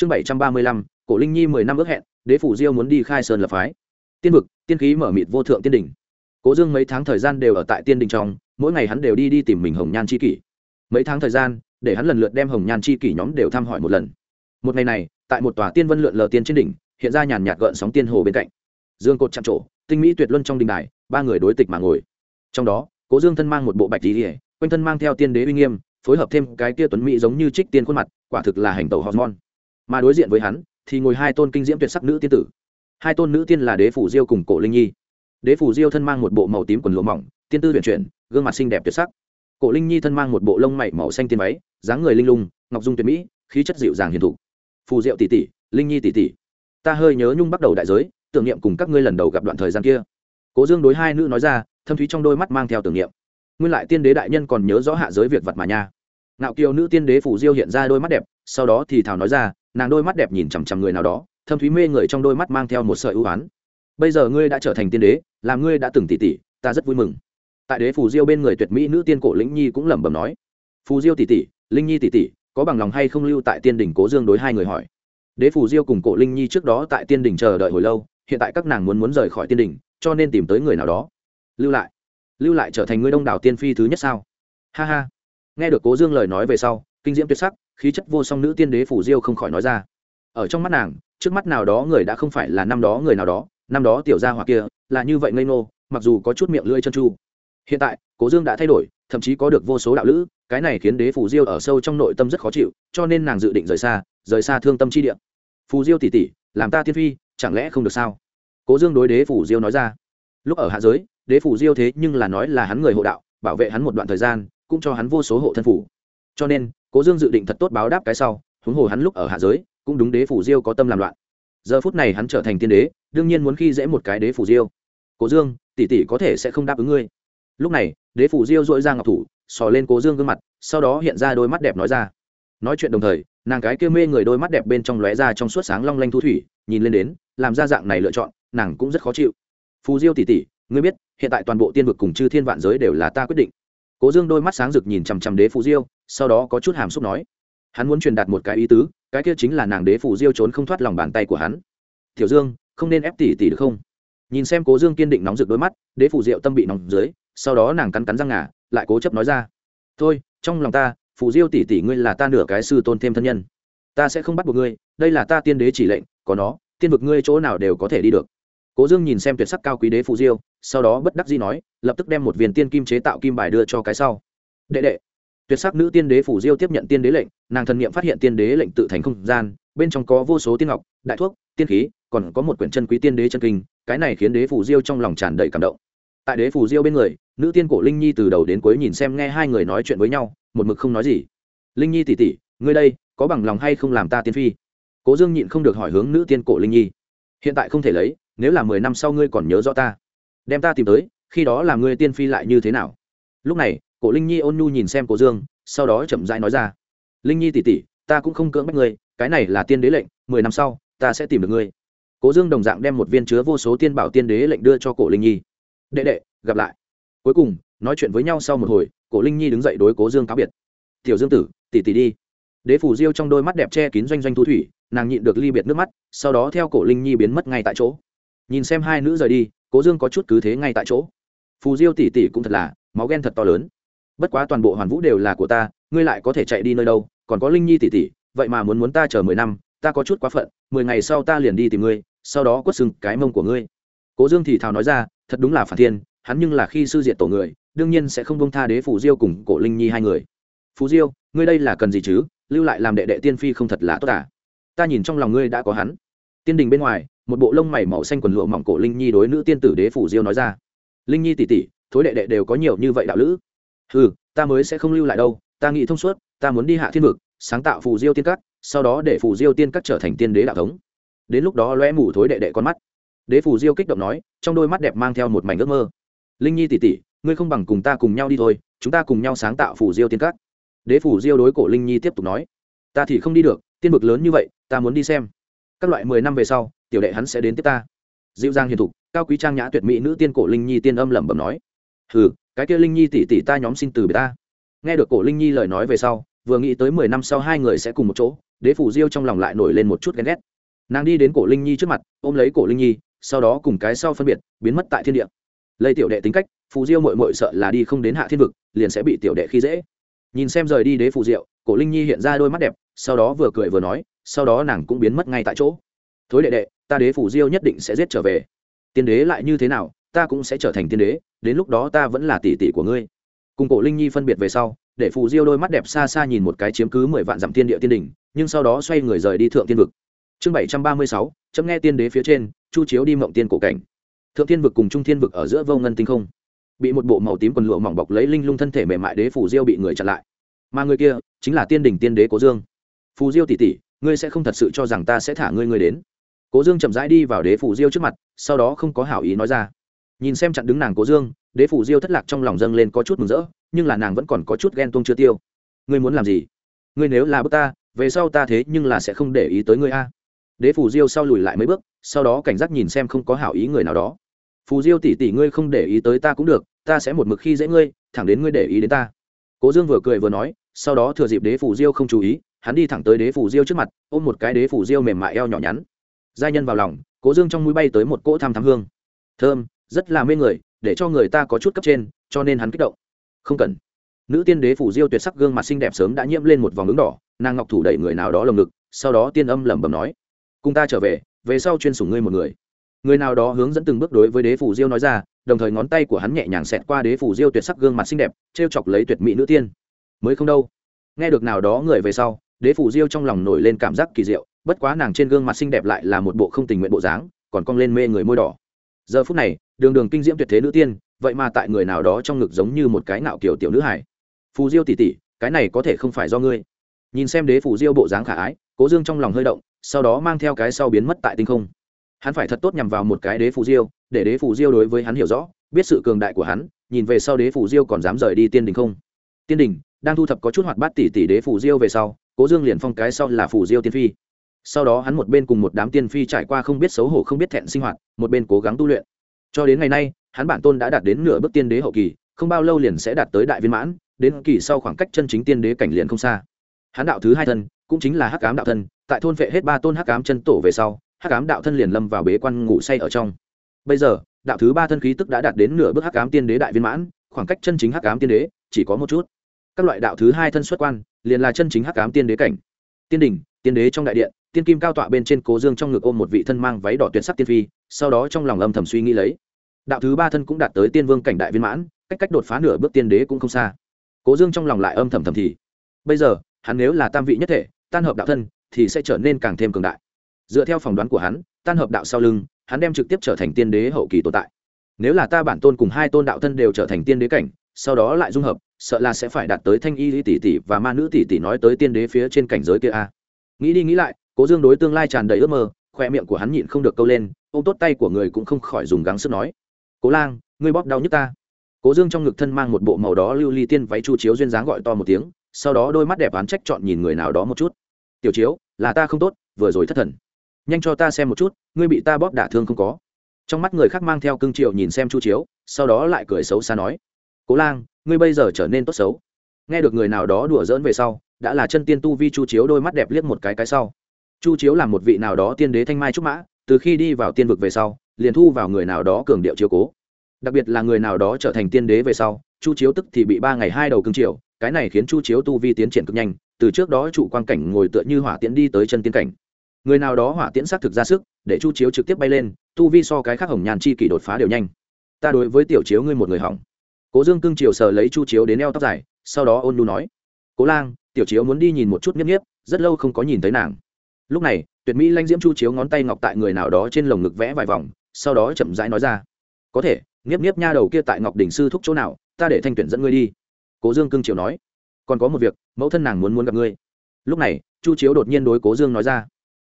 chương bảy trăm ba mươi lăm, cổ linh nhi mười năm ước hẹn, đế phủ diêu muốn đi khai sơn lập phái. Tiên vực, tiên khí mở mịt vô thượng tiên đỉnh. Cố dương mấy tháng thời gian đều ở tại tiên đình trong, mỗi ngày hắn đều đi đi tìm mình hồng nhan c h i kỷ. Mấy tháng thời gian, để hắn lần lượt đem hồng nhan c h i kỷ nhóm đều thăm hỏi một lần. Một ngày này, tại một tòa tiên vân lượn lờ tiên trên đỉnh, hiện ra nhàn nhạt gợn sóng tiên hồ bên cạnh. Dương cột chạm trổ, tinh mỹ tuyệt luân trong đình đài, ba người đối tịch mà ngồi. Trong đó, cố dương thân mang một bộ bạch tí ỉa quanh thân mang theo tiên đế uy nghiêm, phối hợp thêm cái tia tuấn mỹ giống như trích tiên khuôn mặt, quả thực là hành tẩu hormone mà đối diện với hắn thì ngồi hai tôn kinh diễm tuyệt sắc nữ tiên tử. Hai tôn nữ tiên là đế phủ diêu cùng cổ linh nhi. Đế phủ diêu thân mang một bộ màu tím quần lụa mỏng, tiên tư huyền chuyển, gương mặt xinh đẹp tuyệt sắc. Cổ linh nhi thân mang một bộ lông mảy màu xanh tiên váy, dáng người linh lung, ngọc dung tuyệt mỹ, khí chất dịu dàng hiền thụ phù diệu tỷ tỷ, linh nhi tỷ tỷ, ta hơi nhớ nhung bắt đầu đại giới, tưởng niệm cùng các ngươi lần đầu gặp đoạn thời gian kia. Cố dương đối hai nữ nói ra, thâm thúy trong đôi mắt mang theo tưởng niệm. Nguyên lại tiên đế đại nhân còn nhớ rõ hạ giới việc vật mà nha. Ngạo kiều nữ tiên đế phủ diêu hiện ra đôi mắt đẹp, sau đó thì thảo nói ra nàng đôi mắt đẹp nhìn chằm chằm người nào đó, thâm thúy mê người trong đôi mắt mang theo một sợi ưu oán bây giờ ngươi đã trở thành tiên đế, làm ngươi đã từng tỉ tỉ, ta rất vui mừng. Tại đế phù diêu bên người tuyệt mỹ nữ tiên cổ lĩnh nhi cũng lẩm bẩm nói. Phù diêu tỉ tỉ linh nhi tỉ tỉ, có bằng lòng hay không lưu tại tiên đỉnh cố dương đối hai người hỏi. Đế phù diêu cùng cổ linh nhi trước đó tại tiên đỉnh chờ đợi hồi lâu, hiện tại các nàng muốn muốn rời khỏi tiên đỉnh, cho nên tìm tới người nào đó. Lưu lại. Lưu lại trở thành người đông đảo tiên phi thứ nhất sao? Ha ha. Nghe được cố dương lời nói về sau, kinh diễm tuyệt sắc khí chất vô song nữ tiên đế phủ diêu không khỏi nói ra. Ở trong mắt nàng, trước mắt nào đó người đã không phải là năm đó người nào đó, năm đó tiểu gia hoặc kia, là như vậy ngây ngô, mặc dù có chút miệng lưỡi chân chu. Hiện tại, cố dương đã thay đổi, thậm chí có được vô số đạo lữ, cái này khiến đế phù diêu ở sâu trong nội tâm rất khó chịu, cho nên nàng dự định rời xa rời xa thương tâm chi địa. Phù diêu tỉ tỉ làm ta tiên phi, chẳng lẽ không được sao? Cố dương đối đế phù diêu nói ra. Lúc ở hạ giới, đế phù diêu thế nhưng là nói là hắn người hộ đạo, bảo vệ hắn một đoạn thời gian, cũng cho hắn vô số hộ thân phủ. Cho nên cố dương dự định thật tốt báo đáp cái sau, huống hồ hắn lúc ở hạ giới, cũng đúng đế phủ diêu có tâm làm loạn. Giờ phút này hắn trở thành tiên đế, đương nhiên muốn khi dễ một cái đế phủ diêu. Cố dương, tỷ tỷ có thể sẽ không đáp ứng ngươi. Lúc này, đế phủ diêu dội ra ngọc thủ, sò lên cố dương gương mặt, sau đó hiện ra đôi mắt đẹp nói ra. Nói chuyện đồng thời, nàng cái kia mê người đôi mắt đẹp bên trong lóe ra trong suốt sáng long lanh thu thủy, nhìn lên đến, làm ra dạng này lựa chọn, nàng cũng rất khó chịu. Phù diêu tỷ tỷ, ngươi biết, hiện tại toàn bộ tiên vực cùng chư thiên vạn giới đều là ta quyết định cố dương đôi mắt sáng rực nhìn chằm chằm đế phù diêu sau đó có chút hàm xúc nói. Hắn muốn truyền đạt một cái ý tứ cái kia chính là nàng đế phù diêu trốn không thoát lòng bàn tay của hắn. Tiểu dương không nên ép tỷ tỷ được không? Nhìn xem cố dương kiên định nóng rực đôi mắt đế phù diệu tâm bị nóng dưới sau đó nàng cắn cắn răng ngả, lại cố chấp nói ra. Thôi trong lòng ta phù diêu tỷ tỷ ngươi là ta nửa cái sư tôn thêm thân nhân. Ta sẽ không bắt buộc ngươi đây là ta tiên đế chỉ lệnh có nó tiên vực ngươi chỗ nào đều có thể đi được cố dương nhìn xem tuyệt sắc cao quý đế phù diêu, sau đó bất đắc dĩ nói, lập tức đem một viên tiên kim chế tạo kim bài đưa cho cái sau. Đệ đệ. Tuyệt sắc nữ tiên đế phủ diêu tiếp nhận tiên đế lệnh, nàng thần nghiệm phát hiện tiên đế lệnh tự thành không gian, bên trong có vô số tiên ngọc, đại thuốc, tiên khí, còn có một quyển chân quý tiên đế chân kinh, cái này khiến đế phủ diêu trong lòng tràn đầy cảm động. Tại đế phủ diêu bên người, nữ tiên cổ linh nhi từ đầu đến cuối nhìn xem nghe hai người nói chuyện với nhau, một mực không nói gì. Linh nhi tỉ tỉ ngươi đây, có bằng lòng hay không làm ta tiên phi? Cố dương nhịn không được hỏi hướng nữ tiên cổ linh nhi. Hiện tại không thể lấy nếu là mười năm sau ngươi còn nhớ rõ ta, đem ta tìm tới, khi đó làm ngươi tiên phi lại như thế nào? Lúc này, cổ linh nhi ôn nhu nhìn xem cổ dương, sau đó chậm rãi nói ra, linh nhi tỉ tỉ ta cũng không cưỡng bách ngươi, cái này là tiên đế lệnh, mười năm sau, ta sẽ tìm được ngươi. Cố dương đồng dạng đem một viên chứa vô số tiên bảo tiên đế lệnh đưa cho cổ linh nhi. Đệ đệ, gặp lại. Cuối cùng, nói chuyện với nhau sau một hồi, cổ linh nhi đứng dậy đối cố dương cáo biệt. Tiểu dương tử tỉ tỉ đi. Đế phủ diêu trong đôi mắt đẹp che kín doanh doanh thu thủy, nàng nhịn được ly biệt nước mắt, sau đó theo cổ linh nhi biến mất ngay tại chỗ nhìn xem hai nữ rời đi, cố dương có chút cứ thế ngay tại chỗ. Phù diêu tỉ tỉ cũng thật là, máu ghen thật to lớn. Bất quá toàn bộ hoàn vũ đều là của ta, ngươi lại có thể chạy đi nơi đâu, còn có linh nhi tỉ tỉ vậy mà muốn muốn ta chờ mười năm, ta có chút quá phận, mười ngày sau ta liền đi tìm ngươi, sau đó quất sừng cái mông của ngươi. Cố dương thì thào nói ra, thật đúng là phản thiên, hắn nhưng là khi sư diện tổ người, đương nhiên sẽ không bông tha đế phù diêu cùng cổ linh nhi hai người. Phú diêu, ngươi đây là cần gì chứ, lưu lại làm đệ đệ tiên phi không thật là tốt à? Ta nhìn trong lòng ngươi đã có hắn. Tiên đình bên ngoài một bộ lông mày màu xanh quần lụa mỏng cổ linh nhi đối nữ tiên tử đế phủ diêu nói ra. Linh nhi tỷ tỷ, thối đệ đệ đều có nhiều như vậy đạo lữ. Ừ ta mới sẽ không lưu lại đâu, ta nghĩ thông suốt, ta muốn đi hạ thiên vực, sáng tạo phù diêu tiên cắt sau đó để phù diêu tiên cắt trở thành tiên đế đạo thống. Đến lúc đó lóe mù thối đệ đệ con mắt. Đế phù diêu kích động nói, trong đôi mắt đẹp mang theo một mảnh ước mơ. Linh nhi tỷ tỷ, ngươi không bằng cùng ta cùng nhau đi thôi, chúng ta cùng nhau sáng tạo phù diêu tiên cắt đế phù diêu đối cổ linh nhi tiếp tục nói, ta thì không đi được, tiên vực lớn như vậy, ta muốn đi xem. Các loại mười năm về sau tiểu đệ hắn sẽ đến tiếp ta. Dịu dàng hiền thục, cao quý trang nhã tuyệt mỹ nữ tiên cổ linh nhi tiên âm lẩm bẩm nói. Hừ, cái kia linh nhi tỷ tỷ ta nhóm xin từ bề ta. Nghe được cổ linh nhi lời nói về sau, vừa nghĩ tới mười năm sau hai người sẽ cùng một chỗ, đế phủ diêu trong lòng lại nổi lên một chút ghen ghét. Nàng đi đến cổ linh nhi trước mặt, ôm lấy cổ linh nhi, sau đó cùng cái sau phân biệt, biến mất tại thiên địa. Lây tiểu đệ tính cách, phù diêu mội mội sợ là đi không đến hạ thiên vực, liền sẽ bị tiểu đệ khi dễ. Nhìn xem rời đi đế phù diệu cổ linh nhi hiện ra đôi mắt đẹp, sau đó vừa cười vừa nói, sau đó nàng cũng biến mất ngay tại chỗ. Thối đệ đệ ta đế phủ diêu nhất định sẽ giết trở về. Tiên đế lại như thế nào, ta cũng sẽ trở thành tiên đế, đến lúc đó ta vẫn là tỷ tỷ của ngươi. Cùng cổ linh nhi phân biệt về sau, để phù diêu đôi mắt đẹp xa xa nhìn một cái chiếm cứ mười vạn dặm tiên địa tiên đỉnh, nhưng sau đó xoay người rời đi thượng tiên vực. Chương bảy trăm ba mươi sáu, chấm nghe tiên đế phía trên, chu chiếu đi mộng tiên cổ cảnh. Thượng tiên vực cùng trung thiên vực ở giữa vô ngân tinh không. Bị một bộ màu tím quần lụa mỏng bọc lấy linh lung thân thể mềm mại đế phù diêu bị người chặn lại. Mà người kia, chính là tiên đỉnh tiên đế cố dương. Phù diêu tỷ tỷ, ngươi sẽ không thật sự cho rằng ta sẽ thả ngươi ngươi đến cố dương chậm rãi đi vào đế phủ diêu trước mặt, sau đó không có hảo ý nói ra. Nhìn xem chặn đứng nàng cố dương, đế phủ diêu thất lạc trong lòng dâng lên có chút mừng rỡ, nhưng là nàng vẫn còn có chút ghen tuông chưa tiêu. Ngươi muốn làm gì? Ngươi nếu là bước ta, về sau ta thế nhưng là sẽ không để ý tới ngươi a. Đế phủ diêu sau lùi lại mấy bước, sau đó cảnh giác nhìn xem không có hảo ý người nào đó. Phù diêu tỷ tỷ ngươi không để ý tới ta cũng được, ta sẽ một mực khi dễ ngươi, thẳng đến ngươi để ý đến ta. Cố dương vừa cười vừa nói, sau đó thừa dịp đế phủ diêu không chú ý, hắn đi thẳng tới đế phủ diêu trước mặt, ôm một cái đế phủ diêu mềm mại eo nhỏ nhắn giai nhân vào lòng, cố dương trong mũi bay tới một cỗ tham thắm hương. Thơm, rất là mê người, để cho người ta có chút cấp trên, cho nên hắn kích động. Không cần. Nữ tiên đế phủ diêu tuyệt sắc gương mặt xinh đẹp sớm đã nhiễm lên một vòng ứng đỏ, nàng ngọc thủ đẩy người nào đó lồng ngực, sau đó tiên âm lẩm bẩm nói, cùng ta trở về về sau chuyên sủng ngươi một người. Người nào đó hướng dẫn từng bước đối với đế phủ diêu nói ra, đồng thời ngón tay của hắn nhẹ nhàng xẹt qua đế phủ diêu tuyệt sắc gương mặt xinh đẹp t r e o chọc lấy tuyệt mỹ nữ tiên. Mới không đâu. Nghe được nào đó người về sau, đế phủ diêu trong lòng nổi lên cảm giác kỳ diệu bất quá nàng trên gương mặt xinh đẹp lại là một bộ không tình nguyện bộ dáng, còn cong lên mê người môi đỏ. Giờ phút này, đường đường kinh diễm tuyệt thế nữ tiên, vậy mà tại người nào đó trong ngực giống như một cái nạo kiểu tiểu nữ hải phù diêu tỉ tỉ cái này có thể không phải do ngươi. Nhìn xem đế phù diêu bộ dáng khả ái, cố dương trong lòng hơi động, sau đó mang theo cái sau biến mất tại tinh không. Hắn phải thật tốt nhằm vào một cái đế phù diêu, để đế phù diêu đối với hắn hiểu rõ, biết sự cường đại của hắn, nhìn về sau đế phù diêu còn dám rời đi tiên đình không? Tiên đình, đang thu thập có chút hoạt bát tỷ tỷ đế phù diêu về sau, cố dương liền phong cái sau là phù diêu tiên phi sau đó hắn một bên cùng một đám tiên phi trải qua không biết xấu hổ không biết thẹn sinh hoạt, một bên cố gắng tu luyện. Cho đến ngày nay, hắn bản tôn đã đạt đến nửa bước tiên đế hậu kỳ, không bao lâu liền sẽ đạt tới đại viên mãn, đến kỳ sau khoảng cách chân chính tiên đế cảnh liền không xa. Hắn đạo thứ hai thân, cũng chính là hắc ám đạo thân, tại thôn vệ hết ba tôn hắc ám chân tổ về sau, hắc ám đạo thân liền lâm vào bế quan ngủ say ở trong. Bây giờ, đạo thứ ba thân khí tức đã đạt đến nửa bước hắc ám tiên đế đại viên mãn, khoảng cách chân chính hắc ám tiên đế chỉ có một chút. Các loại đạo thứ hai thân xuất quan, liền là chân chính hắc ám tiên đế cảnh. Tiên đỉnh tiên đế trong đại điện, tiên kim cao tọa bên trên cố dương trong ngực ôm một vị thân mang váy đỏ tuyệt sắc tiên phi, sau đó trong lòng âm thầm suy nghĩ lấy. Đạo thứ ba thân cũng đạt tới tiên vương cảnh đại viên mãn, cách cách đột phá nửa bước tiên đế cũng không xa. Cố dương trong lòng lại âm thầm thầm thì, bây giờ, hắn nếu là tam vị nhất thể, tan hợp đạo thân, thì sẽ trở nên càng thêm cường đại. Dựa theo phỏng đoán của hắn, tan hợp đạo sau lưng, hắn đem trực tiếp trở thành tiên đế hậu kỳ tồn tại. Nếu là ta bản tôn cùng hai tôn đạo thân đều trở thành tiên đế cảnh, sau đó lại dung hợp, sợ là sẽ phải đạt tới thanh y tỷ tỷ và ma nữ tỷ tỷ nói tới tiên đế phía trên cảnh giới kia a nghĩ đi nghĩ lại, cố dương đối tương lai tràn đầy ước mơ, khoe miệng của hắn nhịn không được câu lên, ôm tốt tay của người cũng không khỏi dùng gắng sức nói. Cố lang, ngươi bóp đau nhức ta. Cố dương trong ngực thân mang một bộ màu đó lưu ly tiên váy chu chiếu duyên dáng gọi to một tiếng, sau đó đôi mắt đẹp án trách chọn nhìn người nào đó một chút. Tiểu chiếu, là ta không tốt, vừa rồi thất thần. Nhanh cho ta xem một chút, ngươi bị ta bóp đả thương không có. Trong mắt người khác mang theo cương triệu nhìn xem chu chiếu, sau đó lại cười xấu xa nói. Cố lang, ngươi bây giờ trở nên tốt xấu. Nghe được người nào đó đùa dỡn về sau đã là chân tiên tu vi chu chiếu đôi mắt đẹp liếc một cái cái sau. Chu chiếu là một vị nào đó tiên đế thanh mai trúc mã, từ khi đi vào tiên vực về sau, liền thu vào người nào đó cường điệu chiếu cố. Đặc biệt là người nào đó trở thành tiên đế về sau, chu chiếu tức thì bị ba ngày hai đầu cương triều, cái này khiến chu chiếu tu vi tiến triển cực nhanh, từ trước đó trụ quan cảnh ngồi tựa như hỏa tiễn đi tới chân tiên cảnh. Người nào đó hỏa tiễn xác thực ra sức, để chu chiếu trực tiếp bay lên, tu vi so cái khác hồng nhàn chi kỷ đột phá đều nhanh. Ta đối với tiểu chiếu ngươi một người hỏng. Cố dương cương triều sờ lấy chu chiếu đến eo tóc dài, sau đó ôn lu nói, cố lang tiểu chiếu muốn đi nhìn một chút nghiếp nghiếp rất lâu không có nhìn thấy nàng. Lúc này tuyệt mỹ lanh diễm chu chiếu ngón tay ngọc tại người nào đó trên lồng ngực vẽ vài vòng sau đó chậm rãi nói ra có thể nghiếp nghiếp nha đầu kia tại ngọc đình sư thúc chỗ nào ta để thanh tuyển dẫn ngươi đi. Cố dương cưng chiều nói còn có một việc mẫu thân nàng muốn muốn gặp ngươi. Lúc này chu chiếu đột nhiên đối cố dương nói ra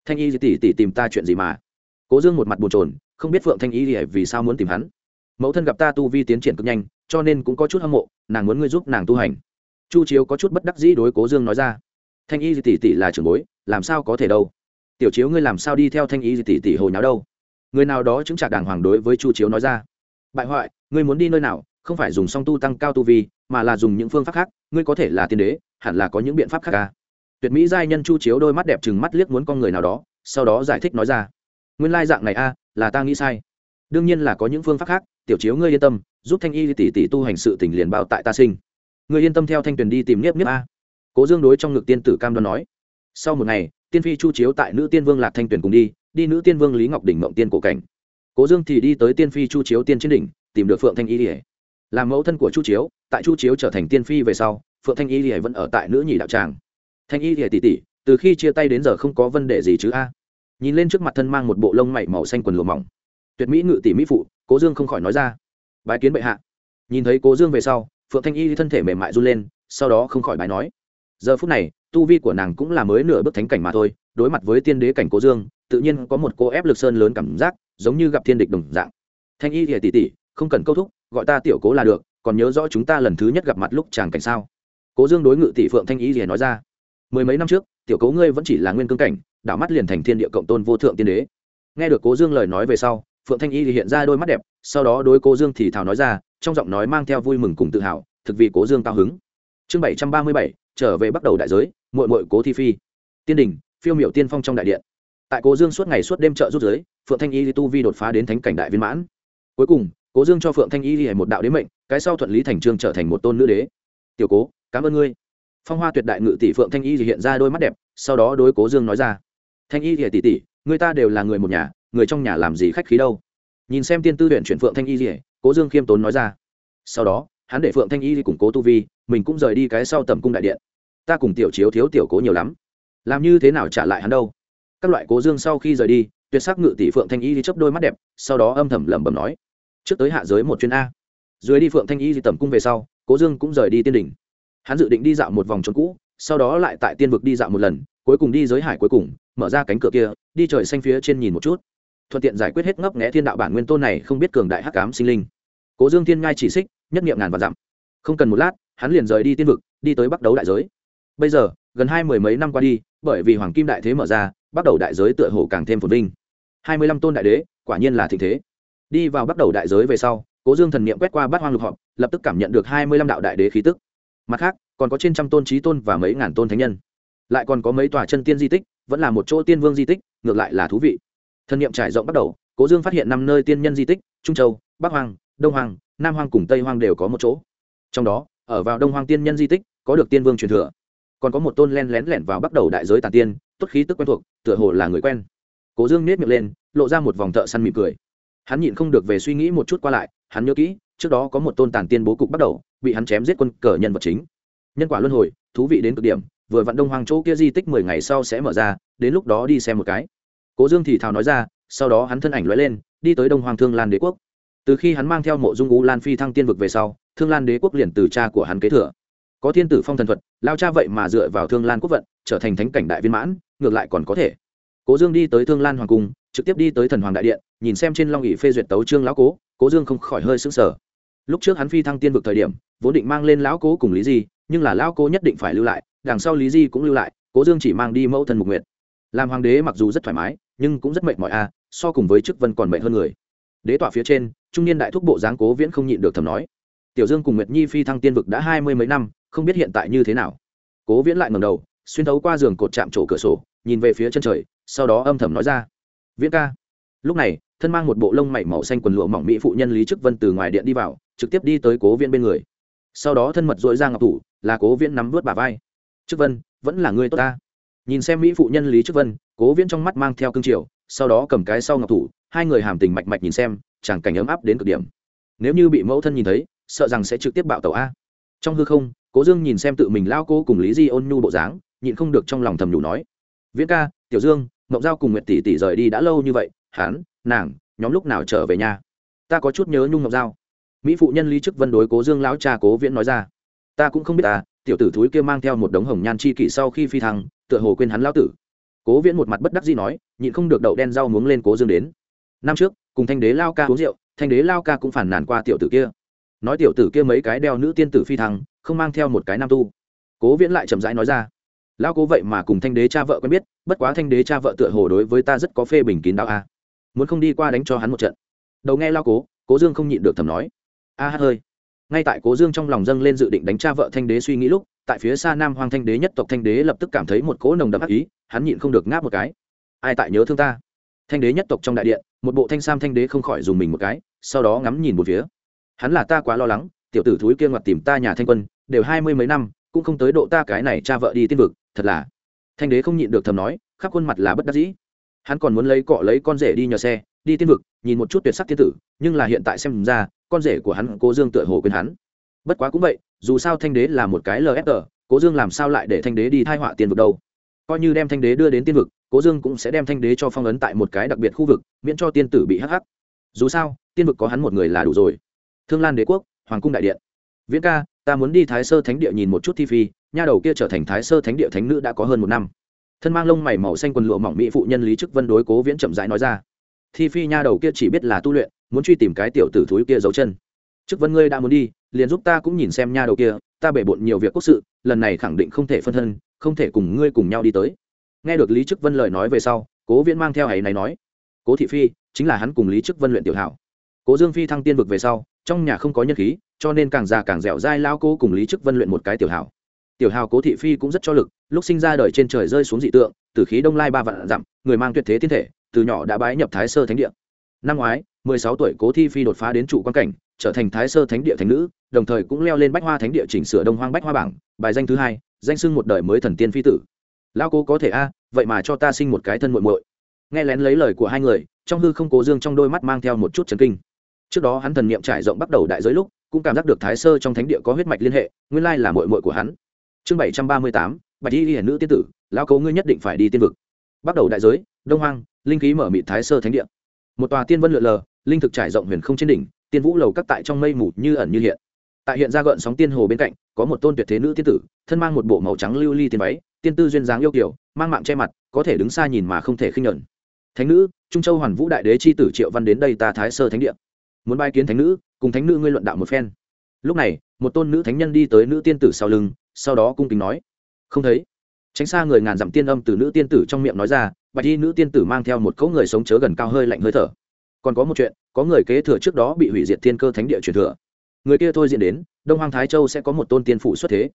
thanh y tỷ tỷ tìm ta chuyện gì mà? Cố dương một mặt bồn chồn, không biết phượng thanh y vì sao muốn tìm hắn. Mẫu thân gặp ta tu vi tiến triển cực nhanh cho nên cũng có chút hâm mộ nàng muốn ngươi giúp nàng tu hành chu chiếu có chút bất đắc dĩ đối cố dương nói ra. Thanh y tỷ tỷ là trưởng bối, làm sao có thể đâu? Tiểu chiếu ngươi làm sao đi theo thanh y tỷ tỷ hồi nháo đâu? Người nào đó chứng trả đàng hoàng đối với chu chiếu nói ra. Bại hoại, ngươi muốn đi nơi nào, không phải dùng song tu tăng cao tu vi, mà là dùng những phương pháp khác, ngươi có thể là tiên đế, hẳn là có những biện pháp khác ca tuyệt mỹ giai nhân chu chiếu đôi mắt đẹp chừng mắt liếc muốn con người nào đó, sau đó giải thích nói ra. Nguyên lai dạng này a, là ta nghĩ sai. Đương nhiên là có những phương pháp khác, tiểu chiếu ngươi yên tâm, giúp thanh y tỷ tỷ tu hành sự tình liền bao tại ta sinh. Người yên tâm theo thanh tuyền đi tìm nếp nếp a. Cố dương đối trong ngực tiên tử cam đoan nói. Sau một ngày, tiên phi chu chiếu tại nữ tiên vương lạc thanh tuyền cùng đi đi nữ tiên vương lý ngọc đỉnh mộng tiên cổ cảnh. Cố dương thì đi tới tiên phi chu chiếu tiên trên đỉnh, tìm được phượng thanh y ỉa làm mẫu thân của chu chiếu, tại chu chiếu trở thành tiên phi về sau, phượng thanh y ỉa vẫn ở tại nữ nhị đạo tràng. Thanh y ỉa tỷ tỷ từ khi chia tay đến giờ không có vấn đề gì chứ a. Nhìn lên trước mặt thân mang một bộ lông mày màu xanh quần lụa mỏng. Tuyệt mỹ ngự tỷ mỹ phụ, cố dương không khỏi nói ra. Bái kiến bệ hạ. Nhìn thấy cố dương về sau phượng thanh y thân thể mềm mại run lên, sau đó không khỏi bài nói, giờ phút này, tu vi của nàng cũng là mới nửa bước thánh cảnh mà thôi, đối mặt với tiên đế cảnh cố dương, tự nhiên có một cô ép lực sơn lớn cảm giác, giống như gặp thiên địch đồng dạng. Thanh y thì tỷ tỷ không cần câu thúc, gọi ta tiểu cố là được, còn nhớ rõ chúng ta lần thứ nhất gặp mặt lúc chàng cảnh sao? Cố dương đối ngự tỷ phượng thanh y thì nói ra, mười mấy năm trước, tiểu cố ngươi vẫn chỉ là nguyên cương cảnh, đảo mắt liền thành thiên địa cộng tôn vô thượng tiên đế. Nghe được cố dương lời nói về sau phượng thanh y thì hiện ra đôi mắt đẹp, sau đó đối cố dương thì Thảo nói ra, trong giọng nói mang theo vui mừng cùng tự hào, thực vì cố dương cao hứng. Chương bảy trăm ba mươi bảy, trở về bắt đầu đại giới mội mội cố thi phi. Tiên đình, phiêu miểu tiên phong trong đại điện. Tại cố dương suốt ngày suốt đêm trợ rút giới, phượng thanh y tu vi đột phá đến thánh cảnh đại viên mãn. Cuối cùng, cố dương cho phượng thanh y một đạo đế mệnh, cái sau thuận lý thành trương trở thành một tôn nữ đế. Tiểu cố, cảm ơn ngươi. Phong hoa tuyệt đại ngự tỷ phượng thanh y hiện ra đôi mắt đẹp, sau đó đối cố dương nói ra. Thanh y thì tỷ tỷ, người ta đều là người một nhà người trong nhà làm gì khách khí đâu. Nhìn xem tiên tư huyện chuyển phượng thanh y gì. cố dương khiêm tốn nói ra. Sau đó, hắn để phượng thanh y củng cố tu vi, mình cũng rời đi cái sau tầm cung đại điện. Ta cùng tiểu chiếu thiếu tiểu cố nhiều lắm. Làm như thế nào trả lại hắn đâu? Các loại cố dương sau khi rời đi, tuyệt sắc ngự tỷ phượng thanh y đi chấp đôi mắt đẹp, sau đó âm thầm lẩm bẩm nói. Trước tới hạ giới một chuyến a. Dưới đi phượng thanh y thì tầm cung về sau, cố dương cũng rời đi tiên đỉnh. Hắn dự định đi dạo một vòng trốn cũ, sau đó lại tại tiên vực đi dạo một lần, cuối cùng đi giới hải cuối cùng, mở ra cánh cửa kia, đi trời xanh phía trên nhìn một chút thuận tiện giải quyết hết ngấp nghẽ thiên đạo bản nguyên tôn này không biết cường đại hắc cám sinh linh. Cố dương thiên ngai chỉ xích, nhất nghiệm ngàn và dặm. Không cần một lát, hắn liền rời đi tiên vực, đi tới bắc đấu đại giới. Bây giờ, gần hai mười mấy năm qua đi, bởi vì hoàng kim đại thế mở ra bắt đầu đại giới tựa hồ càng thêm phồn vinh. Hai mươi lăm tôn đại đế, quả nhiên là thịnh thế. Đi vào bắt đầu đại giới về sau, cố dương thần niệm quét qua bát hoang lục họp, lập tức cảm nhận được hai mươi lăm đạo đại đế khí tức. Mặt khác, còn có trên trăm tôn trí tôn và mấy ngàn tôn thánh nhân. Lại còn có mấy tòa chân tiên di tích, vẫn là một chỗ tiên vương di tích, ngược lại là thú vị thần nhiệm trải rộng bắt đầu, cố dương phát hiện năm nơi tiên nhân di tích, trung châu, bắc hoàng đông hoàng nam hoàng cùng tây hoàng đều có một chỗ. Trong đó, ở vào đông hoàng tiên nhân di tích, có được tiên vương truyền thừa. Còn có một tôn len lén lẻn vào bắt đầu đại giới tàn tiên, tốt khí tức quen thuộc, tựa hồ là người quen. Cố dương nết miệng lên, lộ ra một vòng thợ săn mỉm cười. Hắn nhịn không được về suy nghĩ một chút qua lại, hắn nhớ kỹ, trước đó có một tôn tàn tiên bố cục bắt đầu, bị hắn chém giết quân cờ nhân vật chính. Nhân quả luân hồi, thú vị đến cực điểm, vừa vặn đông hoàng chỗ kia di tích mười ngày sau sẽ mở ra, đến lúc đó đi xem một cái cố dương thì thào nói ra, sau đó hắn thân ảnh lóe lên, đi tới đông hoàng thương lan đế quốc. Từ khi hắn mang theo mộ dung ú lan phi thăng tiên vực về sau, thương lan đế quốc liền từ cha của hắn kế thừa. Có thiên tử phong thần thuật, lao cha vậy mà dựa vào thương lan quốc vận, trở thành thánh cảnh đại viên mãn, ngược lại còn có thể. Cố dương đi tới thương lan hoàng cung, trực tiếp đi tới thần hoàng đại điện, nhìn xem trên long ỉ phê duyệt tấu trương lão cố cố dương không khỏi hơi sững sờ. Lúc trước hắn phi thăng tiên vực thời điểm, vốn định mang lên lão cố cùng lý di, nhưng là lão cố nhất định phải lưu lại, đằng sau lý di cũng lưu lại, cố dương chỉ mang đi mẫu thần mục nguyệt làm hoàng đế mặc dù rất thoải mái, nhưng cũng rất mệt mỏi a so cùng với chức vân còn mệt hơn người. Đế tọa phía trên, trung niên đại thúc bộ giáng cố viễn không nhịn được thầm nói. Tiểu dương cùng nguyệt nhi phi thăng tiên vực đã hai mươi mấy năm, không biết hiện tại như thế nào. Cố viễn lại ngầm đầu, xuyên thấu qua giường cột chạm chỗ cửa sổ, nhìn về phía chân trời, sau đó âm thầm nói ra. Viễn ca. Lúc này, thân mang một bộ lông mảy màu xanh quần lụa mỏng mỹ phụ nhân lý trức vân từ ngoài điện đi vào, trực tiếp đi tới cố viễn bên người. Sau đó thân mật dội ra ngọc thủ, là cố viễn nắm vớt bà vai. Trức vân, vẫn là người tốt ta? Nhìn xem mỹ phụ nhân lý trước vân, cố viễn trong mắt mang theo cương triều, sau đó cầm cái sau ngọc thủ, hai người hàm tình mạch mạch nhìn xem chẳng cảnh ấm áp đến cực điểm. Nếu như bị mẫu thân nhìn thấy, sợ rằng sẽ trực tiếp bạo tàu a. Trong hư không, cố dương nhìn xem tự mình lao cô cùng lý di ôn nhu bộ dáng, nhịn không được trong lòng thầm đủ nói, viễn ca, tiểu dương mộng giao cùng nguyệt tỷ tỷ rời đi đã lâu như vậy hán nàng, nhóm lúc nào trở về nhà? Ta có chút nhớ nhung ngọc giao. Mỹ phụ nhân lý chức vân đối cố dương lão cha cố viễn nói ra, ta cũng không biết ta, tiểu tử thúi kia mang theo một đống hồng nhan chi kỷ sau khi phi thăng tựa hồ quên hắn lão tử. Cố viễn một mặt bất đắc dĩ nói, nhịn không được đậu đen rau muống lên cố dương đến. Năm trước, cùng thanh đế lao ca uống rượu, thanh đế lao ca cũng phản nàn qua tiểu tử kia. Nói tiểu tử kia mấy cái đeo nữ tiên tử phi thăng, không mang theo một cái nam tu. Cố viễn lại chậm rãi nói ra lao cố vậy mà cùng thanh đế cha vợ quen biết, bất quá thanh đế cha vợ tựa hồ đối với ta rất có phê bình kín đạo a. Muốn không đi qua đánh cho hắn một trận. Đầu nghe lao cố cố dương không nhịn được thầm nói, a hát hơi. Ngay tại cố dương trong lòng dâng lên dự định đánh cha vợ thanh đế suy nghĩ lúc tại phía xa nam hoàng thanh đế nhất tộc thanh đế lập tức cảm thấy một cỗ nồng đậm ác ý, hắn nhịn không được ngáp một cái. Ai tại nhớ thương ta? Thanh đế nhất tộc trong đại điện, một bộ thanh sam thanh đế không khỏi dùng mình một cái, sau đó ngắm nhìn một phía. Hắn là ta quá lo lắng, tiểu tử thúi kia ngoặt tìm ta nhà thanh quân, đều hai mươi mấy năm, cũng không tới độ ta cái này cha vợ đi tiên vực, thật là. Thanh đế không nhịn được thầm nói, khắp khuôn mặt là bất đắc dĩ. Hắn còn muốn lấy cọ lấy con rể đi nhờ xe, đi tiên vực, nhìn một chút tuyệt sắc thiên tử, nhưng là hiện tại xem ra, con rể của hắn cố dương tựa hồ quên hắn. Bất quá cũng vậy dù sao thanh đế là một cái lfg, cố dương làm sao lại để thanh đế đi thai họa tiên vực đâu? Coi như đem thanh đế đưa đến tiên vực, cố dương cũng sẽ đem thanh đế cho phong ấn tại một cái đặc biệt khu vực, miễn cho tiên tử bị hắc hắc. Dù sao, tiên vực có hắn một người là đủ rồi. Thương lan đế quốc, hoàng cung đại điện. Viễn ca, ta muốn đi thái sơ thánh địa nhìn một chút thi phi, nha đầu kia trở thành thái sơ thánh địa thánh nữ đã có hơn một năm. Thân mang lông mày màu xanh quần lụa mỏng mỹ phụ nhân lý chức vân đối cố viễn chậm rãi nói ra. Thi phi nha đầu kia chỉ biết là tu luyện, muốn truy tìm cái tiểu tử thúi kia giấu chân chức vân ngươi đã muốn đi, liền giúp ta cũng nhìn xem nha đầu kia, ta bể bộn nhiều việc quốc sự, lần này khẳng định không thể phân thân, không thể cùng ngươi cùng nhau đi tới. Nghe được lý chức vân lời nói về sau, cố viễn mang theo ấy này nói, cố thị phi, chính là hắn cùng lý chức vân luyện tiểu hảo. Cố dương phi thăng tiên vực về sau, trong nhà không có nhân khí, cho nên càng già càng dẻo dai lao cố cùng lý chức vân luyện một cái tiểu hảo. Tiểu hào cố thị phi cũng rất cho lực, lúc sinh ra đời trên trời rơi xuống dị tượng, từ khí đông lai ba vạn dặm, người mang tuyệt thế thiên thể, từ nhỏ đã bái nhập thái sơ thánh địa. Năm ngoái, mười sáu tuổi cố thi phi đột phá đến trụ quan cảnh trở thành thái sơ thánh địa thánh nữ, đồng thời cũng leo lên bách hoa thánh địa chỉnh sửa đông hoang bách hoa bảng, bài danh thứ hai, danh sưng một đời mới thần tiên phi tử. Lao cố có thể a, vậy mà cho ta sinh một cái thân muội muội. Nghe lén lấy lời của hai người, trong hư không cố dương trong đôi mắt mang theo một chút chấn kinh. Trước đó hắn thần niệm trải rộng bắt đầu đại giới lúc, cũng cảm giác được thái sơ trong thánh địa có huyết mạch liên hệ, nguyên lai là muội muội của hắn. Chương bảy trăm ba mươi tám, bạch y hiển nữ tiên tử lao cố ngươi nhất định phải đi tiên vực. Bắt đầu đại giới, đông hoang, linh khí mở mịt thái sơ thánh địa. Một tòa tiên vân lượn lờ, linh thực trải rộng huyền không trên đỉnh tiên vũ lầu các tại trong mây mù như ẩn như hiện. Tại hiện ra gợn sóng tiên hồ bên cạnh, có một tôn tuyệt thế nữ tiên tử, thân mang một bộ màu trắng lưu ly tiên váy, tiên tư duyên dáng yêu kiểu mang mạng che mặt, có thể đứng xa nhìn mà không thể khinh nhẫn. Thánh nữ, trung châu hoàn vũ đại đế chi tử triệu văn đến đây ta thái sơ thánh địa. Muốn bai kiến thánh nữ, cùng thánh nữ ngươi luận đạo một phen. Lúc này, một tôn nữ thánh nhân đi tới nữ tiên tử sau lưng, sau đó cung kính nói, không thấy. Tránh xa người ngàn dặm tiên âm từ nữ tiên tử trong miệng nói ra, bạch y nữ tiên tử mang theo một cỗ người sống chớ gần cao hơi lạnh hơi thở. Còn có một chuyện có người kế thừa trước đó bị hủy diệt thiên cơ thánh địa truyền thừa. Người kia thôi diễn đến, đông hoàng thái châu sẽ có một tôn tiên phụ xuất thế.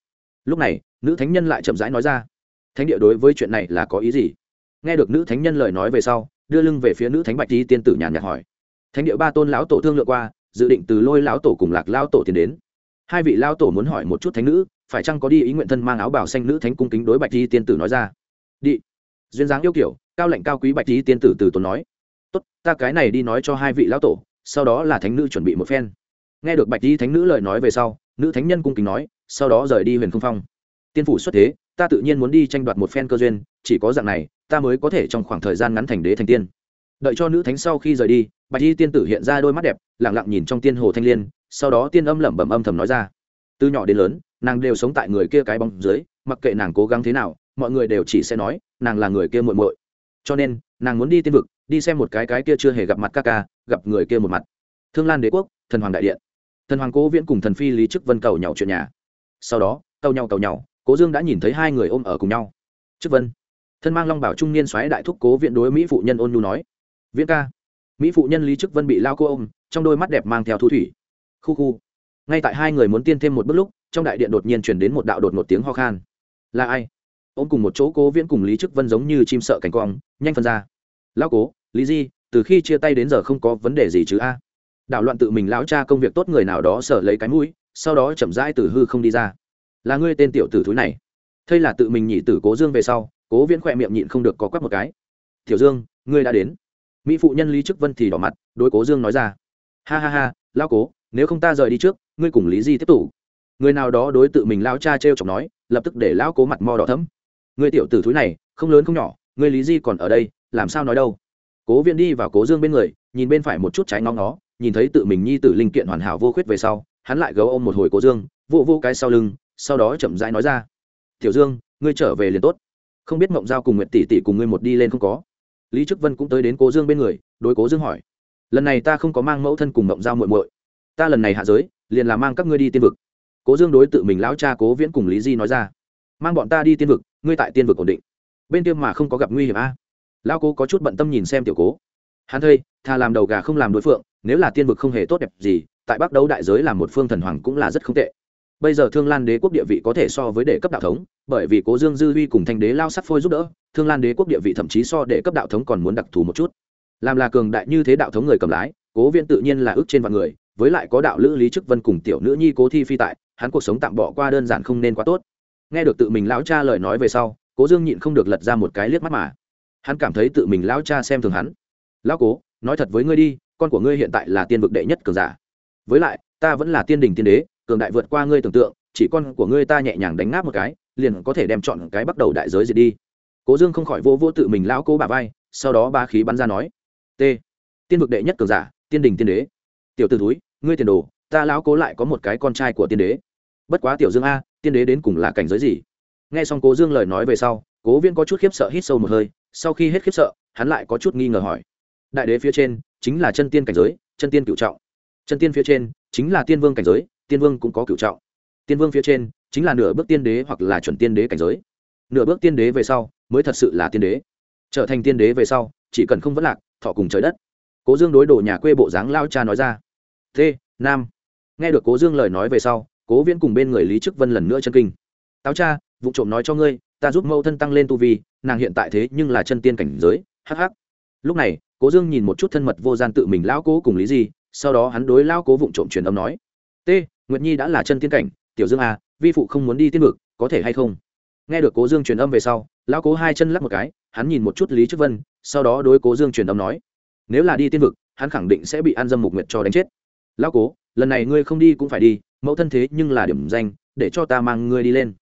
Lúc này, nữ thánh nhân lại chậm rãi nói ra, thánh địa đối với chuyện này là có ý gì? Nghe được nữ thánh nhân lời nói về sau, đưa lưng về phía nữ thánh bạch y tiên tử nhàn nhạt hỏi, thánh địa ba tôn lão tổ thương lượng qua, dự định từ lôi lão tổ cùng lạc lão tổ tiến đến. Hai vị lão tổ muốn hỏi một chút thánh nữ, phải chăng có đi ý nguyện thân mang áo bào xanh nữ thánh cung kính đối bạch y tiên tử nói ra? Đi. Duyên dáng yêu kiểu, cao lệnh cao quý bạch y tiên tử từ tốn nói ta cái này đi nói cho hai vị lão tổ, sau đó là thánh nữ chuẩn bị một phen. Nghe được bạch y thánh nữ lời nói về sau, nữ thánh nhân cung kính nói, sau đó rời đi huyền không phong. Tiên phủ xuất thế, ta tự nhiên muốn đi tranh đoạt một phen cơ duyên, chỉ có dạng này, ta mới có thể trong khoảng thời gian ngắn thành đế thành tiên. Đợi cho nữ thánh sau khi rời đi, bạch y tiên tử hiện ra đôi mắt đẹp lẳng lặng nhìn trong tiên hồ thanh liên, sau đó tiên âm lẩm bẩm âm thầm nói ra. Từ nhỏ đến lớn, nàng đều sống tại người kia cái bóng dưới, mặc kệ nàng cố gắng thế nào, mọi người đều chỉ sẽ nói, nàng là người kia muộn muội. Cho nên nàng muốn đi tiên vực, đi xem một cái cái kia chưa hề gặp mặt ca ca, gặp người kia một mặt. Thương lan đế quốc, thần hoàng đại điện. Thần hoàng cố viễn cùng thần phi lý chức vân cầu nhau chuyện nhà. Sau đó, cầu nhau cầu nhau, cố dương đã nhìn thấy hai người ôm ở cùng nhau. Chức vân. Thân mang long bảo trung niên xoáy đại thúc cố viện đối mỹ phụ nhân ôn nhu nói. Viễn ca. Mỹ phụ nhân lý chức vân bị lao cô ôm, trong đôi mắt đẹp mang theo thu thủy. Khu khu. Ngay tại hai người muốn tiên thêm một bước lúc, trong đại điện đột nhiên chuyển đến một đạo đột một tiếng ho khan. Là ai? Ôm cùng một chỗ cố viễn cùng lý chức vân giống như chim sợ cánh quang, nhanh phân ra. Lão cố, lý di, từ khi chia tay đến giờ không có vấn đề gì chứ a? À? loạn tự mình lão cha công việc tốt người nào đó sợ lấy cái mũi, sau đó chậm rãi từ hư không đi ra. Là ngươi tên tiểu tử thúi này. Thây là tự mình nhị tử cố dương về sau, cố viễn khỏe miệng nhịn không được có quắc một cái. Tiểu dương, ngươi đã đến. Mỹ phụ nhân lý chức vân thì đỏ mặt, đối cố dương nói ra. Ha ha ha lao cố, nếu không ta rời đi trước, ngươi cùng lý di tiếp tục. Người nào đó đối tự mình lao cha t r e o chọc nói, lập tức để lão cố mặt mò đỏ thấm ngươi tiểu tử thúi này, không lớn không nhỏ, ngươi lý di còn ở đây, làm sao nói đâu? Cố viện đi vào cố dương bên người, nhìn bên phải một chút trái ngóng nó nhìn thấy tự mình nhi tử linh kiện hoàn hảo vô khuyết về sau, hắn lại gấu ôm một hồi cố dương vô vô cái sau lưng, sau đó chậm rãi nói ra, tiểu dương, ngươi trở về liền tốt. Không biết mộng giao cùng nguyện tỷ tỷ cùng ngươi một đi lên không có? Lý trức vân cũng tới đến cố dương bên người, đối cố dương hỏi, lần này ta không có mang mẫu thân cùng mộng giao muội muội. Ta lần này hạ giới, liền là mang các ngươi đi tiên vực. Cố dương đối tự mình lão cha cố viễn cùng lý di nói ra, mang bọn ta đi tiên vực ngươi tại tiên vực ổn định. Bên tiêm mà không có gặp nguy hiểm a. À? lão cố có chút bận tâm nhìn xem tiểu cố. Hắn thây thà làm đầu gà không làm đối phượng, nếu là tiên vực không hề tốt đẹp gì, tại bắc đấu đại giới làm một phương thần hoàng cũng là rất không tệ. Bây giờ thương lan đế quốc địa vị có thể so với đệ cấp đạo thống, bởi vì cố dương dư huy cùng thanh đế lao sắt phôi giúp đỡ, thương lan đế quốc địa vị thậm chí so đệ cấp đạo thống còn muốn đặc thù một chút. Làm là cường đại như thế đạo thống người cầm lái, cố viên tự nhiên là ước trên vạn người, với lại có đạo lữ lý trức vân cùng tiểu nữ nhi cố thi phi tại, hắn cuộc sống tạm bỏ qua đơn giản không nên quá tốt nghe được tự mình lão cha lời nói về sau, cố dương nhịn không được lật ra một cái liếc mắt mà. Hắn cảm thấy tự mình lão cha xem thường hắn. Lão cố, nói thật với ngươi đi, con của ngươi hiện tại là tiên vực đệ nhất cường giả. Với lại, ta vẫn là tiên đình tiên đế, cường đại vượt qua ngươi tưởng tượng, chỉ con của ngươi ta nhẹ nhàng đánh ngáp một cái, liền có thể đem chọn cái bắt đầu đại giới diệt đi. Cố dương không khỏi vô vô tự mình lão cố bà vai, sau đó ba khí bắn ra nói, t, tiên vực đệ nhất cường giả, tiên đình tiên đế. Tiểu t ử túi ngươi tiền đồ, ta lão cố lại có một cái con trai của tiên đế. Bất quá tiểu dương a tiên đế đến cùng là cảnh giới gì? Nghe xong cố dương lời nói về sau, cố Viễn có chút khiếp sợ hít sâu một hơi, sau khi hết khiếp sợ, hắn lại có chút nghi ngờ hỏi. Đại đế phía trên, chính là chân tiên cảnh giới, chân tiên cựu trọng. Chân tiên phía trên, chính là tiên vương cảnh giới, tiên vương cũng có cựu trọng. Tiên vương phía trên, chính là nửa bước tiên đế hoặc là chuẩn tiên đế cảnh giới. Nửa bước tiên đế về sau, mới thật sự là tiên đế. Trở thành tiên đế về sau, chỉ cần không vất lạc, thọ cùng trời đất. Cố dương đối đồ nhà quê bộ dáng lao cha nói ra. T nam. Nghe được cố dương lời nói về sau cố viễn cùng bên người lý trức vân lần nữa chân kinh. Táo cha, vụ trộm nói cho ngươi, ta giúp mẫu thân tăng lên tu vi, nàng hiện tại thế nhưng là chân tiên cảnh giới hh lúc này, cố dương nhìn một chút thân mật vô gian tự mình lão cố cùng lý di, sau đó hắn đối lão cố vụng trộm truyền âm nói, t, nguyệt nhi đã là chân tiên cảnh, tiểu dương à vi phụ không muốn đi tiên vực, có thể hay không? Nghe được cố dương truyền âm về sau, lão cố hai chân lắp một cái, hắn nhìn một chút lý trước vân, sau đó đối cố dương truyền âm nói, nếu là đi tiên vực, hắn khẳng định sẽ bị an dâm mục nguyệt cho đánh chết. Lão cố lần này ngươi không đi cũng phải đi, mẫu thân thế nhưng là điểm danh, để cho ta mang ngươi đi lên.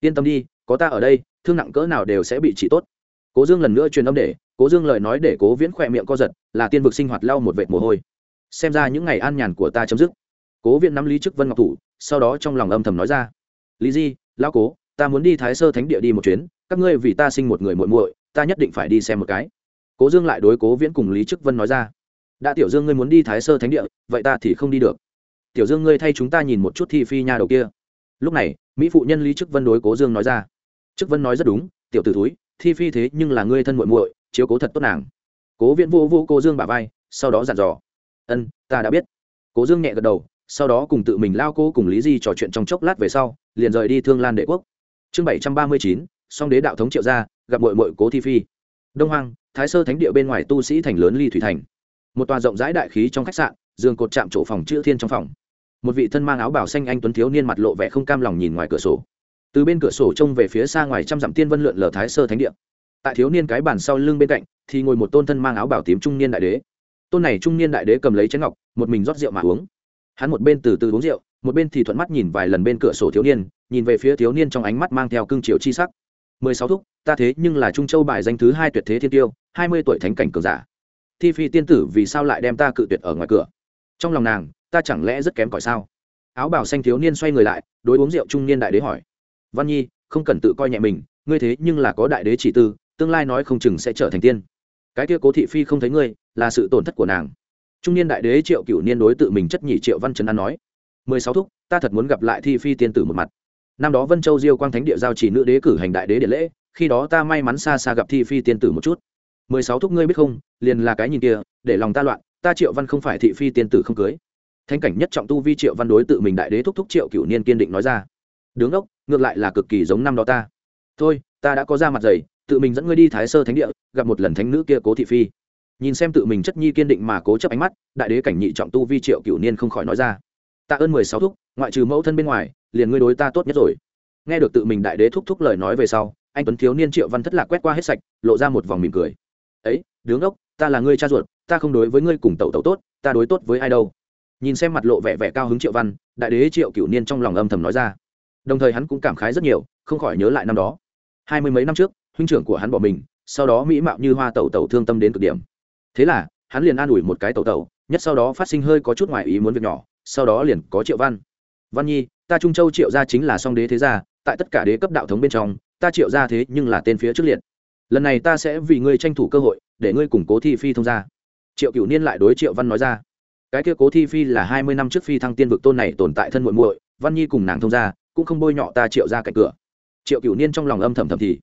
Yên tâm đi, có ta ở đây, thương nặng cỡ nào đều sẽ bị trị tốt. Cố dương lần nữa truyền âm để, cố dương lời nói để cố viễn khỏe miệng co giật, là tiên vực sinh hoạt lau một vệt mồ hôi. Xem ra những ngày an nhàn của ta chấm dứt. Cố viễn nắm lý chức vân ngọc thủ, sau đó trong lòng âm thầm nói ra. Lý di lao cố, ta muốn đi thái sơ thánh địa đi một chuyến, các ngươi vì ta sinh một người muội muội, ta nhất định phải đi xem một cái. Cố dương lại đối cố viễn cùng lý chức vân nói ra. Đã tiểu dương ngươi muốn đi thái sơ thánh địa, vậy ta thì không đi được tiểu dương ngươi thay chúng ta nhìn một chút thi phi nha đầu kia. Lúc này, mỹ phụ nhân lý chức vân đối cố dương nói ra. Chức vân nói rất đúng, tiểu t ử túi thi phi thế nhưng là ngươi thân muội muội, chiếu cố thật tốt nàng. Cố viễn vô vô cô dương bà vai, sau đó dặn dò. Ân, ta đã biết. Cố dương nhẹ gật đầu, sau đó cùng tự mình lao cô cùng lý di trò chuyện trong chốc lát về sau, liền rời đi thương lan đệ quốc. Chương bảy trăm ba mươi chín, song đế đạo thống triệu gia, gặp mội mội cố thi phi. Đông hoang, thái sơ thánh địa bên ngoài tu sĩ thành lớn ly thủy thành. Một tòa rộng rãi đại khí trong khách sạn, giường cột chạm chỗ phòng chữ thiên trong phòng một vị thân mang áo bảo xanh anh tuấn thiếu niên mặt lộ vẻ không cam lòng nhìn ngoài cửa sổ. Từ bên cửa sổ trông về phía xa ngoài trăm dặm tiên vân lượn lờ thái sơ thánh địa. Tại thiếu niên cái bàn sau lưng bên cạnh, thì ngồi một tôn thân mang áo bảo tím trung niên đại đế. Tôn này trung niên đại đế cầm lấy chén ngọc, một mình rót rượu mà uống. Hắn một bên từ từ uống rượu, một bên thì thuận mắt nhìn vài lần bên cửa sổ thiếu niên, nhìn về phía thiếu niên trong ánh mắt mang theo cương triều chi sắc. Mười sáu thúc, ta thế nhưng là trung châu bài danh thứ hai tuyệt thế thiên tiêu, hai mươi tuổi thánh cảnh cường giả. Thi phi tiên tử vì sao lại đem ta cự tuyệt ở ngoài cửa? Trong lòng nàng ta chẳng lẽ rất kém cỏi sao? Áo bảo xanh thiếu niên xoay người lại, đối uống rượu trung niên đại đế hỏi. Văn nhi, không cần tự coi nhẹ mình, ngươi thế nhưng là có đại đế chỉ tư, tương lai nói không chừng sẽ trở thành tiên. Cái kia cố thị phi không thấy ngươi, là sự tổn thất của nàng. Trung niên đại đế triệu cựu niên đối tự mình chất nhị triệu văn trấn an nói. Mười sáu thúc, ta thật muốn gặp lại thi phi tiên tử một mặt. Năm đó vân châu diêu quang thánh địa giao chỉ nữ đế cử hành đại đế điện lễ, khi đó ta may mắn xa xa gặp thi phi tiên tử một chút. Mười sáu thúc ngươi biết không, liền là cái nhìn kia, để lòng ta loạn, ta triệu văn không phải thị phi tiên tử không cưới thanh cảnh nhất trọng tu vi triệu văn đối tự mình đại đế thúc thúc triệu cựu niên kiên định nói ra. Đứng ốc ngược lại là cực kỳ giống năm đó ta. Thôi, ta đã có ra mặt dày, tự mình dẫn ngươi đi thái sơ thánh địa, gặp một lần thánh nữ kia cố thị phi. Nhìn xem tự mình chất nhi kiên định mà cố chấp ánh mắt, đại đế cảnh nhị trọng tu vi triệu cựu niên không khỏi nói ra. Tạ ơn mười sáu thúc, ngoại trừ mẫu thân bên ngoài, liền ngươi đối ta tốt nhất rồi. Nghe được tự mình đại đế thúc thúc lời nói về sau, anh tuấn thiếu niên triệu văn thất lạc quét qua hết sạch, lộ ra một vòng mỉm cười. Ấy, đứng ốc ta là ngươi cha ruột, ta không đối với ngươi cùng tẩu tẩu tốt, ta đối tốt với ai đâu? Nhìn xem mặt lộ vẻ vẻ cao hứng triệu văn, đại đế triệu cửu niên trong lòng âm thầm nói ra. Đồng thời hắn cũng cảm khái rất nhiều, không khỏi nhớ lại năm đó. Hai mươi mấy năm trước, huynh trưởng của hắn bỏ mình, sau đó mỹ mạo như hoa tẩu tẩu thương tâm đến cực điểm. Thế là, hắn liền an ủi một cái tẩu tẩu, nhất sau đó phát sinh hơi có chút ngoài ý muốn việc nhỏ, sau đó liền có triệu văn. Văn nhi, ta trung châu triệu gia chính là song đế thế gia, tại tất cả đế cấp đạo thống bên trong, ta triệu gia thế nhưng là tên phía trước liệt. Lần này ta sẽ vì ngươi tranh thủ cơ hội, để ngươi củng cố thi phi thông gia. Triệu cửu niên lại đối triệu văn nói ra cái kia cố thi phi là hai mươi năm trước phi thăng tiên vực tôn này tồn tại thân muội muội, văn nhi cùng nàng thông gia, cũng không bôi nhọ ta triệu ra cạnh cửa. Triệu cửu niên trong lòng âm thầm thầm thì,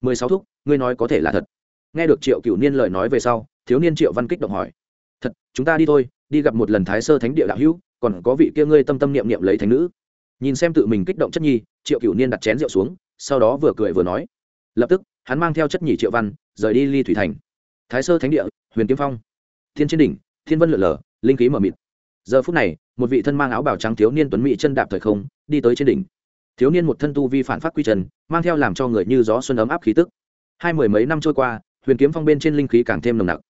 mười sáu thúc, ngươi nói có thể là thật. Nghe được triệu cửu niên lời nói về sau, thiếu niên triệu văn kích động hỏi, thật, chúng ta đi thôi, đi gặp một lần thái sơ thánh địa đạo hữu, còn có vị kia ngươi tâm tâm niệm niệm lấy thánh nữ. Nhìn xem tự mình kích động chất nhi, triệu cửu niên đặt chén rượu xuống, sau đó vừa cười vừa nói, lập tức, hắn mang theo chất nhì triệu văn, rời đi ly thủy thành. Thái sơ thánh địa, huyền kiếm phong, thiên trên đỉnh, thiên vân lượn lờ linh khí mờ mịt. Giờ phút này, một vị thân mang áo bào trắng thiếu niên tuấn mỹ chân đạp thời không, đi tới trên đỉnh. Thiếu niên một thân tu vi phản phát quy trần, mang theo làm cho người như gió xuân ấm áp khí tức. Hai mười mấy năm trôi qua, huyền kiếm phong bên trên linh khí càng thêm nồng nặc.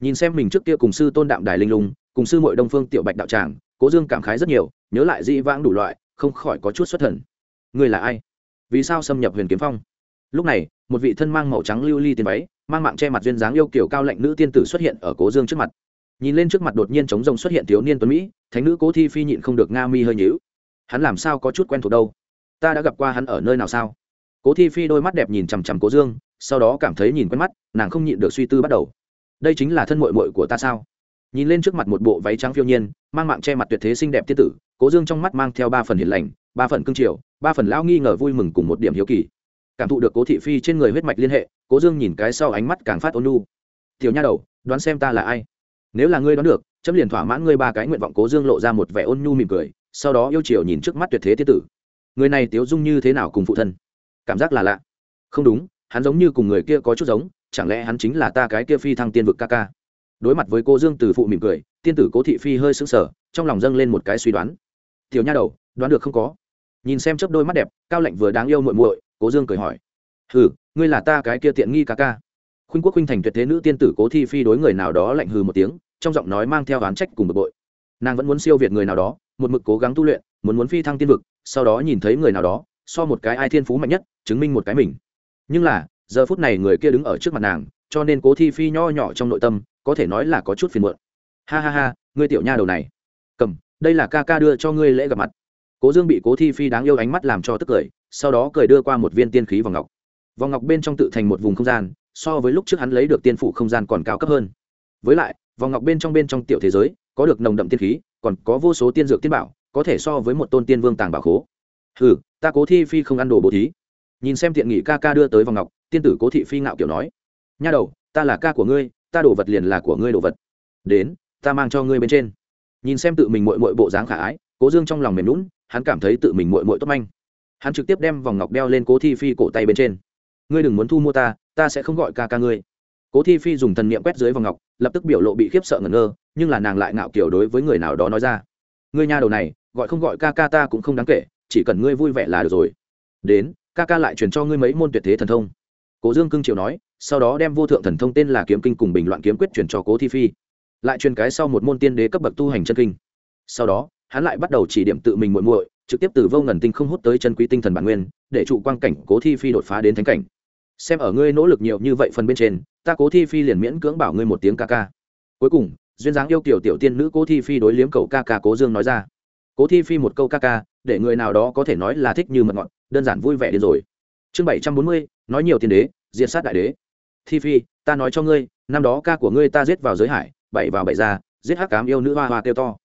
Nhìn xem mình trước kia cùng sư tôn đạm đài linh lung, cùng sư mội đông phương tiểu bạch đạo tràng, cố dương cảm khái rất nhiều, nhớ lại dĩ vãng đủ loại, không khỏi có chút xuất thần. Người là ai? Vì sao xâm nhập huyền kiếm phong? Lúc này, một vị thân mang màu trắng lưu ly tiền váy, mang mạng che mặt duyên dáng yêu kiểu cao lạnh nữ tiên tử xuất hiện ở cố dương trước mặt nhìn lên trước mặt đột nhiên chống rồng xuất hiện thiếu niên tuấn mỹ, thánh nữ cố thi phi nhịn không được nga mi hơi nhíu. Hắn làm sao có chút quen thuộc đâu? Ta đã gặp qua hắn ở nơi nào sao? Cố thi phi đôi mắt đẹp nhìn chằm chằm cố dương, sau đó cảm thấy nhìn quen mắt, nàng không nhịn được suy tư bắt đầu. Đây chính là thân mội mội của ta sao? Nhìn lên trước mặt một bộ váy trắng phiêu nhiên, mang mạng che mặt tuyệt thế xinh đẹp tiết tử, cố dương trong mắt mang theo ba phần hiền lành, ba phần cương triều, ba phần lão nghi ngờ vui mừng cùng một điểm hiếu kỳ. Cảm thụ được cố thị phi trên người huyết mạch liên hệ, cố dương nhìn cái sau ánh mắt càng phát ôn nu tiểu nha đầu, đoán xem ta là ai? Nếu là ngươi đoán được, chấm liền thỏa mãn ngươi ba cái nguyện vọng cố dương lộ ra một vẻ ôn nhu mỉm cười, sau đó yêu chiều nhìn trước mắt tuyệt thế tiên tử. Người này tiếu dung như thế nào cùng phụ thân? Cảm giác là lạ. Không đúng, hắn giống như cùng người kia có chút giống, chẳng lẽ hắn chính là ta cái kia phi thăng tiên vực ca ca? Đối mặt với cô dương từ phụ mỉm cười, tiên tử cố thị phi hơi sững sờ, trong lòng dâng lên một cái suy đoán. Tiểu nha đầu, đoán được không có? Nhìn xem chớp đôi mắt đẹp, cao lạnh vừa đáng yêu muội muội, cố dương cười hỏi. Hừ, ngươi là ta cái kia tiện nghi ca ca khuynh quốc khuynh thành tuyệt thế nữ tiên tử cố thi phi đối người nào đó lạnh hừ một tiếng, trong giọng nói mang theo oán trách cùng bực bội. Nàng vẫn muốn siêu việt người nào đó, một mực cố gắng tu luyện, muốn muốn phi thăng tiên vực, sau đó nhìn thấy người nào đó, so một cái ai thiên phú mạnh nhất, chứng minh một cái mình. Nhưng là, giờ phút này người kia đứng ở trước mặt nàng, cho nên cố thi phi nho nhỏ trong nội tâm, có thể nói là có chút phiền muộn. Ha ha ha, ngươi tiểu nha đầu này. Cầm, đây là ca ca đưa cho ngươi lễ gặp mặt. Cố dương bị cố thi phi đáng yêu ánh mắt làm cho tức cười, sau đó cười đưa qua một viên tiên khí vào ngọc. Vòng ngọc bên trong tự thành một vùng không gian so với lúc trước hắn lấy được tiên phủ không gian còn cao cấp hơn. Với lại, vòng ngọc bên trong bên trong tiểu thế giới, có được nồng đậm tiên khí, còn có vô số tiên dược tiên bảo, có thể so với một tôn tiên vương tàng bảo khố. Hừ, ta cố thi phi không ăn đồ bố thí. Nhìn xem tiện nghị ca ca đưa tới vòng ngọc, tiên tử cố thị phi ngạo kiểu nói. Nha đầu, ta là ca của ngươi, ta đổ vật liền là của ngươi đồ vật. Đến, ta mang cho ngươi bên trên. Nhìn xem tự mình mội mội bộ dáng khả ái, cố dương trong lòng mềm lún hắn cảm thấy tự mình mội mội tốt manh. Hắn trực tiếp đem vòng ngọc đeo lên cố thi phi cổ tay bên trên. Ngươi đừng muốn thu mua ta ta sẽ không gọi ca ca ngươi. Cố thi phi dùng thần niệm quét dưới vòng ngọc, lập tức biểu lộ bị khiếp sợ ngẩn ngơ, nhưng là nàng lại ngạo kiểu đối với người nào đó nói ra. Ngươi nha đầu này, gọi không gọi ca ca ta cũng không đáng kể, chỉ cần ngươi vui vẻ là được rồi. Đến, ca ca lại truyền cho ngươi mấy môn tuyệt thế thần thông. Cố dương cưng triều nói, sau đó đem vô thượng thần thông tên là kiếm kinh cùng bình loạn kiếm quyết truyền cho cố thi phi. Lại truyền cái sau một môn tiên đế cấp bậc tu hành chân kinh. Sau đó, hắn lại bắt đầu chỉ điểm tự mình muội muội, trực tiếp từ vô ngần tinh không hút tới chân quý tinh thần bản nguyên, để trụ quang cảnh cố thi phi đột phá đến thánh cảnh xem ở ngươi nỗ lực nhiều như vậy phần bên trên, ta cố thi phi liền miễn cưỡng bảo ngươi một tiếng ca ca. Cuối cùng, duyên dáng yêu kiểu tiểu tiên nữ cố thi phi đối liếm cậu ca ca cố dương nói ra. Cố thi phi một câu ca ca, để người nào đó có thể nói là thích như mật ngọt, đơn giản vui vẻ đến rồi. Chương bảy trăm bốn mươi, nói nhiều tiên đế, diệt sát đại đế. Thi phi, ta nói cho ngươi, năm đó ca của ngươi ta giết vào giới hải, bảy vào bảy ra giết hắc cám yêu nữ hoa hoa kêu to.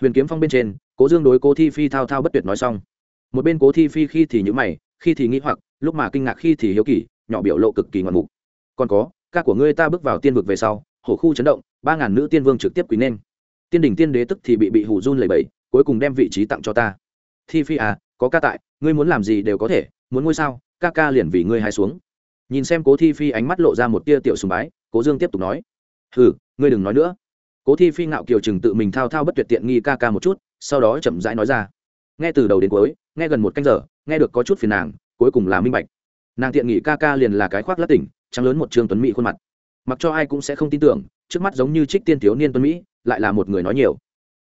Huyền kiếm phong bên trên, cố dương đối cố thi phi thao thao bất tuyệt nói xong. Một bên cố thi phi khi thì nhữ mày, khi thì nghĩ hoặc, lúc mà kinh ngạc khi thì hiếu kỳ nhỏ biểu lộ cực kỳ ngoạn mục. Còn có, ca của ngươi ta bước vào tiên vực về sau, hổ khu chấn động, ba ngàn nữ tiên vương trực tiếp quý nên. Tiên đỉnh tiên đế tức thì bị bị hủ run lầy bẫy cuối cùng đem vị trí tặng cho ta. Thi phi à có ca tại, ngươi muốn làm gì đều có thể, muốn ngôi sao, ca ca liền vì ngươi hai xuống. Nhìn xem cố thi phi ánh mắt lộ ra một tia tiểu sùng bái, cố dương tiếp tục nói. Hừ, ngươi đừng nói nữa. Cố thi phi ngạo kiều chừng tự mình thao thao bất tuyệt tiện nghi ca ca một chút, sau đó chậm rãi nói ra. Nghe từ đầu đến cuối, nghe gần một canh giờ, nghe được có chút phiền nàng, cuối cùng là minh bạch nàng tiện nghị ca ca liền là cái khoác lát tỉnh, trắng lớn một trương tuấn mỹ khuôn mặt. Mặc cho ai cũng sẽ không tin tưởng, trước mắt giống như trích tiên thiếu niên tuấn mỹ, lại là một người nói nhiều.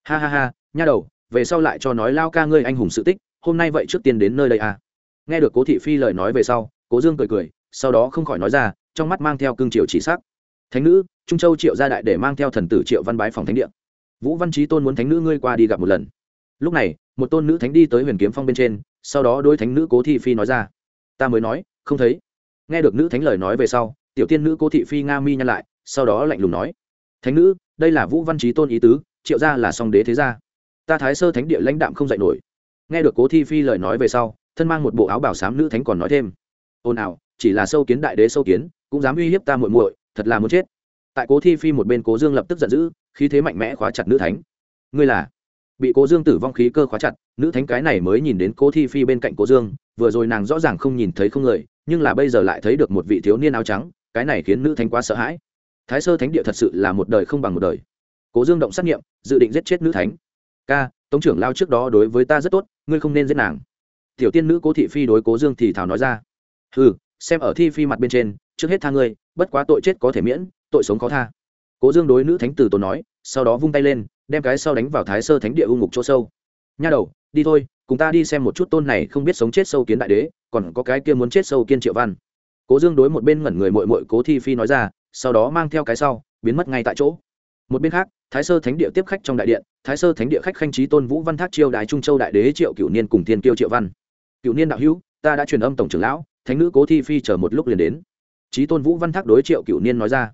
Ha ha ha, nha đầu, về sau lại cho nói lao ca ngươi anh hùng sự tích, hôm nay vậy trước tiên đến nơi đây à. Nghe được cố thị phi lời nói về sau, cố dương cười cười, sau đó không khỏi nói ra, trong mắt mang theo cương triều chỉ sắc. Thánh nữ, trung châu triệu gia đại để mang theo thần tử triệu văn bái phòng thánh địa. Vũ văn trí tôn muốn thánh nữ ngươi qua đi gặp một lần. Lúc này, một tôn nữ thánh đi tới huyền kiếm phong bên trên, sau đó đôi thánh nữ cố thị phi nói ra, ta mới nói không thấy. Nghe được nữ thánh lời nói về sau, tiểu tiên nữ cố thị phi nga mi nhăn lại, sau đó lạnh lùng nói, thánh nữ, đây là vũ văn trí tôn ý tứ, triệu gia là song đế thế gia. Ta thái sơ thánh địa lãnh đạm không dạy nổi. Nghe được cố thi phi lời nói về sau, thân mang một bộ áo bảo sám nữ thánh còn nói thêm ồn ào, chỉ là sâu kiến đại đế sâu kiến, cũng dám uy hiếp ta muội muội, thật là muốn chết. Tại cố thi phi một bên cố dương lập tức giận dữ, khí thế mạnh mẽ khóa chặt nữ thánh. Ngươi là bị cố dương tử vong khí cơ khóa chặt, nữ thánh cái này mới nhìn đến cố thi phi bên cạnh cố dương, vừa rồi nàng rõ ràng không nhìn thấy không người, nhưng là bây giờ lại thấy được một vị thiếu niên áo trắng, cái này khiến nữ thánh quá sợ hãi. Thái sơ thánh địa thật sự là một đời không bằng một đời. Cố dương động xác nghiệm dự định giết chết nữ thánh. Ca, tống trưởng lao trước đó đối với ta rất tốt, ngươi không nên giết nàng. Tiểu tiên nữ cố thị phi đối cố dương thì thảo nói ra. Ừ xem ở thi phi mặt bên trên, trước hết tha ngươi, bất quá tội chết có thể miễn, tội sống khó tha. Cố dương đối nữ thánh tử tổ nói, sau đó vung tay lên đem cái sau đánh vào thái sơ thánh địa u ngục chỗ sâu. Nha đầu, đi thôi, cùng ta đi xem một chút tôn này không biết sống chết sâu kiến đại đế, còn có cái kia muốn chết sâu kiên triệu văn. Cố dương đối một bên ngẩn người mội mội cố thi phi nói ra, sau đó mang theo cái sau, biến mất ngay tại chỗ. Một bên khác, thái sơ thánh địa tiếp khách trong đại điện, thái sơ thánh địa khách khanh trí tôn vũ văn thác chiêu đại trung châu đại đế triệu cửu niên cùng thiên kiêu triệu văn. Cửu niên đạo hữu, ta đã truyền âm tổng trưởng lão, thánh nữ cố thi phi chờ một lúc liền đến. Trí tôn vũ văn thác đối triệu cửu niên nói ra,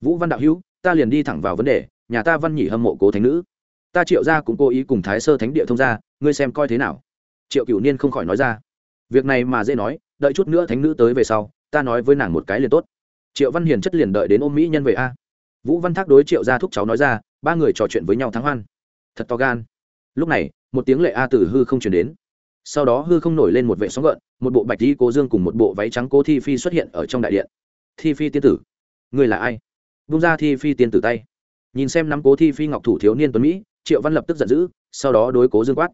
vũ văn đạo hữu, ta liền đi thẳng vào vấn đề nhà ta văn nhỉ hâm mộ cố thánh nữ. Ta triệu ra cũng cố ý cùng thái sơ thánh địa thông ra ngươi xem coi thế nào. Triệu cửu niên không khỏi nói ra. Việc này mà dễ nói, đợi chút nữa thánh nữ tới về sau, ta nói với nàng một cái liền tốt. Triệu văn hiền chất liền đợi đến ôm mỹ nhân về a. Vũ văn thác đối triệu ra thúc cháu nói ra, ba người trò chuyện với nhau thắng hoan. Thật to gan. Lúc này, một tiếng lệ a từ hư không chuyển đến. Sau đó hư không nổi lên một vệ sóng gợn, một bộ bạch thi cố dương cùng một bộ váy trắng cố thi phi xuất hiện ở trong đại điện. Thi phi tiên tử người là ai? Bung ra thi phi tiên tử tay nhìn xem năm cố thi phi ngọc thủ thiếu niên tuấn mỹ, triệu văn lập tức giận dữ, sau đó đối cố dương quát.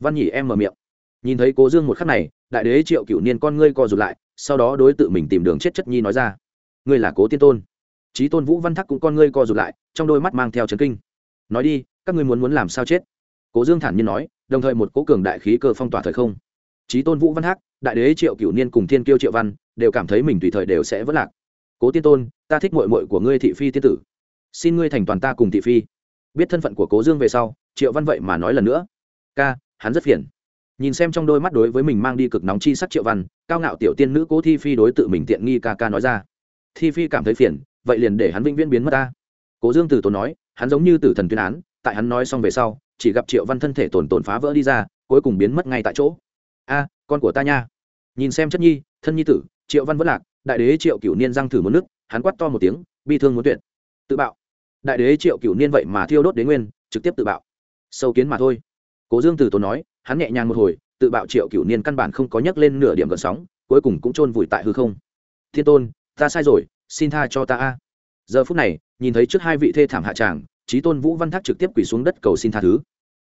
Văn nhỉ em mở miệng. Nhìn thấy cố dương một khắc này, đại đế triệu cựu niên con ngươi co rụt lại, sau đó đối tự mình tìm đường chết chất nhi nói ra. Ngươi là cố tiên tôn. Trí tôn vũ văn thắc cũng con ngươi co rụt lại, trong đôi mắt mang theo trấn kinh. Nói đi, các ngươi muốn muốn làm sao chết? Cố dương thản nhiên nói, đồng thời một cố cường đại khí cơ phong tỏa thời không. Trí tôn vũ văn hắc đại đế triệu cửu niên cùng thiên kiêu triệu văn đều cảm thấy mình tùy thời đều sẽ vất lạc. Cố tiên tôn, ta thích mội mội của ngươi thị phi tiên tử xin ngươi thành toàn ta cùng thị phi. Biết thân phận của cố dương về sau, triệu văn vậy mà nói lần nữa. Ca, hắn rất phiền. Nhìn xem trong đôi mắt đối với mình mang đi cực nóng chi sắc triệu văn, cao ngạo tiểu tiên nữ cố thi phi đối tự mình tiện nghi ca ca nói ra. Thi phi cảm thấy phiền, vậy liền để hắn vĩnh viễn biến mất ta. Cố dương từ tốn nói, hắn giống như tử thần tuyên án, tại hắn nói xong về sau, chỉ gặp triệu văn thân thể tồn tồn phá vỡ đi ra, cuối cùng biến mất ngay tại chỗ. A, con của ta nha. Nhìn xem chất nhi, thân nhi tử, triệu văn vẫn lạc, đại đế triệu cửu niên răng thử một nước, hắn quắt to một tiếng, bi thương muốn tuyệt. Tự bạo đại đế triệu cửu niên vậy mà thiêu đốt đế nguyên, trực tiếp tự bạo. Sâu kiến mà thôi. Cố dương từ tốn nói, hắn nhẹ nhàng một hồi, tự bạo triệu cửu niên căn bản không có nhấc lên nửa điểm gần sóng, cuối cùng cũng chôn vùi tại hư không. Thiên tôn, ta sai rồi, xin tha cho ta a. Giờ phút này, nhìn thấy trước hai vị thê thảm hạ tràng trí tôn vũ văn thác trực tiếp quỳ xuống đất cầu xin tha thứ.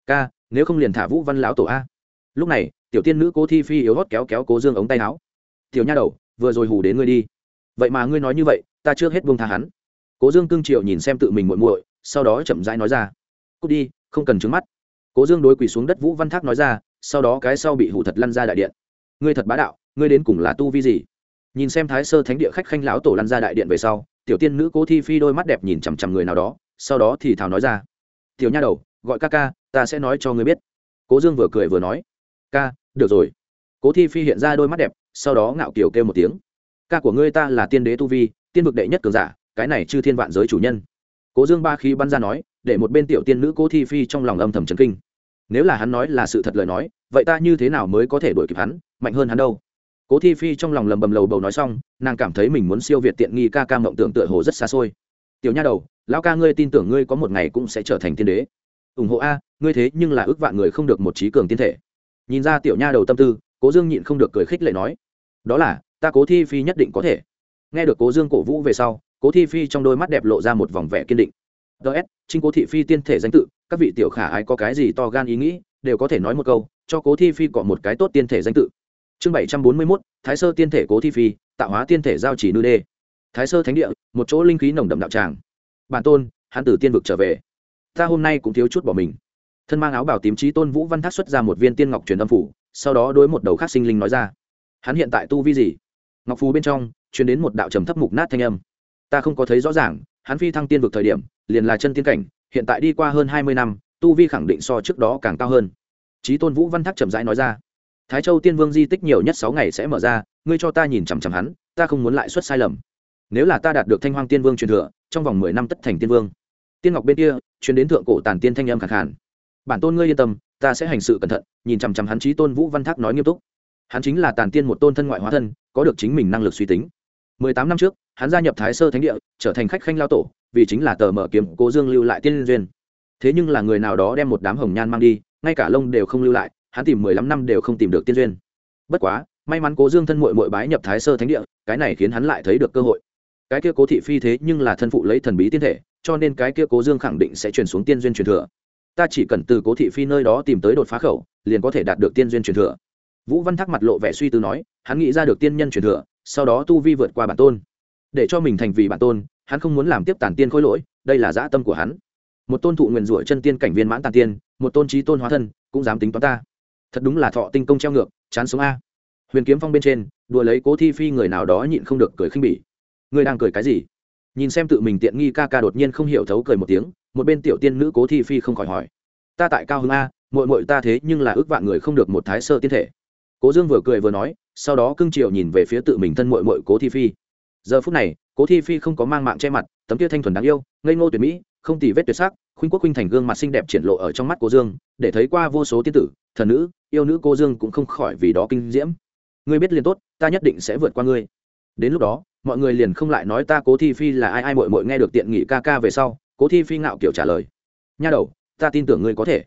Ca, nếu không liền thả vũ văn lão tổ a. Lúc này, tiểu tiên nữ cố thi phi yếu hót kéo kéo cố dương ống tay áo. Tiểu nha đầu, vừa rồi hù đến ngươi đi. Vậy mà ngươi nói như vậy, ta chưa hết buông tha hắn cố dương cương triệu nhìn xem tự mình muội muội, sau đó chậm rãi nói ra, cút đi, không cần trứng mắt. Cố dương đối quỳ xuống đất vũ văn thác nói ra, sau đó cái sau bị hủ thật lăn ra đại điện. Ngươi thật bá đạo, ngươi đến cùng là tu vi gì? Nhìn xem thái sơ thánh địa khách khanh lão tổ lăn ra đại điện về sau, tiểu tiên nữ cố thi phi đôi mắt đẹp nhìn chằm chằm người nào đó, sau đó thì thào nói ra, tiểu nha đầu, gọi ca ca, ta sẽ nói cho ngươi biết. Cố dương vừa cười vừa nói, ca, được rồi. Cố thi phi hiện ra đôi mắt đẹp, sau đó ngạo kiều kêu một tiếng, ca của ngươi ta là tiên đế tu vi, tiên vực đệ nhất cường giả cái này chư thiên vạn giới chủ nhân. Cố dương ba khi bắn ra nói, để một bên tiểu tiên nữ cố thi phi trong lòng âm thầm trấn kinh. Nếu là hắn nói là sự thật lời nói, vậy ta như thế nào mới có thể đuổi kịp hắn, mạnh hơn hắn đâu? Cố thi phi trong lòng lầm bầm lầu bầu nói xong, nàng cảm thấy mình muốn siêu việt tiện nghi ca ca mộng tưởng tựa hồ rất xa xôi. Tiểu nha đầu, lão ca ngươi tin tưởng ngươi có một ngày cũng sẽ trở thành tiên đế. Ủng hộ a, ngươi thế nhưng là ước vạn người không được một trí cường tiên thể. Nhìn ra tiểu nha đầu tâm tư, cố dương nhịn không được cười khích lệ nói, đó là, ta cố thi phi nhất định có thể. Nghe được cố dương cổ vũ về sau cố thi phi trong đôi mắt đẹp lộ ra một vòng vẻ kiên định. Ts trinh cố thị phi tiên thể danh tự, các vị tiểu khả ai có cái gì to gan ý nghĩ, đều có thể nói một câu, cho cố thi phi cọ một cái tốt tiên thể danh tự. Chương bảy trăm bốn mươi mốt, thái sơ tiên thể cố thi phi, tạo hóa tiên thể giao chỉ nư đê. Thái sơ thánh địa, một chỗ linh khí nồng đậm đạo tràng. Bản tôn hãn tử tiên vực trở về. Ta hôm nay cũng thiếu chút bỏ mình. Thân mang áo bảo tím trí tôn vũ văn thác xuất ra một viên tiên ngọc truyền âm phủ, sau đó đối một đầu khác sinh linh nói ra. Hắn hiện tại tu vi gì? Ngọc phú bên trong, truyền đến một đạo trầm thấp mục nát thanh âm ta không có thấy rõ ràng, hắn phi thăng tiên vực thời điểm, liền là chân tiên cảnh, hiện tại đi qua hơn hai mươi năm, tu vi khẳng định so trước đó càng cao hơn. Trí tôn vũ văn thác chậm rãi nói ra. Thái châu tiên vương di tích nhiều nhất sáu ngày sẽ mở ra, ngươi cho ta nhìn chằm chằm hắn, ta không muốn lại xuất sai lầm. Nếu là ta đạt được thanh hoang tiên vương truyền thừa, trong vòng mười năm tất thành tiên vương. Tiên ngọc bên kia chuyến đến thượng cổ tàn tiên thanh âm khẳng khản bản tôn ngươi yên tâm, ta sẽ hành sự cẩn thận, nhìn chằm chằm hắn trí tôn vũ văn thác nói nghiêm túc. Hắn chính là tàn tiên một tôn thân ngoại hóa thân, có được chính mình năng lực suy tính mười tám năm trước, hắn gia nhập thái sơ thánh địa, trở thành khách khanh lao tổ, vì chính là tờ mở kiếm cố dương lưu lại tiên duyên. Thế nhưng là người nào đó đem một đám hồng nhan mang đi, ngay cả lông đều không lưu lại, hắn tìm mười lăm năm đều không tìm được tiên duyên. Bất quá, may mắn cố dương thân mội mội bái nhập thái sơ thánh địa, cái này khiến hắn lại thấy được cơ hội. Cái kia cố thị phi thế nhưng là thân phụ lấy thần bí tiên thể, cho nên cái kia cố dương khẳng định sẽ truyền xuống tiên duyên truyền thừa. Ta chỉ cần từ cố thị phi nơi đó tìm tới đột phá khẩu, liền có thể đạt được tiên duyên truyền thừa. Vũ văn thắc mặt lộ vẻ suy tư nói, hắn nghĩ ra được tiên nhân truyền thừa sau đó tu vi vượt qua bản tôn. Để cho mình thành vì bản tôn, hắn không muốn làm tiếp tản tiên khôi lỗi, đây là dã tâm của hắn. Một tôn thụ nguyền rủa chân tiên cảnh viên mãn tàn tiên, một tôn trí tôn hóa thân, cũng dám tính toán ta. Thật đúng là thọ tinh công treo ngược, chán sống a. Huyền kiếm phong bên trên, đùa lấy cố thi phi người nào đó nhịn không được cười khinh bỉ. Ngươi đang cười cái gì? Nhìn xem tự mình tiện nghi ca ca đột nhiên không hiểu thấu cười một tiếng, một bên tiểu tiên nữ cố thi phi không khỏi hỏi. Ta tại cao hưng a mội mội ta thế nhưng là ước vạn người không được một thái sơ tiên thể cố dương vừa cười vừa nói, sau đó cưng triệu nhìn về phía tự mình thân mội mội cố thi phi. Giờ phút này, cố thi phi không có mang mạng che mặt, tấm kia thanh thuần đáng yêu, ngây ngô tuyệt mỹ, không tì vết tuyệt sắc, khuynh quốc khuynh thành gương mặt xinh đẹp triển lộ ở trong mắt cố dương, để thấy qua vô số tiên tử, thần nữ, yêu nữ cô dương cũng không khỏi vì đó kinh diễm. Ngươi biết liền tốt, ta nhất định sẽ vượt qua ngươi. Đến lúc đó, mọi người liền không lại nói ta cố thi phi là ai ai mội mội nghe được tiện nghị ca ca về sau, cố thi phi ngạo kiểu trả lời. Nha đầu, ta tin tưởng ngươi có thể.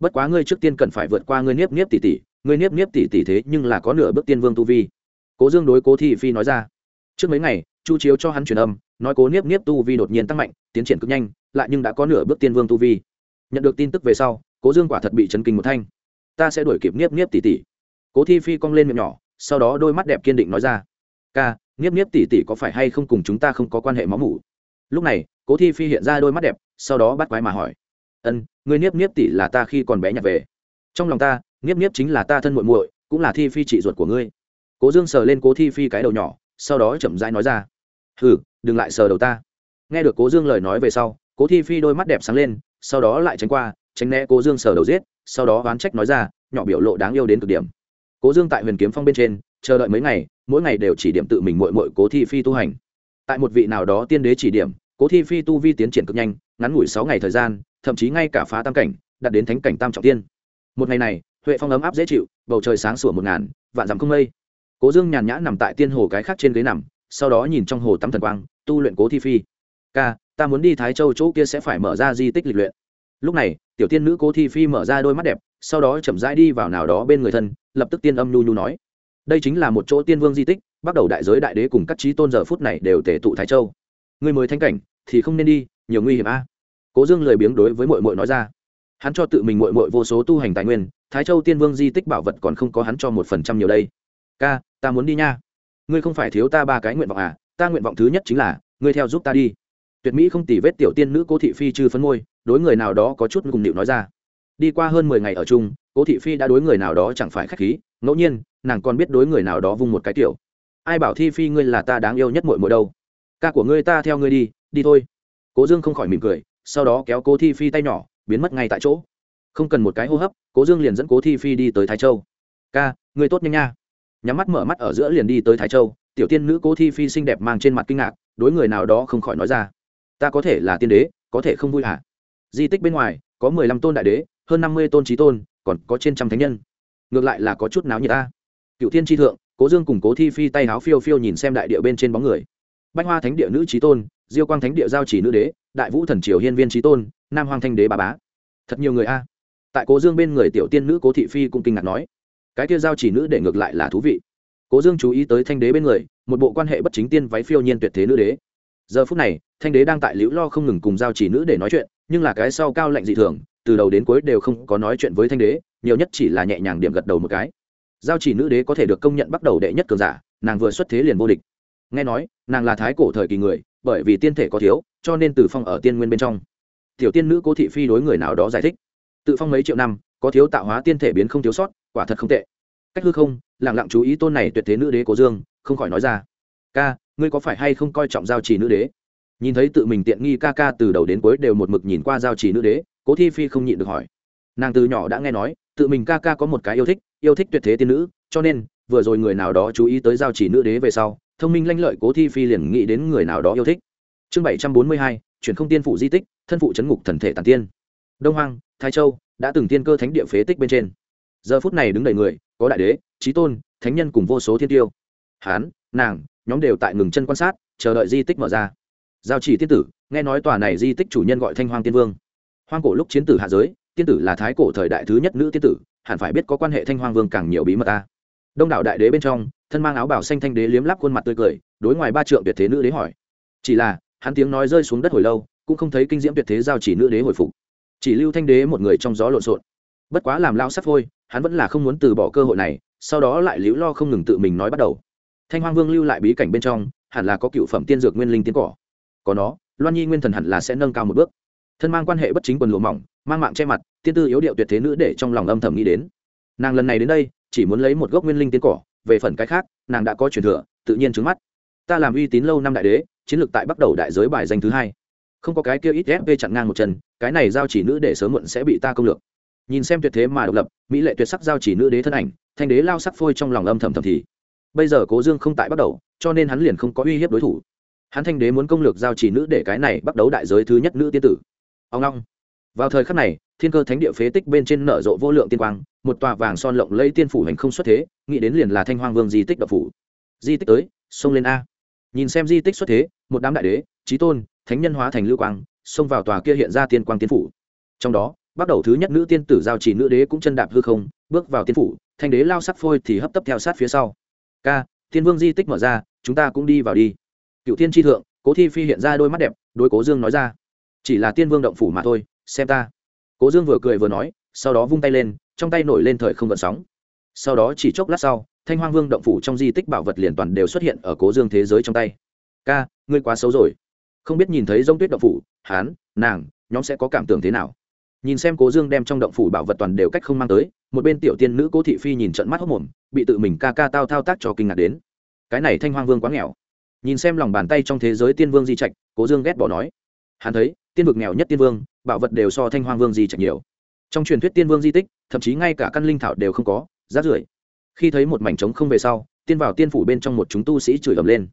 Bất quá ngươi trước tiên cần phải vượt qua ngươi niếp niếp tỷ tỷ ngươi niếp niếp tỷ tỷ thế nhưng là có nửa bước tiên vương tu vi. Cố dương đối cố thi phi nói ra. Trước mấy ngày, chu chiếu cho hắn truyền âm, nói cố niếp niếp tu vi đột nhiên tăng mạnh, tiến triển cực nhanh, lại nhưng đã có nửa bước tiên vương tu vi. Nhận được tin tức về sau, cố dương quả thật bị chấn kinh một thanh. Ta sẽ đuổi kịp niếp niếp tỷ tỷ cố thi phi cong lên miệng nhỏ, sau đó đôi mắt đẹp kiên định nói ra. Ca, niếp niếp tỷ tỷ có phải hay không cùng chúng ta không có quan hệ máu mủ? Lúc này, cố thi phi hiện ra đôi mắt đẹp, sau đó bắt quái mà hỏi. Ân người niếp niếp tỷ là ta khi còn bé nhặt về. Trong lòng ta nghiếp nghiếp chính là ta thân muội muội, cũng là thi phi chị ruột của ngươi. Cố dương sờ lên cố thi phi cái đầu nhỏ, sau đó chậm rãi nói ra. Hừ, đừng lại sờ đầu ta. Nghe được cố dương lời nói về sau, cố thi phi đôi mắt đẹp sáng lên, sau đó lại tránh qua, tránh né cố dương sờ đầu giết, sau đó oán trách nói ra, nhỏ biểu lộ đáng yêu đến cực điểm. Cố dương tại huyền kiếm phong bên trên, chờ đợi mấy ngày, mỗi ngày đều chỉ điểm tự mình mội mội cố thi phi tu hành. Tại một vị nào đó tiên đế chỉ điểm, cố thi phi tu vi tiến triển cực nhanh, ngắn ngủi sáu ngày thời gian, thậm chí ngay cả phá tam cảnh, đạt đến thánh cảnh tam trọng tiên. Một ngày này huệ phong ấm áp dễ chịu, bầu trời sáng sủa một ngàn, vạn dặm không mây. Cố dương nhàn nhã nằm tại tiên hồ cái khác trên ghế nằm, sau đó nhìn trong hồ tắm thần quang, tu luyện cố thi phi. Ca, ta muốn đi thái châu chỗ kia sẽ phải mở ra di tích lịch luyện. Lúc này, tiểu tiên nữ cố thi phi mở ra đôi mắt đẹp, sau đó chậm rãi đi vào nào đó bên người thân, lập tức tiên âm nhu nhu nói, đây chính là một chỗ tiên vương di tích, bắt đầu đại giới đại đế cùng các trí tôn giờ phút này đều tể tụ thái châu. Người mới thanh cảnh, thì không nên đi, nhiều nguy hiểm a. Cố dương lười biếng đối với mội mội nói ra. Hắn cho tự mình mội mội vô số tu hành tài nguyên thái châu tiên vương di tích bảo vật còn không có hắn cho một phần trăm nhiều đây. Ca, ta muốn đi nha. Ngươi không phải thiếu ta ba cái nguyện vọng à? Ta nguyện vọng thứ nhất chính là, ngươi theo giúp ta đi. Tuyệt mỹ không tỉ vết tiểu tiên nữ cố thị phi chư phấn môi, đối người nào đó có chút cùng điệu nói ra. Đi qua hơn mười ngày ở chung, cố thị phi đã đối người nào đó chẳng phải k h á c h khí, ngẫu nhiên, nàng còn biết đối người nào đó vung một cái tiểu. Ai bảo thi phi ngươi là ta đáng yêu nhất mội mội đâu? Ca của ngươi ta theo ngươi đi đi thôi. Cố dương không khỏi mỉm cười, sau đó kéo cố thi phi tay nhỏ, biến mất ngay tại chỗ không cần một cái hô hấp, cố dương liền dẫn cố thi phi đi tới thái châu. Ca người tốt nhanh nha. Nhắm mắt mở mắt ở giữa liền đi tới thái châu, tiểu tiên nữ cố thi phi xinh đẹp mang trên mặt kinh ngạc, đối người nào đó không khỏi nói ra. Ta có thể là tiên đế, có thể không vui hả? Di tích bên ngoài, có mười lăm tôn đại đế, hơn năm mươi tôn trí tôn, còn có trên trăm thánh nhân. Ngược lại là có chút náo như ta. Cựu thiên tri thượng, cố dương cùng cố thi phi tay háo phiêu phiêu nhìn xem đại địa bên trên bóng người. Bách hoa thánh địa nữ trí tôn, diêu quang thánh địa giao chỉ nữ đế, đại vũ thần triều hiên viên trí tôn, nam hoàng thanh đế bà bá. Thật nhiều người a tại cố dương bên người tiểu tiên nữ cố thị phi cũng kinh ngạc nói, cái kia giao chỉ nữ để ngược lại là thú vị. cố dương chú ý tới thanh đế bên người, một bộ quan hệ bất chính tiên váy phiêu nhiên tuyệt thế nữ đế. giờ phút này, thanh đế đang tại liễu lo không ngừng cùng giao chỉ nữ để nói chuyện, nhưng là cái sau cao lạnh dị thường, từ đầu đến cuối đều không có nói chuyện với thanh đế, nhiều nhất chỉ là nhẹ nhàng điểm gật đầu một cái. giao chỉ nữ đế có thể được công nhận bắt đầu đệ nhất cường giả, nàng vừa xuất thế liền vô địch. nghe nói, nàng là thái cổ thời kỳ người, bởi vì tiên thể có thiếu, cho nên từ phong ở tiên nguyên bên trong. tiểu tiên nữ cố thị phi đối người nào đó giải thích tự phong mấy triệu năm, có thiếu tạo hóa tiên thể biến không thiếu sót, quả thật không tệ. Cách hư không lẳng lặng chú ý tôn này tuyệt thế nữ đế cố dương, không khỏi nói ra. Ca, ngươi có phải hay không coi trọng giao trì nữ đế? Nhìn thấy tự mình tiện nghi ca ca từ đầu đến cuối đều một mực nhìn qua giao trì nữ đế, cố thi phi không nhịn được hỏi. Nàng từ nhỏ đã nghe nói, tự mình ca ca có một cái yêu thích yêu thích tuyệt thế tiên nữ, cho nên, vừa rồi người nào đó chú ý tới giao trì nữ đế về sau, thông minh lanh lợi cố thi phi liền nghĩ đến người nào đó yêu thích. Chương bảy trăm bốn mươi hai, chuyển không tiên phụ di tích, thân phụ chấn ngục thần thể tàn tiên. Đông hoang thái châu, đã từng tiên cơ thánh địa phế tích bên trên. Giờ phút này đứng đầy người, có đại đế trí tôn, thánh nhân cùng vô số thiên tiêu. Hán, nàng, nhóm đều tại ngừng chân quan sát, chờ đợi di tích mở ra. Giao chỉ tiên tử, nghe nói tòa này di tích chủ nhân gọi thanh hoàng tiên vương. Hoang cổ lúc chiến tử hạ giới, tiên tử là thái cổ thời đại thứ nhất nữ tiên tử, hẳn phải biết có quan hệ thanh hoàng vương càng nhiều bí mật ta. Đông đảo đại đế bên trong, thân mang áo bảo xanh thanh đế liếm lắp khuôn mặt tươi cười, đối ngoài ba trượng tuyệt thế nữ đế hỏi. Chỉ là, hắn tiếng nói rơi xuống đất hồi lâu, cũng không thấy kinh diễm tuyệt thế giao chỉ nữ đế hồi phục chỉ lưu thanh đế một người trong gió lộn xộn. Bất quá làm lao sắt thôi hắn vẫn là không muốn từ bỏ cơ hội này, sau đó lại liễu lo không ngừng tự mình nói bắt đầu. Thanh hoang vương lưu lại bí cảnh bên trong, hẳn là có cựu phẩm tiên dược nguyên linh tiến cỏ. Có nó, loan nhi nguyên thần hẳn là sẽ nâng cao một bước. Thân mang quan hệ bất chính quần lụa mỏng, mang mạng che mặt, tiên tư yếu điệu tuyệt thế nữ để trong lòng âm thầm nghĩ đến. Nàng lần này đến đây, chỉ muốn lấy một gốc nguyên linh tiến cỏ, về phần cái khác, nàng đã có truyền thừa, tự nhiên trứng mắt. Ta làm uy tín lâu năm đại đế, chiến lược tại bắt đầu đại giới bài danh thứ hai không có cái kia ít ép chặn ngang một chân, cái này giao chỉ nữ để sớm muộn sẽ bị ta công lược. Nhìn xem tuyệt thế mà độc lập, mỹ lệ tuyệt sắc giao chỉ nữ đế thân ảnh, thanh đế lao sắc phôi trong lòng âm thầm thầm thì. Bây giờ cố dương không tại bắt đầu, cho nên hắn liền không có uy hiếp đối thủ. Hắn thanh đế muốn công lược giao chỉ nữ để cái này bắt đấu đại giới thứ nhất nữ tiên tử. Ông long. Vào thời khắc này, thiên cơ thánh địa phế tích bên trên nở rộ vô lượng tiên quang, một tòa vàng son lộng lấy tiên phủ hành không xuất thế, nghĩ đến liền là thanh hoang vương di tích độc phủ. Di tích tới, xông lên a. Nhìn xem di tích xuất thế, một đám đại đế trí tôn thánh nhân hóa thành lưu quang, xông vào tòa kia hiện ra tiên quang tiên phủ. Trong đó, bắt đầu thứ nhất nữ tiên tử giao chỉ nữ đế cũng chân đạp hư không, bước vào tiên phủ, thanh đế lao sắc phôi thì hấp tấp theo sát phía sau. Ca thiên vương di tích mở ra, chúng ta cũng đi vào đi. Cựu thiên tri thượng, cố thi phi hiện ra đôi mắt đẹp đôi cố dương nói ra. Chỉ là tiên vương động phủ mà thôi, xem ta. Cố dương vừa cười vừa nói, sau đó vung tay lên, trong tay nổi lên thời không vận sóng. Sau đó chỉ chốc lát sau, thanh hoang vương động phủ trong di tích bảo vật liền toàn đều xuất hiện ở cố dương thế giới trong tay. Ca, ngươi quá xấu rồi không biết nhìn thấy g tuyết động phủ, hán, nàng, nhóm sẽ có cảm tưởng thế nào? Nhìn xem cố dương đem trong động phủ bảo vật toàn đều cách không mang tới, một bên tiểu tiên nữ cố thị phi nhìn trận mắt hốc mồm, bị tự mình ca ca tao thao tác cho kinh ngạc đến. Cái này thanh hoang vương quá nghèo. Nhìn xem lòng bàn tay trong thế giới tiên vương di trạch, cố dương ghét bỏ nói. Hắn thấy, tiên vực nghèo nhất tiên vương, bảo vật đều so thanh hoang vương di trạch nhiều. Trong truyền thuyết tiên vương di tích, thậm chí ngay cả căn linh thảo đều không có rát rưởi. Khi thấy một mảnh trống không về sau, tiên vào tiên phủ bên trong một chúng tu sĩ chửi ầm lên.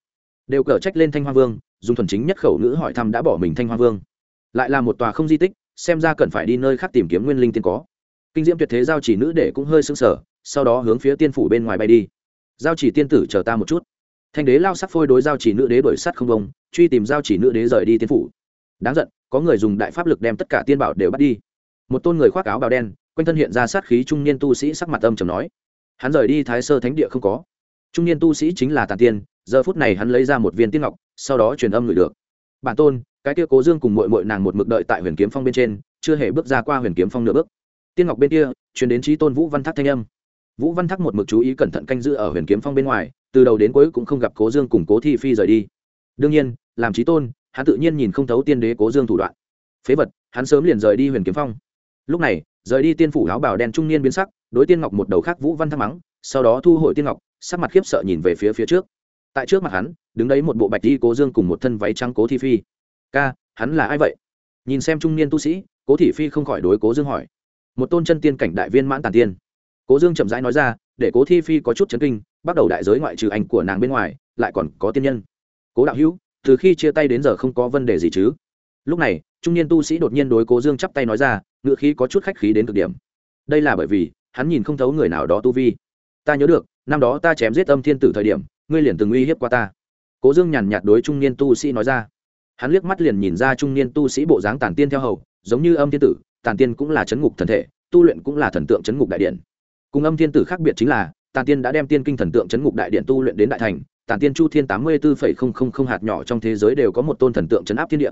Đều cở trách lên thanh hoa vương dùng thuần chính nhất khẩu ngữ hỏi thăm đã bỏ mình thanh hoa vương. Lại là một tòa không di tích, xem ra cần phải đi nơi khác tìm kiếm nguyên linh tiên có. Kinh diễm tuyệt thế giao chỉ nữ để cũng hơi sưng sở sau đó hướng phía tiên phủ bên ngoài bay đi. Giao chỉ tiên tử chờ ta một chút. Thanh đế lao sắc phôi đối giao chỉ nữ đế đổi sắt không bông, truy tìm giao chỉ nữ đế rời đi tiên phủ. Đáng giận, có người dùng đại pháp lực đem tất cả tiên bảo đều bắt đi. Một tôn người khoác áo bào đen, quanh thân hiện ra sát khí trung niên tu sĩ sắc mặt âm trầm nói. Hắn rời đi thái sơ thánh địa không có. Trung niên tu sĩ chính là tàn tiên giờ phút này hắn lấy ra một viên tiên ngọc, sau đó truyền âm gửi được. Bản tôn, cái kia cố dương cùng mội mội nàng một mực đợi tại huyền kiếm phong bên trên, chưa hề bước ra qua huyền kiếm phong nửa bước. Tiên ngọc bên kia, truyền đến trí tôn vũ văn thác thanh âm. Vũ văn thác một mực chú ý cẩn thận canh giữ ở huyền kiếm phong bên ngoài, từ đầu đến cuối cũng không gặp cố dương cùng cố thi phi rời đi. Đương nhiên, làm trí tôn, hắn tự nhiên nhìn không thấu tiên đế cố dương thủ đoạn. Phế vật, hắn sớm liền rời đi huyền kiếm phong. Lúc này, rời đi tiên phủ áo bào đen trung niên biến sắc, đối tiên ngọc một đầu khác vũ văn thác mắng, sau đó thu hồi tiên ngọc, sắc mặt khiếp sợ nhìn về phía phía trước tại trước mặt hắn, đứng đấy một bộ bạch đi cố dương cùng một thân váy trắng cố thị phi. Ca, hắn là ai vậy? Nhìn xem trung niên tu sĩ, cố thị phi không khỏi đối cố dương hỏi. Một tôn chân tiên cảnh đại viên mãn tàn tiên. Cố dương chậm rãi nói ra, để cố thi phi có chút chấn kinh, bắt đầu đại giới ngoại trừ ảnh của nàng bên ngoài, lại còn có tiên nhân. Cố đạo hữu, từ khi chia tay đến giờ không có vấn đề gì chứ? Lúc này, trung niên tu sĩ đột nhiên đối cố dương chắp tay nói ra ngựa khí có chút khách khí đến cực điểm. Đây là bởi vì, hắn nhìn không thấu người nào đó tu vi. Ta nhớ được, năm đó ta chém giết âm thiên tử thời điểm ngươi liền từng uy hiếp qua ta. Cố dương nhàn nhạt đối trung niên tu sĩ nói ra. Hắn liếc mắt liền nhìn ra trung niên tu sĩ bộ dáng tản tiên theo hầu, giống như âm thiên tử, tản tiên cũng là chấn ngục thần thể, tu luyện cũng là thần tượng chấn ngục đại điện. Cùng âm thiên tử khác biệt chính là, tản tiên đã đem tiên kinh thần tượng chấn ngục đại điện tu luyện đến đại thành, tản tiên chu thiên tám mươi bốn hạt nhỏ trong thế giới đều có một tôn thần tượng chấn áp thiên địa.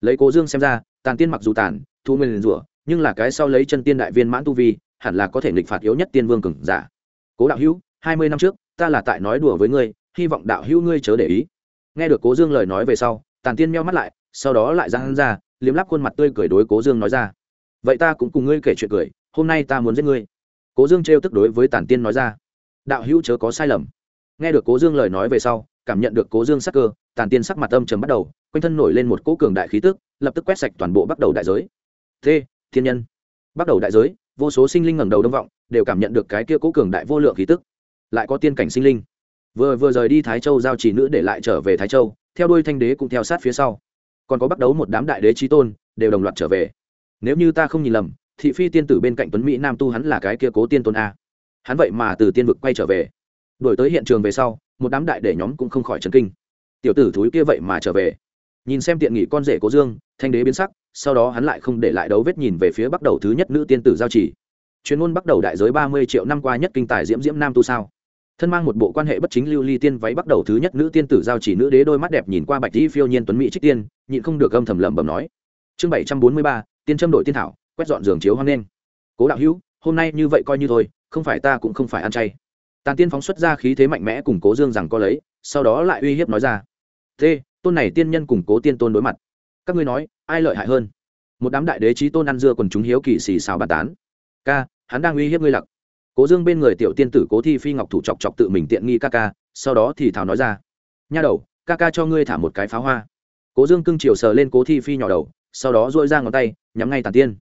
Lấy cố dương xem ra, tản tiên mặc dù tàn thu nguyên rủa, nhưng là cái sau lấy chân tiên đại viên mãn tu vi, hẳn là có thể nghịch phạt yếu nhất tiên vương cường giả. Cố đạo hữu, hai mươi năm trước ta là tại nói đùa với ngươi, hy vọng đạo hữu ngươi chớ để ý. Nghe được cố dương lời nói về sau, tàn tiên meo mắt lại, sau đó lại ra hắn ra, liếm lắp khuôn mặt tươi cười đối cố dương nói ra. Vậy ta cũng cùng ngươi kể chuyện cười, hôm nay ta muốn giết ngươi. Cố dương trêu tức đối với tàn tiên nói ra. Đạo hữu chớ có sai lầm. Nghe được cố dương lời nói về sau, cảm nhận được cố dương sắc cơ, tàn tiên sắc mặt âm trầm bắt đầu, quanh thân nổi lên một cỗ cường đại khí tức, lập tức quét sạch toàn bộ bắt đầu đại giới. T, thiên nhân. Bắt đầu đại giới, vô số sinh linh ngẩng đầu đông vọng, đều cảm nhận được cái kia cỗ cường đại vô lượng khí tức lại có tiên cảnh sinh linh. Vừa vừa rời đi thái châu giao chỉ nữ để lại trở về thái châu, theo đuôi thanh đế cũng theo sát phía sau. Còn có bắt đầu một đám đại đế trí tôn, đều đồng loạt trở về. Nếu như ta không nhìn lầm, thị phi tiên tử bên cạnh tuấn mỹ nam tu hắn là cái kia cố tiên tôn a. Hắn vậy mà từ tiên vực quay trở về. Đổi tới hiện trường về sau, một đám đại để nhóm cũng không khỏi trấn kinh. Tiểu tử thúi kia vậy mà trở về. Nhìn xem tiện nghị con rể cố dương, thanh đế biến sắc, sau đó hắn lại không để lại đấu vết nhìn về phía bắt đầu thứ nhất nữ tiên tử giao chỉ. Chuyên môn bắt đầu đại giới ba mươi triệu năm qua nhất kinh tài diễm diễm nam tu sao? Thân mang một bộ quan hệ bất chính lưu ly tiên váy bắt đầu thứ nhất nữ tiên tử giao chỉ nữ đế đôi mắt đẹp nhìn qua bạch di phiêu nhiên tuấn mỹ trích tiên, nhịn không được âm thầm lẩm bẩm nói. Chương bảy trăm bốn mươi ba, tiên châm đội tiên thảo, quét dọn giường chiếu hoang lên cố đạo hữu, hôm nay như vậy coi như thôi, không phải ta cũng không phải ăn chay. Tàn tiên phóng xuất ra khí thế mạnh mẽ cùng cố dương rằng có lấy, sau đó lại uy hiếp nói ra. Thế, tôn này tiên nhân cùng cố tiên tôn đối mặt. Các ngươi nói, ai lợi hại hơn? Một đám đại đế trí tôn ăn dưa còn chúng hiếu kỳ xì xào bàn tán. Ca, hắn đang uy hiếp ngươi lặc cố dương bên người tiểu tiên tử cố thi phi ngọc thủ chọc chọc tự mình tiện nghi ca ca, sau đó thì thảo nói ra. Nha đầu, ca ca cho ngươi thả một cái pháo hoa. Cố dương cưng chiều sờ lên cố thi phi nhỏ đầu, sau đó dội ra ngón tay, nhắm ngay tàn tiên.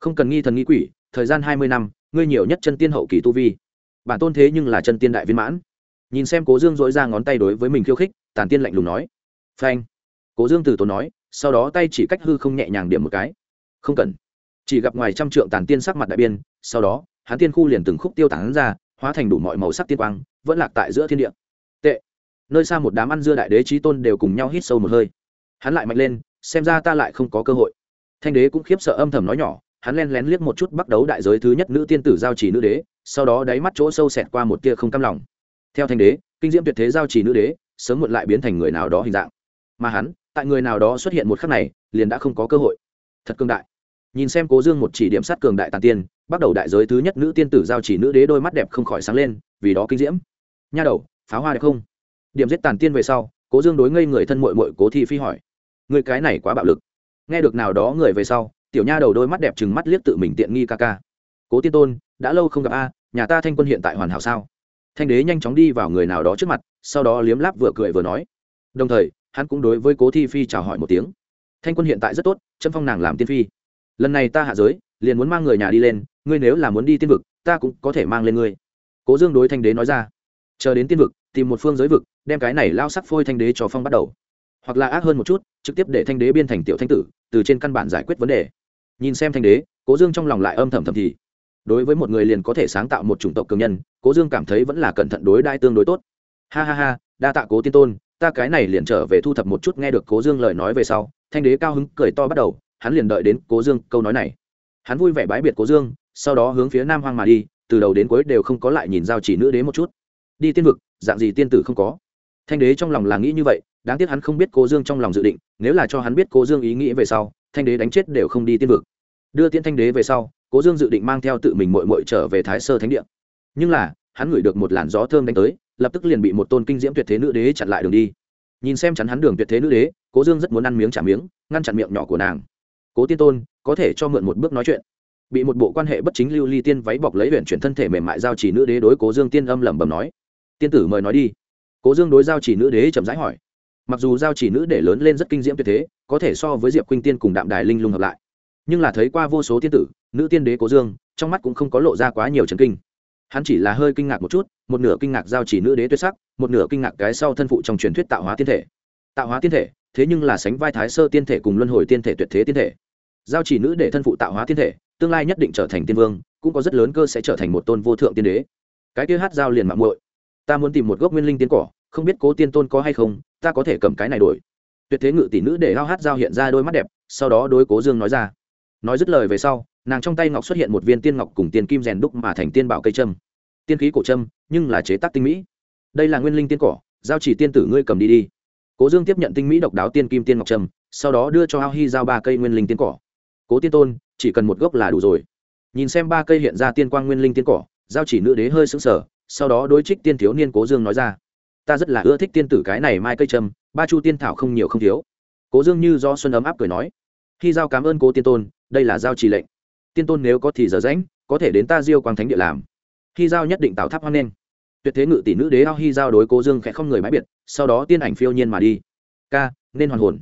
Không cần nghi thần nghi quỷ, thời gian hai mươi năm, ngươi nhiều nhất chân tiên hậu kỳ tu vi. Bản tôn thế nhưng là chân tiên đại viên mãn. Nhìn xem cố dương dội ra ngón tay đối với mình khiêu khích tàn tiên lạnh lùng nói. Phanh. Cố dương từ tốn nói, sau đó tay chỉ cách hư không nhẹ nhàng điểm một cái. Không cần. Chỉ gặp ngoài trăm trượng tàn tiên sắc mặt đại biên sau đó hắn tiên khu liền từng khúc tiêu tán ra, hóa thành đủ mọi màu sắc tiên quang, vẫn lạc tại giữa thiên địa. Tệ. Nơi xa một đám ăn dưa đại đế trí tôn đều cùng nhau hít sâu một hơi. Hắn lại mạnh lên, xem ra ta lại không có cơ hội. Thanh đế cũng khiếp sợ âm thầm nói nhỏ, hắn len lén liếc một chút bắt đấu đại giới thứ nhất nữ tiên tử giao chỉ nữ đế, sau đó đáy mắt chỗ sâu xẹt qua một tia không cam lòng. Theo thanh đế, kinh diễm tuyệt thế giao chỉ nữ đế, sớm muộn lại biến thành người nào đó hình dạng. Mà hắn, tại người nào đó xuất hiện một khắc này, liền đã không có cơ hội. Thật cương đại nhìn xem cố dương một chỉ điểm sát cường đại tàn tiên, bắt đầu đại giới thứ nhất nữ tiên tử giao chỉ nữ đế đôi mắt đẹp không khỏi sáng lên, vì đó kinh diễm. Nha đầu, pháo hoa đẹp không? Điểm giết tàn tiên về sau, cố dương đối ngây người thân mội mội cố thi phi hỏi. Người cái này quá bạo lực. Nghe được nào đó người về sau, tiểu nha đầu đôi mắt đẹp chừng mắt liếc tự mình tiện nghi ca ca. Cố tiên tôn, đã lâu không gặp a, nhà ta thanh quân hiện tại hoàn hảo sao? Thanh đế nhanh chóng đi vào người nào đó trước mặt, sau đó liếm láp vừa cười vừa nói. Đồng thời, hắn cũng đối với cố thi phi chào hỏi một tiếng. Thanh quân hiện tại rất tốt chân phong nàng làm tiên phi lần này ta hạ giới, liền muốn mang người nhà đi lên, ngươi nếu là muốn đi tiên vực, ta cũng có thể mang lên ngươi. Cố dương đối thanh đế nói ra. Chờ đến tiên vực, tìm một phương giới vực, đem cái này lao sắc phôi thanh đế cho phong bắt đầu. Hoặc là ác hơn một chút, trực tiếp để thanh đế biên thành tiểu thanh tử, từ trên căn bản giải quyết vấn đề. Nhìn xem thanh đế, cố dương trong lòng lại âm thầm thầm thì. Đối với một người liền có thể sáng tạo một chủng tộc cường nhân, cố dương cảm thấy vẫn là cẩn thận đối đai tương đối tốt. Ha ha ha, đa tạ cố tiên tôn, ta cái này liền trở về thu thập một chút nghe được cố dương lời nói về sau, thanh đế cao hứng cười to bắt đầu hắn liền đợi đến cố dương câu nói này. Hắn vui vẻ bái biệt cố dương, sau đó hướng phía nam hoang mà đi, từ đầu đến cuối đều không có lại nhìn giao chỉ nữ đế một chút. Đi tiên vực, dạng gì tiên tử không có. Thanh đế trong lòng là nghĩ như vậy, đáng tiếc hắn không biết cố dương trong lòng dự định, nếu là cho hắn biết cố dương ý nghĩ về sau, thanh đế đánh chết đều không đi tiên vực. Đưa tiên thanh đế về sau, cố dương dự định mang theo tự mình mội mội trở về thái sơ thánh địa. Nhưng là, hắn ngửi được một làn gió thơm đánh tới, lập tức liền bị một tôn kinh diễm tuyệt thế nữ đế chặn lại đường đi. Nhìn xem chắn hắn đường tuyệt thế nữ đế, cố dương rất muốn ăn miếng trả miếng, ngăn chặn miệng nhỏ của nàng cố tiên tôn, có thể cho mượn một bước nói chuyện. Bị một bộ quan hệ bất chính lưu ly tiên váy bọc lấy huyện chuyển thân thể mềm mại giao chỉ nữ đế đối cố dương tiên âm lẩm bẩm nói. Tiên tử mời nói đi. Cố dương đối giao chỉ nữ đế chậm rãi hỏi. Mặc dù giao chỉ nữ để lớn lên rất kinh diễm tuyệt thế, có thể so với diệp khuynh tiên cùng đạm đài linh lung hợp lại. Nhưng là thấy qua vô số tiên tử, nữ tiên đế cố dương, trong mắt cũng không có lộ ra quá nhiều trần kinh. Hắn chỉ là hơi kinh ngạc một chút, một nửa kinh ngạc giao chỉ nữ đế tuyệt sắc, một nửa kinh ngạc cái sau thân phụ trong truyền thuyết tạo hóa tiên thể. Tạo hóa tiên thể, thế nhưng là sánh vai thái sơ tiên thể cùng luân hồi tiên thể tuyệt thế tiên thể giao chỉ nữ để thân phụ tạo hóa thiên thể, tương lai nhất định trở thành tiên vương, cũng có rất lớn cơ sẽ trở thành một tôn vô thượng tiên đế. Cái kia hát giao liền mạng muội. Ta muốn tìm một gốc nguyên linh tiên cỏ, không biết cố tiên tôn có hay không, ta có thể cầm cái này đổi. Tuyệt thế ngự tỷ nữ để lao hát giao hiện ra đôi mắt đẹp, sau đó đối cố dương nói ra. Nói dứt lời về sau, nàng trong tay ngọc xuất hiện một viên tiên ngọc cùng tiền kim rèn đúc mà thành tiên bảo cây trâm tiên khí cổ trâm nhưng là chế tác tinh mỹ. Đây là nguyên linh tiên cỏ, giao chỉ tiên tử ngươi cầm đi đi. Cố dương tiếp nhận tinh mỹ độc đáo tiên kim tiên ngọc trâm sau đó đưa cho ao hy giao ba cây nguyên linh tiên cỏ cố tiên tôn, chỉ cần một gốc là đủ rồi. Nhìn xem ba cây hiện ra tiên quang nguyên linh tiên cỏ, giao chỉ nữ đế hơi sững sờ, sau đó đối trích tiên thiếu niên cố dương nói ra, ta rất là ưa thích tiên tử cái này mai cây trâm, ba chu tiên thảo không nhiều không thiếu. Cố dương như do xuân ấm áp cười nói, khi giao cảm ơn cố tiên tôn, đây là giao chỉ lệnh. Tiên tôn nếu có thì giờ rãnh có thể đến ta diêu quang thánh địa làm. Khi giao nhất định tạo tháp hoang nghênh. Tuyệt thế ngự tỷ nữ đế ao hy giao đối cố dương khẽ không người mãi biệt, sau đó tiên ảnh phiêu nhiên mà đi. Ca, nên hoàn hồn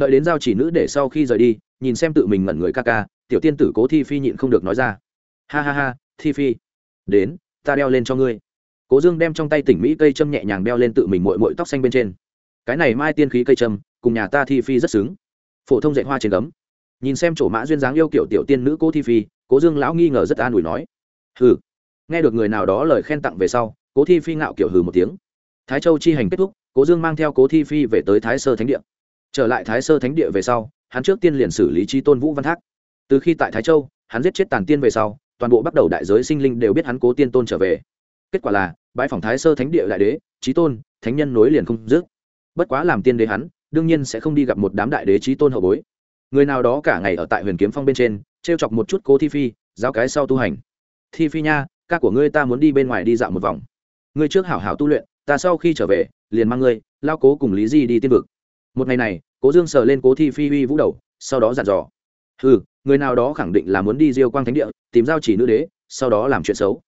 đợi đến giao chỉ nữ để sau khi rời đi, nhìn xem tự mình ngẩn người ca ca, tiểu tiên tử cố thi phi nhịn không được nói ra. Ha ha ha, thi phi, đến, ta đeo lên cho ngươi. Cố dương đem trong tay tỉnh mỹ cây châm nhẹ nhàng đeo lên tự mình mội mội tóc xanh bên trên. Cái này mai tiên khí cây châm, cùng nhà ta thi phi rất xứng. Phổ thông dạy hoa trên gấm. Nhìn xem chỗ mã duyên dáng yêu kiểu tiểu tiên nữ cố thi phi, cố dương lão nghi ngờ rất an ủi nói. Hừ. Nghe được người nào đó lời khen tặng về sau, cố thi phi ngạo kiểu hừ một tiếng. Thái châu chi hành kết thúc, cố dương mang theo cố thi phi về tới thái sơ thánh địa trở lại thái sơ thánh địa về sau, hắn trước tiên liền xử lý trí tôn vũ văn thác. Từ khi tại thái châu, hắn giết chết tàn tiên về sau, toàn bộ bắt đầu đại giới sinh linh đều biết hắn cố tiên tôn trở về. Kết quả là bãi phòng thái sơ thánh địa đại đế trí tôn, thánh nhân nối liền không dứt. Bất quá làm tiên đế hắn, đương nhiên sẽ không đi gặp một đám đại đế trí tôn hậu bối. Người nào đó cả ngày ở tại huyền kiếm phong bên trên t r e o chọc một chút cố thi phi, giáo cái sau tu hành. Thi phi nha, ca của ngươi ta muốn đi bên ngoài đi dạo một vòng. Ngươi trước hảo hảo tu luyện, ta sau khi trở về, liền mang ngươi, lao cố cùng lý di đi tiên vực một ngày này, cố dương sờ lên cố thi phi uy vũ đầu, sau đó dặn dò. Ừ người nào đó khẳng định là muốn đi diêu quang thánh địa, tìm giao chỉ nữ đế, sau đó làm chuyện xấu.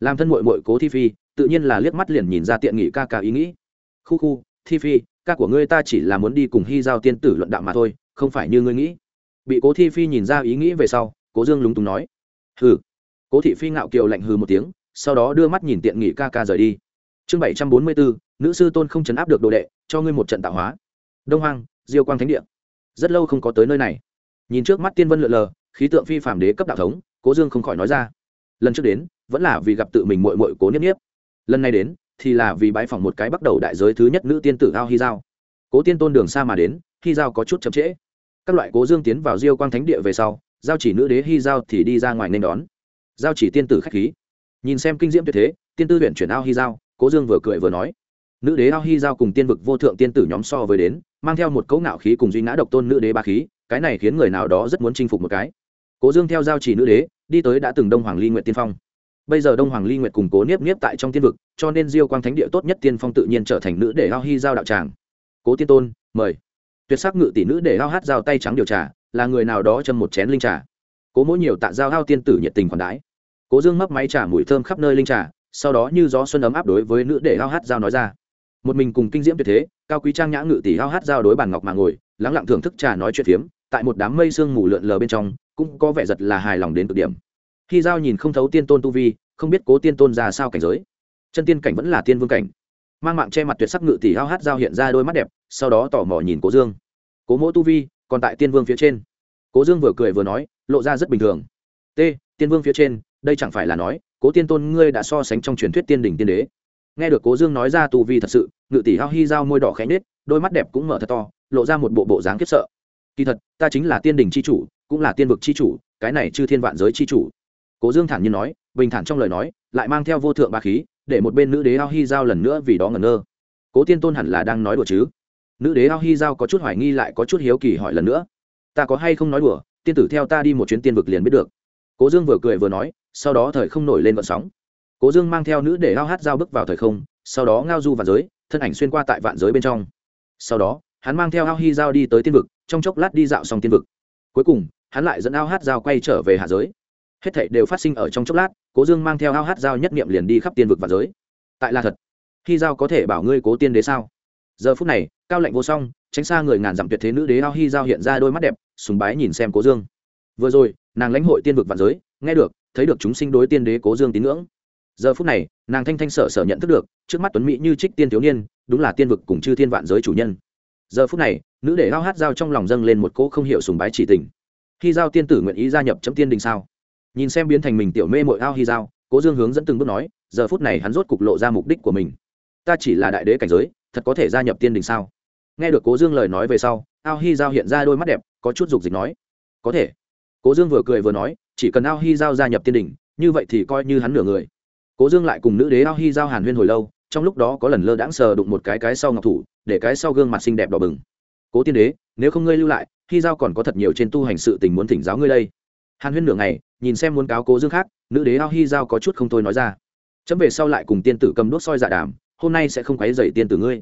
Làm thân mội mội cố thi phi, tự nhiên là liếc mắt liền nhìn ra tiện nghị ca ca ý nghĩ. Khu khu, thi phi, ca của ngươi ta chỉ là muốn đi cùng hy giao tiên tử luận đạo mà thôi, không phải như ngươi nghĩ. Bị cố thi phi nhìn ra ý nghĩ về sau, cố dương lúng túng nói. Hừ. Cố thị phi ngạo kiều lạnh hừ một tiếng, sau đó đưa mắt nhìn tiện nghị ca ca rời đi. Chương bảy trăm bốn mươi bốn, nữ sư tôn không chấn áp được đồ đệ, cho ngươi một trận tạo hóa đông hoang, diêu quang thánh địa. Rất lâu không có tới nơi này. Nhìn trước mắt tiên vân lượn lờ, khí tượng phi phạm đế cấp đạo thống, cố dương không khỏi nói ra. Lần trước đến, vẫn là vì gặp tự mình mội mội cố niếp niếp. Lần này đến, thì là vì bãi phỏng một cái bắt đầu đại giới thứ nhất nữ tiên tử ao hy giao. Cố tiên tôn đường xa mà đến hy giao có chút chậm trễ. Các loại cố dương tiến vào diêu quang thánh địa về sau, giao chỉ nữ đế hy giao thì đi ra ngoài nên đón. Giao chỉ tiên tử khách khí. Nhìn xem kinh diễm tuyệt thế, tiên tư huyện chuyển ao hy giao, cố dương vừa cười vừa nói. Nữ đế ao hy giao cùng tiên vực vô thượng tiên tử nhóm so với đến mang theo một cấu ngạo khí cùng duy ngã độc tôn nữ đế ba khí, cái này khiến người nào đó rất muốn chinh phục một cái. Cố dương theo giao chỉ nữ đế, đi tới đã từng đông hoàng ly nguyện tiên phong. Bây giờ đông hoàng ly nguyện cùng cố niếp niếp tại trong tiên vực, cho nên diêu quang thánh địa tốt nhất tiên phong tự nhiên trở thành nữ để lao hy giao đạo tràng. Cố tiên tôn, mời. Tuyệt sắc ngự tỷ nữ để lao hát giao tay trắng điều trà, là người nào đó châm một chén linh trà. Cố mỗi nhiều tạ giao hao tiên tử nhiệt tình khoản đái cố dương mấp máy trà mùi thơm khắp nơi linh trà, sau đó như gió xuân ấm áp đối với nữ để lao hát giao nói ra một mình cùng kinh diễm tuyệt thế, cao quý trang nhã ngự tỷ hao hát giao đối bàn ngọc mà ngồi, lắng lặng thưởng thức trà nói chuyện phiếm, tại một đám mây sương mù lượn lờ bên trong, cũng có vẻ giật là hài lòng đến cực điểm. Khi giao nhìn không thấu tiên tôn tu vi, không biết cố tiên tôn ra sao cảnh giới. Chân tiên cảnh vẫn là tiên vương cảnh. Mang mạng che mặt tuyệt sắc ngự tỷ hao hát giao hiện ra đôi mắt đẹp, sau đó tò mò nhìn cố dương. Cố mỗ tu vi còn tại tiên vương phía trên. Cố dương vừa cười vừa nói, lộ ra rất bình thường. T, tiên vương phía trên, đây chẳng phải là nói, cố tiên tôn ngươi đã so sánh trong truyền thuyết tiên đỉnh tiên đế nghe được cố dương nói ra tu vi thật sự, ngự tỷ hao hy giao môi đỏ khẽ nết đôi mắt đẹp cũng mở thật to, lộ ra một bộ bộ dáng khiếp sợ. Kỳ thật, ta chính là tiên đình c h i chủ, cũng là tiên vực c h i chủ, cái này chư thiên vạn giới c h i chủ. Cố dương thản nhiên nói, bình thản trong lời nói, lại mang theo vô thượng ba khí, để một bên nữ đế ao hy giao lần nữa vì đó ngẩn ngơ. Cố tiên tôn hẳn là đang nói đùa chứ? Nữ đế ao hy giao có chút hoài nghi lại có chút hiếu kỳ hỏi lần nữa. Ta có hay không nói đùa? Tiên tử theo ta đi một chuyến tiên vực liền biết được. Cố dương vừa cười vừa nói, sau đó thời không nổi lên vận sóng cố dương mang theo nữ để ao hát giao bước vào thời không, sau đó ngao du vạn giới, thân ảnh xuyên qua tại vạn giới bên trong. Sau đó, hắn mang theo ao hy giao đi tới tiên vực, trong chốc lát đi dạo xong tiên vực. Cuối cùng, hắn lại dẫn ao hát giao quay trở về hạ giới. Hết thảy đều phát sinh ở trong chốc lát, cố dương mang theo ao hát giao nhất niệm liền đi khắp tiên vực vạn giới. Tại là thật hy giao có thể bảo ngươi cố tiên đế sao? Giờ phút này, cao lệnh vô song, tránh xa người ngàn dặm tuyệt thế nữ đế ao hy giao hiện ra đôi mắt đẹp, sùng bái nhìn xem cố dương. Vừa rồi, nàng lãnh hội tiên vực vạn giới, nghe được, thấy được chúng sinh đối tiên đế cố dương tín ngưỡng giờ phút này, nàng thanh thanh sở sở nhận thức được, trước mắt tuấn mỹ như trích tiên thiếu niên, đúng là tiên vực cùng chư thiên vạn giới chủ nhân. Giờ phút này, nữ để lao hát giao trong lòng dâng lên một cỗ không hiểu sùng bái chỉ tình. Khi giao tiên tử nguyện ý gia nhập chấm tiên đình sao? Nhìn xem biến thành mình tiểu mê mội ao hy giao, cố dương hướng dẫn từng bước nói, giờ phút này hắn rốt cục lộ ra mục đích của mình. Ta chỉ là đại đế cảnh giới, thật có thể gia nhập tiên đình sao? Nghe được cố dương lời nói về sau, ao hy giao hiện ra đôi mắt đẹp, có chút dục dịch nói, có thể. Cố dương vừa cười vừa nói, chỉ cần ao hy giao gia nhập tiên đình, như vậy thì coi như hắn nửa người cố dương lại cùng nữ đế ao hy giao hàn huyên hồi lâu, trong lúc đó có lần lơ đãng sờ đụng một cái cái sau ngọc thủ, để cái sau gương mặt xinh đẹp đỏ bừng. Cố tiên đế, nếu không ngươi lưu lại hy giao còn có thật nhiều trên tu hành sự tình muốn thỉnh giáo ngươi đây. Hàn huyên nửa ngày, nhìn xem muốn cáo cố dương khác, nữ đế ao hy giao có chút không thôi nói ra. Chấm về sau lại cùng tiên tử cầm đuốc soi dạ đàm, hôm nay sẽ không quấy dậy tiên tử ngươi.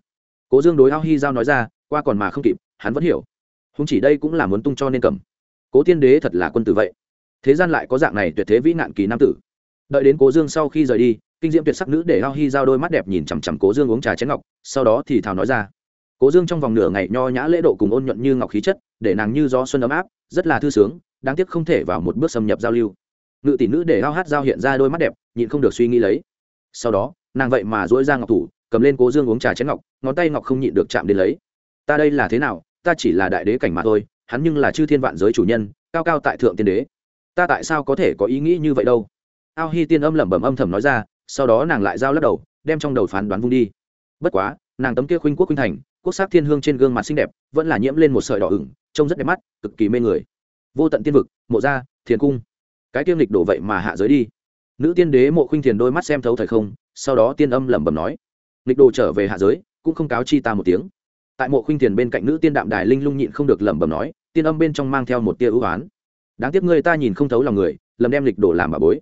Cố dương đối ao hy giao nói ra, qua còn mà không kịp, hắn vẫn hiểu. Không chỉ đây cũng là muốn tung cho nên cầm. Cố tiên đế thật là quân tử vậy. Thế gian lại có dạng này tuyệt thế vĩ nạn kỳ nam tử đợi đến cố dương sau khi rời đi, kinh diễm tuyệt sắc nữ để hao hy giao đôi mắt đẹp nhìn chằm chằm cố dương uống trà chén ngọc, sau đó thì thào nói ra. Cố dương trong vòng nửa ngày nho nhã lễ độ cùng ôn nhuận như ngọc khí chất, để nàng như gió xuân ấm áp, rất là thư sướng, đáng tiếc không thể vào một bước xâm nhập giao lưu. Ngự tỷ nữ để hao hát giao hiện ra đôi mắt đẹp, nhịn không được suy nghĩ lấy. Sau đó, nàng vậy mà dỗi ra ngọc thủ, cầm lên cố dương uống trà chén ngọc, ngón tay ngọc không nhịn được chạm đến lấy. Ta đây là thế nào? Ta chỉ là đại đế cảnh mà thôi, hắn nhưng là chư thiên vạn giới chủ nhân, cao cao tại thượng tiên đế. Ta tại sao có thể có ý nghĩ như vậy đâu? Ao hy tiên âm lẩm bẩm âm thầm nói ra, sau đó nàng lại giao lắc đầu, đem trong đầu phán đoán vung đi. Bất quá, nàng tấm kia khuynh quốc khuynh thành, quốc sắc thiên hương trên gương mặt xinh đẹp, vẫn là nhiễm lên một sợi đỏ ửng, trông rất đẹp mắt, cực kỳ mê người. Vô tận tiên vực, mộ gia, thiền cung. Cái tiêm lịch đổ vậy mà hạ giới đi. Nữ tiên đế mộ khuynh thiền đôi mắt xem thấu thời không, sau đó tiên âm lẩm bẩm nói lịch đồ trở về hạ giới, cũng không cáo chi ta một tiếng. Tại mộ khuynh thiền bên cạnh nữ tiên đạm đài linh lung nhịn không được lẩm bẩm nói, tiên âm bên trong mang theo một tia ưu oán. Đáng tiếc ngươi ta nhìn không thấu lòng người, lầm đem lịch đồ làm bà bối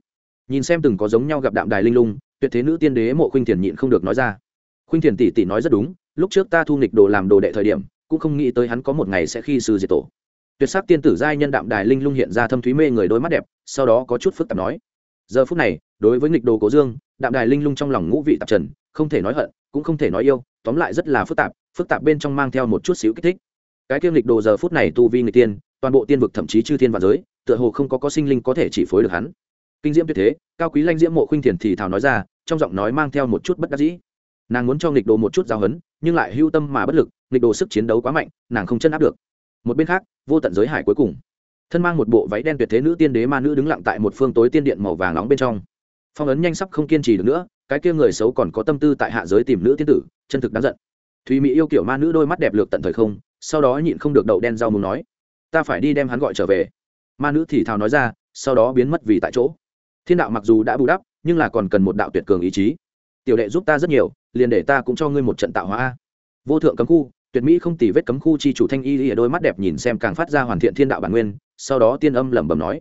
nhìn xem từng có giống nhau gặp đạm đài linh lung, tuyệt thế nữ tiên đế mộ khuynh thiền nhịn không được nói ra. Khuynh thiền tỷ tỷ nói rất đúng, lúc trước ta thu nghịch đồ làm đồ đệ thời điểm, cũng không nghĩ tới hắn có một ngày sẽ khi sư diệt tổ. Tuyệt sắc tiên tử giai nhân đạm đài linh lung hiện ra thâm thúy mê người đôi mắt đẹp, sau đó có chút phức tạp nói. Giờ phút này, đối với nghịch đồ cố dương, đạm đài linh lung trong lòng ngũ vị tạp trần, không thể nói hận, cũng không thể nói yêu, tóm lại rất là phức tạp phức tạp bên trong mang theo một chút xíu kích thích. Cái kiêm nghịch đồ giờ phút này tu vi người tiên, toàn bộ tiên vực thậm chí chư thiên và giới, tựa hồ không có có sinh linh có thể chỉ phối được hắn kinh diễm tuyệt thế, cao quý lanh diễm mộ khuynh thiền thì thào nói ra, trong giọng nói mang theo một chút bất đắc dĩ. Nàng muốn cho nghịch đồ một chút giao hấn nhưng lại hưu tâm mà bất lực, nghịch đồ sức chiến đấu quá mạnh, nàng không chân áp được. Một bên khác, vô tận giới hải cuối cùng. Thân mang một bộ váy đen tuyệt thế nữ tiên đế ma nữ đứng lặng tại một phương tối tiên điện màu vàng nóng bên trong. Phong ấn nhanh sắp không kiên trì được nữa, cái kia người xấu còn có tâm tư tại hạ giới tìm nữ tiên tử, chân thực đáng giận. Thùy mỹ yêu kiểu ma nữ đôi mắt đẹp lược tận thời không, sau đó nhịn không được đậu đen rau muốn nói, ta phải đi đem hắn gọi trở về. Ma nữ thì thào nói ra, sau đó biến mất vì tại chỗ thiên đạo mặc dù đã bù đắp, nhưng là còn cần một đạo tuyệt cường ý chí. Tiểu đệ giúp ta rất nhiều, liền để ta cũng cho ngươi một trận tạo hóa vô thượng cấm khu, tuyệt mỹ không tỉ vết cấm khu chi chủ thanh y ở đôi mắt đẹp nhìn xem càng phát ra hoàn thiện thiên đạo bản nguyên, sau đó tiên âm lẩm bẩm nói.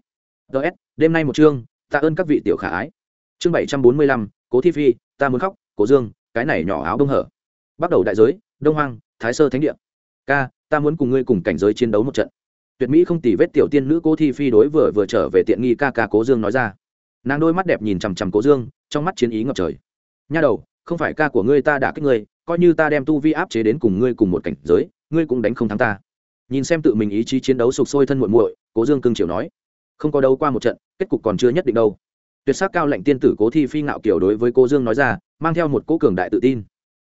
Ts đêm nay một chương, tạ ơn các vị tiểu khả ái. Chương bảy trăm bốn mươi lăm, cố thi phi, ta muốn khóc, cố dương, cái này nhỏ áo bông hở. Bắt đầu đại giới, đông hoang, thái sơ thánh địa. Ca, ta muốn cùng ngươi cùng cảnh giới chiến đấu một trận. Tuyệt mỹ không tỉ vết tiểu tiên nữ cố thi phi đối vừa vừa trở về tiện nghi ca ca cố dương nói ra nàng đôi mắt đẹp nhìn chằm chằm cố dương, trong mắt chiến ý ngập trời. Nha đầu, không phải ca của ngươi ta đã kích ngươi, coi như ta đem tu vi áp chế đến cùng ngươi cùng một cảnh giới, ngươi cũng đánh không thắng ta. Nhìn xem tự mình ý chí chiến đấu sục sôi thân muội muội, cố dương cương triều nói, không có đâu qua một trận, kết cục còn chưa nhất định đâu. Tuyệt sắc cao lệnh tiên tử cố thi phi ngạo kiểu đối với cô dương nói ra, mang theo một cố cường đại tự tin.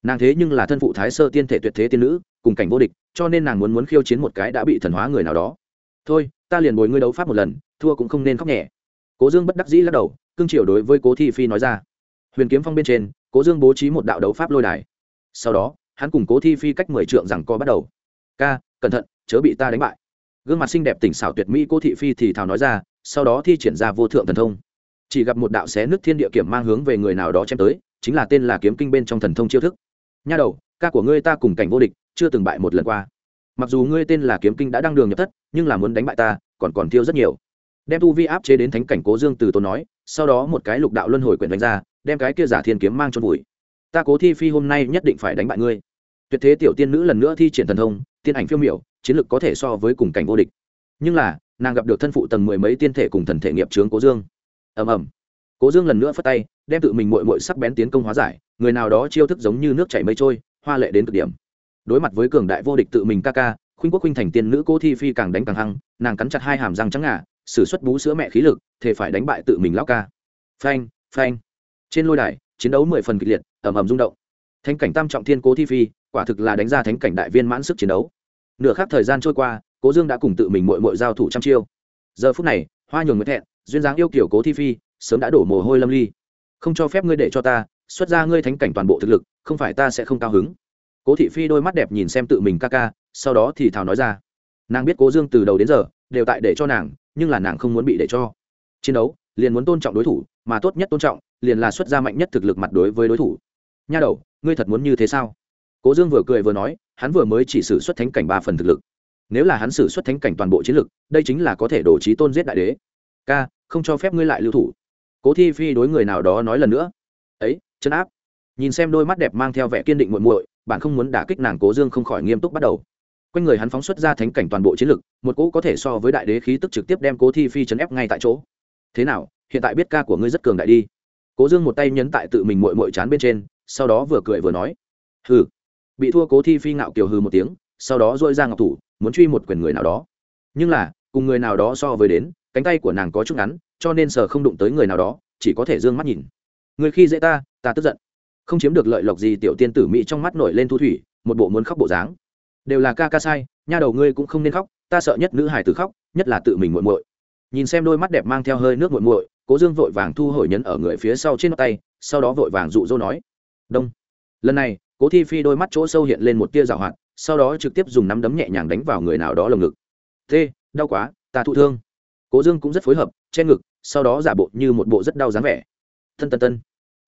Nàng thế nhưng là thân phụ thái sơ tiên thể tuyệt thế tiên nữ, cùng cảnh vô địch, cho nên nàng muốn muốn khiêu chiến một cái đã bị thần hóa người nào đó. Thôi, ta liền bồi ngươi đấu pháp một lần, thua cũng không nên khóc nhẹ cố dương bất đắc dĩ lắc đầu, cương triều đối với cố thi phi nói ra. Huyền kiếm phong bên trên, cố dương bố trí một đạo đấu pháp lôi đài. Sau đó, hắn cùng cố thi phi cách mười trượng rằng co bắt đầu. Ca, cẩn thận, chớ bị ta đánh bại. Gương mặt xinh đẹp tỉnh xảo tuyệt mỹ cố thị phi thì thào nói ra, sau đó thi triển ra vô thượng thần thông. Chỉ gặp một đạo xé nước thiên địa kiểm mang hướng về người nào đó chém tới, chính là tên là kiếm kinh bên trong thần thông chiêu thức. Nha đầu, ca của ngươi ta cùng cảnh vô địch, chưa từng bại một lần qua. Mặc dù ngươi tên là kiếm kinh đã đăng đường nhập thất, nhưng là muốn đánh bại ta, còn còn thiêu rất nhiều đem tu vi áp chế đến thánh cảnh cố dương từ tôn nói, sau đó một cái lục đạo luân hồi quyển đánh ra, đem cái kia giả thiên kiếm mang cho vùi. Ta cố thi phi hôm nay nhất định phải đánh bại ngươi. Tuyệt thế tiểu tiên nữ lần nữa thi triển thần thông, tiên ảnh phiêu miểu, chiến lực có thể so với cùng cảnh vô địch. Nhưng là, nàng gặp được thân phụ tầng mười mấy tiên thể cùng thần thể nghiệp trướng cố dương. Ầm ầm. Cố dương lần nữa phất tay, đem tự mình mội mội sắc bén tiến công hóa giải, người nào đó chiêu thức giống như nước chảy mây trôi, hoa lệ đến cực điểm. Đối mặt với cường đại vô địch tự mình ca ca, khuynh quốc khuynh thành tiên nữ cố thi phi càng đánh càng hăng, nàng cắn chặt hai hàm răng trắng ngà sử xuất bú sữa mẹ khí lực thể phải đánh bại tự mình lao ca. Phanh phanh. Trên lôi đài, chiến đấu mười phần kịch liệt, ầm ầm rung động. Thánh cảnh tam trọng thiên cố thi phi, quả thực là đánh ra thánh cảnh đại viên mãn sức chiến đấu. Nửa khác thời gian trôi qua, cố dương đã cùng tự mình mội mội giao thủ trăm chiêu. Giờ phút này, hoa nhường mới thẹn, duyên dáng yêu kiểu cố thi phi, sớm đã đổ mồ hôi lâm ly. Không cho phép ngươi để cho ta, xuất ra ngươi thánh cảnh toàn bộ thực lực, không phải ta sẽ không cao hứng. Cố thị phi đôi mắt đẹp nhìn xem tự mình ca ca, sau đó thì thào nói ra. Nàng biết cố dương từ đầu đến giờ, đều tại để cho nàng nhưng là nàng không muốn bị để cho. Chiến đấu, liền muốn tôn trọng đối thủ, mà tốt nhất tôn trọng, liền là xuất ra mạnh nhất thực lực mặt đối với đối thủ. Nha đầu, ngươi thật muốn như thế sao? Cố dương vừa cười vừa nói, hắn vừa mới chỉ xử xuất thánh cảnh ba phần thực lực. Nếu là hắn xử xuất thánh cảnh toàn bộ chiến lực, đây chính là có thể đổ trí tôn giết đại đế. Ca, không cho phép ngươi lại lưu thủ. Cố thi phi đối người nào đó nói lần nữa. Ấy, chân áp. Nhìn xem đôi mắt đẹp mang theo vẻ kiên định muộn muội, bạn không muốn đả kích nàng cố dương không khỏi nghiêm túc bắt đầu quanh người hắn phóng xuất ra thánh cảnh toàn bộ chiến lực, một cỗ có thể so với đại đế khí tức trực tiếp đem cố thi phi chấn ép ngay tại chỗ. Thế nào, hiện tại biết ca của ngươi rất cường đại đi. Cố dương một tay nhấn tại tự mình mội mội chán bên trên, sau đó vừa cười vừa nói. Hừ. Bị thua cố thi phi ngạo kiều hừ một tiếng, sau đó dội ra ngọc thủ, muốn truy một quyền người nào đó. Nhưng là, cùng người nào đó so với đến, cánh tay của nàng có chút ngắn, cho nên sờ không đụng tới người nào đó, chỉ có thể d ư ơ n g mắt nhìn. Người khi dễ ta ta tức giận. Không chiếm được lợi lộc gì tiểu tiên tử mỹ trong mắt nổi lên thu thủy, một bộ muốn khóc bộ dáng đều là ca ca sai, nha đầu ngươi cũng không nên khóc, ta sợ nhất nữ hải tử khóc, nhất là tự mình muội muội. Nhìn xem đôi mắt đẹp mang theo hơi nước muội muội, cố dương vội vàng thu hồi nhấn ở người phía sau trên tay, sau đó vội vàng dụ dỗ nói. Đông. Lần này, cố thi phi đôi mắt chỗ sâu hiện lên một tia rào hoạt, sau đó trực tiếp dùng nắm đấm nhẹ nhàng đánh vào người nào đó lồng ngực. T đau quá, ta thụ thương. Cố dương cũng rất phối hợp, che ngực, sau đó giả bộ như một bộ rất đau dáng vẻ. Thân tân tân.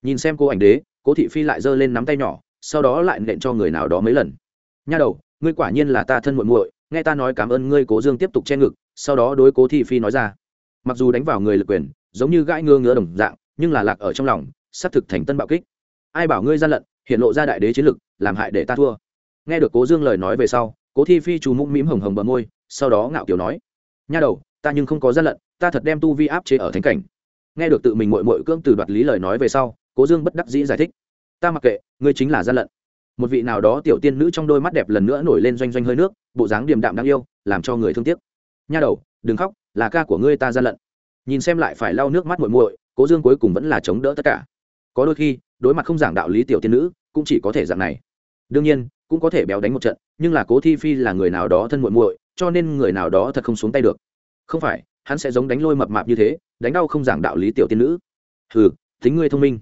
Nhìn xem cô ảnh đế, cố thị phi lại giơ lên nắm tay nhỏ, sau đó lại nện cho người nào đó mấy lần. Nha đầu ngươi quả nhiên là ta thân muội muội, nghe ta nói cảm ơn ngươi, cố dương tiếp tục che ngực, sau đó đối cố thị phi nói ra. Mặc dù đánh vào người lực quyền, giống như gãi ngơ ngứa đồng dạng, nhưng là lạc ở trong lòng, xác thực thành tân bạo kích. Ai bảo ngươi gian lận, hiện lộ ra đại đế chiến lực, làm hại để ta thua. Nghe được cố dương lời nói về sau, cố thi phi chú mũm mĩm hồng hồng bờ môi, sau đó ngạo kiểu nói, nha đầu, ta nhưng không có gian lận, ta thật đem tu vi áp chế ở thánh cảnh. Nghe được tự mình mội mội cưỡng từ đoạt lý lời nói về sau, cố dương bất đắc dĩ giải thích, ta mặc kệ, ngươi chính là gian lận một vị nào đó tiểu tiên nữ trong đôi mắt đẹp lần nữa nổi lên doanh doanh hơi nước, bộ dáng điềm đạm đáng yêu, làm cho người thương tiếc. Nha đầu, đừng khóc, là ca của ngươi ta gian lận. Nhìn xem lại phải lau nước mắt muội muội, cố dương cuối cùng vẫn là chống đỡ tất cả. Có đôi khi, đối mặt không giảng đạo lý tiểu tiên nữ, cũng chỉ có thể dạng này. Đương nhiên, cũng có thể béo đánh một trận, nhưng là cố thi phi là người nào đó thân muội muội, cho nên người nào đó thật không xuống tay được. Không phải, hắn sẽ giống đánh lôi mập mạp như thế, đánh đau không giảng đạo lý tiểu tiên nữ. Hừ tính ngươi thông minh.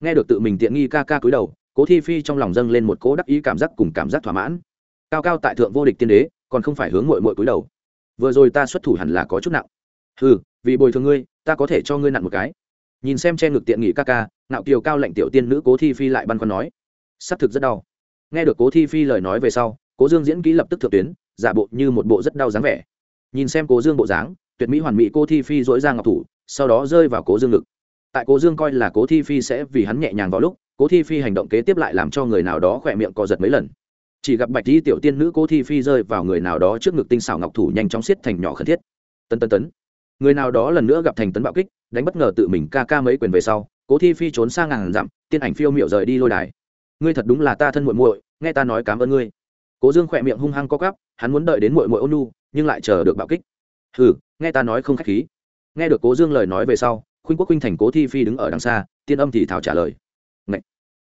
Nghe được tự mình tiện nghi ca ca cúi đầu cố thi phi trong lòng dâng lên một cố đắc ý cảm giác cùng cảm giác thỏa mãn. Cao cao tại thượng vô địch tiên đế, còn không phải hướng mội mội cúi đầu. Vừa rồi ta xuất thủ hẳn là có chút nặng. Hừ, vì bồi thường ngươi, ta có thể cho ngươi nặng một cái. Nhìn xem che ngực tiện nghị ca ca nạo kiều cao lệnh tiểu tiên nữ cố thi phi lại băn khoăn nói. Xác thực rất đau. Nghe được cố thi phi lời nói về sau, cố dương diễn kỹ lập tức thượng tuyến, giả bộ như một bộ rất đau dáng vẻ. Nhìn xem cố dương bộ dáng, tuyệt mỹ hoàn mỹ cô thi phi dỗi ra ngọc thủ, sau đó rơi vào cố dương ngực. Tại cố dương coi là cố thi phi sẽ vì hắn nhẹ nhàng vào lúc cố thi phi hành động kế tiếp lại làm cho người nào đó khỏe miệng co giật mấy lần. Chỉ gặp bạch di tiểu tiên nữ cố thi phi rơi vào người nào đó trước ngực tinh xảo ngọc thủ nhanh chóng xiết thành nhỏ khẩn thiết. Tân tân tấn. Người nào đó lần nữa gặp thành tấn bạo kích, đánh bất ngờ tự mình ca ca mấy quyền về sau, cố thi phi trốn sang ngàn dặm, tiên ảnh phiêu miệu rời đi lôi đài. Ngươi thật đúng là ta thân muội muội, nghe ta nói cảm ơn ngươi. Cố dương khỏe miệng hung hăng co cắp hắn muốn đợi đến muội muội ôn nu nhưng lại chờ được bạo kích. Hừ, nghe ta nói không khách khí. Nghe được cố dương lời nói về sau, khuynh quốc khuynh thành cố thi phi đứng ở đằng xa, tiên âm thì thảo trả lời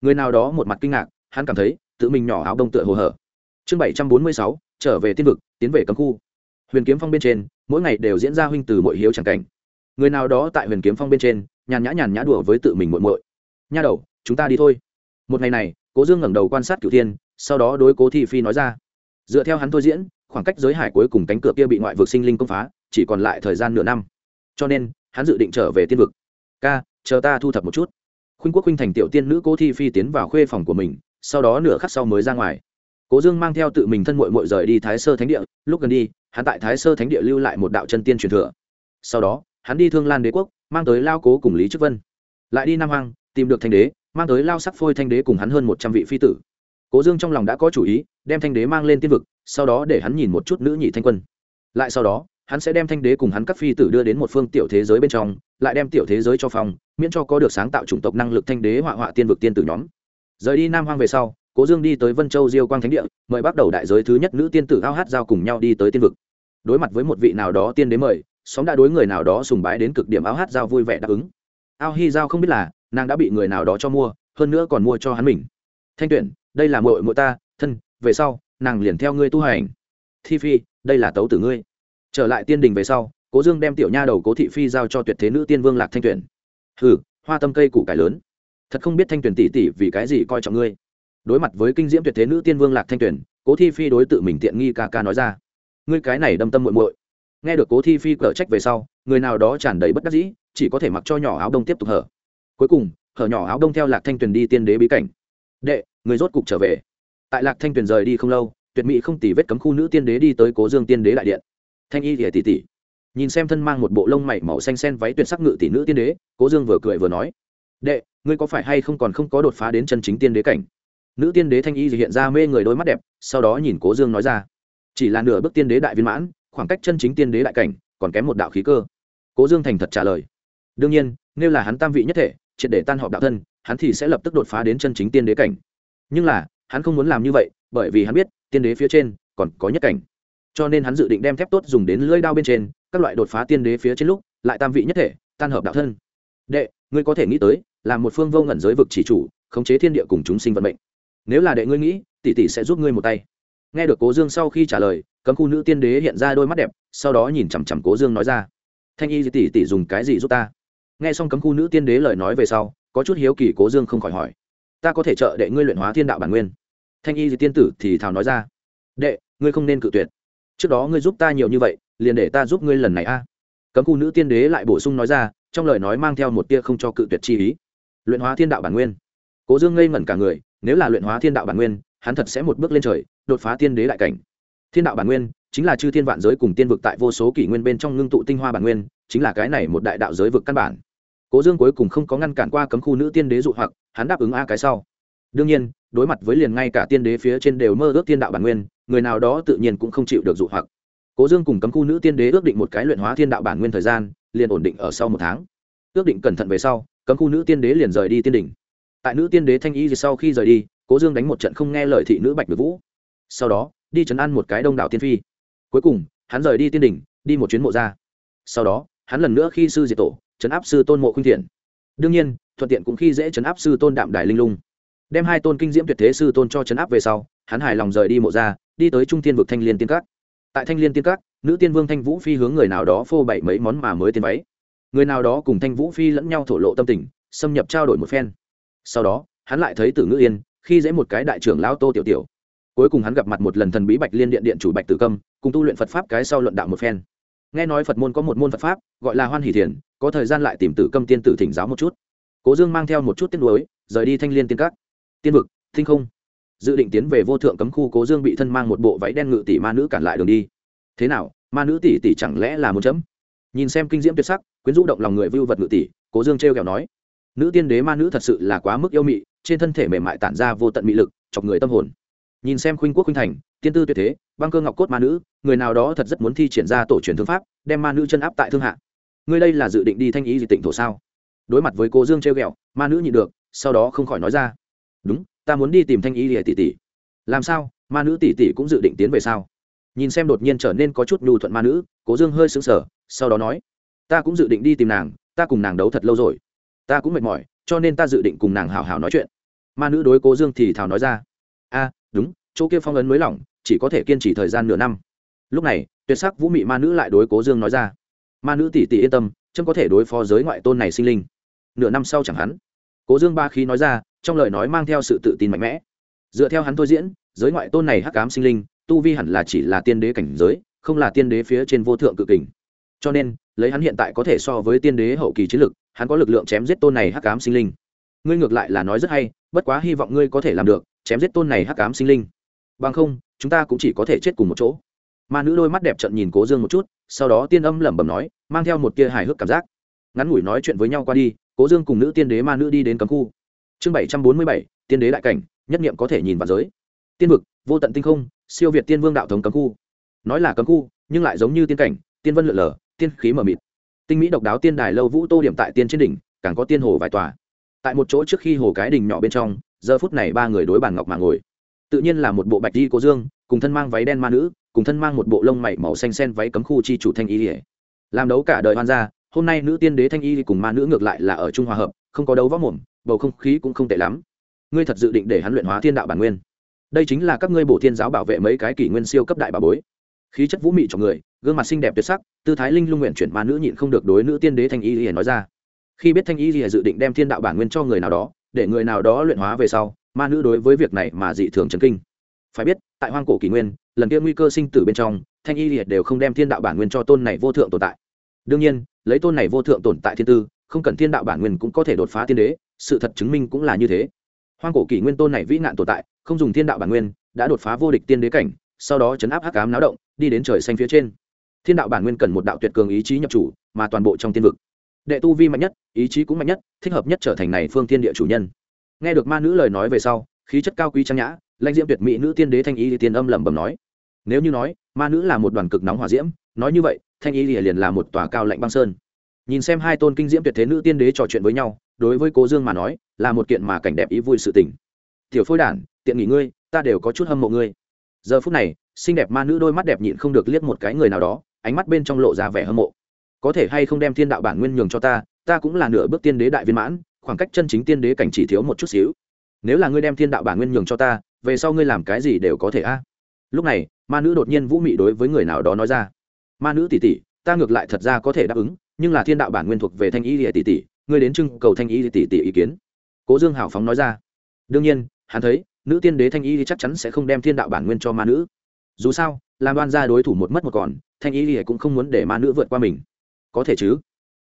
người nào đó một mặt kinh ngạc, hắn cảm thấy, tự mình nhỏ áo đông tựa hồ hở. Chương bảy trăm bốn mươi sáu, trở về tiên vực, tiến về cấm khu. Huyền kiếm phong bên trên, mỗi ngày đều diễn ra huynh từ mỗi hiếu chẳng cảnh. Người nào đó tại huyền kiếm phong bên trên, nhàn nhã nhàn nhã đùa với tự mình muội muội. Nha đầu, chúng ta đi thôi. Một ngày này, cố dương ngẩng đầu quan sát cửu thiên, sau đó đối cố thi phi nói ra. Dựa theo hắn thôi diễn, khoảng cách giới hải cuối cùng cánh cửa kia bị ngoại vực sinh linh công phá, chỉ còn lại thời gian nửa năm. Cho nên, hắn dự định trở về tiên vực. Ca, chờ ta thu thập một chút khuynh quốc khuynh thành tiểu tiên nữ cố thi phi tiến vào khuê phòng của mình, sau đó nửa khắc sau mới ra ngoài. Cố dương mang theo tự mình thân mội mội rời đi thái sơ thánh địa. Lúc gần đi, hắn tại thái sơ thánh địa lưu lại một đạo chân tiên truyền thừa. Sau đó, hắn đi thương lan đế quốc, mang tới lao cố cùng lý chức vân. Lại đi nam hoàng tìm được thanh đế, mang tới lao sắc phôi thanh đế cùng hắn hơn một trăm vị phi tử. Cố dương trong lòng đã có chủ ý, đem thanh đế mang lên tiên vực, sau đó để hắn nhìn một chút nữ nhị thanh quân. Lại sau đó hắn sẽ đem thanh đế cùng hắn các phi tử đưa đến một phương tiểu thế giới bên trong, lại đem tiểu thế giới cho phòng miễn cho có được sáng tạo chủng tộc năng lực thanh đế họa họa tiên vực tiên tử nhóm. Rời đi nam hoang về sau, cố dương đi tới vân châu diêu quang thánh địa, mời bắt đầu đại giới thứ nhất nữ tiên tử ao hát giao cùng nhau đi tới tiên vực. Đối mặt với một vị nào đó tiên đế mời, xóm đã đối người nào đó sùng bái đến cực điểm áo hát giao vui vẻ đáp ứng. Ao hy giao không biết là, nàng đã bị người nào đó cho mua, hơn nữa còn mua cho hắn mình. Thanh tuyển, đây là mội mội ta, thân, về sau, nàng liền theo ngươi tu hành. Thi phi, đây là tấu tử ngươi trở lại tiên đình về sau, cố dương đem tiểu nha đầu cố thị phi giao cho tuyệt thế nữ tiên vương lạc thanh tuyển hừ, hoa tâm cây củ cải lớn. Thật không biết thanh tuyển tỷ tỷ vì cái gì coi trọng ngươi. Đối mặt với kinh diễm tuyệt thế nữ tiên vương lạc thanh tuyển cố thi phi đối tự mình tiện nghi ca ca nói ra. Ngươi cái này đâm tâm muội muội. Nghe được cố thi phi cở trách về sau, người nào đó tràn đầy bất đắc dĩ, chỉ có thể mặc cho nhỏ áo đông tiếp tục hở. Cuối cùng, hở nhỏ áo đông theo lạc thanh tuyền đi tiên đế bí cảnh. Đệ, người rốt cục trở về. Tại lạc thanh tuyền rời đi không lâu, tuyệt mỹ không tì vết cấm khu nữ tiên đế đi tới cố dương tiên đế đại điện thanh y thìa tỷ tỷ nhìn xem thân mang một bộ lông mày màu xanh sen váy tuyệt sắc ngự tỷ nữ tiên đế, cố dương vừa cười vừa nói, đệ, ngươi có phải hay không còn không có đột phá đến chân chính tiên đế cảnh? Nữ tiên đế thanh y thì hiện ra mê người đôi mắt đẹp, sau đó nhìn cố dương nói ra, chỉ là nửa bước tiên đế đại viên mãn, khoảng cách chân chính tiên đế đại cảnh còn kém một đạo khí cơ. Cố dương thành thật trả lời, đương nhiên, nếu là hắn tam vị nhất thể, triệt để tan họp đạo thân, hắn thì sẽ lập tức đột phá đến chân chính tiên đế cảnh. Nhưng là, hắn không muốn làm như vậy, bởi vì hắn biết, tiên đế phía trên còn có nhất cảnh cho nên hắn dự định đem thép tốt dùng đến lưỡi đao bên trên, các loại đột phá tiên đế phía trên lúc, lại tam vị nhất thể, tan hợp đạo thân. Đệ, ngươi có thể nghĩ tới, là một phương vô ngẩn giới vực chỉ chủ, khống chế thiên địa cùng chúng sinh vận mệnh. Nếu là đệ ngươi nghĩ, tỷ tỷ sẽ giúp ngươi một tay. Nghe được cố dương sau khi trả lời, cấm khu nữ tiên đế hiện ra đôi mắt đẹp, sau đó nhìn chằm chằm cố dương nói ra, thanh y tỷ tỷ dùng cái gì giúp ta? Nghe xong cấm khu nữ tiên đế lời nói về sau, có chút hiếu kỳ cố dương không khỏi hỏi, ta có thể trợ đệ ngươi luyện hóa thiên đạo bản nguyên. Thanh y thì tiên tử thì thào nói ra, đệ, ngươi không nên cự tuyệt trước đó ngươi giúp ta nhiều như vậy, liền để ta giúp ngươi lần này a. Cấm khu nữ tiên đế lại bổ sung nói ra, trong lời nói mang theo một tia không cho cự tuyệt chi ý. Luyện hóa thiên đạo bản nguyên. Cố dương ngây ngẩn cả người, nếu là luyện hóa thiên đạo bản nguyên, hắn thật sẽ một bước lên trời, đột phá tiên đế đại cảnh. Thiên đạo bản nguyên chính là chư thiên vạn giới cùng tiên vực tại vô số kỷ nguyên bên trong ngưng tụ tinh hoa bản nguyên, chính là cái này một đại đạo giới vực căn bản. Cố dương cuối cùng không có ngăn cản qua cấm khu nữ tiên đế dụ hoặc, hắn đáp ứng a cái sau. Đương nhiên đối mặt với liền ngay cả tiên đế phía trên đều mơ ước thiên đạo bản nguyên, người nào đó tự nhiên cũng không chịu được dụ hoặc. Cố dương cùng cấm khu nữ tiên đế ước định một cái luyện hóa thiên đạo bản nguyên thời gian, liền ổn định ở sau một tháng. Ước định cẩn thận về sau, cấm khu nữ tiên đế liền rời đi tiên đỉnh. Tại nữ tiên đế thanh y sau khi rời đi, cố dương đánh một trận không nghe lời thị nữ bạch được vũ. Sau đó, đi chấn ăn một cái đông đảo tiên phi. Cuối cùng, hắn rời đi tiên đỉnh, đi một chuyến mộ ra sau đó, hắn lần nữa khi sư diệt tổ chấn áp sư tôn mộ khuynh thiện. Đương nhiên, thuận tiện cũng khi dễ chấn áp sư tôn đạm đài linh lung đem hai tôn kinh diễm tuyệt thế sư tôn cho chấn áp về sau, hắn hài lòng rời đi mộ ra đi tới trung tiên vực thanh liên tiên các. Tại thanh liên tiên các, nữ tiên vương thanh vũ phi hướng người nào đó phô bày mấy món mà mới tiên váy. Người nào đó cùng thanh vũ phi lẫn nhau thổ lộ tâm tình, xâm nhập trao đổi một phen. Sau đó, hắn lại thấy tử ngữ yên, khi dễ một cái đại trưởng lao tô tiểu tiểu. Cuối cùng hắn gặp mặt một lần thần bí bạch liên điện điện chủ bạch tử câm, cùng tu luyện phật pháp cái sau luận đạo một phen. Nghe nói phật môn có một môn phật pháp, gọi là hoan hỷ thiền, có thời gian lại tìm tử câm tiên tử thỉnh giáo một chút. Cố dương mang theo một chút tiết lối rời đi thanh liên tiên các tiên vực, thinh không. Dự định tiến về vô thượng cấm khu cố dương bị thân mang một bộ váy đen ngự tỷ ma nữ cản lại đường đi. Thế nào, ma nữ tỷ tỷ chẳng lẽ là một chấm? Nhìn xem kinh diễm tuyệt sắc, quyến rũ động lòng người vưu vật ngự tỷ, cố dương t r kẹo nói. Nữ tiên đế ma nữ thật sự là quá mức yêu mị, trên thân thể mềm mại tản ra vô tận mị lực, chọc người tâm hồn. Nhìn xem khuynh quốc khuynh thành, tiên tư tuyệt thế, băng cơ ngọc cốt ma nữ, người nào đó thật rất muốn thi triển ra tổ truyền thương pháp, đem ma nữ chân áp tại thương hạ. Ngươi đây là dự định đi thanh ý gì tịnh thổ sao? Đối mặt với cố dương treo ghẹo, ma nữ nhịn được, sau đó không khỏi nói ra đúng, ta muốn đi tìm thanh ý lìa tỷ tỷ làm sao? Ma nữ tỷ tỷ cũng dự định tiến về sao? Nhìn xem đột nhiên trở nên có chút nhu thuận ma nữ, cố dương hơi sững sờ, sau đó nói, ta cũng dự định đi tìm nàng, ta cùng nàng đấu thật lâu rồi. Ta cũng mệt mỏi, cho nên ta dự định cùng nàng hào hào nói chuyện. Ma nữ đối cố dương thì thào nói ra, a, đúng, chỗ kia phong ấn mới lỏng, chỉ có thể kiên trì thời gian nửa năm. Lúc này, tuyệt sắc vũ mị ma nữ lại đối cố dương nói ra, ma nữ tỷ tỷ yên tâm trâm có thể đối phó giới ngoại tôn này sinh linh. Nửa năm sau chẳng hắn, cố dương ba khí nói ra trong lời nói mang theo sự tự tin mạnh mẽ. Dựa theo hắn thôi diễn, giới ngoại tôn này hắc cám sinh linh, tu vi hẳn là chỉ là tiên đế cảnh giới, không là tiên đế phía trên vô thượng cự kình. Cho nên, lấy hắn hiện tại có thể so với tiên đế hậu kỳ chiến lực, hắn có lực lượng chém giết tôn này hắc cám sinh linh. Ngươi ngược lại là nói rất hay, bất quá hy vọng ngươi có thể làm được, chém giết tôn này hắc cám sinh linh. Bằng không, chúng ta cũng chỉ có thể chết cùng một chỗ. Ma nữ đôi mắt đẹp trận nhìn cố dương một chút, sau đó tiên âm lẩm bẩm nói, mang theo một tia hài hước cảm giác. Ngắn ngủi nói chuyện với nhau qua đi, cố dương cùng nữ tiên đế ma nữ đi đến cấm khu chương bảy trăm bốn mươi bảy, tiên đế đại cảnh, nhất nghiệm có thể nhìn vào giới. Tiên vực, vô tận tinh không, siêu việt tiên vương đạo thống cấm khu. Nói là cấm khu, nhưng lại giống như tiên cảnh, tiên vân lượn lờ, tiên khí mờ mịt. Tinh mỹ độc đáo tiên đài lâu vũ tô điểm tại tiên trên đỉnh, càng có tiên hồ vài tòa. Tại một chỗ trước khi hồ cái đình nhỏ bên trong, giờ phút này ba người đối bàn ngọc mà ngồi. Tự nhiên là một bộ bạch đi cố dương, cùng thân mang váy đen ma nữ, cùng thân mang một bộ lông mày màu xanh sen váy cấm khu chi chủ thanh y ỉa làm đấu cả đời hoan gia, hôm nay nữ tiên đế thanh y cùng ma nữ ngược lại là ở trung hòa hợp, không có đấu võ mồm bầu không khí cũng không tệ lắm. Ngươi thật dự định để hắn luyện hóa thiên đạo bản nguyên. Đây chính là các ngươi bổ thiên giáo bảo vệ mấy cái kỷ nguyên siêu cấp đại bà bối. Khí chất vũ mị cho người, gương mặt xinh đẹp tuyệt sắc, tư thái linh lung nguyện chuyển ma nữ nhịn không được đối nữ tiên đế thanh y lìa nói ra. Khi biết thanh y lìa dự định đem thiên đạo bản nguyên cho người nào đó, để người nào đó luyện hóa về sau, ma nữ đối với việc này mà dị thường chấn kinh. Phải biết, tại hoang cổ kỷ nguyên, lần kia nguy cơ sinh tử bên trong, thanh y lìa đều không đem thiên đạo bản nguyên cho tôn này vô thượng tồn tại. Đương nhiên, lấy tôn này vô thượng tồn tại thiên tư, không cần thiên đạo bản nguyên cũng có thể đột phá thiên đế sự thật chứng minh cũng là như thế. Hoang cổ kỷ nguyên tôn này vĩ nạn tồn tại, không dùng thiên đạo bản nguyên, đã đột phá vô địch tiên đế cảnh, sau đó chấn áp hắc ám náo động, đi đến trời xanh phía trên. Thiên đạo bản nguyên cần một đạo tuyệt cường ý chí nhập chủ, mà toàn bộ trong tiên vực. Đệ tu vi mạnh nhất, ý chí cũng mạnh nhất, thích hợp nhất trở thành này phương tiên địa chủ nhân. Nghe được ma nữ lời nói về sau, khí chất cao quý trang nhã, lãnh diễm tuyệt mỹ nữ tiên đế thanh y tiên âm lẩm bẩm nói, nếu như nói, ma nữ là một đoàn cực nóng hỏa diễm, nói như vậy, thanh y liền là một tòa cao lạnh băng sơn. Nhìn xem hai tôn kinh diễm tuyệt thế nữ tiên đế trò chuyện với nhau đối với cố dương mà nói, là một kiện mà cảnh đẹp ý vui sự tình. Tiểu phôi đản, tiện nghỉ ngươi, ta đều có chút hâm mộ ngươi. Giờ phút này, xinh đẹp ma nữ đôi mắt đẹp nhịn không được liếc một cái người nào đó, ánh mắt bên trong lộ ra vẻ hâm mộ. Có thể hay không đem thiên đạo bản nguyên nhường cho ta ta cũng là nửa bước tiên đế đại viên mãn, khoảng cách chân chính tiên đế cảnh chỉ thiếu một chút xíu. Nếu là ngươi đem thiên đạo bản nguyên nhường cho ta, về sau ngươi làm cái gì đều có thể a. Lúc này, ma nữ đột nhiên vũ mị đối với người nào đó nói ra. Ma nữ tỷ tỷ ta ngược lại thật ra có thể đáp ứng, nhưng là thiên đạo bản nguyên thuộc về thanh ý địa tỷ tỷ ngươi đến trưng cầu thanh ý tỷ tỷ ý kiến. Cố dương hào phóng nói ra. Đương nhiên, hắn thấy, nữ tiên đế thanh y thì chắc chắn sẽ không đem thiên đạo bản nguyên cho ma nữ. Dù sao, làm đoan ra đối thủ một mất một còn, thanh y thì cũng không muốn để ma nữ vượt qua mình. Có thể chứ?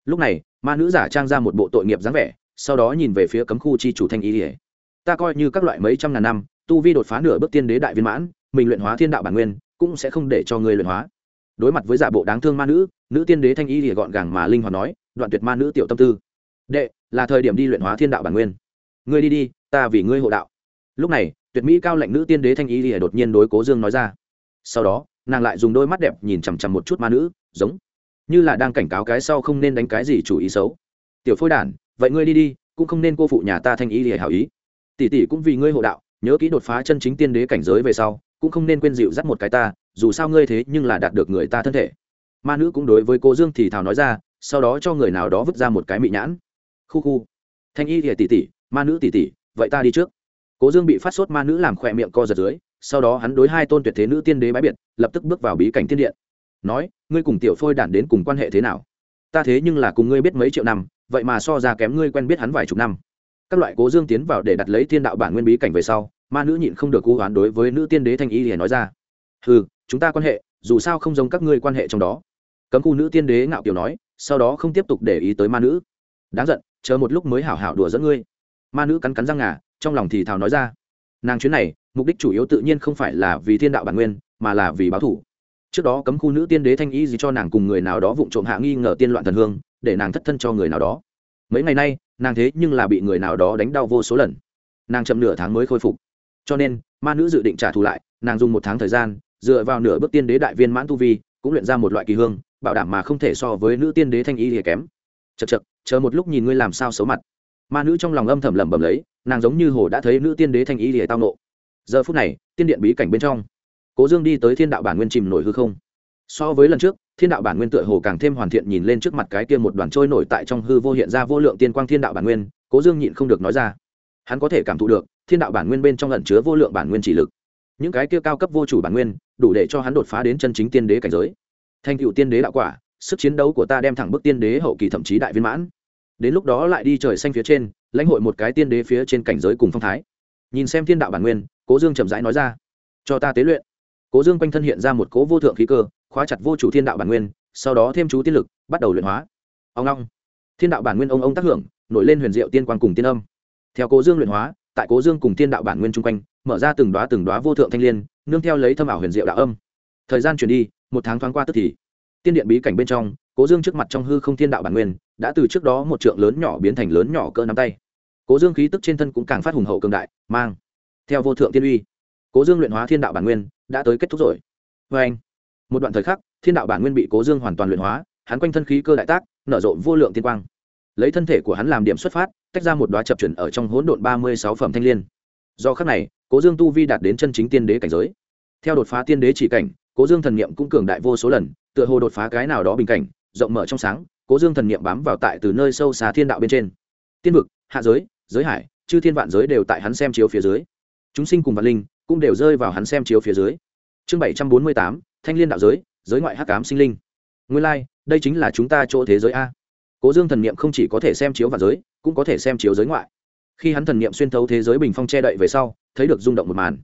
Lúc này, ma nữ giả trang ra một bộ tội nghiệp dáng vẻ, sau đó nhìn về phía cấm khu chi chủ thanh y thì. Ta coi như các loại mấy trăm ngàn năm, tu vi đột phá nửa bước tiên đế đại viên mãn, mình luyện hóa thiên đạo bản nguyên, cũng sẽ không để cho người luyện hóa. Đối mặt với giả bộ đáng thương ma nữ nữ tiên đế thanh y thì gọn gàng mà linh hoạt nói, đoạn tuyệt ma nữ tiểu tâm tư đệ, là thời điểm đi luyện hóa thiên đạo bản nguyên. Ngươi đi đi, ta vì ngươi hộ đạo. Lúc này, tuyệt mỹ cao lệnh nữ tiên đế thanh ý lìa đột nhiên đối cố dương nói ra. Sau đó, nàng lại dùng đôi mắt đẹp nhìn chằm chằm một chút ma nữ, giống như là đang cảnh cáo cái sau không nên đánh cái gì chủ ý xấu. Tiểu phôi đản, vậy ngươi đi đi, cũng không nên cô phụ nhà ta thanh ý lìa hảo ý. Tỷ tỷ cũng vì ngươi hộ đạo, nhớ kỹ đột phá chân chính tiên đế cảnh giới về sau, cũng không nên quên dịu dắt một cái ta, dù sao ngươi thế nhưng là đạt được người ta thân thể. Ma nữ cũng đối với cô dương thì thào nói ra, sau đó cho người nào đó vứt ra một cái mị nhãn khu khu. Thanh y thì tỷ tỷ, ma nữ tỷ tỷ, vậy ta đi trước. Cố dương bị phát sốt ma nữ làm khỏe miệng co giật dưới, sau đó hắn đối hai tôn tuyệt thế nữ tiên đế bái biệt, lập tức bước vào bí cảnh thiên điện nói, ngươi cùng tiểu phôi đản đến cùng quan hệ thế nào? Ta thế nhưng là cùng ngươi biết mấy triệu năm, vậy mà so ra kém ngươi quen biết hắn vài chục năm. Các loại cố dương tiến vào để đặt lấy thiên đạo bản nguyên bí cảnh về sau, ma nữ nhịn không được cố hoán đối với nữ tiên đế thanh y để nói ra. Ừ chúng ta quan hệ, dù sao không giống các ngươi quan hệ trong đó. Cấm khu nữ tiên đế ngạo kiều nói, sau đó không tiếp tục để ý tới ma nữ. Đáng giận chờ một lúc mới hảo hảo đùa dẫn ngươi. Ma nữ cắn cắn răng ngà, trong lòng thì thào nói ra. Nàng chuyến này, mục đích chủ yếu tự nhiên không phải là vì thiên đạo bản nguyên, mà là vì báo thủ. Trước đó cấm khu nữ tiên đế thanh ý gì cho nàng cùng người nào đó vụng trộm hạ nghi ngờ tiên loạn thần hương, để nàng thất thân cho người nào đó. Mấy ngày nay, nàng thế nhưng là bị người nào đó đánh đau vô số lần. Nàng chậm nửa tháng mới khôi phục. Cho nên, ma nữ dự định trả thù lại, nàng dùng một tháng thời gian, dựa vào nửa bước tiên đế đại viên mãn tu vi, cũng luyện ra một loại kỳ hương, bảo đảm mà không thể so với nữ tiên đế thanh y thì kém. Chật chật chờ một lúc nhìn ngươi làm sao xấu mặt. Ma nữ trong lòng âm thầm lẩm bẩm lấy, nàng giống như hồ đã thấy nữ tiên đế thanh ý thì tao nộ. Giờ phút này, tiên điện bí cảnh bên trong, cố dương đi tới thiên đạo bản nguyên chìm nổi hư không. So với lần trước, thiên đạo bản nguyên tựa hồ càng thêm hoàn thiện nhìn lên trước mặt cái kia một đoàn trôi nổi tại trong hư vô hiện ra vô lượng tiên quang thiên đạo bản nguyên, cố dương nhịn không được nói ra. Hắn có thể cảm thụ được, thiên đạo bản nguyên bên trong lẩn chứa vô lượng bản nguyên chỉ lực. Những cái kia cao cấp vô chủ bản nguyên, đủ để cho hắn đột phá đến chân chính tiên đế cảnh giới. Thành cựu tiên đế đạo quả sức chiến đấu của ta đem thẳng bức tiên đế hậu kỳ thậm chí đại viên mãn. Đến lúc đó lại đi trời xanh phía trên, lãnh hội một cái tiên đế phía trên cảnh giới cùng phong thái. Nhìn xem thiên đạo bản nguyên, cố dương chậm rãi nói ra, cho ta tế luyện. Cố dương quanh thân hiện ra một cố vô thượng khí cơ, khóa chặt vô chủ thiên đạo bản nguyên, sau đó thêm chú tiên lực, bắt đầu luyện hóa. Ông long. Thiên đạo bản nguyên ông ông tác hưởng, nổi lên huyền diệu tiên quan cùng tiên âm. Theo cố dương luyện hóa, tại cố dương cùng thiên đạo bản nguyên chung quanh, mở ra từng đoá từng đoá vô thượng thanh l i ê n nương theo lấy thâm ảo huyền diệu đạo âm. Thời gian chuyển đi, một tháng thoáng qua tức thì tiên điện bí cảnh bên trong, cố dương trước mặt trong hư không thiên đạo bản nguyên, đã từ trước đó một trượng lớn nhỏ biến thành lớn nhỏ cỡ nắm tay. Cố dương khí tức trên thân cũng càng phát hùng hậu cường đại, mang theo vô thượng tiên uy. Cố dương luyện hóa thiên đạo bản nguyên, đã tới kết thúc rồi. Vê anh, một đoạn thời khắc, thiên đạo bản nguyên bị cố dương hoàn toàn luyện hóa, hắn quanh thân khí cơ đại tác, nở rộ vô lượng tiên quang. Lấy thân thể của hắn làm điểm xuất phát, tách ra một đoá chập chuyển ở trong hỗn độn ba mươi sáu phẩm thanh l i ê n do khắc này, cố dương tu vi đạt đến chân chính tiên đế cảnh giới. Theo đột phá tiên đế chỉ cảnh, cố dương thần niệm cũng cường đại vô số lần tựa hồ đột phá cái nào đó bình cảnh rộng mở trong sáng cố dương thần niệm bám vào tại từ nơi sâu xa thiên đạo bên trên. Tiên vực hạ giới giới hải chư thiên vạn giới đều tại hắn xem chiếu phía dưới. Chúng sinh cùng vạn linh cũng đều rơi vào hắn xem chiếu phía dưới. Chương bảy trăm bốn mươi tám thanh liên đạo giới giới ngoại hắc cám sinh linh. Nguyên lai、like, đây chính là chúng ta chỗ thế giới a. Cố dương thần niệm không chỉ có thể xem chiếu vào giới cũng có thể xem chiếu giới ngoại. Khi hắn thần niệm xuyên thấu thế giới bình phong che đậy về sau thấy được rung động một màn.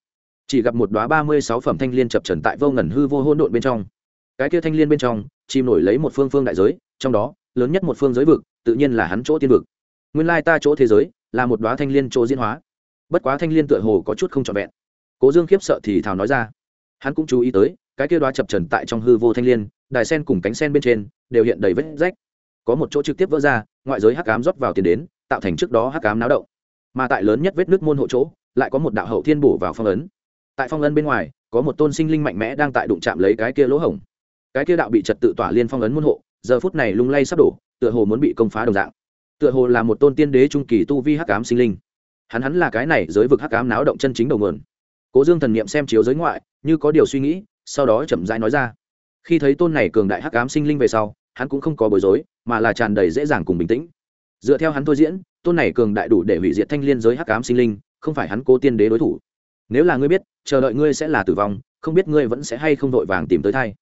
Chỉ gặp một đoá ba mươi sáu phẩm thanh liên chập trần tại vô ngần hư vô hôn độn bên trong cái kia thanh liên bên trong chìm nổi lấy một phương phương đại giới trong đó lớn nhất một phương giới vực tự nhiên là hắn chỗ tiên vực. Nguyên lai ta chỗ thế giới là một đoá thanh liên chỗ diễn hóa. Bất quá thanh liên tựa hồ có chút không trọn vẹn. Cố dương khiếp sợ thì thào nói ra. Hắn cũng chú ý tới cái kia đoá chập trần tại trong hư vô thanh liên, đài sen cùng cánh sen bên trên đều hiện đầy vết rách. Có một chỗ trực tiếp vỡ ra ngoại giới hắc cám rót vào tiền đến tạo thành trước đó hắc cám náo động. Mà tại lớn nhất vết nước môn hộ chỗ lại có một đạo hậu thiên bổ vào phong ấn. Tại phong ấn bên ngoài có một tôn sinh linh mạnh mẽ đang tại đụng chạm lấy cái kia lỗ hổng cái kia đạo bị trật tự tỏa liên phong ấn môn hộ, giờ phút này lung lay sắp đổ, tựa hồ muốn bị công phá đồng dạng. Tựa hồ là một tôn tiên đế trung kỳ tu vi hắc ám sinh linh. Hắn hắn là cái này giới vực hắc ám náo động chân chính đầu nguồn. Cố dương thần niệm xem chiếu giới ngoại, như có điều suy nghĩ, sau đó chậm rãi nói ra. Khi thấy tôn này cường đại hắc ám sinh linh về sau, hắn cũng không có bối rối, mà là tràn đầy dễ dàng cùng bình tĩnh. Dựa theo hắn thôi diễn, tôn này cường đại đủ để hủy diệt thanh liên giới hắc ám sinh linh, không phải hắn cố tiên đế đối thủ. Nếu là ngươi biết, chờ đợi ngươi sẽ là tử vong, không biết ngươi vẫn sẽ hay không vội vàng tìm tới thay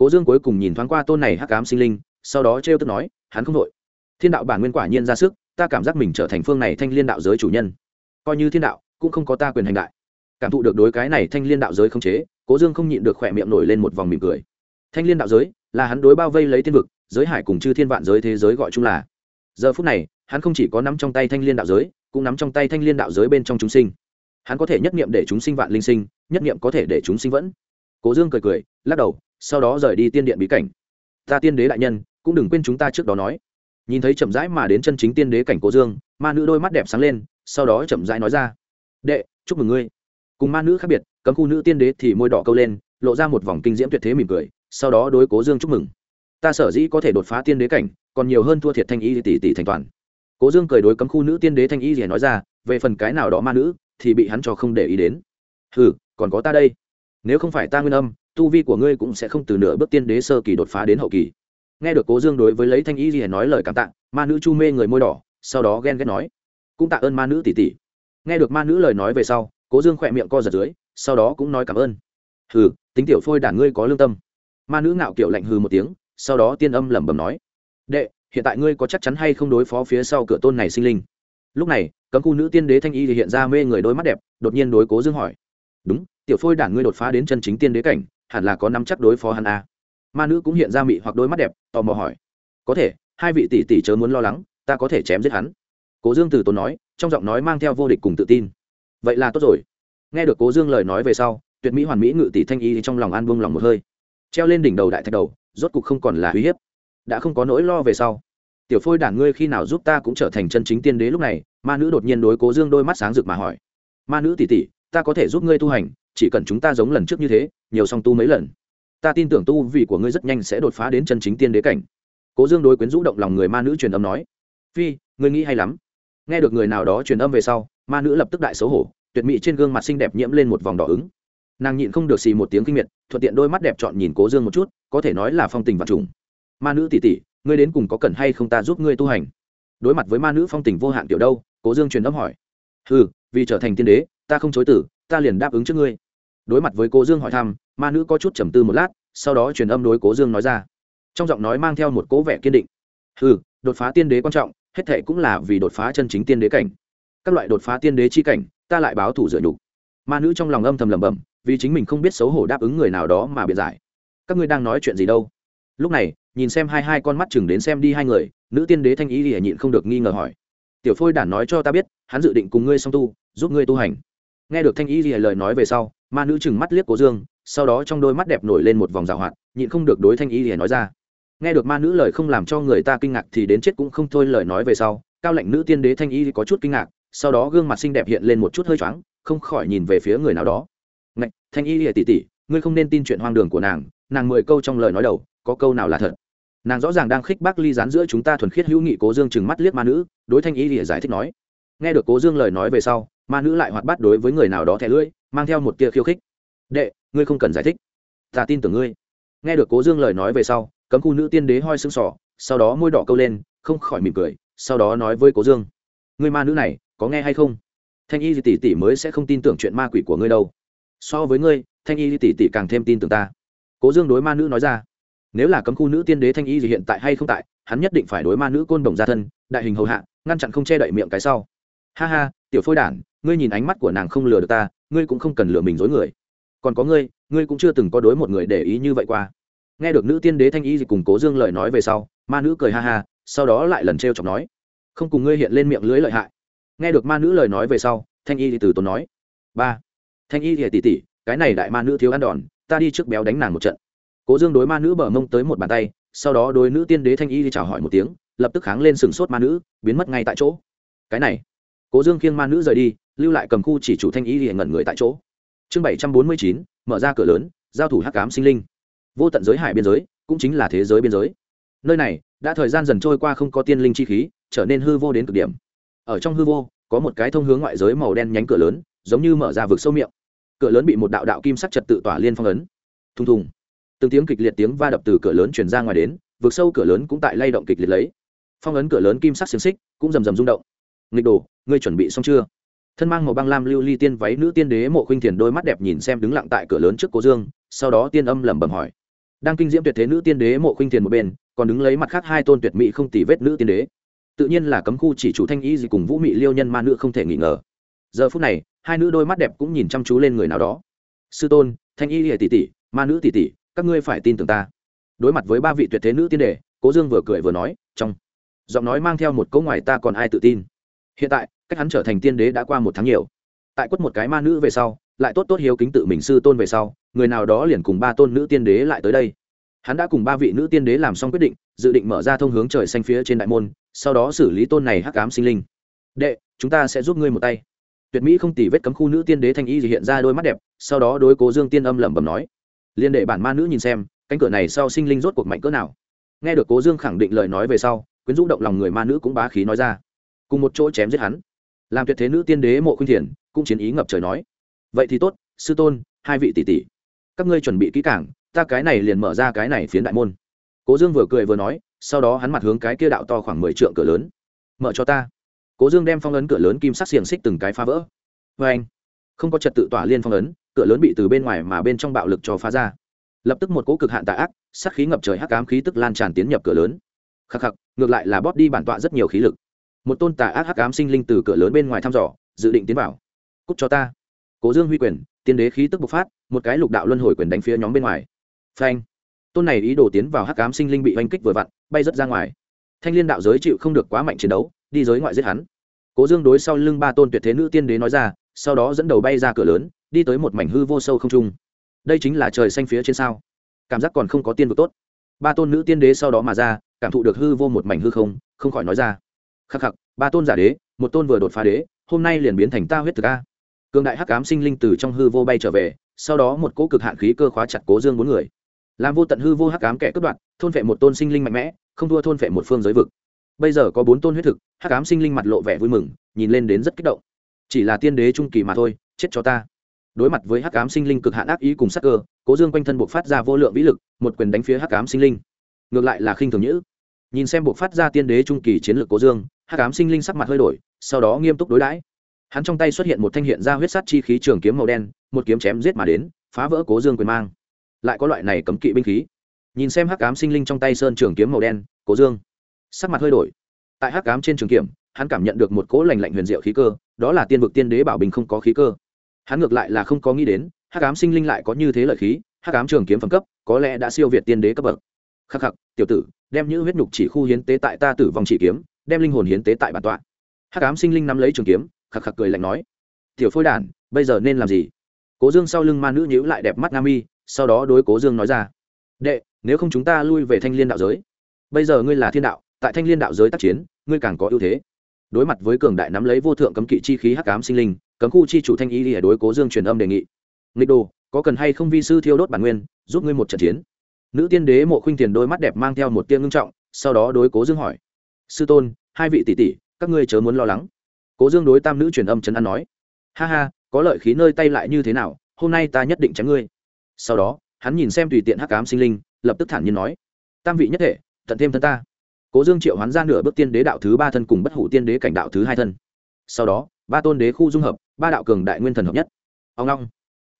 cố dương cuối cùng nhìn thoáng qua tôn này hắc ám sinh linh, sau đó trêu tức nói, hắn không đội. Thiên đạo bản nguyên quả nhiên ra sức, ta cảm giác mình trở thành phương này thanh liên đạo giới chủ nhân. Coi như thiên đạo, cũng không có ta quyền hành đại. Cảm thụ được đối cái này thanh liên đạo giới không chế, cố dương không nhịn được khỏe miệng nổi lên một vòng mỉm cười. Thanh liên đạo giới, là hắn đối bao vây lấy thiên vực, giới hải cùng chư thiên vạn giới thế giới gọi chung là. Giờ phút này, hắn không chỉ có nắm trong tay thanh liên đạo giới, cũng nắm trong tay thanh liên đạo giới bên trong chúng sinh. Hắn có thể nhất nghiệm để chúng sinh vạn linh sinh, nhất nghiệm có thể để chúng sinh vẫn. Cố dương cười cười, lắc đầu sau đó rời đi tiên điện bí cảnh. Ta tiên đế đại nhân, cũng đừng quên chúng ta trước đó nói. Nhìn thấy chậm rãi mà đến chân chính tiên đế cảnh cố dương, ma nữ đôi mắt đẹp sáng lên, sau đó chậm rãi nói ra. Đệ, chúc mừng ngươi. Cùng ma nữ khác biệt, cấm khu nữ tiên đế thì môi đỏ câu lên, lộ ra một vòng kinh diễm tuyệt thế mỉm cười, sau đó đối cố dương chúc mừng. Ta sở dĩ có thể đột phá tiên đế cảnh, còn nhiều hơn thua thiệt thanh y tỷ tỷ thành toàn. Cố dương cười đối cấm khu nữ tiên đế thanh y gì nói ra, về phần cái nào đó ma nữ, thì bị hắn cho không để ý đến. Ừ còn có ta đây. Nếu không phải ta nguyên âm tu vi của ngươi cũng sẽ không từ nửa bước tiên đế sơ kỳ đột phá đến hậu kỳ. Nghe được cố dương đối với lấy thanh ý gì nói lời cảm tạ, ma nữ chu mê người môi đỏ, sau đó ghen ghét nói, cũng tạ ơn ma nữ tỷ tỷ. Nghe được ma nữ lời nói về sau, cố dương khỏe miệng co giật dưới, sau đó cũng nói cảm ơn. Hừ, tính tiểu phôi đản ngươi có lương tâm. Ma nữ ngạo kiểu lạnh hừ một tiếng, sau đó tiên âm lẩm bẩm nói, đệ, hiện tại ngươi có chắc chắn hay không đối phó phía sau cửa tôn này sinh linh? Lúc này, cấm khu nữ tiên đế thanh y thì hiện ra mê người đôi mắt đẹp, đột nhiên đối cố dương hỏi, đúng, tiểu phôi đản ngươi đột phá đến chân chính tiên đế cảnh hẳn là có năm chắc đối phó hắn a. À. ma nữ cũng hiện ra mị hoặc đôi mắt đẹp, tò mò hỏi. Có thể, hai vị tỷ tỷ chớ muốn lo lắng, ta có thể chém giết hắn. Cố dương từ tốn nói, trong giọng nói mang theo vô địch cùng tự tin. Vậy là tốt rồi. Nghe được cố dương lời nói về sau, tuyệt mỹ hoàn mỹ ngự tỷ thanh y trong lòng an buông lòng một hơi. Treo lên đỉnh đầu đại thạch đầu, rốt cục không còn là uy hiếp. Đã không có nỗi lo về sau. Tiểu phôi đản ngươi khi nào giúp ta cũng trở thành chân chính tiên đế lúc này, ma nữ đột nhiên đối cố dương đôi mắt sáng rực mà hỏi. Ma nữ tỷ tỷ, ta có thể giúp ngươi tu hành chỉ cần chúng ta giống lần trước như thế, nhiều song tu mấy lần, ta tin tưởng tu vì của ngươi rất nhanh sẽ đột phá đến chân chính tiên đế cảnh. Cố dương đối quyến rũ động lòng người ma nữ truyền âm nói. Phi, ngươi nghĩ hay lắm. Nghe được người nào đó truyền âm về sau, ma nữ lập tức đại xấu hổ, tuyệt mỹ trên gương mặt xinh đẹp nhiễm lên một vòng đỏ ứng. Nàng nhịn không được xì một tiếng kinh miệt, thuận tiện đôi mắt đẹp chọn nhìn cố dương một chút, có thể nói là phong tình và trùng. Ma nữ tỷ tỷ, ngươi đến cùng có cần hay không ta giúp ngươi tu hành? Đối mặt với ma nữ phong tình vô hạn kiểu đâu, cố dương truyền âm hỏi. Ừ vì trở thành tiên đế, ta không chối tử ta liền đáp ứng trước ngươi. Đối mặt với cố dương hỏi thăm, ma nữ có chút trầm tư một lát, sau đó truyền âm đối cố dương nói ra. Trong giọng nói mang theo một cố vẻ kiên định. Ừ đột phá tiên đế quan trọng, hết thệ cũng là vì đột phá chân chính tiên đế cảnh. Các loại đột phá tiên đế chi cảnh, ta lại báo thủ dựa nhục. Ma nữ trong lòng âm thầm lẩm bẩm, vì chính mình không biết xấu hổ đáp ứng người nào đó mà biện giải. Các ngươi đang nói chuyện gì đâu? Lúc này, nhìn xem hai hai con mắt chừng đến xem đi hai người, nữ tiên đế thanh ý thì nhịn không được nghi ngờ hỏi. Tiểu phôi đản nói cho ta biết, hắn dự định cùng ngươi song tu, giúp ngươi tu hành nghe được thanh Y thì lời nói về sau, ma nữ chừng mắt liếc cố dương, sau đó trong đôi mắt đẹp nổi lên một vòng rào hoạt, nhịn không được đối thanh Y thì nói ra. Nghe được ma nữ lời không làm cho người ta kinh ngạc thì đến chết cũng không thôi lời nói về sau, cao lệnh nữ tiên đế thanh Y có chút kinh ngạc, sau đó gương mặt xinh đẹp hiện lên một chút hơi choáng, không khỏi nhìn về phía người nào đó. Ngạch, thanh y lìa tỉ tỉ ngươi không nên tin chuyện hoang đường của nàng nàng mười câu trong lời nói đầu, có câu nào là thật? Nàng rõ ràng đang khích bác ly dán giữa chúng ta thuần khiết hữu nghị cố dương chừng mắt liếc ma nữ, đối thanh y lìa giải thích nói. Nghe được cố dương lời nói về sau ma nữ lại hoạt bát đối với người nào đó thẻ lưỡi, mang theo một tia khiêu khích. Đệ, ngươi không cần giải thích. Ta tin tưởng ngươi. Nghe được cố dương lời nói về sau, cấm khu nữ tiên đế hoi sưng sỏ sau đó môi đỏ câu lên, không khỏi mỉm cười, sau đó nói với cố dương. Người ma nữ này, có nghe hay không? Thanh y tỷ tỷ mới sẽ không tin tưởng chuyện ma quỷ của ngươi đâu. So với ngươi, thanh y tỷ tỷ càng thêm tin tưởng ta. Cố dương đối ma nữ nói ra. Nếu là cấm khu nữ tiên đế thanh y gì hiện tại hay không tại, hắn nhất định phải đối ma nữ côn đồng gia thân, đại hình hầu hạ, ngăn chặn không che đậy miệng cái sau. Ha ha, tiểu phôi đản ngươi nhìn ánh mắt của nàng không lừa được ta, ngươi cũng không cần lừa mình dối người. Còn có ngươi ngươi cũng chưa từng có đối một người để ý như vậy qua. Nghe được nữ tiên đế thanh y gì cùng cố dương lời nói về sau, ma nữ cười ha ha, sau đó lại lần t r e o chọc nói, không cùng ngươi hiện lên miệng lưới lợi hại. Nghe được ma nữ lời nói về sau, thanh y thì từ tốn nói, ba, thanh y thì tỉ tỉ, cái này đại ma nữ thiếu ăn đòn, ta đi trước béo đánh nàng một trận. Cố dương đối ma nữ bờ mông tới một bàn tay, sau đó đối nữ tiên đế thanh y thì chào hỏi một tiếng, lập tức kháng lên sừng sốt ma nữ, biến mất ngay tại chỗ. Cái này cố dương khiêng ma nữ rời đi, lưu lại cầm khu chỉ chủ thanh ý thì ngẩn người tại chỗ. Chương bảy trăm bốn mươi chín, mở ra cửa lớn, giao thủ hắc cám sinh linh. Vô tận giới hải biên giới, cũng chính là thế giới biên giới. Nơi này, đã thời gian dần trôi qua không có tiên linh chi khí, trở nên hư vô đến cực điểm. Ở trong hư vô, có một cái thông hướng ngoại giới màu đen nhánh cửa lớn, giống như mở ra vực sâu miệng. Cửa lớn bị một đạo đạo kim sắc trật tự tỏa liên phong ấn. Thùng thùng. Từng tiếng kịch liệt tiếng va đập từ cửa lớn chuyển ra ngoài đến, vực sâu cửa lớn cũng tại lay động kịch liệt lấy. Phong ấn cửa lớn kim sắc xiềng xích cũng rầm rầm rung động. Nghịch đồ ngươi chuẩn bị xong chưa? Thân mang màu băng lam lưu ly tiên váy nữ tiên đế mộ khuynh thiền đôi mắt đẹp nhìn xem đứng lặng tại cửa lớn trước cố dương, sau đó tiên âm lẩm bẩm hỏi. Đang kinh diễm tuyệt thế nữ tiên đế mộ khuynh thiền một bên, còn đứng lấy mặt khác hai tôn tuyệt mỹ không tì vết nữ tiên đế. Tự nhiên là cấm khu chỉ chủ thanh ý gì cùng vũ mị liêu nhân ma nữ không thể nghỉ ngờ. Giờ phút này, hai nữ đôi mắt đẹp cũng nhìn chăm chú lên người nào đó. Sư tôn, thanh y lìa tỷ tỷ, ma nữ tỷ tỷ, các ngươi phải tin tưởng ta. Đối mặt với ba vị tuyệt thế nữ tiên đề cố dương vừa cười vừa nói, trong. Giọng nói mang theo một câu ngoài ta còn ai tự tin hiện tại, cách hắn trở thành tiên đế đã qua một tháng nhiều. Tại quất một cái ma nữ về sau, lại tốt tốt hiếu kính tự mình sư tôn về sau, người nào đó liền cùng ba tôn nữ tiên đế lại tới đây. Hắn đã cùng ba vị nữ tiên đế làm xong quyết định, dự định mở ra thông hướng trời xanh phía trên đại môn, sau đó xử lý tôn này hắc ám sinh linh. Đệ, chúng ta sẽ giúp ngươi một tay. Tuyệt mỹ không tỉ vết cấm khu nữ tiên đế thanh y hiện ra đôi mắt đẹp, sau đó đối cố dương tiên âm lẩm bẩm nói, liên đệ bản ma nữ nhìn xem, cánh cửa này sau sinh linh rốt cuộc mạnh cỡ nào? Nghe được cố dương khẳng định lời nói về sau, quyến rũ động lòng người ma nữ cũng bá khí nói ra cùng một chỗ chém giết hắn. Làm tuyệt thế nữ tiên đế mộ khuyên thiền cũng chiến ý ngập trời nói. Vậy thì tốt, sư tôn, hai vị tỷ tỷ, các ngươi chuẩn bị kỹ cảng ta cái này liền mở ra cái này phiến đại môn. Cố dương vừa cười vừa nói, sau đó hắn mặt hướng cái kia đạo to khoảng mười trượng cửa lớn. Mở cho ta. Cố dương đem phong ấn cửa lớn kim sắc xiềng xích từng cái phá vỡ. Vê anh, không có trật tự tỏa liên phong ấn, cửa lớn bị từ bên ngoài mà bên trong bạo lực cho phá ra. Lập tức một cỗ cực hạn tà ác sắc khí ngập trời hắc ám khí tức lan tràn tiến nhập cửa lớn. Khắc khắc, ngược lại là bóp đi bản tọa rất nhiều khí lực một tôn tà ác hắc ám sinh linh từ cửa lớn bên ngoài thăm dò, dự định tiến vào. Cúc cho ta. Cố dương huy quyền, tiên đế khí tức bộc phát, một cái lục đạo luân hồi quyền đánh phía nhóm bên ngoài. Phanh. Tôn này ý đồ tiến vào hắc ám sinh linh bị oanh kích vừa vặn, bay rớt ra ngoài. Thanh liên đạo giới chịu không được quá mạnh chiến đấu, đi giới ngoại giết hắn. Cố dương đối sau lưng ba tôn tuyệt thế nữ tiên đế nói ra, sau đó dẫn đầu bay ra cửa lớn, đi tới một mảnh hư vô sâu không trung. Đây chính là trời xanh phía trên sao. Cảm giác còn không có tiên vực tốt. Ba tôn nữ tiên đế sau đó mà ra, cảm thụ được hư vô một mảnh hư không không khỏi nói ra khắc khắc, ba tôn giả đế, một tôn vừa đột phá đế, hôm nay liền biến thành ta huyết thực a. Cường đại hắc ám sinh linh từ trong hư vô bay trở về, sau đó một cỗ cực hạn khí cơ khóa chặt cố dương bốn người. Làm vô tận hư vô hắc ám kẻ cướp đoạt, thôn vệ một tôn sinh linh mạnh mẽ, không thua thôn vệ một phương giới vực. Bây giờ có bốn tôn huyết thực, hắc ám sinh linh mặt lộ vẻ vui mừng, nhìn lên đến rất kích động. Chỉ là tiên đế trung kỳ mà thôi, chết cho ta. Đối mặt với hắc ám sinh linh cực hạn ác ý cùng sắc cơ, cố dương quanh thân buộc phát ra vô lượng vĩ lực, một quyền đánh phía hắc ám sinh linh. Ngược lại là khinh thường nhữ. Nhìn xem buộc phát ra tiên đế trung kỳ chiến lược cố dương hắc ám sinh linh sắc mặt hơi đổi, sau đó nghiêm túc đối đãi. Hắn trong tay xuất hiện một thanh hiện ra huyết sắt chi khí trường kiếm màu đen, một kiếm chém giết mà đến, phá vỡ cố dương quyền mang. Lại có loại này cấm kỵ binh khí. Nhìn xem hắc ám sinh linh trong tay sơn trường kiếm màu đen, cố dương, sắc mặt hơi đổi. Tại hắc ám trên trường kiếm, hắn cảm nhận được một cỗ lành lạnh huyền diệu khí cơ, đó là tiên vực tiên đế bảo bình không có khí cơ. Hắn ngược lại là không có nghĩ đến, hắc ám sinh linh lại có như thế lợi khí, hắc ám trường kiếm phẩm cấp, có lẽ đã siêu việt tiên đế cấp bậc. Khắc khắc, tiểu tử, đem những huyết nhục chỉ khu hiến tế tại ta tử vong chỉ kiếm đem linh hồn hiến tế tại bản tọa. Hắc ám sinh linh nắm lấy trường kiếm khạc khạc cười lạnh nói, tiểu phôi đản, bây giờ nên làm gì? Cố dương sau lưng ma nữ nhữ lại đẹp mắt nam Y. sau đó đối cố dương nói ra, đệ, nếu không chúng ta lui về thanh liên đạo giới. Bây giờ ngươi là thiên đạo, tại thanh liên đạo giới tác chiến, ngươi càng có ưu thế. Đối mặt với cường đại nắm lấy vô thượng cấm kỵ chi khí hắc ám sinh linh, cấm khu chi chủ thanh y lìa đối cố dương truyền âm đề nghị, nghịch đồ, có cần hay không vi sư thiêu đốt bản nguyên, giúp ngươi một trận chiến? Nữ tiên đế mộ khuynh tiền đôi mắt đẹp mang theo một tiên ngưng trọng, sau đó đối cố dương hỏi, sư tôn hai vị tỷ tỷ, các ngươi chớ muốn lo lắng. Cố dương đối tam nữ truyền âm chấn an nói, ha ha, có lợi khí nơi tay lại như thế nào, hôm nay ta nhất định chém ngươi. Sau đó, hắn nhìn xem tùy tiện hắc ám sinh linh, lập tức thản nhiên nói, tam vị nhất thể, tận thêm thân ta. Cố dương triệu hoán ra nửa bước tiên đế đạo thứ ba thân cùng bất hủ tiên đế cảnh đạo thứ hai thân. Sau đó, ba tôn đế khu dung hợp, ba đạo cường đại nguyên thần hợp nhất. Ông long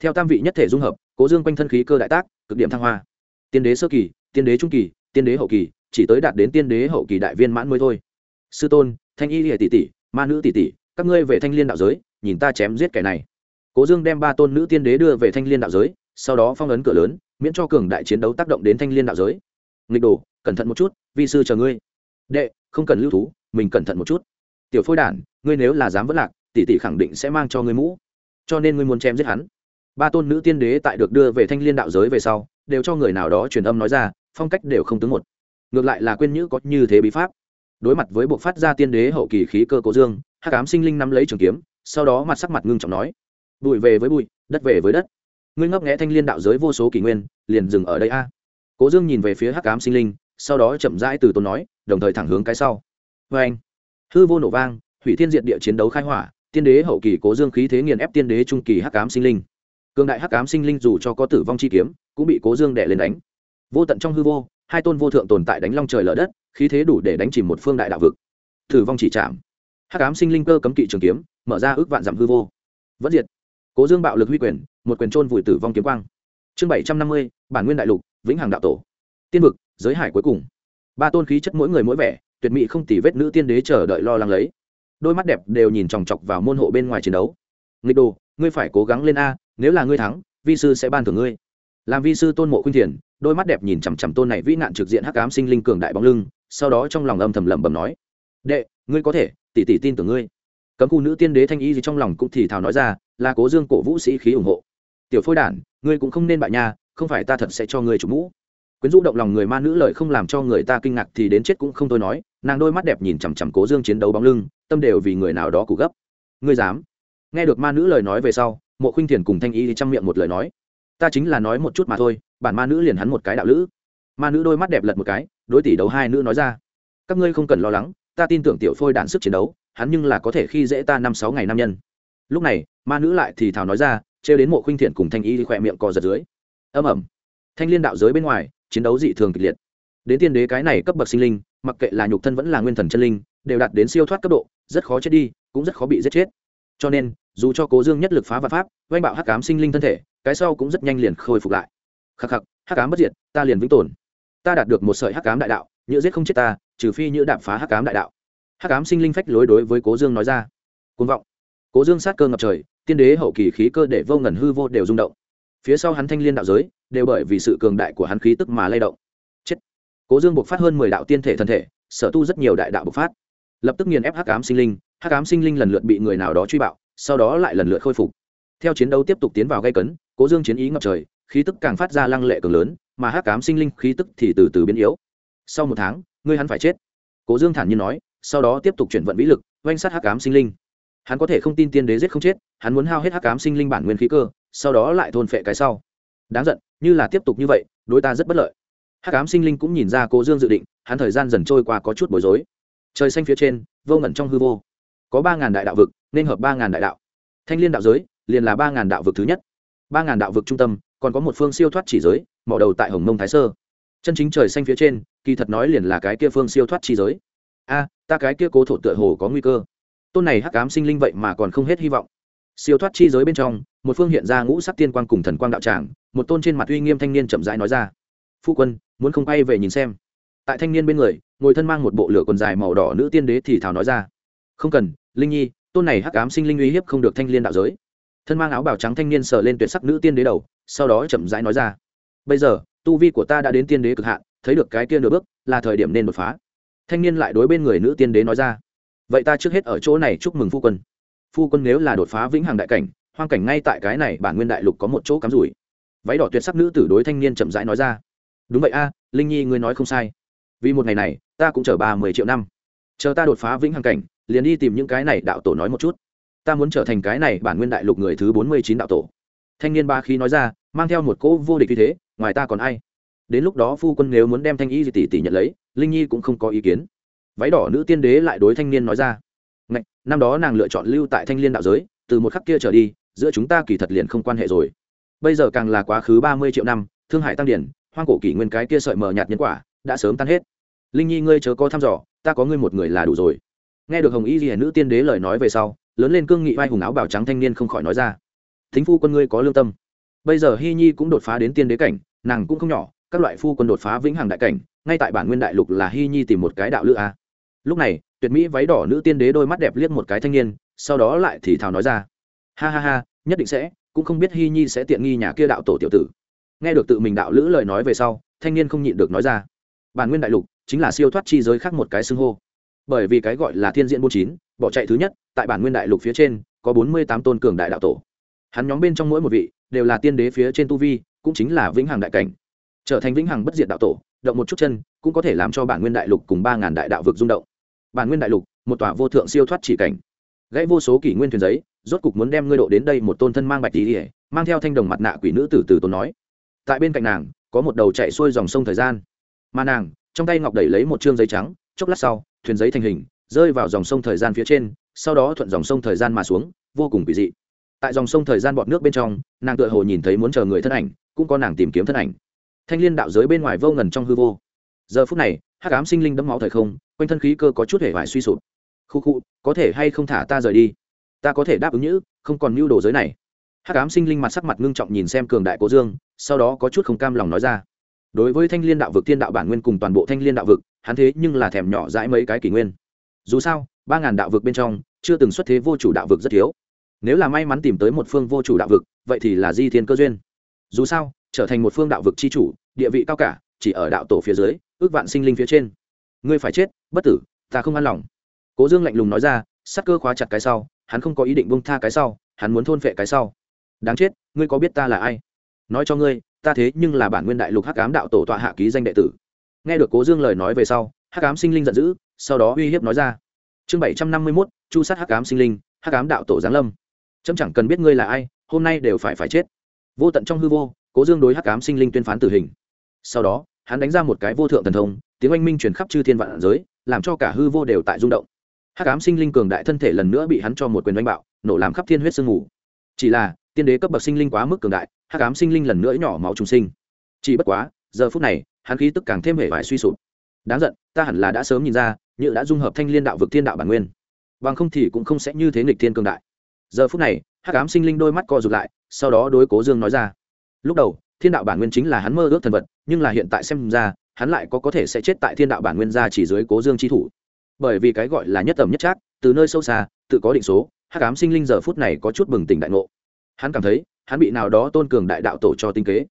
theo tam vị nhất thể dung hợp, cố dương quanh thân khí cơ đại tác, cực điểm thăng hoa. Tiên đế sơ kỳ, tiên đế trung kỳ, tiên đế hậu kỳ, chỉ tới đạt đến tiên đế hậu kỳ đại viên mãn mới thôi sư tôn, thanh y lìa tỷ tỷ, ma nữ tỷ tỷ, các ngươi về thanh liên đạo giới, nhìn ta chém giết kẻ này. Cố dương đem ba tôn nữ tiên đế đưa về thanh liên đạo giới, sau đó phong ấn cửa lớn, miễn cho cường đại chiến đấu tác động đến thanh liên đạo giới. Nghịch đồ, cẩn thận một chút, vi sư chờ ngươi. Đệ, không cần lưu thú, mình cẩn thận một chút. Tiểu phôi đản, ngươi nếu là dám vất lạc, tỷ tỷ khẳng định sẽ mang cho ngươi mũ. Cho nên ngươi muốn chém giết hắn. Ba tôn nữ tiên đế tại được đưa về thanh liên đạo giới về sau, đều cho người nào đó truyền âm nói ra, phong cách đều không tướng một. Ngược lại là quên nhữ có như thế bí pháp đối mặt với buộc phát ra tiên đế hậu kỳ khí cơ cố dương, hắc ám sinh linh nắm lấy trường kiếm, sau đó mặt sắc mặt ngưng trọng nói, bụi về với bụi, đất về với đất. Ngươi ngấp nghẽ thanh liên đạo giới vô số kỷ nguyên, liền dừng ở đây a. Cố dương nhìn về phía hắc ám sinh linh, sau đó chậm rãi từ tốn nói, đồng thời thẳng hướng cái sau. Vê anh, hư vô nổ vang, hủy thiên diệt địa chiến đấu khai hỏa, tiên đế hậu kỳ cố dương khí thế nghiền ép tiên đế trung kỳ hắc ám sinh linh. Cường đại hắc ám sinh linh dù cho có tử vong chi kiếm, cũng bị cố dương đẻ lên đánh. Vô tận trong hư vô hai tôn vô thượng tồn tại đánh long trời lở đất, khí thế đủ để đánh chìm một phương đại đạo vực. Tử vong chỉ chạm. Hắc ám sinh linh cơ cấm kỵ trường kiếm, mở ra ước vạn dặm hư vô. Vẫn diệt. Cố dương bạo lực huy quyền, một quyền trôn vùi tử vong kiếm quang. Chương bảy trăm năm mươi, bản nguyên đại lục, vĩnh hằng đạo tổ. Tiên vực, giới hải cuối cùng. Ba tôn khí chất mỗi người mỗi vẻ, tuyệt mỹ không tỉ vết nữ tiên đế chờ đợi lo lắng lấy. Đôi mắt đẹp đều nhìn chòng chọc vào môn hộ bên ngoài chiến đấu. Nghịch đồ, ngươi phải cố gắng lên a, nếu là ngươi thắng, vi sư sẽ ban thưởng ngươi. Làm vi sư tôn mộ khuyên thiền đôi mắt đẹp nhìn chằm chằm tôn này vĩ nạn trực diện hắc ám sinh linh cường đại bóng lưng, sau đó trong lòng âm thầm lẩm bẩm nói, đệ, ngươi có thể, tỷ tỷ tin tưởng ngươi. Cấm khu nữ tiên đế thanh y gì trong lòng cũng thì thào nói ra, là cố dương cổ vũ sĩ khí ủng hộ. Tiểu phôi đản, ngươi cũng không nên bại nha, không phải ta thật sẽ cho ngươi chủ mũ. Quyến rũ động lòng người ma nữ lời không làm cho người ta kinh ngạc thì đến chết cũng không tôi nói, nàng đôi mắt đẹp nhìn chằm chằm cố dương chiến đấu bóng lưng, tâm đều vì người nào đó cụ gấp. Ngươi dám? Nghe được ma nữ lời nói về sau, mộ khuynh thiền cùng thanh y chăm miệng một lời nói, ta chính là nói một chút mà thôi bản ma nữ liền hắn một cái đạo lữ. Ma nữ đôi mắt đẹp lật một cái, đối tỷ đấu hai nữ nói ra. Các ngươi không cần lo lắng, ta tin tưởng tiểu phôi đạn sức chiến đấu, hắn nhưng là có thể khi dễ ta năm sáu ngày nam nhân. Lúc này, ma nữ lại thì thào nói ra, trêu đến mộ khuynh thiện cùng thanh y khỏe miệng cò giật dưới. Âm ẩm thanh liên đạo giới bên ngoài, chiến đấu dị thường kịch liệt. Đến tiên đế cái này cấp bậc sinh linh, mặc kệ là nhục thân vẫn là nguyên thần chân linh, đều đạt đến siêu thoát cấp độ, rất khó chết đi, cũng rất khó bị giết chết. Cho nên, dù cho cố dương nhất lực phá và pháp, oanh bạo hắc cám sinh linh thân thể, cái sau cũng rất nhanh liền khôi phục lại khắc khắc, hắc cám bất diệt, ta liền vĩnh tồn. Ta đạt được một sợi hắc cám đại đạo nhữ giết không chết ta, trừ phi nhữ đạp phá hắc cám đại đạo. Hắc cám sinh linh phách lối đối với cố dương nói ra. Côn vọng. Cố dương sát cơ ngập trời, tiên đế hậu kỳ khí cơ để vô ngần hư vô đều rung động. Phía sau hắn thanh liên đạo giới, đều bởi vì sự cường đại của hắn khí tức mà lay động. Chết. Cố dương buộc phát hơn mười đạo tiên thể thân thể, sở tu rất nhiều đại đạo bộc phát. Lập tức nghiền ép hắc ám sinh linh, hắc ám sinh linh lần lượt bị người nào đó truy bạo, sau đó lại lần lượt khôi phục. Theo chiến đấu tiếp tục tiến vào gây cấn, cố dương chiến ý ngập trời khí tức càng phát ra lăng lệ cường lớn, mà hắc ám sinh linh khí tức thì từ từ biến yếu. Sau một tháng, ngươi hắn phải chết. Cố dương thản nhiên nói, sau đó tiếp tục chuyển vận vĩ lực oanh sát hắc ám sinh linh. Hắn có thể không tin tiên đế giết không chết, hắn muốn hao hết hắc ám sinh linh bản nguyên khí cơ, sau đó lại thôn phệ cái sau. Đáng giận, như là tiếp tục như vậy, đối ta rất bất lợi. Hắc ám sinh linh cũng nhìn ra cố dương dự định, hắn thời gian dần trôi qua có chút bối rối. Trời xanh phía trên, vô ngẩn trong hư vô. Có ba ngàn đại đạo vực, nên hợp ba ngàn đại đạo. Thanh liên đạo giới, liền là ba ngàn đạo vực thứ nhất. Ba ngàn đạo vực trung tâm còn có một phương siêu thoát chỉ giới, mỏ đầu tại hồng mông thái sơ. Chân chính trời xanh phía trên, kỳ thật nói liền là cái kia phương siêu thoát chỉ giới. A, ta cái kia cố thổ tựa hồ có nguy cơ. Tôn này hắc ám sinh linh vậy mà còn không hết hy vọng. Siêu thoát chi giới bên trong, một phương hiện ra ngũ sắc tiên quang cùng thần quang đạo tràng, một tôn trên mặt uy nghiêm thanh niên chậm rãi nói ra. Phu quân, muốn không quay về nhìn xem. Tại thanh niên bên người, ngồi thân mang một bộ lửa quần dài màu đỏ nữ tiên đế thì thảo nói ra. Không cần, linh nhi, tôn này hắc ám sinh linh uy hiếp không được thanh liên đạo giới. Thân mang áo bào trắng thanh niên sờ lên tuyệt sắc nữ tiên đế đầu sau đó chậm rãi nói ra, bây giờ, tu vi của ta đã đến tiên đế cực hạn, thấy được cái kia nửa bước, là thời điểm nên đột phá. Thanh niên lại đối bên người nữ tiên đế nói ra, vậy ta trước hết ở chỗ này chúc mừng phu quân. Phu quân nếu là đột phá vĩnh hằng đại cảnh, hoang cảnh ngay tại cái này bản nguyên đại lục có một chỗ cắm rủi. Váy đỏ tuyệt sắc nữ tử đối thanh niên chậm rãi nói ra, đúng vậy a, linh nhi ngươi nói không sai. Vì một ngày này, ta cũng chờ ba mười triệu năm. Chờ ta đột phá vĩnh hằng cảnh, liền đi tìm những cái này đạo tổ nói một chút. Ta muốn trở thành cái này bản nguyên đại lục người thứ bốn mươi chín đạo tổ. Thanh niên ba khi nói ra mang theo một cỗ vô địch như thế ngoài ta còn ai? Đến lúc đó phu quân nếu muốn đem thanh y tỷ tỷ nhận lấy linh nhi cũng không có ý kiến. Váy đỏ nữ tiên đế lại đối thanh niên nói ra. Ngạch, năm đó nàng lựa chọn lưu tại thanh liên đạo giới từ một khắc kia trở đi giữa chúng ta kỳ thật liền không quan hệ rồi. Bây giờ càng là quá khứ ba mươi triệu năm thương hải tăng điển hoang cổ kỷ nguyên cái kia sợi mờ nhạt nhân quả đã sớm tan hết. Linh nhi ngươi chớ có thăm dò ta có ngươi một người là đủ rồi. Nghe được hồng y ghi nữ tiên đế lời nói về sau lớn lên cương nghị vai hùng áo bào trắng thanh niên không khỏi nói ra. Thính phu quân ngươi có lương tâm bây giờ hy nhi cũng đột phá đến tiên đế cảnh, nàng cũng không nhỏ, các loại phu quân đột phá vĩnh hằng đại cảnh, ngay tại bản nguyên đại lục là hy nhi tìm một cái đạo lữ a. Lúc này, tuyệt mỹ váy đỏ nữ tiên đế đôi mắt đẹp liếc một cái thanh niên, sau đó lại thì thào nói ra. Ha ha ha, nhất định sẽ, cũng không biết hy nhi sẽ tiện nghi nhà kia đạo tổ tiểu tử. Nghe được tự mình đạo lữ lời nói về sau, thanh niên không nhịn được nói ra. Bản nguyên đại lục chính là siêu thoát chi giới khác một cái xưng hô. Bởi vì cái gọi là thiên diện bốn chín, bỏ chạy thứ nhất, tại bản nguyên đại lục phía trên, có bốn mươi tám tôn cường đại đạo tổ hắn nhóm bên trong mỗi một vị đều là tiên đế phía trên tu vi, cũng chính là vĩnh hằng đại cảnh. Trở thành vĩnh hằng bất diệt đạo tổ, động một chút chân, cũng có thể làm cho bản nguyên đại lục cùng ba ngàn đại đạo vực rung động. Bản nguyên đại lục, một tòa vô thượng siêu thoát chỉ cảnh. Gãy vô số kỷ nguyên thuyền giấy, rốt cục muốn đem ngươi độ đến đây một tôn thân mang bạch tỷ mang theo thanh đồng mặt nạ quỷ nữ tử từ tốn nói. Tại bên cạnh nàng, có một đầu chạy xuôi dòng sông thời gian. Mà nàng, trong tay ngọc đẩy lấy một chương giấy trắng, chốc lát sau, thuyền giấy thành hình, rơi vào dòng sông thời gian phía trên, sau đó thuận dòng sông thời gian mà xuống, vô cùng kỳ dị tại dòng sông thời gian bọt nước bên trong, nàng tựa hồ nhìn thấy muốn chờ người thân ảnh, cũng có nàng tìm kiếm thân ảnh. Thanh liên đạo giới bên ngoài vô ngần trong hư vô. Giờ phút này, hắc ám sinh linh đấm máu thời không, quanh thân khí cơ có chút hể vải suy sụp. Khu khu, có thể hay không thả ta rời đi? Ta có thể đáp ứng nhữ, không còn mưu đồ giới này. Hắc ám sinh linh mặt sắc mặt ngưng trọng nhìn xem cường đại cố dương, sau đó có chút không cam lòng nói ra. Đối với thanh liên đạo vực, thiên đạo bản nguyên cùng toàn bộ thanh liên đạo vực, hắn thế nhưng là thèm nhỏ dãi mấy cái kỷ nguyên. Dù sao, ba ngàn đạo vực bên trong, chưa từng xuất thế vô chủ đạo vực rất thiếu nếu là may mắn tìm tới một phương vô chủ đạo vực, vậy thì là di thiên cơ duyên. Dù sao, trở thành một phương đạo vực c h i chủ, địa vị cao cả, chỉ ở đạo tổ phía dưới, ước vạn sinh linh phía trên. Ngươi phải chết, bất tử, ta không an lòng. Cố dương lạnh lùng nói ra, sắc cơ khóa chặt cái sau, hắn không có ý định bông tha cái sau, hắn muốn thôn phệ cái sau. Đáng chết, ngươi có biết ta là ai? Nói cho ngươi, ta thế nhưng là bản nguyên đại lục hắc ám đạo tổ tọa hạ ký danh đệ tử. Nghe được cố dương lời nói về sau, hắc ám sinh linh giận dữ, sau đó uy hiếp nói ra. Chương bảy trăm năm mươi mốt, chu sát hắc ám sinh linh, hắc ám đạo tổ giáng lâm trâm chẳng cần biết ngươi là ai, hôm nay đều phải phải chết. Vô tận trong hư vô, cố dương đối hắc ám sinh linh tuyên phán tử hình. Sau đó, hắn đánh ra một cái vô thượng thần thông, tiếng oanh minh truyền khắp chư thiên vạn giới, làm cho cả hư vô đều tại rung động. Hắc ám sinh linh cường đại thân thể lần nữa bị hắn cho một quyền oanh bạo, nổ làm khắp thiên huyết sương mù. Chỉ là, tiên đế cấp bậc sinh linh quá mức cường đại, hắc ám sinh linh lần nữa nhỏ máu trùng sinh. Chỉ bất quá, giờ phút này, hắn khí tức càng thêm hể vải suy sụp. Đáng giận, ta hẳn là đã sớm nhìn ra, như đã dung hợp thanh liên đạo vực thiên đạo bản nguyên. Bằng không thì cũng không sẽ như thế nghịch thiên cường đại giờ phút này, hắc ám sinh linh đôi mắt co rụt lại, sau đó đối cố dương nói ra. Lúc đầu, thiên đạo bản nguyên chính là hắn mơ ước thần vật, nhưng là hiện tại xem ra, hắn lại có có thể sẽ chết tại thiên đạo bản nguyên ra chỉ dưới cố dương chi thủ. Bởi vì cái gọi là nhất tầm nhất trác, từ nơi sâu xa, tự có định số, hắc ám sinh linh giờ phút này có chút bừng tỉnh đại ngộ. Hắn cảm thấy, hắn bị nào đó tôn cường đại đạo tổ cho tinh kế.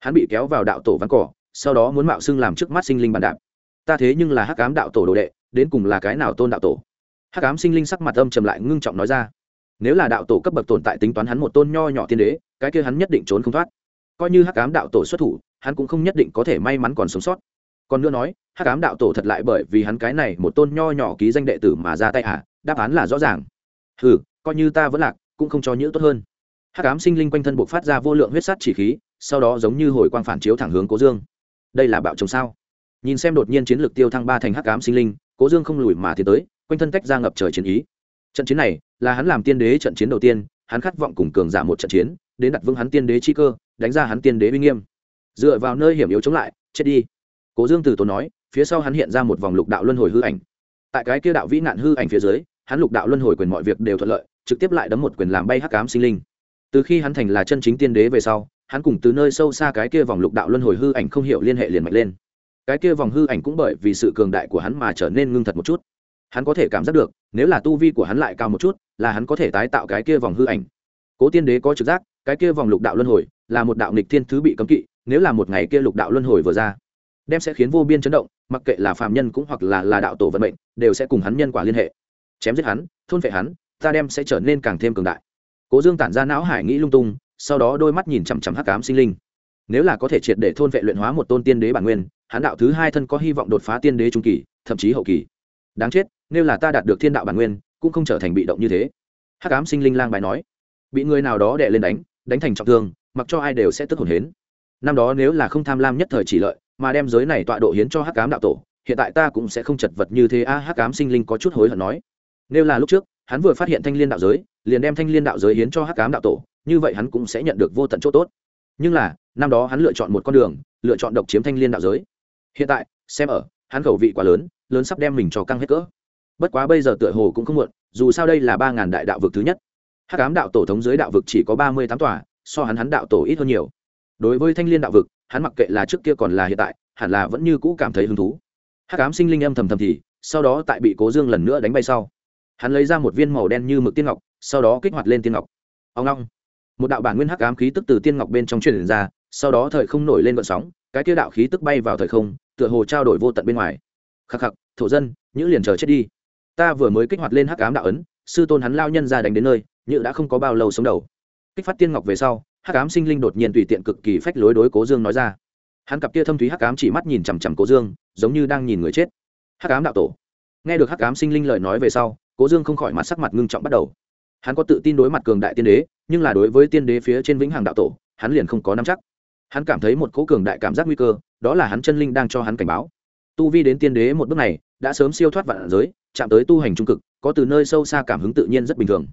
Hắn bị kéo vào đạo tổ ván cỏ, sau đó muốn mạo xưng làm trước mắt sinh linh bàn đạp. Ta thế nhưng là hắc ám đạo tổ đồ đệ, đến cùng là cái nào tôn đạo tổ? Hắc ám sinh linh sắc mặt âm trầm lại ngưng trọng nói ra nếu là đạo tổ cấp bậc tồn tại tính toán hắn một tôn nho nhỏ tiên đế, cái kia hắn nhất định trốn không thoát. Coi như hắc ám đạo tổ xuất thủ, hắn cũng không nhất định có thể may mắn còn sống sót. Còn nữa nói, hắc ám đạo tổ thật lại bởi vì hắn cái này một tôn nho nhỏ ký danh đệ tử mà ra tay à đáp án là rõ ràng. Ừ coi như ta vẫn lạc, cũng không cho nhữ tốt hơn. Hắc ám sinh linh quanh thân buộc phát ra vô lượng huyết sắt chỉ khí, sau đó giống như hồi quang phản chiếu thẳng hướng cố dương. Đây là bạo trồng sao? Nhìn xem đột nhiên chiến lược tiêu thăng ba thành hắc ám sinh linh, cố dương không lùi mà tiến tới, quanh thân tách ra ngập trời chiến ý. Trận chiến này là hắn làm tiên đế trận chiến đầu tiên, hắn khát vọng cùng cường giả một trận chiến, đến đặt vững hắn tiên đế chi cơ, đánh ra hắn tiên đế uy nghiêm. Dựa vào nơi hiểm yếu chống lại, chết đi. Cố dương từ tốn nói, phía sau hắn hiện ra một vòng lục đạo luân hồi hư ảnh. Tại cái kia đạo vĩ nạn hư ảnh phía dưới, hắn lục đạo luân hồi quyền mọi việc đều thuận lợi, trực tiếp lại đấm một quyền làm bay hắc cám sinh linh. Từ khi hắn thành là chân chính tiên đế về sau, hắn cùng từ nơi sâu xa cái kia vòng lục đạo luân hồi hư ảnh không hiểu liên hệ liền mạnh lên. Cái kia vòng hư ảnh cũng bởi vì sự cường đại của hắn mà trở nên ngưng thật một chút. Hắn có thể cảm giác được, nếu là tu vi của hắn lại cao một chút là hắn có thể tái tạo cái kia vòng hư ảnh. Cố tiên đế có trực giác, cái kia vòng lục đạo luân hồi là một đạo nghịch thiên thứ bị cấm kỵ, nếu là một ngày kia lục đạo luân hồi vừa ra, đem sẽ khiến vô biên chấn động, mặc kệ là phạm nhân cũng hoặc là là đạo tổ vận mệnh, đều sẽ cùng hắn nhân quả liên hệ. Chém giết hắn, thôn phệ hắn, ta đem sẽ trở nên càng thêm cường đại. Cố dương tản ra não hải nghĩ lung tung, sau đó đôi mắt nhìn chằm chằm hắc cám sinh linh. Nếu là có thể triệt để thôn vệ luyện hóa một tôn tiên đế bản nguyên, hắn đạo thứ hai thân có hy vọng đột phá tiên đế trung kỳ, thậm chí hậu kỳ. Đáng chết, nếu là ta đạt được thiên đạo bản nguyên cũng không trở thành bị động như thế. Hắc ám sinh linh lang bài nói, bị người nào đó đè lên đánh đánh thành trọng thương, mặc cho ai đều sẽ tức hồn hến. Năm đó nếu là không tham lam nhất thời chỉ lợi, mà đem giới này tọa độ hiến cho hắc ám đạo tổ, hiện tại ta cũng sẽ không chật vật như thế a, hắc ám sinh linh có chút hối hận nói. Nếu là lúc trước, hắn vừa phát hiện thanh liên đạo giới, liền đem thanh liên đạo giới hiến cho hắc ám đạo tổ, như vậy hắn cũng sẽ nhận được vô tận chỗ tốt. Nhưng là, năm đó hắn lựa chọn một con đường, lựa chọn độc chiếm thanh liên đạo giới. Hiện tại, xem ở, hắn khẩu vị quá lớn lớn sắp đem mình cho căng hết cỡ bất quá bây giờ tựa hồ cũng không muộn, dù sao đây là ba ngàn đại đạo vực thứ nhất. Hắc ám đạo tổ thống dưới đạo vực chỉ có ba mươi tám tòa, so hắn hắn đạo tổ ít hơn nhiều. Đối với thanh liên đạo vực, hắn mặc kệ là trước kia còn là hiện tại, hẳn là vẫn như cũ cảm thấy hứng thú. Hắc ám sinh linh âm thầm thầm thì, sau đó tại bị cố dương lần nữa đánh bay sau, hắn lấy ra một viên màu đen như mực tiên ngọc, sau đó kích hoạt lên tiên ngọc. Ông long. Một đạo bản nguyên hắc ám khí tức từ tiên ngọc bên trong truyền ra, sau đó thời không nổi lên vận sóng, cái kia đạo khí tức bay vào thời không, tựa hồ trao đổi vô tận bên ngoài. Khắc khắc, thổ dân những liền chờ chết đi ta vừa mới kích hoạt lên hắc ám đạo ấn, sư tôn hắn lao nhân ra đánh đến nơi, như đã không có bao lâu sống đầu. Kích phát tiên ngọc về sau, hắc ám sinh linh đột nhiên tùy tiện cực kỳ phách lối đối cố dương nói ra. Hắn cặp kia thâm thúy hắc ám chỉ mắt nhìn chằm chằm cố dương, giống như đang nhìn người chết. Hắc ám đạo tổ. Nghe được hắc ám sinh linh lời nói về sau, cố dương không khỏi mặt sắc mặt ngưng trọng bắt đầu. Hắn có tự tin đối mặt cường đại tiên đế, nhưng là đối với tiên đế phía trên vĩnh hằng đạo tổ, hắn liền không có nắm chắc. Hắn cảm thấy một cố cường đại cảm giác nguy cơ, đó là hắn chân linh đang cho hắn cảnh báo. Tu vi đến tiên đế một bước này, đã sớm siêu thoát vạn giới chạm tới tu hành trung cực, có từ nơi sâu xa cảm hứng tự nhiên rất bình thường.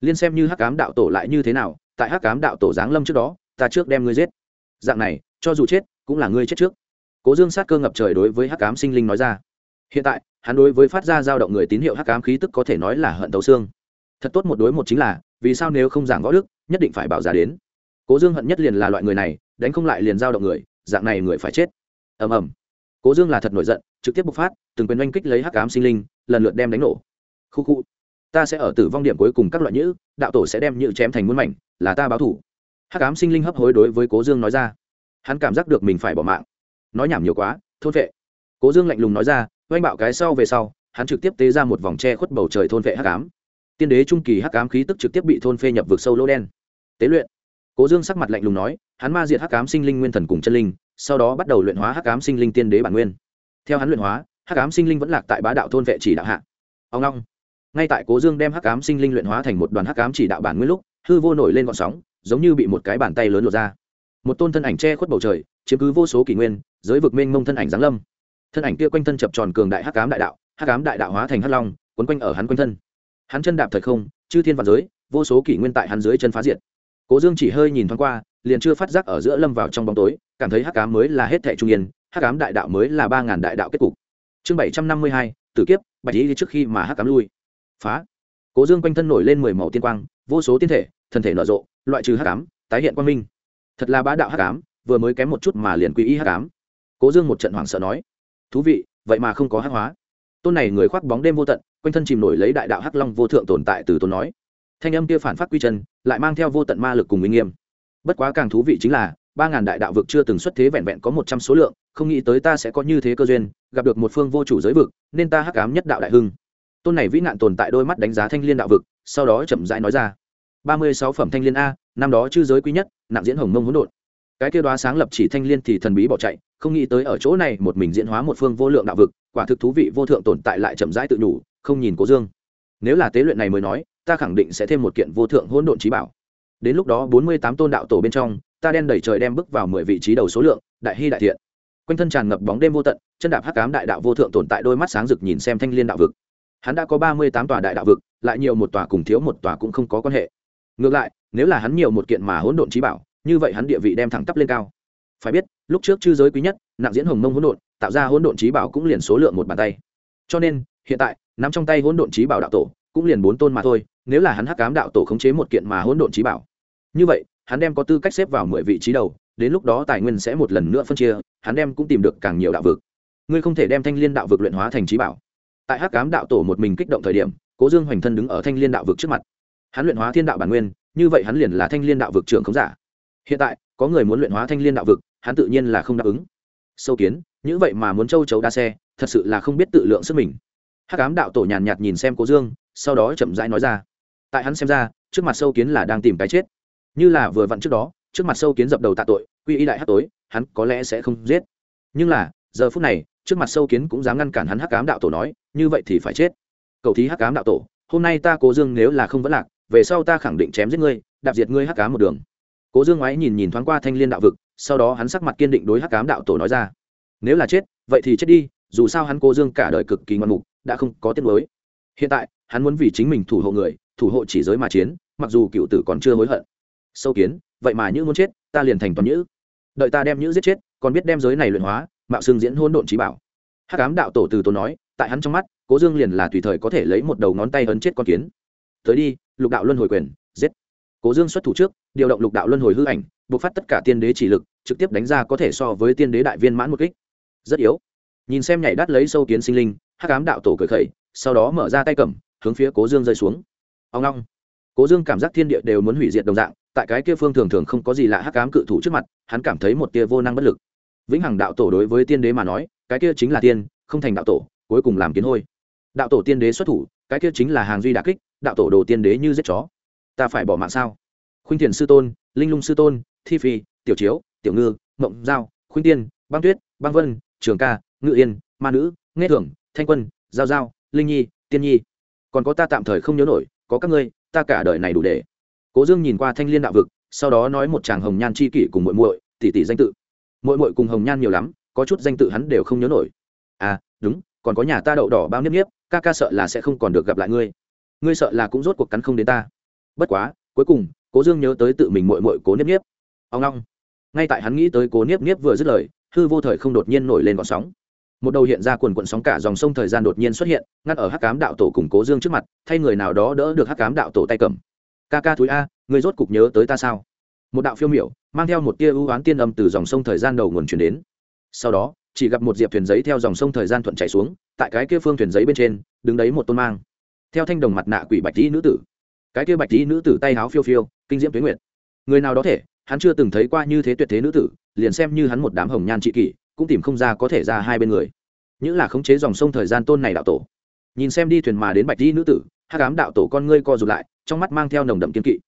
Liên xem như hắc cám đạo tổ lại như thế nào, tại hắc cám đạo tổ giáng lâm trước đó, ta trước đem ngươi giết. Dạng này, cho dù chết, cũng là ngươi chết trước. Cố dương sát cơ ngập trời đối với hắc cám sinh linh nói ra. Hiện tại, hắn đối với phát ra dao động người tín hiệu hắc cám khí tức có thể nói là hận tấu xương. Thật tốt một đối một chính là, vì sao nếu không giảng võ đức, nhất định phải bảo giả đến. Cố dương hận nhất liền là loại người này, đánh không lại liền dao động người, dạng này người phải chết. Ầm ầm cố dương là thật nổi giận, trực tiếp bộc phát, từng quyền oanh kích lấy hắc ám sinh linh, lần lượt đem đánh nổ. Khu khu, ta sẽ ở tử vong điểm cuối cùng các loại nhữ, đạo tổ sẽ đem nhữ chém thành muôn mảnh, là ta báo thủ. Hắc ám sinh linh hấp hối đối với cố dương nói ra. Hắn cảm giác được mình phải bỏ mạng. Nói nhảm nhiều quá, thôn vệ. Cố dương lạnh lùng nói ra, oanh bạo cái sau về sau, hắn trực tiếp tế ra một vòng tre khuất bầu trời thôn vệ hắc ám. Tiên đế trung kỳ hắc ám khí tức trực tiếp bị thôn phê nhập vực sâu lỗ đen. Tế luyện. Cố dương sắc mặt lạnh lùng nói, hắn ma diệt hắc ám sinh linh nguyên thần cùng chân linh sau đó bắt đầu luyện hóa hắc ám sinh linh tiên đế bản nguyên. Theo hắn luyện hóa, hắc ám sinh linh vẫn lạc tại bá đạo thôn vệ chỉ đạo hạ. Ông long, ngay tại cố dương đem hắc ám sinh linh luyện hóa thành một đoàn hắc ám chỉ đạo bản nguyên lúc, hư vô nổi lên gọn sóng, giống như bị một cái bàn tay lớn lột ra. Một tôn thân ảnh che khuất bầu trời, chiếm cứ vô số kỷ nguyên, giới vực mênh mông thân ảnh giáng lâm. Thân ảnh kia quanh thân chập tròn cường đại hắc ám đại đạo, hắc ám đại đạo hóa thành hắc long, quấn quanh ở hắn quanh thân. Hắn chân đạp thời không, chư thiên vạn giới, vô số kỷ nguyên tại hắn dưới chân phá diệt. Cố dương chỉ hơi nhìn thoáng qua liền chưa phát giác ở giữa lâm vào trong bóng tối, cảm thấy hắc ám mới là hết thẻ trung yên, hắc ám đại đạo mới là ba ngàn đại đạo kết cục. Chương bảy trăm năm mươi hai, tử kiếp, bạch lý trước khi mà hắc ám lui. Phá. Cố dương quanh thân nổi lên mười màu tiên quang, vô số tiên thể thân thể nở rộ, loại trừ hắc ám, tái hiện quang minh. Thật là bá đạo hắc ám, vừa mới kém một chút mà liền quy y hắc ám. Cố dương một trận hoảng sợ nói, thú vị, vậy mà không có hắc hóa. Tôn này người khoác bóng đêm vô tận, quanh thân chìm nổi lấy đại đạo hắc long vô thượng tồn tại từ tôn nói. Thanh âm kia phản phát quy chân, lại mang theo vô tận ma lực cùng minh nghiêm bất quá càng thú vị chính là, ba ngàn đại đạo vực chưa từng xuất thế vẹn vẹn có một trăm số lượng, không nghĩ tới ta sẽ có như thế cơ duyên, gặp được một phương vô chủ giới vực, nên ta hắc ám nhất đạo đại hưng. Tôn này vĩ nạn tồn tại đôi mắt đánh giá thanh liên đạo vực, sau đó chậm rãi nói ra. Ba mươi sáu phẩm thanh liên a, năm đó chư giới quý nhất, nặng diễn hồng mông hỗn độn. Cái kia đoá sáng lập chỉ thanh liên thì thần bí bỏ chạy, không nghĩ tới ở chỗ này một mình diễn hóa một phương vô lượng đạo vực, quả thực thú vị vô thượng tồn tại lại chậm rãi tự nhủ, không nhìn cố dương. Nếu là tế luyện này mới nói, ta khẳng định sẽ thêm một kiện vô thượng hỗn độn trí bảo đến lúc đó bốn mươi tám tôn đạo tổ bên trong, ta đen đẩy trời đem bước vào mười vị trí đầu số lượng, đại hy đại thiện. Quanh thân tràn ngập bóng đêm vô tận, chân đạp hắc cám đại đạo vô thượng tồn tại đôi mắt sáng rực nhìn xem thanh liên đạo vực. Hắn đã có ba mươi tám tòa đại đạo vực, lại nhiều một tòa cùng thiếu một tòa cũng không có quan hệ. Ngược lại, nếu là hắn nhiều một kiện mà hỗn độn trí bảo, như vậy hắn địa vị đem thẳng tắp lên cao. Phải biết, lúc trước chư giới quý nhất, nặng diễn hồng mông hỗn độn, tạo ra hỗn độn trí bảo cũng liền số lượng một bàn tay. Cho nên, hiện tại, nắm trong tay hỗn độn trí bảo đạo tổ, cũng liền bốn tôn mà thôi nếu là hắn hắc cám đạo tổ khống chế một kiện mà hỗn độn trí bảo. Như vậy, hắn đem có tư cách xếp vào mười vị trí đầu, đến lúc đó tài nguyên sẽ một lần nữa phân chia, hắn đem cũng tìm được càng nhiều đạo vực. Ngươi không thể đem thanh liên đạo vực luyện hóa thành trí bảo. Tại hắc cám đạo tổ một mình kích động thời điểm, cố dương hoành thân đứng ở thanh liên đạo vực trước mặt. Hắn luyện hóa thiên đạo bản nguyên, như vậy hắn liền là thanh liên đạo vực trưởng khống giả. Hiện tại, có người muốn luyện hóa thanh liên đạo vực, hắn tự nhiên là không đáp ứng. Sâu kiến, như vậy mà muốn châu chấu đa xe, thật sự là không biết tự lượng sức mình. Hắc ám đạo tổ nhàn nhạt nhìn xem cố dương, sau đó chậm rãi nói ra tại hắn xem ra, trước mặt sâu kiến là đang tìm cái chết. Như là vừa vặn trước đó, trước mặt sâu kiến dập đầu tạ tội, quy y đại hắc tối, hắn có lẽ sẽ không giết. Nhưng là, giờ phút này, trước mặt sâu kiến cũng dám ngăn cản hắn hắc ám đạo tổ nói, như vậy thì phải chết. Cầu thí hắc ám đạo tổ, hôm nay ta cố dương nếu là không vẫn lạc, về sau ta khẳng định chém giết ngươi, đạp diệt ngươi hắc ám một đường. Cố dương ngoái nhìn nhìn thoáng qua thanh liên đạo vực, sau đó hắn sắc mặt kiên định đối hắc ám đạo tổ nói ra. Nếu là chết, vậy thì chết đi, dù sao hắn cố dương cả đời cực kỳ ngoan mục, đã không có tiết mới hiện tại, hắn muốn vì chính mình thủ hộ người thủ hộ chỉ giới mà chiến, mặc dù cựu tử còn chưa hối hận. Sâu kiến, vậy mà như muốn chết, ta liền thành toàn nhữ. Đợi ta đem nhữ giết chết, còn biết đem giới này luyện hóa, mạo xương diễn hôn độn trí bảo. Hắc ám đạo tổ từ tổ nói, tại hắn trong mắt, cố dương liền là tùy thời có thể lấy một đầu ngón tay ấn chết con kiến. Tới đi, lục đạo luân hồi quyền, giết. Cố dương xuất thủ trước, điều động lục đạo luân hồi hư ảnh, buộc phát tất cả tiên đế chỉ lực, trực tiếp đánh ra có thể so với tiên đế đại viên mãn một kích. Rất yếu. Nhìn xem nhảy đắt lấy sâu kiến sinh linh, hắc ám đạo tổ cởi khẩy, sau đó mở ra tay cầm, hướng phía cố dương rơi xuống ông long cố dương cảm giác thiên địa đều muốn hủy diệt đồng dạng, tại cái kia phương thường thường không có gì lạ hắc ám cự thủ trước mặt, hắn cảm thấy một tia vô năng bất lực. Vĩnh hằng đạo tổ đối với tiên đế mà nói, cái kia chính là tiên, không thành đạo tổ, cuối cùng làm kiến hôi. Đạo tổ tiên đế xuất thủ, cái kia chính là hàng duy đà kích, đạo tổ đồ tiên đế như giết chó. Ta phải bỏ mạng sao? Khuynh thiền sư tôn, linh lung sư tôn, thi phi, tiểu chiếu, tiểu ngư, mộng giao, khuynh tiên, băng tuyết, băng vân, trường ca, ngự yên, ma nữ, nghe thưởng, thanh quân, giao giao, linh nhi, tiên nhi. Còn có ta tạm thời không nhớ nổi có các ngươi, ta cả đời này đủ để. Cố dương nhìn qua thanh liên đạo vực, sau đó nói một chàng hồng nhan c h i kỷ cùng muội muội, tỷ tỷ danh tự. Muội muội cùng hồng nhan nhiều lắm, có chút danh tự hắn đều không nhớ nổi. À đúng, còn có nhà ta đậu đỏ bao niếp niếp. ca ca sợ là sẽ không còn được gặp lại ngươi. Ngươi sợ là cũng rốt cuộc cắn không đến ta. Bất quá, cuối cùng, cố dương nhớ tới tự mình mội mội cố niếp niếp. ông long. Ngay tại hắn nghĩ tới cố niếp niếp vừa dứt lời, hư vô thời không đột nhiên nổi lên gọn sóng một đầu hiện ra quần quận sóng cả dòng sông thời gian đột nhiên xuất hiện, ngắt ở hắc cám đạo tổ củng cố dương trước mặt, thay người nào đó đỡ được hắc cám đạo tổ tay cầm. Ca ca thúi a người rốt cục nhớ tới ta sao? Một đạo phiêu miểu, mang theo một tia ưu oán tiên âm từ dòng sông thời gian đầu nguồn chuyển đến. Sau đó, chỉ gặp một diệp thuyền giấy theo dòng sông thời gian thuận chạy xuống, tại cái kia phương thuyền giấy bên trên, đứng đấy một tôn mang. Theo thanh đồng mặt nạ quỷ bạch dĩ nữ tử. Cái kia bạch dĩ nữ tử tay háo phiêu phiêu, kinh diễm tuyến nguyện. người nào đó thể, hắn chưa từng thấy qua như thế tuyệt thế nữ tử, liền xem như hắn một đám hồng nhan trị kỷ cũng tìm không ra có thể ra hai bên người. Những là khống chế dòng sông thời gian tôn này đạo tổ. Nhìn xem đi thuyền mà đến bạch di nữ tử hát cám đạo tổ con ngươi co rụt lại, trong mắt mang theo nồng đậm kiên kỵ.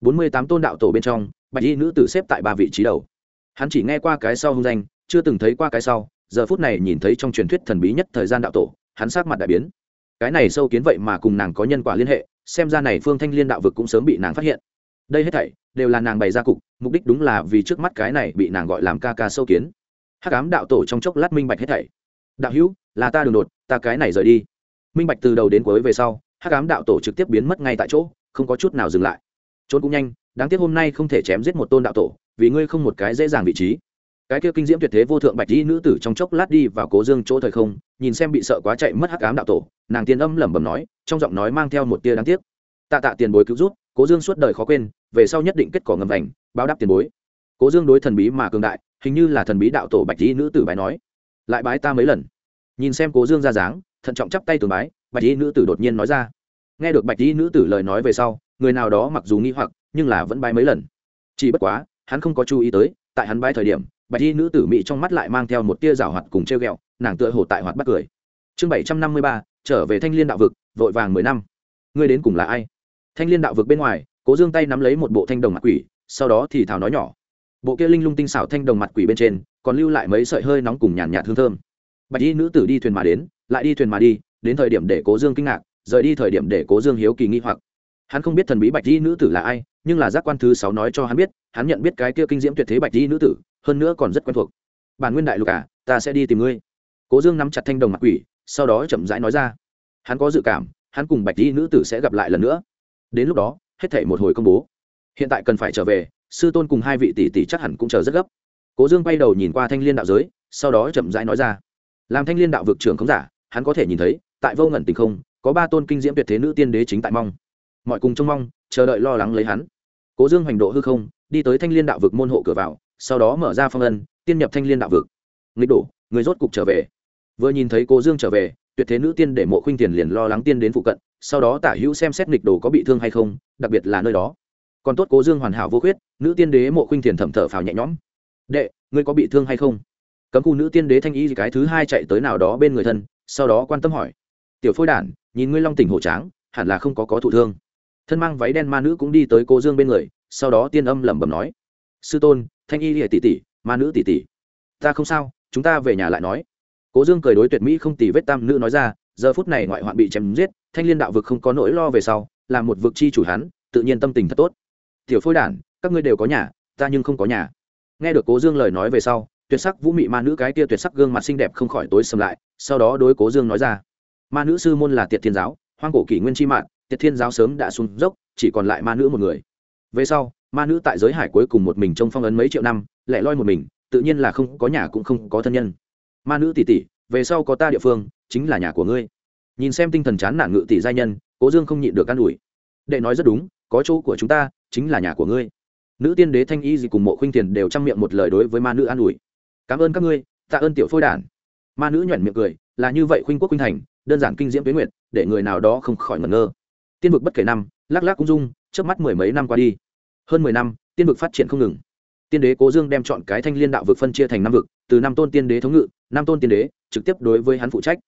Bốn mươi tám tôn đạo tổ bên trong, bạch di nữ tử xếp tại ba vị trí đầu. Hắn chỉ nghe qua cái sau hung danh, chưa từng thấy qua cái sau, giờ phút này nhìn thấy trong truyền thuyết thần bí nhất thời gian đạo tổ, hắn sát mặt đại biến. Cái này sâu kiến vậy mà cùng nàng có nhân quả liên hệ, xem ra này phương thanh liên đạo vực cũng sớm bị nàng phát hiện. Đây hết thảy đều là nàng bày ra cục, mục đích đúng là vì trước mắt cái này bị nàng gọi làm ca ca sâu kiến hắc ám đạo tổ trong chốc lát minh bạch hết thảy. Đạo hữu, là ta đường đột, ta cái này rời đi. Minh bạch từ đầu đến cuối về sau, hắc ám đạo tổ trực tiếp biến mất ngay tại chỗ, không có chút nào dừng lại. Trốn cũng nhanh, đáng tiếc hôm nay không thể chém giết một tôn đạo tổ, vì ngươi không một cái dễ dàng vị trí. Cái kia kinh diễm tuyệt thế vô thượng bạch y nữ tử trong chốc lát đi vào cố dương chỗ thời không, nhìn xem bị sợ quá chạy mất hắc ám đạo tổ, nàng tiên âm lẩm bẩm nói, trong giọng nói mang theo một tia đáng tiếc. Tạ tạ tiền bối cứu rút cố dương suốt đời khó quên, về sau nhất định kết quả ngầm vành, báo đáp tiền bối cố dương đối thần bí mà cường đại, hình như là thần bí đạo tổ bạch y nữ tử bái nói. Lại bái ta mấy lần. Nhìn xem cố dương ra dáng, thận trọng chắp tay tường bái, bạch y nữ tử đột nhiên nói ra. Nghe được bạch y nữ tử lời nói về sau, người nào đó mặc dù nghi hoặc, nhưng là vẫn bái mấy lần. Chỉ bất quá, hắn không có chú ý tới, tại hắn bái thời điểm, bạch y nữ tử mỹ trong mắt lại mang theo một tia rào hoạt cùng treo ghẹo, nàng tựa hồ tại hoạt bắt cười. Chương bảy trăm năm mươi ba, trở về thanh liên đạo vực, vội vàng mười năm. Ngươi đến cùng là ai? Thanh liên đạo vực bên ngoài, cố dương tay nắm lấy một bộ thanh đồng mặt quỷ, sau đó thì thào nói nhỏ bộ kia linh lung tinh xảo thanh đồng mặt quỷ bên trên, còn lưu lại mấy sợi hơi nóng cùng nhàn nhạt hương thơm. Bạch y nữ tử đi thuyền mà đến, lại đi thuyền mà đi, đến thời điểm để cố dương kinh ngạc, rời đi thời điểm để cố dương hiếu kỳ nghi hoặc. Hắn không biết thần bí bạch y nữ tử là ai, nhưng là giác quan thứ sáu nói cho hắn biết, hắn nhận biết cái kia kinh diễm tuyệt thế bạch y nữ tử, hơn nữa còn rất quen thuộc. Bản nguyên đại lục à ta sẽ đi tìm ngươi. Cố dương nắm chặt thanh đồng mặt quỷ, sau đó chậm rãi nói ra. Hắn có dự cảm, hắn cùng bạch y nữ tử sẽ gặp lại lần nữa. Đến lúc đó, hết thể một hồi công bố. Hiện tại cần phải trở về sư tôn cùng hai vị tỷ tỷ chắc hẳn cũng chờ rất gấp. Cố dương bay đầu nhìn qua thanh liên đạo giới, sau đó chậm rãi nói ra, làm thanh liên đạo vực trưởng không giả, hắn có thể nhìn thấy, tại vô ngẩn tình không, có ba tôn kinh diễm tuyệt thế nữ tiên đế chính tại mong. Mọi cùng trông mong, chờ đợi lo lắng lấy hắn. Cố dương hành độ hư không, đi tới thanh liên đạo vực môn hộ cửa vào, sau đó mở ra phong ân tiên nhập thanh liên đạo vực. Nghịch đổ, người rốt cục trở về. Vừa nhìn thấy cố dương trở về, tuyệt thế nữ tiên để mộ khuynh tiền liền lo lắng tiên đến phụ cận, sau đó tả hữu xem xét nghịch đồ có bị thương hay không, đặc biệt là nơi đó còn tốt cố dương hoàn hảo vô khuyết, nữ tiên đế mộ khuynh thiền thẩm thở phào nhẹ nhõm. Đệ, ngươi có bị thương hay không? Cấm khu nữ tiên đế thanh y cái thứ hai chạy tới nào đó bên người thân, sau đó quan tâm hỏi. Tiểu phôi đản, nhìn ngươi long tỉnh hổ tráng, hẳn là không có có thụ thương. Thân mang váy đen ma nữ cũng đi tới cô dương bên người, sau đó tiên âm lẩm bẩm nói. Sư tôn, thanh y lìa tỷ tỷ, ma nữ tỷ tỷ. Ta không sao, chúng ta về nhà lại nói. Cố dương cười đối tuyệt mỹ không tỷ vết tam nữ nói ra, giờ phút này ngoại hoạn bị chém giết, thanh liên đạo vực không có nỗi lo về sau, là một vực chi chủ hắn, tự nhiên tâm tình thật tốt tiểu phôi đản, các ngươi đều có nhà, ta nhưng không có nhà. Nghe được cố dương lời nói về sau, tuyệt sắc vũ mị ma nữ cái kia tuyệt sắc gương mặt xinh đẹp không khỏi tối sầm lại, sau đó đối cố dương nói ra. Ma nữ sư môn là tiệt thiên giáo, hoang cổ kỷ nguyên chi mạng tiệt thiên giáo sớm đã xuống dốc, chỉ còn lại ma nữ một người. Về sau, ma nữ tại giới hải cuối cùng một mình trong phong ấn mấy triệu năm, lẻ loi một mình, tự nhiên là không có nhà cũng không có thân nhân. Ma nữ tỷ tỷ, về sau có ta địa phương, chính là nhà của ngươi. Nhìn xem tinh thần chán nản ngự tỷ giai nhân, cố dương không nhịn được an ủi. Đệ nói rất đúng, có chỗ của chúng ta chính là nhà của ngươi. Nữ tiên đế thanh y gì cùng mộ khuynh tiền đều chăm miệng một lời đối với ma nữ an ủi. Cảm ơn các ngươi, tạ ơn tiểu phôi đản. Ma nữ nhuẩn miệng cười, là như vậy khuynh quốc khuynh thành, đơn giản kinh diễm tuyến nguyện để người nào đó không khỏi ngẩn ngơ. Tiên vực bất kể năm, lắc lắc cũng dung trước mắt mười mấy năm qua đi. Hơn mười năm, tiên vực phát triển không ngừng. Tiên đế cố dương đem chọn cái thanh liên đạo vực phân chia thành năm vực, từ năm tôn tiên đế thống ngự, năm tôn tiên đế, trực tiếp đối với hắn phụ trách.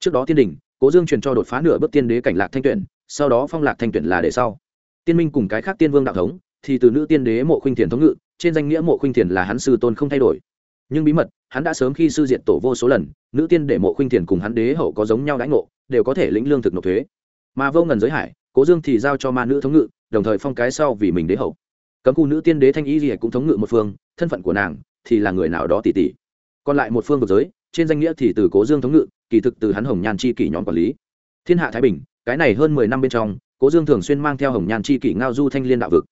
Trước đó tiên đình cố dương truyền cho đột phá nửa bước tiên đế cảnh lạc thanh tuyển, sau đó phong lạc thanh tuyển là để sau tiên minh cùng cái khác tiên vương đạo thống, thì từ nữ tiên đế mộ khuynh thiền thống ngự, trên danh nghĩa mộ khuynh thiền là hắn sư tôn không thay đổi. Nhưng bí mật, hắn đã sớm khi sư diện tổ vô số lần, nữ tiên để mộ khuynh thiền cùng hắn đế hậu có giống nhau đãi ngộ, đều có thể lĩnh lương thực nộp thuế. Mà vô ngần giới hải, cố dương thì giao cho ma nữ thống ngự, đồng thời phong cái sau vì mình đế hậu. Cấm khu nữ tiên đế thanh y gì cũng thống ngự một phương, thân phận của nàng thì là người nào đó tỷ tỷ còn lại một phương vực giới, trên danh nghĩa thì từ cố dương thống ngự, kỳ thực từ hắn hồng nhàn chi kỷ nhóm quản lý. Thiên hạ thái bình, cái này hơn mười năm bên trong cố dương thường xuyên mang theo hồng nhan chi kỷ ngao du thanh liên đạo vực.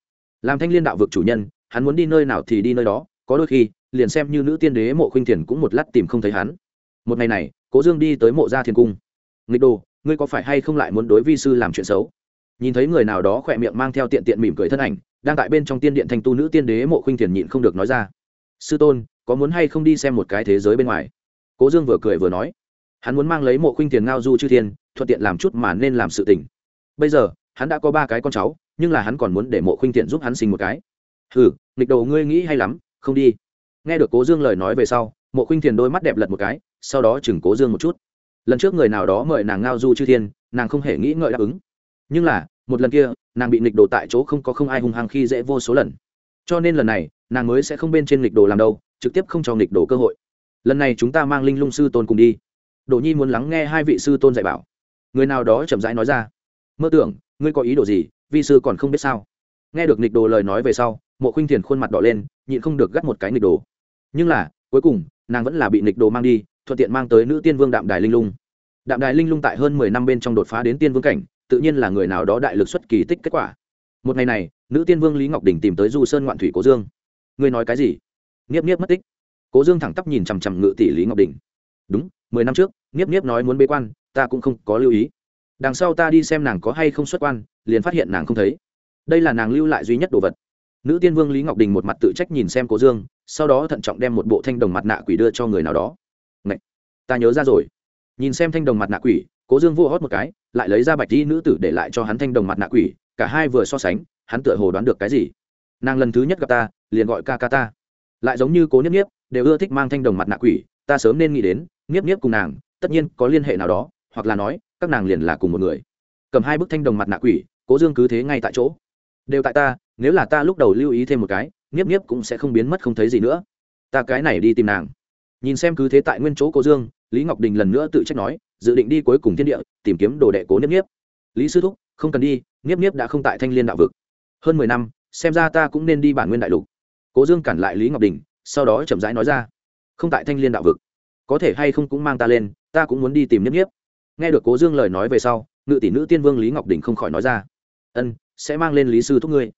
Làm thanh liên đạo vực chủ nhân, hắn muốn đi nơi nào thì đi nơi đó, có đôi khi, liền xem như nữ tiên đế mộ khuynh thiền cũng một lát tìm không thấy hắn. Một ngày này, cố dương đi tới mộ gia thiên cung. Nghịch đồ, ngươi có phải hay không lại muốn đối vi sư làm chuyện xấu? Nhìn thấy người nào đó khỏe miệng mang theo tiện tiện mỉm cười thân ảnh, đang tại bên trong tiên điện thanh tu nữ tiên đế mộ khuynh thiền nhịn không được nói ra. Sư tôn, có muốn hay không đi xem một cái thế giới bên ngoài? Cố dương vừa cười vừa nói. Hắn muốn mang lấy mộ khuynh thiền ngao du chư thiên, thuận tiện làm chút mà nên làm sự tình bây giờ, hắn đã có ba cái con cháu, nhưng là hắn còn muốn để mộ khuynh thiện giúp hắn sinh một cái. Hừ, nghịch đầu ngươi nghĩ hay lắm, không đi. Nghe được cố dương lời nói về sau, mộ khuynh thiện đôi mắt đẹp lật một cái, sau đó chừng cố dương một chút. Lần trước người nào đó mời nàng ngao du chư thiên, nàng không hề nghĩ ngợi đáp ứng. Nhưng là, một lần kia, nàng bị nghịch đồ tại chỗ không có không ai hung hăng khi dễ vô số lần. Cho nên lần này, nàng mới sẽ không bên trên nghịch đồ làm đâu, trực tiếp không cho nghịch đồ cơ hội. Lần này chúng ta mang linh lung sư tôn cùng đi. Đồ nhi muốn lắng nghe hai vị sư tôn dạy bảo. Người nào đó chậm rãi nói ra mơ tưởng, ngươi có ý đồ gì, vi sư còn không biết sao? Nghe được nịch đồ lời nói về sau, mộ khuynh thiền khuôn mặt đỏ lên, nhịn không được gắt một cái nịch đồ. Nhưng là, cuối cùng, nàng vẫn là bị nịch đồ mang đi, thuận tiện mang tới nữ tiên vương đạm đài linh lung. Đạm đài linh lung tại hơn mười năm bên trong đột phá đến tiên vương cảnh, tự nhiên là người nào đó đại lực xuất kỳ tích kết quả. Một ngày này, nữ tiên vương lý ngọc đình tìm tới du sơn ngoạn thủy cố dương. Ngươi nói cái gì? Nghiếp nghiếp mất tích. Cố dương thẳng tắp nhìn chằm chằm ngự tỷ lý ngọc đình. Đúng, mười năm trước nghiếp nghiếp nói muốn bế quan, ta cũng không có lưu ý đằng sau ta đi xem nàng có hay không xuất quan, liền phát hiện nàng không thấy. Đây là nàng lưu lại duy nhất đồ vật. Nữ tiên vương lý ngọc đình một mặt tự trách nhìn xem cố dương, sau đó thận trọng đem một bộ thanh đồng mặt nạ quỷ đưa cho người nào đó. Ngậy! ta nhớ ra rồi. Nhìn xem thanh đồng mặt nạ quỷ, cố dương vô hót một cái, lại lấy ra bạch y nữ tử để lại cho hắn thanh đồng mặt nạ quỷ, cả hai vừa so sánh, hắn tựa hồ đoán được cái gì. Nàng lần thứ nhất gặp ta, liền gọi ca ca ta. Lại giống như cố nhất nhiếp đều ưa thích mang thanh đồng mặt nạ quỷ, ta sớm nên nghĩ đến nhiếp nhiếp cùng nàng, tất nhiên có liên hệ nào đó hoặc là nói, các nàng liền là cùng một người. Cầm hai bức thanh đồng mặt nạ quỷ, cố dương cứ thế ngay tại chỗ. Đều tại ta, nếu là ta lúc đầu lưu ý thêm một cái, niếp niếp cũng sẽ không biến mất không thấy gì nữa. Ta cái này đi tìm nàng. Nhìn xem cứ thế tại nguyên chỗ cố dương, lý ngọc đình lần nữa tự trách nói, dự định đi cuối cùng thiên địa, tìm kiếm đồ đệ cố niếp niếp. Lý sư thúc, không cần đi, niếp niếp đã không tại thanh liên đạo vực. Hơn mười năm, xem ra ta cũng nên đi bản nguyên đại lục. Cố dương cản lại lý ngọc đình, sau đó chậm rãi nói ra, không tại thanh liên đạo vực. Có thể hay không cũng mang ta lên, ta cũng muốn đi tìm niếp niếp nghe được cố dương lời nói về sau, ngự tỷ nữ tiên vương lý ngọc đình không khỏi nói ra. Ân, sẽ mang lên lý sư thúc ngươi.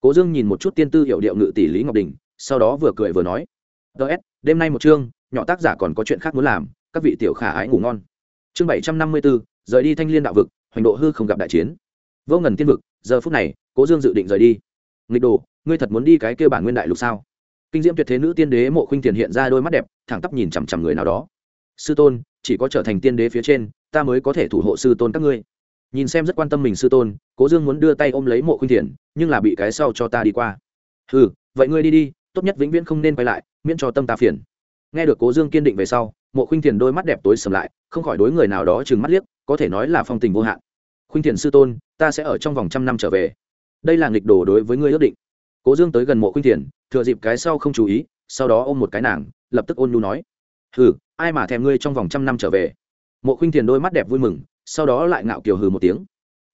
Cố dương nhìn một chút tiên tư hiệu điệu ngự tỷ lý ngọc đình, sau đó vừa cười vừa nói ts đêm nay một chương, nhỏ tác giả còn có chuyện khác muốn làm, các vị tiểu khả ái ngủ ngon. Chương bảy trăm năm mươi bốn rời đi thanh liên đạo vực, hoành độ hư không gặp đại chiến. Vô ngần tiên vực, giờ phút này, cố dương dự định rời đi. Nghịch đồ, ngươi thật muốn đi cái kêu bản nguyên đại lục sao? Kinh diễm tuyệt thế nữ tiên đế mộ khuynh tiền hiện ra đôi mắt đẹp, thẳng tắp nhìn chằm chằm người nào đó. Sư tôn, chỉ có trở thành tiên đế phía trên ta mới có thể thủ hộ sư tôn các ngươi. Nhìn xem rất quan tâm mình sư tôn, cố dương muốn đưa tay ôm lấy mộ khuynh thiền, nhưng là bị cái sau cho ta đi qua. Ừ vậy ngươi đi đi, tốt nhất vĩnh viễn không nên quay lại, miễn cho tâm ta phiền. Nghe được cố dương kiên định về sau, mộ khuynh thiền đôi mắt đẹp tối sầm lại, không khỏi đối người nào đó chừng mắt liếc, có thể nói là phong tình vô hạn. Khuynh thiền sư tôn, ta sẽ ở trong vòng trăm năm trở về. Đây là nghịch đồ đối với ngươi ước định. Cố dương tới gần mộ khuynh thiền, thừa dịp cái sau không chú ý, sau đó ôm một cái nàng, lập tức ôn nhu nói. Hừ, ai mà thèm ngươi trong vòng trăm năm trở về? Mộ khuynh thiền đôi mắt đẹp vui mừng, sau đó lại ngạo kiều hừ một tiếng.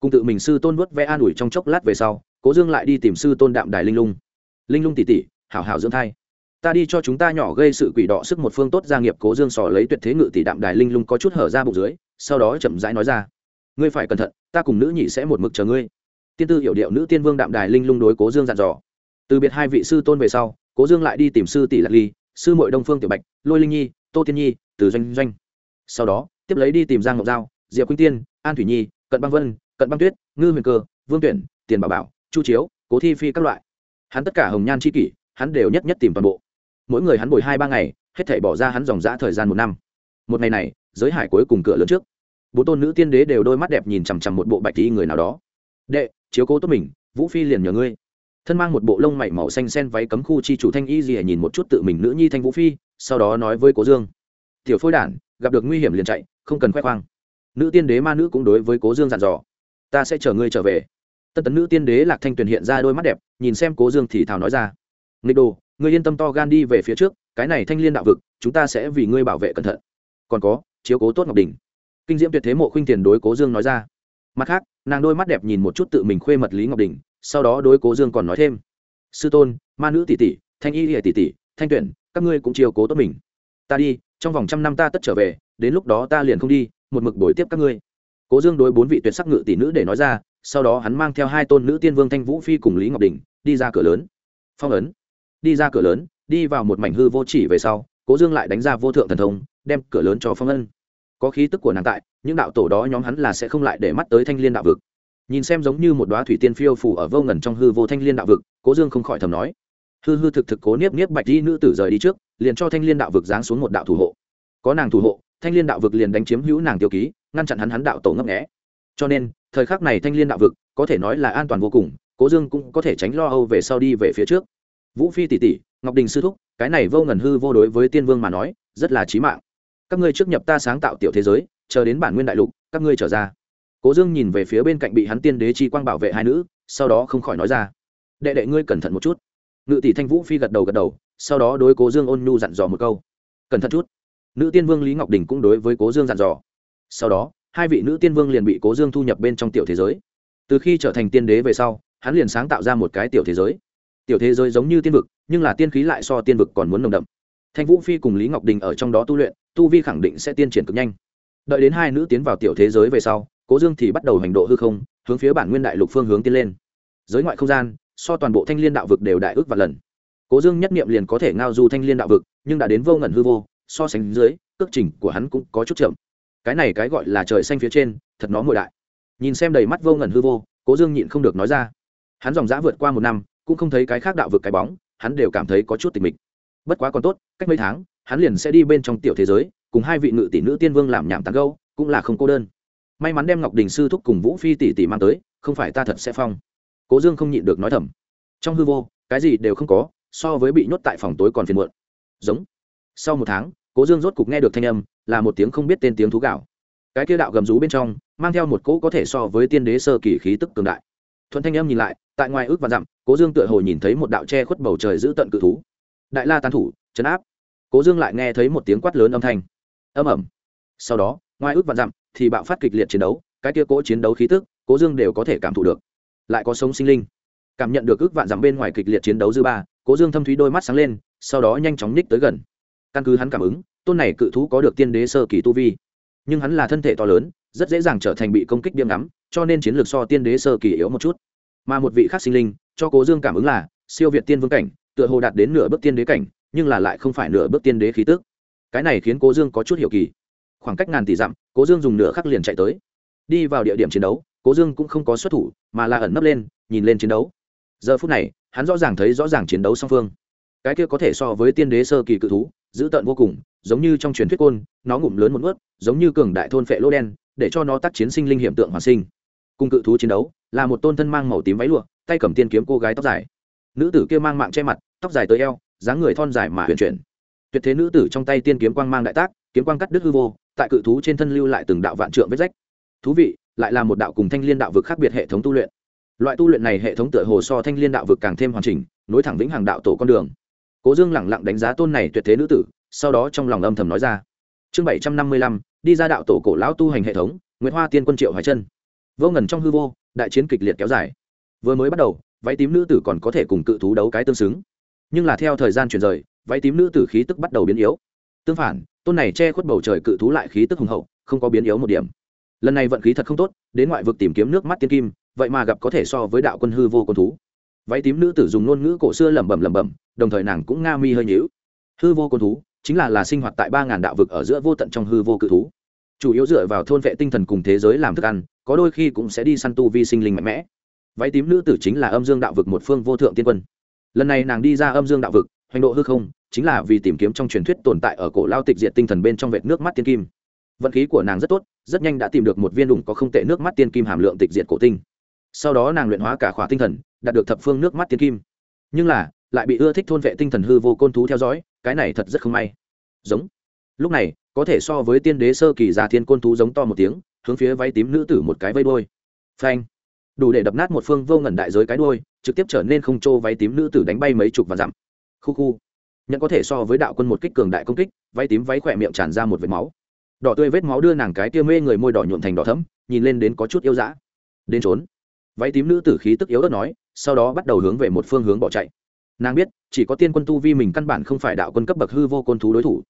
Cùng tự mình sư tôn vớt vẽ an ủi trong chốc lát về sau, cố dương lại đi tìm sư tôn đạm đài linh lung. Linh lung tỉ tỉ hảo hảo dưỡng thai. Ta đi cho chúng ta nhỏ gây sự quỷ đọ sức một phương tốt gia nghiệp cố dương sò lấy tuyệt thế ngự tỷ đạm đài linh lung có chút hở ra bụng dưới, sau đó chậm rãi nói ra. Ngươi phải cẩn thận, ta cùng nữ nhị sẽ một mực chờ ngươi. Tiên tư hiểu điệu nữ tiên vương đạm đài linh lung đối cố dương dặn dò. Từ biệt hai vị sư tôn về sau, cố dương lại đi tìm sư tỷ lạc ly, sư mội đông phương tiểu bạch, lôi linh nhi, tô tiên nhi, từ doanh doanh. Sau đó tiếp lấy đi tìm giang ngọc giao, diệp quynh tiên, an thủy nhi, cận băng vân, cận băng tuyết, ngư huyền cơ, vương tuyển, tiền bảo bảo, chu chiếu, cố thi phi các loại. Hắn tất cả hồng nhan c h i kỷ, hắn đều nhất nhất tìm toàn bộ. Mỗi người hắn bồi hai ba ngày, hết thể bỏ ra hắn dòng g thời gian một năm. Một ngày này, giới hải cuối cùng cửa lớn trước. Bốn tôn nữ tiên đế đều đôi mắt đẹp nhìn chằm chằm một bộ bạch tí người nào đó. Đệ, chiếu cố tốt mình, vũ phi liền nhờ ngươi. Thân mang một bộ lông mảy màu xanh sen váy cấm khu chi chủ thanh y gì nhìn một chút tự mình nữ nhi thanh vũ phi, sau đó nói với cố dương. Tiểu phôi đản, gặp được nguy hiểm liền chạy không cần khoe khoang. Nữ tiên đế ma nữ cũng đối với cố dương dặn dò. Ta sẽ chờ ngươi trở về. Tân tấn nữ tiên đế lạc thanh tuyền hiện ra đôi mắt đẹp, nhìn xem cố dương thì thào nói ra. Nghịch đồ, ngươi yên tâm to gan đi về phía trước, cái này thanh liên đạo vực, chúng ta sẽ vì ngươi bảo vệ cẩn thận. Còn có, chiếu cố tốt ngọc đình. Kinh diễm tuyệt thế mộ khuynh tiền đối cố dương nói ra. Mặt khác, nàng đôi mắt đẹp nhìn một chút tự mình khuê mật lý ngọc đình, sau đó đối cố dương còn nói thêm. Sư tôn, ma nữ tỷ tỷ, thanh y hệ tỷ tỷ, thanh tuyển, các ngươi cũng chiều cố tốt mình. Ta đi, trong vòng trăm năm ta tất trở về đến lúc đó ta liền không đi, một mực đổi tiếp các ngươi. Cố dương đối bốn vị tuyệt sắc ngự tỷ nữ để nói ra, sau đó hắn mang theo hai tôn nữ tiên vương thanh vũ phi cùng lý ngọc đình, đi ra cửa lớn. Phong ấn. Đi ra cửa lớn, đi vào một mảnh hư vô chỉ về sau, cố dương lại đánh ra vô thượng thần thông, đem cửa lớn cho phong ân có khí tức của nàng tại, những đạo tổ đó nhóm hắn là sẽ không lại để mắt tới thanh liên đạo vực. Nhìn xem giống như một đoá thủy tiên phiêu phủ ở vô ngần trong hư vô thanh liên đạo vực, cố dương không khỏi thầm nói. Hư hư thực thực cố niếp niếp bạch di nữ tử rời đi trước, liền cho thanh liên đạo vực giáng xuống một đạo thủ hộ. Có nàng thủ hộ thanh liên đạo vực liền đánh chiếm hữu nàng tiêu ký, ngăn chặn hắn hắn đạo tổ ngấp nghẽ cho nên, thời khắc này thanh liên đạo vực có thể nói là an toàn vô cùng, cố dương cũng có thể tránh lo âu về sau đi về phía trước. Vũ phi tỷ tỷ, ngọc đình sư thúc, cái này vô ngần hư vô đối với tiên vương mà nói, rất là trí mạng. Các ngươi trước nhập ta sáng tạo tiểu thế giới, chờ đến bản nguyên đại lục, các ngươi trở ra. Cố dương nhìn về phía bên cạnh bị hắn tiên đế chi quang bảo vệ hai nữ, sau đó không khỏi nói ra. Đệ đệ ngươi cẩn thận một chút. Ngự tỷ thanh vũ phi gật đầu gật đầu, sau đó đối cố dương ôn nhu dặn dò một câu. Cẩn thận chút nữ tiên vương lý ngọc đình cũng đối với cố dương dặn dò. Sau đó, hai vị nữ tiên vương liền bị cố dương thu nhập bên trong tiểu thế giới. Từ khi trở thành tiên đế về sau, hắn liền sáng tạo ra một cái tiểu thế giới. Tiểu thế giới giống như tiên vực, nhưng là tiên khí lại so tiên vực còn muốn nồng đậm. Thanh vũ phi cùng lý ngọc đình ở trong đó tu luyện, tu vi khẳng định sẽ tiên triển cực nhanh. Đợi đến hai nữ tiến vào tiểu thế giới về sau, cố dương thì bắt đầu hành độ hư không, hướng phía bản nguyên đại lục phương hướng tiến lên. Giới ngoại không gian, so toàn bộ thanh liên đạo vực đều đại ước và lần. Cố dương nhất niệm liền có thể ngao du thanh liên đạo vực, nhưng đã đến vô ngẩn hư vô so sánh dưới, cước trình của hắn cũng có chút chậm. Cái này cái gọi là trời xanh phía trên, thật nó ngồi đại. Nhìn xem đầy mắt vô ngẩn hư vô, cố dương nhịn không được nói ra. Hắn dòng dã vượt qua một năm, cũng không thấy cái khác đạo vực cái bóng, hắn đều cảm thấy có chút tình mình bất quá còn tốt, cách mấy tháng, hắn liền sẽ đi bên trong tiểu thế giới, cùng hai vị ngự tỷ nữ tiên vương làm nhảm tàn gâu cũng là không cô đơn. May mắn đem ngọc đình sư thúc cùng vũ phi tỷ tỷ mang tới, không phải ta thật sẽ phong. Cố dương không nhịn được nói thầm. Trong hư vô, cái gì đều không có, so với bị nhốt tại phòng tối còn phiền muộn. Giống. Sau một tháng cố dương rốt cục nghe được thanh âm, là một tiếng không biết tên tiếng thú gạo. Cái kia đạo gầm rú bên trong, mang theo một cỗ có thể so với tiên đế sơ kỳ khí tức cường đại. Thuận thanh âm nhìn lại, tại ngoài ước và dặm, cố dương tựa hồ nhìn thấy một đạo che khuất bầu trời giữ tận cự thú. Đại la tán thủ, chấn áp. Cố dương lại nghe thấy một tiếng quát lớn âm thanh. Âm ẩm sau đó, ngoài ước và dặm thì bạo phát kịch liệt chiến đấu, cái kia cỗ chiến đấu khí tức, cố dương đều có thể cảm thụ được. Lại có sống sinh linh. Cảm nhận được ước vạn dặm bên ngoài kịch liệt chiến đấu dư ba, cố dương thâm thúy đôi mắt sáng lên, sau đó nhanh chóng nhích tới gần. Căn cứ hắn cảm ứng tôn này cự thú có được tiên đế sơ kỳ tu vi, nhưng hắn là thân thể to lớn, rất dễ dàng trở thành bị công kích điểm ngắm, cho nên chiến lược so tiên đế sơ kỳ yếu một chút. Mà một vị khác sinh linh, cho cố dương cảm ứng là, siêu việt tiên vương cảnh, tựa hồ đạt đến nửa bước tiên đế cảnh, nhưng là lại không phải nửa bước tiên đế khí tức. Cái này khiến cố dương có chút hiểu kỳ. Khoảng cách ngàn tỷ dặm, cố dương dùng nửa khắc liền chạy tới. Đi vào địa điểm chiến đấu, cố dương cũng không có xuất thủ, mà là ẩn nấp lên, nhìn lên chiến đấu. Giờ phút này, hắn rõ ràng thấy rõ ràng chiến đấu song phương. Cái kia có thể so với tiên đế sơ kỳ cự thú, dữ tợn vô cùng giống như trong truyền thuyết côn, nó ngụm lớn một ướt giống như cường đại thôn phệ lô đen, để cho nó tác chiến sinh linh hiểm tượng hoàn sinh. Cùng cự thú chiến đấu, là một tôn thân mang màu tím váy lụa, tay cầm tiên kiếm cô gái tóc dài. Nữ tử kia mang mạng che mặt, tóc dài tới eo, dáng người thon dài mà huyền chuyển. Tuyệt thế nữ tử trong tay tiên kiếm quang mang đại tác, kiếm quang cắt đứt hư vô, tại cự thú trên thân lưu lại từng đạo vạn trượng vết rách. Thú vị, lại là một đạo cùng thanh liên đạo vực khác biệt hệ thống tu luyện. Loại tu luyện này hệ thống tựa hồ so thanh liên đạo vực càng thêm hoàn chỉnh, nối thẳng vĩnh hàng đạo tổ con đường. Cố dương lẳng lặng đánh giá tôn này tuyệt thế nữ tử sau đó trong lòng âm thầm nói ra. Chương bảy trăm năm mươi lăm, đi ra đạo tổ cổ lão tu hành hệ thống nguyễn hoa tiên quân triệu hoài chân vô ngần trong hư vô, đại chiến kịch liệt kéo dài. Vừa mới bắt đầu, váy tím nữ tử còn có thể cùng cự thú đấu cái tương xứng. Nhưng là theo thời gian chuyển rời, váy tím nữ tử khí tức bắt đầu biến yếu. Tương phản, tôn này che khuất bầu trời cự thú lại khí tức hùng hậu, không có biến yếu một điểm. Lần này vận khí thật không tốt, đến ngoại vực tìm kiếm nước mắt tiên kim, vậy mà gặp có thể so với đạo quân hư vô con thú. Váy tím nữ tử dùng ngôn ngữ cổ xưa lẩm bẩm lẩm bẩm, đồng thời nàng cũng nga mi hơi nhíu. Hư vô con thú chính là là sinh hoạt tại ba ngàn đạo vực ở giữa vô tận trong hư vô cự thú. Chủ yếu dựa vào thôn vệ tinh thần cùng thế giới làm thức ăn, có đôi khi cũng sẽ đi săn tu vi sinh linh mạnh mẽ. Váy tím nữ tử chính là âm dương đạo vực một phương vô thượng tiên quân. Lần này nàng đi ra âm dương đạo vực, hoành độ hư không, chính là vì tìm kiếm trong truyền thuyết tồn tại ở cổ lao tịch diệt tinh thần bên trong vệt nước mắt tiên kim. Vận khí của nàng rất tốt, rất nhanh đã tìm được một viên đủng có không tệ nước mắt tiên kim hàm lượng tịch diệt cổ tinh. Sau đó nàng luyện hóa cả khóa tinh thần, đạt được thập phương nước mắt tiên kim. Nhưng là, lại bị ưa thích thôn vệ tinh thần hư vô côn thú theo dõi cái này thật rất không may. Giống. Lúc này, có thể so với tiên đế sơ kỳ già thiên côn thú giống to một tiếng, hướng phía váy tím nữ tử một cái vây đôi phanh. Đủ để đập nát một phương vô ngẩn đại giới cái đôi trực tiếp trở nên không trô váy tím nữ tử đánh bay mấy chục và dặm. Khu khu. Nhận có thể so với đạo quân một kích cường đại công kích, váy tím váy khỏe miệng tràn ra một vệt máu. Đỏ tươi vết máu đưa nàng cái tia mê người môi đỏ nhuộn thành đỏ thấm nhìn lên đến có chút yêu dã. Đến trốn. Váy tím nữ tử khí tức yếu đất nói, sau đó bắt đầu hướng về một phương hướng bỏ chạy nàng biết, chỉ có tiên quân tu vi mình căn bản không phải đạo quân cấp bậc hư vô côn thú đối thủ.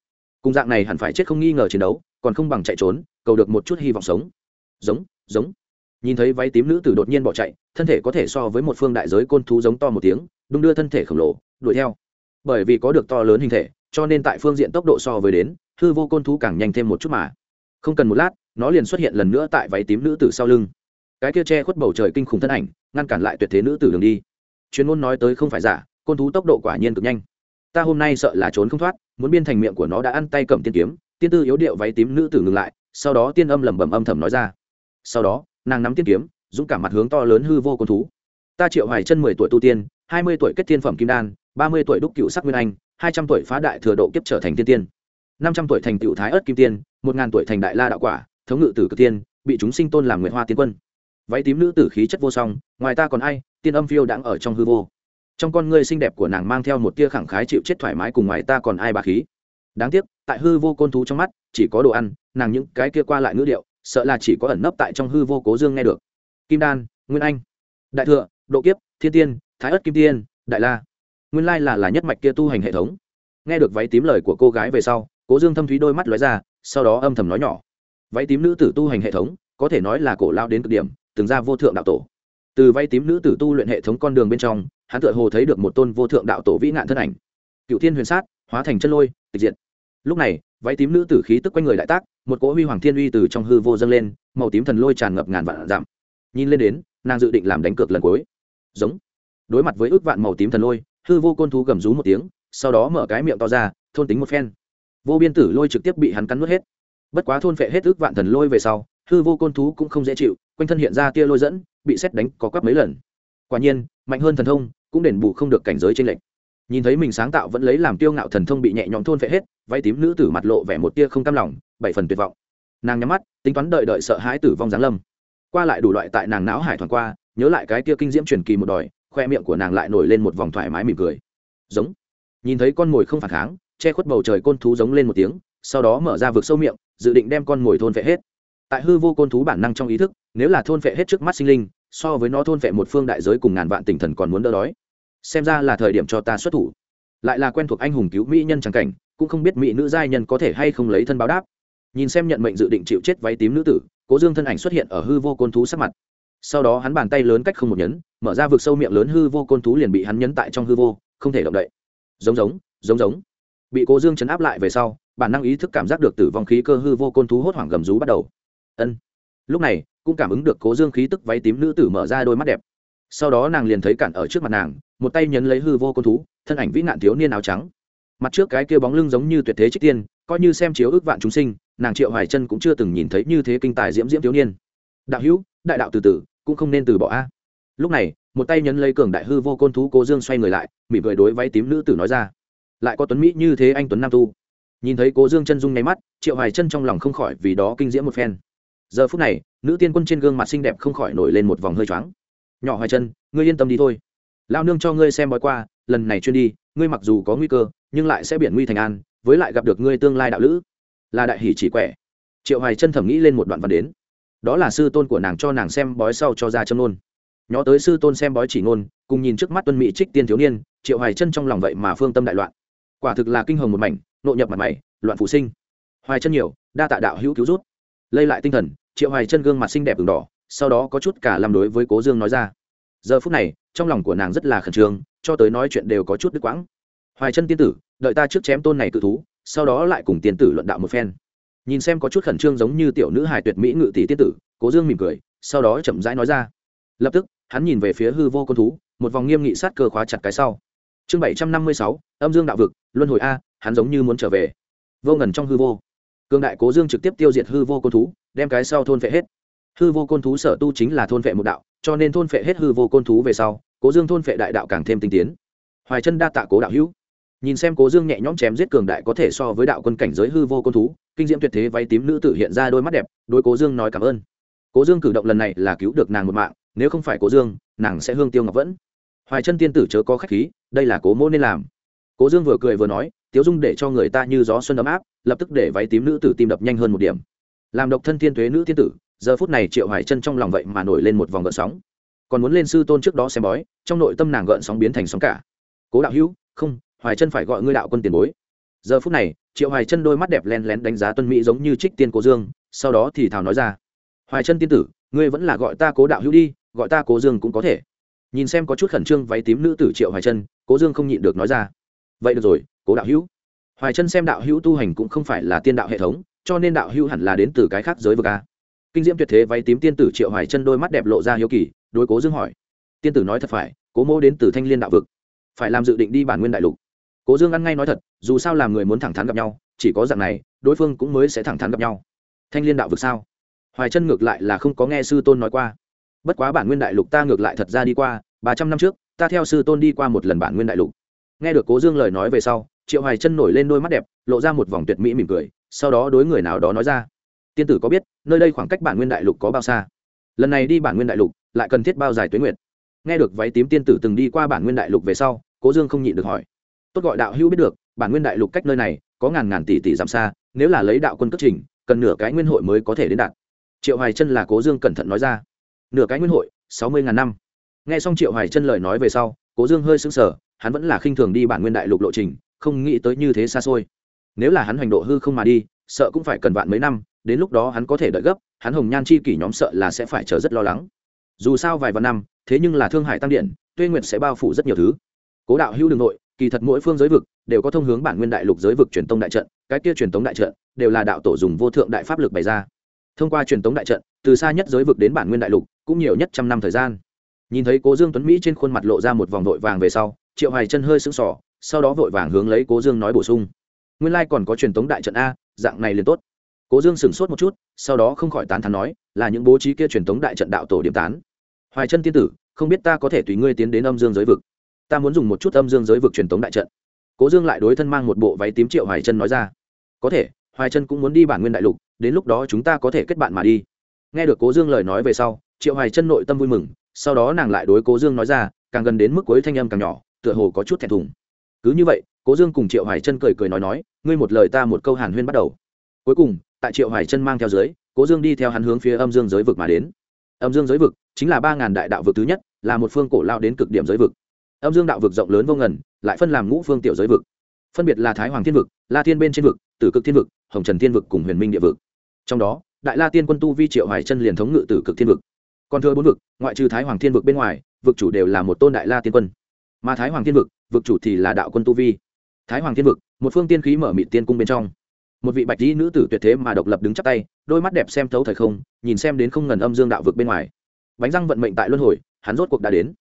Cùng dạng này hẳn phải chết không nghi ngờ chiến đấu, còn không bằng chạy trốn, cầu được một chút hy vọng sống. Giống giống. Nhìn thấy váy tím nữ tử đột nhiên bỏ chạy, thân thể có thể so với một phương đại giới côn thú giống to một tiếng, đung đưa thân thể khổng lồ, đuổi theo. Bởi vì có được to lớn hình thể, cho nên tại phương diện tốc độ so với đến, hư vô côn thú càng nhanh thêm một chút mà. Không cần một lát, nó liền xuất hiện lần nữa tại váy tím nữ tử sau lưng. Cái kia che khuất bầu trời kinh khủng thân ảnh, ngăn cản lại tuyệt thế nữ tử đường đi. Chuyên môn nói tới không phải giả côn thú tốc độ quả nhiên cực nhanh. Ta hôm nay sợ là trốn không thoát, muốn biên thành miệng của nó đã ăn tay cầm tiên kiếm. Tiên tư yếu điệu váy tím nữ tử ngừng lại, sau đó tiên âm lẩm bẩm âm thầm nói ra. Sau đó, nàng nắm tiên kiếm, dũng cảm mặt hướng to lớn hư vô côn thú. Ta triệu hoài chân mười tuổi tu tiên, hai mươi tuổi kết tiên phẩm kim đan, ba mươi tuổi đúc cựu sắc nguyên anh, hai trăm tuổi phá đại thừa độ kiếp trở thành tiên tiên. năm trăm tuổi thành cựu thái ớt kim tiên, một ngàn tuổi thành đại la đạo quả, thống ngự tử cực tiên, bị chúng sinh tôn làm nguyện hoa tiên quân. Váy tím nữ tử khí chất vô song, ngoài ta còn ai, tiên âm phiêu đãng ở trong hư vô trong con ngươi xinh đẹp của nàng mang theo một tia khẳng khái chịu chết thoải mái cùng ngoài ta còn ai bà khí. Đáng tiếc, tại hư vô côn thú trong mắt, chỉ có đồ ăn, nàng những cái kia qua lại ngữ điệu, sợ là chỉ có ẩn nấp tại trong hư vô cố dương nghe được. Kim đan, nguyên anh. Đại thừa, độ kiếp, thiên tiên, thái ất kim tiên, đại la. Nguyên lai là là nhất mạch kia tu hành hệ thống. Nghe được váy tím lời của cô gái về sau, cố dương thâm thúy đôi mắt lóe ra, sau đó âm thầm nói nhỏ. Váy tím nữ tử tu hành hệ thống, có thể nói là cổ lao đến cực điểm, từng ra vô thượng đạo tổ. Từ váy tím nữ tử tu luyện hệ thống con đường bên trong hắn tựa hồ thấy được một tôn vô thượng đạo tổ vĩ nạn thân ảnh. Cựu thiên huyền sát, hóa thành chân lôi, tịch diện. lúc này, váy tím nữ tử khí tức quanh người đại tác, một cỗ huy hoàng thiên uy từ trong hư vô dâng lên, màu tím thần lôi tràn ngập ngàn vạn giảm. nhìn lên đến, nàng dự định làm đánh cược lần cuối. Giống. Đối mặt với ước vạn màu tím thần lôi, hư vô côn thú gầm rú một tiếng, sau đó mở cái miệng to ra, thôn tính một phen. Vô biên tử lôi trực tiếp bị hắn cắn nuốt hết. Bất quá thôn phệ hết ước vạn thần lôi về sau, hư vô côn thú cũng không dễ chịu, quanh thân hiện ra tia lôi dẫn, bị xét đánh có quắp mấy lần. Quả nhiên, mạnh hơn thần thông cũng đền bù không được cảnh giới trên lệnh nhìn thấy mình sáng tạo vẫn lấy làm tiêu ngạo thần thông bị nhẹ nhõm thôn phệ hết, váy tím nữ tử mặt lộ vẻ một tia không cam lòng, bảy phần tuyệt vọng. Nàng nhắm mắt, tính toán đợi đợi sợ hãi tử vong giáng lâm. Qua lại đủ loại tại nàng não hải thoảng qua, nhớ lại cái tia kinh diễm truyền kỳ một đòi, khoe miệng của nàng lại nổi lên một vòng thoải mái mỉm cười. Giống. Nhìn thấy con mồi không phản kháng, che khuất bầu trời côn thú giống lên một tiếng, sau đó mở ra vực sâu miệng, dự định đem con mồi thôn phệ hết. Tại hư vô côn thú bản năng trong ý thức, nếu là thôn phệ hết trước mắt sinh linh, so với nó thôn phệ một phương đại giới cùng ngàn vạn tinh thần còn muốn đỡ đói xem ra là thời điểm cho ta xuất thủ. Lại là quen thuộc anh hùng cứu mỹ nhân trắng cảnh, cũng không biết mỹ nữ giai nhân có thể hay không lấy thân báo đáp. Nhìn xem nhận mệnh dự định chịu chết váy tím nữ tử, cố dương thân ảnh xuất hiện ở hư vô côn thú sắc mặt. Sau đó hắn bàn tay lớn cách không một nhấn, mở ra vực sâu miệng lớn hư vô côn thú liền bị hắn nhấn tại trong hư vô, không thể động đậy. Giống giống giống giống. Bị cố dương chấn áp lại về sau, bản năng ý thức cảm giác được tử vong khí cơ hư vô côn thú hốt hoảng gầm rú bắt đầu. Ân. Lúc này, cũng cảm ứng được cố dương khí tức váy tím nữ tử mở ra đôi mắt đẹp. Sau đó nàng liền thấy cản ở trước mặt nàng một tay nhấn lấy hư vô côn thú, thân ảnh vĩ nạn thiếu niên áo trắng. Mặt trước cái kia bóng lưng giống như tuyệt thế trích tiên, coi như xem chiếu ước vạn chúng sinh, nàng triệu hoài chân cũng chưa từng nhìn thấy như thế kinh tài diễm diễm thiếu niên. Đạo hữu, đại đạo từ từ, cũng không nên từ bỏ a. Lúc này, một tay nhấn lấy cường đại hư vô côn thú cố dương xoay người lại, mỉm cười đối váy tím nữ tử nói ra. Lại có tuấn mỹ như thế anh tuấn nam tu. Nhìn thấy cố dương chân dung nháy mắt, triệu hoài chân trong lòng không khỏi vì đó kinh diễm một phen. Giờ phút này, nữ tiên quân trên gương mặt xinh đẹp không khỏi nổi lên một vòng hơi choáng. Nhỏ hoài chân ngươi yên tâm đi thôi lao nương cho ngươi xem bói qua, lần này chuyên đi, ngươi mặc dù có nguy cơ, nhưng lại sẽ biển nguy thành an, với lại gặp được ngươi tương lai đạo lữ. Là đại hỷ chỉ quẻ. Triệu hoài chân thẩm nghĩ lên một đoạn văn đến. Đó là sư tôn của nàng cho nàng xem bói sau cho ra châm nôn nhó tới sư tôn xem bói chỉ ngôn, cùng nhìn trước mắt tuân mỹ trích tiên thiếu niên, triệu hoài chân trong lòng vậy mà phương tâm đại loạn. Quả thực là kinh hồng một mảnh, nội nhập mặt mày, loạn phụ sinh. Hoài chân nhiều, đa tạ đạo hữu cứu rút lây lại tinh thần, triệu hoài chân gương mặt xinh đẹp đường đỏ, sau đó có chút cả làm đối với cố dương nói ra giờ phút này, trong lòng của nàng rất là khẩn trương, cho tới nói chuyện đều có chút đứt quãng. Hoài chân tiên tử, đợi ta trước chém tôn này tự thú, sau đó lại cùng tiên tử luận đạo một phen. Nhìn xem có chút khẩn trương giống như tiểu nữ hài tuyệt mỹ ngự tỷ tiên tử, cố dương mỉm cười, sau đó chậm rãi nói ra. Lập tức, hắn nhìn về phía hư vô con thú, một vòng nghiêm nghị sát cơ khóa chặt cái sau. Chương bảy trăm năm mươi sáu, âm dương đạo vực, luân hồi a, hắn giống như muốn trở về. Vô ngần trong hư vô. Cương đại cố dương trực tiếp tiêu diệt hư vô côn thú, đem cái sau thôn vệ hết. Hư vô côn thú sở tu chính là thôn vệ một đạo cho nên thôn phệ hết hư vô côn thú về sau, cố dương thôn phệ đại đạo càng thêm tinh tiến. Hoài chân đa tạ cố đạo hữu. Nhìn xem cố dương nhẹ nhõm chém giết cường đại có thể so với đạo quân cảnh giới hư vô côn thú, kinh diễm tuyệt thế váy tím nữ tử hiện ra đôi mắt đẹp đôi cố dương nói cảm ơn. Cố dương cử động lần này là cứu được nàng một mạng, nếu không phải cố dương, nàng sẽ hương tiêu ngọc vẫn. Hoài chân tiên tử chớ có khách khí, đây là cố mô nên làm. Cố dương vừa cười vừa nói, tiếu dung để cho người ta như gió xuân ấm áp, lập tức để váy tím nữ tử tim đập nhanh hơn một điểm. Làm độc thân thiên thuế nữ tiên tử giờ phút này triệu hoài chân trong lòng vậy mà nổi lên một vòng gợn sóng. Còn muốn lên sư tôn trước đó xem bói, trong nội tâm nàng gợn sóng biến thành sóng cả. Cố đạo hữu, không, hoài chân phải gọi ngươi đạo quân tiền bối. Giờ phút này, triệu hoài chân đôi mắt đẹp len lén đánh giá tuân mỹ giống như trích tiên cố dương, sau đó thì thào nói ra. Hoài chân tiên tử, ngươi vẫn là gọi ta cố đạo hữu đi, gọi ta cố dương cũng có thể. Nhìn xem có chút khẩn trương váy tím nữ tử triệu hoài chân, cố dương không nhịn được nói ra. Vậy được rồi, cố đạo hữu. Hoài chân xem đạo hữu tu hành cũng không phải là tiên đạo hệ thống, cho nên đạo hữu hẳn là đến từ cái khác giới vực a kinh diễm tuyệt thế váy tím tiên tử triệu hoài chân đôi mắt đẹp lộ ra hiếu kỳ, đối cố dương hỏi, tiên tử nói thật phải, cố mô đến từ thanh liên đạo vực, phải làm dự định đi bản nguyên đại lục. Cố dương ăn ngay nói thật, dù sao làm người muốn thẳng thắn gặp nhau, chỉ có dạng này, đối phương cũng mới sẽ thẳng thắn gặp nhau. Thanh liên đạo vực sao? Hoài chân ngược lại là không có nghe sư tôn nói qua. Bất quá bản nguyên đại lục ta ngược lại thật ra đi qua, ba trăm năm trước, ta theo sư tôn đi qua một lần bản nguyên đại lục. Nghe được cố dương lời nói về sau, triệu hoài chân nổi lên đôi mắt đẹp, lộ ra một vòng tuyệt mỹ mỉm cười, sau đó đối người nào đó nói ra tiên tử có biết, nơi đây khoảng cách bản nguyên đại lục có bao xa? Lần này đi bản nguyên đại lục, lại cần thiết bao dài tuyến nguyện nghe được váy tím tiên tử từng đi qua bản nguyên đại lục về sau, cố dương không nhịn được hỏi. Tốt gọi đạo hữu biết được, bản nguyên đại lục cách nơi này có ngàn ngàn tỷ tỷ giảm xa, nếu là lấy đạo quân cất trình, cần nửa cái nguyên hội mới có thể đến đạt. Triệu hoài chân là cố dương cẩn thận nói ra. Nửa cái nguyên hội, sáu mươi ngàn năm. Nghe xong triệu hoài chân lời nói về sau, cố dương hơi sững sờ, hắn vẫn là khinh thường đi bản nguyên đại lục lộ trình, không nghĩ tới như thế xa xôi. Nếu là hắn hoành độ hư không mà đi, sợ cũng phải cần vạn mấy năm đến lúc đó hắn có thể đợi gấp, hắn hồng nhan chi kỷ nhóm sợ là sẽ phải chờ rất lo lắng. Dù sao vài vạn năm, thế nhưng là thương hải tăng điện tuê nguyệt sẽ bao phủ rất nhiều thứ. Cố đạo hữu đường nội, kỳ thật mỗi phương giới vực đều có thông hướng bản nguyên đại lục giới vực truyền tông đại trận, cái kia truyền tống đại trận đều là đạo tổ dùng vô thượng đại pháp lực bày ra. Thông qua truyền tống đại trận, từ xa nhất giới vực đến bản nguyên đại lục cũng nhiều nhất trăm năm thời gian. Nhìn thấy cố dương tuấn mỹ trên khuôn mặt lộ ra một vòng vội vàng về sau, triệu hoài chân hơi sững sỏ sau đó vội vàng hướng lấy cố dương nói bổ sung. Nguyên lai còn có truyền tống đại trận a, dạng này liền tốt cố dương sửng sốt một chút, sau đó không khỏi tán thắn nói, là những bố trí kia truyền tống đại trận đạo tổ điểm tán. Hoài chân tiên tử, không biết ta có thể tùy ngươi tiến đến âm dương giới vực. Ta muốn dùng một chút âm dương giới vực truyền tống đại trận. Cố dương lại đối thân mang một bộ váy tím triệu hoài chân nói ra. Có thể, hoài chân cũng muốn đi bản nguyên đại lục, đến lúc đó chúng ta có thể kết bạn mà đi. Nghe được cố dương lời nói về sau, triệu hoài chân nội tâm vui mừng, sau đó nàng lại đối cố dương nói ra, càng gần đến mức cuối thanh âm càng nhỏ, tựa hồ có chút thẹn thùng. Cứ như vậy, cố dương cùng triệu hoài chân cười cười nói nói, ngươi một lời ta một câu hàn huyên bắt đầu. Cuối cùng tại triệu hoài chân mang theo dưới, cố dương đi theo hắn hướng phía âm dương giới vực mà đến. Âm dương giới vực chính là ba ngàn đại đạo vực thứ nhất, là một phương cổ lao đến cực điểm giới vực. Âm dương đạo vực rộng lớn vô ngần, lại phân làm ngũ phương tiểu giới vực. Phân biệt là thái hoàng thiên vực, la thiên bên trên vực, tử cực thiên vực, hồng trần thiên vực cùng huyền minh địa vực. Trong đó, đại la tiên quân tu vi triệu hoài chân liền thống ngự tử cực thiên vực. Còn thưa bốn vực, ngoại trừ thái hoàng thiên vực bên ngoài, vực chủ đều là một tôn đại la tiên quân. Mà thái hoàng thiên vực vực chủ thì là đạo quân tu vi. Thái hoàng thiên vực, một phương tiên khí mở mịt tiên cung bên trong một vị bạch dĩ nữ tử tuyệt thế mà độc lập đứng chắp tay, đôi mắt đẹp xem thấu thời không, nhìn xem đến không ngần âm dương đạo vực bên ngoài. Bánh răng vận mệnh tại luân hồi, hắn rốt cuộc đã đến.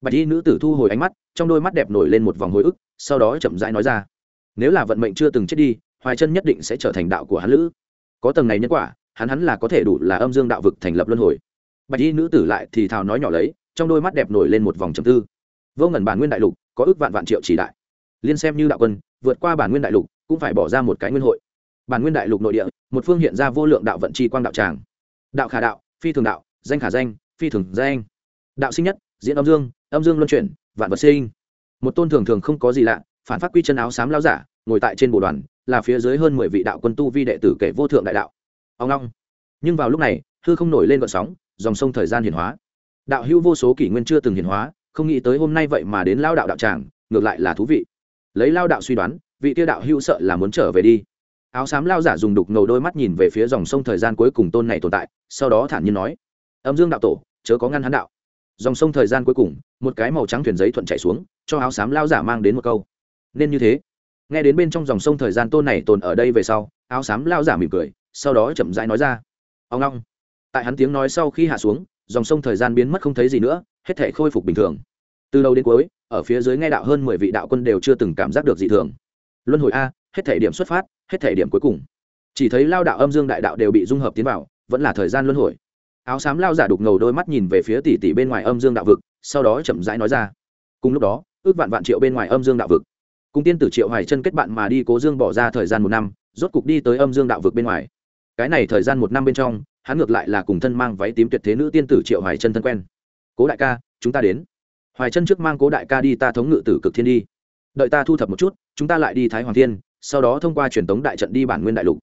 Bạch dĩ nữ tử thu hồi ánh mắt, trong đôi mắt đẹp nổi lên một vòng hồi ức, sau đó chậm rãi nói ra, nếu là vận mệnh chưa từng chết đi, hoài chân nhất định sẽ trở thành đạo của hắn lữ. Có tầng này nhân quả, hắn hắn là có thể đủ là âm dương đạo vực thành lập luân hồi. Bạch y nữ tử lại thì thào nói nhỏ lấy, trong đôi mắt đẹp nổi lên một vòng trầm tư. Vô ngần bản nguyên đại lục, có ước vạn vạn triệu chỉ đại. Liên xem như đạo quân, vượt qua bản nguyên đại lục, cũng phải bỏ ra một cái nguyên hội bản nguyên đại lục nội địa, một phương hiện ra vô lượng đạo vận chi quang đạo tràng. Đạo khả đạo, phi thường đạo, danh khả danh, phi thường danh. Đạo sinh nhất, diễn âm dương âm dương luân chuyển, vạn vật sinh. Một tôn thường thường không có gì lạ, phản phát quy chân áo xám lao giả, ngồi tại trên bộ đoàn, là phía dưới hơn mười vị đạo quân tu vi đệ tử kể vô thượng đại đạo. Ông long. Nhưng vào lúc này, hư không nổi lên vận sóng, dòng sông thời gian hiển hóa. Đạo hữu vô số kỷ nguyên chưa từng hiển hóa, không nghĩ tới hôm nay vậy mà đến lao đạo đạo tràng, ngược lại là thú vị. Lấy lao đạo suy đoán, vị tiêu đạo hữu sợ là muốn trở về đi áo xám lao giả dùng đục ngầu đôi mắt nhìn về phía dòng sông thời gian cuối cùng tôn này tồn tại, sau đó thản nhiên nói, âm dương đạo tổ, chớ có ngăn hắn đạo. Dòng sông thời gian cuối cùng, một cái màu trắng thuyền giấy thuận chạy xuống, cho áo xám lao giả mang đến một câu, nên như thế. Nghe đến bên trong dòng sông thời gian tôn này tồn ở đây về sau, áo xám lao giả mỉm cười, sau đó chậm rãi nói ra, ông long. Tại hắn tiếng nói sau khi hạ xuống, dòng sông thời gian biến mất không thấy gì nữa, hết thể khôi phục bình thường. Từ đầu đến cuối, ở phía dưới nghe đạo hơn mười vị đạo quân đều chưa từng cảm giác được dị thường. Luân hồi a hết thể điểm xuất phát, hết thể điểm cuối cùng. Chỉ thấy lao đạo âm dương đại đạo đều bị dung hợp tiến vào, vẫn là thời gian luân hồi. Áo xám lao giả đục ngầu đôi mắt nhìn về phía tỷ tỷ bên ngoài âm dương đạo vực, sau đó chậm rãi nói ra. Cùng lúc đó, ước vạn vạn triệu bên ngoài âm dương đạo vực. Cùng tiên tử triệu hoài chân kết bạn mà đi cố dương bỏ ra thời gian một năm, rốt cục đi tới âm dương đạo vực bên ngoài. Cái này thời gian một năm bên trong, hắn ngược lại là cùng thân mang váy tím tuyệt thế nữ tiên tử triệu hoài chân thân quen. Cố đại ca, chúng ta đến. Hoài chân trước mang cố đại ca đi ta thống ngự tử cực thiên đi. Đợi ta thu thập một chút, chúng ta lại đi thái hoàng thiên sau đó thông qua truyền tống đại trận đi bản nguyên đại lục.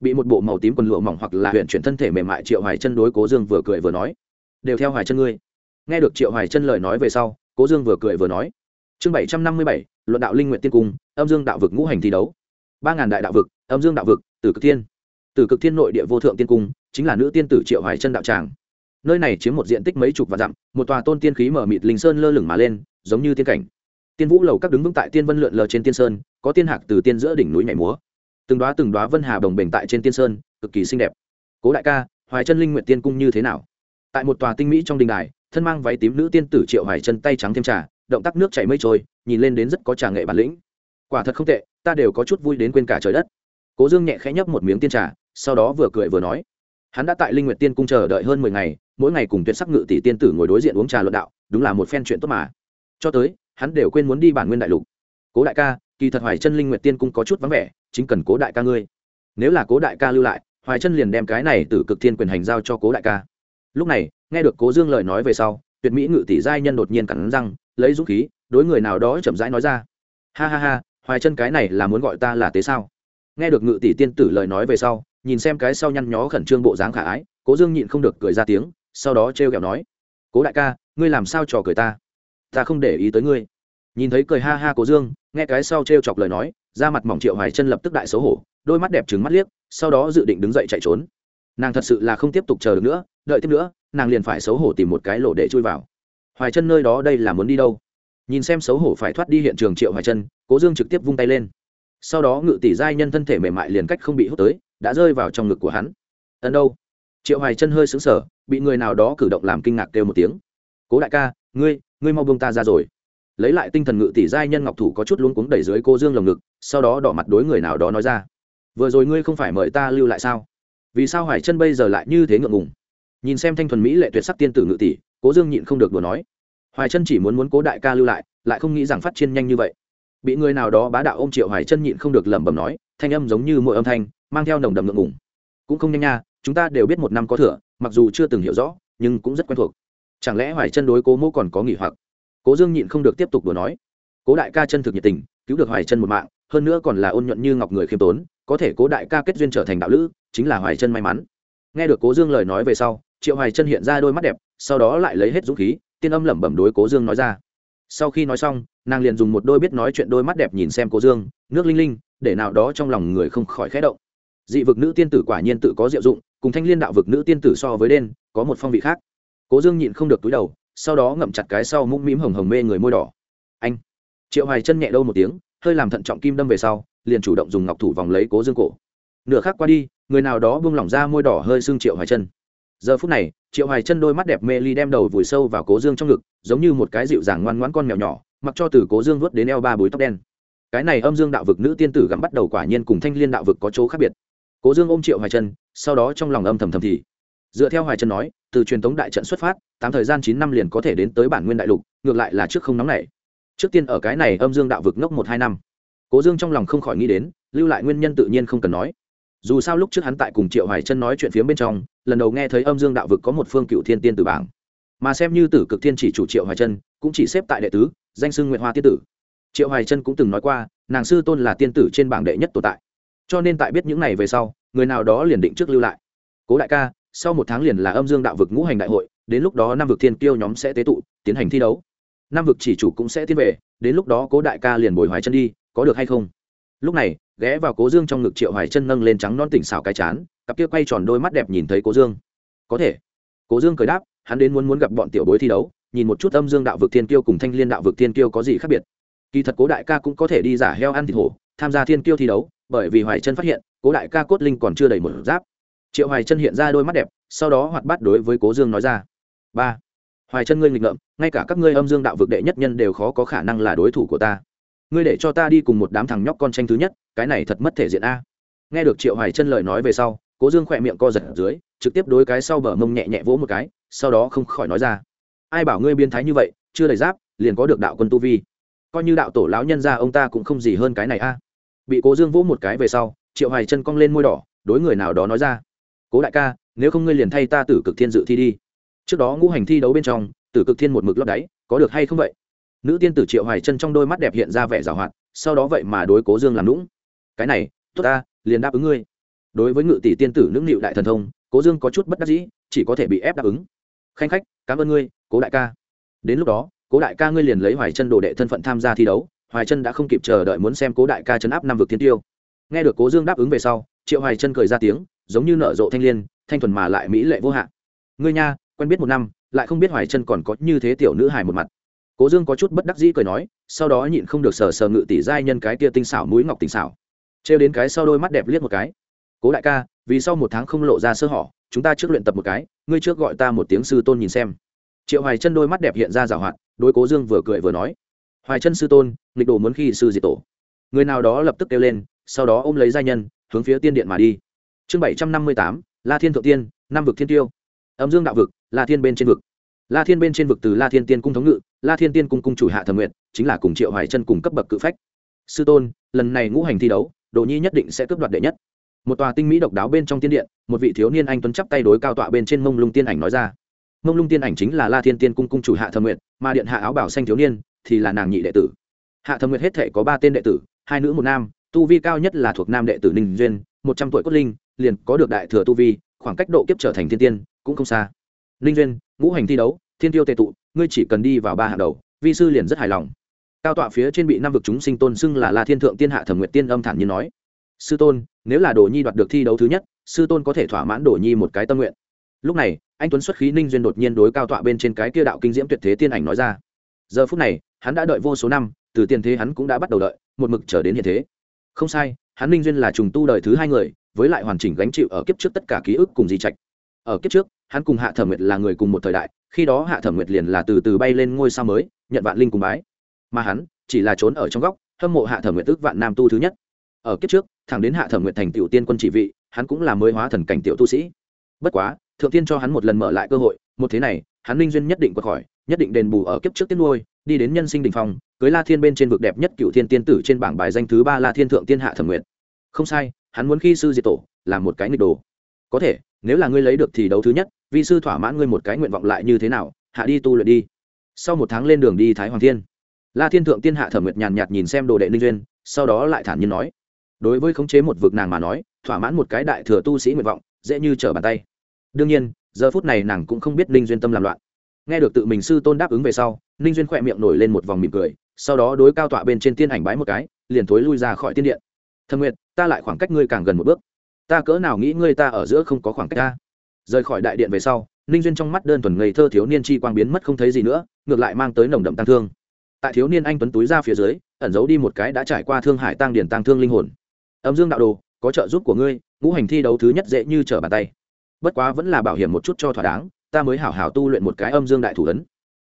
Bị một bộ màu tím quần lụa mỏng hoặc là huyện chuyển thân thể mềm mại triệu hoài chân đối cố dương vừa cười vừa nói. Đều theo hoài chân ngươi. Nghe được triệu hoài chân lời nói về sau, cố dương vừa cười vừa nói. Chương bảy trăm năm mươi bảy, luận đạo linh nguyện tiên cung, âm dương đạo vực ngũ hành thi đấu. ba ngàn đại đạo vực, âm dương đạo vực, tử cực thiên. Tử cực thiên nội địa vô thượng tiên cung, chính là nữ tiên tử triệu hoài chân đạo tràng. Nơi này chiếm một diện tích mấy chục và dặm, một tòa tôn tiên khí mở mịt linh sơn lơ lửng mà lên, giống như tiên cảnh tiên vũ lầu các đứng vững tại tiên vân lượn lờ trên tiên sơn, có tiên hạc từ tiên giữa đỉnh núi nhảy múa. Từng đoá từng đoá vân hà đồng bình tại trên tiên sơn, cực kỳ xinh đẹp. Cố đại ca, hoài chân linh nguyện tiên cung như thế nào? Tại một tòa tinh mỹ trong đình đài, thân mang váy tím nữ tiên tử triệu hoài chân tay trắng thêm trà, động tác nước chảy mây trôi, nhìn lên đến rất có trà nghệ bản lĩnh. Quả thật không tệ, ta đều có chút vui đến quên cả trời đất. Cố dương nhẹ khẽ nhấp một miếng tiên trà, sau đó vừa cười vừa nói. Hắn đã tại linh nguyệt tiên cung chờ đợi hơn mười ngày, mỗi ngày cùng tuyệt sắc ngự tỷ tiên tử ngồi đối diện uống trà luận đạo, đúng là một phen chuyện tốt mà. Cho tới hắn đều quên muốn đi bản nguyên đại lục. Cố đại ca, kỳ thật hoài chân linh nguyệt tiên cung có chút vắng vẻ, chính cần cố đại ca ngươi. Nếu là cố đại ca lưu lại, hoài chân liền đem cái này từ cực thiên quyền hành giao cho cố đại ca. Lúc này, nghe được cố dương lời nói về sau, tuyệt mỹ ngự tỷ giai nhân đột nhiên cắn răng, lấy dũng khí, đối người nào đó chậm rãi nói ra. Ha ha ha, hoài chân cái này là muốn gọi ta là tế sao? Nghe được ngự tỷ tiên tử lời nói về sau, nhìn xem cái sau nhăn nhó khẩn trương bộ dáng khả ái, cố dương nhịn không được cười ra tiếng, sau đó t r kẹo nói, cố đại ca, ngươi làm sao trò cười ta? Ta không để ý tới ngươi. Nhìn thấy cười ha ha cố dương, nghe cái sau t r chọc lời nói ra mặt mỏng triệu hoài chân lập tức đại xấu hổ, đôi mắt đẹp trừng mắt liếc, sau đó dự định đứng dậy chạy trốn. Nàng thật sự là không tiếp tục chờ được nữa, đợi tiếp nữa, nàng liền phải xấu hổ tìm một cái lỗ để chui vào. Hoài chân nơi đó đây là muốn đi đâu? Nhìn xem xấu hổ phải thoát đi hiện trường triệu hoài chân cố dương trực tiếp vung tay lên. Sau đó ngự tỷ giai nhân thân thể mềm mại liền cách không bị hút tới, đã rơi vào trong ngực của hắn. Ẩn đâu? Triệu hoài chân hơi sững sờ, bị người nào đó cử động làm kinh ngạc kêu một tiếng. Cố đại ca, ngươi ngươi mau buông ta ra rồi. Lấy lại tinh thần ngự tỷ giai nhân ngọc thủ có chút luống cuống đẩy dưới cô dương lồng ngực, sau đó đỏ mặt đối người nào đó nói ra. Vừa rồi ngươi không phải mời ta lưu lại sao? Vì sao hoài chân bây giờ lại như thế ngượng ngùng? Nhìn xem thanh thuần mỹ lệ tuyệt sắc tiên tử ngự tỷ, cố dương nhịn không được đùa nói. Hoài chân chỉ muốn muốn cố đại ca lưu lại lại không nghĩ rằng phát triển nhanh như vậy. Bị người nào đó bá đạo ôm triệu hoài chân nhịn không được lẩm bẩm nói, thanh âm giống như mỗi âm thanh, mang theo nồng đầm ngượng ngùng. Cũng không nhanh nha, chúng ta đều biết một năm có thừa, mặc dù chưa từng hiểu rõ, nhưng cũng rất quen thuộc chẳng lẽ hoài chân đối cố mô còn có nghỉ hoặc? Cố dương nhịn không được tiếp tục đùa nói. Cố đại ca chân thực nhiệt tình, cứu được hoài chân một mạng, hơn nữa còn là ôn nhuận như ngọc người khiêm tốn, có thể cố đại ca kết duyên trở thành đạo lữ, chính là hoài chân may mắn. Nghe được cố dương lời nói về sau, triệu hoài chân hiện ra đôi mắt đẹp, sau đó lại lấy hết dũng khí, tiên âm lẩm bẩm đối cố dương nói ra. Sau khi nói xong, nàng liền dùng một đôi biết nói chuyện đôi mắt đẹp nhìn xem cố dương, nước linh linh, để nào đó trong lòng người không khỏi khẽ động. Dị vực nữ tiên tử quả nhiên tự có diệu dụng, cùng thanh liên đạo vực nữ tiên tử so với đen, có một phong vị khác cố dương nhịn không được túi đầu, sau đó ngậm chặt cái sau mũm mĩm hồng hồng mê người môi đỏ. Anh. Triệu hoài chân nhẹ đâu một tiếng, hơi làm thận trọng kim đâm về sau, liền chủ động dùng ngọc thủ vòng lấy cố dương cổ. Nửa khác qua đi, người nào đó buông lỏng ra môi đỏ hơi xương triệu hoài chân giờ phút này, triệu hoài chân đôi mắt đẹp mê ly đem đầu vùi sâu vào cố dương trong ngực, giống như một cái dịu dàng ngoan ngoãn con mèo nhỏ, mặc cho từ cố dương vớt đến eo ba búi tóc đen. Cái này âm dương đạo vực nữ tiên tử gặm bắt đầu quả nhiên cùng thanh liên đạo vực có chỗ khác biệt. Cố dương ôm triệu hoài chân sau đó trong lòng âm thầm thầm thì dựa theo hoài chân nói, từ truyền thống đại trận xuất phát, tám thời gian chín năm liền có thể đến tới bản nguyên đại lục, ngược lại là trước không nóng này trước tiên ở cái này âm dương đạo vực ngốc một hai năm. Cố dương trong lòng không khỏi nghĩ đến, lưu lại nguyên nhân tự nhiên không cần nói. Dù sao lúc trước hắn tại cùng triệu hoài chân nói chuyện phía bên trong, lần đầu nghe thấy âm dương đạo vực có một phương cựu thiên tiên tử bảng. Mà xem như tử cực thiên chỉ chủ triệu hoài chân cũng chỉ xếp tại đệ tứ, danh sư nguyện hoa tiên tử. Triệu hoài chân cũng từng nói qua, nàng sư tôn là tiên tử trên bảng đệ nhất tồn tại. Cho nên tại biết những này về sau, người nào đó liền định trước lưu lại. Cố đại ca sau một tháng liền là âm dương đạo vực ngũ hành đại hội, đến lúc đó năm vực thiên kiêu nhóm sẽ tế tụ, tiến hành thi đấu. Năm vực chỉ chủ cũng sẽ tiến về, đến lúc đó cố đại ca liền bồi hoài chân đi, có được hay không? Lúc này, ghé vào cố dương trong ngực triệu hoài chân nâng lên trắng non tỉnh xào cái chán, cặp kia quay tròn đôi mắt đẹp nhìn thấy cố dương. Có thể. Cố dương cười đáp, hắn đến muốn muốn gặp bọn tiểu bối thi đấu, nhìn một chút âm dương đạo vực thiên kiêu cùng thanh liên đạo vực thiên kiêu có gì khác biệt. Kỳ thật cố đại ca cũng có thể đi giả heo ăn thịt hổ, tham gia thiên kiêu thi đấu, bởi vì hoài chân phát hiện, cố đại ca cốt linh còn chưa đầy một giáp triệu hoài chân hiện ra đôi mắt đẹp sau đó hoạt bát đối với cố dương nói ra ba hoài chân ngươi nghịch ngợm ngay cả các ngươi âm dương đạo vực đệ nhất nhân đều khó có khả năng là đối thủ của ta ngươi để cho ta đi cùng một đám thằng nhóc con tranh thứ nhất cái này thật mất thể diện a nghe được triệu hoài chân lời nói về sau cố dương khỏe miệng co giật ở dưới trực tiếp đối cái sau bờ mông nhẹ nhẹ vỗ một cái sau đó không khỏi nói ra ai bảo ngươi biến thái như vậy chưa đầy giáp liền có được đạo quân tu vi coi như đạo tổ lão nhân ra ông ta cũng không gì hơn cái này a bị cố dương vỗ một cái về sau triệu hoài chân cong lên môi đỏ đối người nào đó nói ra cố đại ca, nếu không ngươi liền thay ta tử cực thiên dự thi đi. Trước đó ngũ hành thi đấu bên trong, tử cực thiên một mực lót đáy, có được hay không vậy? Nữ tiên tử triệu hoài chân trong đôi mắt đẹp hiện ra vẻ giảo hoạt, sau đó vậy mà đối cố dương làm lũng cái này, tốt ta, liền đáp ứng ngươi. Đối với ngự tỷ tiên tử nữ nịu đại thần thông, cố dương có chút bất đắc dĩ, chỉ có thể bị ép đáp ứng. Khanh khách, cảm ơn ngươi, cố đại ca. Đến lúc đó, cố đại ca ngươi liền lấy hoài chân đồ đệ thân phận tham gia thi đấu, hoài chân đã không kịp chờ đợi muốn xem cố đại ca chấn áp năm vực thiên tiêu. Nghe được cố dương đáp ứng về sau, triệu hoài chân cười ra tiếng giống như nở rộ thanh liên, thanh thuần mà lại mỹ lệ vô hạn. Ngươi nha, quen biết một năm, lại không biết hoài chân còn có như thế tiểu nữ hài một mặt. Cố dương có chút bất đắc dĩ cười nói, sau đó nhịn không được sờ sờ ngự tỷ giai nhân cái tia tinh xảo mũi ngọc tinh xảo. Trêu đến cái sau đôi mắt đẹp liếc một cái. Cố đại ca, vì sau một tháng không lộ ra sơ hỏ chúng ta trước luyện tập một cái, ngươi trước gọi ta một tiếng sư tôn nhìn xem. Triệu hoài chân đôi mắt đẹp hiện ra giảo hoạt đôi cố dương vừa cười vừa nói. Hoài chân sư tôn, nghịch đồ muốn khi sư diệt tổ. Người nào đó lập tức kêu lên, sau đó ôm lấy giai nhân, hướng phía tiên điện mà đi chương bảy trăm năm mươi tám, la thiên thượng tiên năm vực thiên tiêu. Âm dương đạo vực, la thiên bên trên vực. La thiên bên trên vực từ la thiên tiên cung thống ngự, la thiên tiên cung cung chủ hạ thẩm nguyện chính là cùng triệu hoài chân cùng cấp bậc cự phách. Sư tôn, lần này ngũ hành thi đấu đồ nhi nhất định sẽ cướp đoạt đệ nhất. Một tòa tinh mỹ độc đáo bên trong tiên điện, một vị thiếu niên anh tuấn chắp tay đối cao tọa bên trên mông lung tiên ảnh nói ra. Mông lung tiên ảnh chính là la thiên tiên cung cung chủ hạ thẩm nguyện mà điện hạ áo bảo xanh thiếu niên thì là nàng nhị đệ tử. Hạ thẩm nguyện hết thể có ba tên đệ tử, hai nữ một nam, tu vi cao nhất là thuộc nam đệ tử ninh duyên, một trăm tuổi cốt linh liền có được đại thừa tu vi, khoảng cách độ kiếp trở thành thiên tiên cũng không xa. Ninh duyên, ngũ hành thi đấu, thiên tiêu tệ tụ, ngươi chỉ cần đi vào ba hàng đầu, vi sư liền rất hài lòng. Cao tọa phía trên bị năm vực chúng sinh tôn xưng là la thiên thượng tiên hạ thẩm nguyện tiên âm thản như nói. Sư tôn, nếu là đồ nhi đoạt được thi đấu thứ nhất, sư tôn có thể thỏa mãn đồ nhi một cái tâm nguyện. Lúc này, anh tuấn xuất khí ninh duyên đột nhiên đối cao tọa bên trên cái kia đạo kinh diễm tuyệt thế tiên ảnh nói ra. Giờ phút này, hắn đã đợi vô số năm, từ tiền thế hắn cũng đã bắt đầu đợi, một mực trở đến hiện thế. Không sai, hắn ninh duyên là trùng tu đời thứ hai người với lại hoàn chỉnh gánh chịu ở kiếp trước tất cả ký ức cùng di trạch. Ở kiếp trước, hắn cùng hạ thẩm nguyệt là người cùng một thời đại, khi đó hạ thẩm nguyệt liền là từ từ bay lên ngôi sao mới, nhận vạn linh cùng bái. Mà hắn chỉ là trốn ở trong góc, hâm mộ hạ thẩm nguyệt tức vạn nam tu thứ nhất. Ở kiếp trước, thẳng đến hạ thẩm nguyệt thành tiểu tiên quân chỉ vị, hắn cũng là mới hóa thần cảnh tiểu tu sĩ. Bất quá, thượng tiên cho hắn một lần mở lại cơ hội, một thế này, hắn linh duyên nhất định quật khỏi nhất định đền bù ở kiếp trước tiết nuôi, đi đến nhân sinh đình phong, cưới la thiên bên trên vực đẹp nhất cựu thiên tiên tử trên bảng bài danh thứ ba la thiên thượng tiên hạ thẩm Nguyệt. không sai hắn muốn khi sư diệt tổ làm một cái nghịch đồ. Có thể, nếu là ngươi lấy được thì đấu thứ nhất vì sư thỏa mãn ngươi một cái nguyện vọng lại như thế nào, hạ đi tu luyện đi. Sau một tháng lên đường đi thái hoàng thiên, la thiên thượng tiên hạ thẩm nguyệt nhàn nhạt nhìn xem đồ đệ ninh duyên, sau đó lại thản nhiên nói, đối với khống chế một vực nàng mà nói, thỏa mãn một cái đại thừa tu sĩ nguyện vọng, dễ như trở bàn tay. Đương nhiên, giờ phút này nàng cũng không biết ninh duyên tâm làm loạn. Nghe được tự mình sư tôn đáp ứng về sau, ninh duyên khỏe miệng nổi lên một vòng mỉm cười, sau đó đối cao tọa bên trên tiên ảnh bái một cái, liền thối lui ra khỏi tiên điện thâm nguyệt, ta lại khoảng cách ngươi càng gần một bước. Ta cỡ nào nghĩ ngươi ta ở giữa không có khoảng cách ta? Rời khỏi đại điện về sau, ninh duyên trong mắt đơn thuần ngây thơ thiếu niên chi quang biến mất không thấy gì nữa, ngược lại mang tới nồng đậm tăng thương. Tại thiếu niên anh tuấn túi ra phía dưới, ẩn giấu đi một cái đã trải qua thương hải tăng điển tăng thương linh hồn. Âm dương đạo đồ, có trợ giúp của ngươi, ngũ hành thi đấu thứ nhất dễ như trở bàn tay. Bất quá vẫn là bảo hiểm một chút cho thỏa đáng, ta mới hảo hảo tu luyện một cái âm dương đại thủ ấn.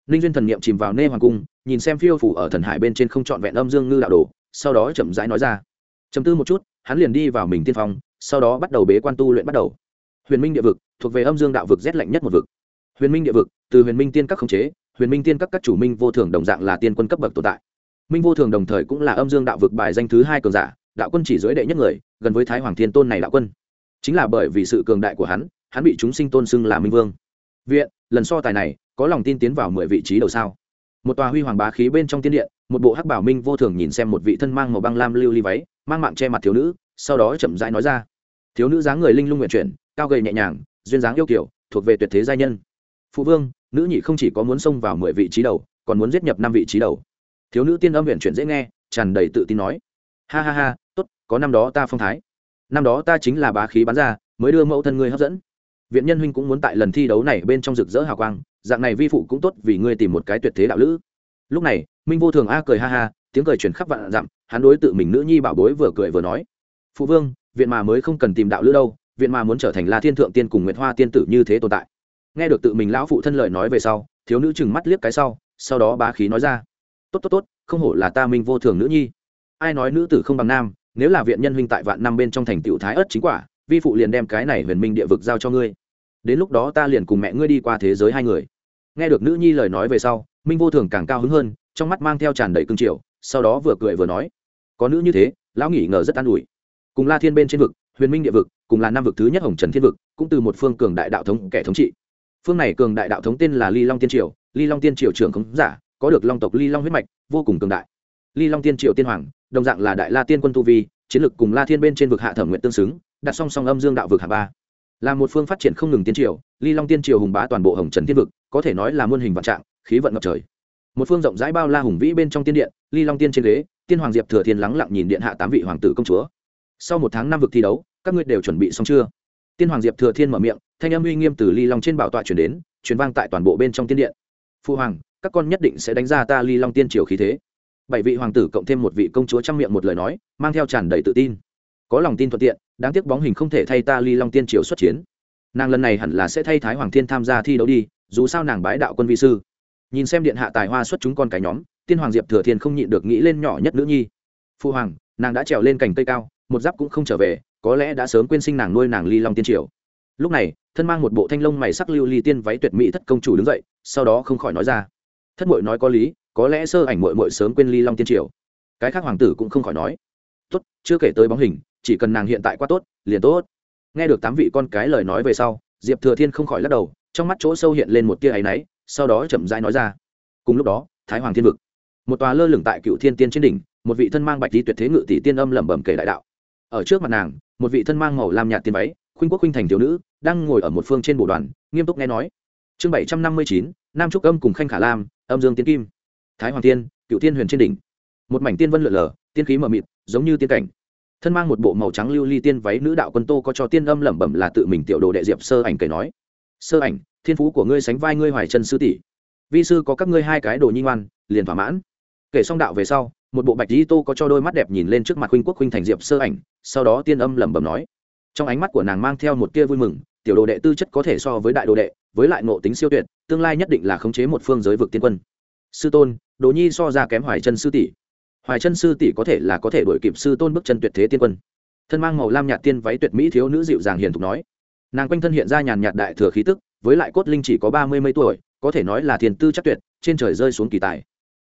Ninh duyên thần niệm chìm vào nê hoàng cung, nhìn xem phiêu phủ ở thần hải bên trên không trọn vẹn âm dương ngư đạo đồ, sau đó chậm rãi nói ra chấm tư một chút, hắn liền đi vào mình tiên phong, sau đó bắt đầu bế quan tu luyện bắt đầu. Huyền minh địa vực thuộc về âm dương đạo vực rét lạnh nhất một vực. Huyền minh địa vực, từ huyền minh tiên các khống chế, huyền minh tiên các các chủ minh vô thường đồng dạng là tiên quân cấp bậc tồn tại. Minh vô thường đồng thời cũng là âm dương đạo vực bài danh thứ hai cường giả, đạo quân chỉ dưới đệ nhất người, gần với thái hoàng thiên tôn này đạo quân. Chính là bởi vì sự cường đại của hắn hắn bị chúng sinh tôn xưng là minh vương. Viện, lần so tài này, có lòng tin tiến vào mười vị trí đầu sao? Một tòa huy hoàng bá khí bên trong tiên điện, một bộ hắc bảo minh vô thường nhìn xem một vị thân mang màu băng lam lưu ly váy, mang mạng che mặt thiếu nữ, sau đó chậm rãi nói ra. Thiếu nữ dáng người linh lung nguyện chuyển, cao gầy nhẹ nhàng, duyên dáng yêu kiểu thuộc về tuyệt thế giai nhân. Phụ vương, nữ nhị không chỉ có muốn xông vào mười vị trí đầu, còn muốn giết nhập năm vị trí đầu. Thiếu nữ tiên âm huyện chuyển dễ nghe, tràn đầy tự tin nói. Ha ha ha, tốt, có năm đó ta phong thái. Năm đó ta chính là bá khí bắn ra, mới đưa mẫu thân ngươi hấp dẫn. Viện nhân huynh cũng muốn tại lần thi đấu này bên trong rực rỡ hào quang dạng này vi phụ cũng tốt vì ngươi tìm một cái tuyệt thế đạo lữ. Lúc này, minh vô thường a cười ha ha, tiếng cười chuyển khắp vạn dặm, hắn đối tự mình nữ nhi bảo bối vừa cười vừa nói, phụ vương, viện mà mới không cần tìm đạo lữ đâu, viện mà muốn trở thành la thiên thượng tiên cùng nguyệt hoa tiên tử như thế tồn tại. Nghe được tự mình lão phụ thân lợi nói về sau, thiếu nữ chừng mắt liếc cái sau sau đó bá khí nói ra, tốt tốt tốt, không hổ là ta minh vô thường nữ nhi. Ai nói nữ tử không bằng nam, nếu là viện nhân huynh tại vạn năm bên trong thành tiểu thái ất chính quả, vi phụ liền đem cái này huyền minh địa vực giao cho ngươi. Đến lúc đó ta liền cùng mẹ ngươi đi qua thế giới hai người nghe được nữ nhi lời nói về sau, minh vô thường càng cao hứng hơn, trong mắt mang theo tràn đầy cương triều, sau đó vừa cười vừa nói, có nữ như thế, lão nghỉ ngờ rất an ủi. Cùng la thiên bên trên vực, huyền minh địa vực, cùng là năm vực thứ nhất hồng trần thiên vực, cũng từ một phương cường đại đạo thống kẻ thống trị. Phương này cường đại đạo thống tên là ly long tiên triều, ly long tiên triều trưởng khống giả, có được long tộc ly long huyết mạch, vô cùng cường đại. Ly long tiên triều tiên hoàng, đồng dạng là đại la tiên quân tu vi, chiến lược cùng la thiên bên trên vực hạ thẩm nguyện tương xứng, đặt song song âm dương đạo vực hạ ba. Là một phương phát triển không ngừng tiên triều, ly long tiên triều hùng bá toàn bộ hồng trần thiên vực có thể nói là muôn hình vạn trạng, khí vận ngập trời. Một phương rộng rãi bao la hùng vĩ bên trong tiên điện, ly long tiên trên ghế, tiên hoàng diệp thừa thiên lắng lặng nhìn điện hạ tám vị hoàng tử công chúa. Sau một tháng năm vực thi đấu, các ngươi đều chuẩn bị xong chưa? Tiên hoàng diệp thừa thiên mở miệng, thanh âm uy nghiêm từ ly long trên bảo tọa chuyển đến, truyền vang tại toàn bộ bên trong tiên điện. Phu hoàng, các con nhất định sẽ đánh ra ta ly long tiên triều khí thế. Bảy vị hoàng tử cộng thêm một vị công chúa trong miệng một lời nói, mang theo tràn đầy tự tin. Có lòng tin thuận tiện, đáng tiếc bóng hình không thể thay ta ly long tiên triều xuất chiến. Nàng lần này hẳn là sẽ thay thái hoàng thiên tham gia thi đấu đi dù sao nàng bái đạo quân vi sư. Nhìn xem điện hạ tài hoa xuất chúng con cái nhóm, tiên hoàng diệp thừa thiên không nhịn được nghĩ lên nhỏ nhất nữ nhi. Phu hoàng, nàng đã trèo lên cành cây cao, một giáp cũng không trở về, có lẽ đã sớm quên sinh nàng nuôi nàng ly long tiên triều. Lúc này, thân mang một bộ thanh lông mày sắc lưu ly tiên váy tuyệt mỹ thất công chủ đứng dậy, sau đó không khỏi nói ra. Thất mội nói có lý, có lẽ sơ ảnh mội mội sớm quên ly long tiên triều. Cái khác hoàng tử cũng không khỏi nói. Tốt, chưa kể tới bóng hình, chỉ cần nàng hiện tại quá tốt, liền tốt. Nghe được tám vị con cái lời nói về sau, diệp thừa thiên không khỏi lắc đầu trong mắt chỗ sâu hiện lên một tia áy náy, sau đó chậm rãi nói ra. Cùng lúc đó, thái hoàng thiên vực, một tòa lơ lửng tại cựu thiên tiên trên đỉnh, một vị thân mang bạch lý tuyệt thế ngự tỷ tiên âm lẩm bẩm kể đại đạo. Ở trước mặt nàng, một vị thân mang màu lam nhạt tiên váy, khuynh quốc khuynh thành thiếu nữ, đang ngồi ở một phương trên bộ đoàn, nghiêm túc nghe nói. Chương bảy trăm năm mươi chín, nam trúc âm cùng khanh khả lam, âm dương tiên kim. Thái hoàng tiên cựu tiên huyền trên đỉnh. Một mảnh tiên vân lượn lờ, tiên khí mờ mịt, giống như tiên cảnh. Thân mang một bộ màu trắng lưu ly tiên váy nữ đạo quân tô có cho tiên âm lẩm bẩm là tự mình tiểu đồ đệ diệp sơ ảnh kể nói sơ ảnh, thiên phú của ngươi sánh vai ngươi hoài chân sư tỷ. Vi sư có các ngươi hai cái đồ nhi ngoan, liền thỏa mãn. Kể xong đạo về sau, một bộ bạch di tô có cho đôi mắt đẹp nhìn lên trước mặt huynh quốc huynh thành diệp sơ ảnh, sau đó tiên âm lẩm bẩm nói. Trong ánh mắt của nàng mang theo một tia vui mừng, tiểu đồ đệ tư chất có thể so với đại đồ đệ, với lại ngộ tính siêu tuyệt, tương lai nhất định là khống chế một phương giới vực tiên quân. Sư tôn, đồ nhi so ra kém hoài chân sư tỷ. Hoài chân sư tỷ có thể là có thể đổi kịp sư tôn bước chân tuyệt thế tiên quân. Thân mang màu lam nhạt tiên váy tuyệt mỹ thiếu nữ dịu dàng hiền thục nói nàng quanh thân hiện ra nhàn nhạt đại thừa khí tức, với lại cốt linh chỉ có ba mươi mấy tuổi, có thể nói là thiền tư chắc tuyệt, trên trời rơi xuống kỳ tài.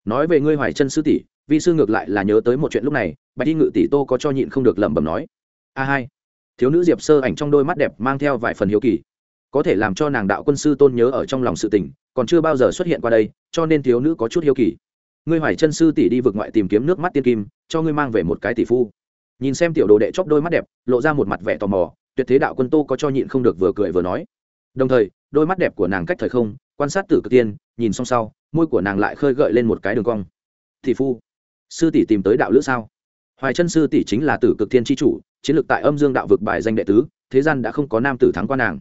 Nói về ngươi hoài chân sư tỷ, vi sư ngược lại là nhớ tới một chuyện lúc này, bạch y ngự tỷ tô có cho nhịn không được lẩm bẩm nói. A hai, thiếu nữ diệp sơ ảnh trong đôi mắt đẹp mang theo vài phần hiếu kỳ. Có thể làm cho nàng đạo quân sư tôn nhớ ở trong lòng sự tình, còn chưa bao giờ xuất hiện qua đây, cho nên thiếu nữ có chút hiếu kỳ. Ngươi hoài chân sư tỷ đi vực ngoại tìm kiếm nước mắt tiên kim, cho ngươi mang về một cái tỷ phu. Nhìn xem tiểu đồ đệ chóp đôi mắt đẹp, lộ ra một mặt vẻ tò mò tuyệt thế đạo quân tô có cho nhịn không được vừa cười vừa nói. Đồng thời, đôi mắt đẹp của nàng cách thời không, quan sát tử cực tiên, nhìn xong sau, môi của nàng lại khơi gợi lên một cái đường cong. Tỷ phu, sư tỷ tìm tới đạo lữ sao? Hoài chân sư tỷ chính là tử cực thiên tri chủ, chiến lược tại âm dương đạo vực bài danh đệ tứ, thế gian đã không có nam tử thắng qua nàng.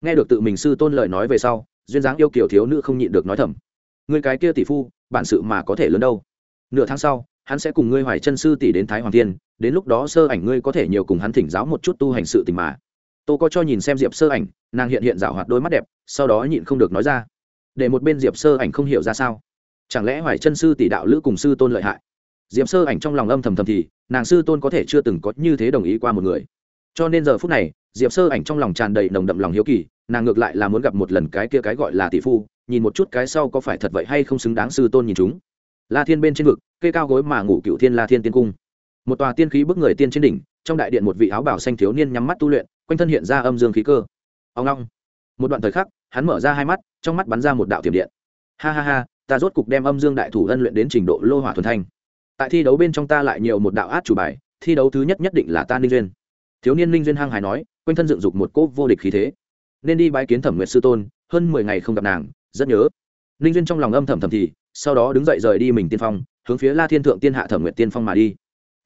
Nghe được tự mình sư tôn lời nói về sau, duyên dáng yêu kiểu thiếu nữ không nhịn được nói thầm. Người cái kia tỷ phu, bản sự mà có thể lớn đâu? Nửa tháng sau hắn sẽ cùng ngươi hoài chân sư tỷ đến thái hoàng thiên, đến lúc đó sơ ảnh ngươi có thể nhiều cùng hắn thỉnh giáo một chút tu hành sự tình mà. Tôi có cho nhìn xem diệp sơ ảnh, nàng hiện hiện rảo hoạt đôi mắt đẹp, sau đó nhịn không được nói ra. Để một bên diệp sơ ảnh không hiểu ra sao. Chẳng lẽ hoài chân sư tỷ đạo lữ cùng sư tôn lợi hại? Diệp sơ ảnh trong lòng âm thầm thầm thì, nàng sư tôn có thể chưa từng có như thế đồng ý qua một người. Cho nên giờ phút này, diệp sơ ảnh trong lòng tràn đầy nồng đậm lòng hiếu kỳ, nàng ngược lại là muốn gặp một lần cái kia cái gọi là tỷ phu, nhìn một chút cái sau có phải thật vậy hay không xứng đáng sư tôn nhìn chúng la thiên bên trên vực cây cao gối mà ngủ cựu thiên la thiên tiên cung. Một tòa tiên khí bức người tiên trên đỉnh, trong đại điện một vị áo bảo xanh thiếu niên nhắm mắt tu luyện, quanh thân hiện ra âm dương khí cơ. Ông long. Một đoạn thời khắc, hắn mở ra hai mắt, trong mắt bắn ra một đạo tiềm điện. Ha ha ha, ta rốt cục đem âm dương đại thủ ân luyện đến trình độ lô hỏa thuần thanh tại thi đấu bên trong ta lại nhiều một đạo át chủ bài, thi đấu thứ nhất nhất định là ta ninh duyên. Thiếu niên ninh duyên hăng hải nói, quanh thân dựng dục một cỗ vô địch khí thế. Nên đi bái kiến thẩm nguyệt sư tôn, hơn mười ngày không gặp nàng, rất nhớ. Ninh duyên trong lòng âm thầm thầm thì sau đó đứng dậy rời đi mình tiên phong, hướng phía la thiên thượng tiên hạ thẩm nguyệt tiên phong mà đi.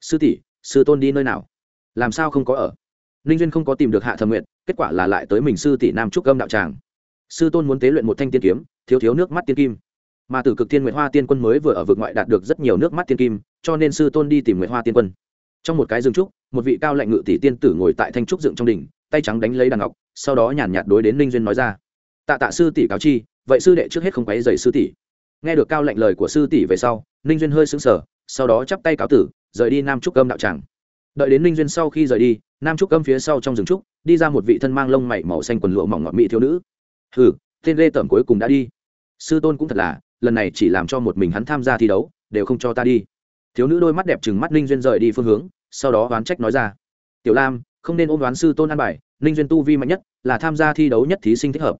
Sư tỷ, sư tôn đi nơi nào? Làm sao không có ở? Ninh duyên không có tìm được hạ thẩm nguyệt, kết quả là lại tới mình sư tỷ nam trúc âm đạo tràng. Sư tôn muốn tế luyện một thanh tiên kiếm, thiếu thiếu nước mắt tiên kim. Mà từ cực tiên nguyệt hoa tiên quân mới vừa ở vực ngoại đạt được rất nhiều nước mắt tiên kim, cho nên sư tôn đi tìm nguyệt hoa tiên quân. Trong một cái rừng trúc, một vị cao lệnh ngự tỷ tiên tử ngồi tại thanh trúc dựng trong đỉnh, tay trắng đánh lấy đàn ngọc, sau đó nhàn nhạt đối đến ninh duyên nói ra, tạ tạ sư tỷ cáo chi, vậy sư đệ trước hết không quấy dày sư tỷ nghe được cao lệnh lời của sư tỷ về sau, ninh duyên hơi sững sờ, sau đó chắp tay cáo tử, rời đi nam trúc âm đạo tràng. Đợi đến ninh duyên sau khi rời đi, nam trúc âm phía sau trong rừng trúc, đi ra một vị thân mang lông mày màu xanh quần lụa mỏng ngọt mỹ thiếu nữ. Hừ, tên lê tẩm cuối cùng đã đi. Sư tôn cũng thật là, lần này chỉ làm cho một mình hắn tham gia thi đấu, đều không cho ta đi. Thiếu nữ đôi mắt đẹp chừng mắt ninh duyên rời đi phương hướng, sau đó oán trách nói ra. Tiểu lam, không nên ôm đoán sư tôn an bài, ninh duyên tu vi mạnh nhất, là tham gia thi đấu nhất thí sinh thích hợp.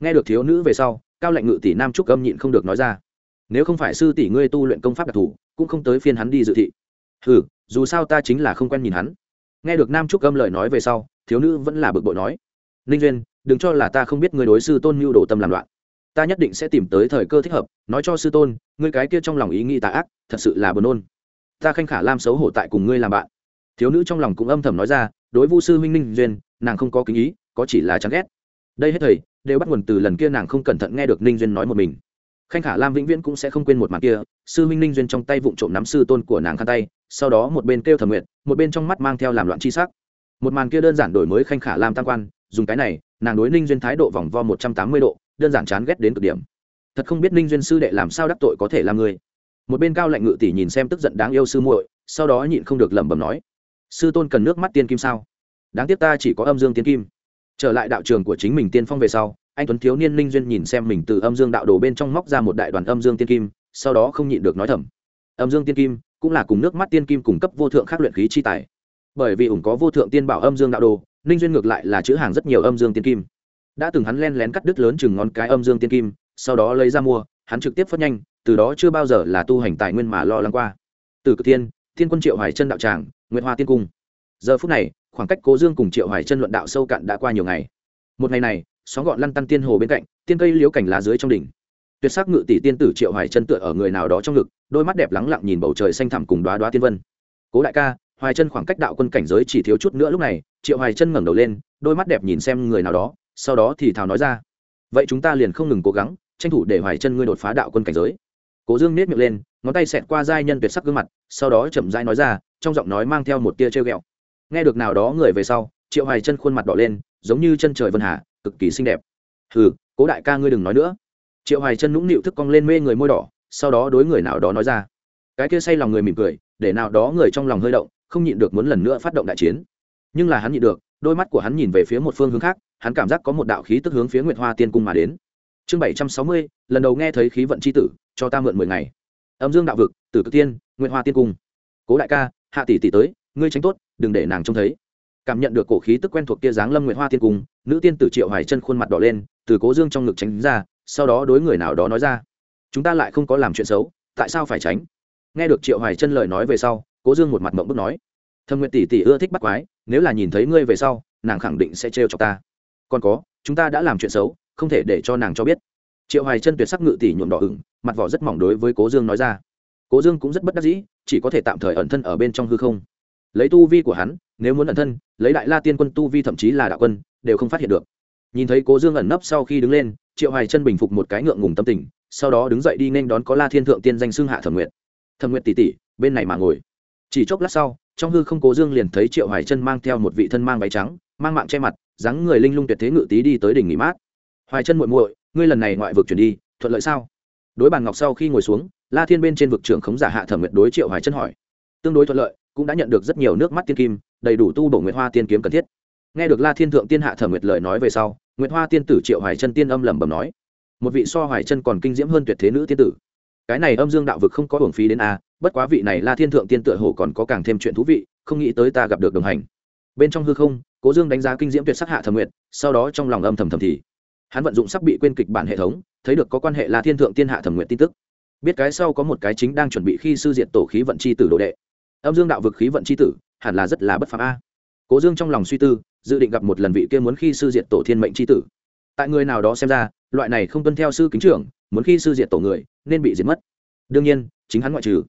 Nghe được thiếu nữ về sau cao lệnh ngự tỷ nam trúc âm nhịn không được nói ra. Nếu không phải sư tỷ ngươi tu luyện công pháp đặc thù, cũng không tới phiên hắn đi dự thị. Ừ dù sao ta chính là không quen nhìn hắn. Nghe được nam trúc âm lời nói về sau, thiếu nữ vẫn là bực bội nói. Ninh duyên, đừng cho là ta không biết người đối sư tôn mưu đồ tâm làm loạn. Ta nhất định sẽ tìm tới thời cơ thích hợp, nói cho sư tôn, ngươi cái kia trong lòng ý nghĩ tà ác, thật sự là buồn nôn. Ta khanh khả lam xấu hổ tại cùng ngươi làm bạn. Thiếu nữ trong lòng cũng âm thầm nói ra, đối vu sư minh ninh duyên, nàng không có kính ý, có chỉ là chán ghét đây hết thầy, đều bắt nguồn từ lần kia nàng không cẩn thận nghe được ninh duyên nói một mình. Khanh khả lam vĩnh viễn cũng sẽ không quên một màn kia, sư minh ninh duyên trong tay vụng trộm nắm sư tôn của nàng khăn tay, sau đó một bên kêu thẩm nguyện, một bên trong mắt mang theo làm loạn chi sắc. Một màn kia đơn giản đổi mới khanh khả lam tam quan, dùng cái này, nàng đối ninh duyên thái độ vòng vo một trăm tám mươi độ, đơn giản chán ghét đến cực điểm. Thật không biết ninh duyên sư đệ làm sao đắc tội có thể làm người. Một bên cao lạnh ngự tỷ nhìn xem tức giận đáng yêu sư muội, sau đó nhịn không được lẩm bẩm nói, sư tôn cần nước mắt tiên kim sao? Đáng tiếc ta chỉ có âm dương tiên kim trở lại đạo trường của chính mình tiên phong về sau, anh tuấn thiếu niên linh duyên nhìn xem mình từ âm dương đạo đồ bên trong móc ra một đại đoàn âm dương tiên kim, sau đó không nhịn được nói thầm. Âm dương tiên kim cũng là cùng nước mắt tiên kim cung cấp vô thượng khắc luyện khí chi tài. Bởi vì ủng có vô thượng tiên bảo âm dương đạo đồ ninh duyên ngược lại là chữ hàng rất nhiều âm dương tiên kim. Đã từng hắn len lén cắt đứt lớn chừng ngón cái âm dương tiên kim, sau đó lấy ra mua, hắn trực tiếp phất nhanh, từ đó chưa bao giờ là tu hành tài nguyên mà lo lắng qua. Từ cực tiên thiên quân triệu hoài chân đạo tràng nguyễn hoa tiên cung. Giờ phút này khoảng cách cố dương cùng triệu hoài chân luận đạo sâu cạn đã qua nhiều ngày. Một ngày này, xóm gọn lăn tăn tiên hồ bên cạnh, tiên cây liếu cảnh lá dưới trong đỉnh. Tuyệt sắc ngự tỷ tiên tử triệu hoài chân tựa ở người nào đó trong ngực, đôi mắt đẹp lắng lặng nhìn bầu trời xanh thẳm cùng đoá đoá tiên vân. Cố đại ca, hoài chân khoảng cách đạo quân cảnh giới chỉ thiếu chút nữa lúc này, triệu hoài chân ngẩng đầu lên, đôi mắt đẹp nhìn xem người nào đó, sau đó thì thào nói ra. Vậy chúng ta liền không ngừng cố gắng, tranh thủ để hoài chân ngươi đột phá đạo quân cảnh giới. Cố dương nết miệng lên, ngón tay xẹt qua giai nhân tuyệt sắc gương mặt, sau đó chậm rãi nói ra, trong giọng nói mang theo một tia trêu ghẹo nghe được nào đó người về sau, triệu hoài chân khuôn mặt đỏ lên, giống như chân trời vân hà, cực kỳ xinh đẹp. Hừ, cố đại ca ngươi đừng nói nữa. Triệu hoài chân nũng nịu thức cong lên mê người môi đỏ, sau đó đối người nào đó nói ra. Cái kia say lòng người mỉm cười, để nào đó người trong lòng hơi động, không nhịn được muốn lần nữa phát động đại chiến. Nhưng là hắn nhịn được, đôi mắt của hắn nhìn về phía một phương hướng khác, hắn cảm giác có một đạo khí tức hướng phía nguyệt hoa tiên cung mà đến. Chương bảy trăm sáu mươi, lần đầu nghe thấy khí vận c h i tử, cho ta mượn mười ngày. Âm dương đạo vực, tử cực tiên, nguyệt hoa tiên cung. Cố đại ca, hạ tỷ tỷ tới, ngươi tránh tốt đừng để nàng trông thấy. Cảm nhận được cổ khí tức quen thuộc kia dáng lâm nguyệt hoa tiên cung, nữ tiên tử triệu hoài chân khuôn mặt đỏ lên, từ cố dương trong ngực tránh ra, sau đó đối người nào đó nói ra, chúng ta lại không có làm chuyện xấu, tại sao phải tránh? Nghe được triệu hoài chân lời nói về sau, cố dương một mặt mộng bức nói, thâm nguyện tỷ tỷ ưa thích bắt quái, nếu là nhìn thấy ngươi về sau, nàng khẳng định sẽ trêu chọc ta. Còn có, chúng ta đã làm chuyện xấu, không thể để cho nàng cho biết. Triệu hoài chân tuyệt sắc ngự tỷ nhuộm đỏ ửng, mặt vỏ rất mỏng đối với cố dương nói ra. Cố dương cũng rất bất đắc dĩ, chỉ có thể tạm thời ẩn thân ở bên trong hư không lấy tu vi của hắn, nếu muốn ẩn thân, lấy đại la tiên quân tu vi thậm chí là đạo quân, đều không phát hiện được. Nhìn thấy cố dương ẩn nấp sau khi đứng lên, triệu hoài chân bình phục một cái ngượng ngùng tâm tình, sau đó đứng dậy đi nên đón có la thiên thượng tiên danh xưng hạ thẩm nguyện thẩm nguyện tỷ tỷ, bên này mà ngồi. Chỉ chốc lát sau, trong hư không cố dương liền thấy triệu hoài chân mang theo một vị thân mang váy trắng, mang mạng che mặt, dáng người linh lung tuyệt thế ngự tí đi tới đỉnh nghỉ mát. Hoài chân muội muội, ngươi lần này ngoại vực chuyển đi, thuận lợi sao? Đối bàn ngọc sau khi ngồi xuống, la thiên bên trên vực trưởng khống giả hạ thẩm nguyện đối triệu hoài chân hỏi. Tương đối thuận lợi cũng đã nhận được rất nhiều nước mắt tiên kim, đầy đủ tu bổ nguyệt hoa tiên kiếm cần thiết. Nghe được la thiên thượng tiên hạ thẩm nguyệt lời nói về sau, nguyệt hoa tiên tử triệu hoài chân tiên âm lẩm bẩm nói, một vị so hoài chân còn kinh diễm hơn tuyệt thế nữ tiên tử. Cái này âm dương đạo vực không có hưởng phí đến a, bất quá vị này la thiên thượng tiên tựa hồ còn có càng thêm chuyện thú vị, không nghĩ tới ta gặp được đồng hành. Bên trong hư không, cố dương đánh giá kinh diễm tuyệt sắc hạ thẩm nguyệt, sau đó trong lòng âm thầm thầm thì. Hắn vận dụng sắc bị quên kịch bản hệ thống, thấy được có quan hệ la thiên thượng tiên hạ thẩm nguyệt tin tức. Biết cái sau có một cái chính đang chuẩn bị khi sư diện tổ khí vận chi tử đồ đệ âm dương đạo vực khí vận chi tử, hẳn là rất là bất phạm a. Cố dương trong lòng suy tư, dự định gặp một lần vị kia muốn khi sư diện tổ thiên mệnh chi tử. Tại người nào đó xem ra, loại này không tuân theo sư kính trưởng, muốn khi sư diện tổ người, nên bị diệt mất. Đương nhiên, chính hắn ngoại trừ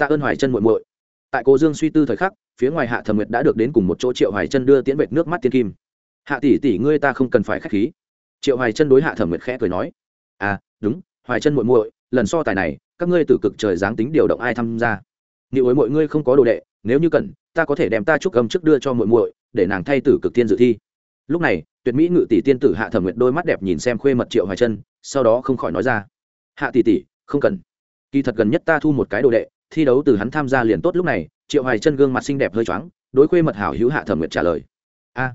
tạ ơn hoài chân muội muội. Tại cố dương suy tư thời khắc, phía ngoài hạ thẩm nguyệt đã được đến cùng một chỗ triệu hoài chân đưa tiễn vệt nước mắt tiên kim. Hạ tỷ tỷ, ngươi ta không cần phải khách khí. Triệu hoài chân đối hạ thẩm nguyệt khẽ cười nói. À đúng, hoài chân muội muội, lần so tài này, các ngươi từ cực trời giáng tính điều động ai tham gia? Nếu ối mọi ngươi không có đồ đệ, nếu như cần, ta có thể đem ta chúc âm trước đưa cho muội muội, để nàng thay tử cực tiên dự thi. Lúc này, tuyệt mỹ ngự tỷ tiên tử hạ thẩm nguyệt đôi mắt đẹp nhìn xem khuê mật triệu hoài chân sau đó không khỏi nói ra, hạ tỷ tỷ, không cần. Kỳ thật gần nhất ta thu một cái đồ đệ, thi đấu từ hắn tham gia liền tốt lúc này. Triệu hoài chân gương mặt xinh đẹp hơi choáng, đối khuê mật hảo hữu hạ thẩm nguyệt trả lời, a,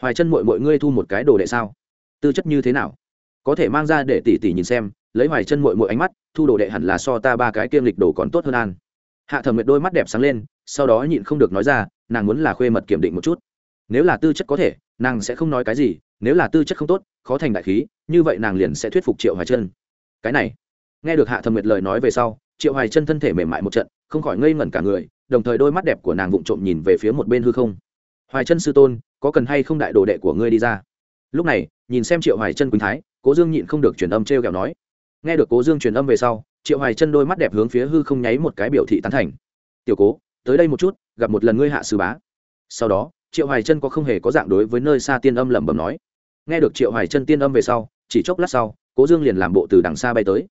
hoài chân muội muội ngươi thu một cái đồ đệ sao? Tư chất như thế nào? Có thể mang ra để tỷ tỷ nhìn xem. Lấy hoài chân muội muội ánh mắt, thu đồ đệ hẳn là so ta ba cái kiêm lịch đồ còn tốt hơn an hạ thẩm nguyệt đôi mắt đẹp sáng lên, sau đó nhịn không được nói ra, nàng muốn là khuê mật kiểm định một chút. Nếu là tư chất có thể, nàng sẽ không nói cái gì, nếu là tư chất không tốt, khó thành đại khí, như vậy nàng liền sẽ thuyết phục triệu hoài chân cái này, nghe được hạ thẩm nguyệt lời nói về sau, triệu hoài chân thân thể mềm mại một trận, không khỏi ngây ngẩn cả người, đồng thời đôi mắt đẹp của nàng vụng trộm nhìn về phía một bên hư không. Hoài chân sư tôn, có cần hay không đại đồ đệ của ngươi đi ra? Lúc này, nhìn xem triệu hoài chân quỳnh thái, cố dương nhịn không được truyền âm t r e o kẹo nói. Nghe được cố dương truyền âm về sau triệu hoài chân đôi mắt đẹp hướng phía hư không nháy một cái biểu thị tán thành. Tiểu cố, tới đây một chút, gặp một lần ngươi hạ sư bá. Sau đó, triệu hoài chân có không hề có dạng đối với nơi xa tiên âm lẩm bẩm nói. Nghe được triệu hoài chân tiên âm về sau, chỉ chốc lát sau, cố dương liền làm bộ từ đằng xa bay tới.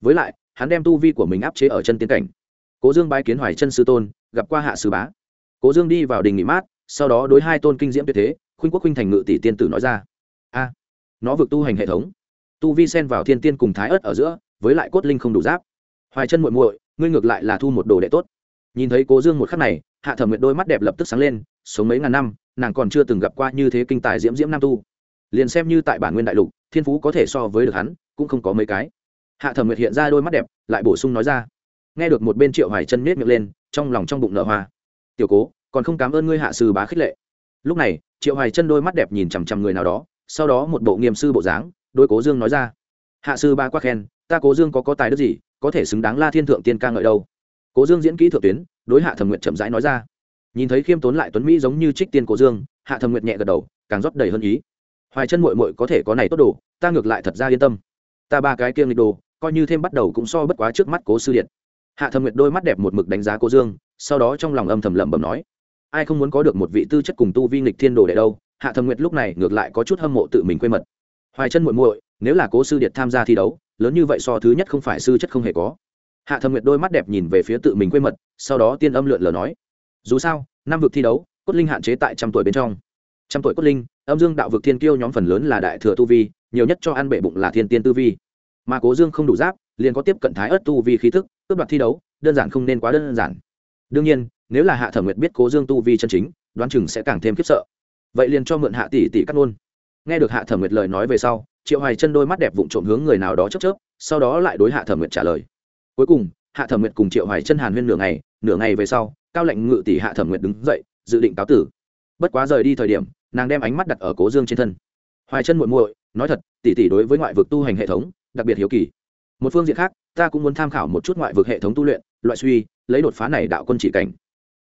Với lại, hắn đem tu vi của mình áp chế ở chân tiến cảnh. Cố dương bái kiến hoài chân sư tôn, gặp qua hạ sư bá. Cố dương đi vào đình nghỉ mát, sau đó đối hai tôn kinh diễm tuyệt thế, khuynh quốc khuynh thành ngự tỷ tiên tử nói ra. A, nó vực tu hành hệ thống. Tu vi xen vào thiên tiên cùng thái ớt ở giữa với lại cốt linh không đủ giáp. Hoài chân muội muội, ngươi ngược lại là thu một đồ đệ tốt. Nhìn thấy cố dương một khắc này, hạ thẩm nguyệt đôi mắt đẹp lập tức sáng lên, sống mấy ngàn năm, nàng còn chưa từng gặp qua như thế kinh tài diễm diễm nam tu. Liền xem như tại bản nguyên đại lục, thiên phú có thể so với được hắn, cũng không có mấy cái. Hạ thẩm nguyệt hiện ra đôi mắt đẹp, lại bổ sung nói ra. Nghe được một bên triệu hoài chân nết miệng lên, trong lòng trong bụng nở hoa. Tiểu cố, còn không cảm ơn ngươi hạ sư bá khích lệ. Lúc này, triệu hoài chân đôi mắt đẹp nhìn chằm chằm người nào đó, sau đó một bộ nghiêm sư bộ dáng đôi cố dương nói ra. Hạ sư ba quá khen ta cố dương có có tài đức gì, có thể xứng đáng la thiên thượng tiên ca ngợi đâu? Cố dương diễn kỹ thượng tuyến, đối hạ thẩm nguyệt chậm rãi nói ra. Nhìn thấy khiêm tốn lại tuấn mỹ giống như trích tiên cố dương, hạ thẩm nguyệt nhẹ gật đầu, càng rót đầy hơn ý. Hoài chân mội mội có thể có này tốt đồ, ta ngược lại thật ra yên tâm. Ta ba cái kiêng lịch đồ, coi như thêm bắt đầu cũng so bất quá trước mắt cố sư điện. Hạ thẩm nguyệt đôi mắt đẹp một mực đánh giá cố dương, sau đó trong lòng âm thầm lẩm bẩm nói, ai không muốn có được một vị tư chất cùng tu vi nghịch thiên đồ để đâu? Hạ thẩm nguyệt lúc này ngược lại có chút hâm mộ tự mình quê mật. Hoài chân muội muội, nếu là cố sư điện tham gia thi đấu lớn như vậy so thứ nhất không phải sư chất không hề có. Hạ thẩm nguyệt đôi mắt đẹp nhìn về phía tự mình quê mật, sau đó tiên âm lượn lờ nói, dù sao, năm vực thi đấu, cốt linh hạn chế tại trăm tuổi bên trong. Trăm tuổi cốt linh, âm dương đạo vực thiên kiêu nhóm phần lớn là đại thừa tu vi, nhiều nhất cho ăn bệ bụng là thiên tiên tư vi. Mà cố dương không đủ giáp, liền có tiếp cận thái ớt tu vi khí thức, cướp đoạt thi đấu, đơn giản không nên quá đơn giản. Đương nhiên, nếu là hạ thẩm nguyệt biết cố dương tu vi chân chính, đoán chừng sẽ càng thêm khiếp sợ. Vậy liền cho mượn hạ tỷ tỷ cắt luôn. Nghe được hạ thẩm nguyệt lời nói về sau triệu hoài chân đôi mắt đẹp vụng trộm hướng người nào đó chớp chớp, sau đó lại đối hạ thẩm nguyệt trả lời. Cuối cùng, hạ thẩm nguyệt cùng triệu hoài chân hàn huyên nửa ngày nửa ngày về sau, cao lệnh ngự tỷ hạ thẩm nguyệt đứng dậy, dự định cáo tử. Bất quá rời đi thời điểm, nàng đem ánh mắt đặt ở cố dương trên thân. Hoài chân muội muội, nói thật, tỷ tỷ đối với ngoại vực tu hành hệ thống, đặc biệt hiếu kỳ. Một phương diện khác, ta cũng muốn tham khảo một chút ngoại vực hệ thống tu luyện, loại suy, lấy đột phá này đạo quân chỉ cảnh.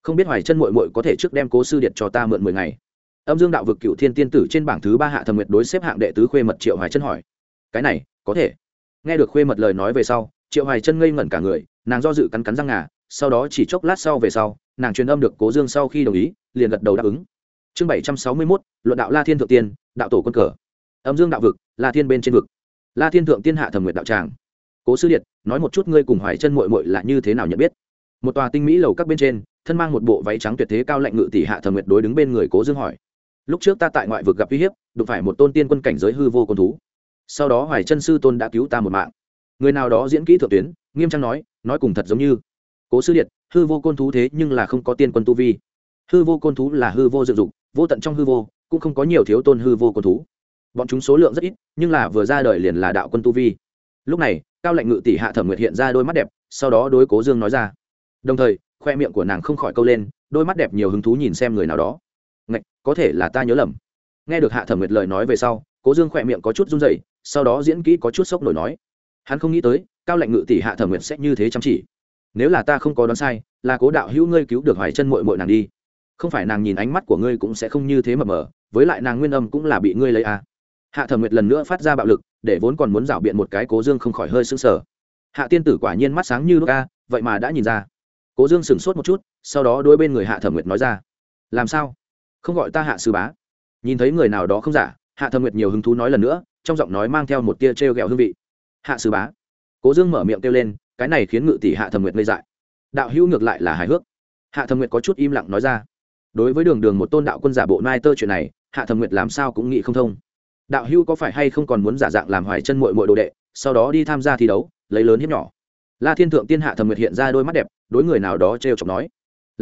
Không biết hoài chân muội muội có thể trước đem cố sư điện cho ta mượn mười ngày âm dương đạo vực cựu thiên tiên tử trên bảng thứ ba hạ thẩm nguyệt đối xếp hạng đệ tứ khuê mật triệu hoài chân hỏi, cái này, có thể. Nghe được khuê mật lời nói về sau, triệu hoài chân ngây ngẩn cả người, nàng do dự cắn cắn răng ngà, sau đó chỉ chốc lát sau về sau, nàng truyền âm được cố dương sau khi đồng ý, liền gật đầu đáp ứng. Chương bảy trăm sáu mươi mốt, luận đạo la thiên thượng tiên, đạo tổ quân cờ. Âm dương đạo vực, la thiên bên trên vực. La thiên thượng tiên hạ thẩm nguyệt đạo tràng. Cố sư điệt, nói một chút ngươi cùng hoài chân mội mội là như thế nào nhận biết? Một tòa tinh mỹ lầu các bên trên, thân mang một bộ váy trắng tuyệt thế cao lạnh ngự tỷ hạ thẩm nguyệt đối đứng bên người cố dương hỏi lúc trước ta tại ngoại vực gặp uy hiếp, đụng phải một tôn tiên quân cảnh giới hư vô con thú. Sau đó hoài chân sư tôn đã cứu ta một mạng. Người nào đó diễn kỹ thượng tuyến, nghiêm trang nói nói cùng thật giống như. Cố sư điện hư vô côn thú thế nhưng là không có tiên quân tu vi. Hư vô côn thú là hư vô dựng dục, vô tận trong hư vô, cũng không có nhiều thiếu tôn hư vô côn thú. Bọn chúng số lượng rất ít, nhưng là vừa ra đời liền là đạo quân tu vi. Lúc này, cao lệnh ngự tỷ hạ thẩm nguyệt hiện ra đôi mắt đẹp, sau đó đối cố dương nói ra. Đồng thời, khoe miệng của nàng không khỏi câu lên, đôi mắt đẹp nhiều hứng thú nhìn xem người nào đó có thể là ta nhớ lầm. Nghe được hạ thẩm nguyệt lời nói về sau, cố dương khỏe miệng có chút run dậy sau đó diễn kỹ có chút sốc nổi nói. Hắn không nghĩ tới, cao lệnh ngự tỷ hạ thẩm nguyệt sẽ như thế chăm chỉ. Nếu là ta không có đoán sai, là cố đạo hữu ngươi cứu được hoài chân mội mội nàng đi. Không phải nàng nhìn ánh mắt của ngươi cũng sẽ không như thế mập mờ, với lại nàng nguyên âm cũng là bị ngươi lấy à. hạ thẩm nguyệt lần nữa phát ra bạo lực, để vốn còn muốn rảo biện một cái cố dương không khỏi hơi sưng sờ. Hạ tiên tử quả nhiên mắt sáng như nước ca vậy mà đã nhìn ra. Cố dương sửng sốt một chút, sau đó đôi bên người hạ thẩm nguyệt nói ra. Làm sao? Không gọi ta hạ sư bá. Nhìn thấy người nào đó không giả, hạ thẩm nguyệt nhiều hứng thú nói lần nữa, trong giọng nói mang theo một tia t r e o g ẹ o hương vị. Hạ sư bá. Cố dương mở miệng kêu lên, cái này khiến ngự tỷ hạ thẩm nguyệt ngây dại. Đạo hữu ngược lại là hài hước. Hạ thẩm nguyệt có chút im lặng nói ra. Đối với đường đường một tôn đạo quân giả bộ nai tơ chuyện này, hạ thẩm nguyệt làm sao cũng nghĩ không thông. Đạo hữu có phải hay không còn muốn giả dạng làm hoài chân mội mội đồ đệ, sau đó đi tham gia thi đấu, lấy lớn hiếp nhỏ. La thiên thượng tiên hạ thẩm nguyệt hiện ra đôi mắt đẹp, đối người nào đó t r e o chọc nói.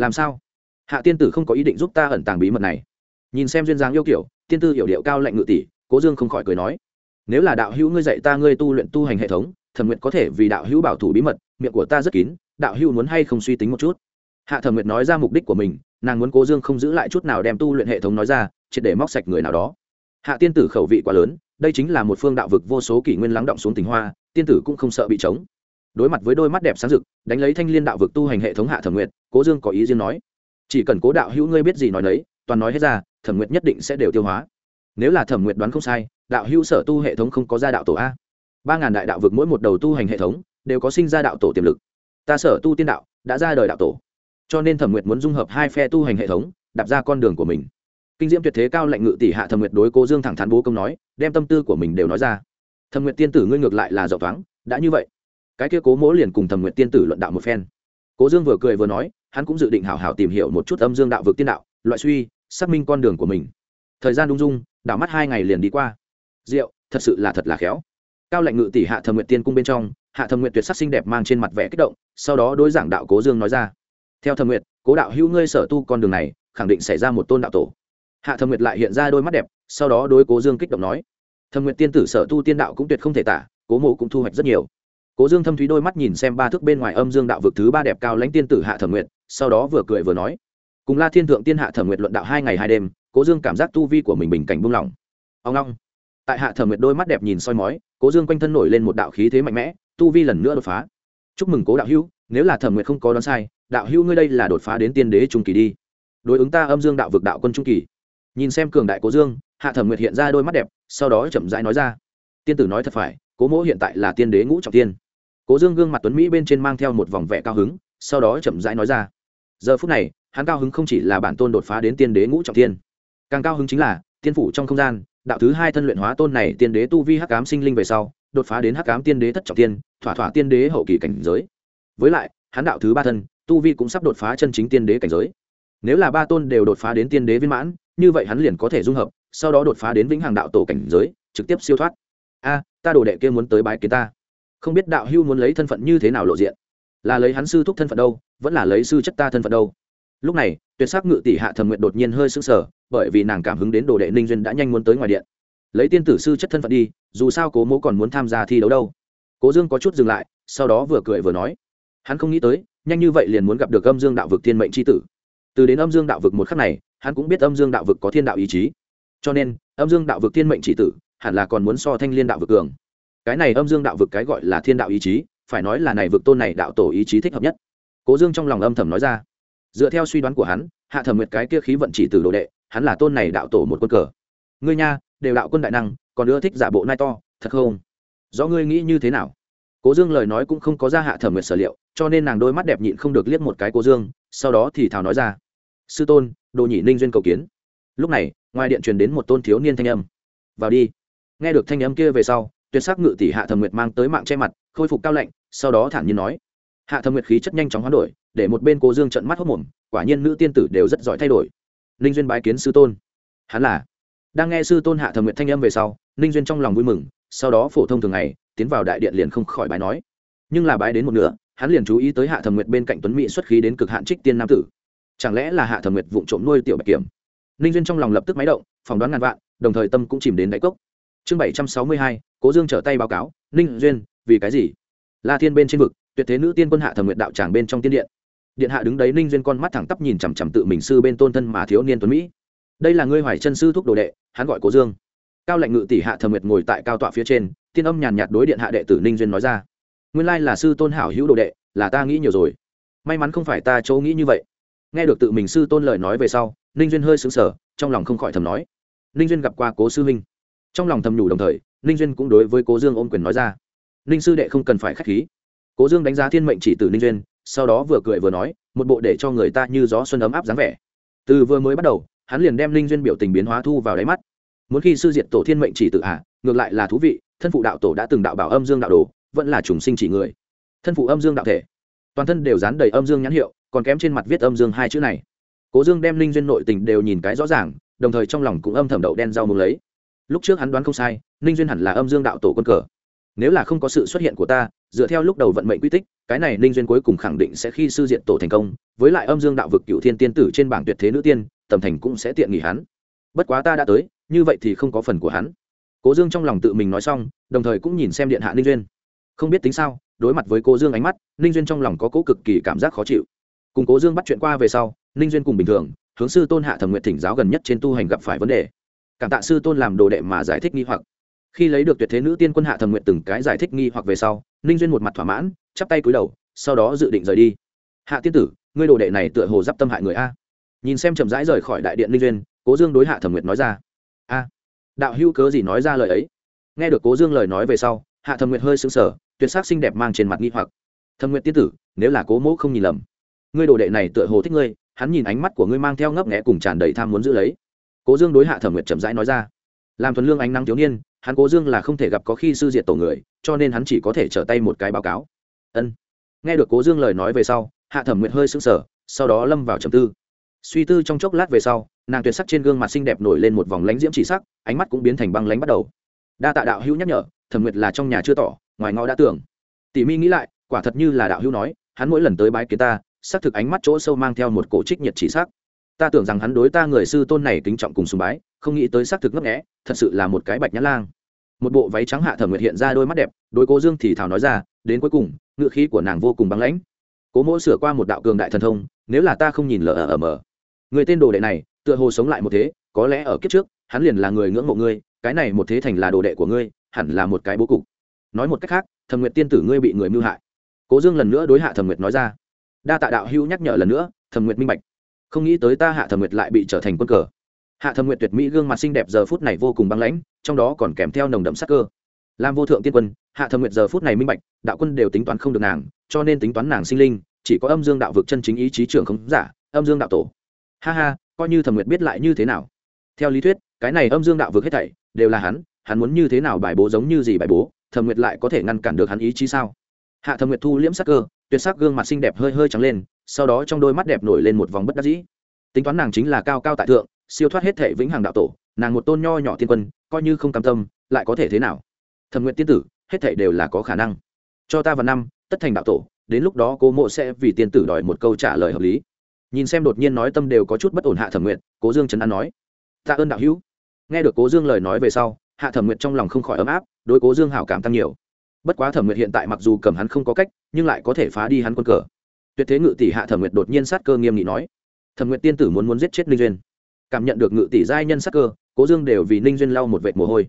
Làm sao? Hạ tiên tử không có ý định giúp ta ẩn tàng bí mật này. Nhìn xem duyên dáng yêu kiểu, tiên tư hiểu điệu cao lạnh ngự tỷ, cố dương không khỏi cười nói, nếu là đạo hữu ngươi dạy ta ngươi tu luyện tu hành hệ thống, thẩm nguyện có thể vì đạo hữu bảo thủ bí mật, miệng của ta rất kín, đạo hữu muốn hay không suy tính một chút? Hạ thẩm nguyện nói ra mục đích của mình, nàng muốn cố dương không giữ lại chút nào đem tu luyện hệ thống nói ra, triệt để móc sạch người nào đó. Hạ tiên tử khẩu vị quá lớn, đây chính là một phương đạo vực vô số kỷ nguyên lắng động xuống tình hoa, tiên tử cũng không sợ bị trống. Đối mặt với đôi mắt đẹp sáng rực, đánh lấy thanh liên đạo vực tu hành hệ thống hạ thẩm nguyện cố dương có ý riêng nói chỉ cần cố đạo hữu ngươi biết gì nói đấy toàn nói hết ra, thẩm nguyệt nhất định sẽ đều tiêu hóa. Nếu là thẩm nguyệt đoán không sai, đạo hữu sở tu hệ thống không có gia đạo tổ a. Ba ngàn đại đạo vực mỗi một đầu tu hành hệ thống, đều có sinh ra đạo tổ tiềm lực. Ta sở tu tiên đạo, đã ra đời đạo tổ. Cho nên thẩm nguyệt muốn dung hợp hai phe tu hành hệ thống, đạp ra con đường của mình. Kinh diễm tuyệt thế cao lệnh ngự tỷ hạ thẩm nguyệt đối cố dương thẳng thắn bố công nói, đem tâm tư của mình đều nói ra. Thẩm nguyệt tiên tử ngươi ngược lại là dọc thoáng, đã như vậy. Cái kia cố mỗ liền cùng thẩm nguyệt tiên tử luận đạo một phen. Cố dương vừa cười vừa nói hắn cũng dự định hảo hảo tìm hiểu một chút âm dương đạo vực tiên đạo, loại suy, xác minh con đường của mình. Thời gian đung dung, đảo mắt hai ngày liền đi qua. Rượu thật sự là thật là khéo. Cao lệnh ngự tỷ hạ thẩm nguyện tiên cung bên trong, hạ thẩm nguyện tuyệt sắc xinh đẹp mang trên mặt vẻ kích động, sau đó đối giảng đạo cố dương nói ra. Theo thẩm nguyện cố đạo hữu ngươi sở tu con đường này, khẳng định xảy ra một tôn đạo tổ. Hạ thẩm nguyện lại hiện ra đôi mắt đẹp, sau đó đối cố dương kích động nói. Thầm nguyện tiên tử sở tu tiên đạo cũng tuyệt không thể tả, cố mộ cũng thu hoạch rất nhiều. Cố dương thâm thúy đôi mắt nhìn xem ba thước bên ngoài âm dương đạo vực thứ ba đẹp cao lãnh tiên tử hạ thẩm nguyện sau đó vừa cười vừa nói, cùng la thiên thượng tiên hạ thẩm nguyệt luận đạo hai ngày hai đêm, cố dương cảm giác tu vi của mình bình cảnh buông lỏng. Ông long tại hạ thẩm nguyệt đôi mắt đẹp nhìn soi mói, cố dương quanh thân nổi lên một đạo khí thế mạnh mẽ, tu vi lần nữa đột phá. Chúc mừng cố đạo hữu, nếu là thẩm nguyệt không có đoán sai, đạo hữu ngươi đây là đột phá đến tiên đế trung kỳ đi. Đối ứng ta âm dương đạo vực đạo quân trung kỳ. Nhìn xem cường đại cố dương, hạ thẩm nguyệt hiện ra đôi mắt đẹp, sau đó chậm rãi nói ra. Tiên tử nói thật phải, cố mỗ hiện tại là tiên đế ngũ trọng tiên. Cố dương gương mặt tuấn mỹ bên trên mang theo một vòng vẻ cao hứng sau đó chậm rãi nói ra. Giờ phút này, hắn cao hứng không chỉ là bản tôn đột phá đến tiên đế ngũ trọng tiên càng cao hứng chính là tiên phủ trong không gian, đạo thứ hai thân luyện hóa tôn này tiên đế tu vi hắc cám sinh linh về sau, đột phá đến hắc cám tiên đế thất trọng tiên thỏa thỏa tiên đế hậu kỳ cảnh giới. Với lại, hắn đạo thứ ba thân, tu vi cũng sắp đột phá chân chính tiên đế cảnh giới. Nếu là ba tôn đều đột phá đến tiên đế viên mãn, như vậy hắn liền có thể dung hợp, sau đó đột phá đến vĩnh hằng đạo tổ cảnh giới, trực tiếp siêu thoát. A, ta đồ đệ kia muốn tới bái kiến ta. Không biết đạo hưu muốn lấy thân phận như thế nào lộ diện là lấy hắn sư thúc thân phận đâu, vẫn là lấy sư chất ta thân phận đâu. Lúc này, tuyệt sắc ngự tỷ hạ thầm nguyện đột nhiên hơi sững sờ, bởi vì nàng cảm hứng đến đồ đệ ninh duyên đã nhanh muốn tới ngoài điện. Lấy tiên tử sư chất thân phận đi, dù sao cố mỗ còn muốn tham gia thi đấu đâu. Cố dương có chút dừng lại, sau đó vừa cười vừa nói, hắn không nghĩ tới, nhanh như vậy liền muốn gặp được âm dương đạo vực thiên mệnh tri tử. Từ đến âm dương đạo vực một khắc này, hắn cũng biết âm dương đạo vực có thiên đạo ý chí. Cho nên, âm dương đạo vực thiên mệnh chỉ tử hẳn là còn muốn so thanh liên đạo vực cường. Cái này âm dương đạo vực cái gọi là thiên đạo ý chí phải nói là này vực tôn này đạo tổ ý chí thích hợp nhất. Cố dương trong lòng âm thầm nói ra. Dựa theo suy đoán của hắn, hạ thẩm nguyệt cái kia khí vận chỉ từ đồ đệ, hắn là tôn này đạo tổ một quân cờ. Ngươi nha, đều đạo quân đại năng, còn ưa thích giả bộ nai to, thật không? Do ngươi nghĩ như thế nào? Cố dương lời nói cũng không có ra hạ thẩm nguyệt sở liệu, cho nên nàng đôi mắt đẹp nhịn không được liếc một cái cố dương, sau đó thì thào nói ra. Sư tôn, đồ nhị ninh duyên cầu kiến. Lúc này, ngoài điện truyền đến một tôn thiếu niên thanh âm. Vào đi. Nghe được thanh âm kia về sau, tuyệt sắc ngự tỷ hạ thẩm nguyệt mang tới mạng che mặt khôi phục cao lạnh, sau đó thản nhiên nói, hạ thâm nguyệt khí chất nhanh chóng hoán đổi, để một bên cố dương trận mắt hốc mồm quả nhiên nữ tiên tử đều rất giỏi thay đổi. Ninh duyên bái kiến sư tôn. Hắn là, đang nghe sư tôn hạ thâm nguyệt thanh âm về sau, ninh duyên trong lòng vui mừng, sau đó phổ thông thường ngày, tiến vào đại điện liền không khỏi bái nói. Nhưng là bái đến một nửa, hắn liền chú ý tới hạ thẩm nguyệt bên cạnh tuấn mỹ xuất khí đến cực hạn trích tiên nam tử. Chẳng lẽ là hạ thẩm nguyệt vụng trộm nuôi tiểu bạch kiểm? Ninh duyên trong lòng lập tức máy động, phỏng đoán ngàn vạn, đồng thời tâm cũng chìm đến đáy cốc. Chương bảy trăm sáu mươi hai, cố dương trở tay báo cáo, ninh duyên vì cái gì? La thiên bên trên vực, tuyệt thế nữ tiên quân hạ thẩm nguyệt đạo tràng bên trong tiên điện. Điện hạ đứng đấy ninh duyên con mắt thẳng tắp nhìn chằm chằm tự mình sư bên tôn thân mà thiếu niên tuấn mỹ. Đây là ngươi hoài chân sư thúc đồ đệ, hắn gọi cố dương. Cao lệnh ngự tỷ hạ thẩm nguyệt ngồi tại cao tọa phía trên, tiên âm nhàn nhạt đối điện hạ đệ tử ninh duyên nói ra. Nguyên lai là sư tôn hảo hữu đồ đệ, là ta nghĩ nhiều rồi. May mắn không phải ta chỗ nghĩ như vậy. Nghe được tự mình sư tôn lời nói về sau, ninh duyên hơi xứng sở trong lòng không khỏi thầm nói. Ninh duyên gặp qua cố sư huynh trong lòng thầm nhủ đồng thời, ninh duyên cũng đối với cố dương ôm quyền nói ra ninh sư đệ không cần phải k h á c h khí. Cố dương đánh giá thiên mệnh chỉ từ ninh duyên, sau đó vừa cười vừa nói, một bộ để cho người ta như gió xuân ấm áp dáng vẻ. Từ vừa mới bắt đầu, hắn liền đem ninh duyên biểu tình biến hóa thu vào đáy mắt. Muốn khi sư diệt tổ thiên mệnh chỉ tự hạ à, ngược lại là thú vị, thân phụ đạo tổ đã từng đạo bảo âm dương đạo đồ, vẫn là trùng sinh chỉ người. Thân phụ âm dương đạo thể. Toàn thân đều dán đầy âm dương nhãn hiệu, còn kém trên mặt viết âm dương hai chữ này. Cố dương đem Ninh duyên nội tình đều nhìn cái rõ ràng, đồng thời trong lòng cũng âm thầm đậu đen rau mừng lấy. Lúc trước hắn đoán không sai, ninh duyên hẳn là âm dương đạo tổ quân cờ nếu là không có sự xuất hiện của ta, dựa theo lúc đầu vận mệnh quy tích, cái này ninh duyên cuối cùng khẳng định sẽ khi sư diện tổ thành công, với lại âm dương đạo vực cựu thiên tiên tử trên bảng tuyệt thế nữ tiên, tầm thành cũng sẽ tiện nghỉ hắn. Bất quá ta đã tới, như vậy thì không có phần của hắn. Cố dương trong lòng tự mình nói xong, đồng thời cũng nhìn xem điện hạ ninh duyên. Không biết tính sao, đối mặt với cố dương ánh mắt, ninh duyên trong lòng có cố cực kỳ cảm giác khó chịu. Cùng cố dương bắt chuyện qua về sau, ninh duyên cùng bình thường, hướng sư tôn hạ thẩm nguyện thỉnh giáo gần nhất trên tu hành gặp phải vấn đề. Cảm tạ sư tôn làm đồ đệ mà giải thích nghi hoặc khi lấy được tuyệt thế nữ tiên quân hạ thẩm nguyện từng cái giải thích nghi hoặc về sau, ninh duyên một mặt thỏa mãn, chắp tay cúi đầu, sau đó dự định rời đi. Hạ tiên tử, ngươi đồ đệ này tựa hồ d i p tâm hại người a. Nhìn xem chậm rãi rời khỏi đại điện ninh duyên, cố dương đối hạ thẩm nguyệt nói ra. A, đạo hữu cớ gì nói ra lời ấy? Nghe được cố dương lời nói về sau, hạ thẩm nguyệt hơi sững sờ, tuyệt sắc xinh đẹp mang trên mặt nghi hoặc. Thẩm nguyệt tiên tử, nếu là cố mẫu không nhìn lầm, ngươi đồ đệ này tựa hồ thích ngươi, hắn nhìn ánh mắt của ngươi mang theo ngấp nghẽ cùng tràn đầy tham muốn giữ lấy. Cố dương đối hạ thẩm nguyệt chậm rãi nói ra. Làm thuần lương ánh nắng thiếu niên hắn cố dương là không thể gặp có khi sư diệt tổ người, cho nên hắn chỉ có thể trở tay một cái báo cáo. Ân. Nghe được cố dương lời nói về sau, hạ thẩm nguyệt hơi sững sờ, sau đó lâm vào trầm tư. Suy tư trong chốc lát về sau, nàng tuyệt sắc trên gương mặt xinh đẹp nổi lên một vòng lánh diễm chỉ sắc, ánh mắt cũng biến thành băng lánh bắt đầu. Đa tạ đạo hữu nhắc nhở, thẩm nguyệt là trong nhà chưa tỏ, ngoài ngõ đã tưởng. Tỉ mi nghĩ lại, quả thật như là đạo hữu nói, hắn mỗi lần tới bái kiến ta, xác thực ánh mắt chỗ sâu mang theo một cổ trích nhiệt chỉ sắc ta tưởng rằng hắn đối ta người sư tôn này kính trọng cùng sùng bái, không nghĩ tới xác thực ngấp nghẽ thật sự là một cái bạch nhã lang. Một bộ váy trắng hạ thẩm nguyệt hiện ra đôi mắt đẹp, đối cố dương thì thảo nói ra, đến cuối cùng, ngựa khí của nàng vô cùng băng lãnh. Cố mỗ sửa qua một đạo cường đại thần thông, nếu là ta không nhìn lờ ở mờ. Người tên đồ đệ này, tựa hồ sống lại một thế, có lẽ ở kiếp trước, hắn liền là người ngưỡng mộ ngươi, cái này một thế thành là đồ đệ của ngươi, hẳn là một cái bố cục. Nói một cách khác, thẩm nguyệt tiên tử ngươi bị người mưu hại. Cố dương lần nữa đối hạ thẩm nguyệt nói ra. Đa tạ đạo hữu nhắc nhở lần nữa, thẩm nguyệt minh bạch không nghĩ tới ta hạ thẩm nguyệt lại bị trở thành quân cờ. Hạ thẩm nguyệt tuyệt mỹ gương mặt xinh đẹp giờ phút này vô cùng băng lãnh, trong đó còn kèm theo nồng đậm sắc cơ. Làm vô thượng tiên quân, hạ thẩm nguyệt giờ phút này minh bạch, đạo quân đều tính toán không được nàng, cho nên tính toán nàng sinh linh, chỉ có âm dương đạo vực chân chính ý chí trưởng không giả, âm dương đạo tổ. Ha ha, coi như thẩm nguyệt biết lại như thế nào. Theo lý thuyết, cái này âm dương đạo vực hết thảy, đều là hắn hắn muốn như thế nào bài bố giống như gì bài bố, thẩm nguyệt lại có thể ngăn cản được hắn ý chí sao? Hạ thẩm nguyệt thu liễm sắc cơ tuyệt sắc gương mặt xinh đẹp hơi hơi trắng lên, sau đó trong đôi mắt đẹp nổi lên một vòng bất đắc dĩ. Tính toán nàng chính là cao cao tại thượng, siêu thoát hết thể vĩnh hằng đạo tổ, nàng một tôn nho nhỏ tiên quân, coi như không cam tâm, lại có thể thế nào? Thẩm nguyện tiên tử, hết thể đều là có khả năng. Cho ta vào năm, tất thành đạo tổ, đến lúc đó cô mộ sẽ vì tiên tử đòi một câu trả lời hợp lý. Nhìn xem đột nhiên nói tâm đều có chút bất ổn hạ thẩm nguyện cố dương trấn an nói. Tạ ơn đạo hữu. Nghe được cố dương lời nói về sau, hạ thẩm nguyện trong lòng không khỏi ấm áp, đối cố dương hảo cảm tăng nhiều bất quá thẩm nguyệt hiện tại mặc dù cầm hắn không có cách, nhưng lại có thể phá đi hắn quân cờ. Tuyệt thế ngự tỷ hạ thẩm nguyệt đột nhiên sát cơ nghiêm nghị nói. Thẩm nguyệt tiên tử muốn muốn giết chết ninh duyên. Cảm nhận được ngự tỷ giai nhân sát cơ, cố dương đều vì ninh duyên lau một vệt mồ hôi.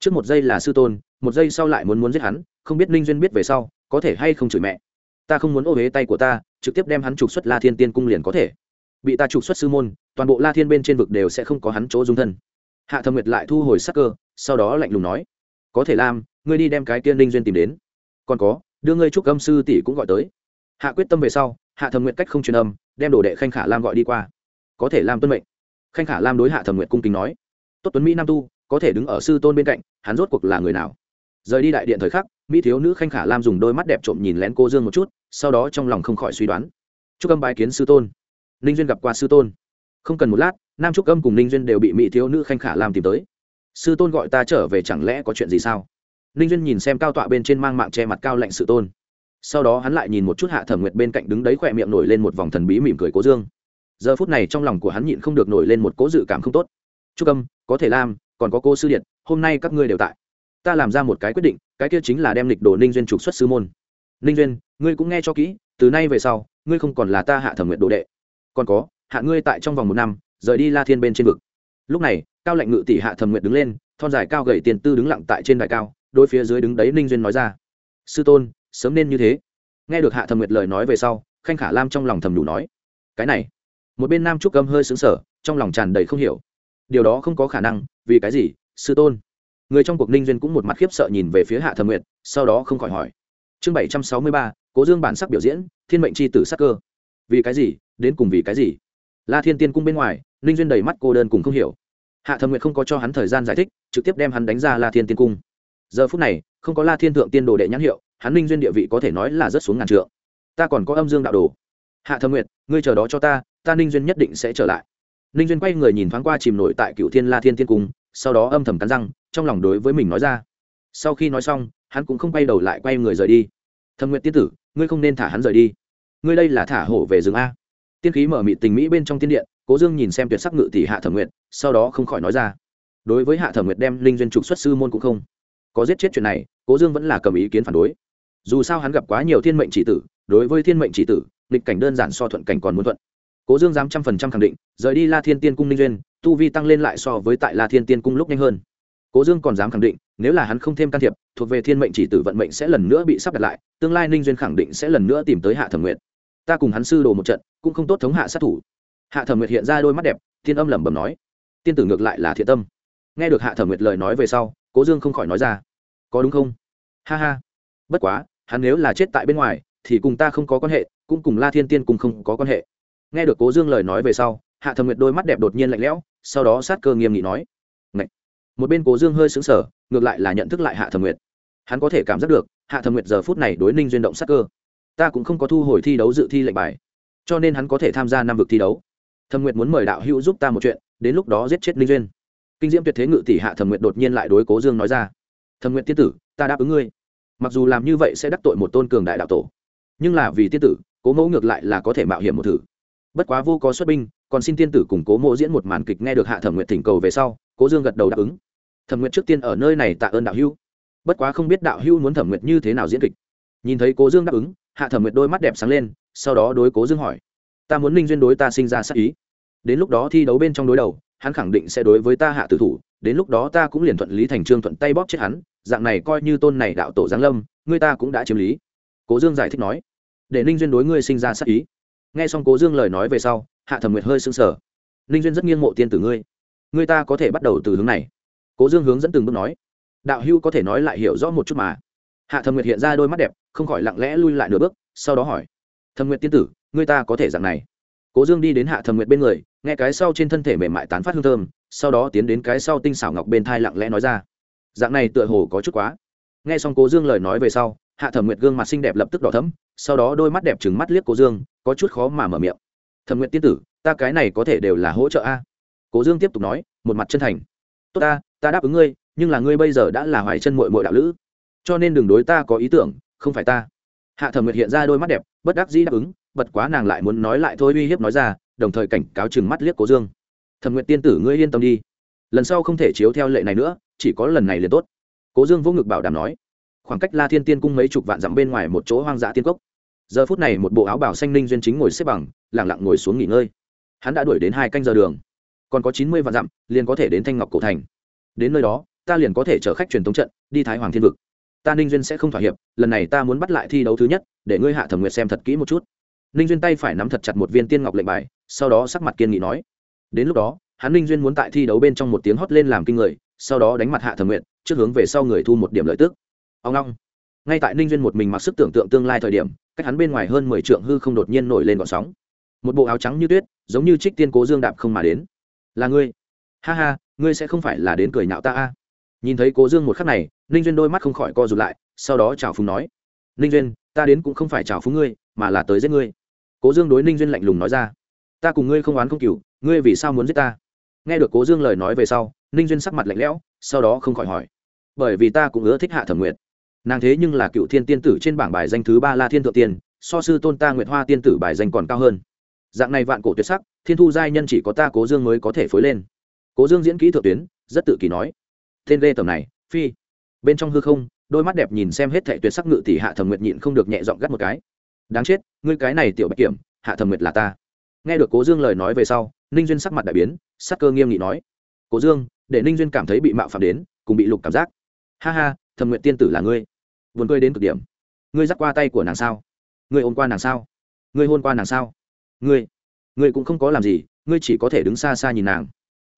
Trước một giây là sư tôn, một giây sau lại muốn muốn giết hắn, không biết ninh duyên biết về sau, có thể hay không chửi mẹ. Ta không muốn ô huế tay của ta, trực tiếp đem hắn trục xuất la thiên tiên cung liền có thể. Bị ta trục xuất sư môn, toàn bộ la thiên bên trên vực đều sẽ không có hắn chỗ dung thân. Hạ thẩm nguyệt lại thu hồi sắc cơ, sau đó lạnh lùng nói. Có thể làm ngươi đi đem cái tiên ninh duyên tìm đến. Còn có, đưa ngươi trúc âm sư tỷ cũng gọi tới. Hạ quyết tâm về sau, hạ thẩm nguyện cách không truyền âm, đem đồ đệ khanh khả lam gọi đi qua. Có thể làm tuân mệnh. Khanh khả lam đối hạ thẩm nguyện cung kính nói. Tốt tuấn mỹ nam tu, có thể đứng ở sư tôn bên cạnh, hắn rốt cuộc là người nào? Rời đi đại điện thời khắc, mỹ thiếu nữ khanh khả lam dùng đôi mắt đẹp trộm nhìn lén cô dương một chút, sau đó trong lòng không khỏi suy đoán. Trúc âm bái kiến sư tôn. Ninh duyên gặp qua sư tôn. Không cần một lát, nam trúc âm cùng ninh duyên đều bị mỹ thiếu nữ khanh khả lam tìm tới. Sư tôn gọi ta trở về chẳng lẽ có chuyện gì sao? Ninh duyên nhìn xem cao tọa bên trên mang mạng che mặt cao lạnh sự tôn. Sau đó hắn lại nhìn một chút hạ thẩm nguyệt bên cạnh đứng đấy khỏe miệng nổi lên một vòng thần bí mỉm cười cố dương. Giờ phút này trong lòng của hắn nhịn không được nổi lên một cố dự cảm không tốt. Chúc âm, có thể lam còn có cô sư điện, hôm nay các ngươi đều tại. Ta làm ra một cái quyết định, cái kia chính là đem lịch đồ ninh duyên trục xuất sư môn. Ninh duyên, ngươi cũng nghe cho kỹ, từ nay về sau, ngươi không còn là ta hạ thẩm nguyện đồ đệ. Còn có, hạ ngươi tại trong vòng một năm, rời đi la thiên bên trên vực. Lúc này, cao lệnh ngự tỷ hạ thẩm nguyện đứng lên, thon dài cao gầy tiền tư đứng lặng tại trên đài cao đối phía dưới đứng đấy ninh duyên nói ra. Sư tôn, sớm nên như thế. Nghe được hạ thẩm nguyệt lời nói về sau, khanh khả lam trong lòng thầm đủ nói. Cái này. Một bên nam trúc âm hơi xứng sở trong lòng tràn đầy không hiểu. Điều đó không có khả năng, vì cái gì, sư tôn? Người trong cuộc ninh duyên cũng một mặt khiếp sợ nhìn về phía hạ thẩm nguyệt, sau đó không khỏi hỏi. Chương bảy trăm sáu mươi ba, cố dương bản sắc biểu diễn, thiên mệnh c h i tử sắc cơ. Vì cái gì, đến cùng vì cái gì? La thiên tiên cung bên ngoài, ninh duyên đầy mắt cô đơn cùng không hiểu. Hạ thẩm nguyệt không có cho hắn thời gian giải thích, trực tiếp đem hắn đánh ra la thiên tiên cung giờ phút này, không có la thiên thượng tiên đồ đệ nhãn hiệu, hắn ninh duyên địa vị có thể nói là rất xuống ngàn trượng. Ta còn có âm dương đạo đồ. Hạ thẩm nguyệt, ngươi chờ đó cho ta ta ninh duyên nhất định sẽ trở lại. Ninh duyên quay người nhìn thoáng qua chìm nổi tại cựu thiên la thiên tiên cung, sau đó âm thầm cắn răng, trong lòng đối với mình nói ra. Sau khi nói xong, hắn cũng không quay đầu lại quay người rời đi. Thâm nguyện tiên tử, ngươi không nên thả hắn rời đi. Ngươi đây là thả hổ về rừng a. Tiên khí mở mị tình mỹ bên trong tiên điện, cố dương nhìn xem tuyệt sắc ngự tỷ hạ thẩm nguyện sau đó không khỏi nói ra. Đối với hạ thẩm Nguyệt đem linh duyên trục xuất sư môn cũng không có giết chết chuyện này, cố dương vẫn là cầm ý kiến phản đối. Dù sao hắn gặp quá nhiều thiên mệnh chỉ tử, đối với thiên mệnh chỉ tử lịch cảnh đơn giản so thuận cảnh còn muốn thuận. Cố dương dám trăm phần trăm khẳng định, rời đi la thiên tiên cung ninh duyên, tu vi tăng lên lại so với tại la thiên tiên cung lúc nhanh hơn. Cố dương còn dám khẳng định, nếu là hắn không thêm can thiệp, thuộc về thiên mệnh chỉ tử vận mệnh sẽ lần nữa bị sắp đặt lại, tương lai ninh duyên khẳng định sẽ lần nữa tìm tới hạ thẩm nguyện ta cùng hắn sư đồ một trận, cũng không tốt thống hạ sát thủ. Hạ thẩm nguyệt hiện ra đôi mắt đẹp, thiên âm lẩm bẩm nói, tiên tử ngược lại là thiện tâm. Nghe được hạ thẩm nguyệt lời nói về sau cố dương không khỏi nói ra. Có đúng không? Ha ha. Bất quá, hắn nếu là chết tại bên ngoài, thì cùng ta không có quan hệ, cũng cùng la thiên tiên cùng không có quan hệ. Nghe được cố dương lời nói về sau, hạ Thầm nguyệt đôi mắt đẹp đột nhiên lạnh lẽo, sau đó sát cơ nghiêm nghị nói. Ngậy. một bên cố dương hơi xứng sở ngược lại là nhận thức lại hạ Thầm nguyệt. Hắn có thể cảm giác được, hạ Thầm nguyệt giờ phút này đối ninh duyên động sát cơ. Ta cũng không có thu hồi thi đấu dự thi lệnh bài, cho nên hắn có thể tham gia năm vực thi đấu. Thầm nguyệt muốn mời đạo hữu giúp ta một chuyện, đến lúc đó giết chết ninh duyên kinh diễm tuyệt thế ngự tỷ hạ thẩm nguyện đột nhiên lại đối cố dương nói ra, thẩm nguyện tiên tử, ta đáp ứng ngươi. Mặc dù làm như vậy sẽ đắc tội một tôn cường đại đạo tổ, nhưng là vì tiên tử, cố mẫu ngược lại là có thể mạo hiểm một thử. Bất quá vô có xuất binh, còn xin tiên tử cùng cố mộ diễn một màn kịch nghe được hạ thẩm nguyện thỉnh cầu về sau, cố dương gật đầu đáp ứng. Thẩm nguyện trước tiên ở nơi này tạ ơn đạo hữu. Bất quá không biết đạo hữu muốn thẩm nguyện như thế nào diễn kịch. Nhìn thấy cố dương đáp ứng, hạ thẩm nguyện đôi mắt đẹp sáng lên, sau đó đối cố dương hỏi, ta muốn linh duyên đối ta sinh ra sắc ý. Đến lúc đó thi đấu bên trong đối đầu hắn khẳng định sẽ đối với ta hạ tử thủ, đến lúc đó ta cũng liền thuận lý thành trương thuận tay bóp chết hắn, dạng này coi như tôn này đạo tổ giáng lâm, ngươi ta cũng đã chiếm lý. Cố dương giải thích nói. Để ninh duyên đối ngươi sinh ra sắc ý. Nghe xong cố dương lời nói về sau, hạ thẩm nguyệt hơi sững sờ. Ninh duyên rất nghiêng mộ tiên tử ngươi ngươi ta có thể bắt đầu từ hướng này. Cố dương hướng dẫn từng bước nói. Đạo hưu có thể nói lại hiểu rõ một chút mà. Hạ thẩm nguyệt hiện ra đôi mắt đẹp, không khỏi lặng lẽ lui lại nửa bước, sau đó hỏi. Thẩm nguyệt tiên tử, ngươi ta có thể dạng này? Cố dương đi đến hạ thẩm nguyệt bên người nghe cái sau trên thân thể mềm mại tán phát hương thơm, sau đó tiến đến cái sau tinh xảo ngọc bên thai lặng lẽ nói ra. Dạng này tựa hồ có chút quá. Nghe xong cố dương lời nói về sau, hạ thẩm nguyệt gương mặt xinh đẹp lập tức đỏ thấm sau đó đôi mắt đẹp trừng mắt liếc cố dương, có chút khó mà mở miệng. Thẩm nguyệt tiên tử, ta cái này có thể đều là hỗ trợ a. Cố dương tiếp tục nói, một mặt chân thành. Tốt ta ta đáp ứng ngươi, nhưng là ngươi bây giờ đã là hoài chân mội mội đạo lữ, cho nên đừng đối ta có ý tưởng, không phải ta. Hạ thẩm nguyệt hiện ra đôi mắt đẹp, bất đắc dĩ đáp ứng bật quá nàng lại muốn nói lại thôi, uy hiếp nói ra đồng thời cảnh cáo chừng mắt liếc cố dương. Thẩm nguyệt tiên tử ngươi yên tâm đi. Lần sau không thể chiếu theo lệ này nữa, chỉ có lần này liền tốt. Cố dương vô ngực bảo đảm nói. Khoảng cách la thiên tiên cung mấy chục vạn dặm bên ngoài một chỗ hoang dã tiên cốc. Giờ phút này một bộ áo bảo xanh ninh duyên chính ngồi xếp bằng lẳng lặng ngồi xuống nghỉ ngơi. Hắn đã đuổi đến hai canh giờ đường. Còn có chín mươi vạn dặm, liền có thể đến thanh ngọc cổ thành. Đến nơi đó, ta liền có thể chở khách truyền thống trận, đi thái hoàng thiên vực. Ta ninh duyên sẽ không thỏa hiệp, lần này ta muốn bắt lại thi đấu thứ nhất, để ngươi hạ thẩm nguyệt xem thật kỹ một chút ninh duyên tay phải nắm thật chặt một viên tiên ngọc lệnh bài, sau đó sắc mặt kiên nghị nói. Đến lúc đó, hắn ninh duyên muốn tại thi đấu bên trong một tiếng hót lên làm kinh người, sau đó đánh mặt hạ thẩm nguyện trước hướng về sau người thu một điểm lợi tức. Ông long ngay tại ninh duyên một mình mặc sức tưởng tượng tương lai thời điểm, cách hắn bên ngoài hơn mười trượng hư không đột nhiên nổi lên gọn sóng. Một bộ áo trắng như tuyết, giống như trích tiên cố dương đạp không mà đến. Là ngươi. Ha ha, ngươi sẽ không phải là đến cười nhạo ta a. Nhìn thấy cố dương một khắc này, ninh duyên đôi mắt không khỏi co rụt lại, sau đó chào phúng nói. Ninh duyên, ta đến cũng không phải chào phúng ngươi mà là tới giết ngươi. Cố dương đối ninh duyên lạnh lùng nói ra. Ta cùng ngươi không oán không cừu ngươi vì sao muốn giết ta? Nghe được cố dương lời nói về sau, ninh duyên sắc mặt lạnh lẽo, sau đó không khỏi hỏi. Bởi vì ta cũng ưa thích hạ thẩm nguyện nàng thế nhưng là cựu thiên tiên tử trên bảng bài danh thứ ba la thiên thượng tiên, so sư tôn ta nguyệt hoa tiên tử bài danh còn cao hơn. Dạng này vạn cổ tuyệt sắc, thiên thu giai nhân chỉ có ta cố dương mới có thể phối lên. Cố dương diễn kỹ thượng tuyến, rất tự kỷ nói. Tên lê tầm này, phi. Bên trong hư không, đôi mắt đẹp nhìn xem hết thệ tuyệt sắc ngự tỷ hạ thẩm nguyệt nhịn không được nhẹ giọng gắt một cái đáng chết, ngươi cái này tiểu bạch kiểm, hạ thẩm nguyệt là ta. Nghe được cố dương lời nói về sau, ninh duyên sắc mặt đại biến, sắc cơ nghiêm nghị nói. Cố dương, để ninh duyên cảm thấy bị mạo phạm đến, cùng bị lục cảm giác. Ha ha thẩm nguyện tiên tử là ngươi. Vườn cười đến cực điểm. Ngươi dắt qua tay của nàng sao? Ngươi ôm qua nàng sao? Ngươi hôn qua nàng sao? Ngươi ngươi cũng không có làm gì, ngươi chỉ có thể đứng xa xa nhìn nàng.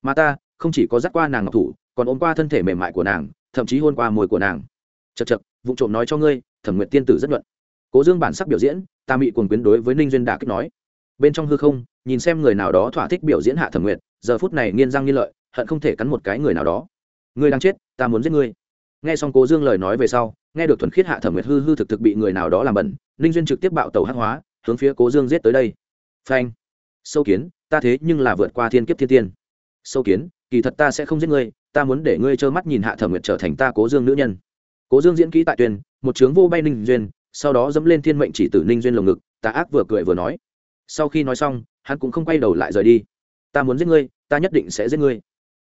Mà ta, không chỉ có dắt qua nàng ngọc thủ, còn ôm qua thân thể mềm mại của nàng, thậm chí hôn qua mồi của nàng. Chật chật vụ trộm nói cho ngươi thẩm nguyện tiên tử rất nhuận cố dương bản sắc biểu diễn, ta mị cuồng quyến đối với ninh duyên đà kích nói. Bên trong hư không, nhìn xem người nào đó thỏa thích biểu diễn hạ thẩm nguyện giờ phút này nghiên răng nghiên lợi, hận không thể cắn một cái người nào đó. Ngươi đang chết, ta muốn giết ngươi. Nghe xong cố dương lời nói về sau, nghe được thuần khiết hạ thẩm nguyệt hư hư thực thực bị người nào đó làm bẩn, ninh duyên trực tiếp bạo tàu hắc hóa, hướng phía cố dương giết tới đây. Phanh. Sâu kiến, ta thế nhưng là vượt qua thiên kiếp thiên tiên. Sâu kiến, kỳ thật ta sẽ không giết ngươi, ta muốn để ngươi trơ mắt nhìn hạ thẩm nguyệt trở thành ta cố dương nữ nhân. Cố dương diễn kỹ tại tuyên một trướng vô bay ninh duyên sau đó dẫm lên thiên mệnh chỉ tử ninh duyên lồng ngực ta ác vừa cười vừa nói. Sau khi nói xong, hắn cũng không quay đầu lại rời đi. Ta muốn giết ngươi, ta nhất định sẽ giết ngươi.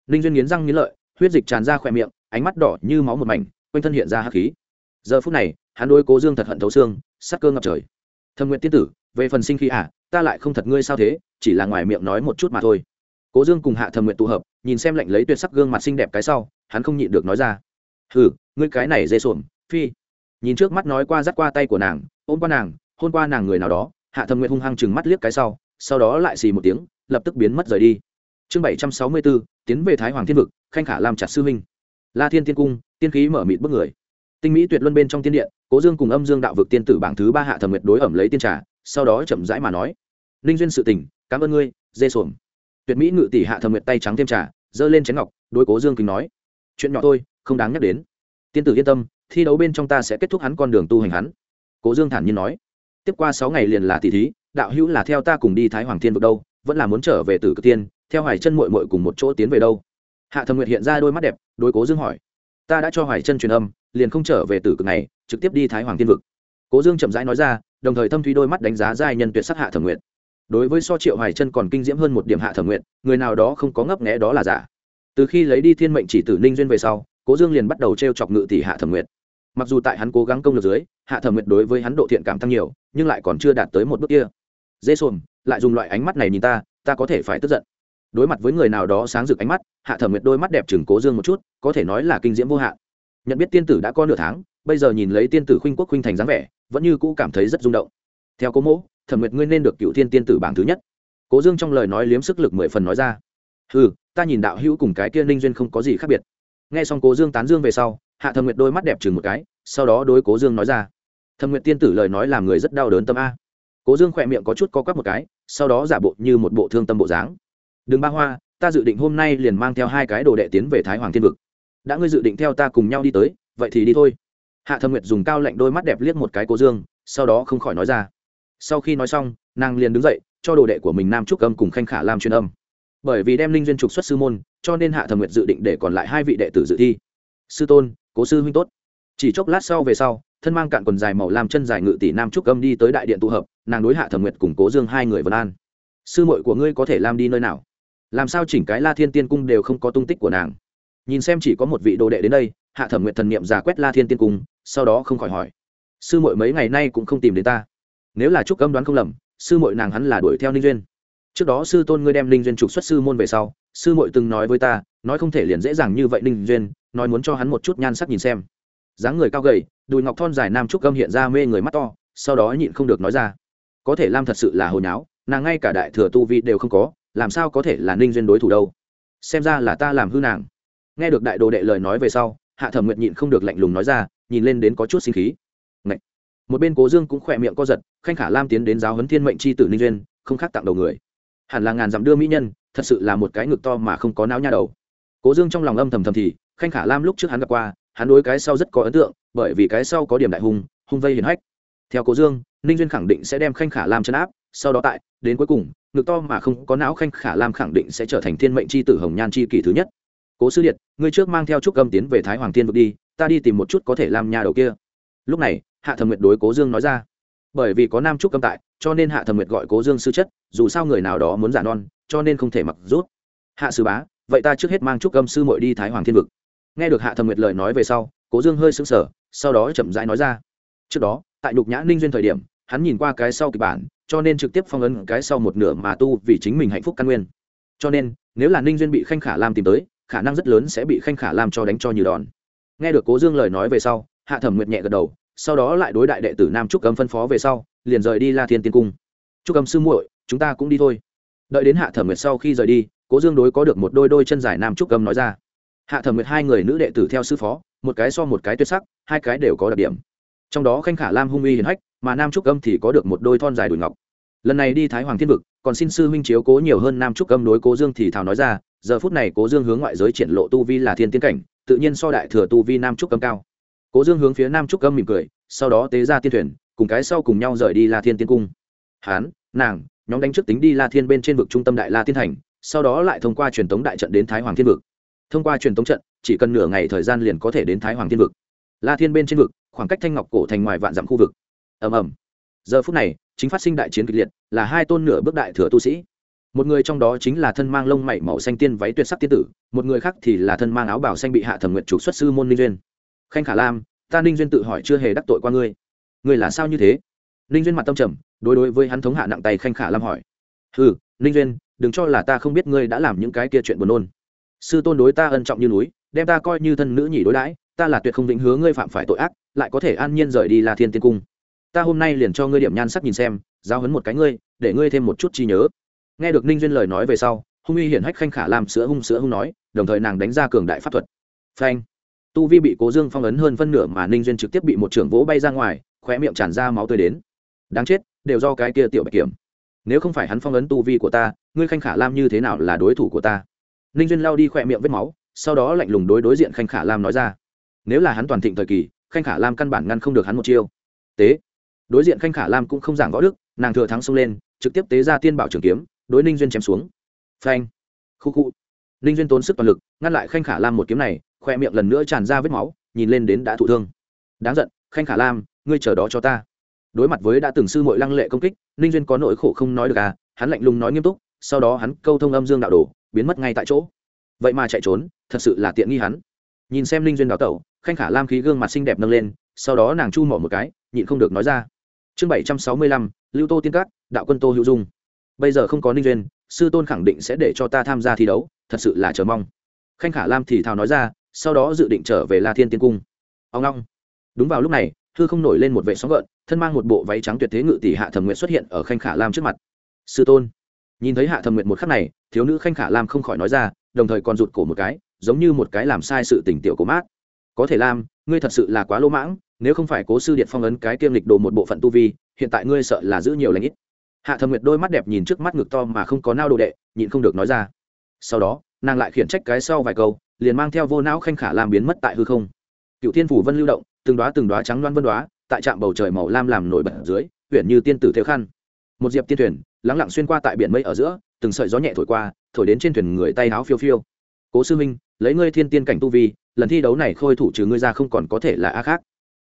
Ninh duyên nghiến răng nghiến lợi, huyết dịch tràn ra khỏe miệng, ánh mắt đỏ như máu một mảnh, quanh thân hiện ra hắc khí. Giờ phút này, hắn đôi cố dương thật hận thấu xương, sắc cơ ngập trời. Thâm nguyện tiên tử, về phần sinh khí à ta lại không thật ngươi sao thế, chỉ là ngoài miệng nói một chút mà thôi. Cố dương cùng hạ thầm nguyện tụ hợp, nhìn xem lệnh lấy tuyệt sắc gương mặt xinh đẹp cái sau, hắn không nhịn được nói ra. Ừ ngươi cái này dê xuồng phi nhìn trước mắt nói qua dắt qua tay của nàng, ôm qua nàng, hôn qua nàng người nào đó, hạ thâm nguyện hung hăng chừng mắt liếc cái sau sau đó lại xì một tiếng, lập tức biến mất rời đi. Chương bảy trăm sáu mươi bốn tiến về thái hoàng thiên vực, khanh khả làm chặt sư huynh. La thiên tiên cung, tiên khí mở mịt bức người. Tinh mỹ tuyệt luân bên trong tiên điện, cố dương cùng âm dương đạo vực tiên tử bảng thứ ba hạ thẩm nguyệt đối ẩm lấy tiên trà, sau đó chậm rãi mà nói ninh duyên sự tình, cảm ơn ngươi, dê xuồng. Tuyệt mỹ ngự tỷ hạ thẩm nguyệt tay trắng thêm trà, giơ lên chén ngọc, đối cố dương kính nói, chuyện nhỏ thôi, không đáng nhắc đến. Tiên tử yên tâm thi đấu bên trong ta sẽ kết thúc hắn con đường tu hành hắn. Cố dương thản nhiên nói. Tiếp qua sáu ngày liền là tỷ thí, đạo hữu là theo ta cùng đi thái hoàng thiên vực đâu, vẫn là muốn trở về tử cực tiên, theo hoài chân mội mội cùng một chỗ tiến về đâu. Hạ thầm nguyệt hiện ra đôi mắt đẹp đôi cố dương hỏi. Ta đã cho hoài chân truyền âm, liền không trở về tử cực này, trực tiếp đi thái hoàng Thiên vực. Cố dương chậm rãi nói ra, đồng thời thâm thúy đôi mắt đánh giá giai nhân tuyệt sắc hạ thẩm nguyệt. Đối với so triệu hoài chân còn kinh diễm hơn một điểm hạ thẩm nguyện người nào đó không có ngấp nghẽ đó là giả. Từ khi lấy đi thiên mệnh chỉ tử ninh duyên về sau, cố dương liền bắt đầu t r e o chọc ngự tỷ hạ thẩm nguyện mặc dù tại hắn cố gắng công lược dưới, hạ thẩm nguyện đối với hắn độ thiện cảm tăng nhiều, nhưng lại còn chưa đạt tới một bước kia. Dễ xồm lại dùng loại ánh mắt này nhìn ta ta có thể phải tức giận. Đối mặt với người nào đó sáng rực ánh mắt, hạ thẩm nguyện đôi mắt đẹp chừng cố dương một chút, có thể nói là kinh diễm vô hạn. Nhận biết tiên tử đã có nửa tháng, bây giờ nhìn lấy tiên tử khuynh quốc khuynh thành dáng vẻ, vẫn như cũ cảm thấy rất rung động. Theo cố mỗ, thẩm nguyệt ngươi nên được cựu thiên tiên tử bảng thứ nhất. Cố dương trong lời nói liếm sức lực mười phần nói ra. Ừ ta nhìn đạo hữu cùng cái kia ninh duyên không có gì khác biệt. Nghe xong cố dương tán dương về sau hạ thầm nguyệt đôi mắt đẹp chừng một cái, sau đó đối cố dương nói ra. Thầm nguyệt tiên tử lời nói làm người rất đau đớn tâm a. Cố dương khỏe miệng có chút co quắp một cái, sau đó giả bộ như một bộ thương tâm bộ dáng. Đừng ba hoa, ta dự định hôm nay liền mang theo hai cái đồ đệ tiến về thái hoàng thiên vực. Đã ngươi dự định theo ta cùng nhau đi tới, vậy thì đi thôi. Hạ thầm nguyệt dùng cao lạnh đôi mắt đẹp liếc một cái cố dương, sau đó không khỏi nói ra. Sau khi nói xong, nàng liền đứng dậy, cho đồ đệ của mình nam trúc âm cùng khanh khả làm truyền âm. Bởi vì đem linh duyên trục xuất sư môn, cho nên hạ thầm nguyệt dự định để còn lại hai vị đệ tử dự thi. Sư tôn cố sư huynh tốt. Chỉ chốc lát sau về sau, thân mang cạn quần dài màu làm chân dài ngự tỷ nam trúc âm đi tới đại điện tụ hợp, nàng đối hạ thẩm nguyệt cùng cố dương hai người vân an. Sư muội của ngươi có thể làm đi nơi nào? Làm sao chỉnh cái la thiên tiên cung đều không có tung tích của nàng? Nhìn xem chỉ có một vị đồ đệ đến đây, hạ thẩm nguyệt thần niệm giả quét la thiên tiên cung, sau đó không khỏi hỏi. Sư muội mấy ngày nay cũng không tìm đến ta. Nếu là trúc âm đoán không lầm, sư muội nàng hắn là đuổi theo ninh duyên. Trước đó sư tôn ngươi đem ninh duyên trục xuất sư môn về sau, sư muội từng nói với ta nói không thể liền dễ dàng như vậy ninh duyên, nói muốn cho hắn một chút nhan sắc nhìn xem. Dáng người cao gầy, đùi ngọc thon dài nam trúc gâm hiện ra mê người mắt to, sau đó nhịn không được nói ra. Có thể lam thật sự là hồi nháo, nàng ngay cả đại thừa tu vi đều không có, làm sao có thể là ninh duyên đối thủ đâu? Xem ra là ta làm hư nàng. Nghe được đại đồ đệ lời nói về sau, hạ thẩm nguyện nhịn không được lạnh lùng nói ra, nhìn lên đến có chút sinh khí. Ngậy! một bên cố dương cũng khỏe miệng co giật, khanh khả lam tiến đến giáo huấn thiên mệnh c h i tử ninh duyên, không khác tặng đầu người. Hẳn là ngàn dặm đưa mỹ nhân, thật sự là một cái ngực to mà không có não nha đầu cố dương trong lòng âm thầm thầm thì, khanh khả lam lúc trước hắn gặp qua, hắn đối cái sau rất có ấn tượng, bởi vì cái sau có điểm đại hùng hung vây hiền hách. Theo cố dương, ninh duyên khẳng định sẽ đem khanh khả lam chấn áp, sau đó tại, đến cuối cùng, ngực to mà không có não khanh khả lam khẳng định sẽ trở thành thiên mệnh c h i tử hồng nhan c h i kỷ thứ nhất. Cố sư điện ngươi trước mang theo trúc gâm tiến về thái hoàng thiên vực đi, ta đi tìm một chút có thể làm nhà đầu kia. Lúc này, hạ thẩm nguyệt đối cố dương nói ra. Bởi vì có nam trúc âm tại, cho nên hạ thẩm nguyệt gọi cố dương sư chất, dù sao người nào đó muốn giả non, cho nên không thể mặc rút. Hạ sư bá vậy ta trước hết mang trúc âm sư muội đi thái hoàng thiên vực. Nghe được hạ thẩm nguyệt lời nói về sau, cố dương hơi sững sờ, sau đó chậm rãi nói ra. Trước đó, tại nhục nhã ninh duyên thời điểm, hắn nhìn qua cái sau kịch bản, cho nên trực tiếp phong ấn cái sau một nửa mà tu vì chính mình hạnh phúc căn nguyên. Cho nên, nếu là ninh duyên bị khanh khả lam tìm tới, khả năng rất lớn sẽ bị khanh khả lam cho đánh cho như đòn. Nghe được cố dương lời nói về sau, hạ thẩm nguyệt nhẹ gật đầu, sau đó lại đối đại đệ tử nam trúc cấm phân phó về sau, liền rời đi la thiên tiên cung. Trúc cấm sư muội, chúng ta cũng đi thôi. Đợi đến hạ thẩm nguyệt sau khi rời đi cố dương đối có được một đôi đôi chân dài nam trúc âm nói ra. Hạ thẩm nguyệt hai người nữ đệ tử theo sư phó, một cái so một cái tuyệt sắc, hai cái đều có đặc điểm. Trong đó khanh khả lam hung uy hiền hách, mà nam trúc âm thì có được một đôi thon dài đùi ngọc. Lần này đi thái hoàng thiên vực, còn xin sư huynh chiếu cố nhiều hơn nam trúc âm đối cố dương thì thào nói ra, giờ phút này cố dương hướng ngoại giới triển lộ tu vi là thiên tiến cảnh, tự nhiên so đại thừa tu vi nam trúc âm cao. Cố dương hướng phía nam trúc âm mỉm cười, sau đó tế ra tiên thuyền, cùng cái sau cùng nhau rời đi la thiên tiên cung. Hán, nàng, nhóm đánh trước tính đi la thiên bên trên vực trung tâm đại la tiên thành sau đó lại thông qua truyền tống đại trận đến thái hoàng thiên vực. Thông qua truyền tống trận, chỉ cần nửa ngày thời gian liền có thể đến thái hoàng thiên vực. La thiên bên trên vực, khoảng cách thanh ngọc cổ thành ngoài vạn dặm khu vực. Ầm ầm. Giờ phút này, chính phát sinh đại chiến kịch liệt, là hai tôn nửa bước đại thừa tu sĩ. Một người trong đó chính là thân mang lông mảy màu xanh tiên váy tuyệt sắc tiên tử, một người khác thì là thân mang áo bảo xanh bị hạ thẩm nguyện chủ xuất sư môn ninh duyên. Khanh khả lam, ta ninh duyên tự hỏi chưa hề đắc tội qua ngươi. Ngươi là sao như thế? Ninh duyên mặt tâm trầm, đối đối với hắn thống hạ nặng tay khanh khả lam hỏi. Ừ ninh duyên đừng cho là ta không biết ngươi đã làm những cái kia chuyện buồn nôn. Sư tôn đối ta ân trọng như núi, đem ta coi như thân nữ nhị đối đãi, ta là tuyệt không định hứa ngươi phạm phải tội ác, lại có thể an nhiên rời đi là thiên tiên cung. Ta hôm nay liền cho ngươi điểm nhan sắc nhìn xem giao hấn một cái ngươi, để ngươi thêm một chút chi nhớ. Nghe được ninh duyên lời nói về sau, hung uy hiển hách khanh khả làm sữa hung sữa hung nói, đồng thời nàng đánh ra cường đại pháp thuật. Phanh. Tu vi bị cố dương phong ấn hơn phân nửa mà ninh duyên trực tiếp bị một trưởng vỗ bay ra ngoài, khóe miệng tràn ra máu tươi đến. Đáng chết, đều do cái kia tiểu bạch kiểm nếu không phải hắn phong ấn tu vi của ta, ngươi khanh khả lam như thế nào là đối thủ của ta? Ninh duyên lao đi khỏe miệng vết máu, sau đó lạnh lùng đối đối diện khanh khả lam nói ra. Nếu là hắn toàn thịnh thời kỳ, khanh khả lam căn bản ngăn không được hắn một chiêu. Tế. Đối diện khanh khả lam cũng không giảng võ đức, nàng thừa thắng xông lên, trực tiếp tế ra tiên bảo trường kiếm, đối ninh duyên chém xuống. Phanh. Khu khu. Ninh duyên tốn sức toàn lực, ngăn lại khanh khả lam một kiếm này khoe miệng lần nữa tràn ra vết máu, nhìn lên đến đã thụ thương. Đáng giận, khanh khả lam, ngươi chờ đó cho ta đối mặt với đã từng sư mội lăng lệ công kích, ninh duyên có nỗi khổ không nói được à hắn lạnh lùng nói nghiêm túc, sau đó hắn câu thông âm dương đạo đồ, biến mất ngay tại chỗ. Vậy mà chạy trốn, thật sự là tiện nghi hắn. Nhìn xem linh duyên đào tẩu, khanh khả lam khí gương mặt xinh đẹp nâng lên, sau đó nàng chu mỏ một cái, nhịn không được nói ra. Chương bảy trăm sáu mươi lăm, lưu tô tiên cát đạo quân tô hữu dung. Bây giờ không có ninh duyên, sư tôn khẳng định sẽ để cho ta tham gia thi đấu, thật sự là chờ mong. Khanh khả lam thì thào nói ra, sau đó dự định trở về la thiên tiên cung. Ông long. Đúng vào lúc này hư không nổi lên một vệ sóng gợn, thân mang một bộ váy trắng tuyệt thế ngự tỷ hạ thẩm nguyện xuất hiện ở khanh khả lam trước mặt. Sư tôn. Nhìn thấy hạ thẩm nguyện một khắc này, thiếu nữ khanh khả lam không khỏi nói ra, đồng thời còn rụt cổ một cái, giống như một cái làm sai sự tình tiểu của mát. Có thể lam, ngươi thật sự là quá lỗ mãng, nếu không phải cố sư điện phong ấn cái kiêm lịch đồ một bộ phận tu vi, hiện tại ngươi sợ là giữ nhiều lãnh ít. Hạ thẩm nguyệt đôi mắt đẹp nhìn trước mắt ngực to mà không có nao đồ đệ, nhịn không được nói ra. Sau đó, nàng lại khiển trách cái sau vài câu, liền mang theo vô não khanh khả lam biến mất tại hư không. Cựu thiên phủ vân lưu động từng đoá từng đoá trắng loan vân đoá, tại trạm bầu trời màu lam làm nổi bật dưới huyện như tiên tử theo khăn. Một diệp tiên thuyền, lắng lặng xuyên qua tại biển mây ở giữa, từng sợi gió nhẹ thổi qua, thổi đến trên thuyền người tay áo phiêu phiêu. Cố sư minh, lấy ngươi thiên tiên cảnh tu vi, lần thi đấu này khôi thủ trừ ngươi ra không còn có thể là a khác.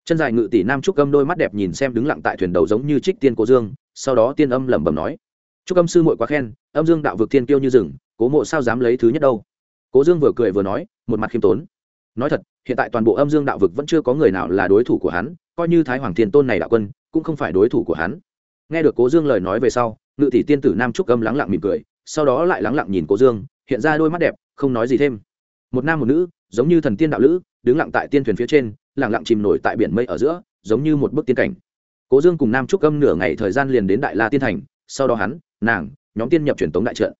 Chân dài ngự tỷ nam trúc âm đôi mắt đẹp nhìn xem đứng lặng tại thuyền đầu giống như trích tiên cố dương, sau đó tiên âm lẩm bẩm nói, trúc âm sư muội quá khen, âm dương đạo vực tiên tiêu như rừng, cố mộ sao dám lấy thứ nhất đâu? Cố dương vừa cười vừa nói, một mặt khiêm tốn. Nói thật hiện tại toàn bộ âm dương đạo vực vẫn chưa có người nào là đối thủ của hắn, coi như thái hoàng thiên tôn này đạo quân, cũng không phải đối thủ của hắn. Nghe được cố dương lời nói về sau, ngự tỷ tiên tử nam trúc âm lắng lặng mỉm cười, sau đó lại lắng lặng nhìn cố dương, hiện ra đôi mắt đẹp, không nói gì thêm. Một nam một nữ, giống như thần tiên đạo lữ, đứng lặng tại tiên thuyền phía trên, lặng lặng chìm nổi tại biển mây ở giữa, giống như một bức tiên cảnh. Cố dương cùng nam trúc âm nửa ngày thời gian liền đến đại la tiên thành, sau đó hắn, nàng, nhóm tiên nhập truyền tống đại trận.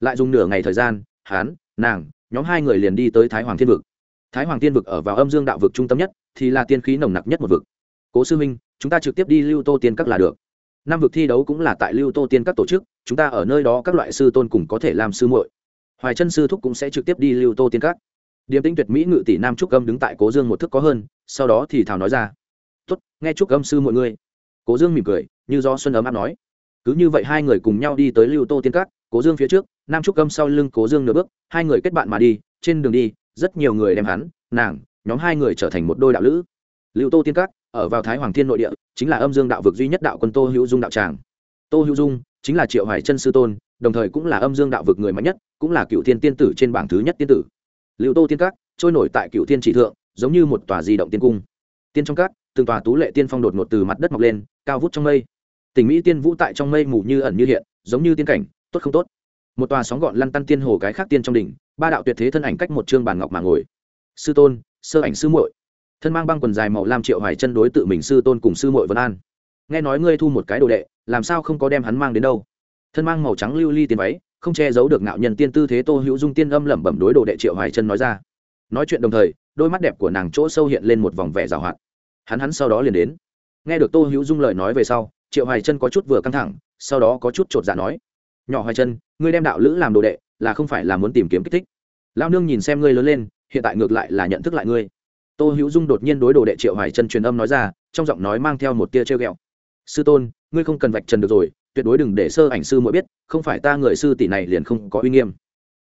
Lại dùng nửa ngày thời gian, hắn, nàng, nhóm hai người liền đi tới thái hoàng thiên vực thái hoàng tiên vực ở vào âm dương đạo vực trung tâm nhất, thì là tiên khí nồng nặc nhất một vực. Cố sư minh chúng ta trực tiếp đi lưu tô tiên các là được. Năm vực thi đấu cũng là tại lưu tô tiên các tổ chức, chúng ta ở nơi đó các loại sư tôn cùng có thể làm sư muội. Hoài chân sư thúc cũng sẽ trực tiếp đi lưu tô tiên các. Điềm tinh tuyệt mỹ ngự tỷ nam trúc âm đứng tại cố dương một thức có hơn, sau đó thì thảo nói ra. Tốt, nghe trúc âm sư mọi người. Cố dương mỉm cười, như do xuân ấm áp nói. Cứ như vậy hai người cùng nhau đi tới lưu tô tiên các, cố dương phía trước, nam trúc âm sau lưng cố dương nửa bước, hai người kết bạn mà đi, trên đường đi rất nhiều người đem hắn, nàng, nhóm hai người trở thành một đôi đạo lữ. Lưu tô tiên các, ở vào thái hoàng thiên nội địa, chính là âm dương đạo vực duy nhất đạo quân tô hữu dung đạo tràng. Tô hữu dung chính là triệu hoài chân sư tôn, đồng thời cũng là âm dương đạo vực người mạnh nhất, cũng là cựu thiên tiên tử trên bảng thứ nhất tiên tử. Lưu tô tiên các, trôi nổi tại cựu thiên chỉ thượng, giống như một tòa di động tiên cung. Tiên trong các, từng tòa tú lệ tiên phong đột ngột từ mặt đất mọc lên, cao vút trong mây. Tình mỹ tiên vũ tại trong mây mù như ẩn như hiện, giống như tiên cảnh, tốt không tốt? Một tòa sóng gọn lăn tăn tiên hồ cái khác tiên trong đỉnh ba đạo tuyệt thế thân ảnh cách một chương bàn ngọc mà ngồi. Sư tôn, sơ ảnh sư muội. Thân mang băng quần dài màu lam triệu hoài chân đối tự mình sư tôn cùng sư muội vân an. Nghe nói ngươi thu một cái đồ đệ, làm sao không có đem hắn mang đến đâu? Thân mang màu trắng lưu ly tiền váy, không che giấu được ngạo nhân tiên tư thế tô hữu dung tiên âm lẩm bẩm đối đồ đệ triệu hoài chân nói ra. Nói chuyện đồng thời, đôi mắt đẹp của nàng chỗ sâu hiện lên một vòng vẻ rào hoạt. Hắn hắn sau đó liền đến. Nghe được tô hữu dung lời nói về sau, triệu hoài chân có chút vừa căng thẳng, sau đó có chút chột dạ nói. Nhỏ hoài chân, ngươi đem đạo lữ làm đồ đệ là không phải là muốn tìm kiếm kích thích. Lao nương nhìn xem ngươi lớn lên, hiện tại ngược lại là nhận thức lại ngươi. Tô hữu dung đột nhiên đối đồ đệ triệu hoài chân truyền âm nói ra, trong giọng nói mang theo một tia treo g ẹ o sư tôn, ngươi không cần vạch trần được rồi, tuyệt đối đừng để sơ ảnh sư mỗi biết, không phải ta người sư tỷ này liền không có uy nghiêm.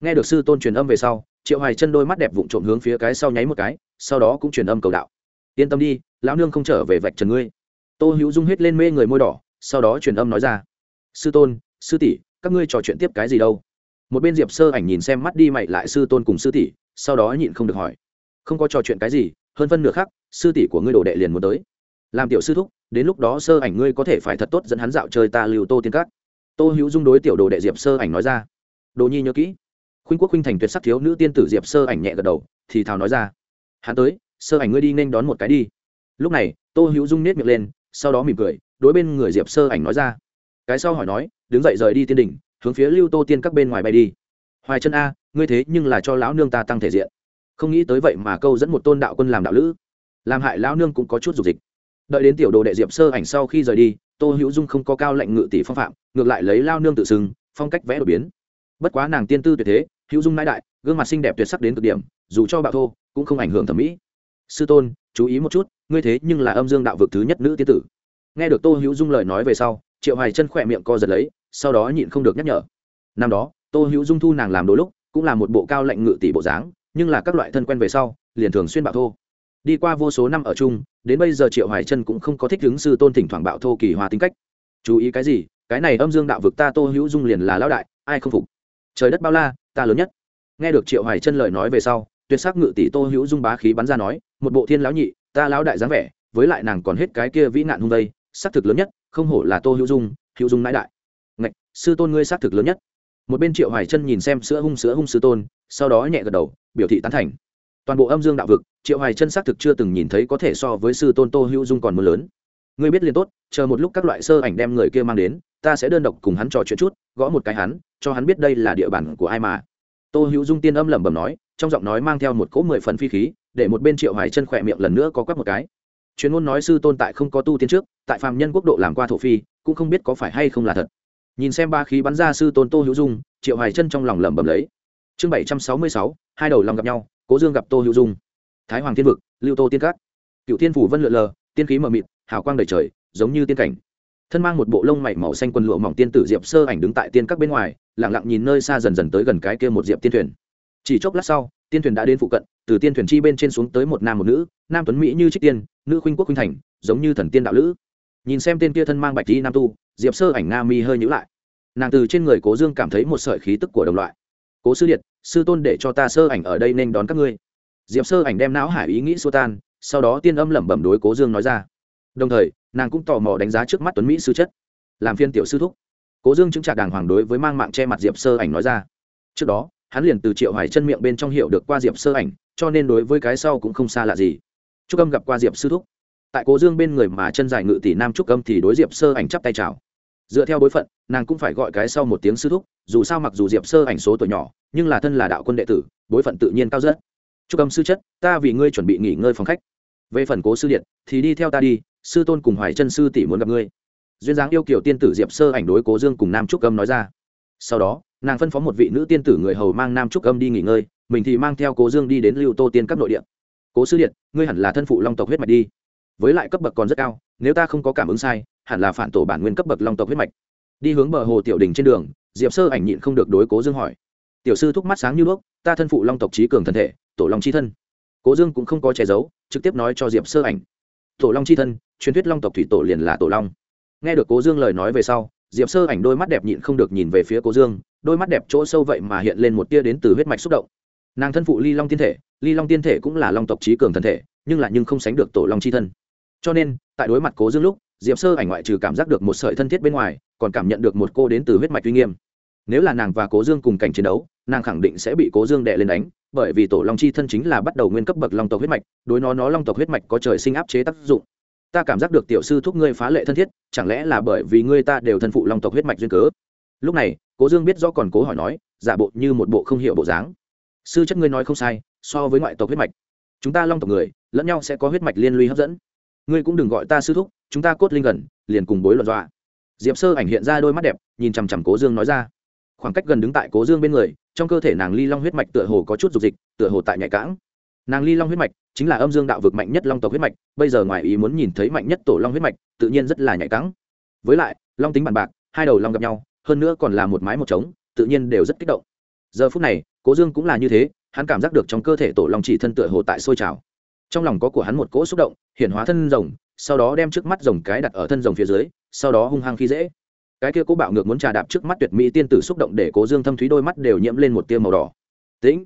Nghe được sư tôn truyền âm về sau, triệu hoài chân đôi mắt đẹp vụng trộm hướng phía cái sau nháy một cái, sau đó cũng truyền âm cầu đạo. Yên tâm đi, lão nương không trở về vạch trần ngươi. Tô hữu dung hết lên mê người môi đỏ, sau đó truyền âm nói ra. Sư tôn, sư tỷ, các ngươi trò chuyện tiếp cái gì đâu? Một bên diệp sơ ảnh nhìn xem mắt đi mày lại sư tôn cùng sư tỷ, sau đó nhịn không được hỏi. Không có trò chuyện cái gì, hơn phân nửa khác, sư tỷ của ngươi đồ đệ liền muốn tới. Làm tiểu sư thúc, đến lúc đó sơ ảnh ngươi có thể phải thật tốt dẫn hắn dạo chơi ta lưu tô tiên cát tô hữu dung đối tiểu đồ đệ diệp sơ ảnh nói ra. Đồ nhi nhớ kỹ. Khuynh quốc khuynh thành tuyệt sắc thiếu nữ tiên tử diệp sơ ảnh nhẹ gật đầu, thì thào nói ra. Hắn tới, sơ ảnh ngươi đi nên đón một cái đi. Lúc này, tô hữu dung nết miệng lên, sau đó mỉm cười, đối bên người diệp sơ ảnh nói ra. Cái sau hỏi nói, đứng dậy rời đi tiên đỉnh hướng phía lưu tô tiên các bên ngoài bay đi. Hoài chân a, ngươi thế nhưng là cho lão nương ta tăng thể diện. Không nghĩ tới vậy mà câu dẫn một tôn đạo quân làm đạo lữ. Làm hại lão nương cũng có chút dục dịch. Đợi đến tiểu đồ đệ diệp sơ ảnh sau khi rời đi, tô hữu dung không có cao lệnh ngự tỷ phong phạm, ngược lại lấy lao nương tự xưng, phong cách vẽ đột biến. Bất quá nàng tiên tư tuyệt thế, hữu dung nãi đại, gương mặt xinh đẹp tuyệt sắc đến cực điểm, dù cho bạo thô, cũng không ảnh hưởng thẩm mỹ. Sư tôn, chú ý một chút, ngươi thế nhưng là âm dương đạo vực thứ nhất nữ tiên tử. Nghe được tô hữu dung lời nói về sau triệu hoài chân khỏe miệng co giật lấy sau đó nhịn không được nhắc nhở. Năm đó tô hữu dung thu nàng làm đôi lúc cũng là một bộ cao lệnh ngự tỷ bộ dáng nhưng là các loại thân quen về sau liền thường xuyên bạo thô. Đi qua vô số năm ở chung đến bây giờ triệu hoài chân cũng không có thích ứng sư tôn thỉnh thoảng bạo thô kỳ hòa tính cách. Chú ý cái gì? Cái này âm dương đạo vực ta tô hữu dung liền là lão đại ai không phục? Trời đất bao la ta lớn nhất. Nghe được triệu hoài chân lời nói về sau tuyệt sắc ngự tỷ tô hữu dung bá khí bắn ra nói một bộ thiên lão nhị ta lão đại dáng vẻ với lại nàng còn hết cái kia vĩ nạn hung đây, xác thực lớn nhất không hổ là tô hữu dung hữu dung nãi đại. Ngạch, sư tôn ngươi xác thực lớn nhất. Một bên triệu hoài chân nhìn xem sữa hung sữa hung sư tôn, sau đó nhẹ gật đầu, biểu thị tán thành. Toàn bộ âm dương đạo vực, triệu hoài chân xác thực chưa từng nhìn thấy có thể so với sư tôn tô hữu dung còn mưa lớn. Ngươi biết liền tốt, chờ một lúc các loại sơ ảnh đem người kia mang đến, ta sẽ đơn độc cùng hắn trò chuyện chút, gõ một cái hắn, cho hắn biết đây là địa bàn của ai mà. Tô hữu dung tiên âm lẩm bẩm nói, trong giọng nói mang theo một cỗ mười phần phi khí, để một bên triệu hoài chân khỏe miệng lần nữa có quắc một cái chuyên môn nói sư tôn tại không có tu tiên trước, tại phàm nhân quốc độ làm qua thổ phi, cũng không biết có phải hay không là thật. Nhìn xem ba khí bắn ra sư tôn tô hữu dung, triệu hoài chân trong lòng lẩm bẩm lấy. Chương bảy trăm sáu mươi sáu, hai đầu lòng gặp nhau, cố dương gặp tô hữu dung. Thái hoàng thiên vực, lưu tô tiên cát cựu thiên phủ vân lượn lờ, tiên khí mờ mịt, hào quang đầy trời, giống như tiên cảnh. Thân mang một bộ lông mảy màu xanh quần lụa mỏng tiên tử diệp sơ ảnh đứng tại tiên các bên ngoài, lặng lặng nhìn nơi xa dần dần tới gần cái kia một diệp tiên thuyền. Chỉ chốc lát sau, tiên thuyền đã đến phụ cận, từ tiên thuyền chi bên trên xuống tới một nam một nữ, nam tuấn mỹ như trích tiên nữ khuynh quốc khuynh thành, giống như thần tiên đạo lữ. Nhìn xem tên kia thân mang bạch tí nam tu, diệp sơ ảnh nga mi hơi nhữ lại. Nàng từ trên người cố dương cảm thấy một sợi khí tức của đồng loại. Cố sư điệt, sư tôn để cho ta sơ ảnh ở đây nên đón các ngươi. Diệp sơ ảnh đem não hải ý nghĩ xua tan, sau đó tiên âm lẩm bẩm đối cố dương nói ra. Đồng thời, nàng cũng tò mò đánh giá trước mắt tuấn mỹ sư chất. Làm phiên tiểu sư thúc. Cố dương chứng trả đàng hoàng đối với mang mạng che mặt diệp sơ ảnh nói ra. Trước đó, hắn liền từ triệu hoài chân miệng bên trong hiểu được qua diệp sơ ảnh, cho nên đối với cái sau cũng không xa lạ gì trúc âm gặp qua diệp sư thúc. Tại cố dương bên người mà chân dài ngự tỷ nam trúc âm thì đối diệp sơ ảnh chắp tay chào. Dựa theo bối phận, nàng cũng phải gọi cái sau một tiếng sư thúc, dù sao mặc dù diệp sơ ảnh số tuổi nhỏ, nhưng là thân là đạo quân đệ tử, bối phận tự nhiên cao rất. Trúc âm sư chất, ta vì ngươi chuẩn bị nghỉ ngơi phòng khách. Về phần cố sư điện, thì đi theo ta đi, sư tôn cùng hoài chân sư tỷ muốn gặp ngươi. Duyên dáng yêu kiều tiên tử diệp sơ ảnh đối cố dương cùng nam trúc âm nói ra. Sau đó, nàng phân phó một vị nữ tiên tử người hầu mang nam trúc âm đi nghỉ ngơi, mình thì mang theo cố dương đi đến lưu tô tiên các nội địa cố sư điện, ngươi hẳn là thân phụ long tộc huyết mạch đi. Với lại cấp bậc còn rất cao, nếu ta không có cảm ứng sai, hẳn là phản tổ bản nguyên cấp bậc long tộc huyết mạch. Đi hướng bờ hồ tiểu đình trên đường, diệp sơ ảnh nhịn không được đối cố dương hỏi. Tiểu sư thúc mắt sáng như đuốc, ta thân phụ long tộc trí cường thân thể, tổ long c h i thân. Cố dương cũng không có che giấu, trực tiếp nói cho diệp sơ ảnh. Tổ long c h i thân, truyền thuyết long tộc thủy tổ liền là tổ long. Nghe được cố dương lời nói về sau, diệp sơ ảnh đôi mắt đẹp nhịn không được nhìn về phía cố dương, đôi mắt đẹp chỗ sâu vậy mà hiện lên một tia đến từ huyết mạch xúc động nàng thân phụ ly long tiên thể, ly long tiên thể cũng là long tộc trí cường thân thể, nhưng lại nhưng không sánh được tổ long c h i thân. Cho nên, tại đối mặt cố dương lúc, diệp sơ ảnh ngoại trừ cảm giác được một sợi thân thiết bên ngoài, còn cảm nhận được một cô đến từ huyết mạch uy nghiêm. Nếu là nàng và cố dương cùng cảnh chiến đấu, nàng khẳng định sẽ bị cố dương đệ lên đánh, bởi vì tổ long chi thân chính là bắt đầu nguyên cấp bậc long tộc huyết mạch, đối nó nó long tộc huyết mạch có trời sinh áp chế tác dụng. Ta cảm giác được tiểu sư thúc ngươi phá lệ thân thiết, chẳng lẽ là bởi vì ngươi ta đều thân phụ long tộc huyết mạch duyên cớ? Lúc này, cố dương biết do còn cố hỏi nói, giả bộ như một bộ không hiểu bộ dáng sư chất ngươi nói không sai, so với ngoại tộc huyết mạch, chúng ta long tộc người, lẫn nhau sẽ có huyết mạch liên lụy hấp dẫn. Ngươi cũng đừng gọi ta sư thúc, chúng ta cốt linh gần, liền cùng bối luận dọa. Diệp sơ ảnh hiện ra đôi mắt đẹp, nhìn chằm chằm cố dương nói ra. Khoảng cách gần đứng tại cố dương bên người, trong cơ thể nàng ly long huyết mạch tựa hồ có chút dục dịch, tựa hồ tại nhạy cãng nàng ly long huyết mạch chính là âm dương đạo vực mạnh nhất long tộc huyết mạch, bây giờ ngoài ý muốn nhìn thấy mạnh nhất tổ long huyết mạch, tự nhiên rất là nhạy cãng với lại, long tính bản bạc, hai đầu long gặp nhau, hơn nữa còn là một mái một trống, tự nhiên đều rất kích động. Giờ phút này cố dương cũng là như thế, hắn cảm giác được trong cơ thể tổ long chỉ thân tựa hồ tại sôi trào. Trong lòng có của hắn một cỗ xúc động hiện hóa thân rồng, sau đó đem trước mắt rồng cái đặt ở thân rồng phía dưới, sau đó hung hăng khi dễ. Cái kia cố bạo ngược muốn trà đạp trước mắt tuyệt mỹ tiên tử xúc động để cố dương thâm thúy đôi mắt đều nhiễm lên một tia màu đỏ. Tĩnh.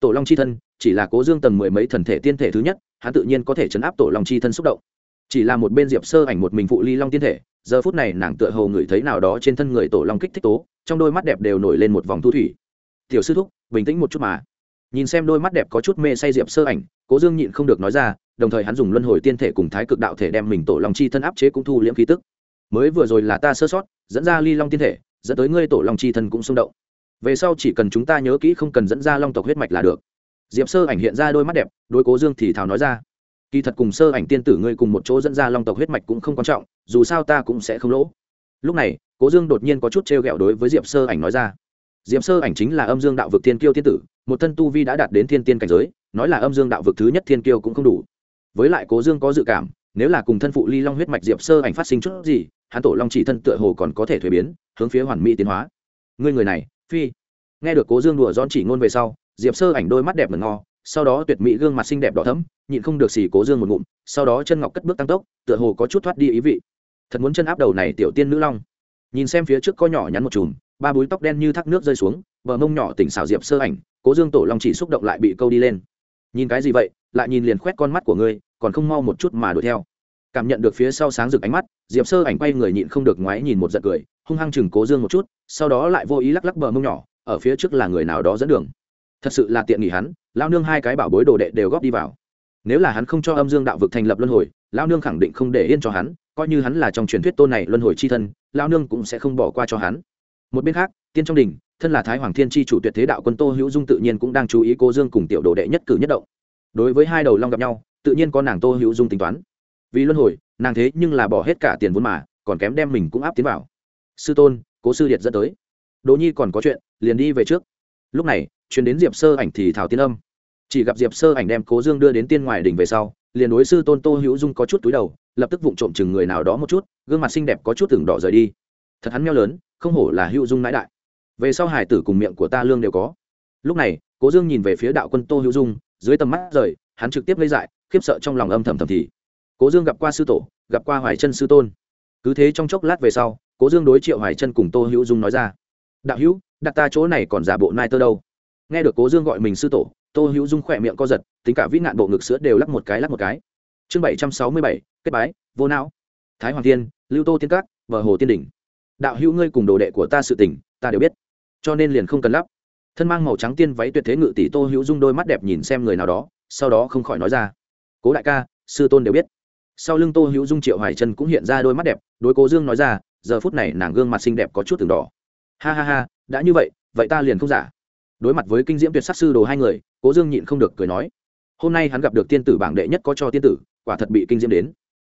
Tổ long c h i thân, chỉ là cố dương tầng mười mấy thần thể tiên thể thứ nhất, hắn tự nhiên có thể chấn áp tổ long c h i thân xúc động. Chỉ là một bên diệp sơ ảnh một mình phụ ly long tiên thể, giờ phút này nàng tựa hồ ngửi thấy nào đó trên thân người tổ long kích thích tố, trong đôi mắt đẹp đều nổi lên một vòng thu thủy tiểu sư thúc, bình tĩnh một chút mà. Nhìn xem đôi mắt đẹp có chút mê say diệp sơ ảnh, cố dương nhịn không được nói ra, đồng thời hắn dùng luân hồi tiên thể cùng thái cực đạo thể đem mình tổ long chi thân áp chế cũng thu liễm khí tức. Mới vừa rồi là ta sơ sót, dẫn ra ly long tiên thể, dẫn tới ngươi tổ long chi thân cũng xung động. Về sau chỉ cần chúng ta nhớ kỹ không cần dẫn ra long tộc huyết mạch là được. Diệp sơ ảnh hiện ra đôi mắt đẹp đôi cố dương thì thào nói ra, kỳ thật cùng sơ ảnh tiên tử ngươi cùng một chỗ dẫn ra long tộc huyết mạch cũng không quan trọng, dù sao ta cũng sẽ không lỗ. Lúc này, cố dương đột nhiên có chút t r đối với diệp sơ ảnh nói ra diệp sơ ảnh chính là âm dương đạo vực Thiên kiêu tiên tử một thân tu vi đã đạt đến thiên tiên cảnh giới nói là âm dương đạo vực thứ nhất thiên kiêu cũng không đủ. Với lại cố dương có dự cảm nếu là cùng thân phụ ly long huyết mạch diệp sơ ảnh phát sinh chút gì hắn tổ long chỉ thân tựa hồ còn có thể thuế biến hướng phía hoàn mỹ tiến hóa. Ngươi người này phi. Nghe được cố dương đùa giỡn chỉ ngôn về sau diệp sơ ảnh đôi mắt đẹp mừng ngo sau đó tuyệt mỹ gương mặt xinh đẹp đỏ thẫm, nhịn không được xì cố dương một ngụm sau đó chân ngọc cất bước tăng tốc tựa hồ có chút thoát đi ý vị. Thật muốn chân áp đầu này tiểu tiên nữ long nhìn xem phía trước có nhỏ nhắn một chùm, ba búi tóc đen như thác nước rơi xuống, bờ mông nhỏ tỉnh xảo diệp sơ ảnh, cố dương tổ long chỉ xúc động lại bị câu đi lên. Nhìn cái gì vậy, lại nhìn liền khoét con mắt của ngươi, còn không mau một chút mà đuổi theo. Cảm nhận được phía sau sáng rực ánh mắt, diệp sơ ảnh quay người nhịn không được ngoái nhìn một giận cười, hung hăng chừng cố dương một chút, sau đó lại vô ý lắc lắc bờ mông nhỏ, ở phía trước là người nào đó dẫn đường. Thật sự là tiện nghỉ hắn lao nương hai cái bảo bối đồ đệ đều góp đi vào. Nếu là hắn không cho âm dương đạo vực thành lập luân hồi lao nương khẳng định không để yên cho hắn coi như hắn là trong truyền thuyết tôn này luân hồi c h i thân lao nương cũng sẽ không bỏ qua cho hắn. Một bên khác, tiên trong đình thân là thái hoàng thiên tri chủ tuyệt thế đạo quân tô hữu dung tự nhiên cũng đang chú ý cô dương cùng tiểu đồ đệ nhất cử nhất động. Đối với hai đầu long gặp nhau, tự nhiên có nàng tô hữu dung tính toán. Vì luân hồi, nàng thế nhưng là bỏ hết cả tiền vốn mà, còn kém đem mình cũng áp tiến vào. Sư tôn, cố sư điệt dẫn tới. Đỗ nhi còn có chuyện, liền đi về trước. Lúc này chuyến đến diệp sơ ảnh thì thảo tiên âm chỉ gặp diệp sơ ảnh đem cố dương đưa đến tiên ngoài đỉnh về sau, liền đối sư tôn tô hữu dung có chút túi đầu, lập tức vụng trộm chừng người nào đó một chút, gương mặt xinh đẹp có chút tưởng đỏ rời đi. Thật hắn meo lớn, không hổ là hữu dung nãi đại. Về sau hải tử cùng miệng của ta lương đều có. Lúc này, cố dương nhìn về phía đạo quân tô hữu dung, dưới tầm mắt rời, hắn trực tiếp lấy dại, khiếp sợ trong lòng âm thầm thầm thì. Cố dương gặp qua sư tổ, gặp qua hoài chân sư tôn. Cứ thế trong chốc lát về sau, cố dương đối triệu hoài chân cùng tô hữu dung nói ra. Đạo hữu, đặt ta chỗ này còn giả bộ nai tơ đâu? Nghe được cố dương gọi mình sư tổ tô hữu dung khỏe miệng co giật, tính cả vĩ nạn bộ ngực sữa đều lắc một cái, lắc một cái. Chương bảy trăm sáu mươi bảy, kết bái, vô não. Thái hoàng tiên lưu tô tiên cát vợ hồ tiên đỉnh. Đạo hữu ngươi cùng đồ đệ của ta sự tình, ta đều biết. Cho nên liền không cần lắp. Thân mang màu trắng tiên váy tuyệt thế ngự tỷ tô hữu dung đôi mắt đẹp nhìn xem người nào đó, sau đó không khỏi nói ra. Cố đại ca, sư tôn đều biết. Sau lưng tô hữu dung triệu hoài chân cũng hiện ra đôi mắt đẹp, đối cố dương nói ra, giờ phút này nàng gương mặt xinh đẹp có chút từng đỏ. Ha ha ha, đã như vậy vậy ta liền không giả. Đối mặt với kinh diễm tuyệt sắc sư đồ hai người cố dương nhịn không được cười nói, hôm nay hắn gặp được tiên tử bảng đệ nhất có cho tiên tử, quả thật bị kinh diễm đến.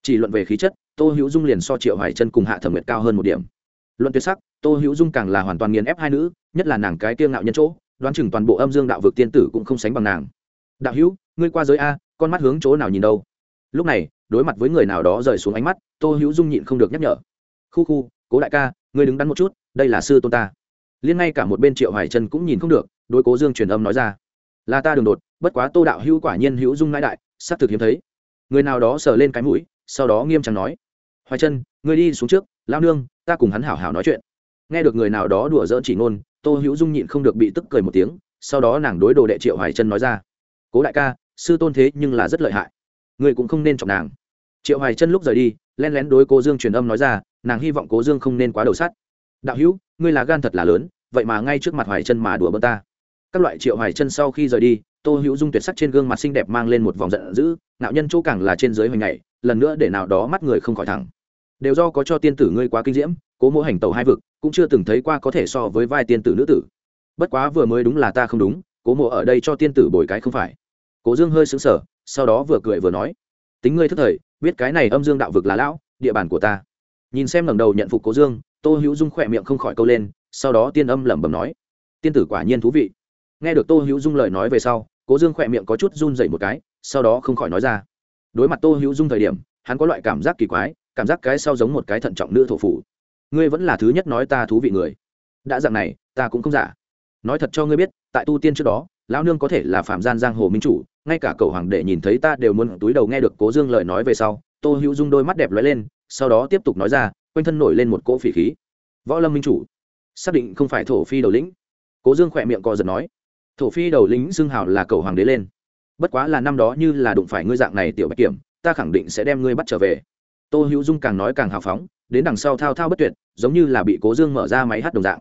Chỉ luận về khí chất, tô hữu dung liền so triệu hoài chân cùng hạ thẩm nguyệt cao hơn một điểm. Luận tuyệt sắc, tô hữu dung càng là hoàn toàn nghiền ép hai nữ, nhất là nàng cái Tiêu ngạo nhân chỗ, đoán chừng toàn bộ âm dương đạo vực tiên tử cũng không sánh bằng nàng. Đạo hữu, ngươi qua giới a, con mắt hướng chỗ nào nhìn đâu? Lúc này, đối mặt với người nào đó rời xuống ánh mắt, tô hữu dung nhịn không được nhắc nhở, khu khu, cố đại ca, ngươi đứng đắn một chút, đây là sư tôn ta. Liên ngay cả một bên triệu hoài chân cũng nhìn không được, đối cố dương truyền âm nói ra là ta đường đột, bất quá tô đạo hữu quả nhiên hữu dung nãi đại s ắ c thực hiếm thấy. Người nào đó sờ lên cái mũi, sau đó nghiêm trọng nói, hoài chân ngươi đi xuống trước lao nương, ta cùng hắn hảo hảo nói chuyện. Nghe được người nào đó đùa dỡn chỉ ngôn, tô hữu dung nhịn không được bị tức cười một tiếng, sau đó nàng đối đồ đệ triệu hoài chân nói ra, cố đại ca, sư tôn thế nhưng là rất lợi hại, ngươi cũng không nên chọc nàng. Triệu hoài chân lúc rời đi, len lén đối cố dương truyền âm nói ra, nàng hy vọng cố dương không nên quá đầu sắt. Đạo hữu, ngươi là gan thật là lớn, vậy mà ngay trước mặt hoài chân mà đùa bơ ta các loại triệu hoài chân sau khi rời đi, tô hữu dung tuyệt sắc trên gương mặt xinh đẹp mang lên một vòng giận dữ nạo nhân chỗ càng là trên dưới hoành ngày lần nữa để nào đó mắt người không khỏi thẳng. Đều do có cho tiên tử ngươi quá kinh diễm, cố mỗi hành tàu hai vực, cũng chưa từng thấy qua có thể so với vai tiên tử nữ tử. Bất quá vừa mới đúng là ta không đúng, cố mộ ở đây cho tiên tử bồi cái không phải. Cố dương hơi sững sờ, sau đó vừa cười vừa nói, tính ngươi thức thời, biết cái này âm dương đạo vực là lão, địa bàn của ta. Nhìn xem ngẩng đầu nhận phục cố dương, tô hữu dung khỏe miệng không khỏi câu lên, sau đó tiên âm lẩm bẩm nói, tiên tử quả nhiên thú vị nghe được tô hữu dung lời nói về sau, cố dương khỏe miệng có chút run dậy một cái, sau đó không khỏi nói ra. Đối mặt tô hữu dung thời điểm, hắn có loại cảm giác kỳ quái, cảm giác cái sau giống một cái thận trọng nữ thổ phủ. Ngươi vẫn là thứ nhất nói ta thú vị người. Đã dạng này, ta cũng không giả. Nói thật cho ngươi biết, tại tu tiên trước đó, lão nương có thể là phạm gian giang hồ minh chủ, ngay cả cậu hoàng đệ nhìn thấy ta đều muốn túi đầu nghe được cố dương lời nói về sau, tô hữu dung đôi mắt đẹp lóe lên, sau đó tiếp tục nói ra, quanh thân nổi lên một cỗ phỉ khí. Võ lâm minh chủ, xác định không phải thổ phi đầu lĩnh. Cố dương khỏe miệng co giật nói thổ phi đầu lính xưng hào là cầu hoàng đế lên. Bất quá là năm đó như là đụng phải ngươi dạng này tiểu bạch kiểm, ta khẳng định sẽ đem ngươi bắt trở về. Tô hữu dung càng nói càng hào phóng, đến đằng sau thao thao bất tuyệt, giống như là bị cố dương mở ra máy hát đồng dạng.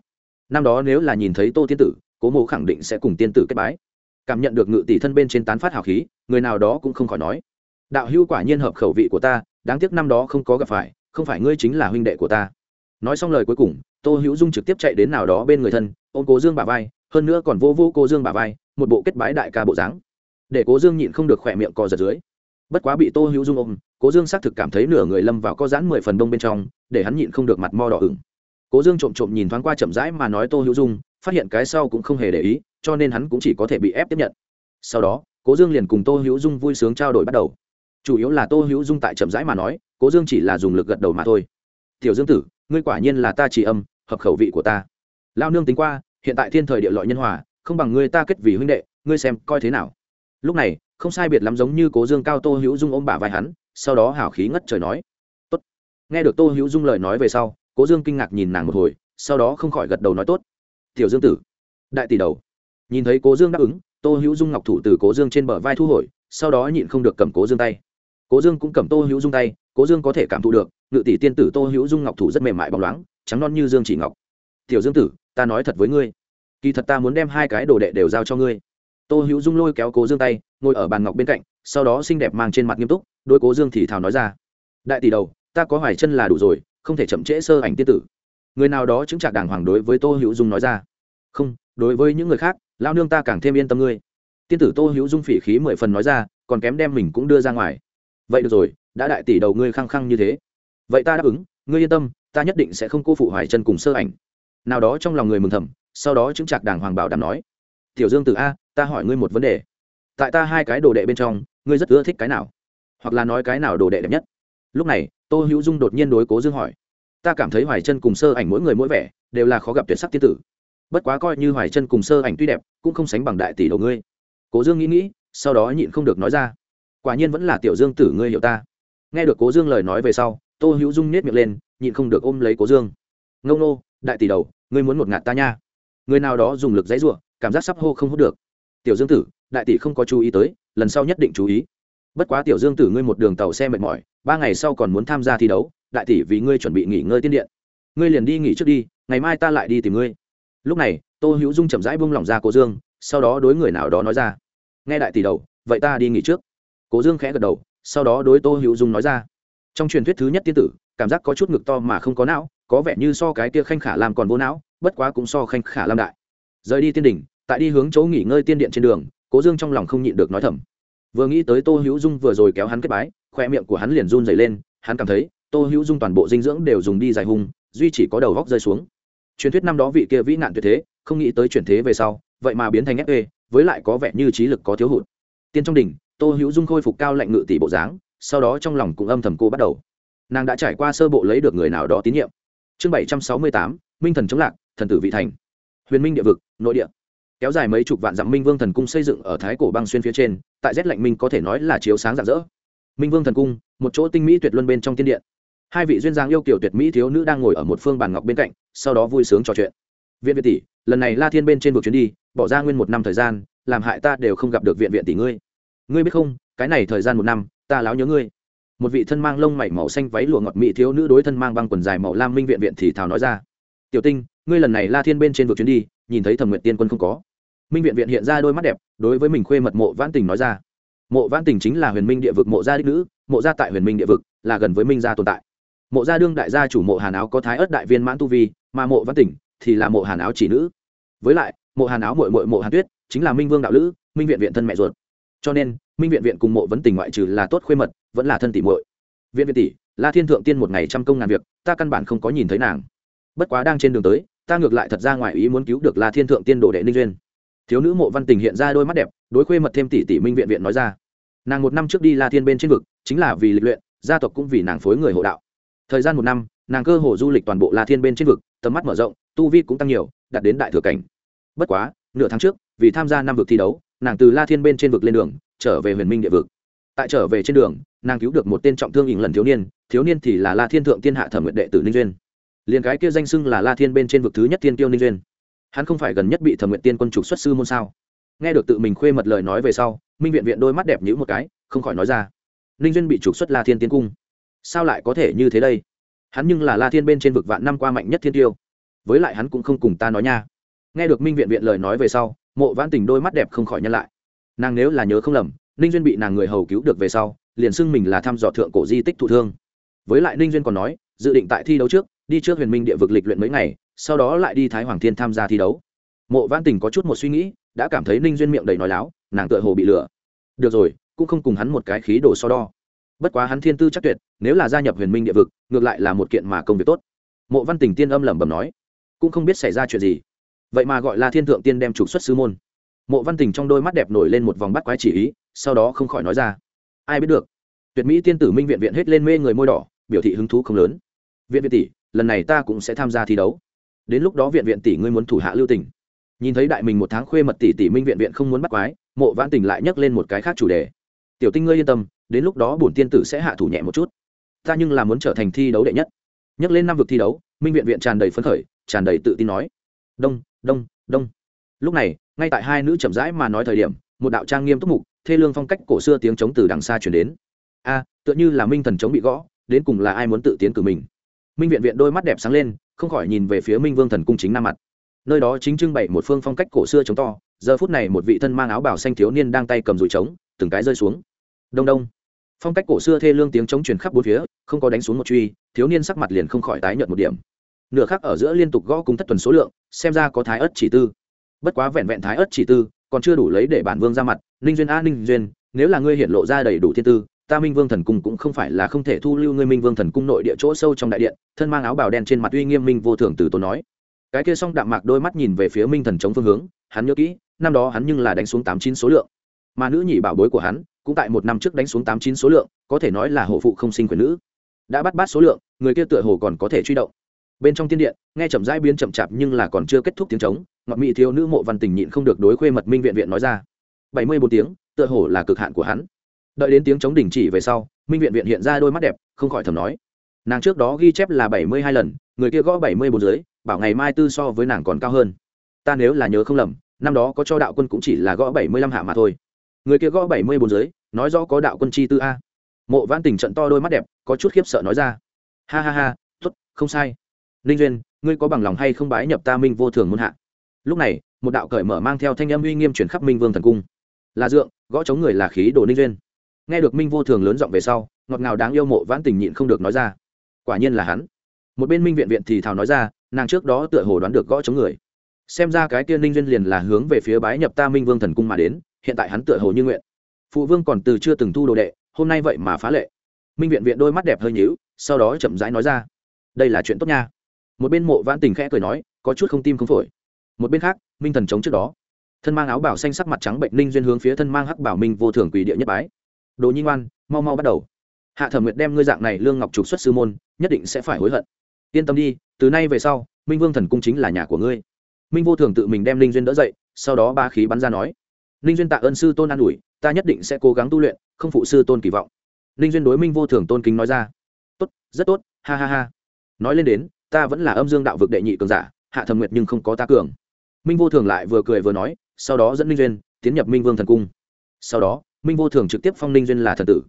Năm đó nếu là nhìn thấy tô tiên tử, cố mộ khẳng định sẽ cùng tiên tử kết bái. Cảm nhận được ngự tỷ thân bên trên tán phát hào khí, người nào đó cũng không khỏi nói, đạo hữu quả nhiên hợp khẩu vị của ta, đáng tiếc năm đó không có gặp phải, không phải ngươi chính là huynh đệ của ta. Nói xong lời cuối cùng, tô hữu dung trực tiếp chạy đến nào đó bên người thân, ôm cố dương bà vai hơn nữa còn vô vô cô dương bà vai, một bộ kết bái đại ca bộ dáng. Để cố dương nhịn không được khỏe miệng co giật dưới. Bất quá bị tô hữu dung ôm cố dương xác thực cảm thấy nửa người lâm vào có giãn mười phần đông bên trong, để hắn nhịn không được mặt mo đỏ ửng. Cố dương trộm trộm nhìn thoáng qua chậm rãi mà nói tô hữu dung, phát hiện cái sau cũng không hề để ý, cho nên hắn cũng chỉ có thể bị ép tiếp nhận. Sau đó cố dương liền cùng tô hữu dung vui sướng trao đổi bắt đầu. Chủ yếu là tô hữu dung tại chậm rãi mà nói cố dương chỉ là dùng lực gật đầu mà thôi. Tiểu dương tử, ngươi quả nhiên là ta chỉ âm, hợp khẩu vị của ta. Lao nương tính qua hiện tại thiên thời địa lợi nhân hòa, không bằng ngươi ta kết vì huynh đệ, ngươi xem coi thế nào. Lúc này, không sai biệt lắm giống như cố dương cao tô hữu dung ôm bả vai hắn, sau đó hảo khí ngất trời nói, Tốt. nghe được tô hữu dung lời nói về sau, cố dương kinh ngạc nhìn nàng một hồi, sau đó không khỏi gật đầu nói, tốt. Tiểu dương tử. Đại tỷ đầu. Nhìn thấy cố dương đáp ứng, tô hữu dung ngọc thủ từ cố dương trên bờ vai thu hồi, sau đó nhịn không được cầm cố dương tay. Cố dương cũng cầm tô hữu dung tay, cố dương có thể cảm thụ được, ngự tỷ tiên tử tô hữu dung ngọc thủ rất mềm mại bóng loáng, trắng non như dương chỉ ngọc. Tiểu dương tử ta nói thật với ngươi, kỳ thật ta muốn đem hai cái đồ đệ đều giao cho ngươi. Tô hữu dung lôi kéo cố dương tay, ngồi ở bàn ngọc bên cạnh, sau đó xinh đẹp mang trên mặt nghiêm túc đôi cố dương thì thào nói ra, đại tỷ đầu, ta có hoài chân là đủ rồi, không thể chậm trễ sơ ảnh tiên tử. Người nào đó chứng trả đàng hoàng đối với tô hữu dung nói ra, không, đối với những người khác lao nương ta càng thêm yên tâm ngươi. Tiên tử tô hữu dung phỉ khí mười phần nói ra, còn kém đem mình cũng đưa ra ngoài. Vậy được rồi, đã đại tỷ đầu ngươi khăng khăng như thế. Vậy ta đáp ứng, ngươi yên tâm, ta nhất định sẽ không cô phụ hoài chân cùng sơ ảnh nào đó trong lòng người mừng thầm, sau đó chứng chặt đàng hoàng bảo đảm nói, tiểu dương tử a, ta hỏi ngươi một vấn đề. Tại ta hai cái đồ đệ bên trong, ngươi rất ưa thích cái nào? Hoặc là nói cái nào đồ đệ đẹp nhất? Lúc này, tô hữu dung đột nhiên đối cố dương hỏi, ta cảm thấy hoài chân cùng sơ ảnh mỗi người mỗi vẻ đều là khó gặp tuyệt sắc tiên tử. Bất quá coi như hoài chân cùng sơ ảnh tuy đẹp, cũng không sánh bằng đại tỷ đầu ngươi. Cố dương nghĩ nghĩ, sau đó nhịn không được nói ra, quả nhiên vẫn là tiểu dương tử ngươi hiểu ta. Nghe được cố dương lời nói về sau, tô hữu dung nết miệng lên, nhịn không được ôm lấy cố dương. Ngông nô, đại tỷ đầu ngươi muốn một ngạt ta nha. Người nào đó dùng lực dãy ruộng cảm giác sắp hô không hút được. Tiểu dương tử, đại tỷ không có chú ý tới, lần sau nhất định chú ý. Bất quá tiểu dương tử ngươi một đường tàu xe mệt mỏi, ba ngày sau còn muốn tham gia thi đấu, đại tỷ vì ngươi chuẩn bị nghỉ ngơi tiên điện. Ngươi liền đi nghỉ trước đi, ngày mai ta lại đi tìm ngươi. Lúc này, tô hữu dung chậm rãi bung lỏng ra cố dương, sau đó đối người nào đó nói ra. Nghe đại tỷ đầu, vậy ta đi nghỉ trước. Cố dương khẽ gật đầu, sau đó đối tô hữu dung nói ra. Trong truyền thuyết thứ nhất tiên tử, cảm giác có chút ngực to mà không có não có vẻ như so cái kia khanh khả làm còn vô não, bất quá cũng so khanh khả làm đại. Rời đi tiên đỉnh, tại đi hướng chỗ nghỉ ngơi tiên điện trên đường, cố dương trong lòng không nhịn được nói thầm. Vừa nghĩ tới tô hữu dung vừa rồi kéo hắn kết bái, khoe miệng của hắn liền run dày lên, hắn cảm thấy tô hữu dung toàn bộ dinh dưỡng đều dùng đi dài hung, duy chỉ có đầu góc rơi xuống. Truyền thuyết năm đó vị kia vĩ nạn tuyệt thế, không nghĩ tới chuyển thế về sau, vậy mà biến thành fe với lại có vẻ như trí lực có thiếu hụt. Tiên trong đỉnh, tô hữu dung khôi phục cao lạnh ngự tỷ bộ dáng, sau đó trong lòng cũng âm thầm cô bắt đầu. Nàng đã trải qua sơ bộ lấy được người nào đó tín nhiệm chương bảy trăm sáu mươi tám, minh thần chống lạc, thần tử vị thành. Huyền minh địa vực, nội địa. Kéo dài mấy chục vạn dặm minh vương thần cung xây dựng ở thái cổ băng xuyên phía trên, tại rét lạnh minh có thể nói là chiếu sáng rạng rỡ. Minh vương thần cung, một chỗ tinh mỹ tuyệt luân bên trong tiên điện. Hai vị duyên giang yêu kiểu tuyệt mỹ thiếu nữ đang ngồi ở một phương bàn ngọc bên cạnh, sau đó vui sướng trò chuyện. Viện viện tỷ, lần này la thiên bên trên vực chuyến đi, bỏ ra nguyên một năm thời gian, làm hại ta đều không gặp được viện viện tỷ ngươi. Ngươi biết không, cái này thời gian một năm, ta láo nhớ ngươi một vị thân mang lông mảy màu xanh váy lụa ngọt mị thiếu nữ đối thân mang băng quần dài màu lam minh viện viện thì thào nói ra. Tiểu tinh, ngươi lần này la thiên bên trên vực chuyến đi, nhìn thấy thẩm nguyện tiên quân không có? Minh viện viện hiện ra đôi mắt đẹp, đối với mình khuê mật mộ vãn tình nói ra. Mộ vãn tình chính là huyền minh địa vực mộ gia đích nữ, mộ gia tại huyền minh địa vực, là gần với minh gia tồn tại. Mộ gia đương đại gia chủ mộ hàn áo có thái ớt đại viên mãn tu vi, mà mộ vãn tình thì là mộ hàn áo chỉ nữ. Với lại, mộ hàn áo mội mội mộ hàn tuyết chính là minh vương đạo lữ, minh viện viện thân mẹ ruột. Cho nên, minh viện viện cùng mộ vấn tình ngoại trừ là tốt khuê mật vẫn là thân tỷ muội. Viện viện tỷ, la thiên thượng tiên một ngày trăm công ngàn việc, ta căn bản không có nhìn thấy nàng. Bất quá đang trên đường tới, ta ngược lại thật ra ngoài ý muốn cứu được la thiên thượng tiên đồ đệ ninh duyên. Thiếu nữ mộ văn tình hiện ra đôi mắt đẹp, đối khuê mật thêm tỷ tỷ minh viện viện nói ra. Nàng một năm trước đi la thiên bên trên vực, chính là vì lịch luyện, gia tộc cũng vì nàng phối người hộ đạo. Thời gian một năm, nàng cơ hồ du lịch toàn bộ la thiên bên trên vực, tầm mắt mở rộng, tu vi cũng tăng nhiều, đạt đến đại thừa cảnh. Bất quá, nửa tháng trước, vì tham gia năm vực thi đấu, nàng từ la thiên bên trên vực lên đường, trở về huyền minh địa vực. Tại trở về trên đường nàng cứu được một tên trọng thương ỉn lần thiếu niên thiếu niên thì là la thiên thượng tiên hạ thẩm nguyện đệ tử ninh duyên. Liền cái kia danh xưng là la thiên bên trên vực thứ nhất thiên tiêu ninh duyên. Hắn không phải gần nhất bị thẩm nguyện tiên quân trục xuất sư môn sao? Nghe được tự mình khuê mật lời nói về sau, minh viện viện đôi mắt đẹp nhữ một cái, không khỏi nói ra. Ninh duyên bị trục xuất la thiên tiên cung. Sao lại có thể như thế đây? Hắn nhưng là la thiên bên trên vực vạn năm qua mạnh nhất thiên tiêu. Với lại hắn cũng không cùng ta nói nha. Nghe được minh viện viện lời nói về sau, mộ vãn tình đôi mắt đẹp không khỏi nhân lại. Nàng nếu là nhớ không lầm ninh duyên bị nàng người hầu cứu được về sau, liền xưng mình là thăm dò thượng cổ di tích thụ thương. Với lại ninh duyên còn nói, dự định tại thi đấu trước, đi trước huyền minh địa vực lịch luyện mấy ngày, sau đó lại đi thái hoàng thiên tham gia thi đấu. Mộ văn tình có chút một suy nghĩ, đã cảm thấy ninh duyên miệng đầy nói láo, nàng tựa hồ bị lừa. Được rồi, cũng không cùng hắn một cái khí đồ so đo. Bất quá hắn thiên tư chắc tuyệt, nếu là gia nhập huyền minh địa vực, ngược lại là một kiện mà công việc tốt. Mộ văn tình tiên âm lẩm bẩm nói, cũng không biết xảy ra chuyện gì. Vậy mà gọi là thiên thượng tiên đem trục xuất sư môn. Mộ văn tình trong đôi mắt đẹp nổi lên một vòng bắt quái chỉ ý sau đó không khỏi nói ra. Ai biết được, tuyệt mỹ tiên tử minh viện viện hết lên mê người môi đỏ, biểu thị hứng thú không lớn. Viện viện tỷ, lần này ta cũng sẽ tham gia thi đấu. Đến lúc đó viện viện tỷ ngươi muốn thủ hạ lưu tình. Nhìn thấy đại mình một tháng khuê mật tỷ tỷ minh viện viện không muốn bắt quái, mộ vãn tình lại nhắc lên một cái khác chủ đề. Tiểu tinh ngươi yên tâm, đến lúc đó bổn tiên tử sẽ hạ thủ nhẹ một chút. Ta nhưng là muốn trở thành thi đấu đệ nhất. Nhắc lên năm vực thi đấu, minh viện viện tràn đầy phấn khởi, tràn đầy tự tin nói. Đông đông đông. Lúc này, ngay tại hai nữ chậm rãi mà nói thời điểm, một đạo trang nghiêm túc mục thê lương phong cách cổ xưa tiếng chống từ đằng xa chuyển đến. A, tựa như là minh thần chống bị gõ, đến cùng là ai muốn tự tiến cử mình? Minh viện viện đôi mắt đẹp sáng lên, không khỏi nhìn về phía minh vương thần cung chính nam mặt. Nơi đó chính trưng bày một phương phong cách cổ xưa chống to, giờ phút này một vị thân mang áo bảo xanh thiếu niên đang tay cầm dùi trống, từng cái rơi xuống. Đông đông. Phong cách cổ xưa thê lương tiếng trống truyền khắp bốn phía, không có đánh xuống một truy, thiếu niên sắc mặt liền không khỏi tái nhợt một điểm. Nửa khắc ở giữa liên tục gõ cung thất tuần số lượng, xem ra có thái ất chỉ tư. Bất quá vẹn vẹn thái ất chỉ tư, còn chưa đủ lấy để bản vương ra mặt ninh duyên a ninh duyên, nếu là ngươi hiện lộ ra đầy đủ thiên tư, ta minh vương thần cung cũng không phải là không thể thu lưu ngươi minh vương thần cung nội địa chỗ sâu trong đại điện, thân mang áo bào đen trên mặt uy nghiêm minh vô thường từ tốn nói. Cái kia xong đạm mạc đôi mắt nhìn về phía minh thần chống phương hướng, hắn nhớ kỹ, năm đó hắn nhưng là đánh xuống tám chín số lượng. Mà nữ nhị bảo bối của hắn, cũng tại một năm trước đánh xuống tám chín số lượng, có thể nói là hộ phụ không sinh quyền nữ. Đã bắt bát số lượng, người kia tựa hồ còn có thể truy động. Bên trong tiên điện, nghe chậm rãi biến chậm chạp nhưng là còn chưa kết thúc tiếng trống, ngọc mỹ thiếu nữ mộ văn tình nhịn không được đối khuê mật minh viện viện nói ra bảy mươi bốn tiếng, tựa hồ là cực hạn của hắn. Đợi đến tiếng trống đình chỉ về sau, minh viện viện hiện ra đôi mắt đẹp, không khỏi thầm nói. Nàng trước đó ghi chép là bảy mươi hai lần, người kia gõ bảy mươi bốn dưới, bảo ngày mai tư so với nàng còn cao hơn. Ta nếu là nhớ không lầm, năm đó có cho đạo quân cũng chỉ là gõ bảy mươi lăm hạ mà thôi. Người kia gõ bảy mươi bốn dưới, nói rõ có đạo quân chi tư a. Mộ văn tình trận to đôi mắt đẹp, có chút khiếp sợ nói ra. Ha ha ha t ố t không sai. Ninh duyên, ngươi có bằng lòng hay không bái nhập ta minh vô thường muôn hạ? Lúc này, một đạo cởi mở mang theo thanh âm uy nghiêm chuyển khắp minh vương thần cung là dượng, gõ chống người là khí đồ ninh duyên. Nghe được minh vô thường lớn giọng về sau, ngọt ngào đáng yêu mộ vãn tình nhịn không được nói ra. Quả nhiên là hắn. Một bên minh viện viện thì thào nói ra, nàng trước đó tựa hồ đoán được gõ chống người. Xem ra cái kia ninh duyên liền là hướng về phía bái nhập ta minh vương thần cung mà đến, hiện tại hắn tựa hồ như nguyện. Phụ vương còn từ chưa từng thu đồ đệ, hôm nay vậy mà phá lệ. Minh viện viện đôi mắt đẹp hơi nhíu, sau đó chậm rãi nói ra. Đây là chuyện tốt nha. Một bên mộ vãn tình khẽ cười nói, có chút không tim không phổi. Một bên khác, minh thần chống trước đó thân mang áo bảo xanh sắc mặt trắng bệnh ninh duyên hướng phía thân mang hắc bảo minh vô thường quỷ địa nhất bái. Đồ nhi ngoan, mau mau bắt đầu. Hạ thẩm nguyệt đem ngươi dạng này lương ngọc trục xuất sư môn, nhất định sẽ phải hối hận. Yên tâm đi, từ nay về sau, minh vương thần cung chính là nhà của ngươi. Minh vô thường tự mình đem ninh duyên đỡ dậy, sau đó ba khí bắn ra nói, ninh duyên tạ ơn sư tôn an ủi, ta nhất định sẽ cố gắng tu luyện, không phụ sư tôn kỳ vọng. Ninh duyên đối minh vô thường tôn kính nói ra, tốt, rất tốt, ha ha ha. Nói lên đến, ta vẫn là âm dương đạo vực đệ nhị cường giả, hạ thẩm nguyệt nhưng không có ta cường. Minh vô thường lại vừa cười vừa nói sau đó dẫn ninh duyên tiến nhập minh vương thần cung. Sau đó, minh vô thường trực tiếp phong ninh duyên là thần tử.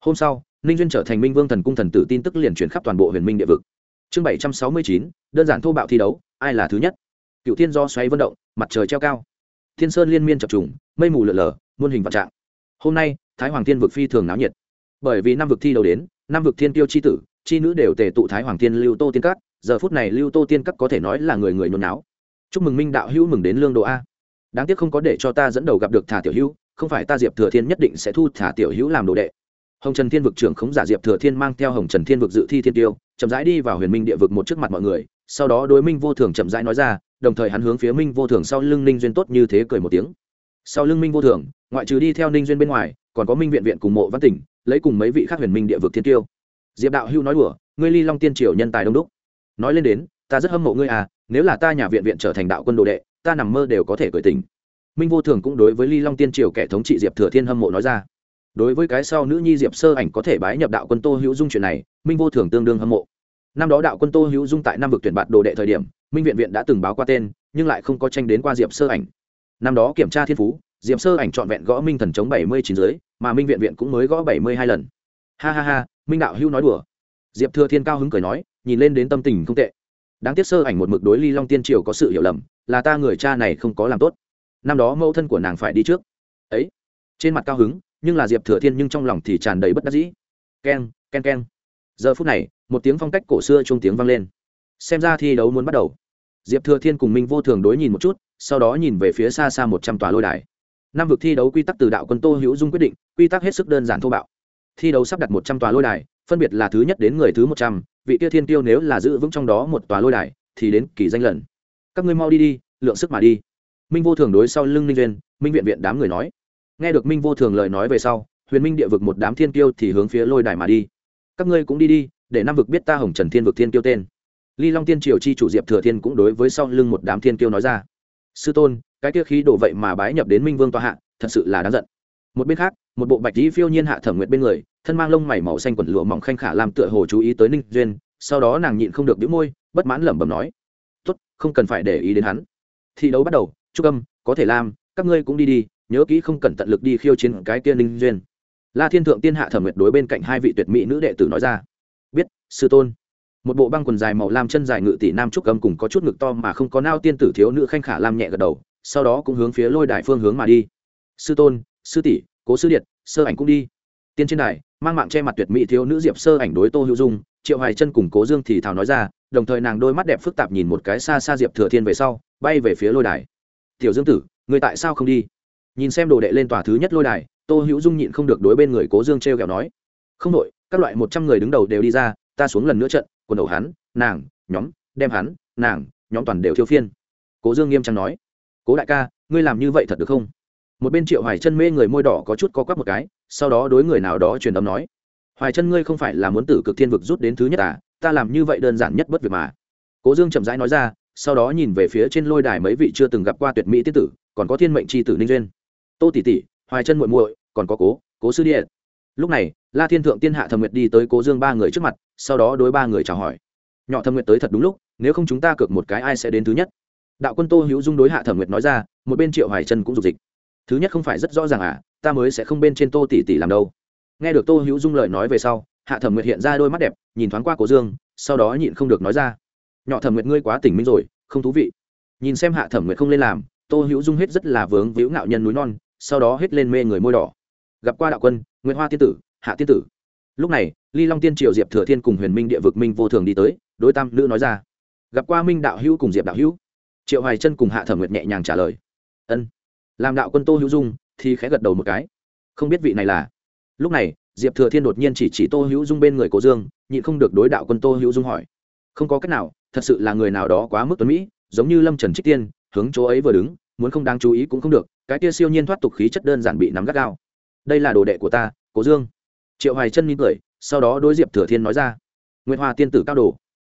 Hôm sau, ninh duyên trở thành minh vương thần cung thần tử tin tức liền chuyển khắp toàn bộ huyền minh địa vực. Chương bảy trăm sáu mươi chín, đơn giản thô bạo thi đấu, ai là thứ nhất? Cựu thiên do xoáy vận động, mặt trời treo cao. Thiên sơn liên miên chập trùng, mây mù lở lờ muôn hình vạn trạng. Hôm nay, thái hoàng thiên vực phi thường náo nhiệt. Bởi vì năm vực thi đấu đến, năm vực thiên tiêu c h i tử c h i nữ đều tề tụ thái hoàng thiên lưu tô tiên cát giờ phút này lưu tô tiên cát có thể nói là người người nôn náo. Chúc mừng minh đạo hữu mừng đến lương đồ a đáng tiếc không có để cho ta dẫn đầu gặp được thả tiểu hữu, không phải ta diệp thừa thiên nhất định sẽ thu thả tiểu hữu làm đồ đệ. Hồng trần thiên vực trưởng khống giả diệp thừa thiên mang theo hồng trần thiên vực dự thi thiên tiêu, chậm rãi đi vào huyền minh địa vực một trước mặt mọi người, sau đó đối minh vô thường chậm rãi nói ra, đồng thời hắn hướng phía minh vô thường sau lưng ninh duyên tốt như thế cười một tiếng. Sau lưng minh vô thường, ngoại trừ đi theo ninh duyên bên ngoài, còn có minh viện viện cùng mộ văn tỉnh, lấy cùng mấy vị khác huyền minh địa vực thiên tiêu. Diệp đạo hưu nói đùa, ngươi ly long tiên triều nhân tài đông đúc. Nói lên đến, ta rất hâm mộ ngươi à nếu là ta nhà viện viện trở thành đạo quân đồ đệ ta nằm mơ đều có thể cười tình minh vô thường cũng đối với ly long tiên triều kẻ thống trị diệp thừa thiên hâm mộ nói ra. Đối với cái sau nữ nhi diệp sơ ảnh có thể bái nhập đạo quân tô hữu dung chuyện này, minh vô thường tương đương hâm mộ. Năm đó đạo quân tô hữu dung tại năm vực tuyển bạt đồ đệ thời điểm, minh viện viện đã từng báo qua tên, nhưng lại không có tranh đến qua diệp sơ ảnh. Năm đó kiểm tra thiên phú, diệp sơ ảnh trọn vẹn gõ minh thần chống bảy mươi chín dưới, mà minh viện viện cũng mới gõ bảy mươi hai lần. Ha ha ha, minh đạo hữu nói đùa. Diệp thừa thiên cao hứng cười nói, nhìn lên đến tâm tình không tệ đáng tiếc sơ ảnh một mực đối ly long tiên triều có sự hiểu lầm, là ta người cha này không có làm tốt. Năm đó mẫu thân của nàng phải đi trước. Ấy, trên mặt cao hứng, nhưng là diệp thừa thiên nhưng trong lòng thì tràn đầy bất đắc dĩ. Keng keng keng. Giờ phút này, một tiếng phong cách cổ xưa chung tiếng vang lên. Xem ra thi đấu muốn bắt đầu. Diệp thừa thiên cùng minh vô thường đối nhìn một chút, sau đó nhìn về phía xa xa một trăm tòa lôi đài. Năm vực thi đấu quy tắc từ đạo quân tô hữu dung quyết định, quy tắc hết sức đơn giản thô bạo. Thi đấu sắp đặt một trăm tòa lôi đài, phân biệt là thứ nhất đến người thứ một trăm vị kia thiên tiêu nếu là giữ vững trong đó một tòa lôi đài, thì đến kỳ danh lần. Các ngươi mau đi đi, lượng sức mà đi. Minh vô thường đối sau lưng ninh duyên, minh viện viện đám người nói. Nghe được minh vô thường lời nói về sau, huyền minh địa vực một đám thiên tiêu thì hướng phía lôi đài mà đi. Các ngươi cũng đi đi, để năm vực biết ta hồng trần thiên vực thiên tiêu tên. Ly long tiên triều chi chủ diệp thừa thiên cũng đối với sau lưng một đám thiên tiêu nói ra. Sư tôn, cái kia khí đổ vậy mà bái nhập đến minh vương tòa hạ, thật sự là đáng giận. Một bên khác, một bộ bạch dĩ phiêu nhiên hạ thẩm nguyện bên người thân mang lông mày màu xanh quần lụa mỏng khanh khả làm tựa hồ chú ý tới ninh duyên, sau đó nàng nhịn không được đĩu môi, bất mãn lẩm bẩm nói, tốt, không cần phải để ý đến hắn. Thi đấu bắt đầu, trúc âm, có thể làm, các ngươi cũng đi đi, nhớ kỹ không cần tận lực đi khiêu chiến cái kia ninh duyên. La thiên thượng tiên hạ thẩm nguyệt đối bên cạnh hai vị tuyệt mỹ nữ đệ tử nói ra, biết, sư tôn. Một bộ băng quần dài màu lam chân dài ngự tỷ nam trúc âm cùng có chút ngực to mà không có nao tiên tử thiếu nữ khanh khả lam nhẹ gật đầu, sau đó cũng hướng phía lôi đài phương hướng mà đi. Sư tôn, sư tỷ, cố sư điện, sơ ảnh cũng đi tiên trên đài, mang mạng che mặt tuyệt mỹ thiếu nữ diệp sơ ảnh đối tô hữu dung, triệu hoài chân cùng cố dương thì thào nói ra, đồng thời nàng đôi mắt đẹp phức tạp nhìn một cái xa xa diệp thừa thiên về sau, bay về phía lôi đài. Tiểu dương tử, người tại sao không đi? Nhìn xem đồ đệ lên tòa thứ nhất lôi đài, tô hữu dung nhịn không được đối bên người cố dương t r e o kẹo nói, không đội các loại một trăm người đứng đầu đều đi ra, ta xuống lần nữa trận, quần đầu hắn, nàng, nhóm, đem hắn, nàng, nhóm toàn đều thiêu phiên. Cố dương nghiêm trang nói, cố đại ca, ngươi làm như vậy thật được không? Một bên triệu hoài chân mê người môi đỏ có chút co quắp một cái, sau đó đối người nào đó truyền âm nói, hoài chân ngươi không phải là muốn tử cực thiên vực rút đến thứ nhất à ta làm như vậy đơn giản nhất bất việc mà. Cố dương chậm rãi nói ra, sau đó nhìn về phía trên lôi đài mấy vị chưa từng gặp qua tuyệt mỹ tiết tử, còn có thiên mệnh c h i tử ninh duyên. Tô tỷ tỷ, hoài chân muội muội, còn có cố cố sư điện. Lúc này, la thiên thượng tiên hạ thẩm nguyệt đi tới cố dương ba người trước mặt, sau đó đối ba người chào hỏi. Nhỏ thẩm nguyệt tới thật đúng lúc, nếu không chúng ta cược một cái ai sẽ đến thứ nhất? Đạo quân tô hữu dung đối hạ thẩm nguyệt nói ra, một bên triệu hoài chân cũng dục dịch thứ nhất không phải rất rõ ràng à ta mới sẽ không bên trên tô tỷ tỷ làm đâu. Nghe được tô hữu dung lời nói về sau, hạ thẩm nguyệt hiện ra đôi mắt đẹp, nhìn thoáng qua cố dương, sau đó nhịn không được nói ra. Nhỏ thẩm nguyệt, ngươi quá tỉnh minh rồi, không thú vị. Nhìn xem hạ thẩm nguyệt không lên làm, tô hữu dung hết rất là vướng víu ngạo nhân núi non, sau đó hết lên mê người môi đỏ. Gặp qua đạo quân nguyễn hoa tiên tử, hạ tiên tử. Lúc này, ly long tiên triều diệp thừa thiên cùng huyền minh địa vực minh vô thường đi tới, đối tam nữ nói ra. Gặp qua minh đạo hữu cùng diệp đạo hữu. Triệu hoài chân cùng hạ thẩm nguyệt nhẹ nhàng trả lời. Ân làm đạo quân tô hữu dung thì khẽ gật đầu một cái. Không biết vị này là? Lúc này, diệp thừa thiên đột nhiên chỉ chỉ tô hữu dung bên người cố dương, nhịn không được đối đạo quân tô hữu dung hỏi. Không có cách nào, thật sự là người nào đó quá mức tuấn mỹ, giống như lâm trần trích tiên, hướng chỗ ấy vừa đứng, muốn không đáng chú ý cũng không được, cái kia siêu nhiên thoát tục khí chất đơn giản bị nắm gắt gao. Đây là đồ đệ của ta, cố dương. Triệu hoài chân mỉm cười, sau đó đối diệp thừa thiên nói ra. Nguyễn hoa tiên tử cao đồ.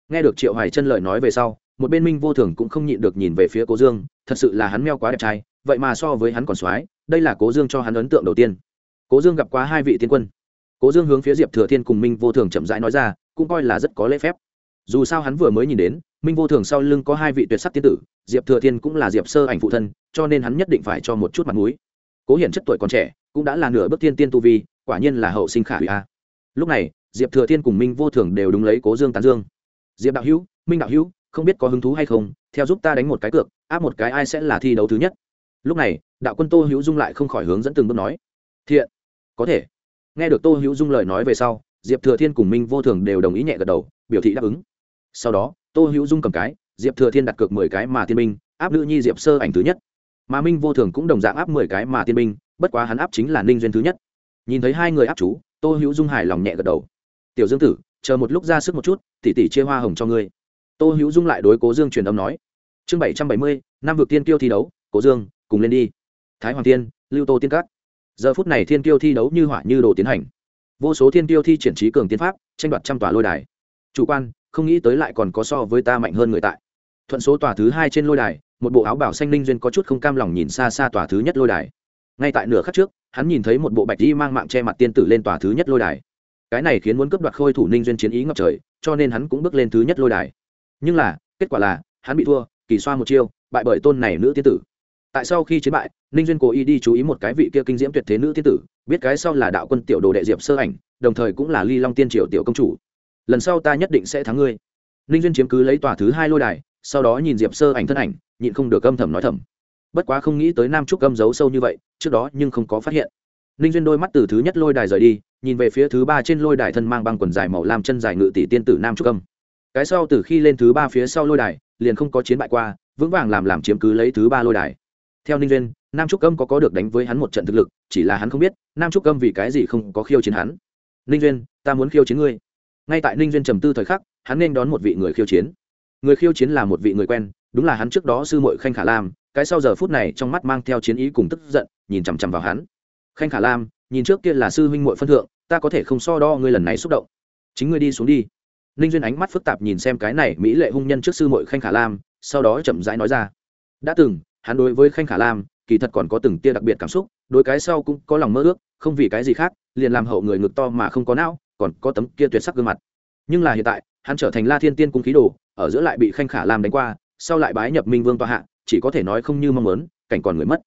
Nghe được triệu hoài chân lời nói về sau, một bên minh vô thường cũng không nhịn được nhìn về phía cố dương, thật sự là hắn meo quá đẹp trai vậy mà so với hắn còn soái, đây là cố dương cho hắn ấn tượng đầu tiên. Cố dương gặp quá hai vị tiên quân. Cố dương hướng phía diệp thừa thiên cùng minh vô thường chậm rãi nói ra, cũng coi là rất có lễ phép. Dù sao hắn vừa mới nhìn đến, minh vô thường sau lưng có hai vị tuyệt sắc tiên tử, diệp thừa thiên cũng là diệp sơ ảnh phụ thân, cho nên hắn nhất định phải cho một chút mặt m ũ i cố hiển chất tuổi còn trẻ, cũng đã là nửa bước tiên tiên tu vi, quả nhiên là hậu sinh khả hủy a. Lúc này, diệp thừa thiên cùng minh vô thường đều đúng lấy cố dương tán dương. Diệp đạo hữu, minh đạo hữu, không biết có hứng thú hay không, theo giúp ta đánh một cái cược, áp một cái ai sẽ là thi đấu thứ nhất? Lúc này, đạo quân tô hữu dung lại không khỏi hướng dẫn từng bước nói. Thiện, có thể. Nghe được tô hữu dung lời nói về sau, diệp thừa thiên cùng minh vô thường đều đồng ý nhẹ gật đầu, biểu thị đáp ứng. Sau đó, tô hữu dung cầm cái, diệp thừa thiên đặt cược mười cái mà tiên minh áp nữ nhi diệp sơ ảnh thứ nhất. Mà minh vô thường cũng đồng dạng áp mười cái mà tiên minh bất quá hắn áp chính là ninh duyên thứ nhất. Nhìn thấy hai người áp chú, tô hữu dung hài lòng nhẹ gật đầu. Tiểu dương tử, chờ một lúc ra sức một chút tỉ tỉ chia hoa hồng cho ngươi. Tô hữu dung lại đối cố dương truyền âm nói. Chương bảy trăm bảy mươi, năm vực tiên kiêu thi đấu, cố dương cùng lên đi. Thái hoàng tiên lưu tô tiên cát giờ phút này thiên kiêu thi đấu như hỏa như đồ tiến hành. Vô số thiên kiêu thi triển trí cường tiến pháp, tranh đoạt trăm tòa lôi đài. Chủ quan, không nghĩ tới lại còn có so với ta mạnh hơn người tại. Thuận số tòa thứ hai trên lôi đài, một bộ áo bảo xanh linh duyên có chút không cam lòng nhìn xa xa tòa thứ nhất lôi đài. Ngay tại nửa khắc trước, hắn nhìn thấy một bộ bạch di mang mạng che mặt tiên tử lên tòa thứ nhất lôi đài. Cái này khiến muốn cướp đoạt khôi thủ ninh duyên chiến ý ngập trời, cho nên hắn cũng bước lên thứ nhất lôi đài. Nhưng là, kết quả là, hắn bị thua, kỳ xoa một chiêu, bại bởi tôn này nữ tiên tử tại sau khi chiến bại, ninh duyên cố ý đi chú ý một cái vị kia kinh diễm tuyệt thế nữ tiên tử, biết cái sau là đạo quân tiểu đồ đệ diệp sơ ảnh, đồng thời cũng là ly long tiên triều tiểu công chủ. Lần sau ta nhất định sẽ thắng ngươi. Ninh duyên chiếm cứ lấy tòa thứ hai lôi đài, sau đó nhìn diệp sơ ảnh thân ảnh, nhịn không được âm thầm nói thầm. Bất quá không nghĩ tới nam trúc âm giấu sâu như vậy, trước đó nhưng không có phát hiện. Ninh duyên đôi mắt từ thứ nhất lôi đài rời đi, nhìn về phía thứ ba trên lôi đài thân mang băng quần dài màu lam chân dài ngự tỷ tiên tử nam trúc âm. Cái sau từ khi lên thứ ba phía sau lôi đài, liền không có chiến bại qua, vững vàng làm làm chiếm cứ lấy thứ ba lôi đài theo ninh duyên, nam trúc âm có có được đánh với hắn một trận thực lực, chỉ là hắn không biết, nam trúc âm vì cái gì không có khiêu chiến hắn. Ninh duyên, ta muốn khiêu chiến ngươi. Ngay tại ninh duyên trầm tư thời khắc, hắn nên đón một vị người khiêu chiến. Người khiêu chiến là một vị người quen, đúng là hắn trước đó sư mội khanh khả lam, cái sau giờ phút này trong mắt mang theo chiến ý cùng tức giận, nhìn chằm chằm vào hắn. Khanh khả lam, nhìn trước kia là sư huynh mội phân thượng, ta có thể không so đo ngươi lần này xúc động. Chính ngươi đi xuống đi. Ninh duyên ánh mắt phức tạp nhìn xem cái này mỹ lệ hung nhân trước sư mội khanh khả lam, sau đó chậm rãi nói ra. Đã từng hắn đối với khanh khả lam, kỳ thật còn có từng tia đặc biệt cảm xúc, đối cái sau cũng có lòng mơ ước, không vì cái gì khác, liền làm hậu người ngực to mà không có não, còn có tấm kia tuyệt sắc gương mặt. Nhưng là hiện tại, hắn trở thành la thiên tiên cung khí đồ, ở giữa lại bị khanh khả lam đánh qua, sau lại bái nhập minh vương tòa hạ, chỉ có thể nói không như mong muốn, cảnh còn người mất.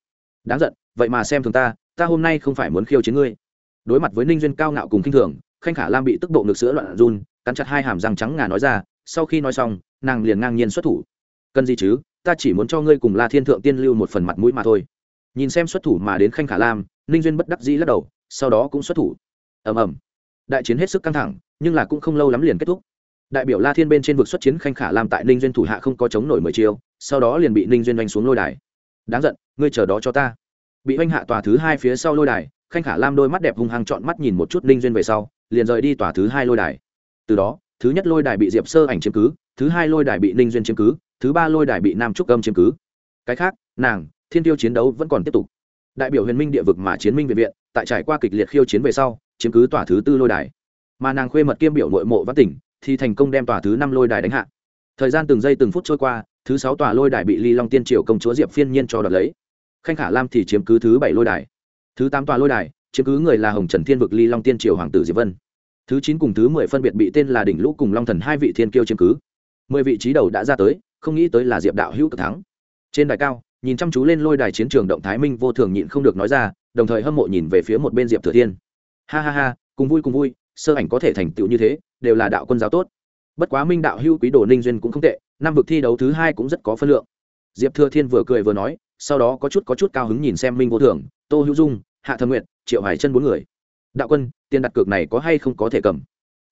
Đáng giận, vậy mà xem thường ta ta hôm nay không phải muốn khiêu chiến ngươi. Đối mặt với ninh duyên cao ngạo cùng k i n h thường, khanh khả lam bị tức bộ ngực sữa loạn run, cắn chặt hai hàm răng trắng ngà nói ra, sau khi nói xong, nàng liền ngang nhiên xuất thủ. Cần gì chứ? Ta chỉ muốn cho ngươi cùng la thiên thượng tiên lưu một phần mặt mũi mà thôi. Nhìn xem xuất thủ mà đến khanh khả lam, ninh duyên bất đắc dĩ lắc đầu, sau đó cũng xuất thủ. Ầm ầm. Đại chiến hết sức căng thẳng, nhưng là cũng không lâu lắm liền kết thúc. Đại biểu la thiên bên trên vực xuất chiến khanh khả lam tại ninh duyên thủ hạ không có chống nổi mười chiêu, sau đó liền bị ninh duyên oanh xuống lôi đài. Đáng giận, ngươi chờ đó cho ta. Bị oanh hạ tòa thứ hai phía sau lôi đài, khanh khả lam đôi mắt đẹp hung hăng chọn mắt nhìn một chút ninh duyên về sau, liền rời đi tòa thứ hai lôi đài. Từ đó, thứ nhất lôi đài bị diệp sơ ảnh chiếm cứ, thứ hai lôi đài bị ninh duyên chiếm cứ thứ ba lôi đài bị nam trúc âm chiếm cứ. Cái khác, nàng, thiên tiêu chiến đấu vẫn còn tiếp tục. Đại biểu huyền minh địa vực mà chiến minh viện viện, tại trải qua kịch liệt khiêu chiến về sau, chiếm cứ tòa thứ tư lôi đài. Mà nàng khuê mật kiêm biểu nội mộ văn tỉnh, thì thành công đem tòa thứ năm lôi đài đánh hạ. Thời gian từng giây từng phút trôi qua, thứ sáu tòa lôi đài bị ly long tiên triều công chúa diệp phiên nhiên cho đoạt lấy. Khanh khả lam thì chiếm cứ thứ bảy lôi đài. Thứ tám tòa lôi đài, chiếm cứ người là hồng trần thiên vực ly long tiên triều hoàng tử diệp vân. Thứ chín cùng thứ mười phân biệt bị tên là đỉnh lũ cùng long thần hai vị thiên kiêu chiếm cứ. Mười vị trí đầu đã ra tới không nghĩ tới là diệp đạo hữu cực thắng. Trên đài cao, nhìn chăm chú lên lôi đài chiến trường động thái minh vô thường nhịn không được nói ra, đồng thời hâm mộ nhìn về phía một bên diệp thừa thiên. Ha ha ha, cùng vui cùng vui, sơ ảnh có thể thành tựu như thế, đều là đạo quân giáo tốt. Bất quá minh đạo hữu quý đồ ninh duyên cũng không tệ, năm vực thi đấu thứ hai cũng rất có phân lượng. Diệp thừa thiên vừa cười vừa nói, sau đó có chút có chút cao hứng nhìn xem minh vô thường, tô hữu dung, hạ thâm nguyện triệu hải chân bốn người. Đạo quân, tiền đặt cược này có hay không có thể cầm?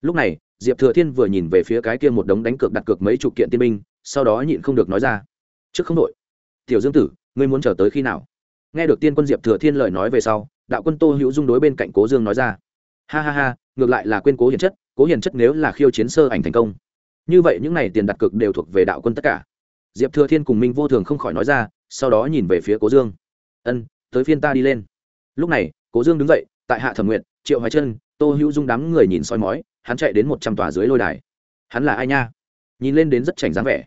Lúc này, diệp thừa thiên vừa nhìn về phía cái kia một đống đánh cược đặt cược mấy chục kiện tiên minh sau đó nhịn không được nói ra. Trước không đội tiểu dương tử, ngươi muốn chờ tới khi nào? Nghe được tiên quân diệp thừa thiên lời nói về sau, đạo quân tô hữu dung đối bên cạnh cố dương nói ra. Ha ha ha, ngược lại là quên cố hiền chất, cố hiền chất nếu là khiêu chiến sơ ảnh thành công. Như vậy những n à y tiền đặt cược đều thuộc về đạo quân tất cả. Diệp thừa thiên cùng minh vô thường không khỏi nói ra, sau đó nhìn về phía cố dương. Ân, tới phiên ta đi lên. Lúc này, cố dương đứng dậy, tại hạ thẩm nguyện, triệu hoài chân tô hữu dung đám người nhìn soi mói, hắn chạy đến một trăm tòa dưới lôi đài. Hắn là ai nha? Nhìn lên đến rất chảnh dáng vẻ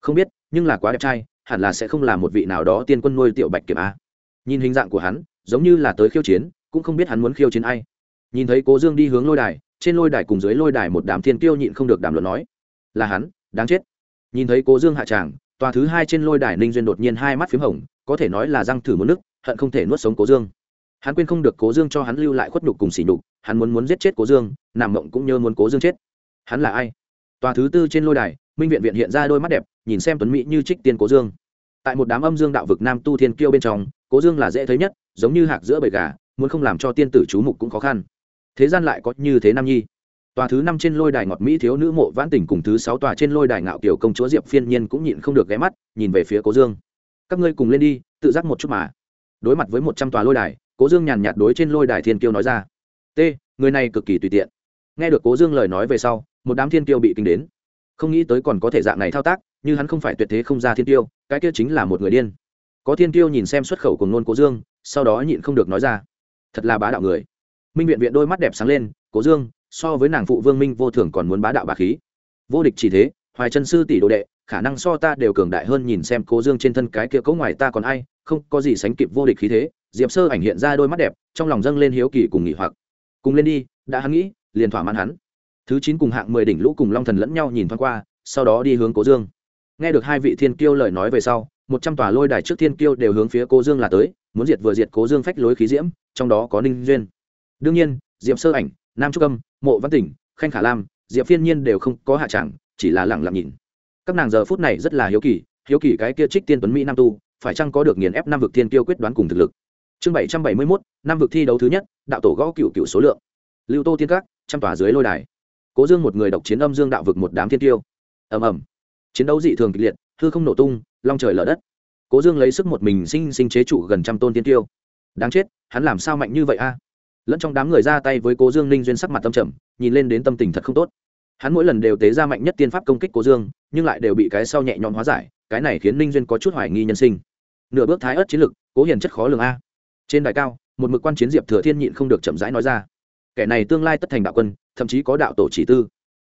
không biết, nhưng là quá đẹp trai, hẳn là sẽ không là một vị nào đó tiên quân nuôi tiểu bạch kiểm a. Nhìn hình dạng của hắn, giống như là tới khiêu chiến, cũng không biết hắn muốn khiêu chiến ai. Nhìn thấy cố dương đi hướng lôi đài, trên lôi đài cùng dưới lôi đài một đám thiên tiêu nhịn không được đàm luận nói, là hắn, đáng chết. Nhìn thấy cố dương hạ tràng, tòa thứ hai trên lôi đài ninh duyên đột nhiên hai mắt p h í m hồng, có thể nói là răng thử một nước, hận không thể nuốt sống cố dương. Hắn quên không được cố dương cho hắn lưu lại khuất nhục cùng xỉ nhục, hắn muốn muốn giết chết cố dương, nằm mộng cũng nhớ muốn cố dương chết. Hắn là ai? Tòa thứ tư trên lôi đài, minh viện viện hiện ra đôi mắt đẹp nhìn xem tuấn mỹ như trích tiên cố dương. Tại một đám âm dương đạo vực nam tu thiên kiêu bên trong, cố dương là dễ thấy nhất, giống như hạc giữa bầy gà, muốn không làm cho tiên tử chú mục cũng khó khăn. Thế gian lại có như thế nam nhi. Tòa thứ năm trên lôi đài ngọt mỹ thiếu nữ mộ vãn tỉnh cùng thứ sáu tòa trên lôi đài ngạo kiểu công chúa diệp phiên nhiên cũng nhịn không được ghé mắt, nhìn về phía cố dương. Các ngươi cùng lên đi, tự giác một chút mà. Đối mặt với một trăm tòa lôi đài, cố dương nhàn nhạt đối trên lôi đài thiên kiêu nói ra. T, người này cực kỳ tùy tiện. Nghe được cố dương lời nói về sau, một đám thiên kiêu bị kinh đến. Không nghĩ tới còn có thể dạng này thao tác như hắn không phải tuyệt thế không ra thiên tiêu, cái kia chính là một người điên. Có thiên tiêu nhìn xem xuất khẩu của ngôn cố dương, sau đó nhịn không được nói ra, thật là bá đạo người. Minh viện viện đôi mắt đẹp sáng lên, cố dương, so với nàng phụ vương minh vô thường còn muốn bá đạo bà khí. Vô địch chỉ thế, hoài chân sư tỷ đồ đệ, khả năng so ta đều cường đại hơn nhìn xem cố dương trên thân cái kia cấu ngoài ta còn ai, không có gì sánh kịp vô địch khí thế. Diệp sơ ảnh hiện ra đôi mắt đẹp, trong lòng dâng lên hiếu kỳ cùng nghỉ hoặc. Cùng lên đi, đã hắn nghĩ, liền thỏa mãn hắn. Thứ chín cùng hạng mười đỉnh lũ cùng long thần lẫn nhau nhìn thoáng qua, sau đó đi hướng cố dương nghe được hai vị thiên kiêu lời nói về sau, một trăm tòa lôi đài trước thiên kiêu đều hướng phía cố dương là tới, muốn diệt vừa diệt cố dương phách lối khí diễm, trong đó có ninh duyên. Đương nhiên diệm sơ ảnh, nam trúc âm, mộ văn tỉnh, khanh khả lam, diệp phiên nhiên đều không có hạ tràng chỉ là lẳng lặng nhìn. Các nàng giờ phút này rất là hiếu kỳ hiếu kỳ cái kia trích tiên tuấn mỹ nam tu, phải chăng có được nghiền ép năm vực thiên kiêu quyết đoán cùng thực lực? Chương bảy trăm bảy mươi mốt năm vực thi đấu thứ nhất, đạo tổ gõ cựu cựu số lượng. Lưu tô tiên các, trăm tòa dưới lôi đài. Cố dương một người độc chiến âm dương đạo vực một đám thiên tiêu ầm ầm chiến đấu dị thường kịch liệt, hư không nổ tung, long trời lở đất. Cố dương lấy sức một mình sinh sinh chế trụ gần trăm tôn tiên tiêu đáng chết, hắn làm sao mạnh như vậy a? Lẫn trong đám người ra tay với cố dương ninh duyên sắc mặt tâm trầm, nhìn lên đến tâm tình thật không tốt. Hắn mỗi lần đều tế ra mạnh nhất tiên pháp công kích cố dương, nhưng lại đều bị cái sau nhẹ nhõm hóa giải, cái này khiến ninh duyên có chút hoài nghi nhân sinh. Nửa bước thái ớt chiến lực, cố hiền chất khó lường a. Trên đài cao, một mực quan chiến diệp thừa thiên nhịn không được chậm rãi nói ra. Kẻ này tương lai tất thành đạo quân, thậm chí có đạo tổ chỉ tư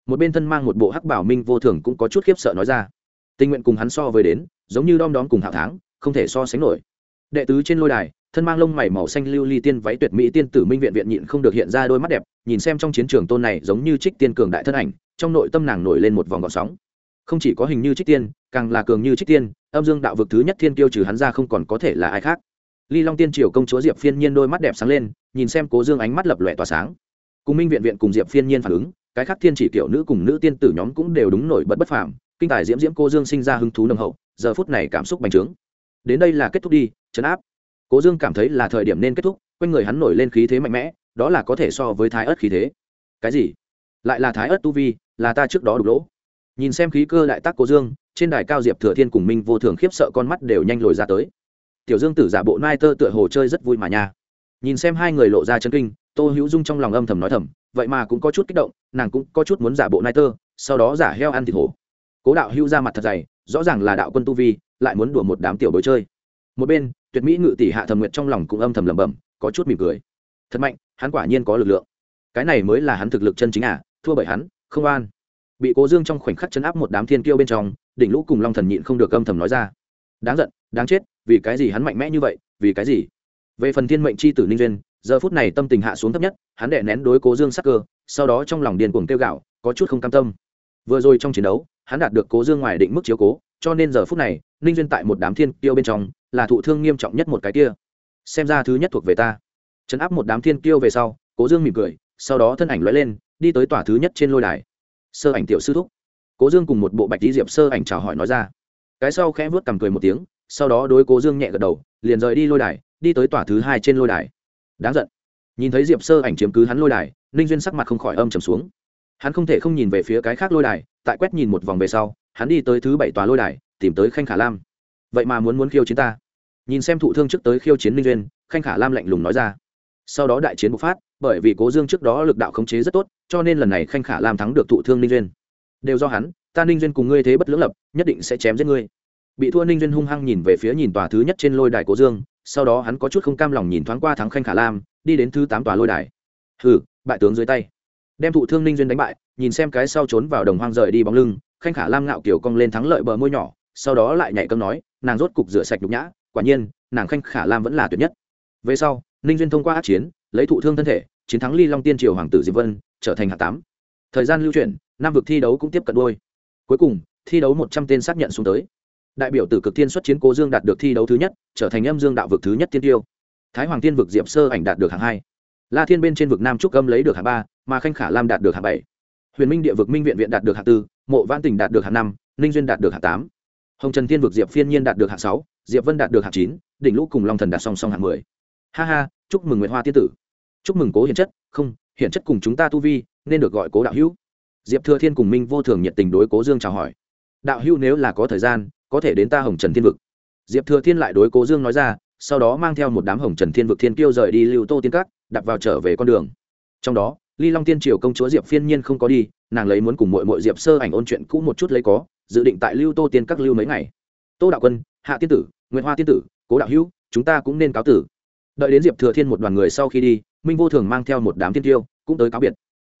một bên thân mang một bộ hắc bảo minh vô thường cũng có chút khiếp sợ nói ra. Tình nguyện cùng hắn so với đến, giống như đom đóm cùng hạo tháng, không thể so sánh nổi. Đệ tứ trên lôi đài, thân mang lông mày màu xanh lưu ly tiên váy tuyệt mỹ tiên tử minh viện viện nhịn không được hiện ra đôi mắt đẹp, nhìn xem trong chiến trường tôn này giống như trích tiên cường đại thân ảnh, trong nội tâm nàng nổi lên một vòng gọn sóng. Không chỉ có hình như trích tiên, càng là cường như trích tiên, âm dương đạo vực thứ nhất thiên tiêu trừ hắn ra không còn có thể là ai khác. Ly long tiên triều công chúa diệp phiên nhiên đôi mắt đẹp sáng lên, nhìn xem cố dương ánh mắt lập lòe tỏa sáng. Cùng minh viện viện cùng diệp phiên nhiên phản ứng cái khác thiên chỉ tiểu nữ cùng nữ tiên tử nhóm cũng đều đúng nổi bật bất phàm, kinh tài diễm diễm cô dương sinh ra hứng thú nồng hậu, giờ phút này cảm xúc bành trướng. Đến đây là kết thúc đi chấn áp. Cố dương cảm thấy là thời điểm nên kết thúc, quanh người hắn nổi lên khí thế mạnh mẽ, đó là có thể so với thái ớt khí thế. Cái gì? Lại là thái ớt tu vi, là ta trước đó đục lỗ. Nhìn xem khí cơ đại tác cố dương, trên đài cao diệp thừa thiên cùng minh vô thường khiếp sợ con mắt đều nhanh lồi ra tới. Tiểu dương tử giả bộ nai tơ tựa hồ chơi rất vui mà nha. Nhìn xem hai người lộ ra chân kinh tô hữu dung trong lòng âm thầm nói thầm, vậy mà cũng có chút kích động, nàng cũng có chút muốn giả bộ nai tơ, sau đó giả heo ăn thịt hổ. Cố đạo hữu ra mặt thật dày, rõ ràng là đạo quân tu vi, lại muốn đùa một đám tiểu bối chơi. Một bên, tuyệt mỹ ngự tỷ hạ thầm nguyện trong lòng cũng âm thầm lẩm bẩm, có chút mỉm cười. Thật mạnh, hắn quả nhiên có lực lượng. Cái này mới là hắn thực lực chân chính à thua bởi hắn, không an bị cố dương trong khoảnh khắc chấn áp một đám thiên kiêu bên trong, đỉnh lũ cùng long thần nhịn không được âm thầm nói ra. Đáng giận, đáng chết, vì cái gì hắn mạnh mẽ như vậy, vì cái gì? Về phần thiên mệnh c h i tử ninh duyên giờ phút này tâm tình hạ xuống thấp nhất, hắn đệ nén đối cố dương sắc cơ, sau đó trong lòng điền cuồng kêu gạo có chút không cam tâm. Vừa rồi trong chiến đấu, hắn đạt được cố dương ngoài định mức chiếu cố, cho nên giờ phút này, ninh duyên tại một đám thiên kiêu bên trong, là thụ thương nghiêm trọng nhất một cái kia. Xem ra thứ nhất thuộc về ta. Chấn áp một đám thiên kiêu về sau, cố dương mỉm cười, sau đó thân ảnh lóe lên, đi tới tòa thứ nhất trên lôi đài. Sơ ảnh tiểu sư thúc. Cố dương cùng một bộ bạch lý diệp sơ ảnh chào hỏi nói ra. Cái sau khẽ vớt cằm cười một tiếng, sau đó đối cố dương nhẹ gật đầu, liền rời đi lôi đài, đi tới tòa thứ hai trên lôi đài đáng giận. Nhìn thấy diệp sơ ảnh chiếm cứ hắn lôi đài, ninh duyên sắc mặt không khỏi âm trầm xuống. Hắn không thể không nhìn về phía cái khác lôi đài, tại quét nhìn một vòng về sau, hắn đi tới thứ bảy tòa lôi đài, tìm tới khanh khả lam. Vậy mà muốn muốn khiêu chiến ta. Nhìn xem thụ thương trước tới khiêu chiến ninh duyên, khanh khả lam lạnh lùng nói ra. Sau đó đại chiến bộc phát, bởi vì cố dương trước đó lực đạo khống chế rất tốt, cho nên lần này khanh khả lam thắng được thụ thương ninh duyên. Đều do hắn, ta ninh duyên cùng ngươi thế bất lưỡng lập, nhất định sẽ chém giết ngươi. Bị thua ninh duyên hung hăng nhìn về phía nhìn tòa thứ nhất trên lôi đài cố dương sau đó hắn có chút không cam lòng nhìn thoáng qua thắng khanh khả lam, đi đến thứ tám tòa lôi đài. Hừ, bại tướng dưới tay. Đem thụ thương ninh duyên đánh bại, nhìn xem cái sau trốn vào đồng hoang rời đi bóng lưng, khanh khả lam ngạo kiểu cong lên thắng lợi bờ môi nhỏ, sau đó lại nhảy cơm nói, nàng rốt cục rửa sạch nhục nhã, quả nhiên, nàng khanh khả lam vẫn là tuyệt nhất. Về sau, ninh duyên thông qua át chiến, lấy thụ thương thân thể, chiến thắng ly long tiên triều hoàng tử diệp vân, trở thành hạ tám. Thời gian lưu chuyển, năm vực thi đấu cũng tiếp cận đôi cuối cùng, thi đấu một trăm tên xác nhận xuống tới đại biểu tử cực thiên xuất chiến cố dương đạt được thi đấu thứ nhất, trở thành âm dương đạo vực thứ nhất tiên tiêu. Thái hoàng tiên vực diệp sơ ảnh đạt được hạng hai. La thiên bên trên vực nam trúc âm lấy được hạng ba, mà khanh khả lam đạt được hạng bảy. Huyền minh địa vực minh viện viện đạt được hạng tư, mộ văn tỉnh đạt được hạng năm, ninh duyên đạt được hạng tám. Hồng trần thiên vực diệp phiên nhiên đạt được hạng sáu, diệp vân đạt được hạng chín, đỉnh lũ cùng long thần đạt song song hạng mười. Ha ha, chúc mừng nguyễn hoa tiên tử. Chúc mừng cố hiển chất. Không, hiển chất cùng chúng ta tu vi, nên được gọi cố đạo hữu. Diệp thừa thiên cùng minh vô thường nhiệt tình đối cố dương chào hỏi. Đạo hữu nếu là có thời gian có thể đến ta hồng trần thiên vực. Diệp thừa thiên lại đối cố dương nói ra, sau đó mang theo một đám hồng trần thiên vực thiên kiêu rời đi lưu tô tiên cát đặt vào trở về con đường. Trong đó, ly long tiên triều công chúa diệp phiên nhiên không có đi, nàng lấy muốn cùng mội mội diệp sơ ảnh ôn chuyện cũ một chút lấy có, dự định tại lưu tô tiên các lưu mấy ngày. Tô đạo quân, hạ tiên tử nguyễn hoa tiên tử, cố đạo hữu, chúng ta cũng nên cáo tử. Đợi đến diệp thừa thiên một đoàn người sau khi đi, minh vô thường mang theo một đám tiên tiêu cũng tới cáo biệt.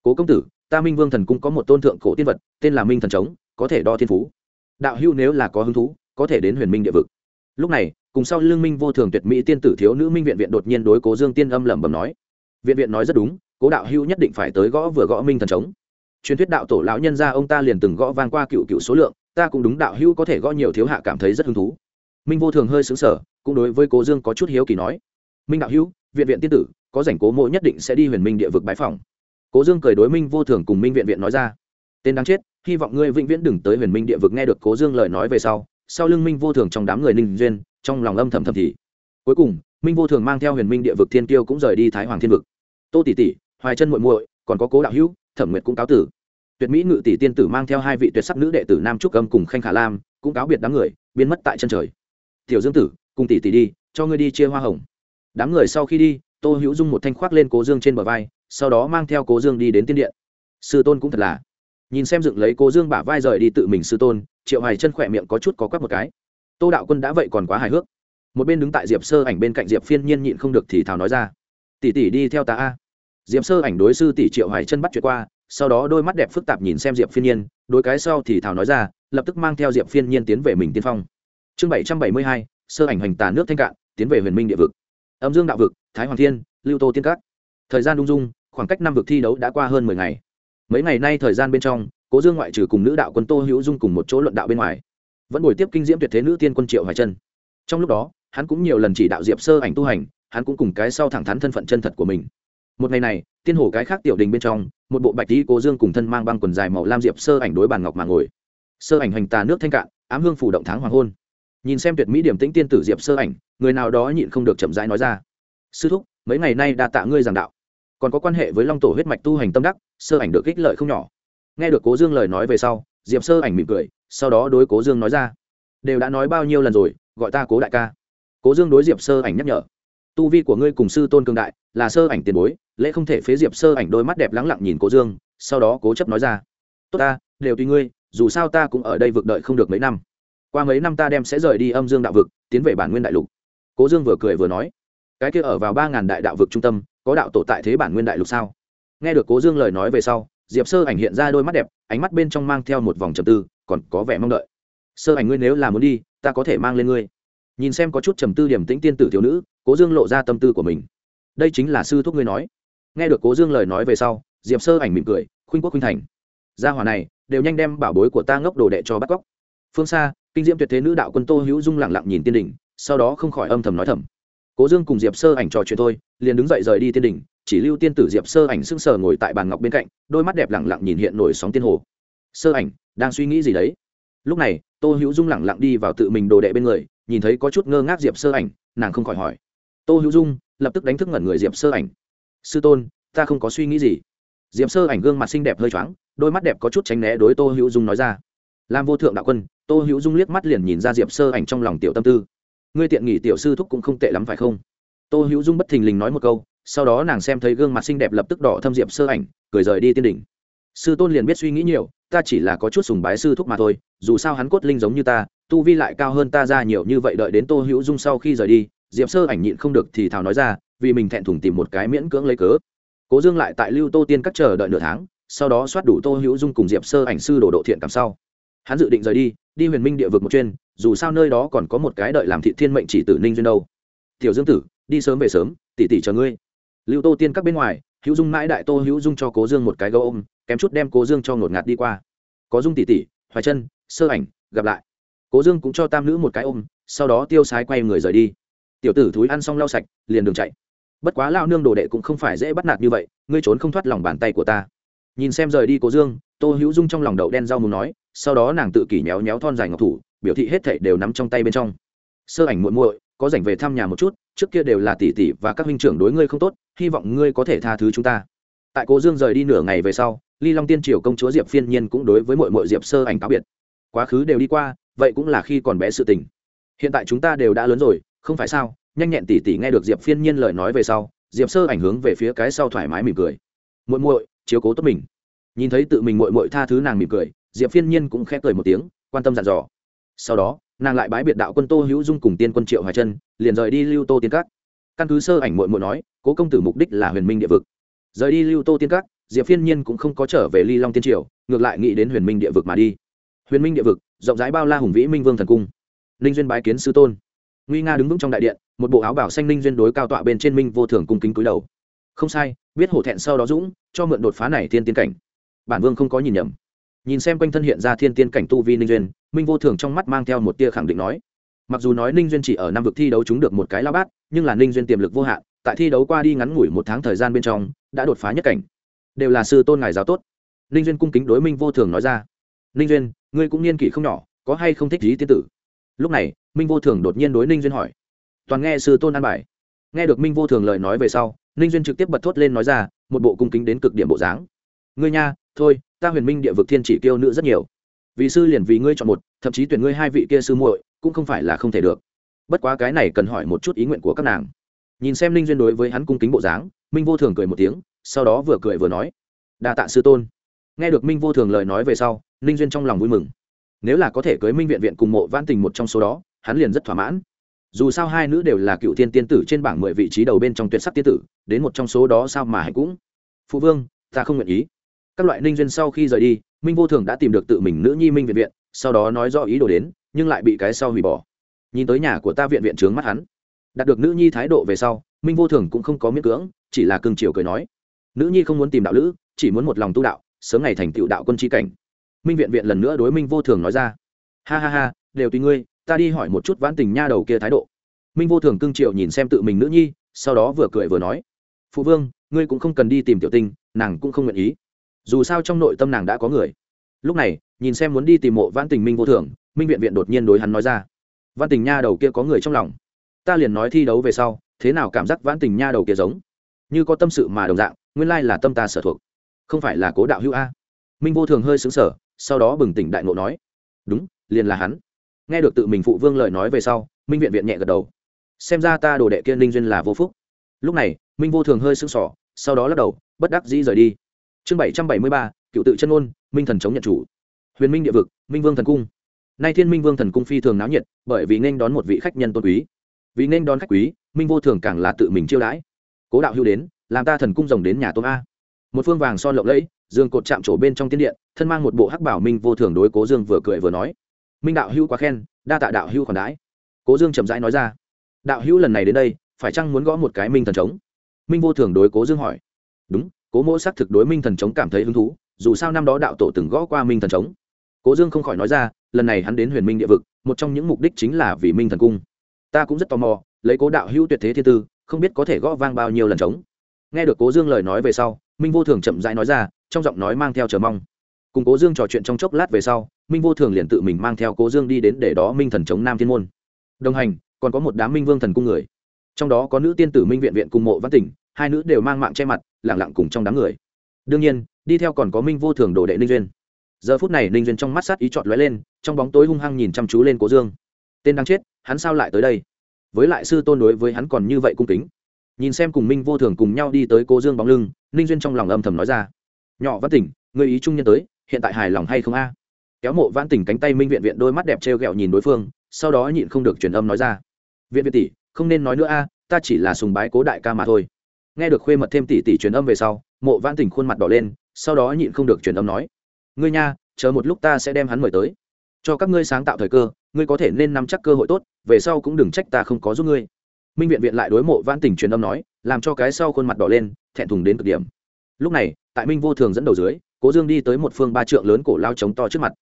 Cố công tử, ta minh vương thần cũng có một tôn thượng cổ tiên vật, tên là minh thần trống, có thể đo thiên phú đạo hữu nếu là có hứng thú, có thể đến huyền minh địa vực. Lúc này, cùng sau lương minh vô thường tuyệt mỹ tiên tử thiếu nữ minh viện viện đột nhiên đối cố dương tiên âm lẩm bẩm nói. Viện viện nói rất đúng, cố đạo hữu nhất định phải tới gõ vừa gõ minh thần trống. Truyền thuyết đạo tổ lão nhân gia ông ta liền từng gõ vang qua cựu cựu số lượng, ta cũng đúng đạo hữu có thể gõ nhiều thiếu hạ cảm thấy rất hứng thú. Minh vô thường hơi xứng sở cũng đối với cố dương có chút hiếu kỳ nói. Minh đạo hữu, viện viện tiên tử, có rảnh cố mộ nhất định sẽ đi huyền minh địa vực bãi phòng. Cố dương cười đối minh vô thường cùng minh viện viện nói ra. Tên đáng chết hy vọng ngươi vĩnh viễn đừng tới huyền minh địa vực nghe được cố dương lời nói về sau sau lưng minh vô thường trong đám người ninh duyên, trong lòng âm thầm thầm thì. Cuối cùng, minh vô thường mang theo huyền minh địa vực thiên tiêu cũng rời đi thái hoàng thiên vực. Tô tỷ tỷ, hoài chân muội muội, còn có cố đạo hữu, thẩm nguyệt cũng cáo tử. Tuyệt mỹ ngự tỷ tiên tử mang theo hai vị tuyệt sắc nữ đệ tử nam trúc âm cùng khanh khả lam, cũng cáo biệt đám người, biến mất tại chân trời. Tiểu dương tử, cùng tỷ tỷ đi, cho ngươi đi chia hoa hồng. Đám người sau khi đi, tô hữu dung một thanh khoác lên cố dương trên bờ vai, sau đó mang theo cố dương đi đến tiên điện. Sư tôn cũng thật là nhìn xem dựng lấy cô dương bả vai rời đi tự mình sư tôn, triệu hoài chân khỏe miệng có chút có quắc một cái. Tô đạo quân đã vậy còn quá hài hước. Một bên đứng tại diệp sơ ảnh bên cạnh diệp phiên nhiên nhịn không được thì thào nói ra. Tỷ tỷ đi theo ta a. Diệp sơ ảnh đối sư tỷ triệu hoài chân bắt chuyện qua, sau đó đôi mắt đẹp phức tạp nhìn xem diệp phiên nhiên đôi cái sau thì thào nói ra, lập tức mang theo diệp phiên nhiên tiến về mình tiên phong. Chương bảy trăm bảy mươi hai, sơ ảnh hành tà nước thanh cạn, tiến về huyền minh địa vực. Âm dương đạo vực, thái hoàng thiên, lưu tô tiên cát thời gian đung dung, khoảng cách năm vực thi đấu đã qua hơn mười ngày mấy ngày nay thời gian bên trong, cố dương ngoại trừ cùng nữ đạo quân tô hữu dung cùng một chỗ luận đạo bên ngoài, vẫn buổi tiếp kinh diễm tuyệt thế nữ tiên quân triệu hoài chân trong lúc đó, hắn cũng nhiều lần chỉ đạo diệp sơ ảnh tu hành, hắn cũng cùng cái sau thẳng thắn thân phận chân thật của mình. Một ngày này, tiên hồ cái khác tiểu đình bên trong, một bộ bạch tí cố dương cùng thân mang băng quần dài màu lam diệp sơ ảnh đối bàn ngọc mà ngồi. Sơ ảnh hoành tà nước thanh cạn, ám hương phủ động tháng hoàng hôn. Nhìn xem tuyệt mỹ điểm tĩnh tiên tử diệp sơ ảnh, người nào đó nhịn không được chậm rãi nói ra. Sư thúc, mấy ngày nay đa tạ ngươi giảng đạo còn có quan hệ với long tổ huyết mạch tu hành tâm đắc, sơ ảnh được ích lợi không nhỏ. Nghe được cố dương lời nói về sau, diệp sơ ảnh mỉm cười, sau đó đối cố dương nói ra, đều đã nói bao nhiêu lần rồi, gọi ta cố đại ca. Cố dương đối diệp sơ ảnh nhắc nhở, tu vi của ngươi cùng sư tôn cương đại, là sơ ảnh tiền bối, lẽ không thể phế diệp sơ ảnh đôi mắt đẹp lắng lặng nhìn cố dương. Sau đó cố chấp nói ra, tốt ta, đều tùy ngươi, dù sao ta cũng ở đây vực đợi không được mấy năm. Qua mấy năm ta đem sẽ rời đi âm dương đạo vực, tiến về bản nguyên đại lục. Cố dương vừa cười vừa nói cái kia ở vào ba ngàn đại đạo vực trung tâm, có đạo tổ tại thế bản nguyên đại lục sao? Nghe được cố dương lời nói về sau, diệp sơ ảnh hiện ra đôi mắt đẹp, ánh mắt bên trong mang theo một vòng trầm tư, còn có vẻ mong đợi. Sơ ảnh ngươi nếu là muốn đi, ta có thể mang lên ngươi. Nhìn xem có chút trầm tư điểm tĩnh tiên tử thiếu nữ, cố dương lộ ra tâm tư của mình. Đây chính là sư thúc ngươi nói. Nghe được cố dương lời nói về sau, diệp sơ ảnh mỉm cười, khuynh quốc khuynh thành. Gia hòa này, đều nhanh đem bảo bối của ta ngốc đồ đệ cho bắt cóc. Phương xa, kinh diễm tuyệt thế nữ đạo quân tô hữu dung lặng lặng nhìn tiên đình sau đó không khỏi âm thầm nói thầm cố dương cùng diệp sơ ảnh trò chuyện thôi, liền đứng dậy rời đi tiên đình chỉ lưu tiên tử diệp sơ ảnh sững sờ ngồi tại bàn ngọc bên cạnh, đôi mắt đẹp lẳng lặng nhìn hiện nổi sóng tiên hồ. Sơ ảnh, đang suy nghĩ gì đấy? Lúc này, tô hữu dung lẳng lặng đi vào tự mình đồ đệ bên người, nhìn thấy có chút ngơ ngác diệp sơ ảnh, nàng không khỏi hỏi. Tô hữu dung, lập tức đánh thức ngẩn người diệp sơ ảnh. Sư tôn, ta không có suy nghĩ gì. Diệp sơ ảnh gương mặt xinh đẹp hơi choáng, đôi mắt đẹp có chút tránh né đối tô hữu dung nói ra. Làm vô thượng đạo quân, tô hữu dung liếc mắt liền nhìn ra diệp sơ ảnh trong lòng tiểu tâm tư ngươi tiện nghỉ tiểu sư thúc cũng không tệ lắm phải không? Tô hữu dung bất thình lình nói một câu, sau đó nàng xem thấy gương mặt xinh đẹp lập tức đỏ thâm diệp sơ ảnh, cười rời đi tiên đỉnh. Sư tôn liền biết suy nghĩ nhiều, ta chỉ là có chút sùng bái sư thúc mà thôi, dù sao hắn cốt linh giống như ta, tu vi lại cao hơn ta ra nhiều như vậy đợi đến tô hữu dung sau khi rời đi, diệp sơ ảnh nhịn không được thì thào nói ra, vì mình thẹn thùng tìm một cái miễn cưỡng lấy cớ. Cố dương lại tại lưu tô tiên các chờ đợi nửa tháng, sau đó soát đủ tô hữu dung cùng diệp sơ ảnh sư đồ độ thiện cảm sau. Hắn dự định rời đi đi huyền minh địa vực một chuyên dù sao nơi đó còn có một cái đợi làm thị thiên mệnh chỉ tử ninh duyên đâu. Tiểu dương tử, đi sớm về sớm tỉ tỉ chờ ngươi. Lưu tô tiên các bên ngoài, hữu dung mãi đại tô hữu dung cho cố dương một cái gấu ôm, kém chút đem cố dương cho ngột ngạt đi qua. Có dung tỉ tỉ hoài chân sơ ảnh, gặp lại. Cố dương cũng cho tam nữ một cái ôm, sau đó tiêu sái quay người rời đi. Tiểu tử thúi ăn xong lau sạch, liền đường chạy. Bất quá lao nương đồ đệ cũng không phải dễ bắt nạt như vậy, ngươi trốn không thoát lòng bàn tay của ta. Nhìn xem rời đi cố dương, tô hữu dung trong lòng đậu đen rau muốn nói, sau đó nàng tự kỷ nhéo nhéo thon dài ngọc thủ biểu thị hết thảy đều nắm trong tay bên trong. Sơ ảnh muội muội, có rảnh về thăm nhà một chút, trước kia đều là tỷ tỷ và các huynh trưởng đối ngươi không tốt, hy vọng ngươi có thể tha thứ chúng ta. Tại cố dương rời đi nửa ngày về sau, ly long tiên triều công chúa diệp phiên nhiên cũng đối với muội muội diệp sơ ảnh cáo biệt. Quá khứ đều đi qua, vậy cũng là khi còn bé sự tình. Hiện tại chúng ta đều đã lớn rồi, không phải sao? Nhanh nhẹn tỉ tỉ nghe được diệp phiên nhiên lời nói về sau, diệp sơ ảnh hướng về phía cái sau thoải mái mỉm cười. Muội muội, chiếu cố tốt mình. Nhìn thấy tự mình muội muội tha thứ nàng mỉm cười, diệp phiên nhiên cũng khẽ cười một tiếng, quan tâm dặn dò sau đó, nàng lại bái biệt đạo quân tô hữu dung cùng tiên quân triệu hoài chân liền rời đi lưu tô tiên các. Căn cứ sơ ảnh muội muội nói, cố công tử mục đích là huyền minh địa vực. Rời đi lưu tô tiên các, diệp phiên nhiên cũng không có trở về ly long tiên triều, ngược lại nghĩ đến huyền minh địa vực mà đi. Huyền minh địa vực, rộng rãi bao la hùng vĩ minh vương thần cung. Ninh duyên bái kiến sư tôn. Nguy nga đứng vững trong đại điện, một bộ áo bảo xanh ninh duyên đối cao tọa bên trên minh vô thường cung kính cúi đầu. Không sai, biết hổ thẹn sau đó dũng, cho mượn đột phá này thiên tiên cảnh. Bản vương không có nhìn nhầm. Nhìn xem quanh thân hiện ra thiên tiên cảnh tu vi ninh duyên minh vô thường trong mắt mang theo một tia khẳng định nói mặc dù nói ninh duyên chỉ ở năm vực thi đấu chúng được một cái lao bát nhưng là ninh duyên tiềm lực vô hạn tại thi đấu qua đi ngắn ngủi một tháng thời gian bên trong đã đột phá nhất cảnh đều là sư tôn ngài giáo tốt ninh duyên cung kính đối minh vô thường nói ra ninh duyên ngươi cũng niên kỷ không nhỏ có hay không thích lý tiên tử lúc này minh vô thường đột nhiên đối ninh duyên hỏi toàn nghe sư tôn an bài nghe được minh vô thường lời nói về sau ninh duyên trực tiếp bật thốt lên nói ra một bộ cung kính đến cực điểm bộ dáng ngươi nha thôi ta huyền minh địa vực thiên chỉ kiêu nữ rất nhiều vì sư liền vì ngươi chọn một, thậm chí tuyển ngươi hai vị kia sư muội, cũng không phải là không thể được. Bất quá cái này cần hỏi một chút ý nguyện của các nàng. Nhìn xem ninh duyên đối với hắn cung kính bộ dáng, minh vô thường cười một tiếng, sau đó vừa cười vừa nói, đa tạ sư tôn. Nghe được minh vô thường lời nói về sau, ninh duyên trong lòng vui mừng. Nếu là có thể cưới minh viện viện cùng mộ văn tình một trong số đó, hắn liền rất thỏa mãn. Dù sao hai nữ đều là cựu thiên tiên tử trên bảng mười vị trí đầu bên trong tuyệt sắc tiên tử, đến một trong số đó sao mà hạnh cũng. Phụ vương, ta không nguyện ý các loại ninh duyên sau khi rời đi, minh vô thường đã tìm được tự mình nữ nhi minh viện viện, sau đó nói do ý đồ đến, nhưng lại bị cái sau hủy bỏ. Nhìn tới nhà của ta viện viện trướng mắt hắn. Đạt được nữ nhi thái độ về sau, minh vô thường cũng không có miễn cưỡng, chỉ là cưng chiều cười nói. Nữ nhi không muốn tìm đạo lữ, chỉ muốn một lòng tu đạo, sớm ngày thành tựu đạo quân tri cảnh. Minh viện viện lần nữa đối minh vô thường nói ra. Ha ha ha, đều tùy ngươi, ta đi hỏi một chút vãn tình nha đầu kia thái độ. Minh vô thường cưng chiều nhìn xem tự mình nữ nhi, sau đó vừa cười vừa nói. Phụ vương, ngươi cũng không cần đi tìm tiểu tinh, nàng cũng không nguyện ý dù sao trong nội tâm nàng đã có người. Lúc này, nhìn xem muốn đi tìm mộ văn tình minh vô thường, minh viện viện đột nhiên đối hắn nói ra. Văn tình nha đầu kia có người trong lòng. Ta liền nói thi đấu về sau, thế nào cảm giác vãn tình nha đầu kia giống? Như có tâm sự mà đồng dạng, nguyên lai là tâm ta sở thuộc. Không phải là cố đạo hữu a? Minh vô thường hơi xứng sở sau đó bừng tỉnh đại ngộ nói. Đúng, liền là hắn. Nghe được tự mình phụ vương lời nói về sau, minh viện viện nhẹ gật đầu. Xem ra ta đồ đệ kia ninh duyên là vô phúc. Lúc này, minh vô thường hơi xứng sỏ sau đó lắc đầu, bất đắc dĩ rời đi chương bảy trăm bảy mươi ba, cựu tự chân ôn minh thần chống nhận chủ. Huyền minh địa vực, minh vương thần cung. Nay thiên minh vương thần cung phi thường náo nhiệt, bởi vì nên đón một vị khách nhân tôn quý. Vì nên đón khách quý, minh vô thường càng là tự mình chiêu đãi. Cố đạo hưu đến, làm ta thần cung rồng đến nhà tôm a. Một phương vàng son lộng lẫy, dương cột chạm trổ bên trong tiên điện, thân mang một bộ hắc bảo minh vô thường đối cố dương vừa cười vừa nói. Minh đạo hưu quá khen, đa tạ đạo hưu còn đãi. Cố dương chậm rãi nói ra. Đạo hưu lần này đến đây, phải chăng muốn gõ một cái minh thần trống minh vô thường đối cố dương hỏi. Đúng cố mỗ xác thực đối minh thần trống cảm thấy hứng thú, dù sao năm đó đạo tổ từng gõ qua minh thần trống. Cố dương không khỏi nói ra, lần này hắn đến huyền minh địa vực, một trong những mục đích chính là vì minh thần cung. Ta cũng rất tò mò, lấy cố đạo hữu tuyệt thế thiên tư, không biết có thể gõ vang bao nhiêu lần trống. Nghe được cố dương lời nói về sau, minh vô thường chậm rãi nói ra, trong giọng nói mang theo chờ mong. Cùng cố dương trò chuyện trong chốc lát về sau, minh vô thường liền tự mình mang theo cố dương đi đến để đó minh thần chống nam thiên môn. Đồng hành, còn có một đám minh vương thần cung người. Trong đó có nữ tiên tử minh viện viện cùng mộ văn tỉnh hai nữ đều mang mạng che mặt lẳng lặng cùng trong đám người. Đương nhiên, đi theo còn có minh vô thường đồ đệ ninh duyên. Giờ phút này ninh duyên trong mắt sát ý trọt lóe lên, trong bóng tối hung hăng nhìn chăm chú lên cố dương. Tên đang chết, hắn sao lại tới đây? Với lại sư tôn đối với hắn còn như vậy cung kính. Nhìn xem cùng minh vô thường cùng nhau đi tới cố dương bóng lưng, ninh duyên trong lòng âm thầm nói ra. Nhỏ văn tỉnh, người ý trung nhân tới, hiện tại hài lòng hay không a? Kéo mộ văn tỉnh cánh tay minh viện viện đôi mắt đẹp t r e o g ẹ o nhìn đối phương, sau đó nhịn không được truyền âm nói ra. Viện viện tỷ, không nên nói nữa a, ta chỉ là sùng bái cố đại ca mà thôi nghe được khuê mật thêm tỷ tỷ truyền âm về sau, mộ văn tỉnh khuôn mặt đỏ lên, sau đó nhịn không được truyền âm nói, ngươi nha, chờ một lúc ta sẽ đem hắn mời tới. Cho các ngươi sáng tạo thời cơ, ngươi có thể nên nắm chắc cơ hội tốt, về sau cũng đừng trách ta không có giúp ngươi. Minh viện viện lại đối mộ văn tỉnh truyền âm nói, làm cho cái sau khuôn mặt đỏ lên, thẹn thùng đến cực điểm. Lúc này, tại minh vô thường dẫn đầu dưới, cố dương đi tới một phương ba trượng lớn cổ lao trống to trước mặt.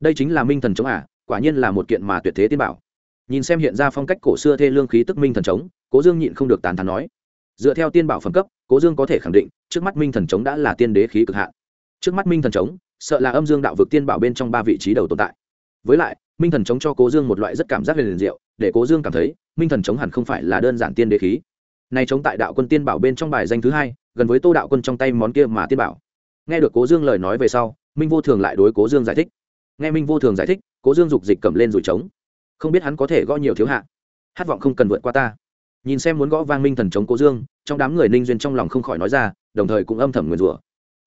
Đây chính là minh thần trống ả quả nhiên là một kiện mà tuyệt thế tiên bảo. Nhìn xem hiện ra phong cách cổ xưa thê lương khí tức minh thần trống, cố dương nhịn không được tàn thắn nói dựa theo tiên bảo phẩm cấp, cố dương có thể khẳng định, trước mắt minh thần trống đã là tiên đế khí cực hạn. Trước mắt minh thần trống, sợ là âm dương đạo vực tiên bảo bên trong ba vị trí đầu tồn tại. Với lại, minh thần Trống cho cố dương một loại rất cảm giác liền diệu, để cố dương cảm thấy, minh thần Trống hẳn không phải là đơn giản tiên đế khí. Nay chống tại đạo quân tiên bảo bên trong bài danh thứ hai, gần với tô đạo quân trong tay món kia mà tiên bảo. Nghe được cố dương lời nói về sau, minh vô thường lại đối cố dương giải thích. Nghe minh vô thường giải thích, cố dương dục dịch cầm lên rủi trống. Không biết hắn có thể gõ nhiều thiếu hạ. Hát vọng không cần vượt qua ta nhìn xem muốn gõ vang minh thần chống cố dương, trong đám người ninh duyên trong lòng không khỏi nói ra, đồng thời cũng âm thầm nguyền rủa.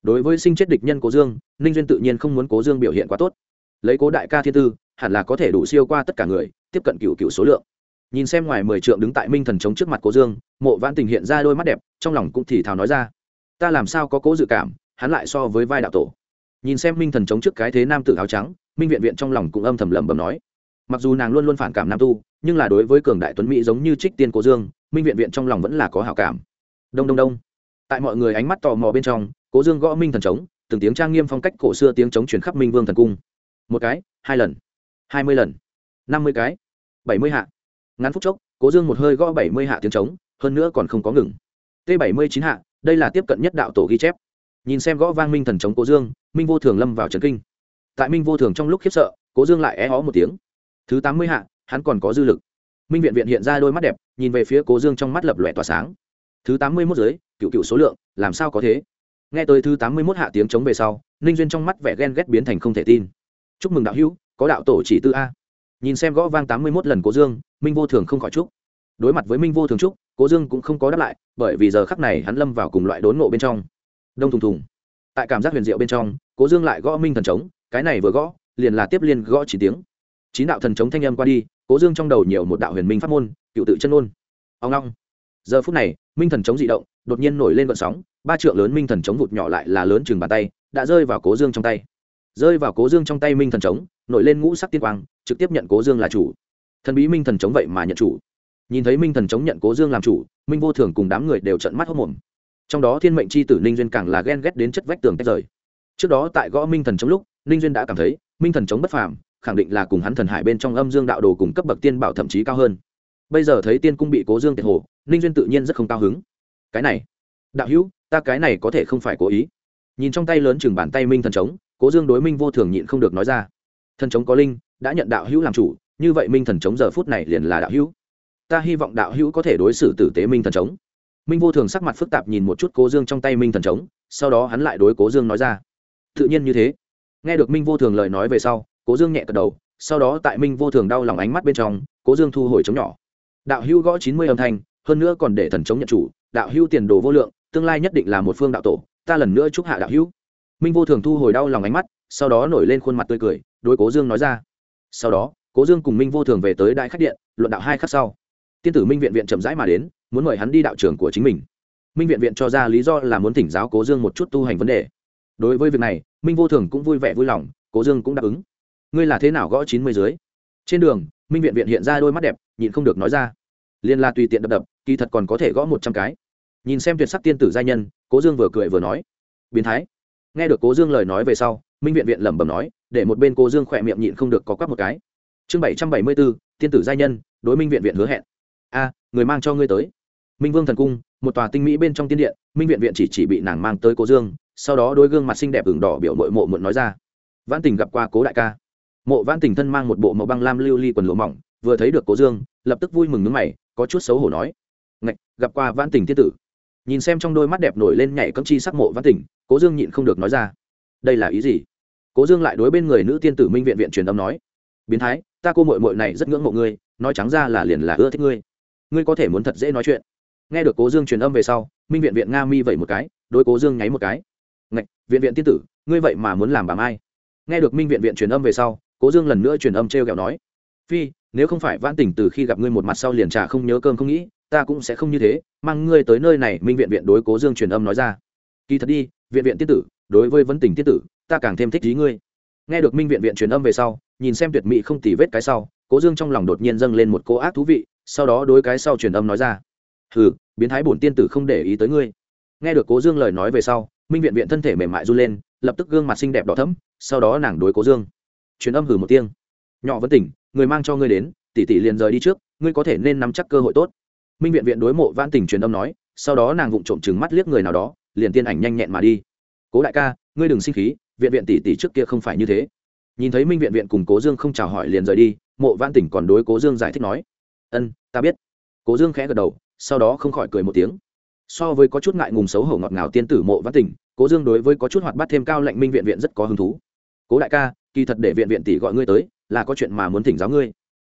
Đối với sinh chết địch nhân cố dương, ninh duyên tự nhiên không muốn cố dương biểu hiện quá tốt. Lấy cố đại ca thiên tư, hẳn là có thể đủ siêu qua tất cả người, tiếp cận cựu cựu số lượng. Nhìn xem ngoài mười trượng đứng tại minh thần chống trước mặt cố dương, mộ văn tình hiện ra đôi mắt đẹp, trong lòng cũng thì thào nói ra. Ta làm sao có cố dự cảm, hắn lại so với vai đạo tổ. Nhìn xem minh thần chống trước cái thế nam tử áo trắng, minh viện viện trong lòng cũng âm thầm lẩm bẩm nói. Mặc dù nàng luôn luôn phản cảm nam tu nhưng là đối với cường đại tuấn mỹ giống như trích tiên cố dương, minh viện viện trong lòng vẫn là có hảo cảm. Đông đông đông. Tại mọi người ánh mắt tò mò bên trong cố dương gõ minh thần trống, từng tiếng trang nghiêm phong cách cổ xưa tiếng trống chuyển khắp minh vương thần cung. Một cái, hai lần. Hai mươi lần. Năm mươi cái. Bảy mươi hạ. Ngắn phút chốc cố dương một hơi gõ bảy mươi hạ tiếng trống, hơn nữa còn không có ngừng. T bảy mươi chín hạ, đây là tiếp cận nhất đạo tổ ghi chép. Nhìn xem gõ vang minh thần trống cố dương, minh vô thường lâm vào trần kinh. Tại minh vô thường trong lúc khiếp sợ cố dương lại é ó một tiếng. Thứ tám mươi hạ hắn còn có dư lực. Minh viện viện hiện ra đôi mắt đẹp, nhìn về phía cố dương trong mắt lập lòe tỏa sáng. Thứ tám mươi mốt giới, cựu cựu số lượng, làm sao có thế? Nghe tới thứ tám mươi mốt hạ tiếng chống về sau, ninh duyên trong mắt vẻ ghen ghét biến thành không thể tin. Chúc mừng đạo hữu, có đạo tổ chỉ tư a. Nhìn xem gõ vang tám mươi mốt lần cố dương, minh vô thường không khỏi chúc. Đối mặt với minh vô thường chúc, cố dương cũng không có đáp lại, bởi vì giờ khắc này hắn lâm vào cùng loại đốn ngộ bên trong. Đông thùng thùng. Tại cảm giác huyền diệu bên trong, cố dương lại gõ minh thần trống, cái này vừa gõ, liền là tiếp liên gõ chỉ tiếng. Chín đạo thần trống thanh âm qua đi cố dương trong đầu nhiều một đạo huyền minh pháp môn, cựu tự chân ôn. Ông long giờ phút này, minh thần chống dị động, đột nhiên nổi lên vận sóng, ba trượng lớn minh thần chống vụt nhỏ lại là lớn chừng bàn tay, đã rơi vào cố dương trong tay. Rơi vào cố dương trong tay minh thần chống, nổi lên ngũ sắc tiên quang, trực tiếp nhận cố dương là chủ. Thần bí minh thần chống vậy mà nhận chủ. Nhìn thấy minh thần chống nhận cố dương làm chủ, minh vô thường cùng đám người đều trận mắt hốc mồm. Trong đó thiên mệnh c h i tử ninh duyên càng là ghen ghét đến chất vách tường tách rời. Trước đó tại gõ minh thần chống lúc, ninh duyên đã cảm thấy, minh thần chống bất phàm khẳng định là cùng hắn thần hải bên trong âm dương đạo đồ cùng cấp bậc tiên bảo thậm chí cao hơn. Bây giờ thấy tiên cung bị cố dương tiệt hồ, ninh duyên tự nhiên rất không cao hứng. Cái này, đạo hữu, ta cái này có thể không phải cố ý. Nhìn trong tay lớn chừng bàn tay minh thần trống, cố dương đối minh vô thường nhịn không được nói ra. Thần trống có linh, đã nhận đạo hữu làm chủ, như vậy minh thần trống giờ phút này liền là đạo hữu. Ta hy vọng đạo hữu có thể đối xử tử tế minh thần trống. Minh vô thường sắc mặt phức tạp nhìn một chút cố dương trong tay minh thần trống, sau đó hắn lại đối cố dương nói ra. Tự nhiên như thế. Nghe được minh vô thường lời nói về sau cố dương nhẹ cật đầu, sau đó tại minh vô thường đau lòng ánh mắt bên trong, cố dương thu hồi chống nhỏ. Đạo Hưu gõ chín mươi âm thanh, hơn nữa còn để thần chống nhận chủ, đạo Hưu tiền đồ vô lượng, tương lai nhất định là một phương đạo tổ, ta lần nữa chúc hạ đạo Hưu. minh vô thường thu hồi đau lòng ánh mắt, sau đó nổi lên khuôn mặt tươi cười, đối cố dương nói ra. Sau đó, cố dương cùng minh vô thường về tới đại khách điện, luận đạo hai khắc sau. Tiên tử minh viện viện chậm rãi mà đến, muốn mời hắn đi đạo trường của chính mình. Minh viện viện cho ra lý do là muốn thỉnh giáo cố dương một chút tu hành vấn đề. Đối với việc này, minh vô thường cũng vui vẻ vui lòng, cố dương cũng đáp ứng ngươi là thế nào gõ chín mươi dưới? Trên đường, minh viện viện hiện ra đôi mắt đẹp, nhịn không được nói ra. Liên la tùy tiện đập đập, kỳ thật còn có thể gõ một trăm cái. Nhìn xem tuyệt sắc tiên tử giai nhân, cố dương vừa cười vừa nói. Biến thái. Nghe được cố dương lời nói về sau, minh viện viện lẩm bẩm nói, để một bên cố dương khỏe miệng nhịn không được có quắc một cái. Chương bảy trăm bảy mươi bốn, tiên tử giai nhân, đối minh viện viện hứa hẹn. A, người mang cho ngươi tới. Minh vương thần cung, một tòa tinh mỹ bên trong tiên điện, minh viện viện chỉ chỉ bị nàng mang tới cố dương, sau đó đôi gương mặt xinh đẹp ửng đỏ biểu mội mộ muộn nói ra. Vãn tình gặp qua cố đại ca mộ văn tình thân mang một bộ màu băng lam lưu ly quần lụa mỏng, vừa thấy được cố dương, lập tức vui mừng nước mày, có chút xấu hổ nói. Ngạch, gặp qua văn tình tiên tử. Nhìn xem trong đôi mắt đẹp nổi lên nhảy cấm chi sắc mộ văn tình, cố dương nhịn không được nói ra. Đây là ý gì? Cố dương lại đối bên người nữ tiên tử minh viện viện truyền âm nói. Biến thái, ta cô mội mội này rất ngưỡng mộ ngươi, nói trắng ra là liền là ưa thích ngươi. Ngươi có thể muốn thật dễ nói chuyện. Nghe được cố dương truyền âm về sau, minh viện viện nga mi vậy một cái, đối cố dương nháy một cái. Ngạch, viện viện tiên tử, ngươi vậy mà muốn làm bà mai? Nghe được minh viện viện truyền âm về sau cố dương lần nữa truyền âm t r e o kẹo nói, phi, nếu không phải vãn tỉnh từ khi gặp ngươi một mặt sau liền trà không nhớ cơm không nghĩ, ta cũng sẽ không như thế, mang ngươi tới nơi này, minh viện viện đối cố dương truyền âm nói ra. Kỳ thật đi, viện viện Tiết tử, đối với vấn tình Tiết tử, ta càng thêm thích ý ngươi. Nghe được minh viện viện truyền âm về sau, nhìn xem tuyệt mỹ không tì vết cái sau, cố dương trong lòng đột nhiên dâng lên một cô ác thú vị, sau đó đối cái sau truyền âm nói ra, hừ, biến thái bổn tiên tử không để ý tới ngươi. Nghe được cố dương lời nói về sau, minh viện viện thân thể mềm mại run lên, lập tức gương mặt xinh đẹp đỏ thẫm, sau đó nàng đối cố dương truyền âm hử một tiếng. Nhỏ vẫn tỉnh, người mang cho ngươi đến, tỷ tỷ liền rời đi trước, ngươi có thể nên nắm chắc cơ hội tốt. Minh viện viện đối mộ vãn tình truyền âm nói, sau đó nàng vụng trộm chừng mắt liếc người nào đó, liền tiên ảnh nhanh nhẹn mà đi. Cố đại ca, ngươi đừng sinh khí, viện viện tỷ tỷ trước kia không phải như thế. Nhìn thấy minh viện viện cùng cố dương không chào hỏi liền rời đi, mộ vãn tỉnh còn đối cố dương giải thích nói, ân, ta biết. Cố dương khẽ gật đầu, sau đó không khỏi cười một tiếng. So với có chút ngại ngùng xấu hổ ngọt ngào tiên tử mộ vãn tỉnh, cố dương đối với có chút hoạt bát thêm cao lệnh minh viện viện rất có hứng thú. Cố đại ca kỳ thật để viện viện tỷ gọi ngươi tới, là có chuyện mà muốn thỉnh giáo ngươi.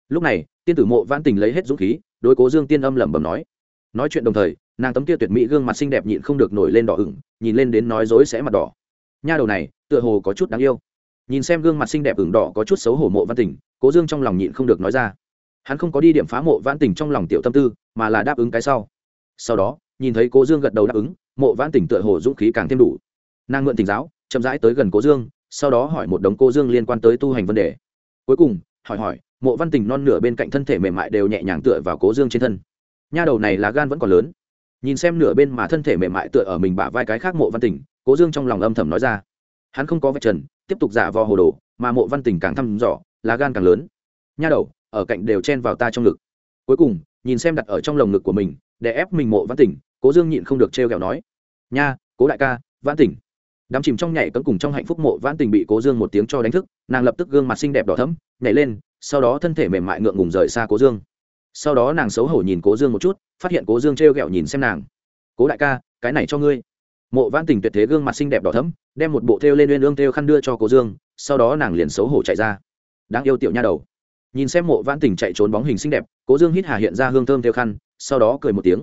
Lúc này, tiên tử mộ vãn tình lấy hết dũng khí, đối cố dương tiên âm lẩm bẩm nói. Nói chuyện đồng thời, nàng tấm kia tuyệt mỹ gương mặt xinh đẹp nhịn không được nổi lên đỏ ửng, nhìn lên đến nói dối sẽ mặt đỏ. Nha đầu này, tựa hồ có chút đáng yêu. Nhìn xem gương mặt xinh đẹp ửng đỏ có chút xấu hổ mộ văn tình, cố dương trong lòng nhịn không được nói ra. Hắn không có đi điểm phá mộ vãn tình trong lòng tiểu tâm tư, mà là đáp ứng cái sau. Sau đó, nhìn thấy cố dương gật đầu đáp ứng, mộ vãn tình tựa hồ dũng khí càng thêm đủ. Nàng mượn tình giáo, chậm rãi tới gần cố dương sau đó hỏi một đống cô dương liên quan tới tu hành vấn đề. Cuối cùng, hỏi hỏi, mộ văn tình non nửa bên cạnh thân thể mềm mại đều nhẹ nhàng tựa vào cố dương trên thân. Nha đầu này là gan vẫn còn lớn. Nhìn xem nửa bên mà thân thể mềm mại tựa ở mình bả vai cái khác mộ văn tình, cố dương trong lòng âm thầm nói ra. Hắn không có vạch trần, tiếp tục giả vò hồ đồ, mà mộ văn tình càng thăm dò, là gan càng lớn. Nha đầu, ở cạnh đều chen vào ta trong ngực. Cuối cùng, nhìn xem đặt ở trong lồng ngực của mình, để ép mình mộ văn tình, cố dương nhịn không được trêu ghẹo nói. Nha, cố đại ca văn tình đám chìm trong nhảy cấm cùng trong hạnh phúc mộ vãn tình bị cố dương một tiếng cho đánh thức, nàng lập tức gương mặt xinh đẹp đỏ thấm nhảy lên, sau đó thân thể mềm mại ngượng ngùng rời xa cố dương. Sau đó nàng xấu hổ nhìn cố dương một chút, phát hiện cố dương t r e o g ẹ o nhìn xem nàng. Cố đại ca, cái này cho ngươi. Mộ vãn tình tuyệt thế gương mặt xinh đẹp đỏ thấm đem một bộ thêu lên uyên ương thêu khăn đưa cho cố dương, sau đó nàng liền xấu hổ chạy ra. Đáng yêu tiểu nha đầu. Nhìn xem mộ vãn tình chạy trốn bóng hình xinh đẹp, cố dương hít hà hiện ra hương thơm theo khăn, sau đó cười một tiếng.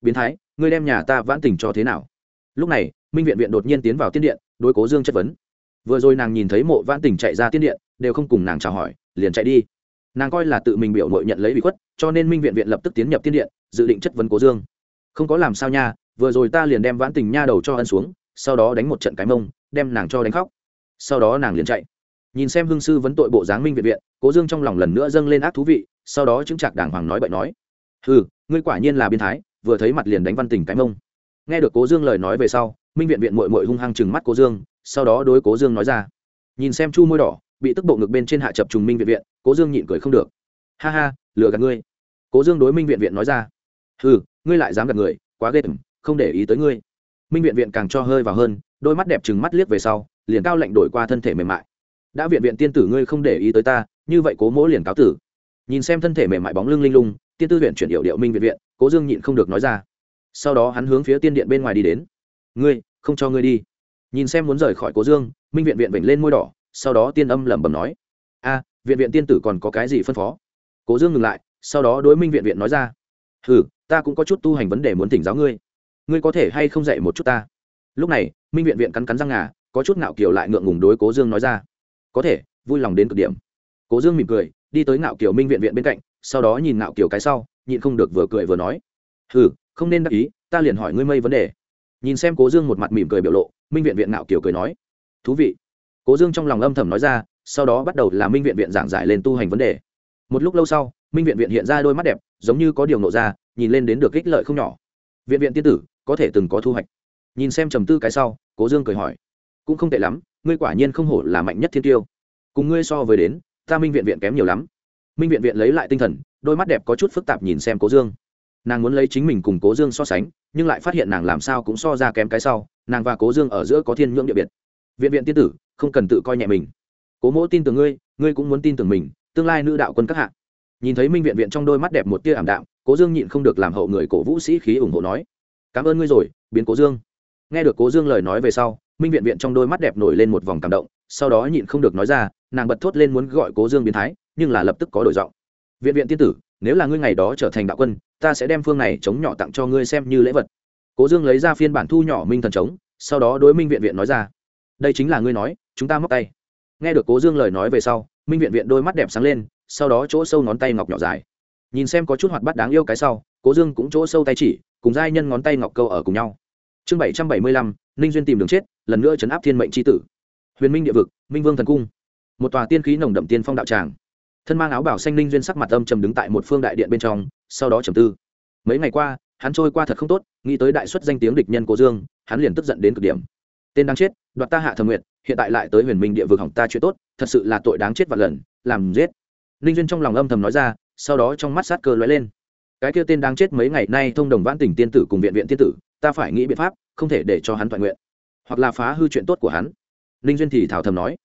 Biến thái, ngươi đem nhà ta vãn tình cho thế nào? Lúc này minh viện viện đột nhiên tiến vào tiên điện, đối cố dương chất vấn. Vừa rồi nàng nhìn thấy mộ vãn tình chạy ra tiên điện, đều không cùng nàng chào hỏi, liền chạy đi. Nàng coi là tự mình biểu mội nhận lấy bị khuất, cho nên minh viện viện lập tức tiến nhập tiên điện, dự định chất vấn cố dương. Không có làm sao nha, vừa rồi ta liền đem vãn tình nha đầu cho ân xuống, sau đó đánh một trận cái mông, đem nàng cho đánh khóc. Sau đó nàng liền chạy. Nhìn xem hương sư vấn tội bộ dáng minh viện viện, cố dương trong lòng lần nữa dâng lên ác thú vị, sau đó chứng chạc đàng hoàng nói bậy nói. Ừ ngươi quả nhiên là biên thái, vừa thấy mặt liền đánh văn tình cái mông. Nghe được cố dương lời nói về sau minh viện viện mội mội hung hăng chừng mắt cố dương, sau đó đối cố dương nói ra, nhìn xem chu môi đỏ, bị tức bộ ngực bên trên hạ chập trùng minh viện viện, cố dương nhịn cười không được. Ha ha, lừa gạt ngươi. Cố dương đối minh viện viện nói ra ừ ngươi lại dám gạt người, quá ghê tởm, không để ý tới ngươi. Minh viện viện càng cho hơi vào hơn, đôi mắt đẹp trừng mắt liếc về sau, liền cao lệnh đổi qua thân thể mềm mại. Đã viện viện tiên tử ngươi không để ý tới ta, như vậy cố mỗ liền cáo tử. Nhìn xem thân thể mềm mại bóng lưng linh lung, tiên tư viện chuyển điệu điệu minh viện viện, cố dương nhịn không được nói ra. Sau đó hắn hướng phía tiên điện bên ngoài đi đến ngươi, không cho ngươi đi. Nhìn xem muốn rời khỏi cố dương, minh viện viện vểnh lên môi đỏ, sau đó tiên âm lẩm bẩm nói, a, viện viện tiên tử còn có cái gì phân phó? Cố dương ngừng lại, sau đó đối minh viện viện nói ra ừ ta cũng có chút tu hành vấn đề muốn thỉnh giáo ngươi. Ngươi có thể hay không dạy một chút ta? Lúc này, minh viện viện cắn cắn răng ngà, có chút ngạo kiều lại ngượng ngùng đối cố dương nói ra, có thể, vui lòng đến cực điểm. Cố dương mỉm cười, đi tới ngạo kiều minh viện viện bên cạnh, sau đó nhìn ngạo kiều cái sau, nhịn không được vừa cười vừa nói ừ không nên đắc ý, ta liền hỏi ngươi mây vấn đề nhìn xem cố dương một mặt mỉm cười biểu lộ, minh viện viện ngạo kiều cười nói, thú vị. Cố dương trong lòng âm thầm nói ra, sau đó bắt đầu là minh viện viện giảng giải lên tu hành vấn đề. Một lúc lâu sau, minh viện viện hiện ra đôi mắt đẹp, giống như có điều nộ ra, nhìn lên đến được ích lợi không nhỏ. Viện viện tiên tử, có thể từng có thu hoạch. Nhìn xem trầm tư cái sau, cố dương cười hỏi, cũng không tệ lắm, ngươi quả nhiên không hổ là mạnh nhất thiên tiêu. Cùng ngươi so với đến, ta minh viện viện kém nhiều lắm. Minh viện viện lấy lại tinh thần, đôi mắt đẹp có chút phức tạp nhìn xem cố dương nàng muốn lấy chính mình cùng cố dương so sánh nhưng lại phát hiện nàng làm sao cũng so ra kém cái sau nàng và cố dương ở giữa có thiên nhưỡng địa biệt viện viện tiên tử không cần tự coi nhẹ mình cố mỗ tin tưởng ngươi ngươi cũng muốn tin tưởng mình tương lai nữ đạo quân các hạ nhìn thấy minh viện viện trong đôi mắt đẹp một tia ảm đạm cố dương nhịn không được làm hậu người cổ vũ sĩ khí ủng hộ nói cảm ơn ngươi rồi biến cố dương nghe được cố dương lời nói về sau minh viện viện trong đôi mắt đẹp nổi lên một vòng cảm động sau đó nhịn không được nói ra nàng bật thốt lên muốn gọi cố dương biến thái nhưng là lập tức có đổi giọng viện viện tiên tử nếu là ngươi ngày đó trở thành đạo quân, ta sẽ đem phương này chống nhỏ tặng cho ngươi xem như lễ vật. Cố dương lấy ra phiên bản thu nhỏ minh thần chống, sau đó đối minh viện viện nói ra, đây chính là ngươi nói, chúng ta móc tay. Nghe được cố dương lời nói về sau, minh viện viện đôi mắt đẹp sáng lên, sau đó chỗ sâu ngón tay ngọc nhỏ dài. Nhìn xem có chút hoạt bắt đáng yêu cái sau, cố dương cũng chỗ sâu tay chỉ, cùng giai nhân ngón tay ngọc câu ở cùng nhau. Chương bảy trăm bảy mươi lăm, ninh duyên tìm đường chết, lần nữa chấn áp thiên mệnh tri tử. Huyền minh địa vực, minh vương thần cung. Một tòa tiên khí nồng đậm tiên phong đạo tràng thân mang áo bảo xanh ninh duyên sắc mặt âm trầm đứng tại một phương đại điện bên trong, sau đó trầm tư. Mấy ngày qua, hắn trôi qua thật không tốt, nghĩ tới đại xuất danh tiếng địch nhân cố dương, hắn liền tức giận đến cực điểm. Tên đáng chết, đoạt ta hạ thẩm nguyện hiện tại lại tới huyền minh địa vực hỏng ta chuyện tốt, thật sự là tội đáng chết và lần, làm giết. Ninh duyên trong lòng âm thầm nói ra, sau đó trong mắt sát cơ lóe lên. Cái kia tên đáng chết mấy ngày nay thông đồng vãn tỉnh tiên tử cùng viện viện tiên tử, ta phải nghĩ biện pháp, không thể để cho hắn thoại nguyện, hoặc là phá hư chuyện tốt của hắn. Ninh duyên thì thảo thầm nói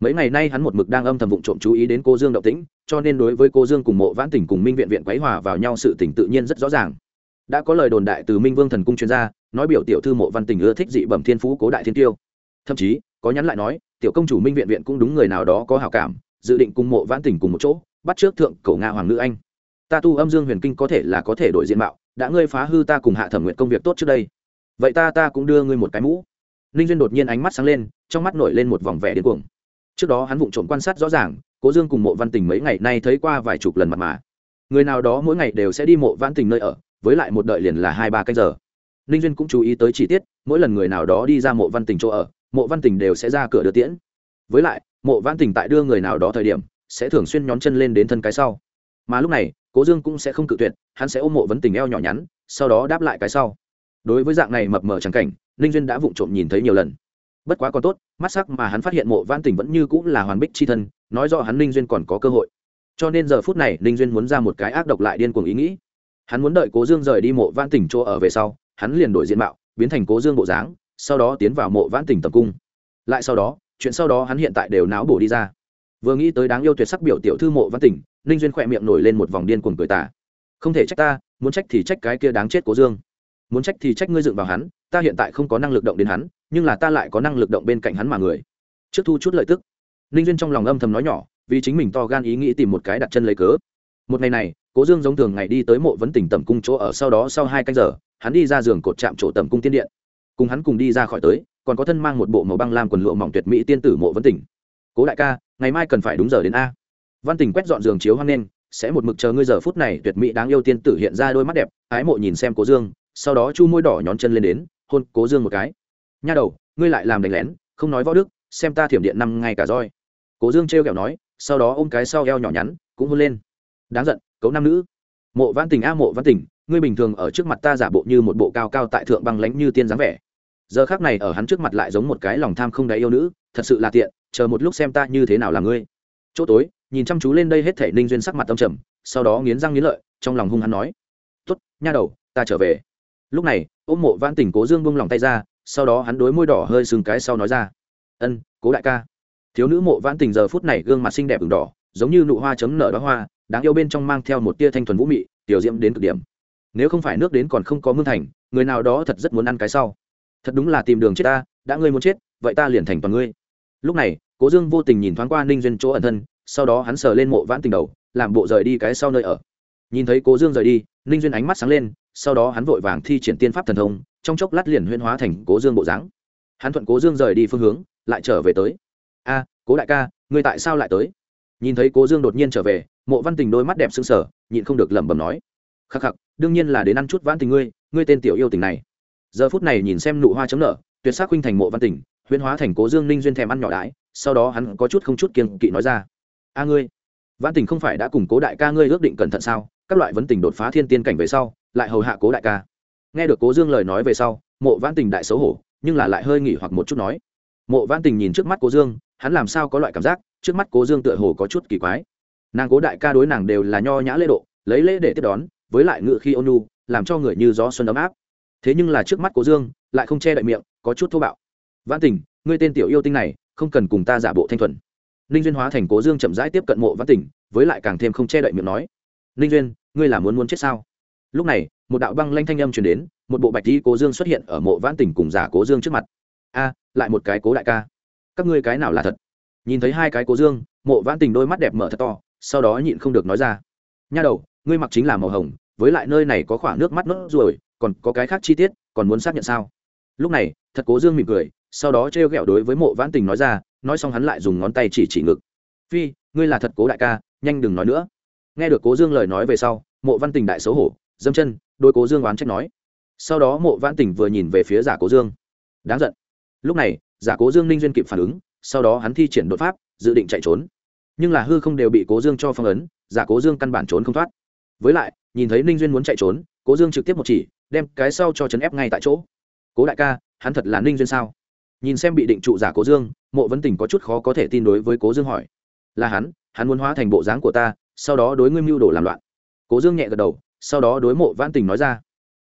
mấy ngày nay hắn một mực đang âm thầm vụng trộm chú ý đến cô dương động tĩnh, cho nên đối với cô dương cùng mộ vãn tỉnh cùng minh viện viện quấy hòa vào nhau sự tỉnh tự nhiên rất rõ ràng. Đã có lời đồn đại từ minh vương thần cung chuyên gia, nói biểu tiểu thư mộ văn tình ưa thích dị bẩm thiên phú cố đại thiên tiêu. Thậm chí, có nhắn lại nói, tiểu công chủ minh viện viện cũng đúng người nào đó có hào cảm, dự định cùng mộ vãn tỉnh cùng một chỗ, bắt trước thượng cổ nga hoàng nữ anh. Ta tu âm dương huyền kinh có thể là có thể đổi diện mạo, đã ngươi phá hư ta cùng hạ thẩm nguyện công việc tốt trước đây. Vậy ta ta cũng đưa ngươi một cái mũ. Ninh duyên đột nhiên ánh mắt sáng lên, trong mắt nổi lên một vòng vẻ điên cuồng trước đó hắn vụng trộm quan sát rõ ràng, cố dương cùng mộ văn tình mấy ngày nay thấy qua vài chục lần mặt mà. Người nào đó mỗi ngày đều sẽ đi mộ văn tình nơi ở, với lại một đợi liền là hai ba canh giờ. Ninh duyên cũng chú ý tới chi tiết, mỗi lần người nào đó đi ra mộ văn tình chỗ ở, mộ văn tình đều sẽ ra cửa đưa tiễn. Với lại, mộ văn tình tại đưa người nào đó thời điểm, sẽ thường xuyên nhón chân lên đến thân cái sau. Mà lúc này, cố dương cũng sẽ không cự tuyệt, hắn sẽ ôm mộ vấn tình eo nhỏ nhắn, sau đó đáp lại cái sau. Đối với dạng này mập mờ trắng cảnh, ninh duyên đã vụng trộm nhìn thấy nhiều lần bất quá còn tốt, mắt sắc mà hắn phát hiện mộ văn tình vẫn như cũng là hoàn bích c h i thân, nói rõ hắn ninh duyên còn có cơ hội. Cho nên giờ phút này, ninh duyên muốn ra một cái ác độc lại điên cuồng ý nghĩ. Hắn muốn đợi cố dương rời đi mộ văn tình chỗ ở về sau, hắn liền đổi diện mạo, biến thành cố dương bộ dáng, sau đó tiến vào mộ văn tình tập cung. Lại sau đó, chuyện sau đó hắn hiện tại đều náo bổ đi ra. Vừa nghĩ tới đáng yêu tuyệt sắc biểu tiểu thư mộ văn tỉnh ninh duyên khỏe miệng nổi lên một vòng điên cuồng cười tả không thể trách ta, muốn trách thì trách cái kia đáng chết cố dương. Muốn trách thì trách ngươi dựng vào hắn, ta hiện tại không có năng lực động đến hắn nhưng là ta lại có năng lực động bên cạnh hắn mà người. Trước thu chút lợi tức. Ninh duyên trong lòng âm thầm nói nhỏ, vì chính mình to gan ý nghĩ tìm một cái đặt chân lấy cớ. Một ngày này, cố dương giống thường ngày đi tới mộ vấn tỉnh tầm cung chỗ ở sau đó sau hai canh giờ, hắn đi ra giường cột chạm chỗ tầm cung tiên điện. Cùng hắn cùng đi ra khỏi tới, còn có thân mang một bộ màu băng lam quần lụa mỏng tuyệt mỹ tiên tử mộ vấn tỉnh. Cố đại ca, ngày mai cần phải đúng giờ đến a. Văn tỉnh quét dọn giường chiếu hoang lên, sẽ một mực chờ ngươi giờ phút này tuyệt mỹ đáng yêu tiên tử hiện ra đôi mắt đẹp, ái mộ nhìn xem cố dương. Sau đó chu môi đỏ nhón chân lên đến, hôn cố dương một cái nha đầu, ngươi lại làm đánh lén, không nói võ đức, xem ta thiểm điện năm ngày cả roi. Cố dương trêu kẹo nói, sau đó ôm cái sau eo nhỏ nhắn, cũng hôn lên. Đáng giận cấu nam nữ. Mộ văn tình a, mộ văn tình, ngươi bình thường ở trước mặt ta giả bộ như một bộ cao cao tại thượng băng lánh như tiên dáng vẻ. Giờ khác này ở hắn trước mặt lại giống một cái lòng tham không đáy yêu nữ, thật sự là tiện, chờ một lúc xem ta như thế nào là ngươi. Chỗ tối, nhìn chăm chú lên đây hết thể ninh duyên sắc mặt tâm trầm, sau đó nghiến răng nghiến lợi, trong lòng hung hắn nói, tốt, nha đầu, ta trở về. Lúc này, ôm mộ vãn tình cố dương buông lòng tay ra sau đó hắn đối môi đỏ hơi sừng cái sau nói ra. Ân, cố đại ca. Thiếu nữ mộ vãn tình giờ phút này gương mặt xinh đẹp ửng đỏ, giống như nụ hoa chấm nở đó hoa, đáng yêu bên trong mang theo một tia thanh thuần vũ mị, tiểu diễm đến cực điểm. Nếu không phải nước đến còn không có mương thành, người nào đó thật rất muốn ăn cái sau. Thật đúng là tìm đường chết ta, đã ngươi muốn chết, vậy ta liền thành toàn ngươi. Lúc này, cố dương vô tình nhìn thoáng qua ninh duyên chỗ ẩn thân, sau đó hắn sờ lên mộ vãn tình đầu, làm bộ rời đi cái sau nơi ở. Nhìn thấy cố dương rời đi, ninh duyên ánh mắt sáng lên, sau đó hắn vội vàng thi triển tiên pháp thần thông trong chốc lát liền huyên hóa thành cố dương bộ dáng. Hắn thuận cố dương rời đi phương hướng lại trở về tới. A cố đại ca ngươi tại sao lại tới? Nhìn thấy cố dương đột nhiên trở về mộ văn tình đôi mắt đẹp sưng sở nhịn không được lẩm bẩm nói. Khắc khắc đương nhiên là đến ăn chút vãn tình ngươi ngươi tên tiểu yêu tình này. Giờ phút này nhìn xem nụ hoa chấm nở tuyệt sắc huynh thành mộ văn tình huyên hóa thành cố dương ninh duyên thèm ăn nhỏ đái, sau đó hắn có chút không chút kiên kỵ nói ra. A ngươi văn tình không phải đã cùng cố đại ca ngươi ước định cẩn thận sao? Các loại vấn tình đột phá thiên tiên cảnh về sau lại hầu hạ cố đại ca nghe được cố dương lời nói về sau, mộ vãn tình đại xấu hổ, nhưng là lại hơi nghỉ hoặc một chút nói. Mộ vãn tình nhìn trước mắt cố dương, hắn làm sao có loại cảm giác, trước mắt cố dương tựa hồ có chút kỳ quái. Nàng cố đại ca đối nàng đều là nho nhã lễ độ, lấy lễ để tiếp đón, với lại ngự khi ôn nhu, làm cho người như gió xuân ấm áp. Thế nhưng là trước mắt cố dương, lại không che đậy miệng, có chút thô bạo. Vãn tình, ngươi tên tiểu yêu tinh này, không cần cùng ta giả bộ thanh thuần. Ninh duyên hóa thành cố dương chậm rãi tiếp cận mộ vãn tình, với lại càng thêm không che đậy miệng nói. Ninh duyên, ngươi là muốn muốn chết sao? Lúc này, một đạo băng lanh thanh âm truyền đến, một bộ bạch di cố dương xuất hiện ở mộ vãn tình cùng giả cố dương trước mặt. A, lại một cái cố đại ca. Các ngươi cái nào là thật? Nhìn thấy hai cái cố dương, mộ vãn tình đôi mắt đẹp mở thật to, sau đó nhịn không được nói ra. Nha đầu, ngươi mặc chính là màu hồng, với lại nơi này có khoảng nước mắt nốt ruồi, còn có cái khác chi tiết, còn muốn xác nhận sao? Lúc này, thật cố dương mỉm cười, sau đó trêu ghẹo đối với mộ vãn tình nói ra, nói xong hắn lại dùng ngón tay chỉ chỉ ngực. Phi, ngươi là thật cố đại ca, nhanh đừng nói nữa. Nghe được cố dương lời nói về sau, mộ văn tình đại xấu hổ dâm chân đôi cố dương oán trách nói. Sau đó mộ vãn Tỉnh vừa nhìn về phía giả cố dương. Đáng giận. Lúc này, giả cố dương ninh duyên kịp phản ứng, sau đó hắn thi triển đột pháp, dự định chạy trốn. Nhưng là hư không đều bị cố dương cho phong ấn, giả cố dương căn bản trốn không thoát. Với lại, nhìn thấy ninh duyên muốn chạy trốn, cố dương trực tiếp một chỉ, đem cái sau cho chấn ép ngay tại chỗ. Cố đại ca, hắn thật là ninh duyên sao? Nhìn xem bị định trụ giả cố dương, mộ vấn tình có chút khó có thể tin đối với cố dương hỏi. Là hắn hắn muốn hóa thành bộ dáng của ta, sau đó đối ngươi mưu đồ làm loạn. Cố dương nhẹ gật đầu sau đó đối mộ vãn tình nói ra.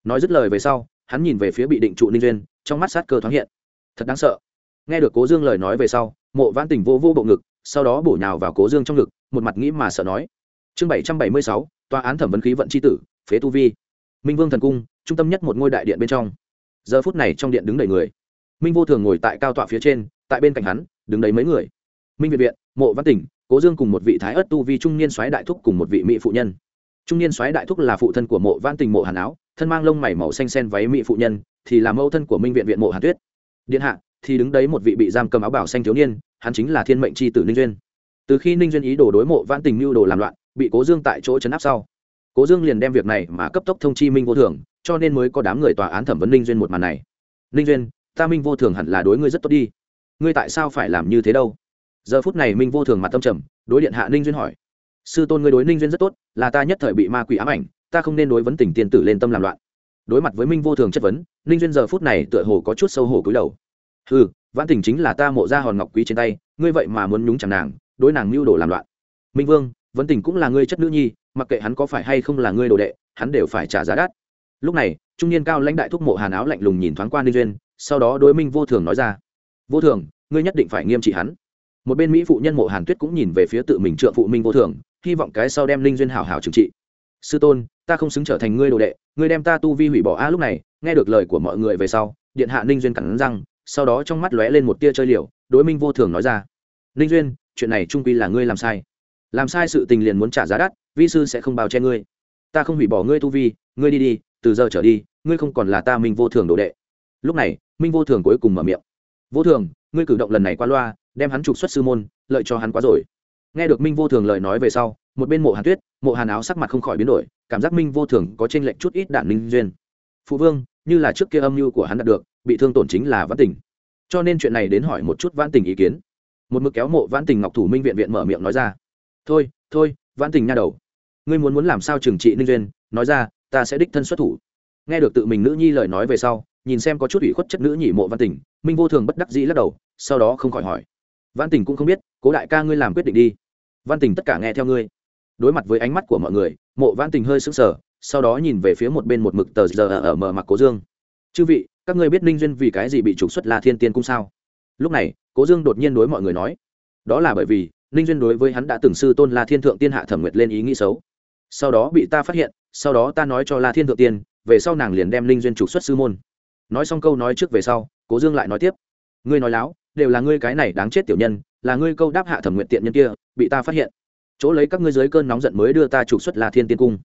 Nói dứt lời về sau, hắn nhìn về phía bị định trụ ninh duyên, trong mắt sát cơ thoáng hiện. Thật đáng sợ. Nghe được cố dương lời nói về sau, mộ vãn tình vô vô bộ ngực, sau đó bổ nhào vào cố dương trong ngực, một mặt nghĩ mà sợ nói. Chương bảy trăm bảy mươi sáu, tòa án thẩm vấn khí vận c h i tử, phế tu vi. Minh vương thần cung, trung tâm nhất một ngôi đại điện bên trong. Giờ phút này trong điện đứng đầy người. Minh vô thường ngồi tại cao tọa phía trên, tại bên cạnh hắn, đứng đấy mấy người. Minh viện viện, mộ văn tỉnh cố dương cùng một vị thái ất tu vi trung niên soái đại thúc cùng một vị mỹ phụ nhân trung niên soái đại thúc là phụ thân của mộ văn tình mộ hàn áo, thân mang lông mày màu xanh sen váy mỹ phụ nhân, thì là mẫu thân của minh viện viện mộ hàn tuyết. Điện hạ, thì đứng đấy một vị bị giam cầm áo bảo xanh thiếu niên, hắn chính là thiên mệnh c h i tử ninh duyên. Từ khi ninh duyên ý đồ đối mộ văn tình mưu đồ làm loạn, bị cố dương tại chỗ chấn áp sau. Cố dương liền đem việc này mà cấp tốc thông chi minh vô thường, cho nên mới có đám người tòa án thẩm vấn ninh duyên một màn này. Ninh duyên, ta minh vô thường hẳn là đối ngươi rất tốt đi. Ngươi tại sao phải làm như thế đâu? Giờ phút này minh vô thường mặt tâm trầm, đối điện hạ ninh duyên hỏi sư tôn ngươi đối ninh duyên rất tốt, là ta nhất thời bị ma quỷ ám ảnh, ta không nên đối vấn tình tiên tử lên tâm làm loạn. Đối mặt với minh vô thường chất vấn, ninh duyên giờ phút này tựa hồ có chút sâu hổ cúi đầu. Ừ vãn tình chính là ta mộ ra hòn ngọc quý trên tay, ngươi vậy mà muốn nhúng chẳng nàng, đối nàng mưu đồ làm loạn. Minh vương, vấn tình cũng là ngươi chất nữ nhi, mặc kệ hắn có phải hay không là ngươi đồ đệ, hắn đều phải trả giá đắt. Lúc này, trung niên cao lãnh đại thúc mộ hàn áo lạnh lùng nhìn thoáng qua ninh duyên, sau đó đối minh vô thường nói ra, vô thường, ngươi nhất định phải nghiêm trị hắn một bên mỹ phụ nhân mộ hàn tuyết cũng nhìn về phía tự mình trượng phụ minh vô thường, hy vọng cái sau đem linh duyên hảo hảo trừng trị. Sư tôn, ta không xứng trở thành ngươi đồ đệ, ngươi đem ta tu vi hủy bỏ a lúc này, nghe được lời của mọi người về sau, điện hạ ninh duyên cắn răng, sau đó trong mắt lóe lên một tia chơi liều, đối minh vô thường nói ra. Ninh duyên, chuyện này trung quy là ngươi làm sai. Làm sai sự tình liền muốn trả giá đắt, vi sư sẽ không bào che ngươi. Ta không hủy bỏ ngươi tu vi, ngươi đi đi, từ giờ trở đi, ngươi không còn là ta minh vô thường đồ đệ. Lúc này, minh vô thường cuối cùng mở miệng. Vô thường, ngươi cử động lần này qua loa đem hắn trục xuất sư môn, lợi cho hắn quá rồi. Nghe được minh vô thường lời nói về sau, một bên mộ hàn tuyết, mộ hàn áo sắc mặt không khỏi biến đổi, cảm giác minh vô thường có t r ê n lệch chút ít đạn minh duyên. Phụ vương, như là trước kia âm mưu của hắn đạt được, bị thương tổn chính là vãn tình. Cho nên chuyện này đến hỏi một chút vãn tình ý kiến. Một mực kéo mộ vãn tình ngọc thủ minh viện viện mở miệng nói ra. Thôi thôi, vãn tình nha đầu, ngươi muốn muốn làm sao trừng trị ninh duyên, nói ra, ta sẽ đích thân xuất thủ. Nghe được tự mình nữ nhi lời nói về sau, nhìn xem có chút ủy khuất chất nữ nhị mộ văn tình, minh vô thường bất đắc dĩ lắc đầu, sau đó không khỏi hỏi văn tình cũng không biết, cố đại ca ngươi làm quyết định đi. Văn tình tất cả nghe theo ngươi. Đối mặt với ánh mắt của mọi người, mộ văn tình hơi sững sờ, sau đó nhìn về phía một bên một mực tờ giờ ở mở mặc cố dương. Chư vị, các ngươi biết ninh duyên vì cái gì bị trục xuất la thiên tiên cung sao? Lúc này, cố dương đột nhiên đối mọi người nói, đó là bởi vì, ninh duyên đối với hắn đã từng sư tôn la thiên thượng tiên hạ thẩm nguyệt lên ý nghĩ xấu. Sau đó bị ta phát hiện, sau đó ta nói cho la thiên thượng tiên, về sau nàng liền đem ninh duyên trục xuất sư môn. Nói xong câu nói trước về sau, cố dương lại nói tiếp, ngươi nói láo đều là ngươi cái này đáng chết tiểu nhân, là ngươi câu đáp hạ thẩm nguyện tiện nhân kia, bị ta phát hiện. Chỗ lấy các ngươi dưới cơn nóng giận mới đưa ta trục xuất là thiên tiên cung.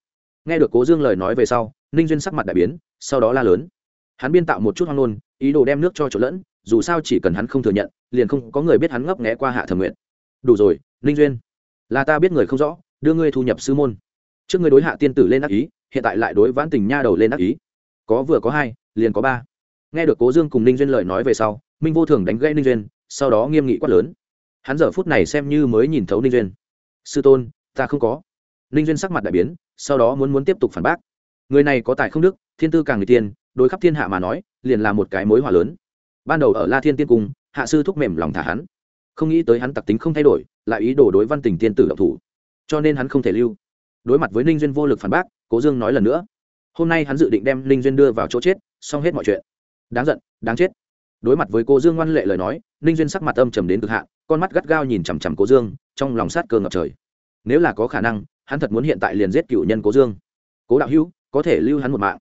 Nghe được cố dương lời nói về sau, ninh duyên sắc mặt đại biến, sau đó la lớn. Hắn biên tạo một chút hoang nôn ý đồ đem nước cho chỗ lẫn, dù sao chỉ cần hắn không thừa nhận, liền không có người biết hắn ngấp nghẽ qua hạ thẩm nguyện. Đủ rồi, ninh duyên. Là ta biết người không rõ, đưa ngươi thu nhập sư môn. Trước ngươi đối hạ tiên tử lên ác ý, hiện tại lại đối vãn tình nha đầu lên ác ý. Có vừa có hai, liền có ba. Nghe được cố dương cùng ninh duyên lời nói về sau minh vô thường đánh gãy ninh duyên sau đó nghiêm nghị quát lớn hắn giờ phút này xem như mới nhìn thấu ninh duyên sư tôn ta không có ninh duyên sắc mặt đại biến sau đó muốn muốn tiếp tục phản bác người này có tài không đức thiên tư càng người tiên đối khắp thiên hạ mà nói liền là một cái mối hòa lớn ban đầu ở la thiên tiên cung hạ sư thúc mềm lòng thả hắn không nghĩ tới hắn tặc tính không thay đổi lại ý đồ đối văn tình tiên tử độc thủ cho nên hắn không thể lưu đối mặt với ninh duyên vô lực phản bác cố dương nói lần nữa hôm nay hắn dự định đem ninh duyên đưa vào chỗ chết xong hết mọi chuyện đáng giận đáng chết đối mặt với cô dương ngoan lệ lời nói, ninh duyên sắc mặt âm trầm đến cực hạn, con mắt gắt gao nhìn chằm chằm cố dương, trong lòng sát cơ ngập trời. Nếu là có khả năng, hắn thật muốn hiện tại liền giết cựu nhân cố dương. Cố đạo hữu, có thể lưu hắn một mạng.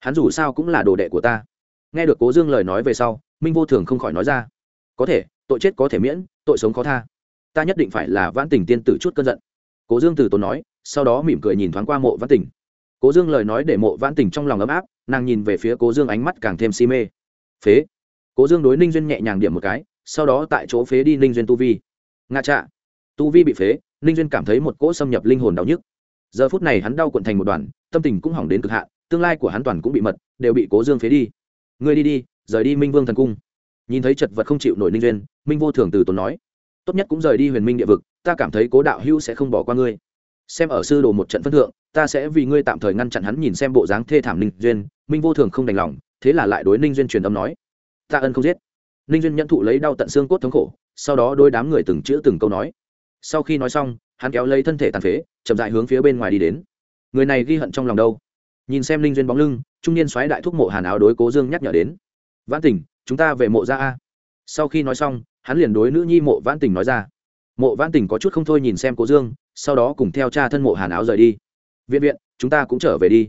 Hắn dù sao cũng là đồ đệ của ta. Nghe được cố dương lời nói về sau, minh vô thường không khỏi nói ra. Có thể, tội chết có thể miễn, tội sống khó tha. Ta nhất định phải là vãn tình tiên tử chút cơn giận. Cố dương từ tốn nói, sau đó mỉm cười nhìn thoáng qua mộ vãn tình. Cố dương lời nói để mộ vãn tình trong lòng ấm áp, nàng nhìn về phía cố dương ánh mắt càng thêm si mê. Phế! Cố dương đối ninh duyên nhẹ nhàng điểm một cái, sau đó tại chỗ phế đi ninh duyên tu vi. Ngạ trạ. Tu vi bị phế, ninh duyên cảm thấy một cỗ xâm nhập linh hồn đau nhức. Giờ phút này hắn đau cuộn thành một đoàn, tâm tình cũng hỏng đến cực hạn, tương lai của hắn toàn cũng bị mật, đều bị cố dương phế đi. Ngươi đi đi, rời đi minh vương thần cung. Nhìn thấy chật vật không chịu nổi ninh duyên, minh vô thường từ tốn nói, tốt nhất cũng rời đi huyền minh địa vực, ta cảm thấy cố đạo hữu sẽ không bỏ qua ngươi. Xem ở sư đồ một trận phân thượng, ta sẽ vì ngươi tạm thời ngăn chặn hắn nhìn xem bộ dáng thê thảm ninh duyên. Minh vô thường không đành lòng, thế là lại đối ninh duyên truyền âm nói ta ân không giết. Ninh duyên nhận thụ lấy đau tận xương cốt thống khổ, sau đó đôi đám người từng chữ từng câu nói. Sau khi nói xong, hắn kéo lấy thân thể tàn phế, chậm dại hướng phía bên ngoài đi đến. Người này ghi hận trong lòng đâu? Nhìn xem ninh duyên bóng lưng, trung niên xoáy đại thúc mộ hàn áo đối cố dương nhắc nhở đến. Vãn tỉnh chúng ta về mộ ra a. Sau khi nói xong, hắn liền đối nữ nhi mộ vãn tỉnh nói ra. Mộ vãn tỉnh có chút không thôi nhìn xem cố dương, sau đó cùng theo cha thân mộ hàn áo rời đi. Viện viện, chúng ta cũng trở về đi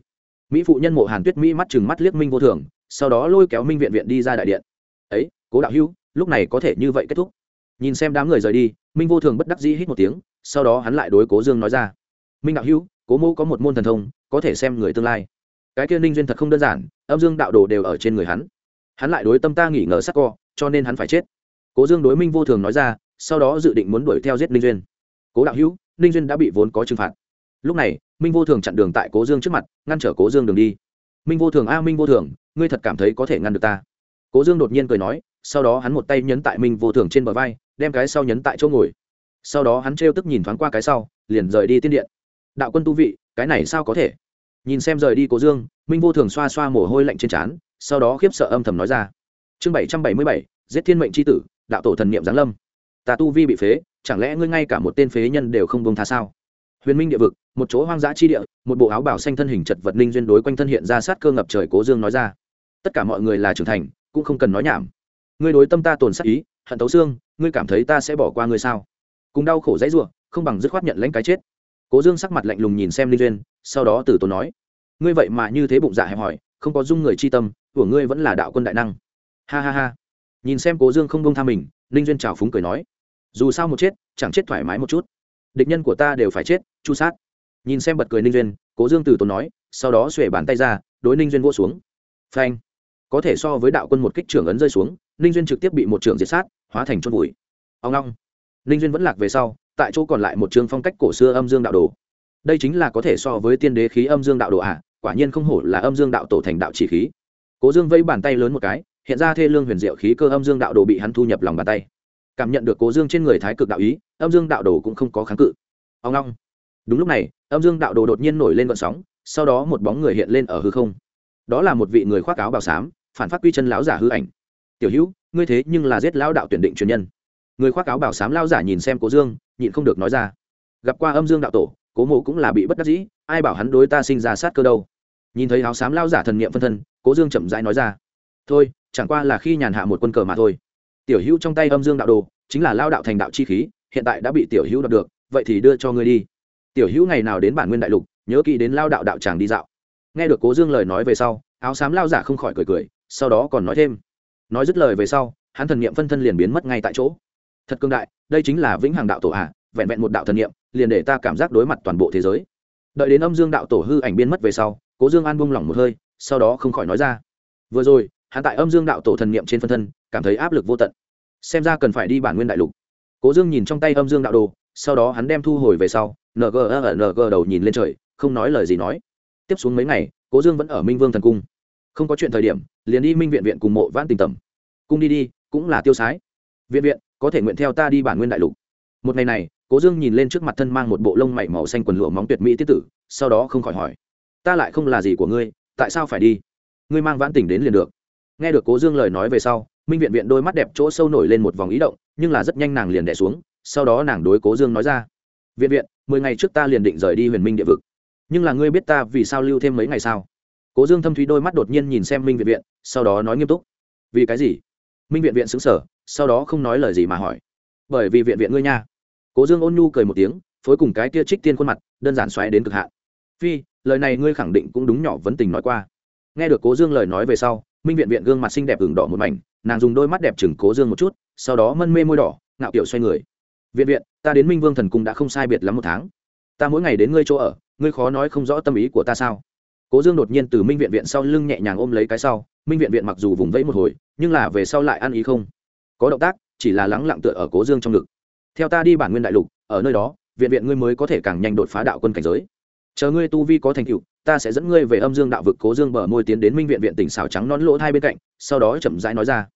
mỹ phụ nhân mộ hàn tuyết mỹ mắt chừng mắt liếc minh vô thường, sau đó lôi kéo minh viện viện đi ra đại điện. Ấy, cố đạo hữu, lúc này có thể như vậy kết thúc? Nhìn xem đám người rời đi, minh vô thường bất đắc dĩ hít một tiếng, sau đó hắn lại đối cố dương nói ra. Minh đạo hữu, cố mô có một môn thần thông, có thể xem người tương lai. Cái kia ninh duyên thật không đơn giản, âm dương đạo đồ đều ở trên người hắn. Hắn lại đối tâm ta nghỉ ngờ sắc co, cho nên hắn phải chết. Cố dương đối minh vô thường nói ra, sau đó dự định muốn đuổi theo giết ninh duyên. Cố đạo hữu, ninh duyên đã bị vốn có trừng phạt. Lúc này minh vô thường chặn đường tại cố dương trước mặt ngăn trở cố dương đường đi minh vô thường a minh vô thường ngươi thật cảm thấy có thể ngăn được ta cố dương đột nhiên cười nói sau đó hắn một tay nhấn tại minh vô thường trên bờ vai đem cái sau nhấn tại chỗ ngồi sau đó hắn trêu tức nhìn thoáng qua cái sau liền rời đi tiên điện đạo quân tu vị cái này sao có thể nhìn xem rời đi cố dương minh vô thường xoa xoa mồ hôi lạnh trên trán sau đó khiếp sợ âm thầm nói ra chương bảy trăm bảy mươi bảy giết thiên mệnh c h i tử đạo tổ thần n i ệ m giáng lâm ta tu vi bị phế chẳng lẽ ngươi ngay cả một tên phế nhân đều không bông tha sao huyền minh địa vực, một chỗ hoang dã chi địa, một bộ áo bảo xanh thân hình chật vật ninh duyên đối quanh thân hiện ra sát cơ ngập trời cố dương nói ra. Tất cả mọi người là trưởng thành, cũng không cần nói nhảm. Ngươi đối tâm ta tồn sát ý, hận tấu xương, ngươi cảm thấy ta sẽ bỏ qua ngươi sao? Cùng đau khổ dãy ruộng, không bằng dứt khoát nhận lãnh cái chết. Cố dương sắc mặt lạnh lùng nhìn xem ninh duyên, sau đó từ tốn nói, ngươi vậy mà như thế bụng dạ hẹp hòi, không có dung người chi tâm, của ngươi vẫn là đạo quân đại năng. Ha ha ha. Nhìn xem cố dương không bông tha mình ninh duyên trào phúng cười nói, dù sao một chết, chẳng chết thoải mái một chút. Địch nhân của ta đều phải chết chu sát. Nhìn xem bật cười ninh duyên cố dương từ tốn nói sau đó xuể bàn tay ra đối ninh duyên vô xuống. Phanh. Có thể so với đạo quân một kích trưởng ấn rơi xuống ninh duyên trực tiếp bị một trưởng diệt sát hóa thành chôn vùi. Ông long. Ninh duyên vẫn lạc về sau tại chỗ còn lại một trường phong cách cổ xưa âm dương đạo đồ. Đây chính là có thể so với tiên đế khí âm dương đạo đồ ạ à, quả nhiên không hổ là âm dương đạo tổ thành đạo chỉ khí. Cố dương vây bàn tay lớn một cái hiện ra thê lương huyền diệu khí cơ âm dương đạo đồ bị hắn thu nhập lòng bàn tay. Cảm nhận được cố dương trên người thái cực đạo ý âm dương đạo đồ cũng không có kháng cự. Ông long đúng lúc này, âm dương đạo đồ đột nhiên nổi lên vận sóng, sau đó một bóng người hiện lên ở hư không. Đó là một vị người khoác áo bào xám, phản phát quy chân lão giả hư ảnh. Tiểu hữu, ngươi thế nhưng là giết lão đạo tuyển định truyền nhân. Người khoác áo bảo sám lao giả nhìn xem cố dương, nhịn không được nói ra. Gặp qua âm dương đạo tổ, cố mộ cũng là bị bất đắc dĩ, ai bảo hắn đối ta sinh ra sát cơ đâu? Nhìn thấy áo xám lao giả thần niệm phân thân, cố dương chậm rãi nói ra. Thôi, chẳng qua là khi nhàn hạ một quân cờ mà thôi. Tiểu hữu trong tay âm dương đạo đồ, chính là lao đạo thành đạo chi khí, hiện tại đã bị tiểu hữu đọc được, vậy thì đưa cho ngươi đi tiểu hữu ngày nào đến bản nguyên đại lục, nhớ kỹ đến lao đạo đạo tràng đi dạo. Nghe được cố dương lời nói về sau, áo xám lao giả không khỏi cười cười, sau đó còn nói thêm. Nói dứt lời về sau, hắn thần niệm phân thân liền biến mất ngay tại chỗ. Thật cương đại, đây chính là vĩnh hằng đạo tổ à? vẹn vẹn một đạo thần niệm, liền để ta cảm giác đối mặt toàn bộ thế giới. Đợi đến âm dương đạo tổ hư ảnh biến mất về sau, cố dương an buông lỏng một hơi, sau đó không khỏi nói ra. Vừa rồi, hắn tại âm dương đạo tổ thần niệm trên phân thân, cảm thấy áp lực vô tận. Xem ra cần phải đi bản nguyên đại lục. Cố dương nhìn trong tay âm dương đạo đồ, sau đó hắn đem thu hồi về sau ng ng đầu nhìn lên trời, không nói lời gì nói. Tiếp xuống mấy ngày, cố dương vẫn ở minh vương thần cung. Không có chuyện thời điểm, liền đi minh viện viện cùng mộ vãn tình tầm cung đi đi, cũng là tiêu sái. Viện viện, có thể nguyện theo ta đi bản nguyên đại lục. Một ngày này, cố dương nhìn lên trước mặt thân mang một bộ lông mảy màu xanh quần lụa móng tuyệt mỹ tiết tử, sau đó không khỏi hỏi. Ta lại không là gì của ngươi, tại sao phải đi? Ngươi mang vãn tỉnh đến liền được. Nghe được cố dương lời nói về sau, minh viện viện đôi mắt đẹp chỗ sâu nổi lên một vòng ý động, nhưng là rất nhanh nàng liền đẻ xuống, sau đó nàng đối cố dương nói ra. Viện viện mười ngày trước ta liền định rời đi huyền minh địa vực. Nhưng là ngươi biết ta vì sao lưu thêm mấy ngày sao? Cố dương thâm thúy đôi mắt đột nhiên nhìn xem minh viện viện, sau đó nói nghiêm túc. Vì cái gì? Minh viện viện xứng sở sau đó không nói lời gì mà hỏi. Bởi vì viện viện ngươi nha. Cố dương ôn nhu cười một tiếng, phối cùng cái kia trích tiên khuôn mặt, đơn giản xoáy đến cực hạn. Phi, lời này ngươi khẳng định cũng đúng nhỏ vấn tình nói qua. Nghe được cố dương lời nói về sau, minh viện viện gương mặt xinh đẹp ửng đỏ một mảnh, nàng dùng đôi mắt đẹp chừng cố dương một chút, sau đó mân mê môi đỏ, ngạo kiểu xoay người viện viện, ta đến minh vương thần cung đã không sai biệt lắm một tháng. Ta mỗi ngày đến ngươi chỗ ở, ngươi khó nói không rõ tâm ý của ta sao? Cố dương đột nhiên từ minh viện viện sau lưng nhẹ nhàng ôm lấy cái sau, minh viện viện mặc dù vùng vẫy một hồi, nhưng là về sau lại ăn ý không. Có động tác, chỉ là lắng lặng tựa ở cố dương trong ngực. Theo ta đi bản nguyên đại lục, ở nơi đó, viện viện ngươi mới có thể càng nhanh đột phá đạo quân cảnh giới. Chờ ngươi tu vi có thành tựu, ta sẽ dẫn ngươi về âm dương đạo vực cố dương bờ môi tiến đến minh viện viện tỉnh xào trắng non lỗ hai bên cạnh, sau đó chậm rãi nói ra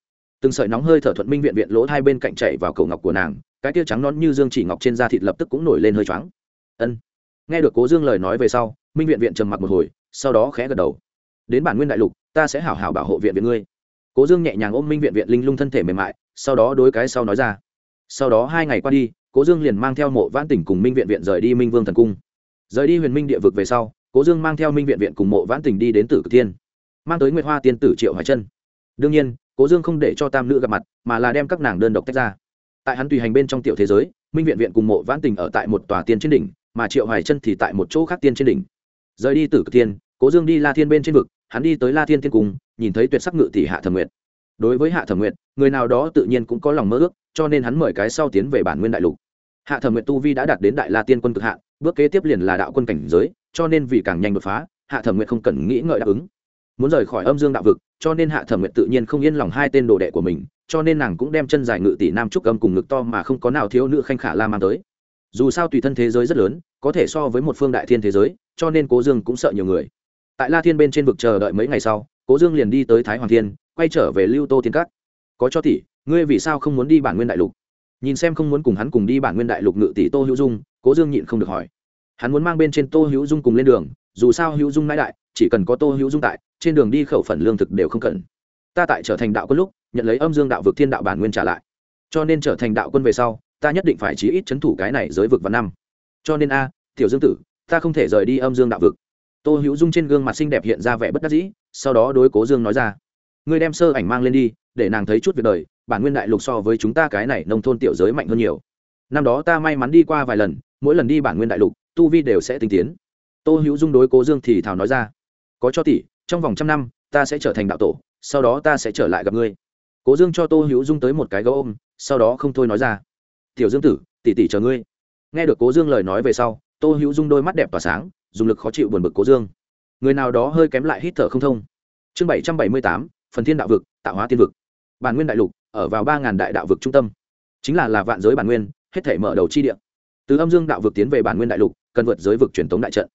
từng sợi nóng hơi thở thuận minh viện viện lỗ hai bên cạnh chạy vào cầu ngọc của nàng, cái tia trắng nón như dương chỉ ngọc trên da thịt lập tức cũng nổi lên hơi choáng. Ân. Nghe được cố dương lời nói về sau, minh viện viện trầm mặc một hồi, sau đó khẽ gật đầu. Đến bản nguyên đại lục, ta sẽ hảo hảo bảo hộ viện viện ngươi. Cố dương nhẹ nhàng ôm minh viện viện linh lung thân thể mềm mại, sau đó đối cái sau nói ra. Sau đó hai ngày qua đi, cố dương liền mang theo mộ vãn tỉnh cùng minh viện viện rời đi minh vương thần cung. Rời đi huyền minh địa vực về sau, cố dương mang theo minh viện viện cùng mộ vãn tỉnh đi đến tử cực thiên, mang tới nguyệt hoa tiên tử triệu hoài chân đương nhiên cố dương không để cho tam nữ gặp mặt, mà là đem các nàng đơn độc tách ra. Tại hắn tùy hành bên trong tiểu thế giới, minh viện viện cùng mộ vãn Tình ở tại một tòa tiên trên đỉnh, mà triệu hoài chân thì tại một chỗ khác tiên trên đỉnh. Rời đi tử cực thiên, cố dương đi la thiên bên trên vực, hắn đi tới la thiên tiên cung, nhìn thấy tuyệt sắc ngự tỷ hạ thẩm nguyệt. Đối với hạ thẩm nguyệt, người nào đó tự nhiên cũng có lòng mơ ước, cho nên hắn mời cái sau tiến về bản nguyên đại lục. Hạ thẩm nguyệt tu vi đã đạt đến đại la tiên quân cực hạ bước kế tiếp liền là đạo quân cảnh giới, cho nên vì càng nhanh đột phá, hạ thẩm nguyệt không cần nghĩ ngợi đáp ứng muốn rời khỏi âm dương đạo vực, cho nên hạ thẩm nguyện tự nhiên không yên lòng hai tên đồ đệ của mình, cho nên nàng cũng đem chân dài ngự tỷ nam trúc âm cùng ngực to mà không có nào thiếu nữ khanh khả la mang tới. Dù sao tùy thân thế giới rất lớn, có thể so với một phương đại thiên thế giới, cho nên cố dương cũng sợ nhiều người. Tại la thiên bên trên vực chờ đợi mấy ngày sau, cố dương liền đi tới thái hoàng thiên, quay trở về lưu tô thiên cát có cho tỷ, ngươi vì sao không muốn đi bản nguyên đại lục? Nhìn xem không muốn cùng hắn cùng đi bản nguyên đại lục ngự tỷ tô hữu dung, cố dương nhịn không được hỏi. Hắn muốn mang bên trên tô hữu dung cùng lên đường, dù sao hữu dung nãi đại chỉ cần có tô hữu dung tại, trên đường đi khẩu phần lương thực đều không cần. Ta tại trở thành đạo quân lúc, nhận lấy âm dương đạo vực thiên đạo bản nguyên trả lại. Cho nên trở thành đạo quân về sau, ta nhất định phải chí ít c h ấ n thủ cái này giới vực vào năm. Cho nên a, tiểu dương tử, ta không thể rời đi âm dương đạo vực. Tô hữu dung trên gương mặt xinh đẹp hiện ra vẻ bất đắc dĩ, sau đó đối cố dương nói ra. Ngươi đem sơ ảnh mang lên đi, để nàng thấy chút việc đời, bản nguyên đại lục so với chúng ta cái này nông thôn tiểu giới mạnh hơn nhiều. Năm đó ta may mắn đi qua vài lần, mỗi lần đi bản nguyên đại lục, tu vi đều sẽ tinh tiến. Tô hữu dung đối cố dương thì thảo nói ra có cho tỷ, trong vòng trăm năm, ta sẽ trở thành đạo tổ, sau đó ta sẽ trở lại gặp ngươi. Cố dương cho tô hữu dung tới một cái gấu ôm, sau đó không thôi nói ra. Tiểu dương tử, tỷ tỷ chờ ngươi. Nghe được cố dương lời nói về sau, tô hữu dung đôi mắt đẹp tỏa sáng, dùng lực khó chịu buồn bực cố dương. Người nào đó hơi kém lại hít thở không thông. Chương bảy trăm bảy mươi tám, phần thiên đạo vực, tạo hóa tiên vực. Bản nguyên đại lục, ở vào ba ngàn đại đạo vực trung tâm. Chính là là vạn giới bản nguyên, hết thể mở đầu chi địa. Từ âm dương đạo vực tiến về bản nguyên đại lục, cần vượt giới vực truyền thống đại trận.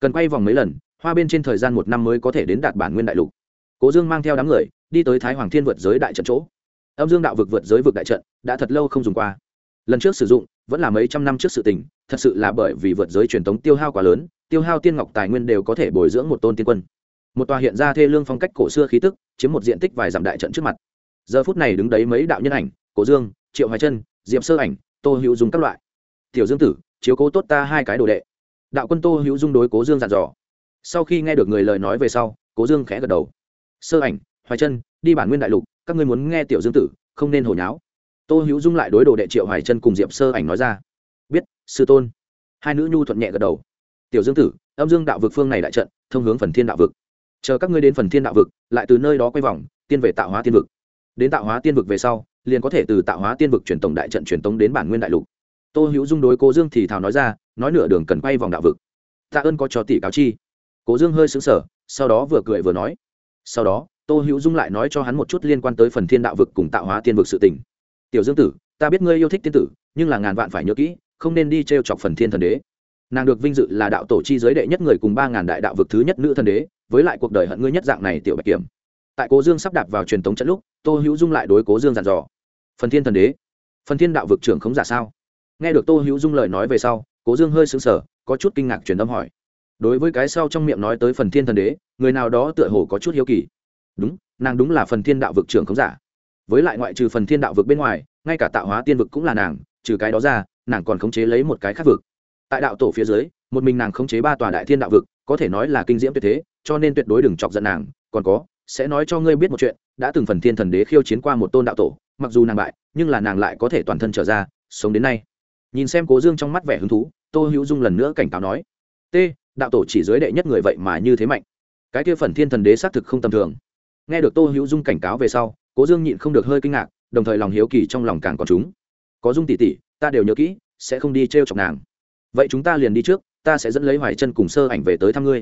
Cần quay vòng mấy lần hoa bên trên thời gian một năm mới có thể đến đạt bản nguyên đại lục. Cố dương mang theo đám người, đi tới thái hoàng thiên vượt giới đại trận chỗ. Âm dương đạo vực vượt giới vực đại trận đã thật lâu không dùng qua. Lần trước sử dụng, vẫn là mấy trăm năm trước sự tình, thật sự là bởi vì vượt giới truyền thống tiêu hao quá lớn, tiêu hao tiên ngọc tài nguyên đều có thể bồi dưỡng một tôn tiên quân. Một tòa hiện ra thê lương phong cách cổ xưa khí tức, chiếm một diện tích vài dặm đại trận trước mặt. Giờ phút này đứng đấy mấy đạo nhân ảnh cổ dương, triệu hoài chân diệp sơ ảnh, tô hữu dung các loại. Tiểu dương tử, chiếu cố tốt ta hai cái đồ đệ. Đạo quân tô hữu dung đối cố dương dặn dò sau khi nghe được người lời nói về sau, cố dương khẽ gật đầu. Sơ ảnh, hoài chân đi bản nguyên đại lục, các ngươi muốn nghe tiểu dương tử, không nên hồi nháo. Tô hữu dung lại đối đồ đệ triệu hoài chân cùng diệp sơ ảnh nói ra. Biết, sư tôn. Hai nữ nhu thuận nhẹ gật đầu. Tiểu dương tử, âm dương đạo vực phương này đại trận, thông hướng phần thiên đạo vực. Chờ các ngươi đến phần thiên đạo vực, lại từ nơi đó quay vòng, tiên về tạo hóa tiên vực. Đến tạo hóa tiên vực về sau, liền có thể từ tạo hóa tiên vực truyền tổng đại trận truyền tống đến bản nguyên đại lục. Tô hữu dung đối cố dương thì thào nói ra, nói nửa đường cần quay vòng đạo vực. Tạ ơn có cho tỷ cáo chi cố dương hơi xứng sở sau đó vừa cười vừa nói. Sau đó, tô hữu dung lại nói cho hắn một chút liên quan tới phần thiên đạo vực cùng tạo hóa tiên vực sự tình. Tiểu dương tử, ta biết ngươi yêu thích tiên tử, nhưng là ngàn vạn phải nhớ kỹ, không nên đi t r e o chọc phần thiên thần đế. Nàng được vinh dự là đạo tổ chi giới đệ nhất người cùng ba ngàn đại đạo vực thứ nhất nữ thần đế, với lại cuộc đời hận ngươi nhất dạng này tiểu bạch kiểm. Tại cố dương sắp đạp vào truyền thống trận lúc, tô hữu dung lại đối cố dương dặn dò. Phần thiên thần đế, phần thiên đạo vực trưởng không giả sao? Nghe được tô hữu dung lời nói về sau, cố dương hơi sững sờ, có chút kinh ngạc truyền âm hỏi đối với cái sau trong miệng nói tới phần thiên thần đế, người nào đó tựa hồ có chút hiếu kỳ. Đúng, nàng đúng là phần thiên đạo vực trưởng không giả. Với lại ngoại trừ phần thiên đạo vực bên ngoài, ngay cả tạo hóa tiên vực cũng là nàng, trừ cái đó ra, nàng còn khống chế lấy một cái khác vực. Tại đạo tổ phía dưới, một mình nàng khống chế ba tòa đại thiên đạo vực, có thể nói là kinh diễm tuyệt thế, cho nên tuyệt đối đừng chọc giận nàng. Còn có, sẽ nói cho ngươi biết một chuyện, đã từng phần thiên thần đế khiêu chiến qua một tôn đạo tổ, mặc dù nàng bại, nhưng là nàng lại có thể toàn thân trở ra, sống đến nay. Nhìn xem cố dương trong mắt vẻ hứng thú, tô hữu dung lần nữa cảnh cáo nói, t đạo tổ chỉ dưới đệ nhất người vậy mà như thế mạnh. Cái kia phần thiên thần đế xác thực không tầm thường. Nghe được tô hữu dung cảnh cáo về sau, cố dương nhịn không được hơi kinh ngạc, đồng thời lòng hiếu kỳ trong lòng càng còn chúng. Có dung tỷ tỷ, ta đều nhớ kỹ, sẽ không đi t r e o chọc nàng. Vậy chúng ta liền đi trước, ta sẽ dẫn lấy hoài chân cùng sơ ảnh về tới thăm ngươi.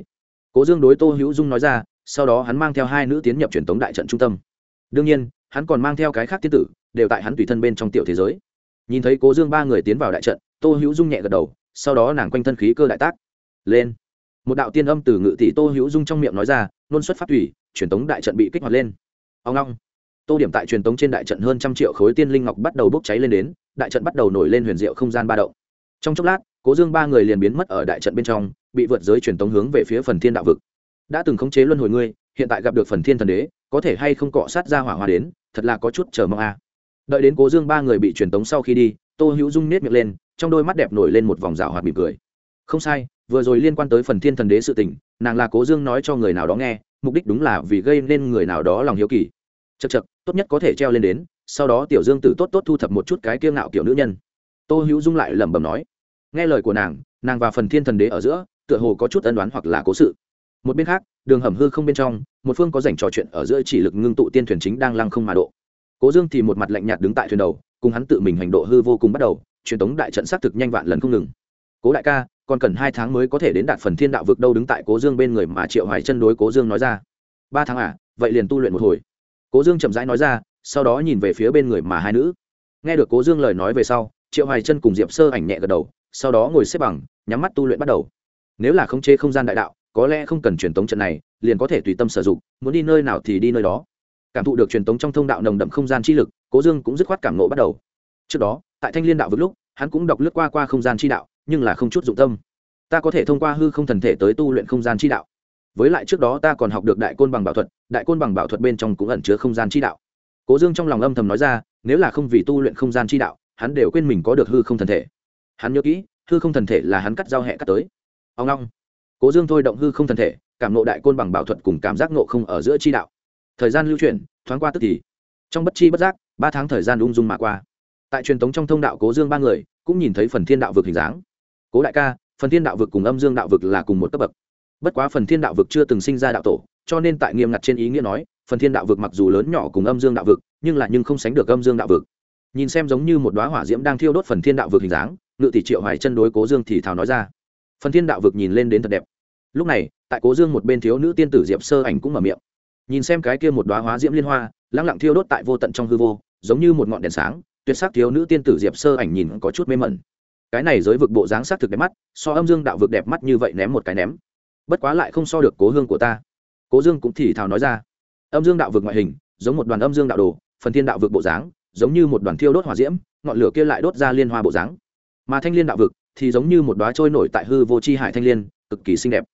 Cố dương đối tô hữu dung nói ra, sau đó hắn mang theo hai nữ tiến nhập truyền thống đại trận trung tâm. Đương nhiên, hắn còn mang theo cái khác tiến tử, đều tại hắn tùy thân bên trong tiểu thế giới. Nhìn thấy cố dương ba người tiến vào đại trận, tô hữu dung nhẹ gật đầu, sau đó nàng quanh thân khí cơ đại tác. Lên một đạo tiên âm từ ngự tỷ tô hữu dung trong miệng nói ra, nôn xuất phát thủy, truyền tống đại trận bị kích hoạt lên. Ông long tô điểm tại truyền tống trên đại trận hơn trăm triệu khối tiên linh ngọc bắt đầu bốc cháy lên đến, đại trận bắt đầu nổi lên huyền diệu không gian ba động. Trong chốc lát, cố dương ba người liền biến mất ở đại trận bên trong, bị vượt giới truyền tống hướng về phía phần thiên đạo vực. Đã từng khống chế luân hồi ngươi, hiện tại gặp được phần thiên thần đế, có thể hay không cọ sát ra hỏa hoa đến, thật là có chút chờ mong a. Đợi đến cố dương ba người bị truyền tống sau khi đi, tô hữu dung nết miệng lên, trong đôi mắt đẹp nổi lên một vòng rào hoạt mỉm cười. Không sai vừa rồi liên quan tới phần thiên thần đế sự tình, nàng là cố dương nói cho người nào đó nghe, mục đích đúng là vì gây nên người nào đó lòng hiếu kỳ. Chật chật tốt nhất có thể treo lên đến, sau đó tiểu dương tử tốt tốt thu thập một chút cái kiêng ngạo kiểu nữ nhân. Tô hữu dung lại lẩm bẩm nói. Nghe lời của nàng nàng và phần thiên thần đế ở giữa, tựa hồ có chút ân đoán hoặc là cố sự. Một bên khác, đường hầm hư không bên trong, một phương có dành trò chuyện ở giữa chỉ lực ngưng tụ tiên thuyền chính đang lăng không mà độ. Cố dương thì một mặt lạnh nhạt đứng tại thuyền đầu, cùng hắn tự mình hành độ hư vô cùng bắt đầu, truyền tống đại trận xác thực nhanh vạn lần không ngừng. Cố đại ca còn cần hai tháng mới có thể đến đạt phần thiên đạo vực đâu đứng tại cố dương bên người mà triệu hoài chân đối cố dương nói ra. Ba tháng à vậy liền tu luyện một hồi. Cố dương chậm rãi nói ra, sau đó nhìn về phía bên người mà hai nữ. Nghe được cố dương lời nói về sau, triệu hoài chân cùng diệp sơ ảnh nhẹ gật đầu, sau đó ngồi xếp bằng, nhắm mắt tu luyện bắt đầu. Nếu là không chế không gian đại đạo, có lẽ không cần truyền tống trận này, liền có thể tùy tâm sử dụng, muốn đi nơi nào thì đi nơi đó. Cảm thụ được truyền tống trong thông đạo nồng đậm không gian chi lực, cố dương cũng dứt khoát cảm nộ bắt đầu. Trước đó, tại thanh liên đạo vực lúc, hắn cũng đọc lướt qua qua không gian chi đạo nhưng là không chút dụng tâm. Ta có thể thông qua hư không thần thể tới tu luyện không gian chi đạo. Với lại trước đó ta còn học được đại côn bằng bảo thuật, đại côn bằng bảo thuật bên trong cũng ẩn chứa không gian chi đạo. Cố dương trong lòng âm thầm nói ra, nếu là không vì tu luyện không gian chi đạo, hắn đều quên mình có được hư không thần thể. Hắn nhớ kỹ, hư không thần thể là hắn cắt giao hẹ cắt tới. Ông long. Cố dương thôi động hư không thần thể, cảm nộ đại côn bằng bảo thuật cùng cảm giác nộ không ở giữa chi đạo. Thời gian lưu chuyển, thoáng qua tức thì. Trong bất chi bất giác, ba tháng thời gian ung dung mà qua. Tại truyền thống trong thông đạo cố dương ba người, cũng nhìn thấy phần thiên đạo vực hình dáng cố đại ca, phần thiên đạo vực cùng âm dương đạo vực là cùng một cấp bậc. Bất quá phần thiên đạo vực chưa từng sinh ra đạo tổ, cho nên tại nghiêm ngặt trên ý nghĩa nói, phần thiên đạo vực mặc dù lớn nhỏ cùng âm dương đạo vực, nhưng là nhưng không sánh được âm dương đạo vực. Nhìn xem giống như một đoá hỏa diễm đang thiêu đốt phần thiên đạo vực hình dáng, ngự tỷ triệu hoài chân đối cố dương thì thào nói ra. Phần thiên đạo vực nhìn lên đến thật đẹp. Lúc này, tại cố dương một bên thiếu nữ tiên tử diệp sơ ảnh cũng mở miệng. Nhìn xem cái kia một đoá hóa diễm liên hoa, lăng lặng thiêu đốt tại vô tận trong hư vô, giống như một ngọn đèn sáng, tuyệt sắc thiếu nữ tiên tử diệp sơ ảnh nhìn có chút mê mẩn cái này giới vực bộ dáng sắc thực đẹp mắt, so âm dương đạo vực đẹp mắt như vậy ném một cái ném. Bất quá lại không so được cố hương của ta. Cố dương cũng thì thào nói ra. Âm dương đạo vực ngoại hình, giống một đoàn âm dương đạo đồ, phần thiên đạo vực bộ dáng, giống như một đoàn thiêu đốt hỏa diễm, ngọn lửa kia lại đốt ra liên hoa bộ dáng. Mà thanh liên đạo vực thì giống như một đoá trôi nổi tại hư vô c h i hải thanh liên, cực kỳ xinh đẹp.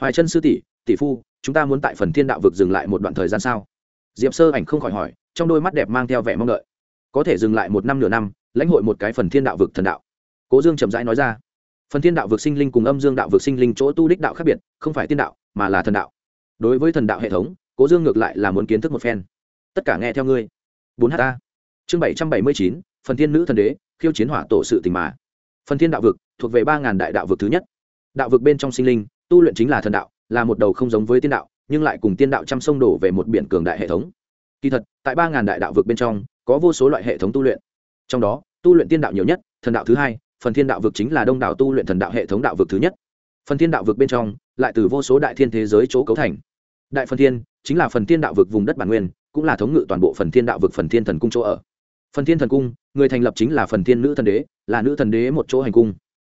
Hoài chân sư tỷ tỷ phu, chúng ta muốn tại phần thiên đạo vực dừng lại một đoạn thời gian sao? Diệp sơ ảnh không khỏi hỏi, trong đôi mắt đẹp mang theo vẻ mong đợi. Có thể dừng lại một năm nửa năm, lãnh hội một cái phần thiên đạo vực thần đạo cố dương chậm rãi nói ra. Phần thiên đạo vực sinh linh cùng âm dương đạo vực sinh linh chỗ tu đích đạo khác biệt, không phải tiên đạo, mà là thần đạo. Đối với thần đạo hệ thống, cố dương ngược lại là muốn kiến thức một phen. Tất cả nghe theo ngươi. Bốn h a chương bảy trăm bảy mươi chín, phần thiên nữ thần đế, khiêu chiến hỏa tổ sự tình mà. Phần thiên đạo vực, thuộc về ba ngàn đại đạo vực thứ nhất. Đạo vực bên trong sinh linh, tu luyện chính là thần đạo, là một đầu không giống với tiên đạo, nhưng lại cùng tiên đạo chăm sông đổ về một biển cường đại hệ thống. Kỳ thật, tại ba ngàn đại đạo vực bên trong, có vô số loại hệ thống tu luyện. Trong đó, tu luyện tiên đạo nhiều nhất, thần đạo thứ hai phần thiên đạo vực chính là đông đảo tu luyện thần đạo hệ thống đạo vực thứ nhất phần thiên đạo vực bên trong lại từ vô số đại thiên thế giới chỗ cấu thành đại phần thiên chính là phần thiên đạo vực vùng đất bản nguyên cũng là thống ngự toàn bộ phần thiên đạo vực phần thiên thần cung chỗ ở phần thiên thần cung người thành lập chính là phần thiên nữ thần đế là nữ thần đế một chỗ hành cung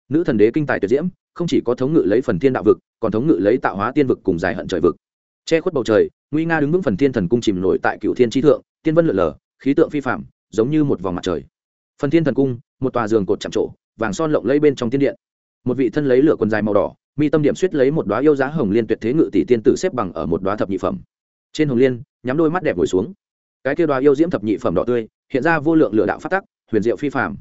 nữ thần đế kinh tài tuyệt diễm không chỉ có thống ngự lấy phần thiên đạo vực còn thống ngự lấy tạo hóa tiên vực cùng dài hận trời vực che khuất bầu trời nguy nga đứng vững phần thiên thần cung chìm nổi tại cựu thiên tri thượng tiên vân lượn lờ khí tượng phi phạm giống như một vòng mặt trời phần thiên thần cung một tòa giường cột chạm trổ vàng son lộng lấy bên trong tiên điện. Một vị thân lấy lửa quần dài màu đỏ, mi tâm điểm suýt lấy một đoá yêu giá hồng liên tuyệt thế ngự tỷ tiên tử xếp bằng ở một đoá thập nhị phẩm. Trên hồng liên, nhắm đôi mắt đẹp ngồi xuống. Cái kia đoá yêu diễm thập nhị phẩm đỏ tươi, hiện ra vô lượng lửa đạo phát tắc, huyền diệu phi phạm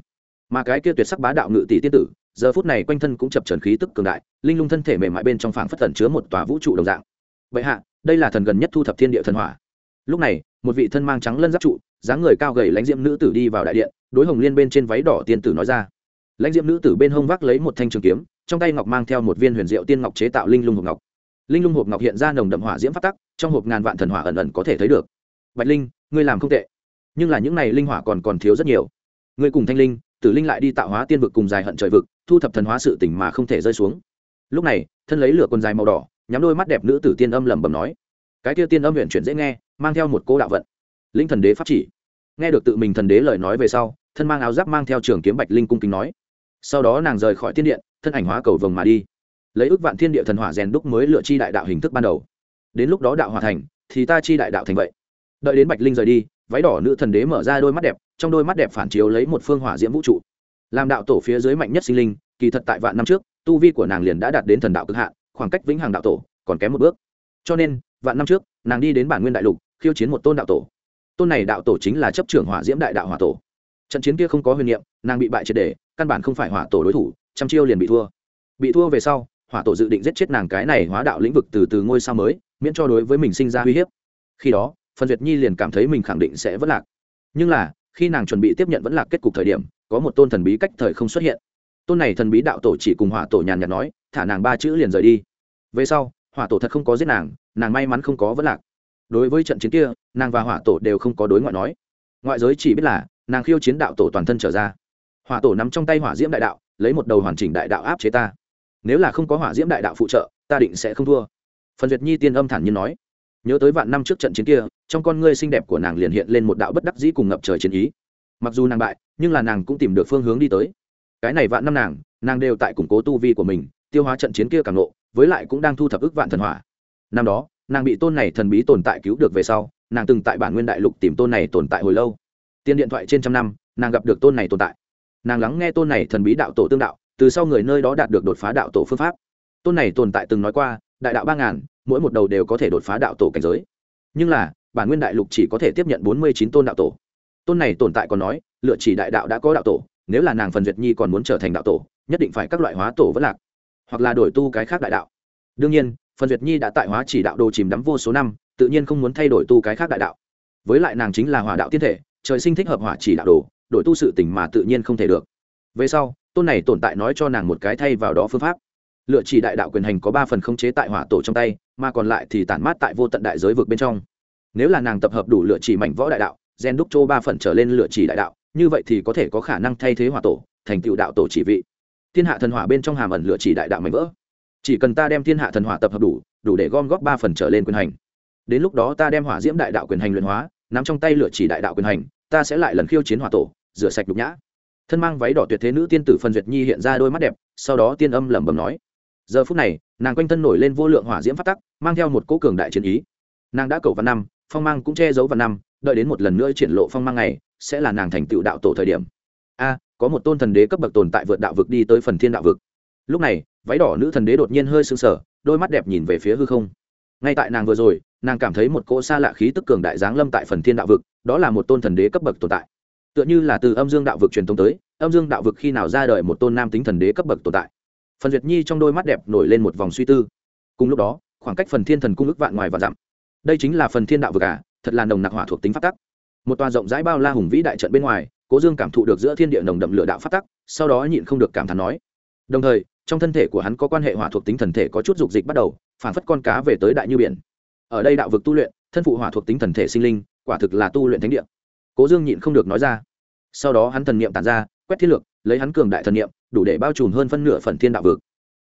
mà cái kia tuyệt sắc bá đạo ngự tỷ tiên tử, giờ phút này quanh thân cũng chập trần khí tức cường đại, linh lung thân thể mềm mại bên trong phảng phất tẩn chứa một tòa vũ trụ đồng dạng. Vậy hạ, đây là thần gần nhất thu thập thiên địa thần hỏa. Lúc này, một vị thân mang trắng lân giáp trụ, dáng người cao gầy lãnh diễm nữ tử đi vào đại điện, đối hồng liên bên trên váy đỏ tiên tử nói ra lãnh diễm nữ tử bên hông vác lấy một thanh trường kiếm, trong tay ngọc mang theo một viên huyền diệu tiên ngọc chế tạo linh lung hộp ngọc. Linh lung hộp ngọc hiện ra nồng đậm hỏa diễm phát tắc, trong hộp ngàn vạn thần hỏa ẩn ẩn có thể thấy được. Bạch linh, ngươi làm không tệ. Nhưng là những này linh hỏa còn còn thiếu rất nhiều. Ngươi cùng thanh linh, tử linh lại đi tạo hóa tiên vực cùng dài hận trời vực, thu thập thần hóa sự tỉnh mà không thể rơi xuống. Lúc này, thân lấy lửa quần dài màu đỏ, nhắm đôi mắt đẹp nữ tử tiên âm lẩm bẩm nói, cái kia tiên âm huyện chuyển dễ nghe, mang theo một cô đạo vận. Linh thần đế pháp chỉ. Nghe được tự mình thần đế lời nói về sau, thân mang áo giáp mang theo trường kiếm bạch linh cung kính nói sau đó nàng rời khỏi tiên điện, thân ảnh hóa cầu vồng mà đi. Lấy ước vạn thiên địa thần hỏa rèn đúc mới lựa chi đại đạo hình thức ban đầu. Đến lúc đó đạo hòa thành, thì ta chi đại đạo thành vậy. Đợi đến bạch linh rời đi, váy đỏ nữ thần đế mở ra đôi mắt đẹp, trong đôi mắt đẹp phản chiếu lấy một phương hỏa diễm vũ trụ. Làm đạo tổ phía dưới mạnh nhất sinh linh, kỳ thật tại vạn năm trước, tu vi của nàng liền đã đạt đến thần đạo cực hạn, khoảng cách vĩnh hằng đạo tổ còn kém một bước. Cho nên, vạn năm trước, nàng đi đến bản nguyên đại lục, khiêu chiến một tôn đạo tổ. Tôn này đạo tổ chính là chấp trưởng hỏa diễm đại đạo hỏa tổ. Trận chiến kia không có huyền niệm, nàng bị bại triệt đề căn bản không phải hỏa tổ đối thủ, trăm chiêu liền bị thua. Bị thua về sau, hỏa tổ dự định giết chết nàng cái này hóa đạo lĩnh vực từ từ ngôi sao mới, miễn cho đối với mình sinh ra uy hiếp. Khi đó, phần duyệt nhi liền cảm thấy mình khẳng định sẽ vất lạc. Nhưng là, khi nàng chuẩn bị tiếp nhận vẫn lạc kết cục thời điểm, có một tôn thần bí cách thời không xuất hiện. Tôn này thần bí đạo tổ chỉ cùng hỏa tổ nhàn nhạt nói, thả nàng ba chữ liền rời đi. Về sau, hỏa tổ thật không có giết nàng nàng may mắn không có vẫn lạc. Đối với trận chiến kia, nàng và hỏa tổ đều không có đối ngoại nói. Ngoại giới chỉ biết là, nàng khiêu chiến đạo tổ toàn thân trở ra hỏa tổ nắm trong tay hỏa diễm đại đạo, lấy một đầu hoàn chỉnh đại đạo áp chế ta. Nếu là không có hỏa diễm đại đạo phụ trợ, ta định sẽ không thua. Phần duyệt nhi tiên âm thản nhiên nói. Nhớ tới vạn năm trước trận chiến kia, trong con ngươi xinh đẹp của nàng liền hiện lên một đạo bất đắc dĩ cùng ngập trời chiến ý. Mặc dù nàng bại, nhưng là nàng cũng tìm được phương hướng đi tới. Cái này vạn năm nàng nàng đều tại củng cố tu vi của mình, tiêu hóa trận chiến kia càng nộ với lại cũng đang thu thập ức vạn thần hỏa. Năm đó, nàng bị tôn này thần bí tồn tại cứu được về sau, nàng từng tại bản nguyên đại lục tìm tôn này tồn tại hồi lâu. Tiên điện thoại trên trăm năm, nàng gặp được tôn này tồn tại nàng lắng nghe tôn này thần bí đạo tổ tương đạo, từ sau người nơi đó đạt được đột phá đạo tổ phương pháp. Tôn này tồn tại từng nói qua, đại đạo ba ngàn, mỗi một đầu đều có thể đột phá đạo tổ cảnh giới. Nhưng là, bản nguyên đại lục chỉ có thể tiếp nhận bốn mươi chín tôn đạo tổ. Tôn này tồn tại còn nói, lựa chỉ đại đạo đã có đạo tổ, nếu là nàng phần duyệt nhi còn muốn trở thành đạo tổ, nhất định phải các loại hóa tổ vẫn lạc, hoặc là đổi tu cái khác đại đạo. Đương nhiên, phần duyệt nhi đã tại hóa chỉ đạo đồ chìm đắm vô số năm, tự nhiên không muốn thay đổi tu cái khác đại đạo. Với lại nàng chính là hỏa đạo tiên thể, trời sinh thích hợp hỏa chỉ đạo đồ đổi tu sự tình mà tự nhiên không thể được. Về sau, tôn này tồn tại nói cho nàng một cái thay vào đó phương pháp. Lựa chỉ đại đạo quyền hành có ba phần khống chế tại hỏa tổ trong tay, mà còn lại thì tản mát tại vô tận đại giới vực bên trong. Nếu là nàng tập hợp đủ lựa chỉ mảnh võ đại đạo, gen đúc châu ba phần trở lên lựa chỉ đại đạo, như vậy thì có thể có khả năng thay thế hỏa tổ, thành tựu đạo tổ chỉ vị. Thiên hạ thần hỏa bên trong hàm ẩn lựa chỉ đại đạo mảnh vỡ. Chỉ cần ta đem thiên hạ thần hỏa tập hợp đủ đủ để gom góp ba phần trở lên quyền hành. Đến lúc đó ta đem hỏa diễm đại đạo quyền hành luyện hóa, nắm trong tay lựa chỉ đại đạo quyền hành ta sẽ lại lần khiêu chiến hỏa tổ, rửa sạch nhục nhã. Thân mang váy đỏ tuyệt thế nữ tiên tử phần duyệt nhi hiện ra đôi mắt đẹp, sau đó tiên âm lẩm bẩm nói. Giờ phút này, nàng quanh thân nổi lên vô lượng hỏa diễm phát tắc, mang theo một cỗ cường đại chiến ý. Nàng đã cầu văn năm, phong mang cũng che giấu văn năm, đợi đến một lần nữa triển lộ phong mang này, sẽ là nàng thành tựu đạo tổ thời điểm. A, có một tôn thần đế cấp bậc tồn tại vượt đạo vực đi tới phần thiên đạo vực. Lúc này, váy đỏ nữ thần đế đột nhiên hơi sưng sở đôi mắt đẹp nhìn về phía hư không. Ngay tại nàng vừa rồi nàng cảm thấy một cỗ xa lạ khí tức cường đại giáng lâm tại phần thiên đạo vực, đó là một tôn thần đế cấp bậc tồn tại. Tựa như là từ âm dương đạo vực truyền thống tới, âm dương đạo vực khi nào ra đời một tôn nam tính thần đế cấp bậc tồn tại. Phần duyệt nhi trong đôi mắt đẹp nổi lên một vòng suy tư. Cùng lúc đó, khoảng cách phần thiên thần cung ức vạn ngoài và dặm. Đây chính là phần thiên đạo vực à thật là nồng nặc hỏa thuộc tính phát tắc. Một tòa rộng rãi bao la hùng vĩ đại trận bên ngoài, cố dương cảm thụ được giữa thiên địa nồng đậm lửa đạo phát tắc, sau đó nhịn không được cảm thán nói. Đồng thời, trong thân thể của hắn có quan hệ hỏa thuộc tính thần thể có chút dục dịch bắt đầu phản phất con cá về tới đại như biển ở đây đạo vực tu luyện, thân phụ hỏa thuộc tính thần thể sinh linh, quả thực là tu luyện thánh địa. Cố dương nhịn không được nói ra. Sau đó hắn thần niệm tàn ra, quét thiên lược, lấy hắn cường đại thần niệm, đủ để bao trùm hơn phân nửa phần thiên đạo vực.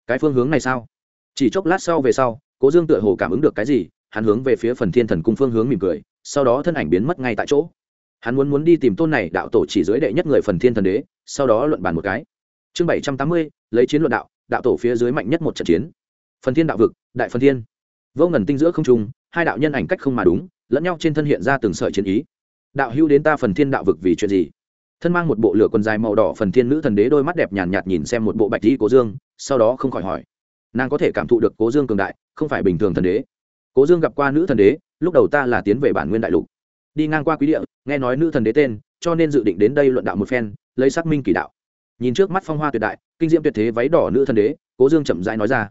Cái phương hướng này sao? Chỉ chốc lát sau về sau, cố dương tựa hồ cảm ứng được cái gì, hắn hướng về phía phần thiên thần cung phương hướng mỉm cười, sau đó thân ảnh biến mất ngay tại chỗ. Hắn muốn muốn đi tìm tôn này đạo tổ chỉ dưới đệ nhất người phần thiên thần đế, sau đó luận bàn một cái. Chương bảy trăm tám mươi, lấy chiến luận đạo đạo tổ phía dưới mạnh nhất một trận chiến. Phần thiên đạo vực, đại phần thiên vô ngần tinh giữa không trung hai đạo nhân ảnh cách không mà đúng lẫn nhau trên thân hiện ra từng sợi chiến ý. Đạo hưu đến ta phần thiên đạo vực vì chuyện gì? Thân mang một bộ lửa quần dài màu đỏ phần thiên nữ thần đế đôi mắt đẹp nhàn nhạt, nhạt nhìn xem một bộ bạch đi cố dương sau đó không khỏi hỏi. Nàng có thể cảm thụ được cố dương cường đại không phải bình thường thần đế. Cố dương gặp qua nữ thần đế lúc đầu ta là tiến về bản nguyên đại lục. Đi ngang qua quý địa nghe nói nữ thần đế tên cho nên dự định đến đây luận đạo một phen lấy xác minh kỳ đạo. Nhìn trước mắt phong hoa tuyệt đại kinh diễm tuyệt thế váy đỏ nữ thần đế cố dương chậm rãi nói ra.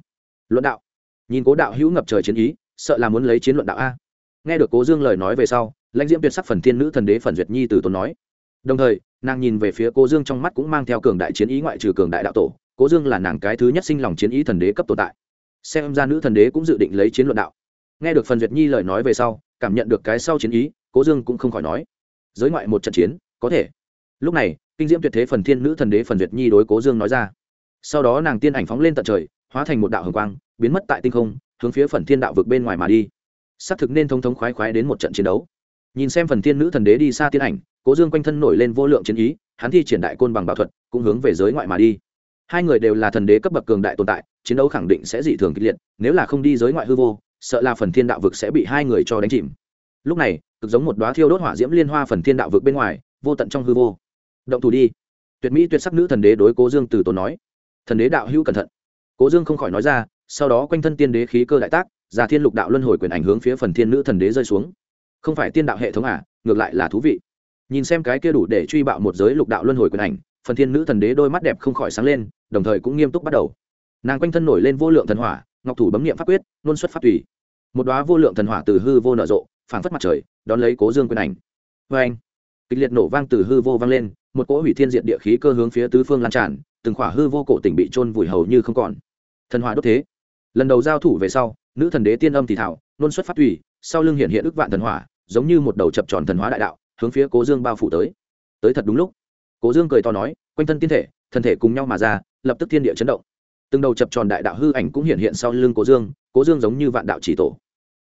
Luận đạo nhìn cố đạo hữu ngập trời chiến ý, sợ là muốn lấy chiến luận đạo a. Nghe được cố dương lời nói về sau, lãnh diễm tuyệt sắc phần thiên nữ thần đế phần duyệt nhi từ tốn nói. Đồng thời, nàng nhìn về phía cố dương trong mắt cũng mang theo cường đại chiến ý ngoại trừ cường đại đạo tổ, cố dương là nàng cái thứ nhất sinh lòng chiến ý thần đế cấp tồn tại. Xem ra nữ thần đế cũng dự định lấy chiến luận đạo. Nghe được phần duyệt nhi lời nói về sau, cảm nhận được cái sau chiến ý, cố dương cũng không khỏi nói. Giới ngoại một trận chiến, có thể. Lúc này, kinh diễm tuyệt thế phần thiên nữ thần đế phần duyệt nhi đối cố dương nói ra. Sau đó nàng tiên ảnh phóng lên tận trời, hóa thành một đạo hồng quang biến mất tại tinh không, hướng phía phần thiên đạo vực bên ngoài mà đi. Xác thực nên thông thống khoái khoái đến một trận chiến đấu. Nhìn xem phần thiên nữ thần đế đi xa tiên ảnh, cố dương quanh thân nổi lên vô lượng chiến ý, hắn thi triển đại côn bằng bảo thuật, cũng hướng về giới ngoại mà đi. Hai người đều là thần đế cấp bậc cường đại tồn tại, chiến đấu khẳng định sẽ dị thường kịch liệt, nếu là không đi giới ngoại hư vô, sợ là phần thiên đạo vực sẽ bị hai người cho đánh chìm. Lúc này, cực giống một đoá thiêu đốt hỏa diễm liên hoa phần thiên đạo vực bên ngoài, vô tận trong hư vô. Động thủ đi. Tuyệt mỹ tuyệt sắc nữ thần đế đối cố dương từ tốn nói. Thần đế đạo hữu cẩn thận. Cố dương không khỏi nói ra sau đó quanh thân tiên đế khí cơ đại tác già thiên lục đạo luân hồi quyền ảnh hướng phía phần thiên nữ thần đế rơi xuống. Không phải tiên đạo hệ thống à ngược lại là thú vị. Nhìn xem cái kia đủ để truy bạo một giới lục đạo luân hồi quyền ảnh, phần thiên nữ thần đế đôi mắt đẹp không khỏi sáng lên, đồng thời cũng nghiêm túc bắt đầu. Nàng quanh thân nổi lên vô lượng thần hỏa, ngọc thủ bấm nghiệm pháp quyết luôn xuất phát tùy. Một đoá vô lượng thần hỏa từ hư vô nở rộ, phảng phất mặt trời, đón lấy cố dương quyền ảnh. Vê anh, kịch liệt nổ vang từ hư vô vang lên, một cỗ hủy thiên diện địa khí cơ hướng phía tứ phương lan tràn, từng khỏa hư vô cổ tỉnh bị trôn vùi hầu như không còn. Thần hỏa đốt thế lần đầu giao thủ về sau, nữ thần đế tiên âm thì thảo, nôn xuất phát thủy sau lưng hiện hiện ức vạn thần hỏa, giống như một đầu chập tròn thần hóa đại đạo, hướng phía cố dương bao phủ tới. Tới thật đúng lúc. Cố dương cười to nói, quanh thân tiên thể, thân thể cùng nhau mà ra, lập tức thiên địa chấn động. Từng đầu chập tròn đại đạo hư ảnh cũng hiện hiện sau lưng cố dương cố dương giống như vạn đạo chỉ tổ.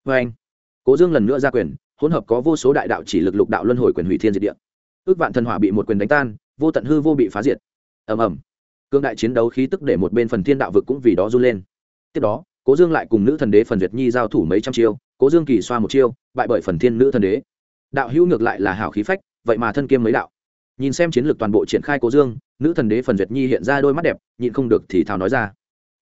Vê anh, cố dương lần nữa ra quyền, hỗn hợp có vô số đại đạo chỉ lực lục đạo luân hồi quyền hủy thiên diệt địa. Ước vạn thần hỏa bị một quyền đánh tan, vô tận hư vô bị phá diệt. Ầm ầm. Cương đại chiến đấu khí tức để một bên phần thiên đạo vực cũng vì đó run lên tiếp đó, cố dương lại cùng nữ thần đế phần duyệt nhi giao thủ mấy trăm chiêu, cố dương kỳ xoa một chiêu, bại bởi phần thiên nữ thần đế. Đạo hữu ngược lại là hảo khí phách, vậy mà thân kiêm mấy đạo. Nhìn xem chiến lược toàn bộ triển khai cố dương, nữ thần đế phần duyệt nhi hiện ra đôi mắt đẹp, nhịn không được thì thào nói ra.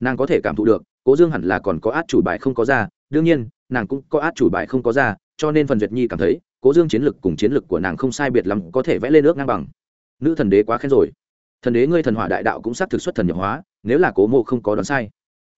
Nàng có thể cảm thụ được, cố dương hẳn là còn có át chủ bài không có ra, đương nhiên, nàng cũng có át chủ bài không có ra, cho nên phần duyệt nhi cảm thấy, cố dương chiến lược cùng chiến lược của nàng không sai biệt lắm, có thể vẽ lên nước ngang bằng. Nữ thần đế quá khen rồi. Thần đế ngươi thần hỏa đại đạo cũng xác thực xuất thần nhập hóa, nếu là cố mộ không có đoán sai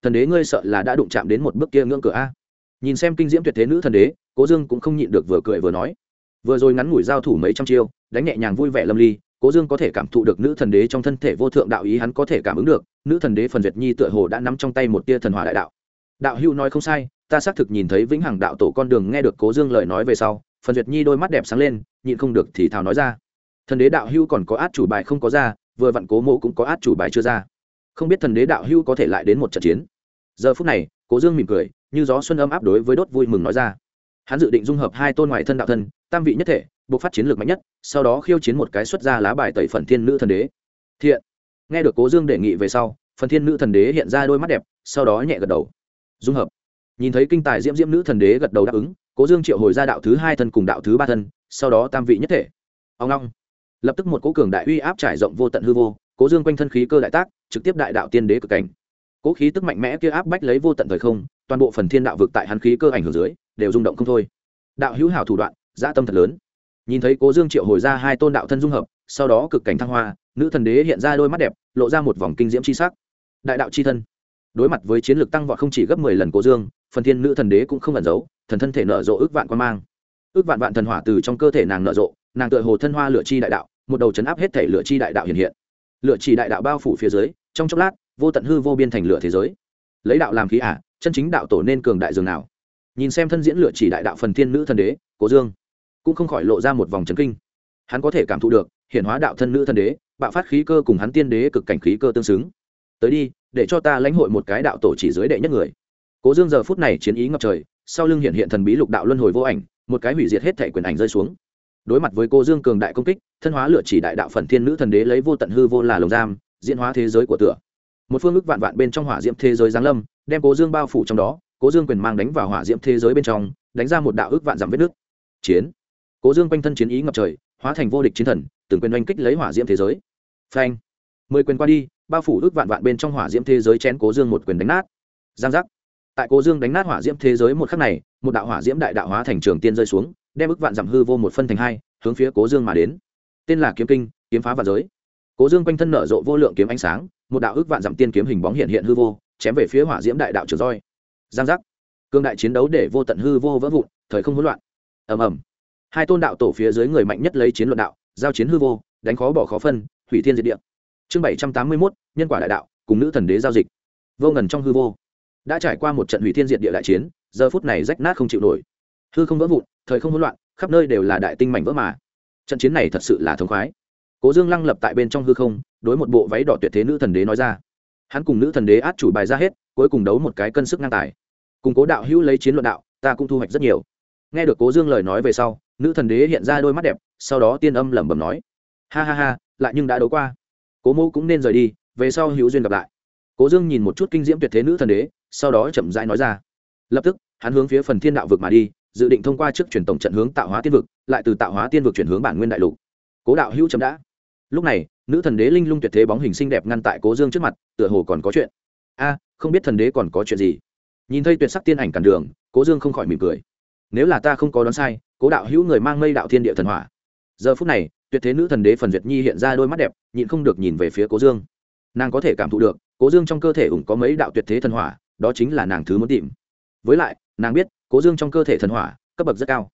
thần đế ngươi sợ là đã đụng chạm đến một bước kia ngưỡng cửa a. Nhìn xem kinh diễm tuyệt thế nữ thần đế, cố dương cũng không nhịn được vừa cười vừa nói. Vừa rồi ngắn ngủi giao thủ mấy trăm chiêu, đánh nhẹ nhàng vui vẻ lâm ly, cố dương có thể cảm thụ được nữ thần đế trong thân thể vô thượng đạo ý hắn có thể cảm ứng được, nữ thần đế phần duyệt nhi tựa hồ đã nắm trong tay một tia thần hỏa đại đạo. Đạo hữu nói không sai, ta xác thực nhìn thấy vĩnh hằng đạo tổ con đường nghe được cố dương lời nói về sau, phần duyệt nhi đôi mắt đẹp sáng lên, nhịn không được thì thào nói ra. Thần đế đạo hữu còn có át chủ bài không có ra, vừa vặn cố mộ cũng có át chủ bài chưa ra không biết thần đế đạo hưu có thể lại đến một trận chiến. Giờ phút này, cố dương mỉm cười, như gió xuân ấm áp đối với đốt vui mừng nói ra. Hắn dự định dung hợp hai tôn ngoại thân đạo thân, tam vị nhất thể buộc phát chiến lược mạnh nhất, sau đó khiêu chiến một cái xuất ra lá bài tẩy phần thiên nữ thần đế. Thiện. Nghe được cố dương đề nghị về sau, phần thiên nữ thần đế hiện ra đôi mắt đẹp, sau đó nhẹ gật đầu. Dung hợp. Nhìn thấy kinh tài diễm diễm nữ thần đế gật đầu đáp ứng, cố dương triệu hồi ra đạo thứ hai thân cùng đạo thứ ba thân, sau đó tam vị nhất thể. Ông long. Lập tức một cố cường đại uy áp trải rộng vô tận hư vô, cố dương quanh thân khí cơ đại tác trực tiếp đại đạo tiên đế cực cảnh. Cố khí tức mạnh mẽ kia áp bách lấy vô tận thời không, toàn bộ phần thiên đạo vực tại hắn khí cơ ảnh hưởng dưới, đều rung động không thôi. Đạo hữu hảo thủ đoạn, dã tâm thật lớn. Nhìn thấy cố dương triệu hồi ra hai tôn đạo thân dung hợp, sau đó cực cảnh thăng hoa, nữ thần đế hiện ra đôi mắt đẹp, lộ ra một vòng kinh diễm c h i s ắ c đại đạo c h i thân. Đối mặt với chiến lược tăng vọt không chỉ gấp mười lần cố dương, phần thiên nữ thần đế cũng không ẩn giấu, thần thân thể nở rộ ước vạn quan mang. Ước vạn vạn thần hỏa từ trong cơ thể nàng nở rộ, nàng tựa hồ thân hoa lửa chi đại đạo, một đầu chấn áp hết thể lửa chi đại đạo hiện hiện. Lửa chi đại đạo bao phủ phía dưới trong chốc lát, vô tận hư vô biên thành lửa thế giới. Lấy đạo làm khí ả chân chính đạo tổ nên cường đại dường nào? Nhìn xem thân diễn lửa chỉ đại đạo phần thiên nữ thần đế, cố dương, cũng không khỏi lộ ra một vòng trấn kinh. Hắn có thể cảm thụ được hiện hóa đạo thân nữ thần đế, bạo phát khí cơ cùng hắn tiên đế cực cảnh khí cơ tương xứng. Tới đi, để cho ta lãnh hội một cái đạo tổ chỉ dưới đệ nhất người. Cố dương giờ phút này chiến ý ngập trời, sau lưng hiện hiện thần bí lục đạo luân hồi vô ảnh, một cái hủy diệt hết thể quyền ảnh rơi xuống. Đối mặt với cô dương cường đại công kích, thân hóa lửa chỉ đại đạo phần thiên nữ thần đế lấy vô tận hư vô là lồng giam diễn hóa thế giới của tựa. Một phương ức vạn vạn bên trong hỏa diễm thế giới giáng lâm, đem cố dương bao phủ trong đó, cố dương quyền mang đánh vào hỏa diễm thế giới bên trong, đánh ra một đạo ước vạn giảm vết nước. Chiến. Cố dương quanh thân chiến ý ngập trời, hóa thành vô địch chiến thần, từng quyền oanh kích lấy hỏa diễm thế giới. Phanh. Mười quyền qua đi, bao phủ ước vạn vạn bên trong hỏa diễm thế giới chén cố dương một quyền đánh nát. Giang giác. Tại cố dương đánh nát hỏa diễm thế giới một khắc này, một đạo hỏa diễm đại đạo hóa thành trường tiên rơi xuống, đem ước vạn giảm hư vô một phân thành hai, hướng phía cố dương mà đến. Tên là kiếm kinh, kiếm phá vạn giới cố dương quanh thân nở rộ vô lượng kiếm ánh sáng, một đạo ước vạn dặm tiên kiếm hình bóng hiện hiện hư vô, chém về phía hỏa diễm đại đạo trường roi. Giang giác. Cương đại chiến đấu để vô tận hư vô vỡ vụn, thời không hỗn loạn. Ầm ầm. Hai tôn đạo tổ phía dưới người mạnh nhất lấy chiến luận đạo, giao chiến hư vô, đánh khó bỏ khó phân, hủy thiên diệt địa. Chương bảy trăm tám mươi mốt, nhân quả đại đạo, cùng nữ thần đế giao dịch. Vô ngần trong hư vô. Đã trải qua một trận hủy thiên diệt địa đại chiến, giờ phút này rách nát không chịu nổi. Hư không vỡ vụn, thời không hỗn loạn, khắp nơi đều là đại tinh mảnh vỡ mà. Trận chiến này thật sự là thống khoái cố dương lăng lập tại bên trong hư không, đối một bộ váy đỏ tuyệt thế nữ thần đế nói ra. Hắn cùng nữ thần đế át chủ bài ra hết, cuối cùng đấu một cái cân sức ngang tài. Cùng cố đạo hữu lấy chiến luận đạo, ta cũng thu hoạch rất nhiều. Nghe được cố dương lời nói về sau, nữ thần đế hiện ra đôi mắt đẹp, sau đó tiên âm lẩm bẩm nói. Ha ha ha, lại nhưng đã đấu qua. Cố mẫu cũng nên rời đi, về sau hữu duyên gặp lại. Cố dương nhìn một chút kinh diễm tuyệt thế nữ thần đế, sau đó chậm rãi nói ra. Lập tức, hắn hướng phía phần thiên đạo vực mà đi, dự định thông qua trước truyền tổng trận hướng tạo hóa tiên vực, lại từ tạo hóa tiên vực chuyển hướng bản nguyên đại lục. Cố đạo hữu chậm đã lúc này, nữ thần đế linh lung tuyệt thế bóng hình xinh đẹp ngăn tại cố dương trước mặt, tựa hồ còn có chuyện. A, không biết thần đế còn có chuyện gì? Nhìn thấy tuyệt sắc tiên ảnh cản đường, cố dương không khỏi mỉm cười. Nếu là ta không có đoán sai, cố đạo hữu người mang mây đạo thiên địa thần hỏa. Giờ phút này, tuyệt thế nữ thần đế phần duyệt nhi hiện ra đôi mắt đẹp, nhịn không được nhìn về phía cố dương. Nàng có thể cảm thụ được, cố dương trong cơ thể ủng có mấy đạo tuyệt thế thần hỏa, đó chính là nàng thứ muốn tìm. Với lại, nàng biết, cố dương trong cơ thể thần hỏa cấp bậc rất cao.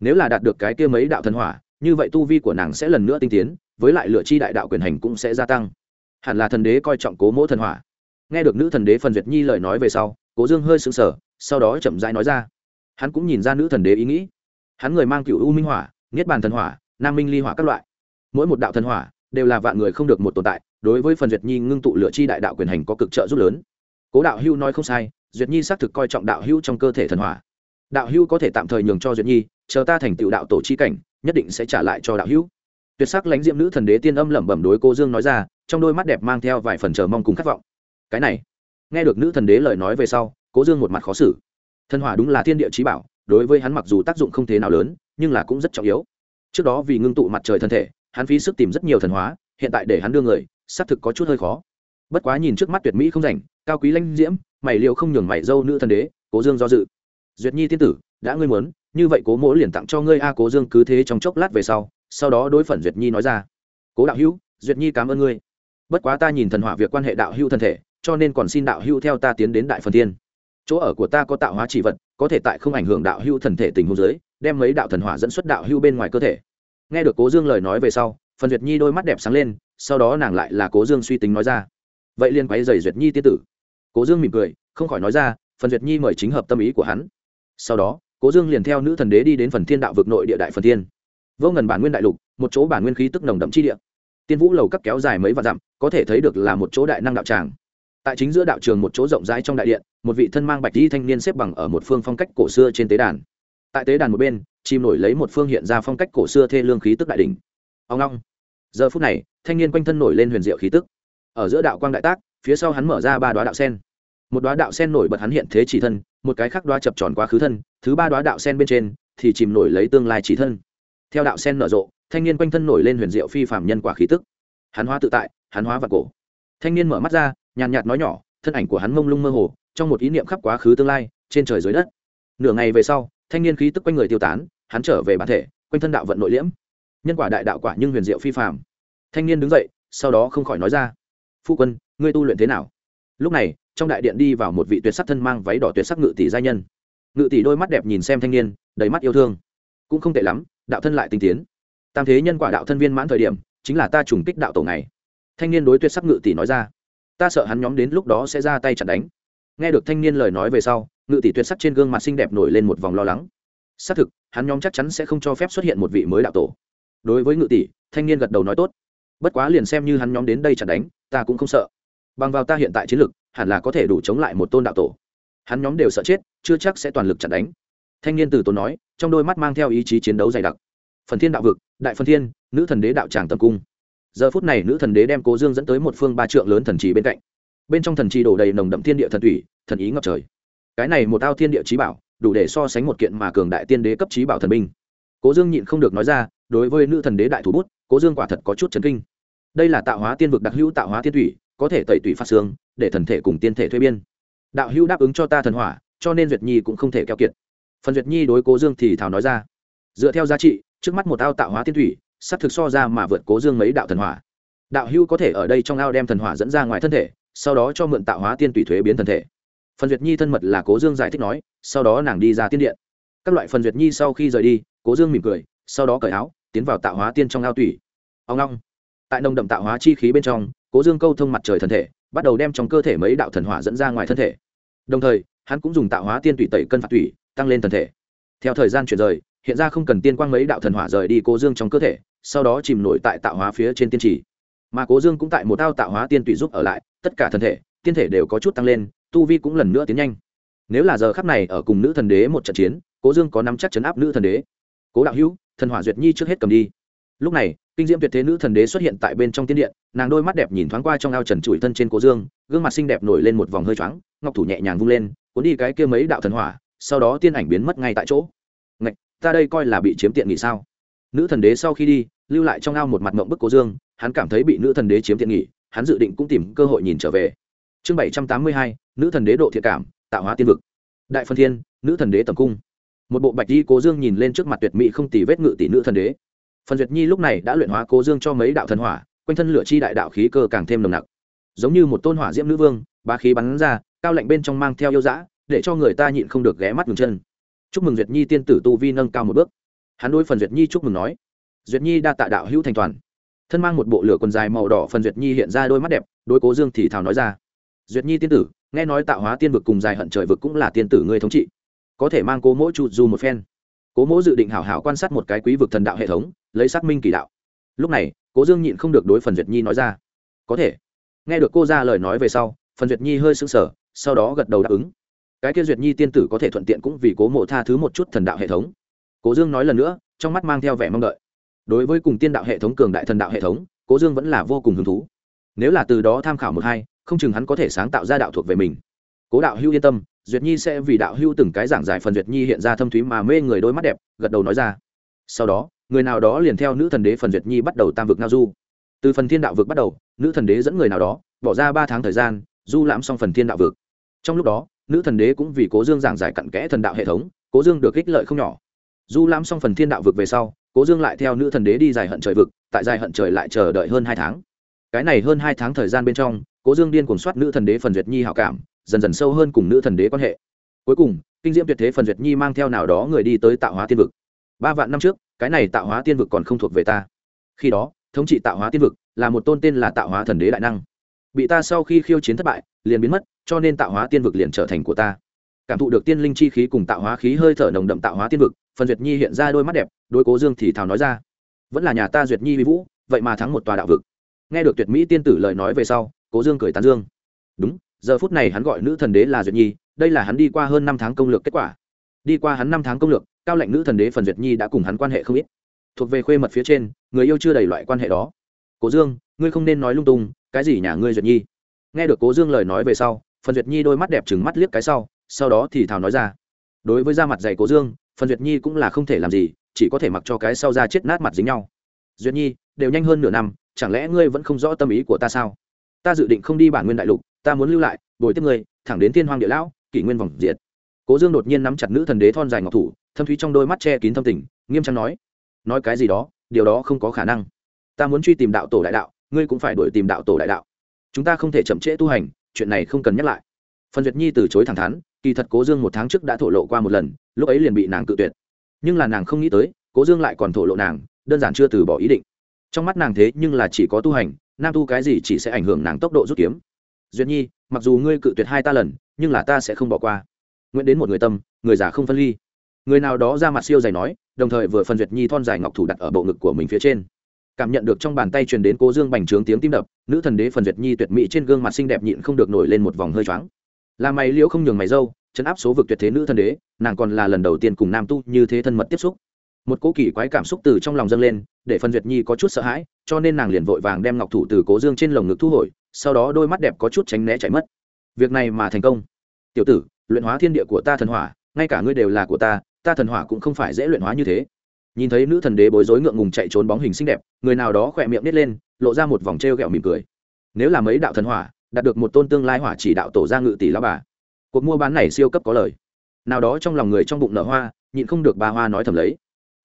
Nếu là đạt được cái kia mấy đạo thần hỏa như vậy tu vi của nàng sẽ lần nữa tinh tiến, với lại lựa chi đại đạo quyền hành cũng sẽ gia tăng. Hẳn là thần đế coi trọng cố mỗ thần hỏa. Nghe được nữ thần đế phần duyệt nhi lời nói về sau, cố dương hơi sững sờ, sau đó chậm rãi nói ra. Hắn cũng nhìn ra nữ thần đế ý nghĩ. Hắn người mang cựu u minh hỏa, niết bàn thần hỏa, nam minh ly hỏa các loại. Mỗi một đạo thần hỏa đều là vạn người không được một tồn tại, đối với phần duyệt nhi ngưng tụ lựa chi đại đạo quyền hành có cực trợ giúp lớn. Cố đạo hưu nói không sai, duyệt nhi xác thực coi trọng đạo hưu trong cơ thể thần hỏa. Đạo hưu có thể tạm thời nhường cho duyệt nhi, chờ ta thành tựu đạo tổ chi cảnh nhất định sẽ trả lại cho đạo hữu. Tuyệt sắc lãnh diệm nữ thần đế tiên âm lẩm bẩm đối cô dương nói ra, trong đôi mắt đẹp mang theo vài phần chờ mong cùng khát vọng. Cái này, nghe được nữ thần đế lời nói về sau cố dương một mặt khó xử. Thần hỏa đúng là thiên địa trí bảo, đối với hắn mặc dù tác dụng không thế nào lớn, nhưng là cũng rất trọng yếu. Trước đó vì ngưng tụ mặt trời thân thể, hắn phí sức tìm rất nhiều thần hóa, hiện tại để hắn đưa người, xác thực có chút hơi khó. Bất quá nhìn trước mắt tuyệt mỹ không rảnh, cao quý lãnh diễm, mày liệu không nhường mày dâu nữ thần đế cố dương do dự. Duyệt nhi tiên tử, đã ngươi muốn như vậy cố mỗ liền tặng cho ngươi a cố dương cứ thế trong chốc lát về sau sau đó đối phần duyệt nhi nói ra. Cố đạo hữu, duyệt nhi cảm ơn ngươi. Bất quá ta nhìn thần hỏa việc quan hệ đạo hữu thân thể, cho nên còn xin đạo hữu theo ta tiến đến đại phần thiên chỗ ở của ta có tạo hóa chỉ vật, có thể tại không ảnh hưởng đạo hữu thần thể tình huống giới đem mấy đạo thần hỏa dẫn xuất đạo hữu bên ngoài cơ thể. Nghe được cố dương lời nói về sau, phần duyệt nhi đôi mắt đẹp sáng lên, sau đó nàng lại là cố dương suy tính nói ra. Vậy liên quấy dày duyệt nhi tiết tử. Cố dương mỉm cười, không khỏi nói ra, phần duyệt nhi mời chính hợp tâm ý của hắn. Sau đó cố dương liền theo nữ thần đế đi đến phần thiên đạo vực nội địa đại phần thiên. Vô ngần bản nguyên đại lục, một chỗ bản nguyên khí tức nồng đậm chi địa. Tiên vũ lầu cấp kéo dài mấy vạn dặm, có thể thấy được là một chỗ đại năng đạo tràng. Tại chính giữa đạo trường một chỗ rộng rãi trong đại điện, một vị thân mang bạch di thanh niên xếp bằng ở một phương phong cách cổ xưa trên tế đàn. Tại tế đàn một bên chìm nổi lấy một phương hiện ra phong cách cổ xưa thê lương khí tức đại đỉnh. Ông long giờ phút này, thanh niên quanh thân nổi lên huyền diệu khí tức. Ở giữa đạo quang đại tác, phía sau hắn mở ra ba đoá đạo sen một đoá đạo sen nổi bật hắn hiện thế chỉ thân, một cái khác đoá chập tròn quá khứ thân, thứ ba đoá đạo sen bên trên thì chìm nổi lấy tương lai chỉ thân. Theo đạo sen nở rộ, thanh niên quanh thân nổi lên huyền diệu phi phạm nhân quả khí tức. Hắn hóa tự tại, hắn hóa và cổ. Thanh niên mở mắt ra, nhàn nhạt nói nhỏ, thân ảnh của hắn mông lung mơ hồ, trong một ý niệm khắp quá khứ tương lai, trên trời dưới đất. Nửa ngày về sau, thanh niên khí tức quanh người tiêu tán, hắn trở về bản thể, quanh thân đạo vận nội liễm. Nhân quả đại đạo quả nhưng huyền diệu phi phạm thanh niên đứng dậy, sau đó không khỏi nói ra, phu quân, ngươi tu luyện thế nào? Lúc này trong đại điện đi vào một vị tuyệt sắc thân mang váy đỏ tuyệt sắc ngự tỷ giai nhân. Ngự tỷ đôi mắt đẹp nhìn xem thanh niên, đầy mắt yêu thương. Cũng không tệ lắm, đạo thân lại tinh tiến. Tam thế nhân quả đạo thân viên mãn thời điểm, chính là ta trùng kích đạo tổ này thanh niên đối tuyệt sắc ngự tỷ nói ra. Ta sợ hắn nhóm đến lúc đó sẽ ra tay chặn đánh. Nghe được thanh niên lời nói về sau, ngự tỷ tuyệt sắc trên gương mặt xinh đẹp nổi lên một vòng lo lắng. Xác thực, hắn nhóm chắc chắn sẽ không cho phép xuất hiện một vị mới đạo tổ. Đối với ngự tỷ, thanh niên gật đầu nói tốt. Bất quá liền xem như hắn nhóm đến đây chặn đánh, ta cũng không sợ bằng vào ta hiện tại chiến lực, hẳn là có thể đủ chống lại một tôn đạo tổ. Hắn nhóm đều sợ chết, chưa chắc sẽ toàn lực chặn đánh. Thanh niên từ tốn nói, trong đôi mắt mang theo ý chí chiến đấu dày đặc. Phần thiên đạo vực, đại phần thiên, nữ thần đế đạo tràng tầm cung. Giờ phút này nữ thần đế đem cố dương dẫn tới một phương ba trượng lớn thần trì bên cạnh. Bên trong thần trì đổ đầy nồng đậm thiên địa thần thủy, thần ý ngập trời. Cái này một ao thiên địa trí bảo, đủ để so sánh một kiện mà cường đại tiên đế cấp trí bảo thần binh. Cố dương nhịn không được nói ra, đối với nữ thần đế đại thủ bút, cố dương quả thật có chút chấn kinh. Đây là tạo hóa tiên vực đặc hữu tạo hóa tiên thủy có thể tẩy tủy phát xương, để thần thể cùng tiên thể thuê biên. Đạo hữu đáp ứng cho ta thần hỏa, cho nên duyệt nhi cũng không thể keo kiệt. Phần duyệt nhi đối cố dương thì thảo nói ra. Dựa theo giá trị, trước mắt một ao tạo hóa tiên thủy, sắp thực so ra mà vượt cố dương mấy đạo thần hỏa. Đạo hữu có thể ở đây trong ao đem thần hỏa dẫn ra ngoài thân thể, sau đó cho mượn tạo hóa tiên tùy thuế biến thân thể. Phần duyệt nhi thân mật là cố dương giải thích nói, sau đó nàng đi ra tiên điện. Các loại phần duyệt nhi sau khi rời đi, cố dương mỉm cười, sau đó cởi áo, tiến vào tạo hóa tiên trong ao tủy ông long, tại nồng đậm tạo hóa chi khí bên trong cố dương câu thông mặt trời thân thể, bắt đầu đem trong cơ thể mấy đạo thần hỏa dẫn ra ngoài thân thể. Đồng thời, hắn cũng dùng tạo hóa tiên tủy tẩy cân phạt tủy tăng lên thân thể. Theo thời gian chuyển rời, hiện ra không cần tiên quang mấy đạo thần hỏa rời đi cố dương trong cơ thể, sau đó chìm nổi tại tạo hóa phía trên tiên trì. Mà cố dương cũng tại một ao tạo hóa tiên tủy giúp ở lại, tất cả thân thể, tiên thể đều có chút tăng lên, tu vi cũng lần nữa tiến nhanh. Nếu là giờ khắp này ở cùng nữ thần đế một trận chiến, cố dương có nắm chắc chấn áp nữ thần đế. Cố đạo hữu, thần hỏa duyệt nhi trước hết cầm đi lúc này, kinh diễm tuyệt thế nữ thần đế xuất hiện tại bên trong tiên điện, nàng đôi mắt đẹp nhìn thoáng qua trong ao trần trụi thân trên cố dương, gương mặt xinh đẹp nổi lên một vòng hơi choáng, ngọc thủ nhẹ nhàng vung lên, cuốn đi cái kia mấy đạo thần hỏa, sau đó tiên ảnh biến mất ngay tại chỗ. Ngạch, ta đây coi là bị chiếm tiện nghỉ sao? Nữ thần đế sau khi đi, lưu lại trong ao một mặt mộng bức cố dương, hắn cảm thấy bị nữ thần đế chiếm tiện nghỉ hắn dự định cũng tìm cơ hội nhìn trở về. Chương bảy trăm tám mươi hai, nữ thần đế độ thiện cảm, tạo hóa tiên vực. Đại phân thiên, nữ thần đế tầm cung. Một bộ bạch di cố dương nhìn lên trước mặt tuyệt mỹ không tì vết ngự tỷ nữ thần đế phần duyệt nhi lúc này đã luyện hóa cố dương cho mấy đạo thần hỏa, quanh thân lửa chi đại đạo khí cơ càng thêm nồng nặc. Giống như một tôn hỏa diễm nữ vương ba khí bắn ra, cao lạnh bên trong mang theo yêu dã, để cho người ta nhịn không được ghé mắt ngừng chân. Chúc mừng duyệt nhi tiên tử tu vi nâng cao một bước. Hắn đối phần duyệt nhi chúc mừng nói, duyệt nhi đa tạ đạo hữu thành toàn. Thân mang một bộ lửa quần dài màu đỏ, phần duyệt nhi hiện ra đôi mắt đẹp đôi cố dương thì thào nói ra, duyệt nhi tiên tử, nghe nói tạo hóa tiên vực cùng dài hận trời vực cũng là tiên tử người thống trị. Có thể mang cố mỗi chu du một phen. Cố mỗ dự định hảo hảo quan sát một cái quý vực thần đạo hệ thống lấy xác minh kỳ đạo. Lúc này, cố dương nhịn không được đối phần duyệt nhi nói ra. Có thể. Nghe được cô ra lời nói về sau, phần duyệt nhi hơi sững sờ, sau đó gật đầu đáp ứng. Cái kia duyệt nhi tiên tử có thể thuận tiện cũng vì cố mộ tha thứ một chút thần đạo hệ thống. Cố dương nói lần nữa, trong mắt mang theo vẻ mong đợi. Đối với cùng tiên đạo hệ thống cường đại thần đạo hệ thống, cố dương vẫn là vô cùng hứng thú. Nếu là từ đó tham khảo một hai, không chừng hắn có thể sáng tạo ra đạo thuộc về mình. Cố đạo hưu yên tâm, duyệt nhi sẽ vì đạo hưu từng cái giảng giải phần duyệt nhi hiện ra thâm thúy mà mê người đôi mắt đẹp, gật đầu nói ra. Sau đó người nào đó liền theo nữ thần đế phần duyệt nhi bắt đầu tam vực ngao du. Từ phần thiên đạo vực bắt đầu, nữ thần đế dẫn người nào đó, bỏ ra ba tháng thời gian, du lãm xong phần thiên đạo vực. Trong lúc đó, nữ thần đế cũng vì cố dương giảng giải cặn kẽ thần đạo hệ thống, cố dương được ích lợi không nhỏ. Du lãm xong phần thiên đạo vực về sau, cố dương lại theo nữ thần đế đi dài hận trời vực, tại dài hận trời lại chờ đợi hơn hai tháng. Cái này hơn hai tháng thời gian bên trong, cố dương điên cuồng soát nữ thần đế phần duyệt nhi hảo cảm, dần dần sâu hơn cùng nữ thần đế quan hệ. Cuối cùng, kinh diễm tuyệt thế phần duyệt nhi mang theo nào đó người đi tới tạo hóa tiên vực. Ba vạn năm trước cái này tạo hóa tiên vực còn không thuộc về ta. Khi đó, thống trị tạo hóa tiên vực là một tôn tên là tạo hóa thần đế đại năng. Bị ta sau khi khiêu chiến thất bại, liền biến mất, cho nên tạo hóa tiên vực liền trở thành của ta. Cảm thụ được tiên linh chi khí cùng tạo hóa khí hơi thở nồng đậm tạo hóa tiên vực, phần duyệt nhi hiện ra đôi mắt đẹp đôi cố dương thì thào nói ra. Vẫn là nhà ta duyệt nhi vi vũ, vậy mà thắng một tòa đạo vực. Nghe được tuyệt mỹ tiên tử lời nói về sau, cố dương cười tán dương. Đúng, giờ phút này hắn gọi nữ thần đế là duyệt nhi, đây là hắn đi qua hơn năm tháng công lược kết quả. Đi qua hắn năm tháng công lược cao lệnh nữ thần đế phần duyệt nhi đã cùng hắn quan hệ không ít. Thuộc về khuê mật phía trên, người yêu chưa đầy loại quan hệ đó. Cố dương, ngươi không nên nói lung tung, cái gì nhà ngươi duyệt nhi? Nghe được cố dương lời nói về sau, phần duyệt nhi đôi mắt đẹp trừng mắt liếc cái sau sau đó thì thào nói ra. Đối với da mặt dày cố dương, phần duyệt nhi cũng là không thể làm gì, chỉ có thể mặc cho cái sau ra chết nát mặt dính nhau. Duyệt nhi, đều nhanh hơn nửa năm, chẳng lẽ ngươi vẫn không rõ tâm ý của ta sao? Ta dự định không đi bản nguyên đại lục, ta muốn lưu lại, bồi tiếp ngươi, thẳng đến thiên hoàng địa lão, kỷ nguyên vòng diệt. Cố dương đột nhiên nắm chặt nữ thần đế thon dài ngọc thủ thâm thúy trong đôi mắt che kín thâm tình, nghiêm trang nói nói cái gì đó, điều đó không có khả năng. Ta muốn truy tìm đạo tổ đại đạo, ngươi cũng phải đuổi tìm đạo tổ đại đạo. Chúng ta không thể chậm trễ tu hành, chuyện này không cần nhắc lại. Phần duyệt nhi từ chối thẳng thắn, kỳ thật cố dương một tháng trước đã thổ lộ qua một lần, lúc ấy liền bị nàng cự tuyệt. Nhưng là nàng không nghĩ tới, cố dương lại còn thổ lộ nàng, đơn giản chưa từ bỏ ý định. Trong mắt nàng thế nhưng là chỉ có tu hành, nam tu cái gì chỉ sẽ ảnh hưởng nàng tốc độ rút kiếm. Duyệt nhi, mặc dù ngươi cự tuyệt hai ta lần, nhưng là ta sẽ không bỏ qua. Nguyện đến một người tâm, người già không phân ly người nào đó ra mặt siêu dày nói, đồng thời vừa phần duyệt nhi thon dài ngọc thủ đặt ở bộ ngực của mình phía trên. Cảm nhận được trong bàn tay truyền đến cố dương bành trướng tiếng tim đập, nữ thần đế phần duyệt nhi tuyệt mỹ trên gương mặt xinh đẹp nhịn không được nổi lên một vòng hơi choáng. Là mày liễu không nhường mày dâu, chấn áp số vực tuyệt thế nữ thần đế, nàng còn là lần đầu tiên cùng nam tu như thế thân mật tiếp xúc. Một cố kỳ quái cảm xúc từ trong lòng dâng lên, để phần duyệt nhi có chút sợ hãi, cho nên nàng liền vội vàng đem ngọc thủ từ cố dương trên lồng ngực thu hồi, sau đó đôi mắt đẹp có chút tránh né chạy mất. Việc này mà thành công. Tiểu tử, luyện hóa thiên địa của ta thần hỏa, ngay cả ngươi đều là của ta ta thần hỏa cũng không phải dễ luyện hóa như thế. Nhìn thấy nữ thần đế bối rối ngượng ngùng chạy trốn bóng hình xinh đẹp, người nào đó khỏe miệng nít lên, lộ ra một vòng t r e o g ẹ o mỉm cười. Nếu là mấy đạo thần hỏa, đạt được một tôn tương lai hỏa chỉ đạo tổ ra ngự tỷ lao bà, cuộc mua bán này siêu cấp có lời. Nào đó trong lòng người trong bụng nở hoa, nhịn không được bà hoa nói thầm lấy.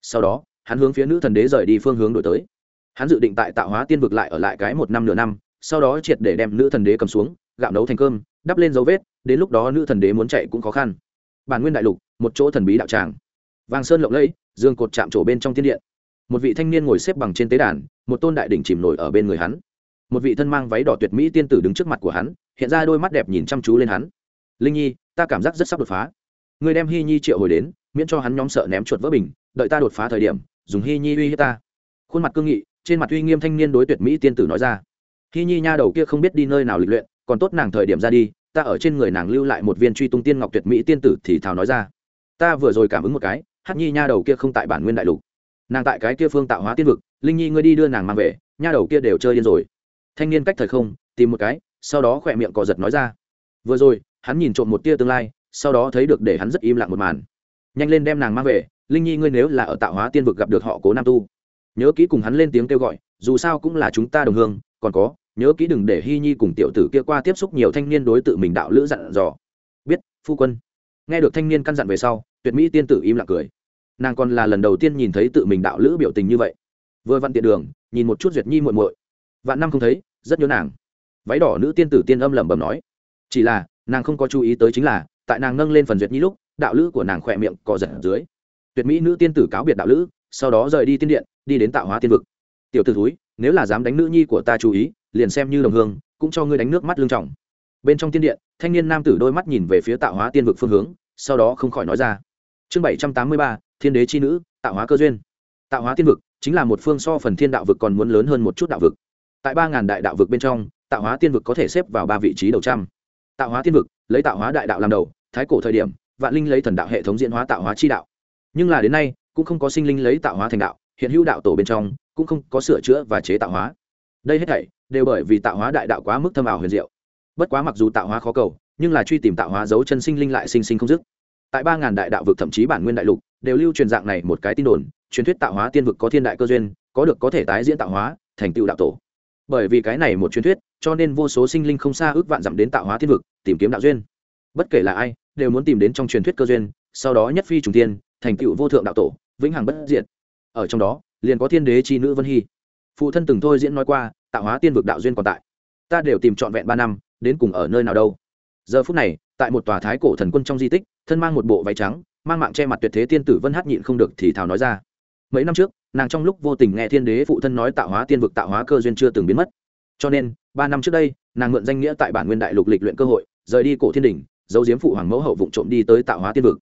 Sau đó, hắn hướng phía nữ thần đế rời đi phương hướng đổi tới. Hắn dự định tại tạo hóa tiên vực lại ở lại cái một năm nửa năm, sau đó triệt để đem nữ thần đế cầm xuống, gạo nấu thành cơm, đắp lên dấu vết, đến lúc đó nữ thần đế muốn chạy cũng khó khăn bản nguyên đại lục, một chỗ thần bí đạo tràng. Vàng sơn lộng lẫy, dương cột chạm trổ bên trong thiên điện. Một vị thanh niên ngồi xếp bằng trên tế đàn, một tôn đại đỉnh chìm nổi ở bên người hắn. Một vị thân mang váy đỏ tuyệt mỹ tiên tử đứng trước mặt của hắn, hiện ra đôi mắt đẹp nhìn chăm chú lên hắn. Linh nhi, ta cảm giác rất sắp đột phá. Người đem hy nhi triệu hồi đến, miễn cho hắn nhóm sợ ném chuột vỡ bình, đợi ta đột phá thời điểm, dùng hy nhi uy hiếp ta. Khuôn mặt cương nghị, trên mặt uy nghiêm thanh niên đối tuyệt mỹ tiên tử nói ra. Hy nhi nha đầu kia không biết đi nơi nào lịch luyện, còn tốt nàng thời điểm ra đi ta ở trên người nàng lưu lại một viên truy tung tiên ngọc tuyệt mỹ tiên tử thì thào nói ra. Ta vừa rồi cảm ứng một cái, hát nhi nha đầu kia không tại bản nguyên đại lục. Nàng tại cái kia phương tạo hóa tiên vực, linh nhi ngươi đi đưa nàng mang về, nha đầu kia đều chơi điên rồi. Thanh niên cách thời không, tìm một cái, sau đó khỏe miệng cò giật nói ra. Vừa rồi, hắn nhìn trộm một tia tương lai, sau đó thấy được để hắn rất im lặng một màn. Nhanh lên đem nàng mang về, linh nhi ngươi nếu là ở tạo hóa tiên vực gặp được họ cố nam tu. Nhớ kỹ cùng hắn lên tiếng kêu gọi, dù sao cũng là chúng ta đồng hương, còn có nhớ kỹ đừng để hy nhi cùng tiểu tử kia qua tiếp xúc nhiều thanh niên đối tự mình đạo lữ dặn dò. Biết, phu quân. Nghe được thanh niên căn dặn về sau, tuyệt mỹ tiên tử im lặng cười. Nàng còn là lần đầu tiên nhìn thấy tự mình đạo lữ biểu tình như vậy. Vừa vặn tiện đường, nhìn một chút duyệt nhi muội muội. Vạn năm không thấy, rất nhớ nàng. Váy đỏ nữ tiên tử tiên âm lẩm bẩm nói. Chỉ là, nàng không có chú ý tới chính là, tại nàng nâng lên phần duyệt nhi lúc, đạo lữ của nàng khỏe miệng cò giật ở dưới. Tuyệt mỹ nữ tiên tử cáo biệt đạo lữ, sau đó rời đi tiên điện, đi đến tạo hóa tiên vực. Tiểu t ử thúi nếu là dám đánh nữ nhi của ta chú ý, liền xem như đồng hương, cũng cho ngươi đánh nước mắt lương trọng. Bên trong tiên điện, thanh niên nam tử đôi mắt nhìn về phía tạo hóa tiên vực phương hướng, sau đó không khỏi nói ra. Chương bảy trăm tám mươi ba, thiên đế c h i nữ, tạo hóa cơ duyên. Tạo hóa tiên vực chính là một phương so phần thiên đạo vực còn muốn lớn hơn một chút đạo vực. Tại ba ngàn đại đạo vực bên trong, tạo hóa tiên vực có thể xếp vào ba vị trí đầu trăm. Tạo hóa tiên vực, lấy tạo hóa đại đạo làm đầu, thái cổ thời điểm, vạn linh lấy thần đạo hệ thống diễn hóa tạo hóa chi đạo. Nhưng là đến nay, cũng không có sinh linh lấy tạo hóa thành đạo hiện hữu đạo tổ bên trong, cũng không có sửa chữa và chế tạo hóa. Đây hết thảy đều bởi vì tạo hóa đại đạo quá mức thâm ảo huyền diệu. Bất quá mặc dù tạo hóa khó cầu, nhưng là truy tìm tạo hóa dấu chân sinh linh lại sinh sinh không dứt. Tại ba ngàn đại đạo vực thậm chí bản nguyên đại lục, đều lưu truyền dạng này một cái tin đồn, truyền thuyết tạo hóa tiên vực có thiên đại cơ duyên, có được có thể tái diễn tạo hóa, thành tựu đạo tổ. Bởi vì cái này một truyền thuyết, cho nên vô số sinh linh không xa ước vạn dặm đến tạo hóa thiên vực, tìm kiếm đạo duyên. Bất kể là ai, đều muốn tìm đến trong truyền thuyết cơ duyên, sau đó nhất phi trùng tiên, thành tựu vô thượng đạo tổ, vĩnh hằng bất diệt ở trong đó, liền có thiên đế chi nữ vân hy. Phụ thân từng thôi diễn nói qua, tạo hóa tiên vực đạo duyên còn tại. Ta đều tìm trọn vẹn ba năm, đến cùng ở nơi nào đâu. Giờ phút này, tại một tòa thái cổ thần quân trong di tích, thân mang một bộ váy trắng, mang mạng che mặt tuyệt thế tiên tử vân hát nhịn không được thì thào nói ra. Mấy năm trước, nàng trong lúc vô tình nghe thiên đế phụ thân nói tạo hóa tiên vực tạo hóa cơ duyên chưa từng biến mất. Cho nên, ba năm trước đây, nàng mượn danh nghĩa tại bản nguyên đại lục lịch luyện cơ hội, rời đi cổ thiên đình giấu diếm phụ hoàng mẫu hậu vụng trộm đi tới tạo hóa tiên vực.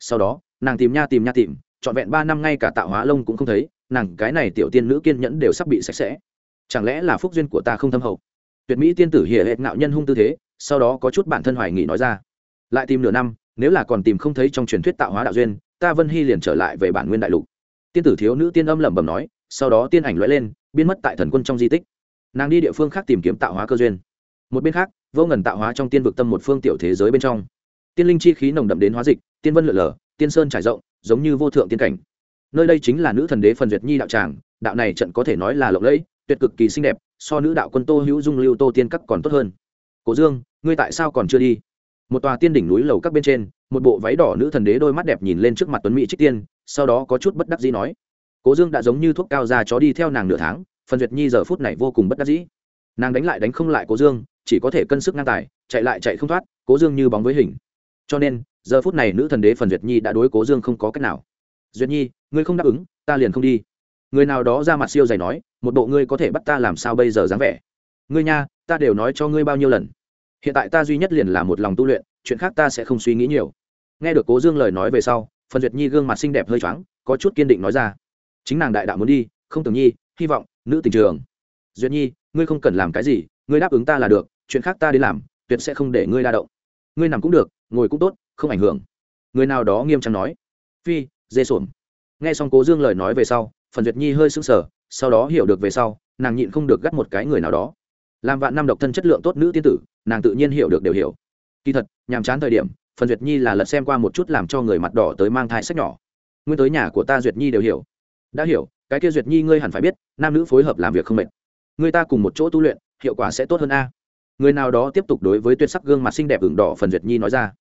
Sau đó, nàng tìm nha tìm nha tìm trọn vẹn ba năm ngay cả tạo hóa lông cũng không thấy, nàng cái này tiểu tiên nữ kiên nhẫn đều sắp bị sạch sẽ. Chẳng lẽ là phúc duyên của ta không thâm hậu? Tuyệt mỹ tiên tử hiệ hệ ngạo nhân hung tư thế, sau đó có chút bản thân hoài nghị nói ra. Lại tìm nửa năm, nếu là còn tìm không thấy trong truyền thuyết tạo hóa đạo duyên, ta vân hy liền trở lại về bản nguyên đại lục. Tiên tử thiếu nữ tiên âm lẩm bẩm nói, sau đó tiên ảnh lõi lên, biến mất tại thần quân trong di tích. Nàng đi địa phương khác tìm kiếm tạo hóa cơ duyên. Một bên khác, vô ngần tạo hóa trong tiên vực tâm một phương tiểu thế giới bên trong. Tiên linh chi khí nồng đậm đến hóa dịch, tiên vân lượn lờ, tiên sơn trải rộng giống như vô thượng tiên cảnh. Nơi đây chính là nữ thần đế phần duyệt nhi đạo tràng, đạo này trận có thể nói là lộng lẫy, tuyệt cực kỳ xinh đẹp, so nữ đạo quân tô hữu dung, lưu tô tiên các còn tốt hơn. Cố dương, ngươi tại sao còn chưa đi? Một tòa tiên đỉnh núi lầu các bên trên, một bộ váy đỏ nữ thần đế đôi mắt đẹp nhìn lên trước mặt tuấn mỹ trích tiên, sau đó có chút bất đắc dĩ nói. Cố dương đã giống như thuốc cao ra chó đi theo nàng nửa tháng, phần duyệt nhi giờ phút này vô cùng bất đắc dĩ. Nàng đánh lại đánh không lại cố dương, chỉ có thể cân sức ngang tài, chạy lại chạy không thoát cố dương như bóng với hình. Cho nên giờ phút này nữ thần đế phần duyệt nhi đã đối cố dương không có cách nào. Duyệt nhi, ngươi không đáp ứng, ta liền không đi. Người nào đó ra mặt siêu dày nói, một bộ ngươi có thể bắt ta làm sao bây giờ dáng vẻ? Ngươi nha, ta đều nói cho ngươi bao nhiêu lần. Hiện tại ta duy nhất liền là một lòng tu luyện, chuyện khác ta sẽ không suy nghĩ nhiều. Nghe được cố dương lời nói về sau, phần duyệt nhi gương mặt xinh đẹp hơi choáng, có chút kiên định nói ra, chính nàng đại đạo muốn đi, không tưởng nhi, hy vọng nữ tình trường. Duyệt nhi, ngươi không cần làm cái gì, ngươi đáp ứng ta là được, chuyện khác ta đi làm, tuyệt sẽ không để ngươi la động. Ngươi nằm cũng được, ngồi cũng tốt không ảnh hưởng. Người nào đó nghiêm trang nói, phi, dê xuồng nghe xong cố dương lời nói về sau, phần duyệt nhi hơi sững sờ, sau đó hiểu được về sau, nàng nhịn không được gắt một cái người nào đó. Làm vạn năm độc thân chất lượng tốt nữ tiên tử, nàng tự nhiên hiểu được đều hiểu. Kỳ thật, nhàm chán thời điểm, phần duyệt nhi là lật xem qua một chút làm cho người mặt đỏ tới mang thai sách nhỏ. Nguyên tới nhà của ta duyệt nhi đều hiểu. Đã hiểu, cái kia duyệt nhi ngươi hẳn phải biết, nam nữ phối hợp làm việc không mệt. Người ta cùng một chỗ tu luyện, hiệu quả sẽ tốt hơn a. Người nào đó tiếp tục đối với tuyệt sắc gương mặt xinh đẹp ửng đỏ phần duyệt nhi nói ra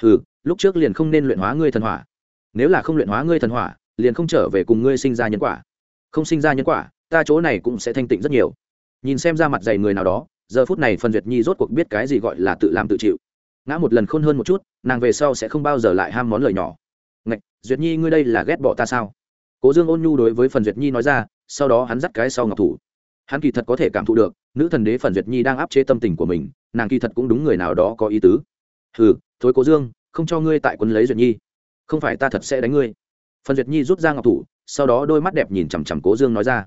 hừ, lúc trước liền không nên luyện hóa ngươi thần hỏa. Nếu là không luyện hóa ngươi thần hỏa, liền không trở về cùng ngươi sinh ra nhân quả. Không sinh ra nhân quả, ta chỗ này cũng sẽ thanh tịnh rất nhiều. Nhìn xem ra mặt dày người nào đó, giờ phút này phần duyệt nhi rốt cuộc biết cái gì gọi là tự làm tự chịu. Ngã một lần khôn hơn một chút, nàng về sau sẽ không bao giờ lại ham món lời nhỏ. Ngạch, duyệt nhi ngươi đây là ghét bỏ ta sao? Cố dương ôn nhu đối với phần duyệt nhi nói ra, sau đó hắn dắt cái sau ngọc thủ. Hắn kỳ thật có thể cảm thụ được, nữ thần đế phần duyệt nhi đang áp chế tâm tình của mình, nàng kỳ thật cũng đúng người nào đó có ý tứ. Hừ thối cố dương, không cho ngươi tại quân lấy duyệt nhi. Không phải ta thật sẽ đánh ngươi. Phần duyệt nhi rút ra ngọc thủ, sau đó đôi mắt đẹp nhìn chằm chằm cố dương nói ra.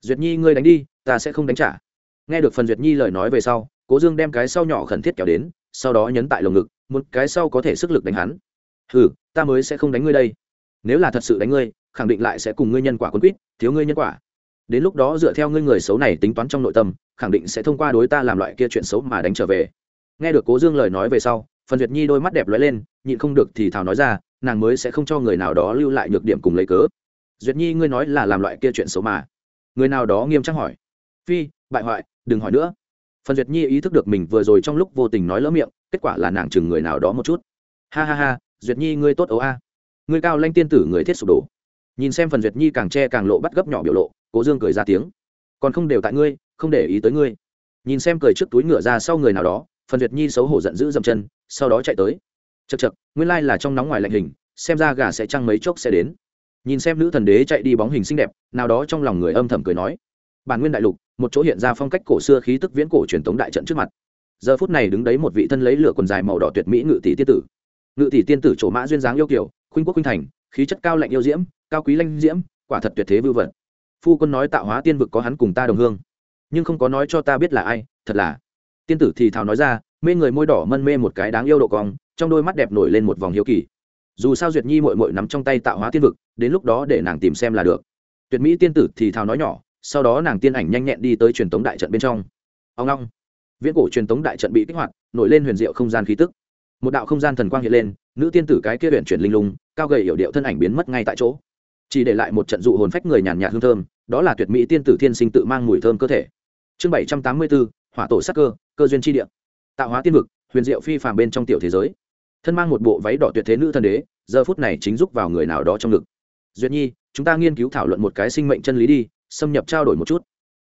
Duyệt nhi, ngươi đánh đi, ta sẽ không đánh trả. Nghe được phần duyệt nhi lời nói về sau, cố dương đem cái sau nhỏ khẩn thiết kéo đến, sau đó nhấn tại lồng ngực, một cái sau có thể sức lực đánh hắn. Hừ, ta mới sẽ không đánh ngươi đây. Nếu là thật sự đánh ngươi, khẳng định lại sẽ cùng ngươi nhân quả quân quýt, thiếu ngươi nhân quả. Đến lúc đó dựa theo ngươi người xấu này tính toán trong nội tâm, khẳng định sẽ thông qua đối ta làm loại kia chuyện xấu mà đánh trở về. Nghe được cố dương lời nói về sau phần duyệt nhi đôi mắt đẹp lóe lên, nhịn không được thì thào nói ra, nàng mới sẽ không cho người nào đó lưu lại nhược điểm cùng lấy cớ. Duyệt nhi, ngươi nói là làm loại kia chuyện xấu mà. Người nào đó nghiêm trang hỏi. Phi, bại hoại, đừng hỏi nữa. Phần duyệt nhi ý thức được mình vừa rồi trong lúc vô tình nói lỡ miệng, kết quả là nàng chừng người nào đó một chút. Ha ha ha, duyệt nhi, ngươi tốt ấu a. Ngươi cao lanh tiên tử người thiết sụp đổ. Nhìn xem phần duyệt nhi càng che càng lộ bắt gấp nhỏ biểu lộ, cố dương cười ra tiếng. Còn không đều tại ngươi, không để ý tới ngươi. Nhìn xem cười trước túi ngựa ra sau người nào đó phần duyệt nhi xấu hổ giận dữ dậm chân, sau đó chạy tới. Chật chật nguyên lai là trong nóng ngoài lạnh hình, xem ra gà sẽ trăng mấy chốc sẽ đến. Nhìn xem nữ thần đế chạy đi bóng hình xinh đẹp, nào đó trong lòng người âm thầm cười nói. Bản nguyên đại lục, một chỗ hiện ra phong cách cổ xưa khí tức viễn cổ truyền thống đại trận trước mặt. Giờ phút này đứng đấy một vị thân lấy lửa quần dài màu đỏ tuyệt mỹ ngự tỷ tiên tử. Ngự tỷ tiên tử trổ mã duyên dáng yêu kiểu khuynh quốc khuynh thành, khí chất cao lạnh yêu diễm, cao quý lanh diễm, quả thật tuyệt thế vưu vật. Phu quân nói tạo hóa tiên vực có hắn cùng ta đồng hương. Nhưng không có nói cho ta biết là ai, thật là tiên tử thì thào nói ra, mê người môi đỏ mân mê một cái đáng yêu độ cong, trong đôi mắt đẹp nổi lên một vòng hiếu kỳ. Dù sao duyệt nhi mội mội nắm trong tay tạo hóa tiên vực, đến lúc đó để nàng tìm xem là được. Tuyệt mỹ tiên tử thì thào nói nhỏ, sau đó nàng tiên ảnh nhanh nhẹn đi tới truyền tống đại trận bên trong. Ông long viễn cổ truyền tống đại trận bị kích hoạt, nổi lên huyền diệu không gian khí tức. Một đạo không gian thần quang hiện lên, nữ tiên tử cái kia huyện chuyển linh lung, cao gầy hiểu điệu thân ảnh biến mất ngay tại chỗ. Chỉ để lại một trận dụ hồn phách người nhàn nhạt hương thơm, đó là tuyệt mỹ tiên tử thiên sinh tự mang mùi thơm cơ thể. Chương bảy trăm tám mươi bốn hỏa tổ sắc cơ cơ duyên tri địa. Tạo hóa tiên vực, huyền diệu phi phàm bên trong tiểu thế giới. Thân mang một bộ váy đỏ tuyệt thế nữ thần đế, giờ phút này chính giúp vào người nào đó trong ngực. Duyệt nhi, chúng ta nghiên cứu thảo luận một cái sinh mệnh chân lý đi, xâm nhập trao đổi một chút.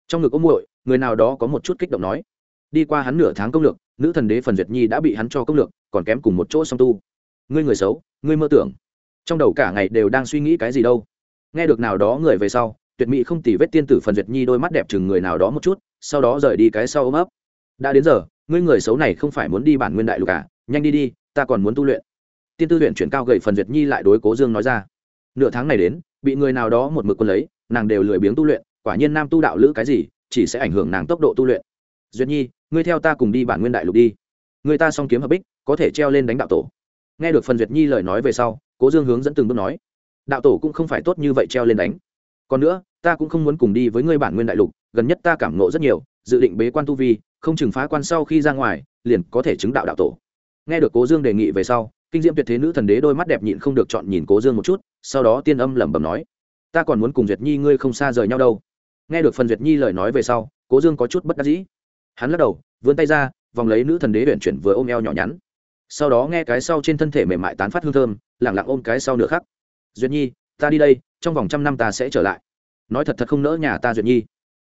Trong ngực ôm muội, người nào đó có một chút kích động nói. Đi qua hắn nửa tháng công lược, nữ thần đế phần duyệt nhi đã bị hắn cho công lược, còn kém cùng một chỗ song tu. Ngươi người xấu, ngươi mơ tưởng. Trong đầu cả ngày đều đang suy nghĩ cái gì đâu. Nghe được nào đó người về sau, tuyệt mỹ không tỉ vết tiên tử phần duyệt nhi đôi mắt đẹp chừng người nào đó một chút sau đó rời đi cái sau ôm ấp. Đã đến giờ, ngươi người xấu này không phải muốn đi bản nguyên đại lục à? Nhanh đi đi, ta còn muốn tu luyện. Tiên tư luyện chuyển cao gậy phần duyệt nhi lại đối cố dương nói ra. Nửa tháng này đến, bị người nào đó một mực quân lấy, nàng đều lười biếng tu luyện, quả nhiên nam tu đạo lữ cái gì, chỉ sẽ ảnh hưởng nàng tốc độ tu luyện. Duyệt nhi, ngươi theo ta cùng đi bản nguyên đại lục đi. Người ta song kiếm hợp bích, có thể treo lên đánh đạo tổ. Nghe được phần duyệt nhi lời nói về sau, cố dương hướng dẫn từng bước nói. Đạo tổ cũng không phải tốt như vậy treo lên đánh. Còn nữa ta cũng không muốn cùng đi với ngươi bản nguyên đại lục, gần nhất ta cảm nộ rất nhiều, dự định bế quan tu vi, không chừng phá quan sau khi ra ngoài, liền có thể chứng đạo đạo tổ. Nghe được cố dương đề nghị về sau, kinh diễm tuyệt thế nữ thần đế đôi mắt đẹp nhịn không được chọn nhìn cố dương một chút, sau đó tiên âm lẩm bẩm nói, ta còn muốn cùng duyệt nhi ngươi không xa rời nhau đâu. Nghe được phần duyệt nhi lời nói về sau, cố dương có chút bất đắc dĩ. Hắn lắc đầu, vươn tay ra, vòng lấy nữ thần đế huyện chuyển vừa ôm eo nhỏ nhắn. Sau đó nghe cái sau trên thân thể mềm mại tán phát hương thơm lẳng lặng ôm cái sau nửa khắc. Duyệt nhi, ta đi đây, trong vòng trăm năm ta sẽ trở lại nói thật thật không nỡ nhà ta duyệt nhi.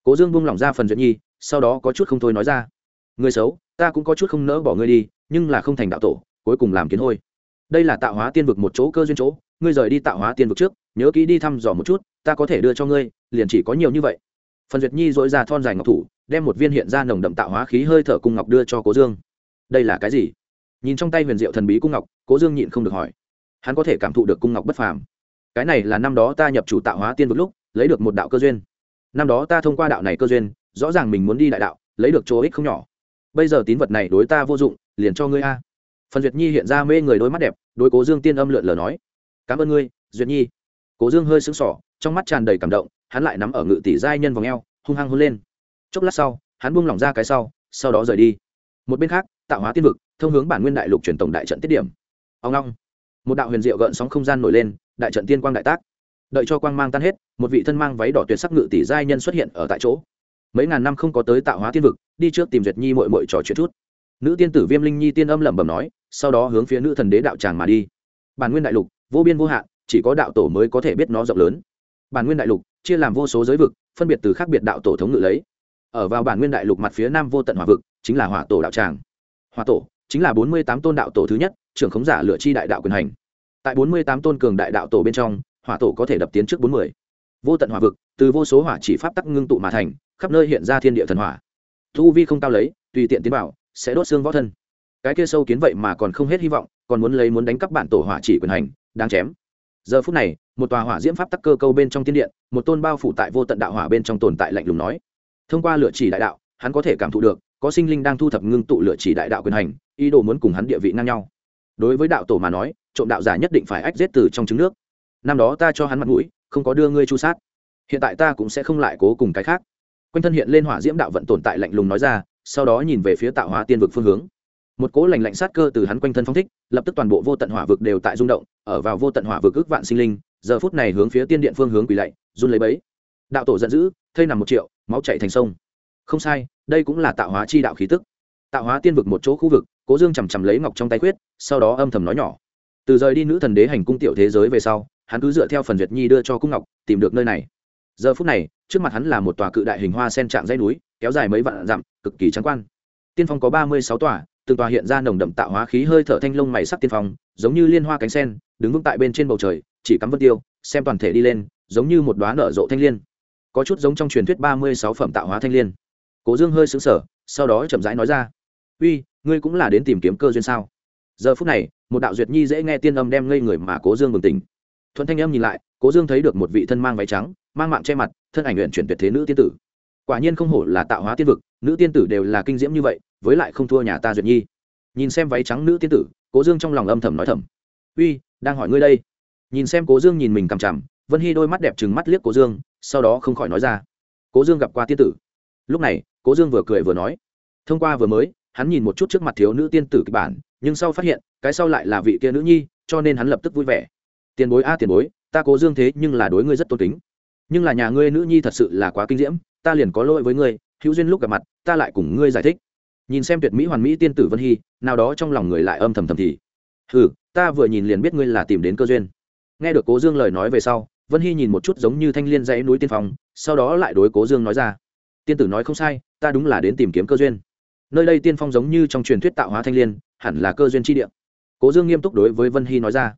Cố dương buông lỏng ra phần duyệt nhi, sau đó có chút không thôi nói ra. Người xấu, ta cũng có chút không nỡ bỏ ngươi đi, nhưng là không thành đạo tổ, cuối cùng làm kiến hôi. Đây là tạo hóa tiên vực một chỗ cơ duyên chỗ, ngươi rời đi tạo hóa tiên vực trước, nhớ kỹ đi thăm dò một chút, ta có thể đưa cho ngươi, liền chỉ có nhiều như vậy. Phần duyệt nhi dội ra thon dài ngọc thủ, đem một viên hiện ra nồng đậm tạo hóa khí hơi thở cung ngọc đưa cho cố dương. Đây là cái gì? Nhìn trong tay huyền diệu thần bí cung ngọc, cố dương nhịn không được hỏi. Hắn có thể cảm thụ được cung ngọc bất phàm. Cái này là năm đó ta nhập chủ tạo hóa tiên vực lúc lấy được một đạo cơ duyên. Năm đó ta thông qua đạo này cơ duyên, rõ ràng mình muốn đi đại đạo, lấy được chỗ ích không nhỏ. Bây giờ tín vật này đối ta vô dụng, liền cho ngươi a. Phần duyệt nhi hiện ra mê người đôi mắt đẹp, đối cố dương tiên âm lượn lờ nói, cảm ơn ngươi, duyệt nhi. Cố dương hơi sững sỏ trong mắt tràn đầy cảm động, hắn lại nắm ở ngự tỷ giai nhân vòng eo, hung hăng hôn lên. Chốc lát sau, hắn buông lỏng ra cái sau sau đó rời đi. Một bên khác tạo hóa tiên vực, thông hướng bản nguyên đại lục truyền tổng đại trận tiết điểm. Ông long, một đạo huyền diệu gợn sóng không gian nổi lên, đại trận tiên quang đại tác đợi cho quang mang tan hết, một vị thân mang váy đỏ tuyệt sắc ngự tỷ giai nhân xuất hiện ở tại chỗ. Mấy ngàn năm không có tới tạo hóa tiên vực, đi trước tìm duyệt nhi mội mội trò chuyện chút. Nữ tiên tử viêm linh nhi tiên âm lẩm bẩm nói, sau đó hướng phía nữ thần đế đạo tràng mà đi. Bản nguyên đại lục, vô biên vô hạn, chỉ có đạo tổ mới có thể biết nó rộng lớn. Bản nguyên đại lục, chia làm vô số giới vực, phân biệt từ khác biệt đạo tổ thống ngự lấy. Ở vào bản nguyên đại lục mặt phía nam vô tận hỏa vực, chính là hỏa tổ đạo tràng. Hỏa tổ chính là bốn mươi tám tôn đạo tổ thứ nhất, trưởng khống giả lựa chi đại đạo quyền hành. Tại bốn mươi tám tôn cường đại đạo tổ bên trong hỏa tổ có thể đập tiến trước bốn mươi. Vô tận hỏa vực từ vô số hỏa chỉ pháp tắc ngưng tụ mà thành khắp nơi hiện ra thiên địa thần hỏa. Thu vi không cao lấy tùy tiện tiến vào, sẽ đốt xương võ thân. Cái kia sâu kiến vậy mà còn không hết hy vọng còn muốn lấy muốn đánh cắp bản tổ hỏa chỉ quyền hành đang chém. Giờ phút này một tòa hỏa diễm pháp tắc cơ câu bên trong tiên điện một tôn bao phủ tại vô tận đạo hỏa bên trong tồn tại lạnh lùng nói. Thông qua lựa chỉ đại đạo hắn có thể cảm thụ được có sinh linh đang thu thập ngưng tụ lựa chỉ đại đạo quyền hành ý đồ muốn cùng hắn địa vị ngang nhau. Đối với đạo tổ mà nói trộm đạo giả nhất định phải ách giết từ trong trứng nước năm đó ta cho hắn mặt mũi, không có đưa ngươi chu sát. Hiện tại ta cũng sẽ không lại cố cùng cái khác. Quanh thân hiện lên hỏa diễm đạo vận tồn tại lạnh lùng nói ra, sau đó nhìn về phía tạo hóa tiên vực phương hướng. Một cỗ lành lạnh sát cơ từ hắn quanh thân phong thích, lập tức toàn bộ vô tận hỏa vực đều tại rung động, ở vào vô tận hỏa vực ước vạn sinh linh, giờ phút này hướng phía tiên điện phương hướng quỳ lạy, run lấy bấy đạo tổ giận dữ, thây nằm một triệu, máu chạy thành sông. Không sai, đây cũng là tạo hóa chi đạo khí tức. Tạo hóa tiên vực một chỗ khu vực, cố dương chằm chằm lấy ngọc trong tay quyết sau đó âm thầm nói nhỏ. Từ rời đi nữ thần đế hành cung tiểu thế giới về sau hắn cứ dựa theo phần duyệt nhi đưa cho cung ngọc, tìm được nơi này. Giờ phút này, trước mặt hắn là một tòa cự đại hình hoa sen trạng dãy núi, kéo dài mấy vạn dặm, cực kỳ trắng quan. Tiên phong có ba mươi sáu tòa, từng tòa hiện ra nồng đậm tạo hóa khí hơi thở thanh lông mày sắc tiên phong, giống như liên hoa cánh sen, đứng vững tại bên trên bầu trời, chỉ cắm vân tiêu, xem toàn thể đi lên, giống như một đoá nở rộ thanh liên. Có chút giống trong truyền thuyết ba mươi sáu phẩm tạo hóa thanh liên. Cố dương hơi xứng sở sau đó chậm rãi nói ra, uy, ngươi cũng là đến tìm kiếm cơ duyên sao? Giờ phút này, một đạo duyệt nhi dễ nghe tiên âm đem ngây người mà cố dương bừng tỉnh thuận thanh âm nhìn lại, cố dương thấy được một vị thân mang váy trắng, mang mạng che mặt, thân ảnh luyện chuyển tuyệt thế nữ tiên tử. Quả nhiên không hổ là tạo hóa tiên vực, nữ tiên tử đều là kinh diễm như vậy, với lại không thua nhà ta duyệt nhi. Nhìn xem váy trắng nữ tiên tử, cố dương trong lòng âm thầm nói thầm. Uy, đang hỏi ngươi đây. Nhìn xem cố dương nhìn mình cằm chằm, vân hy đôi mắt đẹp trừng mắt liếc cố dương, sau đó không khỏi nói ra. Cố dương gặp qua tiên tử. Lúc này, cố dương vừa cười vừa nói. Thông qua vừa mới, hắn nhìn một chút trước mặt thiếu nữ tiên tử kịch bản, nhưng sau phát hiện, cái sau lại là vị kia nữ nhi, cho nên hắn lập tức vui vẻ tiền bối a, tiền bối, ta cố dương thế nhưng là đối ngươi rất tôn kính. Nhưng là nhà ngươi nữ nhi thật sự là quá kinh diễm, ta liền có lỗi với ngươi, hữu duyên lúc gặp mặt, ta lại cùng ngươi giải thích. Nhìn xem tuyệt mỹ hoàn mỹ tiên tử vân hy, nào đó trong lòng người lại âm thầm thầm thì. Ừ ta vừa nhìn liền biết ngươi là tìm đến cơ duyên. Nghe được cố dương lời nói về sau, vân hy nhìn một chút giống như thanh liên dãy núi tiên phong, sau đó lại đối cố dương nói ra. Tiên tử nói không sai, ta đúng là đến tìm kiếm cơ duyên. Nơi đây tiên phong giống như trong truyền thuyết tạo hóa thanh liên, hẳn là cơ duyên tri địa. Cố dương nghiêm túc đối với vân hy nói ra.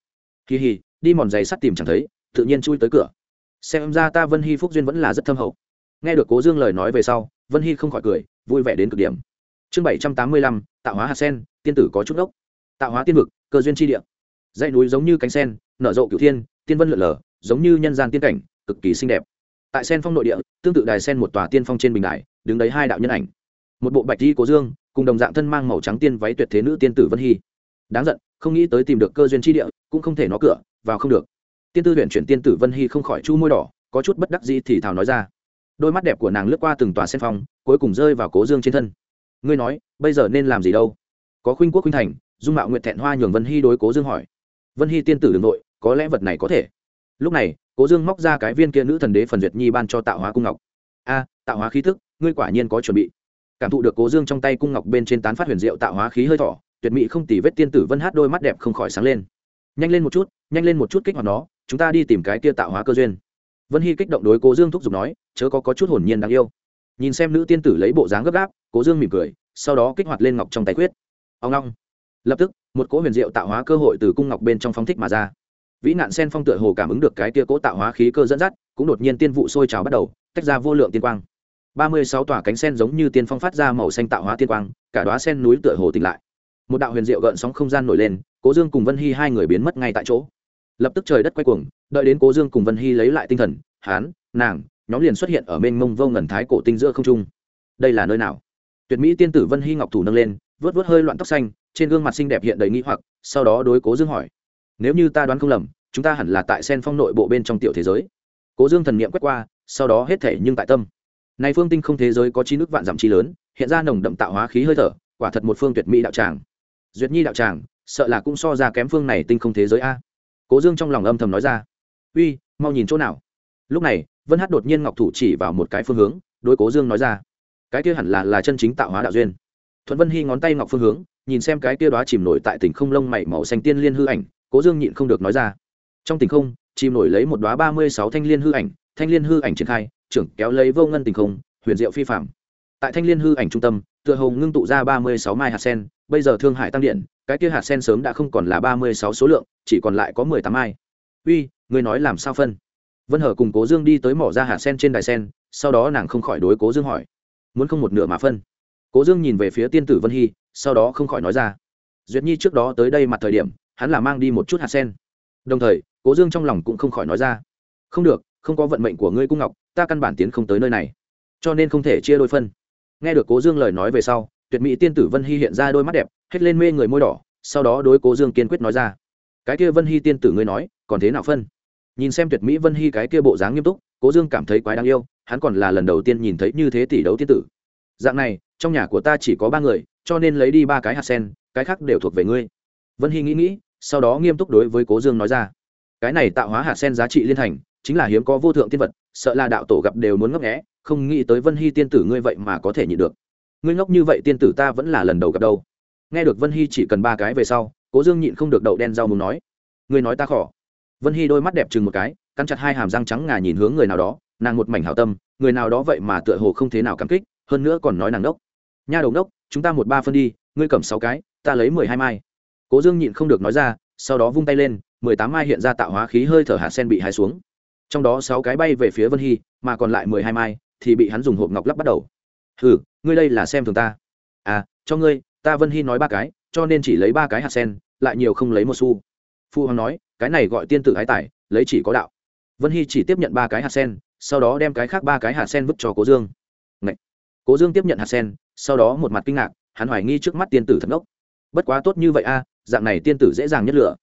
Kỳ hì đi mòn giày sắt tìm chẳng thấy, tự nhiên chui tới cửa. Xem ra ta vân hy phúc duyên vẫn là rất thâm hậu. Nghe được cố dương lời nói về sau, vân hy không khỏi cười, vui vẻ đến cực điểm. Chương bảy trăm tám mươi lăm, tạo hóa hạt sen, tiên tử có chút ốc tạo hóa tiên vực, cơ duyên tri địa. Dãy núi giống như cánh sen, nở rộ cửu thiên, tiên vân lượn lờ, giống như nhân gian tiên cảnh, cực kỳ xinh đẹp. Tại sen phong nội địa, tương tự đài sen một tòa tiên phong trên bình đài, đứng đấy hai đạo nhân ảnh. Một bộ bạch di cố dương, cùng đồng dạng thân mang màu trắng tiên váy tuyệt thế nữ tiên tử vân hy. Đáng giận, không nghĩ tới tìm được cơ duyên tri địa cũng không thể nó cửa, vào không được. Tiên tư huyện chuyển tiên tử vân hy không khỏi chu môi đỏ, có chút bất đắc dĩ thì thào nói ra. Đôi mắt đẹp của nàng lướt qua từng tòa sen phong, cuối cùng rơi vào cố dương trên thân. Ngươi nói, bây giờ nên làm gì đâu? Có khuynh quốc khuynh thành, dung mạo nguyện thẹn hoa nhường vân hy đối cố dương hỏi. Vân hy tiên tử đ ư n g nội, có lẽ vật này có thể. Lúc này, cố dương móc ra cái viên kia nữ thần đế phần duyệt nhi ban cho tạo hóa cung ngọc. A, tạo hóa khí thức, ngươi quả nhiên có chuẩn bị. Cảm thụ được cố dương trong tay cung ngọc bên trên tán phát huyền diệu tạo hóa khí hơi thỏ tuyệt mỹ không tỉ vết tiên tử vân hát đôi mắt đẹp không khỏi sáng lên nhanh lên một chút nhanh lên một chút kích hoạt nó chúng ta đi tìm cái kia tạo hóa cơ duyên. Vân hy kích động đối cố dương thúc giục nói chớ có, có chút hồn nhiên đáng yêu. Nhìn xem nữ tiên tử lấy bộ dáng gấp gáp cố dương mỉm cười sau đó kích hoạt lên ngọc trong tay quyết. Ông long. Lập tức một cỗ huyền diệu tạo hóa cơ hội từ cung ngọc bên trong phóng thích mà ra. Vĩ nạn sen phong tựa hồ cảm ứng được cái kia cỗ tạo hóa khí cơ dẫn dắt cũng đột nhiên tiên vụ sôi trào bắt đầu tách ra vô lượng tiên quang. Ba mươi sáu tòa cánh sen giống như tiên phong phát ra màu xanh tạo hóa tiên quang cả đoá sen núi tựa hồ tỉnh lại một đạo huyền diệu gợn sóng không gian nổi lên, cố dương cùng vân hy hai người biến mất ngay tại chỗ. Lập tức trời đất quay cuồng, đợi đến cố dương cùng vân hy lấy lại tinh thần hán nàng, nhóm liền xuất hiện ở mênh mông vô ngần thái cổ tinh giữa không trung. Đây là nơi nào? Tuyệt mỹ tiên tử vân hy ngọc thủ nâng lên, vớt vớt hơi loạn tóc xanh, trên gương mặt xinh đẹp hiện đầy nghĩ hoặc, sau đó đối cố dương hỏi, nếu như ta đoán không lầm, chúng ta hẳn là tại sen phong nội bộ bên trong tiểu thế giới. Cố dương thần n i ệ m quét qua, sau đó hết thể nhưng tại tâm. Này phương tinh không thế giới có chi nước vạn dặm chi lớn, hiện ra nồng đậm tạo hóa khí hơi thở, quả thật một phương tuyệt mỹ đạo tràng duyệt nhi đạo tràng, sợ là cũng so ra kém phương này tinh không thế giới a. Cố dương trong lòng âm thầm nói ra. Uy, mau nhìn chỗ nào. Lúc này, vân hát đột nhiên ngọc thủ chỉ vào một cái phương hướng, đối cố dương nói ra. Cái kia hẳn là là chân chính tạo hóa đạo duyên. Thuận vân hy ngón tay ngọc phương hướng, nhìn xem cái kia đó chìm nổi tại tỉnh không lông mảy màu xanh tiên liên hư ảnh, cố dương nhịn không được nói ra. Trong tỉnh không, chìm nổi lấy một đoá ba mươi sáu thanh liên hư ảnh, thanh liên hư ảnh triển khai, trưởng kéo lấy vô ngân tình không, huyền diệu phi phạm tại thanh liên hư ảnh trung tâm, tựa hồ ngưng tụ ra ba mươi sáu mai hạt sen, bây giờ thương hải tăng điện, cái kia hạt sen sớm đã không còn là ba mươi sáu số lượng, chỉ còn lại có mười tám mai. Uy người nói làm sao phân? Vân hở cùng cố dương đi tới mỏ ra hạt sen trên đài sen, sau đó nàng không khỏi đối cố dương hỏi. Muốn không một nửa mà phân? Cố dương nhìn về phía tiên tử vân hy, sau đó không khỏi nói ra. Duyệt nhi trước đó tới đây mặt thời điểm, hắn là mang đi một chút hạt sen. Đồng thời, cố dương trong lòng cũng không khỏi nói ra. Không được, không có vận mệnh của ngươi cung ngọc, ta căn bản tiến không tới nơi này. Cho nên không thể chia đôi phân nghe được cố dương lời nói về sau, tuyệt mỹ tiên tử vân hy hiện ra đôi mắt đẹp, hết lên mê người môi đỏ, sau đó đối cố dương kiên quyết nói ra. Cái kia vân hy tiên tử ngươi nói, còn thế nào phân? Nhìn xem tuyệt mỹ vân hy cái kia bộ dáng nghiêm túc, cố dương cảm thấy quái đáng yêu, hắn còn là lần đầu tiên nhìn thấy như thế tỷ đấu tiên tử. Dạng này, trong nhà của ta chỉ có ba người, cho nên lấy đi ba cái hạt sen, cái khác đều thuộc về ngươi. Vân hy nghĩ nghĩ, sau đó nghiêm túc đối với cố dương nói ra. Cái này tạo hóa hạt sen giá trị liên thành, chính là hiếm có vô thượng tiên vật, sợ là đạo tổ gặp đều muốn ngấp nghẽ không nghĩ tới vân hy tiên tử ngươi vậy mà có thể nhịn được. Ngươi ngốc như vậy tiên tử ta vẫn là lần đầu gặp đâu. Nghe được vân hy chỉ cần ba cái về sau, cố dương nhịn không được đậu đen rau muốn nói, ngươi nói ta khỏ. Vân hy đôi mắt đẹp chừng một cái, cắn chặt hai hàm răng trắng ngà nhìn hướng người nào đó, nàng một mảnh hảo tâm, người nào đó vậy mà tựa hồ không thế nào cảm kích, hơn nữa còn nói nàng đốc nha đầu đốc chúng ta một ba phân đi, ngươi cầm sáu cái, ta lấy mười hai mai. Cố dương nhịn không được nói ra, sau đó vung tay lên, mười tám mai hiện ra tạo hóa khí hơi thở hạt sen bị hai xuống. Trong đó sáu cái bay về phía vân hy, mà còn lại mười hai mai thì bị hắn dùng hộp ngọc lắp bắt đầu. Ừ ngươi đây là xem thường ta. À cho ngươi, ta vân hy nói ba cái, cho nên chỉ lấy ba cái hạt sen, lại nhiều không lấy một xu. Phu hoàng nói, cái này gọi tiên tử ái tài, lấy chỉ có đạo. Vân hy chỉ tiếp nhận ba cái hạt sen, sau đó đem cái khác ba cái hạt sen vứt cho cố dương. Ngậy! cố dương tiếp nhận hạt sen, sau đó một mặt kinh ngạc, hắn hoài nghi trước mắt tiên tử thật ngốc bất quá tốt như vậy a à, dạng này tiên tử dễ dàng nhất lửa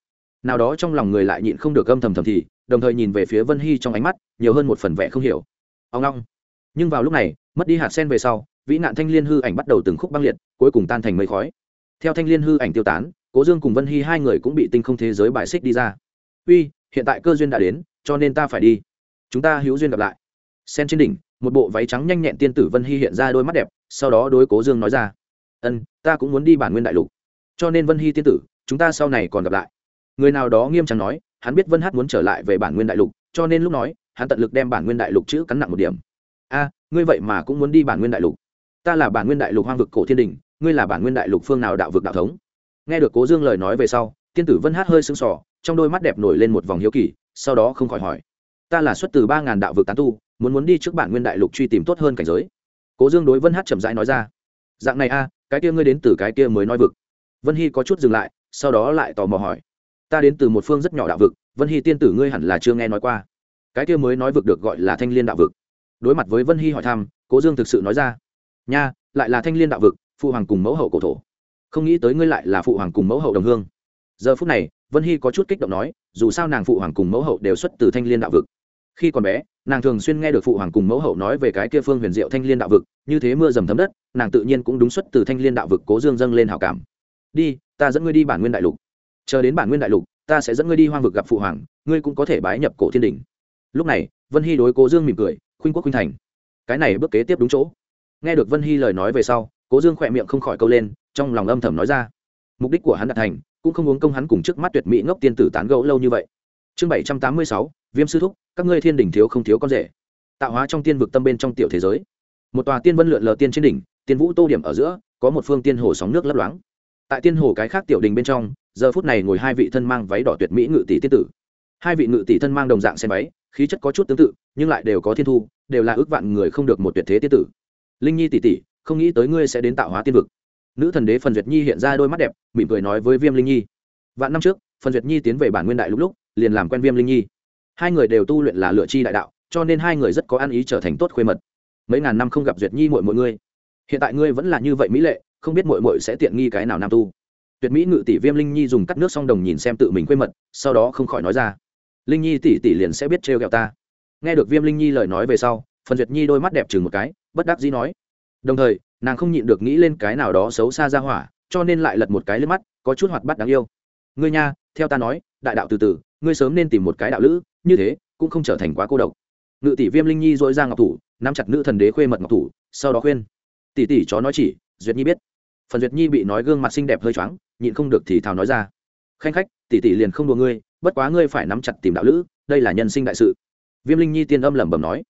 nào đó trong lòng người lại nhịn không được âm thầm thầm thì, đồng thời nhìn về phía vân hy trong ánh mắt, nhiều hơn một phần vẻ không hiểu. Ông long! Nhưng vào lúc này, mất đi hạt sen về sau, vĩ nạn thanh liên hư ảnh bắt đầu từng khúc băng liệt, cuối cùng tan thành mây khói. Theo thanh liên hư ảnh tiêu tán, cố dương cùng vân hy hai người cũng bị tinh không thế giới bài xích đi ra. Uy, hiện tại cơ duyên đã đến, cho nên ta phải đi. Chúng ta hữu duyên gặp lại. Sen trên đỉnh, một bộ váy trắng nhanh nhẹn tiên tử vân hy hiện ra đôi mắt đẹp, sau đó đối cố dương nói ra, ân, ta cũng muốn đi bản nguyên đại lục. Cho nên vân hy tiên tử, chúng ta sau này còn gặp lại. Người nào đó nghiêm trọng nói, hắn biết vân hát muốn trở lại về bản nguyên đại lục, cho nên lúc nói, hắn tận lực đem bản nguyên đại lục chữ cắn nặng một điểm a, ngươi vậy mà cũng muốn đi bản nguyên đại lục. Ta là bản nguyên đại lục hoang vực cổ thiên đình, ngươi là bản nguyên đại lục phương nào đạo vực đạo thống? Nghe được cố dương lời nói về sau, tiên tử vân hát hơi sưng sỏ trong đôi mắt đẹp nổi lên một vòng hiếu kỳ, sau đó không khỏi hỏi. Ta là xuất từ ba ngàn đạo vực tán tu, muốn muốn đi trước bản nguyên đại lục truy tìm tốt hơn cảnh giới. Cố dương đối vân hát chậm rãi nói ra. Dạng này a, cái kia ngươi đến từ cái kia mới nói vực. Vân hy có chút dừng lại, sau đó lại tò mò hỏi. Ta đến từ một phương rất nhỏ đạo vực, vân hy tiên tử ngươi hẳn là chưa nghe nói qua. Cái kia mới nói vực được gọi là thanh liên đạo vực đối mặt với vân hy hỏi thăm, cố dương thực sự nói ra, nha, lại là thanh liên đạo vực, phụ hoàng cùng mẫu hậu cổ thổ. Không nghĩ tới ngươi lại là phụ hoàng cùng mẫu hậu đồng hương. Giờ phút này, vân hy có chút kích động nói, dù sao nàng phụ hoàng cùng mẫu hậu đều xuất từ thanh liên đạo vực. Khi còn bé, nàng thường xuyên nghe được phụ hoàng cùng mẫu hậu nói về cái kia phương huyền diệu thanh liên đạo vực, như thế mưa dầm thấm đất, nàng tự nhiên cũng đúng xuất từ thanh liên đạo vực, cố dương dâng lên hào cảm. Đi, ta dẫn ngươi đi bản nguyên đại lục. Chờ đến bản nguyên đại lục, ta sẽ dẫn ngươi đi hoang vực gặp phụ hoàng, ngươi cũng có thể bái nhập cổ thiên đình lúc này, vân hy đối cố dương mỉm cười khuynh quốc khuynh thành. Cái này bước kế tiếp đúng chỗ. Nghe được vân hy lời nói về sau, cố dương khỏe miệng không khỏi câu lên, trong lòng âm thầm nói ra. Mục đích của hắn đạt thành, cũng không uống công hắn cùng trước mắt tuyệt mỹ ngốc tiên tử tán gẫu lâu như vậy. Chương bảy trăm tám mươi sáu, viêm sư thúc, các ngươi thiên đình thiếu không thiếu con rể. Tạo hóa trong tiên vực tâm bên trong tiểu thế giới. Một tòa tiên vân lượn lờ tiên trên đỉnh, tiên vũ tô điểm ở giữa, có một phương tiên hồ sóng nước lấp loáng. Tại tiên hồ cái khác tiểu đình bên trong, giờ phút này ngồi hai vị thân mang váy đỏ tuyệt mỹ ngự tỷ tiên tử hai vị ngự tỷ thân mang đồng dạng xe máy khí chất có chút tương tự, nhưng lại đều có thiên thu, đều là ước vạn người không được một tuyệt thế tiết tử. Linh nhi tỷ tỷ, không nghĩ tới ngươi sẽ đến tạo hóa tiên vực. Nữ thần đế phần duyệt nhi hiện ra đôi mắt đẹp, mỉm cười nói với viêm linh nhi. Vạn năm trước, phần duyệt nhi tiến về bản nguyên đại lúc lúc, liền làm quen viêm linh nhi. Hai người đều tu luyện là lựa chi đại đạo, cho nên hai người rất có ăn ý trở thành tốt khuê mật. Mấy ngàn năm không gặp duyệt nhi mọi mọi ngươi. Hiện tại ngươi vẫn là như vậy mỹ lệ, không biết mội mội sẽ tiện nghi cái nào nam tu. Tuyệt mỹ ngự tỷ viêm linh nhi dùng cắt nước song đồng nhìn xem tự mình quê mật, sau đó không khỏi nói ra linh nhi tỷ tỷ liền sẽ biết trêu ghẹo ta. Nghe được viêm linh nhi lời nói về sau, phần duyệt nhi đôi mắt đẹp chừng một cái, bất đắc dĩ nói. Đồng thời, nàng không nhịn được nghĩ lên cái nào đó xấu xa ra hỏa, cho nên lại lật một cái lên mắt, có chút hoạt bắt đáng yêu. Ngươi nha, theo ta nói, đại đạo từ từ, ngươi sớm nên tìm một cái đạo lữ, như thế, cũng không trở thành quá cô độc. Ngự tỷ viêm linh nhi dội ra ngọc thủ, nắm chặt nữ thần đế khuê mật ngọc thủ, sau đó khuyên. Tỷ tỷ chó nói chỉ, duyệt nhi biết. Phần duyệt nhi bị nói gương mặt xinh đẹp hơi choáng, nhịn không được thì thào nói ra. Khanh khách, tỷ tỷ liền không đùa ngươi bất quá ngươi phải nắm chặt tìm đạo lữ, đây là nhân sinh đại sự. Viêm linh nhi tiên âm lẩm bẩm nói,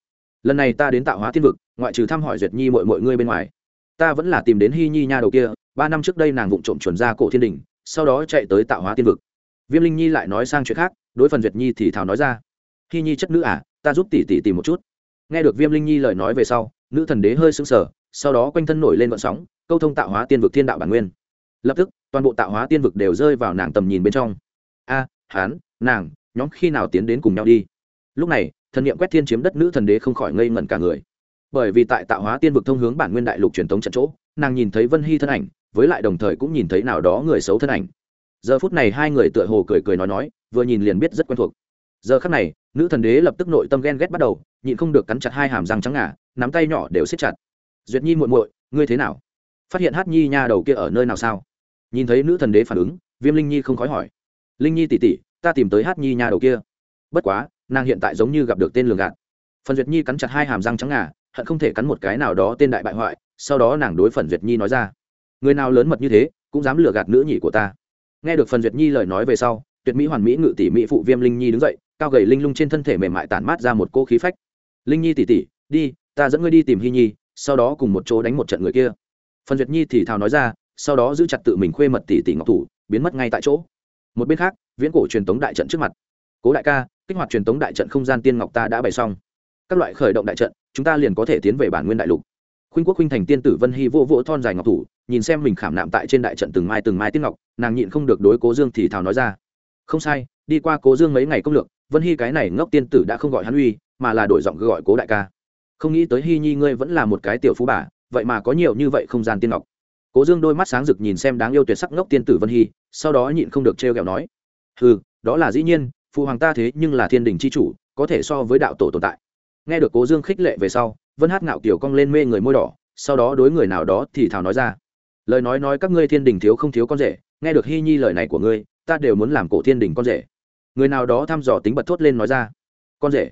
lần này ta đến tạo hóa thiên vực, ngoại trừ thăm hỏi duyệt nhi mọi mọi ngươi bên ngoài, ta vẫn là tìm đến hy nhi nha đầu kia, ba năm trước đây nàng vụng trộm chuẩn ra cổ thiên đình, sau đó chạy tới tạo hóa tiên vực. Viêm linh nhi lại nói sang chuyện khác, đối phần duyệt nhi thì thào nói ra hy nhi chất nữ à ta giúp tỷ tỷ tìm một chút. Nghe được viêm linh nhi lời nói về sau, nữ thần đế hơi sững sờ, sau đó quanh thân nổi lên vận sóng, câu thông tạo hóa tiên vực thiên đạo bản nguyên. Lập tức, toàn bộ tạo hóa tiên vực đều rơi vào nàng tầm nhìn bên trong. A hán, nàng, nhóm khi nào tiến đến cùng nhau đi? Lúc này, thần niệm quét thiên chiếm đất nữ thần đế không khỏi ngây ngẩn cả người. Bởi vì tại tạo hóa tiên vực thông hướng bản nguyên đại lục truyền thống trận chỗ, nàng nhìn thấy vân hy thân ảnh, với lại đồng thời cũng nhìn thấy nào đó người xấu thân ảnh. Giờ phút này hai người tựa hồ cười cười nói nói, vừa nhìn liền biết rất quen thuộc. Giờ khắc này, nữ thần đế lập tức nội tâm ghen ghét bắt đầu, nhịn không được cắn chặt hai hàm răng trắng ngà, nắm tay nhỏ đều siết chặt. Duyệt nhi muội muội, ngươi thế nào? Phát hiện hát nhi nha đầu kia ở nơi nào sao? Nhìn thấy nữ thần đế phản ứng, viêm linh nhi không khói hỏi linh nhi tỉ tỉ, ta tìm tới hát nhi nhà đầu kia. Bất quá, nàng hiện tại giống như gặp được tên lường gạt. Phần duyệt nhi cắn chặt hai hàm răng trắng ngà, hận không thể cắn một cái nào đó tên đại bại hoại, sau đó nàng đối phần duyệt nhi nói ra, người nào lớn mật như thế, cũng dám lừa gạt nữ nhị của ta. Nghe được phần duyệt nhi lời nói về sau, tuyệt mỹ hoàn mỹ ngự tỷ mỹ phụ viêm linh nhi đứng dậy, cao gầy linh lung trên thân thể mềm mại tản mát ra một cô khí phách. Linh nhi tỉ tỉ, đi, ta dẫn ngươi đi tìm hy nhi, sau đó cùng một chỗ đánh một trận người kia. Phần duyệt nhi thì thào nói ra, sau đó giữ chặt tự mình khuê mật tỷ tỷ ngọc thủ, biến mất ngay tại chỗ một bên khác, viễn cổ truyền tống đại trận trước mặt. Cố đại ca, kích hoạt truyền tống đại trận không gian tiên ngọc ta đã bày xong. Các loại khởi động đại trận, chúng ta liền có thể tiến về bản nguyên đại lục. Khuynh quốc khuynh thành tiên tử vân hy vô vỗ thon dài ngọc thủ, nhìn xem mình khảm nạm tại trên đại trận từng mai từng mai tiên ngọc, nàng nhịn không được đối cố dương thì thào nói ra. Không sai, đi qua cố dương mấy ngày công lược, vân hy cái này ngốc tiên tử đã không gọi hắn uy, mà là đổi giọng gọi cố đại ca. Không nghĩ tới hy nhi ngươi vẫn là một cái tiểu phú bà, vậy mà có nhiều như vậy không gian tiên ngọc cố dương đôi mắt sáng rực nhìn xem đáng yêu tuyệt sắc ngốc tiên tử vân hy, sau đó nhịn không được trêu ghẹo nói ừ đó là dĩ nhiên, phụ hoàng ta thế nhưng là thiên đình c h i chủ, có thể so với đạo tổ tồn tại. Nghe được cố dương khích lệ về sau, vân hát ngạo kiểu cong lên mê người môi đỏ, sau đó đối người nào đó thì thào nói ra, lời nói nói các ngươi thiên đình thiếu không thiếu con rể, nghe được hy nhi lời này của ngươi, ta đều muốn làm cổ thiên đình con rể. Người nào đó thăm dò tính bật thốt lên nói ra, con rể,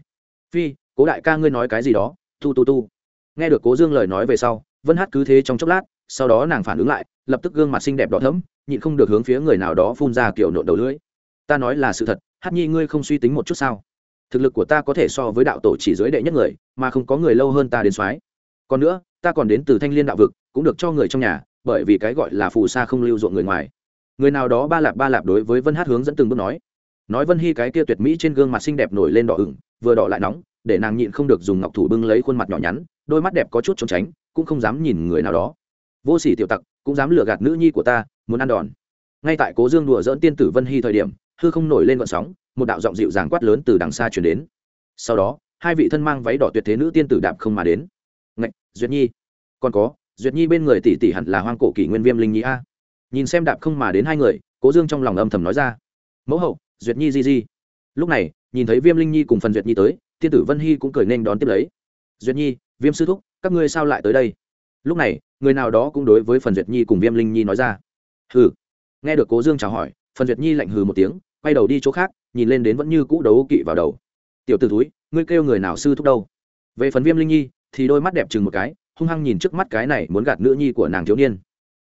phi, cố đại ca ngươi nói cái gì đó, tu tu tu. Nghe được cố dương lời nói về sau, vân hát cứ thế trong chốc lát sau đó nàng phản ứng lại, lập tức gương mặt xinh đẹp đỏ thấm nhịn không được hướng phía người nào đó phun ra kiểu nộn đầu lưỡi. Ta nói là sự thật, hát nhi ngươi không suy tính một chút sao? Thực lực của ta có thể so với đạo tổ chỉ dưới đệ nhất người, mà không có người lâu hơn ta đến soái. Còn nữa, ta còn đến từ thanh liên đạo vực, cũng được cho người trong nhà, bởi vì cái gọi là phù sa không lưu ruộng người ngoài. Người nào đó ba lạp ba lạp đối với vân hát hướng dẫn từng bước nói. Nói vân hy cái kia tuyệt mỹ trên gương mặt xinh đẹp nổi lên đỏ ửng, vừa đỏ lại nóng, để nàng nhịn không được dùng ngọc thủ bưng lấy khuôn mặt nhỏ nhắn, đôi mắt đẹp có chút trốn tránh, cũng không dám nhìn người nào đó vô sỉ tiểu tặc, cũng dám lừa gạt nữ nhi của ta, muốn ăn đòn. Ngay tại cố dương đùa dỡn tiên tử vân hy thời điểm, hư không nổi lên vận sóng, một đạo giọng dịu dàng quát lớn từ đằng xa chuyển đến. Sau đó, hai vị thân mang váy đỏ tuyệt thế nữ tiên tử đạp không mà đến. Ngạch, duyệt nhi. Còn có, duyệt nhi bên người tỷ tỷ hẳn là hoang cổ kỷ nguyên viêm linh nhi a. Nhìn xem đạp không mà đến hai người, cố dương trong lòng âm thầm nói ra. Mẫu hậu, duyệt nhi di di. Lúc này, nhìn thấy viêm linh nhi cùng phần duyệt nhi tới, tiên tử vân hy cũng cười nên đón tiếp lấy. Duyệt nhi, viêm sư thúc, các ngươi sao lại tới đây? Lúc này, người nào đó cũng đối với phần duyệt nhi cùng viêm linh nhi nói ra. Hừ. Nghe được cố dương chào hỏi, phần duyệt nhi lạnh hừ một tiếng, quay đầu đi chỗ khác, nhìn lên đến vẫn như cũ đấu kỵ vào đầu. Tiểu t ử túi ngươi kêu người nào sư thúc đâu? Về phần viêm linh nhi, thì đôi mắt đẹp chừng một cái, hung hăng nhìn trước mắt cái này muốn gạt nữ nhi của nàng thiếu niên.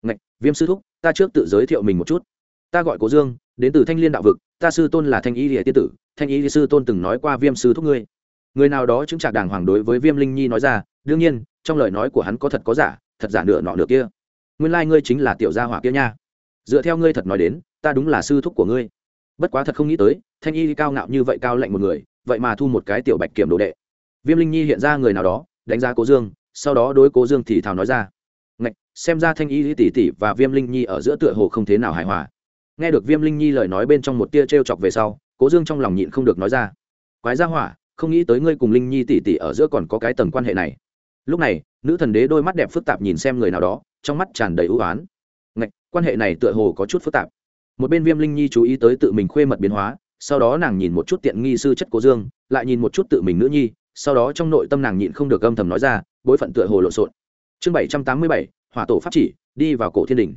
Ngạch, viêm sư thúc, ta trước tự giới thiệu mình một chút. Ta gọi cố dương, đến từ thanh liên đạo vực, ta sư tôn là thanh y địa tiên tử, thanh y sư tôn từng nói qua viêm sư thúc ngươi. Người nào đó chứng trạc đàng hoàng đối với viêm linh nhi nói ra đương nhiên, trong lời nói của hắn có thật có giả, thật giả nửa nọ nửa kia. Nguyên lai、like、ngươi chính là tiểu gia hỏa kia nha. Dựa theo ngươi thật nói đến, ta đúng là sư thúc của ngươi. Bất quá thật không nghĩ tới, thanh y cao ngạo như vậy cao lạnh một người, vậy mà thu một cái tiểu bạch kiểm đồ đệ. Viêm linh nhi hiện ra người nào đó, đánh giá cố dương, sau đó đối cố dương thì thào nói ra. Ngạch, xem ra thanh y tỷ tỷ và viêm linh nhi ở giữa tựa hồ không thế nào hài hòa. Nghe được viêm linh nhi lời nói bên trong một tia t r e o chọc về sau, cố dương trong lòng nhịn không được nói ra. Quái ra hỏa, không nghĩ tới ngươi cùng linh nhi tỷ tỷ ở giữa còn có cái tầng quan hệ này lúc này, nữ thần đế đôi mắt đẹp phức tạp nhìn xem người nào đó, trong mắt tràn đầy ưu oán ngạch, quan hệ này tựa hồ có chút phức tạp. Một bên viêm linh nhi chú ý tới tự mình khuê mật biến hóa, sau đó nàng nhìn một chút tiện nghi sư chất cố dương, lại nhìn một chút tự mình nữ nhi, sau đó trong nội tâm nàng nhịn không được âm thầm nói ra, bối phận tựa hồ lộn xộn. Chương bảy trăm tám mươi bảy, hỏa tổ pháp chỉ, đi vào cổ thiên đình.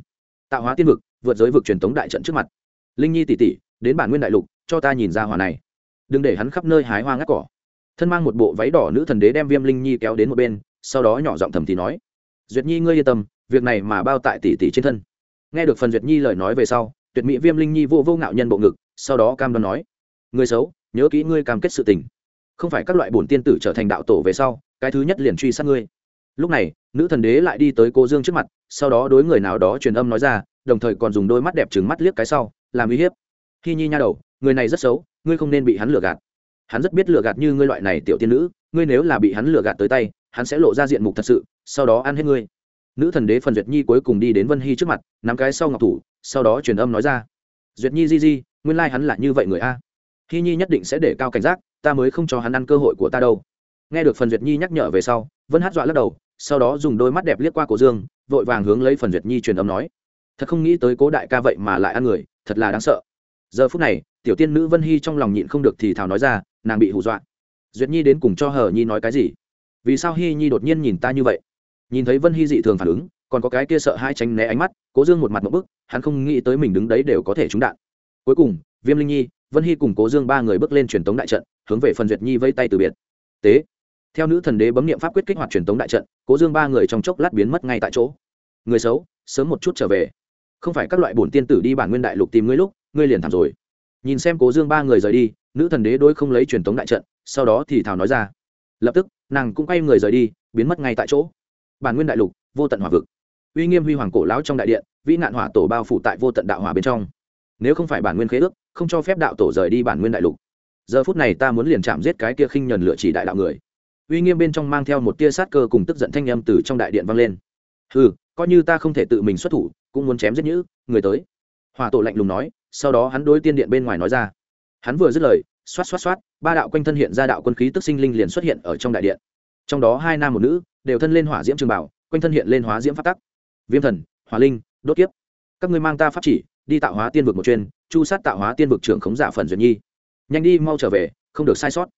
Tạo hóa tiên vực, vượt giới vực truyền thống đại trận trước mặt. Linh nhi tỷ tỷ, đến bản nguyên đại lục, cho ta nhìn ra hỏa này. Đừng để hắn khắp nơi hái hoa ngắt cỏ. Thân mang một bộ váy đỏ nữ thần đế đem viêm linh nhi kéo đến một bên sau đó nhỏ giọng thầm thì nói, duyệt nhi ngươi yên tâm, việc này mà bao tại tỷ tỷ trên thân. Nghe được phần duyệt nhi lời nói về sau, tuyệt mỹ viêm linh nhi vô vô ngạo nhân bộ ngực, sau đó cam đoan nói người xấu, nhớ kỹ ngươi cam kết sự tình. Không phải các loại bổn tiên tử trở thành đạo tổ về sau, cái thứ nhất liền truy sát ngươi. Lúc này, nữ thần đế lại đi tới cô dương trước mặt, sau đó đối người nào đó truyền âm nói ra, đồng thời còn dùng đôi mắt đẹp trừng mắt liếc cái sau, làm uy hiếp. Khi nhi nha đầu, người này rất xấu, ngươi không nên bị hắn lừa gạt. Hắn rất biết lừa gạt như ngươi loại này tiểu tiên nữ, ngươi nếu là bị hắn lừa gạt tới tay hắn sẽ lộ ra diện mục thật sự, sau đó ăn hết ngươi. Nữ thần đế phần duyệt nhi cuối cùng đi đến vân hy trước mặt, nắm cái sau ngọc thủ, sau đó truyền âm nói ra. Duyệt nhi di di, nguyên lai、like、hắn là như vậy người a. Hy nhi nhất định sẽ để cao cảnh giác, ta mới không cho hắn ăn cơ hội của ta đâu. Nghe được phần duyệt nhi nhắc nhở về sau, vân hát dọa lắc đầu, sau đó dùng đôi mắt đẹp liếc qua cổ dương, vội vàng hướng lấy phần duyệt nhi truyền âm nói. Thật không nghĩ tới cố đại ca vậy mà lại ăn người, thật là đáng sợ. Giờ phút này, tiểu tiên nữ vân hy trong lòng nhịn không được thì thào nói ra, nàng bị hù dọa. Duyệt nhi đến cùng cho hờ nhi nói cái gì? Vì sao hy nhi đột nhiên nhìn ta như vậy? Nhìn thấy vân hy dị thường phản ứng, còn có cái kia sợ hai tránh né ánh mắt, cố dương một mặt một bức, hắn không nghĩ tới mình đứng đấy đều có thể trúng đạn. Cuối cùng, viêm linh nhi, vân hy cùng cố dương ba người bước lên truyền tống đại trận, hướng về phần duyệt nhi vây tay từ biệt. Tế. Theo nữ thần đế bấm nghiệm pháp quyết kích hoạt truyền tống đại trận, cố dương ba người trong chốc lát biến mất ngay tại chỗ. Người xấu, sớm một chút trở về. Không phải các loại bổn tiên tử đi bản nguyên đại lục tìm ngươi lúc, ngươi liền thảm rồi. Nhìn xem cố dương ba người rời đi, nữ thần đế đôi không lấy truyền tống đại trận, sau đó thì thảo nói ra. Lập tức nàng cũng quay người rời đi, biến mất ngay tại chỗ. Bản nguyên đại lục, vô tận hỏa vực. Uy nghiêm huy hoàng cổ lão trong đại điện, vĩ nạn hỏa tổ bao phủ tại vô tận đạo hỏa bên trong. Nếu không phải bản nguyên khế ước, không cho phép đạo tổ rời đi bản nguyên đại lục. Giờ phút này ta muốn liền chạm giết cái kia khinh nhần lựa chỉ đại đạo người. Uy nghiêm bên trong mang theo một tia sát cơ cùng tức giận thanh âm từ trong đại điện vang lên. Ừ coi như ta không thể tự mình xuất thủ, cũng muốn chém giết nhữ, người tới. Hòa tổ lạnh lùng nói, sau đó hắn đối tiên điện bên ngoài nói ra. Hắn vừa dứt lời xoát xoát xoát, ba đạo quanh thân hiện ra đạo quân khí tức sinh linh liền xuất hiện ở trong đại điện. Trong đó hai nam một nữ đều thân lên hỏa diễm trường bảo, quanh thân hiện lên hóa diễm phát tắc. Viêm thần, hỏa linh, đốt kiếp. Các ngươi mang ta pháp chỉ, đi tạo hóa tiên vực một chuyên, chu sát tạo hóa tiên vực trưởng khống giả phần duyệt nhi. Nhanh đi, mau trở về, không được sai sót.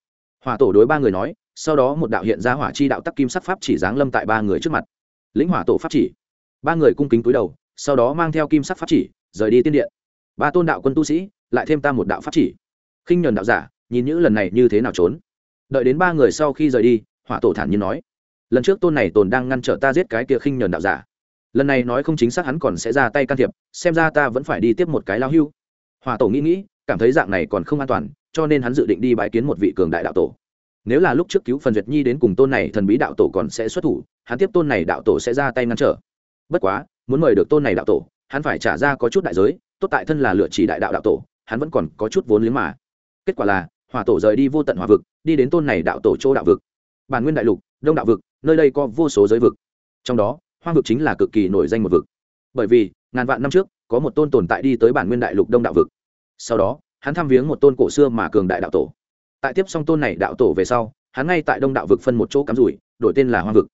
Hỏa tổ đối ba người nói, sau đó một đạo hiện ra hỏa chi đạo tắc kim sắc pháp chỉ giáng lâm tại ba người trước mặt. Lĩnh hỏa tổ pháp chỉ. Ba người cung kính túi đầu, sau đó mang theo kim sắc pháp chỉ, rời đi tiên điện. Ba tôn đạo quân tu sĩ, lại thêm ta một đạo pháp chỉ khinh nhuần đạo giả, nhìn những lần này như thế nào trốn. Đợi đến ba người sau khi rời đi, hỏa tổ thản nhiên nói, lần trước tôn này tồn đang ngăn trở ta giết cái kia khinh nhuần đạo giả. Lần này nói không chính xác hắn còn sẽ ra tay can thiệp, xem ra ta vẫn phải đi tiếp một cái lao hưu. Hòa tổ nghĩ nghĩ, cảm thấy dạng này còn không an toàn, cho nên hắn dự định đi bãi kiến một vị cường đại đạo tổ. Nếu là lúc trước cứu phần duyệt nhi đến cùng tôn này thần bí đạo tổ còn sẽ xuất thủ, hắn tiếp tôn này đạo tổ sẽ ra tay ngăn trở. Bất quá, muốn mời được tôn này đạo tổ, hắn phải trả ra có chút đại giới, tốt tại thân là lựa chỉ đại đạo đạo tổ, hắn vẫn còn có chút vốn liếng mà kết quả là, hỏa tổ rời đi vô tận hỏa vực, đi đến tôn này đạo tổ châu đạo vực. Bản nguyên đại lục, đông đạo vực, nơi đây có vô số giới vực. Trong đó, hoang vực chính là cực kỳ nổi danh một vực. Bởi vì, ngàn vạn năm trước, có một tôn tồn tại đi tới bản nguyên đại lục đông đạo vực. Sau đó, hắn thăm viếng một tôn cổ xưa mà cường đại đạo tổ. Tại tiếp xong tôn này đạo tổ về sau, hắn ngay tại đông đạo vực phân một chỗ cắm rủi, đổi tên là hoang vực.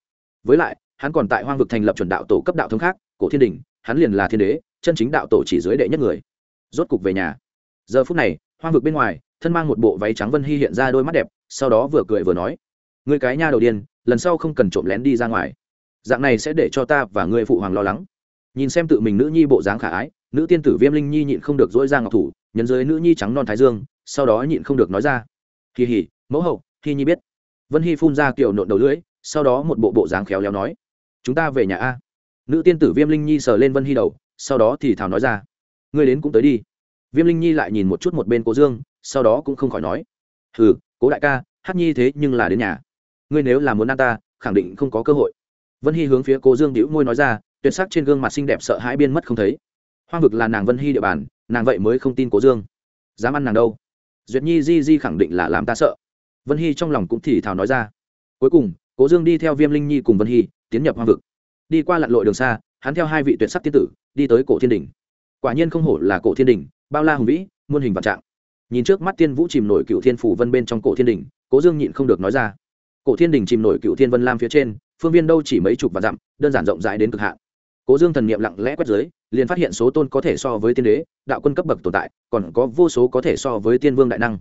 Với lại, hắn còn tại hoang vực thành lập chuẩn đạo tổ cấp đạo thống khác, cổ thiên đình, hắn liền là thiên đế, chân chính đạo tổ chỉ dưới đệ nhất người. Rốt cục về nhà. Giờ phút này, hoang vực bên ngoài thân mang một bộ váy trắng vân hy hiện ra đôi mắt đẹp, sau đó vừa cười vừa nói người cái nha đầu điên, lần sau không cần trộm lén đi ra ngoài. Dạng này sẽ để cho ta và người phụ hoàng lo lắng. Nhìn xem tự mình nữ nhi bộ dáng khả ái, nữ tiên tử viêm linh nhi nhịn không được dỗi ra ngọc thủ, nhấn dưới nữ nhi trắng non thái dương, sau đó nhịn không được nói ra kỳ hỉ mẫu hậu khi nhi biết. Vân hy phun ra kiểu nộn đầu lưỡi, sau đó một bộ bộ dáng khéo léo nói, chúng ta về nhà a. Nữ tiên tử viêm linh nhi sờ lên vân hy đầu, sau đó thì thảo nói ra, ngươi đến cũng tới đi. Viêm linh nhi lại nhìn một chút một bên cô dương sau đó cũng không khỏi nói, hừ, cố đại ca, hát nhi thế nhưng là đến nhà. Ngươi nếu là muốn ăn ta, khẳng định không có cơ hội. Vân hy hướng phía cô dương đĩu môi nói ra, tuyệt sắc trên gương mặt xinh đẹp sợ hãi biên mất không thấy. Hoang vực là nàng vân hy địa bàn, nàng vậy mới không tin cố dương. Dám ăn nàng đâu? Duyệt nhi, di di khẳng định là làm ta sợ. Vân hy trong lòng cũng thì thào nói ra. Cuối cùng cố dương đi theo viêm linh nhi cùng vân hy, tiến nhập hoang vực. Đi qua lặn lội đường xa, hắn theo hai vị tuyệt sắc tiên tử, đi tới cổ thiên đình quả nhiên không hổ là cổ thiên đình bao la hùng vĩ, muôn hình vạn trạng nhìn trước mắt tiên vũ chìm nổi cựu thiên phủ vân bên trong cổ thiên đình, cố dương nhịn không được nói ra. Cổ thiên đình chìm nổi cựu thiên vân lam phía trên, phương viên đâu chỉ mấy chục và dặm, đơn giản rộng rãi đến cực hạn. Cố dương thần n i ệ m lặng lẽ quét dưới, liền phát hiện số tôn có thể so với tiên đế, đạo quân cấp bậc tồn tại, còn có vô số có thể so với tiên vương đại năng.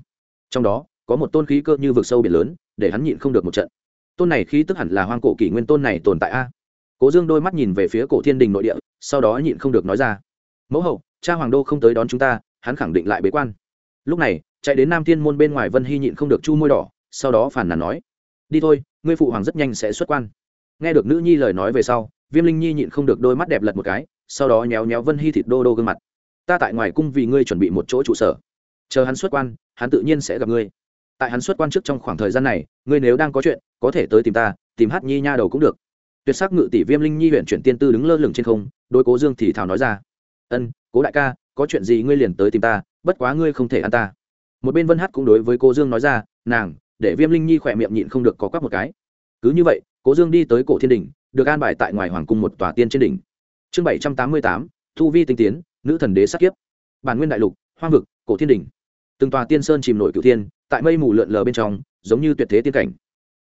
Trong đó, có một tôn khí cơ như vực sâu biển lớn, để hắn nhịn không được một trận. Tôn này khí tức hẳn là hoang cổ kỷ nguyên tôn này tồn tại a. Cố dương đôi mắt nhìn về phía cổ thiên đình nội địa, sau đó nhịn không được nói ra. Mẫu hậu, cha hoàng đô không tới đón chúng ta, hắn khẳng định lại bế quan lúc này, chạy đến nam thiên môn bên ngoài vân hy nhịn không được chu môi đỏ, sau đó phản nàn nói, đi thôi, ngươi phụ hoàng rất nhanh sẽ xuất quan. Nghe được nữ nhi lời nói về sau, viêm linh nhi nhịn không được đôi mắt đẹp lật một cái, sau đó nhéo nhéo vân hy thịt đô đô gương mặt. Ta tại ngoài cung vì ngươi chuẩn bị một chỗ trụ sở. Chờ hắn xuất quan, hắn tự nhiên sẽ gặp ngươi. Tại hắn xuất quan trước trong khoảng thời gian này, ngươi nếu đang có chuyện, có thể tới tìm ta, tìm hát nhi nha đầu cũng được. Tuyệt sắc ngự tỷ viêm linh nhi huyện chuyển tiên tư đứng lơ lửng trên không đôi cố dương thì thảo nói ra, ân, cố đại ca có chuyện gì ngươi liền tới tìm ta, bất quá ngươi không thể ăn ta. Một bên vân hát cũng đối với cô dương nói ra, nàng, để viêm linh nhi khỏe miệng nhịn không được có quắc một cái. Cứ như vậy, cố dương đi tới cổ thiên đình được an bài tại ngoài hoàng cung một tòa tiên trên đỉnh. Chương bảy trăm tám mươi tám, thu vi tinh tiến, nữ thần đế sát kiếp. Bản nguyên đại lục, hoang vực, cổ thiên đình từng tòa tiên sơn chìm nổi cửu thiên, tại mây mù lượn lờ bên trong, giống như tuyệt thế tiên cảnh.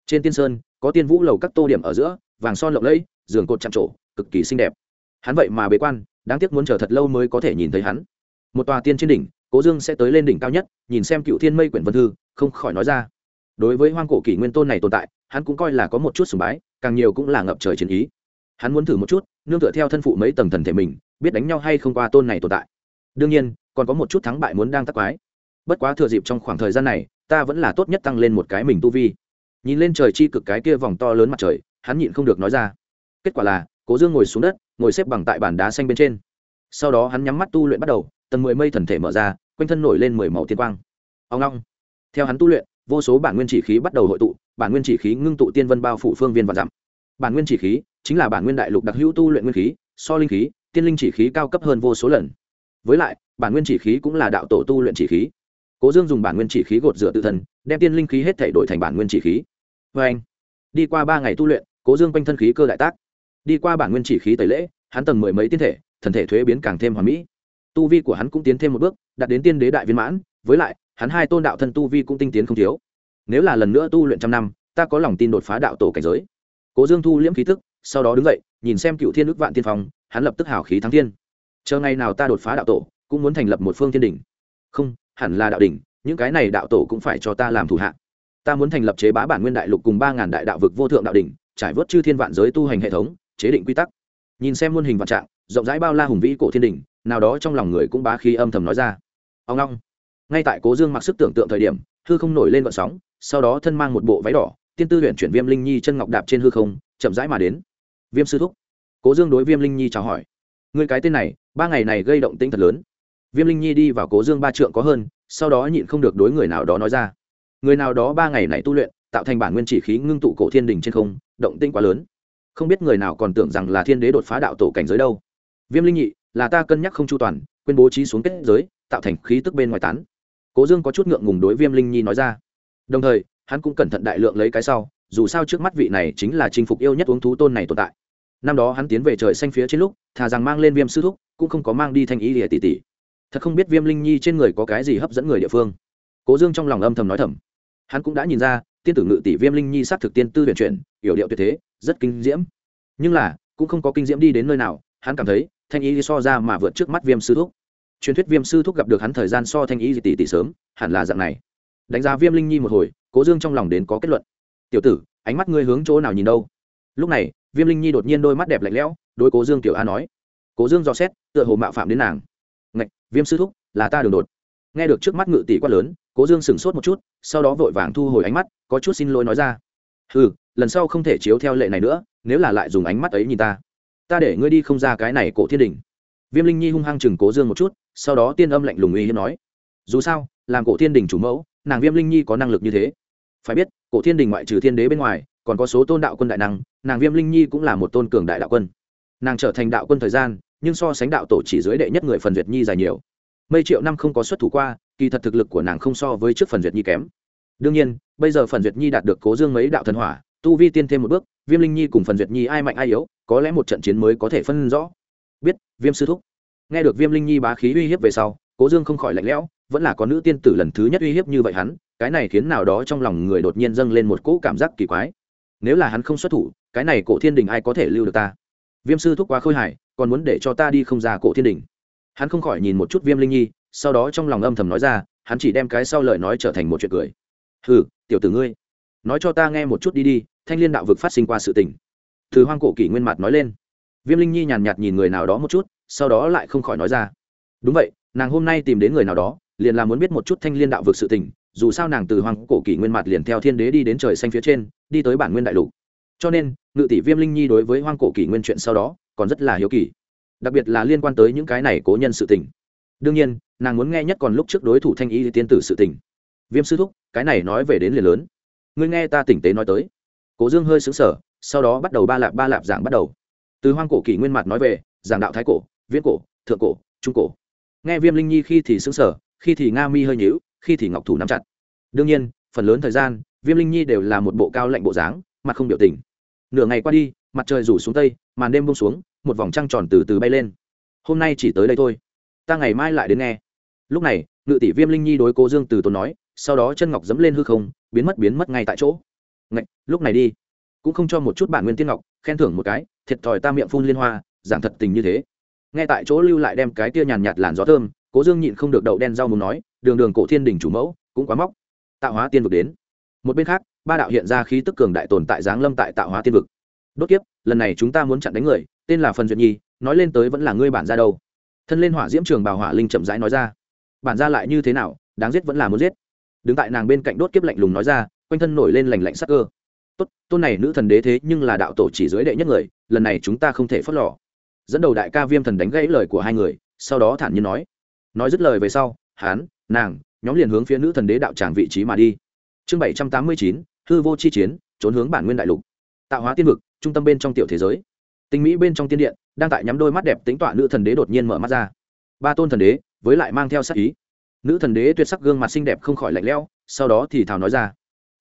Trên tiên sơn, có tiên vũ lầu các tô điểm ở giữa, vàng son lộng lẫy, giường cột chạm trổ, cực kỳ xinh đẹp. Hắn vậy mà bế quan, đáng tiếc muốn chờ thật lâu mới có thể nhìn thấy hắn một tòa tiên trên đỉnh, cố dương sẽ tới lên đỉnh cao nhất, nhìn xem cựu thiên mây quyển vân thư, không khỏi nói ra. Đối với hoang cổ kỷ nguyên tôn này tồn tại, hắn cũng coi là có một chút sùng bái, càng nhiều cũng là ngập trời chiến ý. Hắn muốn thử một chút, nương tựa theo thân phụ mấy tầng thần thể mình, biết đánh nhau hay không qua tôn này tồn tại. Đương nhiên, còn có một chút thắng bại muốn đang tắc quái. Bất quá thừa dịp trong khoảng thời gian này, ta vẫn là tốt nhất tăng lên một cái mình tu vi. Nhìn lên trời chi cực cái kia vòng to lớn mặt trời, hắn nhịn không được nói ra. Kết quả là, cố dương ngồi xuống đất, ngồi xếp bằng tại bàn đá xanh bên trên. Sau đó hắn nhắm mắt tu luyện bắt đầu tầng mười mây thần thể mở ra, quanh thân nổi lên mười màu tiên quang. Ông long. Theo hắn tu luyện, vô số bản nguyên chỉ khí bắt đầu hội tụ, bản nguyên chỉ khí ngưng tụ tiên vân bao phủ phương viên và dặm. Bản nguyên chỉ khí chính là bản nguyên đại lục đặc hữu tu luyện nguyên khí, so linh khí, tiên linh chỉ khí cao cấp hơn vô số lần. Với lại, bản nguyên chỉ khí cũng là đạo tổ tu luyện chỉ khí. Cố dương dùng bản nguyên chỉ khí gột rửa tự thân, đem tiên linh khí hết thể đổi thành bản nguyên chỉ khí. Vê anh, đi qua ba ngày tu luyện, cố dương quanh thân khí cơ đại tác. Đi qua bản nguyên chỉ khí tẩy lễ, hắn tầng mười mấy tiên thể, thần thể thuế biến càng thêm hoàn mỹ tu vi của hắn cũng tiến thêm một bước, đạt đến tiên đế đại viên mãn, với lại, hắn hai tôn đạo thân tu vi cũng tinh tiến không thiếu. Nếu là lần nữa tu luyện trăm năm, ta có lòng tin đột phá đạo tổ cảnh giới. Cố dương thu liễm khí thức sau đó đứng dậy, nhìn xem cựu thiên ước vạn tiên phong, hắn lập tức hào khí thắng thiên. Chờ ngày nào ta đột phá đạo tổ, cũng muốn thành lập một phương thiên đình không, hẳn là đạo đình những cái này đạo tổ cũng phải cho ta làm thủ hạ. Ta muốn thành lập chế bá bản nguyên đại lục cùng ba ngàn đại đạo vực vô thượng đạo đình trải vớt chư thiên vạn giới tu hành hệ thống, chế định quy tắc. Nhìn xem muôn hình vạn trạng rộng rãi bao la hùng vĩ cổ thiên đình, nào đó trong lòng người cũng bá khí âm thầm nói ra. Ông long, ngay tại cố dương mặc sức tưởng tượng thời điểm, hư không nổi lên vận sóng, sau đó thân mang một bộ váy đỏ, tiên tư huyện chuyển viêm linh nhi chân ngọc đạp trên hư không, chậm rãi mà đến. Viêm sư thúc, cố dương đối viêm linh nhi chào hỏi. Người cái tên này, ba ngày này gây động tĩnh thật lớn. Viêm linh nhi đi vào cố dương ba trượng có hơn, sau đó nhịn không được đối người nào đó nói ra. Người nào đó ba ngày này tu luyện, tạo thành bản nguyên chỉ khí ngưng tụ cổ thiên đình trên không, động tĩnh quá lớn. Không biết người nào còn tưởng rằng là thiên đế đột phá đạo tổ cảnh giới đâu viêm linh nhị là ta cân nhắc không chu toàn, quên bố trí xuống kết giới, tạo thành khí tức bên ngoài tán. Cố dương có chút ngượng ngùng đối viêm linh nhi nói ra. Đồng thời, hắn cũng cẩn thận đại lượng lấy cái sau, dù sao trước mắt vị này chính là chinh phục yêu nhất uống thú tôn này tồn tại. Năm đó hắn tiến về trời xanh phía trên lúc, thà rằng mang lên viêm sư thúc, cũng không có mang đi thanh ý lìa tỷ tỷ. Thật không biết viêm linh nhi trên người có cái gì hấp dẫn người địa phương. Cố dương trong lòng âm thầm nói thầm. Hắn cũng đã nhìn ra, tiên tử ngự tỷ viêm linh nhi s á t thực tiên tư huyền chuyển yểu điệu tuyệt thế, rất kinh diễm. Nhưng là, cũng không có kinh diễm đi đến nơi nào, hắn cảm thấy thanh Y so ra mà vượt trước mắt viêm sư thúc. Truyền thuyết viêm sư thúc gặp được hắn thời gian so thanh Y tỷ tỷ sớm, hẳn là dạng này. Đánh giá viêm linh nhi một hồi, cố dương trong lòng đến có kết luận. Tiểu tử, ánh mắt ngươi hướng chỗ nào nhìn đâu? Lúc này, viêm linh nhi đột nhiên đôi mắt đẹp lạnh lẽo đôi cố dương tiểu a nói. Cố dương dò xét, tựa hồ mạo phạm đến nàng. Ngạch, viêm sư thúc, là ta đường đột. Nghe được trước mắt ngự tỷ quát lớn, cố dương sửng sốt một chút, sau đó vội vàng thu hồi ánh mắt, có chút xin lỗi nói ra. Ừ lần sau không thể chiếu theo lệ này nữa, nếu là lại dùng ánh mắt ấy nhìn ta ta để ngươi đi không ra cái này cổ thiên đình. Viêm linh nhi hung hăng chừng cố dương một chút, sau đó tiên âm lạnh lùng uy hiếp nói, dù sao, làm cổ thiên đình chủ mẫu, nàng viêm linh nhi có năng lực như thế. Phải biết, cổ thiên đình ngoại trừ thiên đế bên ngoài, còn có số tôn đạo quân đại năng, nàng viêm linh nhi cũng là một tôn cường đại đạo quân. Nàng trở thành đạo quân thời gian, nhưng so sánh đạo tổ chỉ dưới đệ nhất người phần duyệt nhi dài nhiều. Mây triệu năm không có xuất thủ qua, kỳ thật thực lực của nàng không so với trước phần duyệt nhi kém. Đương nhiên, bây giờ phần duyệt nhi đạt được cố dương mấy đạo thần hỏa, tu vi tiên thêm một bước, viêm linh nhi cùng phần duyệt nhi ai mạnh ai yếu có lẽ một trận chiến mới có thể phân rõ. Biết, viêm sư thúc. Nghe được viêm linh nhi bá khí uy hiếp về sau, cố dương không khỏi lạnh lẽo, vẫn là có nữ tiên tử lần thứ nhất uy hiếp như vậy hắn, cái này khiến nào đó trong lòng người đột nhiên dâng lên một cỗ cảm giác kỳ quái. Nếu là hắn không xuất thủ, cái này cổ thiên đình ai có thể lưu được ta? Viêm sư thúc quá khôi hài, còn muốn để cho ta đi không ra cổ thiên đình. Hắn không khỏi nhìn một chút viêm linh nhi, sau đó trong lòng âm thầm nói ra, hắn chỉ đem cái sau lời nói trở thành một chuyện cười. Hừ, tiểu tử ngươi, nói cho ta nghe một chút đi đi, thanh liên đạo vực phát sinh qua sự tình từ hoang cổ kỷ nguyên mặt nói lên. Viêm linh nhi nhàn nhạt nhìn người nào đó một chút, sau đó lại không khỏi nói ra. Đúng vậy, nàng hôm nay tìm đến người nào đó, liền là muốn biết một chút thanh liên đạo vực sự tình, dù sao nàng từ hoang cổ kỷ nguyên mặt liền theo thiên đế đi đến trời xanh phía trên, đi tới bản nguyên đại lục. Cho nên, ngự tỷ viêm linh nhi đối với hoang cổ kỷ nguyên chuyện sau đó, còn rất là hiếu kỳ. Đặc biệt là liên quan tới những cái này cố nhân sự tình. Đương nhiên, nàng muốn nghe nhất còn lúc trước đối thủ thanh y tiên tử sự tình. Viêm sư thúc, cái này nói về đến liền lớn. Ngươi nghe ta tỉnh tế nói tới. Cố dương hơi xứng sở sau đó bắt đầu ba lạp ba lạp giảng bắt đầu. Từ hoang cổ kỷ nguyên mặt nói về giảng đạo thái cổ viễn cổ thượng cổ trung cổ. Nghe viêm linh nhi khi thì xứng sở khi thì nga mi hơi nhíu khi thì ngọc thủ nắm chặt. Đương nhiên phần lớn thời gian viêm linh nhi đều là một bộ cao lạnh bộ dáng mặt không biểu tình. Nửa ngày qua đi mặt trời rủ xuống tây màn đêm bông xuống một vòng trăng tròn từ từ bay lên. Hôm nay chỉ tới đây thôi. Ta ngày mai lại đến nghe. Lúc này ngự tỷ viêm linh nhi đối cố dương từ tốn nói sau đó chân ngọc dẫm lên hư không biến mất biến mất ngay tại chỗ. Ngạch, lúc này đi cũng không cho một chút bản nguyên tiên ngọc, khen thưởng một cái, thiệt thòi ta miệng phun liên hoa, giảng thật tình như thế. Ngay tại chỗ lưu lại đem cái tia nhàn nhạt làn gió thơm, cố dương nhịn không được đậu đen rau muốn nói, đường đường cổ thiên đình chủ mẫu, cũng quá móc. Tạo hóa tiên vực đến. Một bên khác, ba đạo hiện ra khí tức cường đại tồn tại giáng lâm tại tạo hóa tiên vực. Đốt kiếp, lần này chúng ta muốn chặn đánh người, tên là phần duyệt nhi, nói lên tới vẫn là ngươi bản ra đâu. Thân lên hỏa diễm trường bào hỏa linh chậm rãi nói ra. Bản ra lại như thế nào, đáng giết vẫn là muốn giết. Đứng tại nàng bên cạnh đốt kiếp lạnh lùng nói ra, quanh thân nổi lên lành lạnh sắc cơ tốt, tôn này nữ thần đế thế nhưng là đạo tổ chỉ dưới đệ nhất người, lần này chúng ta không thể phớt lò dẫn đầu đại ca viêm thần đánh gãy lời của hai người, sau đó thản nhiên nói. Nói dứt lời về sau hán nàng, nhóm liền hướng phía nữ thần đế đạo tràng vị trí mà đi. Chương bảy trăm tám mươi chín, hư vô chi chiến, trốn hướng bản nguyên đại lục. Tạo hóa tiên vực, trung tâm bên trong tiểu thế giới. Tinh mỹ bên trong tiên điện, đang tại nhắm đôi mắt đẹp tính tọa nữ thần đế đột nhiên mở mắt ra. Ba tôn thần đế, với lại mang theo sắc ý. Nữ thần đế tuyệt sắc gương mặt xinh đẹp không khỏi lạnh lẽo, sau đó thì thào nói ra.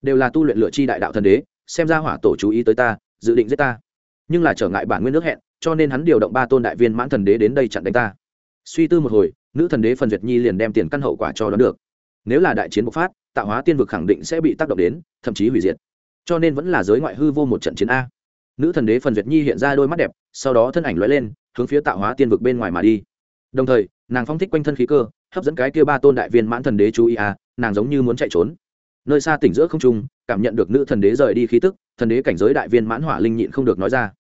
Đều là tu luyện lựa chi đại đạo thần đế xem ra hỏa tổ chú ý tới ta, dự định giết ta. Nhưng là trở ngại bản nguyên nước hẹn, cho nên hắn điều động ba tôn đại viên mãn thần đế đến đây chặn đánh ta. Suy tư một hồi, nữ thần đế phần duyệt nhi liền đem tiền căn hậu quả cho đón được. Nếu là đại chiến bộc phát, tạo hóa tiên vực khẳng định sẽ bị tác động đến, thậm chí hủy diệt. Cho nên vẫn là giới ngoại hư vô một trận chiến a. Nữ thần đế phần duyệt nhi hiện ra đôi mắt đẹp, sau đó thân ảnh lóe lên, hướng phía tạo hóa tiên vực bên ngoài mà đi. Đồng thời, nàng phong thích quanh thân khí cơ, hấp dẫn cái kia ba tôn đại viên mãn thần đế chú ý a, nàng giống như muốn chạy trốn. Nơi xa tỉnh giữa không trung cảm nhận được nữ thần đế rời đi khí tức, thần đế cảnh giới đại viên mãn hỏa linh nhịn không được nói ra.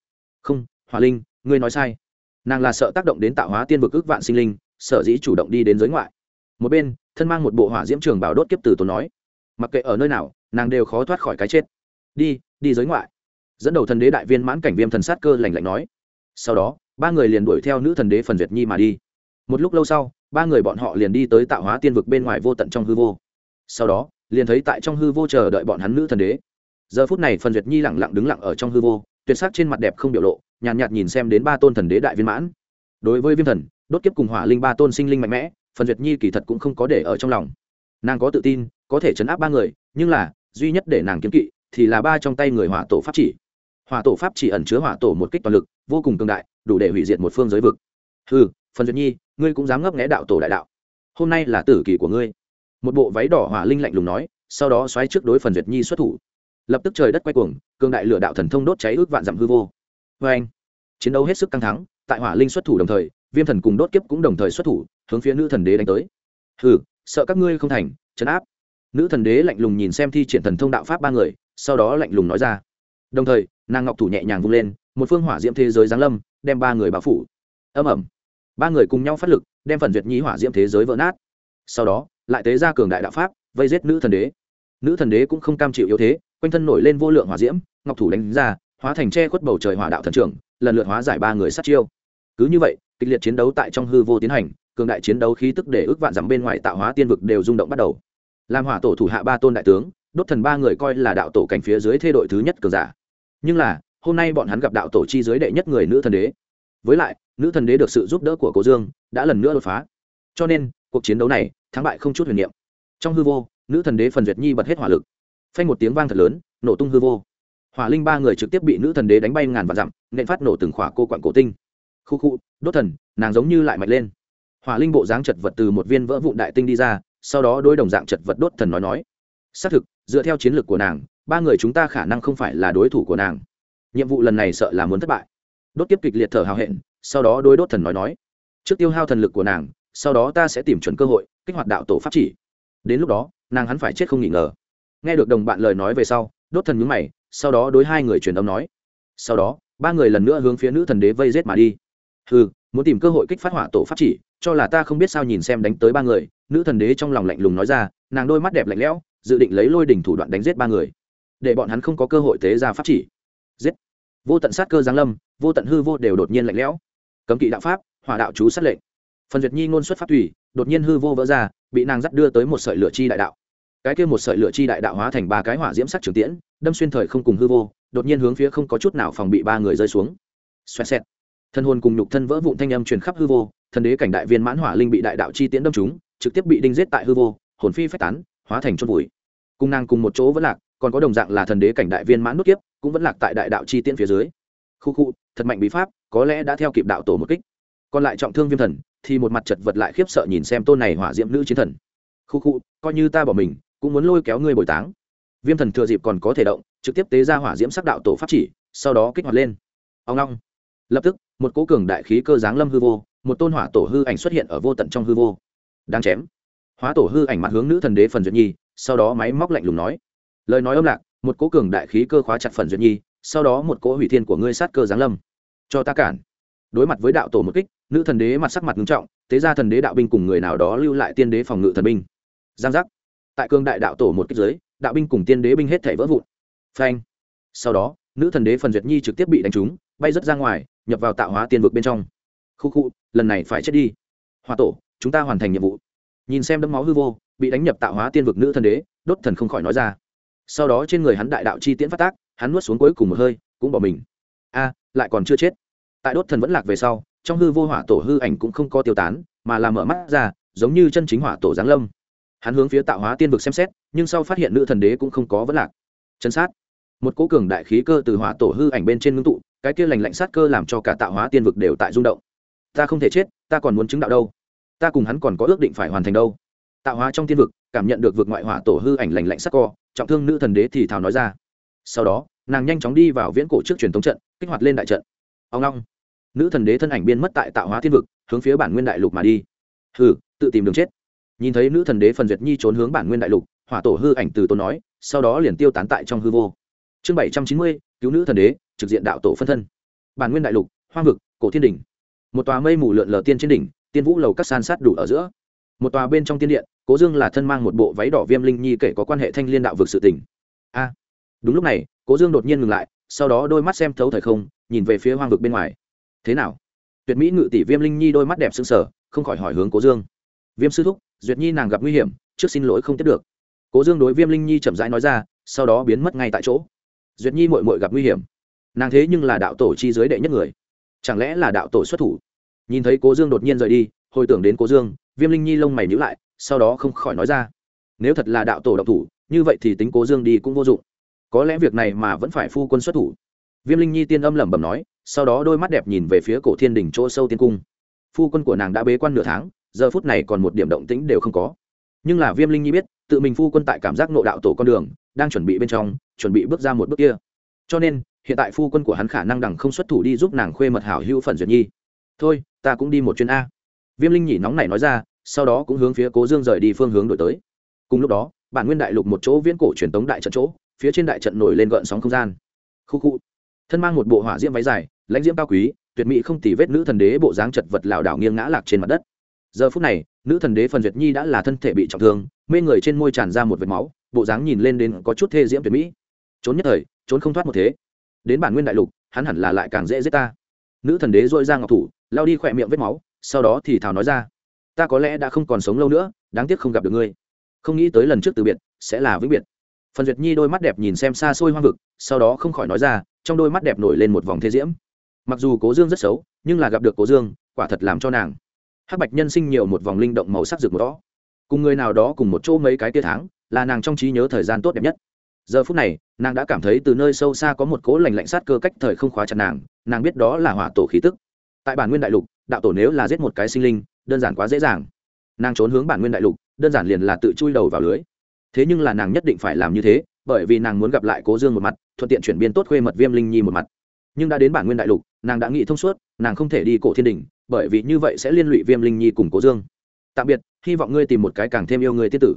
Không, hỏa linh, ngươi nói sai. Nàng là sợ tác động đến tạo hóa tiên vực ước vạn sinh linh sở dĩ chủ động đi đến giới ngoại. Một bên, thân mang một bộ hỏa diễm trường bảo đốt kiếp từ tốn nói. Mặc kệ ở nơi nào, nàng đều khó thoát khỏi cái chết. Đi đi giới ngoại. Dẫn đầu thần đế đại viên mãn cảnh viêm thần sát cơ lành lạnh nói. Sau đó, ba người liền đuổi theo nữ thần đế phần duyệt nhi mà đi. Một lúc lâu sau, ba người bọn họ liền đi tới tạo hóa tiên vực bên ngoài vô tận trong hư vô. Sau đó liền thấy tại trong hư vô chờ đợi bọn hắn nữ thần đế. Giờ phút này phần duyệt nhi lẳng lặng đứng lặng ở trong hư vô tuyệt sắc trên mặt đẹp không biểu lộ nhàn nhạt, nhạt nhìn xem đến ba tôn thần đế đại viên mãn. Đối với viêm thần đốt kiếp cùng hỏa linh ba tôn sinh linh mạnh mẽ phần duyệt nhi kỳ thật cũng không có để ở trong lòng. Nàng có tự tin có thể chấn áp ba người nhưng là duy nhất để nàng kiếm kỵ thì là ba trong tay người hỏa tổ pháp chỉ. Hỏa tổ pháp chỉ ẩn chứa hỏa tổ một kích toàn lực vô cùng cường đại đủ để hủy diệt một phương giới vực. Ừ phần duyệt nhi ngươi cũng dám ngấp nghẽ đạo tổ đại đạo. Hôm nay là tử kỳ của ngươi một bộ váy đỏ hỏa linh lạnh lùng nói, sau đó xoáy trước đối phần duyệt nhi xuất thủ. Lập tức trời đất quay cuồng, cường đại lửa đạo thần thông đốt cháy ước vạn dặm hư vô. Vê anh, chiến đấu hết sức căng thắng tại hỏa linh xuất thủ đồng thời, viêm thần cùng đốt kiếp cũng đồng thời xuất thủ, hướng phía nữ thần đế đánh tới. Hừ, sợ các ngươi không thành chấn áp. Nữ thần đế lạnh lùng nhìn xem thi triển thần thông đạo pháp ba người, sau đó lạnh lùng nói ra. Đồng thời, nàng ngọc thủ nhẹ nhàng vung lên, một phương hỏa diễm thế giới giáng lâm, đem ba người bao phủ. Âm ẩm ba người cùng nhau phát lực, đem phần duyệt nhi hỏa diễm thế giới vỡ nát. Sau đó lại tế ra cường đại đạo pháp, vây giết nữ thần đế. Nữ thần đế cũng không cam chịu yếu thế, quanh thân nổi lên vô lượng hỏa diễm, ngọc thủ đánh ra, hóa thành tre khuất bầu trời hỏa đạo thần trưởng, lần lượt hóa giải ba người sát chiêu. Cứ như vậy, kịch liệt chiến đấu tại trong hư vô tiến hành, cường đại chiến đấu khí tức để ước vạn dặm bên ngoài tạo hóa tiên vực đều rung động bắt đầu. Làm hỏa tổ thủ hạ ba tôn đại tướng, đốt thần ba người coi là đạo tổ cảnh phía dưới thê đội thứ nhất cường giả. Nhưng là, hôm nay bọn hắn gặp đạo tổ chi dưới đệ nhất người nữ thần đế. Với lại, nữ thần đế được sự giúp đỡ của cố dương đã lần nữa đột phá. Cho nên, cuộc chiến đấu này thắng bại không chút huyền niệm. Trong hư vô, nữ thần đế phần duyệt nhi bật hết hỏa lực. Phanh một tiếng vang thật lớn, nổ tung hư vô. Hỏa linh ba người trực tiếp bị nữ thần đế đánh bay ngàn vạn dặm, nện phát nổ từng khỏa cô quặng cổ tinh. Khu khu, đốt thần, nàng giống như lại mạnh lên. Hỏa linh bộ dáng chật vật từ một viên vỡ vụn đại tinh đi ra, sau đó đối đồng dạng chật vật đốt thần nói nói. Xác thực, dựa theo chiến lược của nàng, ba người chúng ta khả năng không phải là đối thủ của nàng. Nhiệm vụ lần này sợ là muốn thất bại. Đốt tiếp kịch liệt thở hào hẹn, sau đó đôi đốt thần nói nói. Trước tiêu hao thần lực của nàng sau đó ta sẽ tìm chuẩn cơ hội, kích hoạt đạo tổ pháp chỉ. Đến lúc đó, nàng hắn phải chết không nghỉ ngờ. Nghe được đồng bạn lời nói về sau, đốt thần nhúng mày, sau đó đối hai người truyền âm nói. Sau đó, ba người lần nữa hướng phía nữ thần đế vây rết mà đi. Ừ muốn tìm cơ hội kích phát hỏa tổ pháp chỉ, cho là ta không biết sao nhìn xem đánh tới ba người, nữ thần đế trong lòng lạnh lùng nói ra, nàng đôi mắt đẹp lạnh lẽo, dự định lấy lôi đỉnh thủ đoạn đánh giết ba người. Để bọn hắn không có cơ hội tế ra pháp chỉ. Giết. Vô tận sát cơ giáng lâm, vô tận hư vô đều đột nhiên lạnh lẽo. Cấm kỵ đạo pháp, hỏa đạo chú sát lệnh phần duyệt nhi ngôn xuất pháp thủy đột nhiên hư vô vỡ ra, bị nàng dắt đưa tới một sợi lửa chi đại đạo. Cái kia một sợi lửa chi đại đạo hóa thành ba cái hỏa diễm sắc trường tiễn, đâm xuyên thời không cùng hư vô, đột nhiên hướng phía không có chút nào phòng bị ba người rơi xuống. Xoẹt xẹt. Thân hồn cùng nhục thân vỡ vụn thanh âm truyền khắp hư vô, thần đế cảnh đại viên mãn hỏa linh bị đại đạo chi tiễn đâm chúng trực tiếp bị đinh giết tại hư vô, hồn phi phách tán, hóa thành chôn vùi. Cung nàng cùng một chỗ vẫn lạc, còn có đồng dạng là thần đế cảnh đại viên mãn nút kiếp, cũng vẫn lạc tại đại đạo chi tiễn phía dưới. Khu khu, thật mạnh bí pháp, có lẽ đã theo kịp đạo tổ một kích còn lại trọng thương viêm thần, thì một mặt chật vật lại khiếp sợ nhìn xem tôn này hỏa diễm nữ chiến thần. Khu khu, coi như ta bỏ mình, cũng muốn lôi kéo ngươi bồi táng. Viêm thần thừa dịp còn có thể động, trực tiếp tế ra hỏa diễm sắc đạo tổ pháp chỉ, sau đó kích hoạt lên. Ông long lập tức, một cố cường đại khí cơ giáng lâm hư vô, một tôn hỏa tổ hư ảnh xuất hiện ở vô tận trong hư vô. Đang chém hóa tổ hư ảnh mặt hướng nữ thần đế phần duyệt nhi, sau đó máy móc lạnh lùng nói. Lời nói âm lạc, một cố cường đại khí cơ khóa chặt phần duyệt nhi, sau đó một cỗ hủy thiên của ngươi sát cơ giáng lâm. Cho ta cản đối mặt với đạo tổ một kích, nữ thần đế mặt sắc mặt nghiêm trọng, thế ra thần đế đạo binh cùng người nào đó lưu lại tiên đế phòng ngự thần binh. Giang giác. Tại cương đại đạo tổ một kích giới đạo binh cùng tiên đế binh hết thể vỡ vụn. Phanh. Sau đó, nữ thần đế phần duyệt nhi trực tiếp bị đánh trúng, bay rớt ra ngoài, nhập vào tạo hóa tiên vực bên trong. Khu khu, lần này phải chết đi. Hòa tổ, chúng ta hoàn thành nhiệm vụ. Nhìn xem đấm máu hư vô, bị đánh nhập tạo hóa tiên vực nữ thần đế, đốt thần không khỏi nói ra. Sau đó trên người hắn đại đạo chi tiễn phát tác, hắn nuốt xuống cuối cùng một hơi, cũng bỏ mình. A, lại còn chưa chết tại đốt thần vẫn lạc về sau, trong hư vô hỏa tổ hư ảnh cũng không có tiêu tán, mà là mở mắt ra, giống như chân chính hỏa tổ giáng lâm. Hắn hướng phía tạo hóa tiên vực xem xét, nhưng sau phát hiện nữ thần đế cũng không có vấn lạc. Chân sát. Một cố cường đại khí cơ từ hỏa tổ hư ảnh bên trên ngưng tụ, cái kia lành lạnh sát cơ làm cho cả tạo hóa tiên vực đều tại rung động. Ta không thể chết, ta còn muốn chứng đạo đâu. Ta cùng hắn còn có ước định phải hoàn thành đâu. Tạo hóa trong tiên vực, cảm nhận được vực ngoại hỏa tổ hư ảnh lành lạnh sắc co, trọng thương nữ thần đế thì thào nói ra. Sau đó, nàng nhanh chóng đi vào viễn cổ trước truyền thống trận, kích hoạt lên đại trận. Ông long nữ thần đế thân ảnh biên mất tại tạo hóa thiên vực, hướng phía bản nguyên đại lục mà đi. Hừ, tự tìm đường chết. Nhìn thấy nữ thần đế phần duyệt nhi trốn hướng bản nguyên đại lục, hỏa tổ hư ảnh từ tôn nói, sau đó liền tiêu tán tại trong hư vô. Chương bảy trăm chín mươi, cứu nữ thần đế, trực diện đạo tổ phân thân. Bản nguyên đại lục, hoang vực, cổ thiên đình một tòa mây mù lượn lờ tiên trên đỉnh, tiên vũ lầu các san sát đủ ở giữa. Một tòa bên trong tiên điện, cố dương là thân mang một bộ váy đỏ viêm linh nhi kể có quan hệ thanh liên đạo vực sự tỉnh a. Đúng lúc này, cố dương đột nhiên ngừng lại, sau đó đôi mắt xem thấu thời không, nhìn về phía hoang vực bên ngoài thế nào? Tuyệt mỹ ngự tỷ viêm linh nhi đôi mắt đẹp sưng sờ, không khỏi hỏi hướng cố dương. Viêm sư thúc, duyệt nhi nàng gặp nguy hiểm, trước xin lỗi không tiếp được. Cố dương đối viêm linh nhi chậm rãi nói ra, sau đó biến mất ngay tại chỗ. Duyệt nhi mội mội gặp nguy hiểm. Nàng thế nhưng là đạo tổ chi giới đệ nhất người. Chẳng lẽ là đạo tổ xuất thủ? Nhìn thấy cố dương đột nhiên rời đi, hồi tưởng đến cố dương, viêm linh nhi lông mày nhữ lại, sau đó không khỏi nói ra. Nếu thật là đạo tổ độc thủ, như vậy thì tính cố dương đi cũng vô dụng. Có lẽ việc này mà vẫn phải phu quân xuất thủ. Viêm linh nhi tiên âm lẩm bẩm nói sau đó đôi mắt đẹp nhìn về phía cổ thiên đình chỗ sâu tiên cung. Phu quân của nàng đã bế quan nửa tháng, giờ phút này còn một điểm động tĩnh đều không có. Nhưng là viêm linh nhi biết, tự mình phu quân tại cảm giác nộ đạo tổ con đường, đang chuẩn bị bên trong, chuẩn bị bước ra một bước kia. Cho nên, hiện tại phu quân của hắn khả năng đằng không xuất thủ đi giúp nàng khuê mật hảo hữu phần duyệt nhi. Thôi, ta cũng đi một chuyến a. Viêm linh nhỉ nóng này nói ra, sau đó cũng hướng phía cố dương rời đi phương hướng đổi tới. Cùng lúc đó, bản nguyên đại lục một chỗ viễn cổ truyền tống đại trận chỗ, phía trên đại trận nổi lên gợn sóng không gian. Khu khu. Thân mang một bộ hỏa diễm váy dài lãnh diễm cao quý, tuyệt mỹ không tì vết nữ thần đế bộ dáng chật vật lảo đảo nghiêng ngã lạc trên mặt đất. Giờ phút này, nữ thần đế phần duyệt nhi đã là thân thể bị trọng thương, mê người trên môi tràn ra một vệt máu, bộ dáng nhìn lên đến có chút thê diễm tuyệt mỹ. Trốn nhất thời, trốn không thoát một thế. Đến bản nguyên đại lục, hắn hẳn là lại càng dễ giết ta. Nữ thần đế dội ra ngọc thủ lao đi khỏe miệng vết máu, sau đó thì thào nói ra, ta có lẽ đã không còn sống lâu nữa, đáng tiếc không gặp được ngươi. Không nghĩ tới lần trước từ biệt, sẽ là vĩnh biệt. Phần duyệt nhi đôi mắt đẹp nhìn xem xa xôi hoang vực, sau đó không khỏi nói ra, trong đôi mắt đẹp nổi lên một vòng thế diễm mặc dù cố dương rất xấu, nhưng là gặp được cố dương, quả thật làm cho nàng. Hắc bạch nhân sinh nhiều một vòng linh động màu sắc rực một đó cùng người nào đó cùng một chỗ mấy cái tia tháng, là nàng trong trí nhớ thời gian tốt đẹp nhất. Giờ phút này, nàng đã cảm thấy từ nơi sâu xa có một cố lành lạnh sát cơ cách thời không khóa chặt nàng nàng biết đó là hỏa tổ khí tức. Tại bản nguyên đại lục, đạo tổ nếu là giết một cái sinh linh, đơn giản quá dễ dàng. Nàng trốn hướng bản nguyên đại lục, đơn giản liền là tự chui đầu vào lưới. Thế nhưng là nàng nhất định phải làm như thế, bởi vì nàng muốn gặp lại cố dương một mặt, thuận tiện chuyển biến tốt khuê mật viêm linh nhi một mặt nhưng đã đến bản nguyên đại lục, nàng đã nghĩ thông suốt, nàng không thể đi cổ thiên đình bởi vì như vậy sẽ liên lụy viêm linh nhi cùng cố dương. Tạm biệt, hy vọng ngươi tìm một cái càng thêm yêu người tiết tử.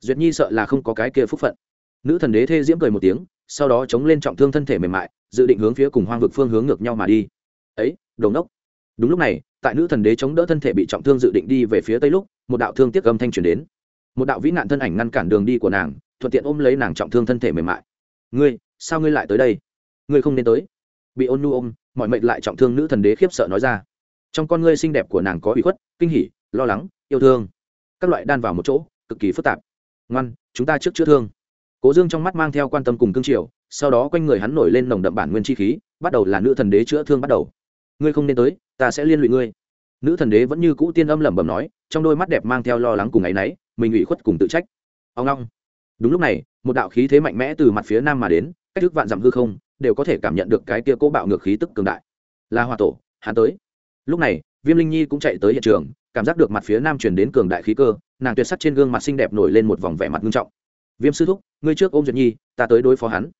Duyệt nhi sợ là không có cái kia phúc phận. Nữ thần đế thê diễm cười một tiếng, sau đó chống lên trọng thương thân thể mềm mại, dự định hướng phía cùng hoang vực phương hướng ngược nhau mà đi. Ấy đồn đốc đúng lúc này, tại nữ thần đế chống đỡ thân thể bị trọng thương dự định đi về phía tây lúc, một đạo thương tiếc âm thanh truyền đến. Một đạo vĩ nạn thân ảnh ngăn cản đường đi của nàng, thuận tiện ôm lấy nàng trọng thương thân thể mềm mại. Ngươi, sao ngươi lại tới đây? Ngươi không nên tới bị ôn nu ôm, mọi mệnh lại trọng thương nữ thần đế khiếp sợ nói ra. Trong con ngươi xinh đẹp của nàng có ủy khuất, kinh hỉ, lo lắng, yêu thương. Các loại đan vào một chỗ, cực kỳ phức tạp. Ngoan, chúng ta trước chữa thương. Cố dương trong mắt mang theo quan tâm cùng cương triều, sau đó quanh người hắn nổi lên nồng đậm bản nguyên chi khí, bắt đầu là nữ thần đế chữa thương bắt đầu. Ngươi không nên tới, ta sẽ liên lụy ngươi. Nữ thần đế vẫn như cũ tiên âm lẩm bẩm nói, trong đôi mắt đẹp mang theo lo lắng cùng áy náy, mình ủy khuất cùng tự trách. Ông long đúng lúc này, một đạo khí thế mạnh mẽ từ mặt phía nam mà đến, cách thức vạn dặm hư không đều có thể cảm nhận được cái kia cố bạo ngược khí tức cường đại. Là hòa tổ, hắn tới. Lúc này, viêm linh nhi cũng chạy tới hiện trường, cảm giác được mặt phía nam truyền đến cường đại khí cơ, nàng tuyệt sắc trên gương mặt xinh đẹp nổi lên một vòng vẻ mặt nghiêm trọng. Viêm sư thúc, ngươi trước ôm duyệt nhi, ta tới đối phó hắn.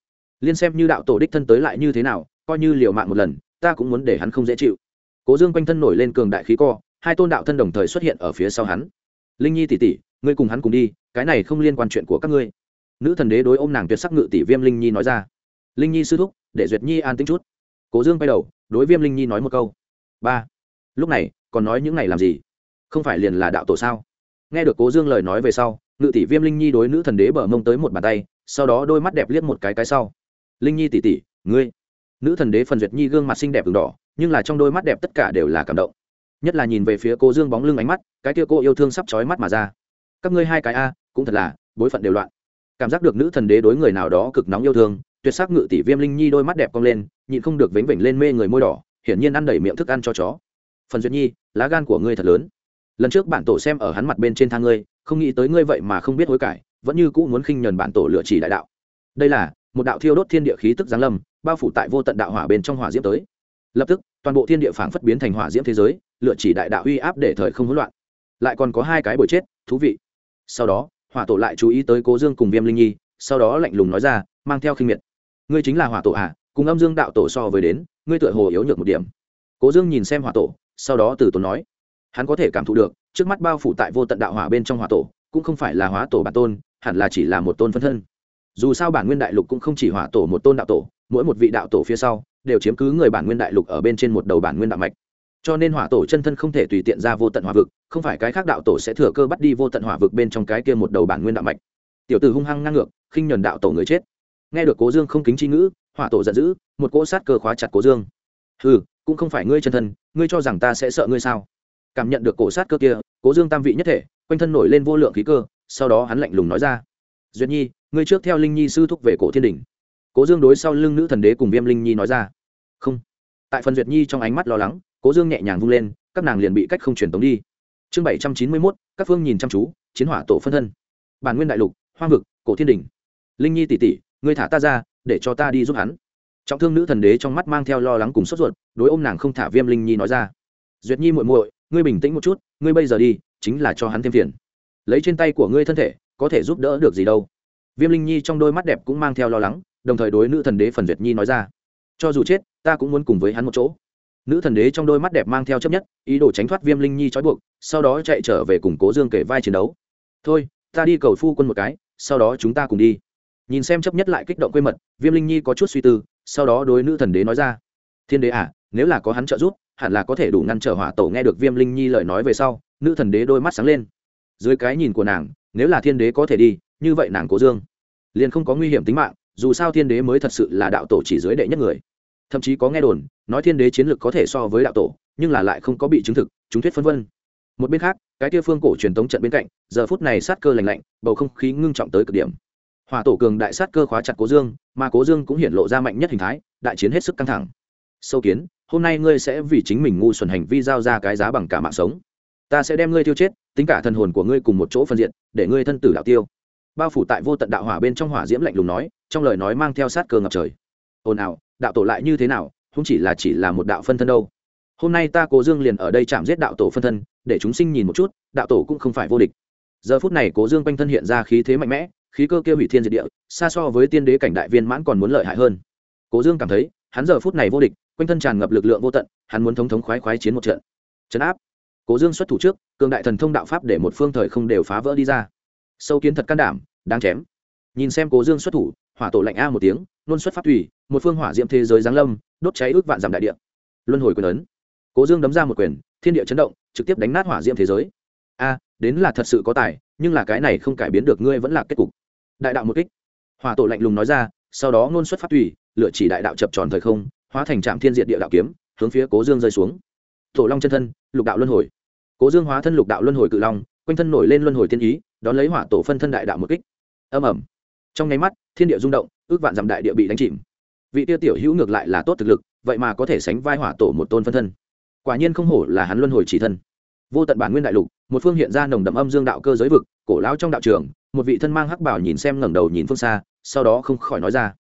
Liên xem như đạo tổ đích thân tới lại như thế nào, coi như liều mạng một lần, ta cũng muốn để hắn không dễ chịu. Cố dương quanh thân nổi lên cường đại khí co, hai tôn đạo thân đồng thời xuất hiện ở phía sau hắn. Linh nhi tỉ tỉ ngươi cùng hắn cùng đi, cái này không liên quan chuyện của các ngươi. Nữ thần đế đối ôm nàng tuyệt sắc ngự tỷ viêm linh nhi nói ra linh nhi sư thúc để duyệt nhi an tính chút cố dương quay đầu đối viêm linh nhi nói một câu ba lúc này còn nói những này làm gì không phải liền là đạo tổ sao nghe được cố dương lời nói về sau ngự tỷ viêm linh nhi đối nữ thần đế bờ mông tới một bàn tay sau đó đôi mắt đẹp liếc một cái cái sau linh nhi tỉ tỉ ngươi nữ thần đế phần duyệt nhi gương mặt xinh đẹp v đỏ nhưng là trong đôi mắt đẹp tất cả đều là cảm động nhất là nhìn về phía cô dương bóng lưng ánh mắt cái kia cô yêu thương sắp trói mắt mà ra các ngươi hai cái a cũng thật là bối phận đều loạn cảm giác được nữ thần đế đối người nào đó cực nóng yêu thương tuyệt sắc ngự tỷ viêm linh nhi đôi mắt đẹp cong lên, nhịn không được vánh vểnh lên mê người môi đỏ, hiển nhiên ăn đầy miệng thức ăn cho chó. Phần duyệt nhi, lá gan của ngươi thật lớn. Lần trước bản tổ xem ở hắn mặt bên trên thang ngươi, không nghĩ tới ngươi vậy mà không biết hối cải, vẫn như cũ muốn khinh nhờn bản tổ lựa chỉ đại đạo. Đây là một đạo thiêu đốt thiên địa khí tức giáng lâm, bao phủ tại vô tận đạo hỏa bên trong hỏa diễm tới. Lập tức, toàn bộ thiên địa phảng phất biến thành hỏa diễm thế giới, lựa chỉ đại đạo uy áp để thời không hỗn loạn. Lại còn có hai cái buổi chết, thú vị. Sau đó, hỏa tổ lại chú ý tới cố dương cùng viêm linh nhi, sau đó lạnh lùng nói ra, mang theo khinh miệt ngươi chính là hỏa tổ à cùng âm dương đạo tổ so với đến, ngươi tựa hồ yếu nhược một điểm. Cố dương nhìn xem hỏa tổ, sau đó từ tốn nói, hắn có thể cảm thụ được, trước mắt bao phủ tại vô tận đạo hỏa bên trong hỏa tổ, cũng không phải là hóa tổ bản tôn, hẳn là chỉ là một tôn phân thân. Dù sao bản nguyên đại lục cũng không chỉ hỏa tổ một tôn đạo tổ, mỗi một vị đạo tổ phía sau, đều chiếm cứ người bản nguyên đại lục ở bên trên một đầu bản nguyên đạo mạch. Cho nên hỏa tổ chân thân không thể tùy tiện ra vô tận hỏa vực, không phải cái khác đạo tổ sẽ thừa cơ bắt đi vô tận hỏa vực bên trong cái kia một đầu bản nguyên đạo mạch. Tiểu tử hung hăng ngang ngược, khinh nhuần đạo tổ người chết nghe được cố dương không kính chi ngữ, hỏa tổ giận dữ, một cỗ sát cơ khóa chặt cố dương. Ừ cũng không phải ngươi chân thân, ngươi cho rằng ta sẽ sợ ngươi sao? Cảm nhận được cổ sát cơ kia, cố dương tam vị nhất thể, quanh thân nổi lên vô lượng khí cơ, sau đó hắn lạnh lùng nói ra, duyệt nhi, ngươi trước theo linh nhi sư thúc về cổ thiên đình cố dương đối sau lưng nữ thần đế cùng viêm linh nhi nói ra, không. Tại phần duyệt nhi trong ánh mắt lo lắng, cố dương nhẹ nhàng vung lên, các nàng liền bị cách không truyền tống đi. Chương bảy trăm chín mươi mốt, các phương nhìn chăm chú, chiến hỏa tổ phân thân. Bản nguyên đại lục, hoang vực, cổ thiên đình linh nhi tỉ tỉ ngươi thả ta ra, để cho ta đi giúp hắn. Trọng thương nữ thần đế trong mắt mang theo lo lắng cùng sốt ruột, đối ôm nàng không thả viêm linh nhi nói ra. Duyệt nhi muội muội, ngươi bình tĩnh một chút, ngươi bây giờ đi, chính là cho hắn thêm phiền. Lấy trên tay của ngươi thân thể, có thể giúp đỡ được gì đâu. Viêm linh nhi trong đôi mắt đẹp cũng mang theo lo lắng, đồng thời đối nữ thần đế phần duyệt nhi nói ra. Cho dù chết, ta cũng muốn cùng với hắn một chỗ. Nữ thần đế trong đôi mắt đẹp mang theo chấp nhất, ý đồ tránh thoát viêm linh nhi trói buộc, sau đó chạy trở về cùng cố dương kể vai chiến đấu. Thôi, ta đi cầu phu quân một cái, sau đó chúng ta cùng đi nhìn xem chấp nhất lại kích động quê mật, viêm linh nhi có chút suy tư, sau đó đối nữ thần đế nói ra, thiên đế à nếu là có hắn trợ giúp, hẳn là có thể đủ ngăn trở hỏa tổ nghe được viêm linh nhi lời nói về sau. Nữ thần đế đôi mắt sáng lên. Dưới cái nhìn của nàng, nếu là thiên đế có thể đi, như vậy nàng cố dương, liền không có nguy hiểm tính mạng, dù sao thiên đế mới thật sự là đạo tổ chỉ dưới đệ nhất người. Thậm chí có nghe đồn, nói thiên đế chiến lược có thể so với đạo tổ, nhưng là lại không có bị chứng thực, chúng thuyết phân vân. Một bên khác, cái kia phương cổ truyền tống trận bên cạnh, giờ phút này sát cơ lành lạnh, bầu không khí ngưng trọng tới cực điểm hỏa tổ cường đại sát cơ khóa chặt cố dương, mà cố dương cũng hiện lộ ra mạnh nhất hình thái, đại chiến hết sức căng thẳng. Sâu kiến, hôm nay ngươi sẽ vì chính mình ngu xuẩn hành vi giao ra cái giá bằng cả mạng sống. Ta sẽ đem ngươi tiêu chết, tính cả thần hồn của ngươi cùng một chỗ phân diện để ngươi thân tử đạo tiêu. Bao phủ tại vô tận đạo hỏa bên trong hỏa diễm lạnh lùng nói, trong lời nói mang theo sát cơ ngập trời. Ồn ào, đạo tổ lại như thế nào, không chỉ là chỉ là một đạo phân thân đâu. Hôm nay ta cố dương liền ở đây chạm giết đạo tổ phân thân, để chúng sinh nhìn một chút, đạo tổ cũng không phải vô địch. Giờ phút này cố dương quanh thân hiện ra khí thế mạnh mẽ khí cơ kia hủy thiên diệt địa, xa so với tiên đế cảnh đại viên mãn còn muốn lợi hại hơn. Cố dương cảm thấy, hắn giờ phút này vô địch, quanh thân tràn ngập lực lượng vô tận, hắn muốn thống thống khoái khoái chiến một trận. Trấn áp. Cố dương xuất thủ trước, cường đại thần thông đạo pháp để một phương thời không đều phá vỡ đi ra. Sâu kiến thật can đảm, đáng chém. Nhìn xem cố dương xuất thủ, hỏa tổ lạnh a một tiếng, nôn xuất pháp thủy một phương hỏa diễm thế giới giáng lâm, đốt cháy ước vạn dặm đại địa. Luân hồi quyền ấn. Cố dương đấm ra một quyền, thiên địa chấn động, trực tiếp đánh nát hỏa diễm thế giới a, đến là thật sự có tài, nhưng là cái này không cải biến được ngươi vẫn là kết cục. Đại đạo một kích. Hòa tổ lạnh lùng nói ra, sau đó nôn xuất pháp thủy lựa chỉ đại đạo chập tròn thời không, hóa thành trạm thiên diện địa đạo kiếm, hướng phía cố dương rơi xuống. Tổ long chân thân, lục đạo luân hồi. Cố dương hóa thân lục đạo luân hồi cự long, quanh thân nổi lên luân hồi tiên ý, đón lấy hỏa tổ phân thân đại đạo một kích. Âm ẩm trong nháy mắt, thiên địa rung động, ước vạn dặm đại địa bị đánh chìm. Vị tiêu tiểu hữu ngược lại là tốt thực lực, vậy mà có thể sánh vai hỏa tổ một tôn phân thân. Quả nhiên không hổ là hắn luân hồi chỉ thân. Vô tận bản nguyên đại lục một phương hiện ra nồng đậm âm dương đạo cơ giới vực, cổ lão trong đạo trường, một vị thân mang hắc bảo nhìn xem ngẩng đầu nhìn phương xa, sau đó không khỏi nói ra.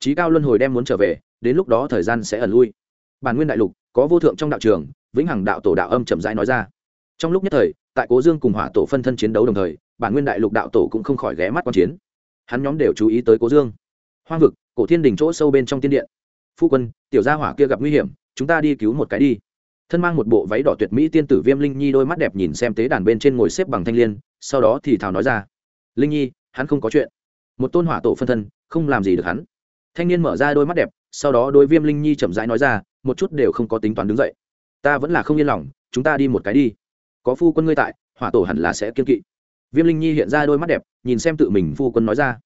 Trí cao luân hồi đem muốn trở về, đến lúc đó thời gian sẽ ẩn lui. Bản nguyên đại lục, có vô thượng trong đạo trường, vĩnh hằng đạo tổ đạo âm chậm rãi nói ra. Trong lúc nhất thời, tại cố dương cùng hỏa tổ phân thân chiến đấu đồng thời, bản nguyên đại lục đạo tổ cũng không khỏi ghé mắt q u a n chiến. Hắn nhóm đều chú ý tới cố dương. Hoang vực, cổ thiên đình chỗ sâu bên trong tiên điện. Phu quân, tiểu gia hỏa kia gặp nguy hiểm, chúng ta đi cứu một cái đi thân mang một bộ váy đỏ tuyệt mỹ tiên tử viêm linh nhi đôi mắt đẹp nhìn xem tế đàn bên trên ngồi xếp bằng thanh l i ê n sau đó thì thào nói ra, linh nhi, hắn không có chuyện. Một tôn hỏa tổ phân thân, không làm gì được hắn. Thanh niên mở ra đôi mắt đẹp, sau đó đôi viêm linh nhi chậm rãi nói ra, một chút đều không có tính toán đứng dậy. Ta vẫn là không yên lòng, chúng ta đi một cái đi. Có phu quân ngươi tại, hỏa tổ hẳn là sẽ kiên kỵ. Viêm linh nhi hiện ra đôi mắt đẹp, nhìn xem tự mình phu quân nói ra,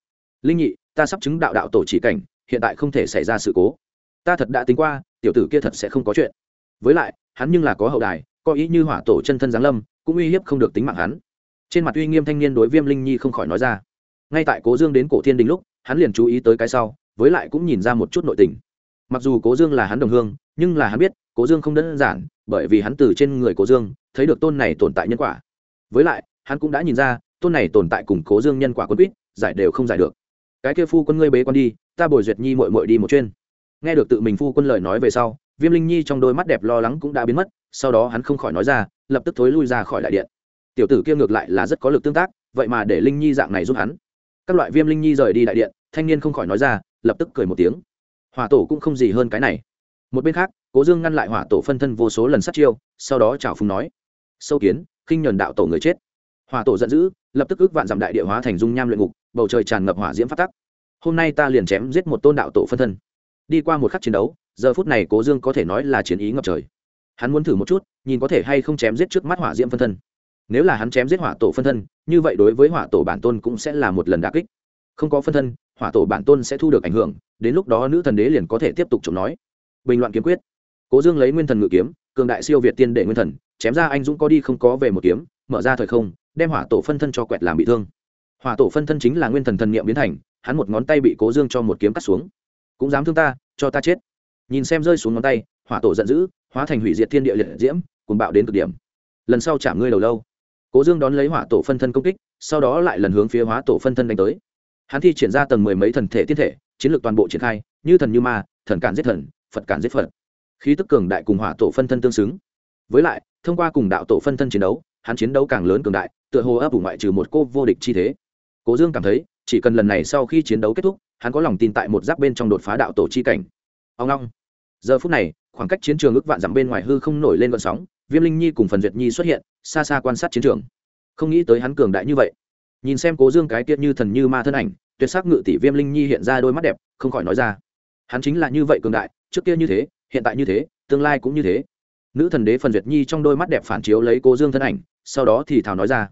linh nhị, ta sắp chứng đạo đạo tổ chỉ cảnh, hiện tại không thể xảy ra sự cố. Ta thật đã tính qua, tiểu tử kia thật sẽ không có chuyện. Với lại hắn nhưng là có hậu đài, có ý như hỏa tổ chân thân giáng lâm, cũng uy hiếp không được tính mạng hắn. Trên mặt uy nghiêm thanh niên đối viêm linh nhi không khỏi nói ra. Ngay tại cố dương đến cổ thiên đình lúc, hắn liền chú ý tới cái sau, với lại cũng nhìn ra một chút nội tình. Mặc dù cố dương là hắn đồng hương, nhưng là hắn biết, cố dương không đơn giản, bởi vì hắn từ trên người cố dương, thấy được tôn này tồn tại nhân quả. Với lại, hắn cũng đã nhìn ra, tôn này tồn tại cùng cố dương nhân quả quân quýt, giải đều không giải được. Cái kia phu quân ngươi bế con đi, ta bồi duyệt nhi mội mội đi một chuyên nghe được tự mình phu quân lời nói về sau viêm linh nhi trong đôi mắt đẹp lo lắng cũng đã biến mất, sau đó hắn không khỏi nói ra, lập tức thối lui ra khỏi đại điện. Tiểu tử kia ngược lại là rất có lực tương tác, vậy mà để linh nhi dạng này giúp hắn. Các loại viêm linh nhi rời đi đại điện, thanh niên không khỏi nói ra, lập tức cười một tiếng. Hỏa tổ cũng không gì hơn cái này. Một bên khác, cố dương ngăn lại hỏa tổ phân thân vô số lần sát chiêu, sau đó chào phùng nói, sâu kiến, khinh nhuần đạo tổ người chết. Hỏa tổ giận dữ, lập tức ước vạn dặm đại địa hóa thành dung nham luyện ngục, bầu trời tràn ngập hỏa diễm phát tắc. Hôm nay ta liền chém giết một tôn đạo tổ phân thân. Đi qua một khắc chiến đấu giờ phút này cố dương có thể nói là chiến ý ngập trời. Hắn muốn thử một chút, nhìn có thể hay không chém giết trước mắt hỏa diễm phân thân. Nếu là hắn chém giết hỏa tổ phân thân, như vậy đối với hỏa tổ bản tôn cũng sẽ là một lần đà kích. Không có phân thân, hỏa tổ bản tôn sẽ thu được ảnh hưởng, đến lúc đó nữ thần đế liền có thể tiếp tục chống nói. Bình loạn kiếm quyết. Cố dương lấy nguyên thần ngự kiếm, cường đại siêu việt tiên đệ nguyên thần, chém ra anh dũng có đi không có về một kiếm, mở ra thời không, đem hỏa tổ phân thân cho quẹt làm bị thương. Hỏa tổ phân thân chính là nguyên thần thần niệm biến thành, hắn một ngón tay bị cố dương cho một kiếm cắt xuống. Cũng dám thương ta, cho ta chết nhìn xem rơi xuống ngón tay, hỏa tổ giận dữ, hóa thành hủy diệt thiên địa liệt diễm, cuồng bạo đến cực điểm. Lần sau chạm ngươi đầu lâu. Cố dương đón lấy hỏa tổ phân thân công kích, sau đó lại lần hướng phía hóa tổ phân thân đánh tới. Hắn thi triển ra tầng mười mấy thần thể tiên thể, chiến lược toàn bộ triển khai, như thần như ma, thần cản giết thần, phật cản giết phật. Khí tức cường đại cùng hỏa tổ phân thân tương xứng. Với lại, thông qua cùng đạo tổ phân thân chiến đấu, hắn chiến đấu càng lớn cường đại, tựa hồ ấp ủ ngoại trừ một cô vô địch chi thế. Cố dương cảm thấy, chỉ cần lần này sau khi chiến đấu kết thúc, hắn có lòng tin tại một giáp bên trong đột phá đạo tổ chi cảnh. Ông long giờ phút này, khoảng cách chiến trường ước vạn dặm bên ngoài hư không nổi lên vận sóng, viêm linh nhi cùng phần duyệt nhi xuất hiện, xa xa quan sát chiến trường. Không nghĩ tới hắn cường đại như vậy. Nhìn xem cố dương cái tiết như thần như ma thân ảnh, tuyệt sắc ngự tỷ viêm linh nhi hiện ra đôi mắt đẹp, không khỏi nói ra. Hắn chính là như vậy cường đại, trước kia như thế, hiện tại như thế, tương lai cũng như thế. Nữ thần đế phần duyệt nhi trong đôi mắt đẹp phản chiếu lấy cố dương thân ảnh, sau đó thì thảo nói ra.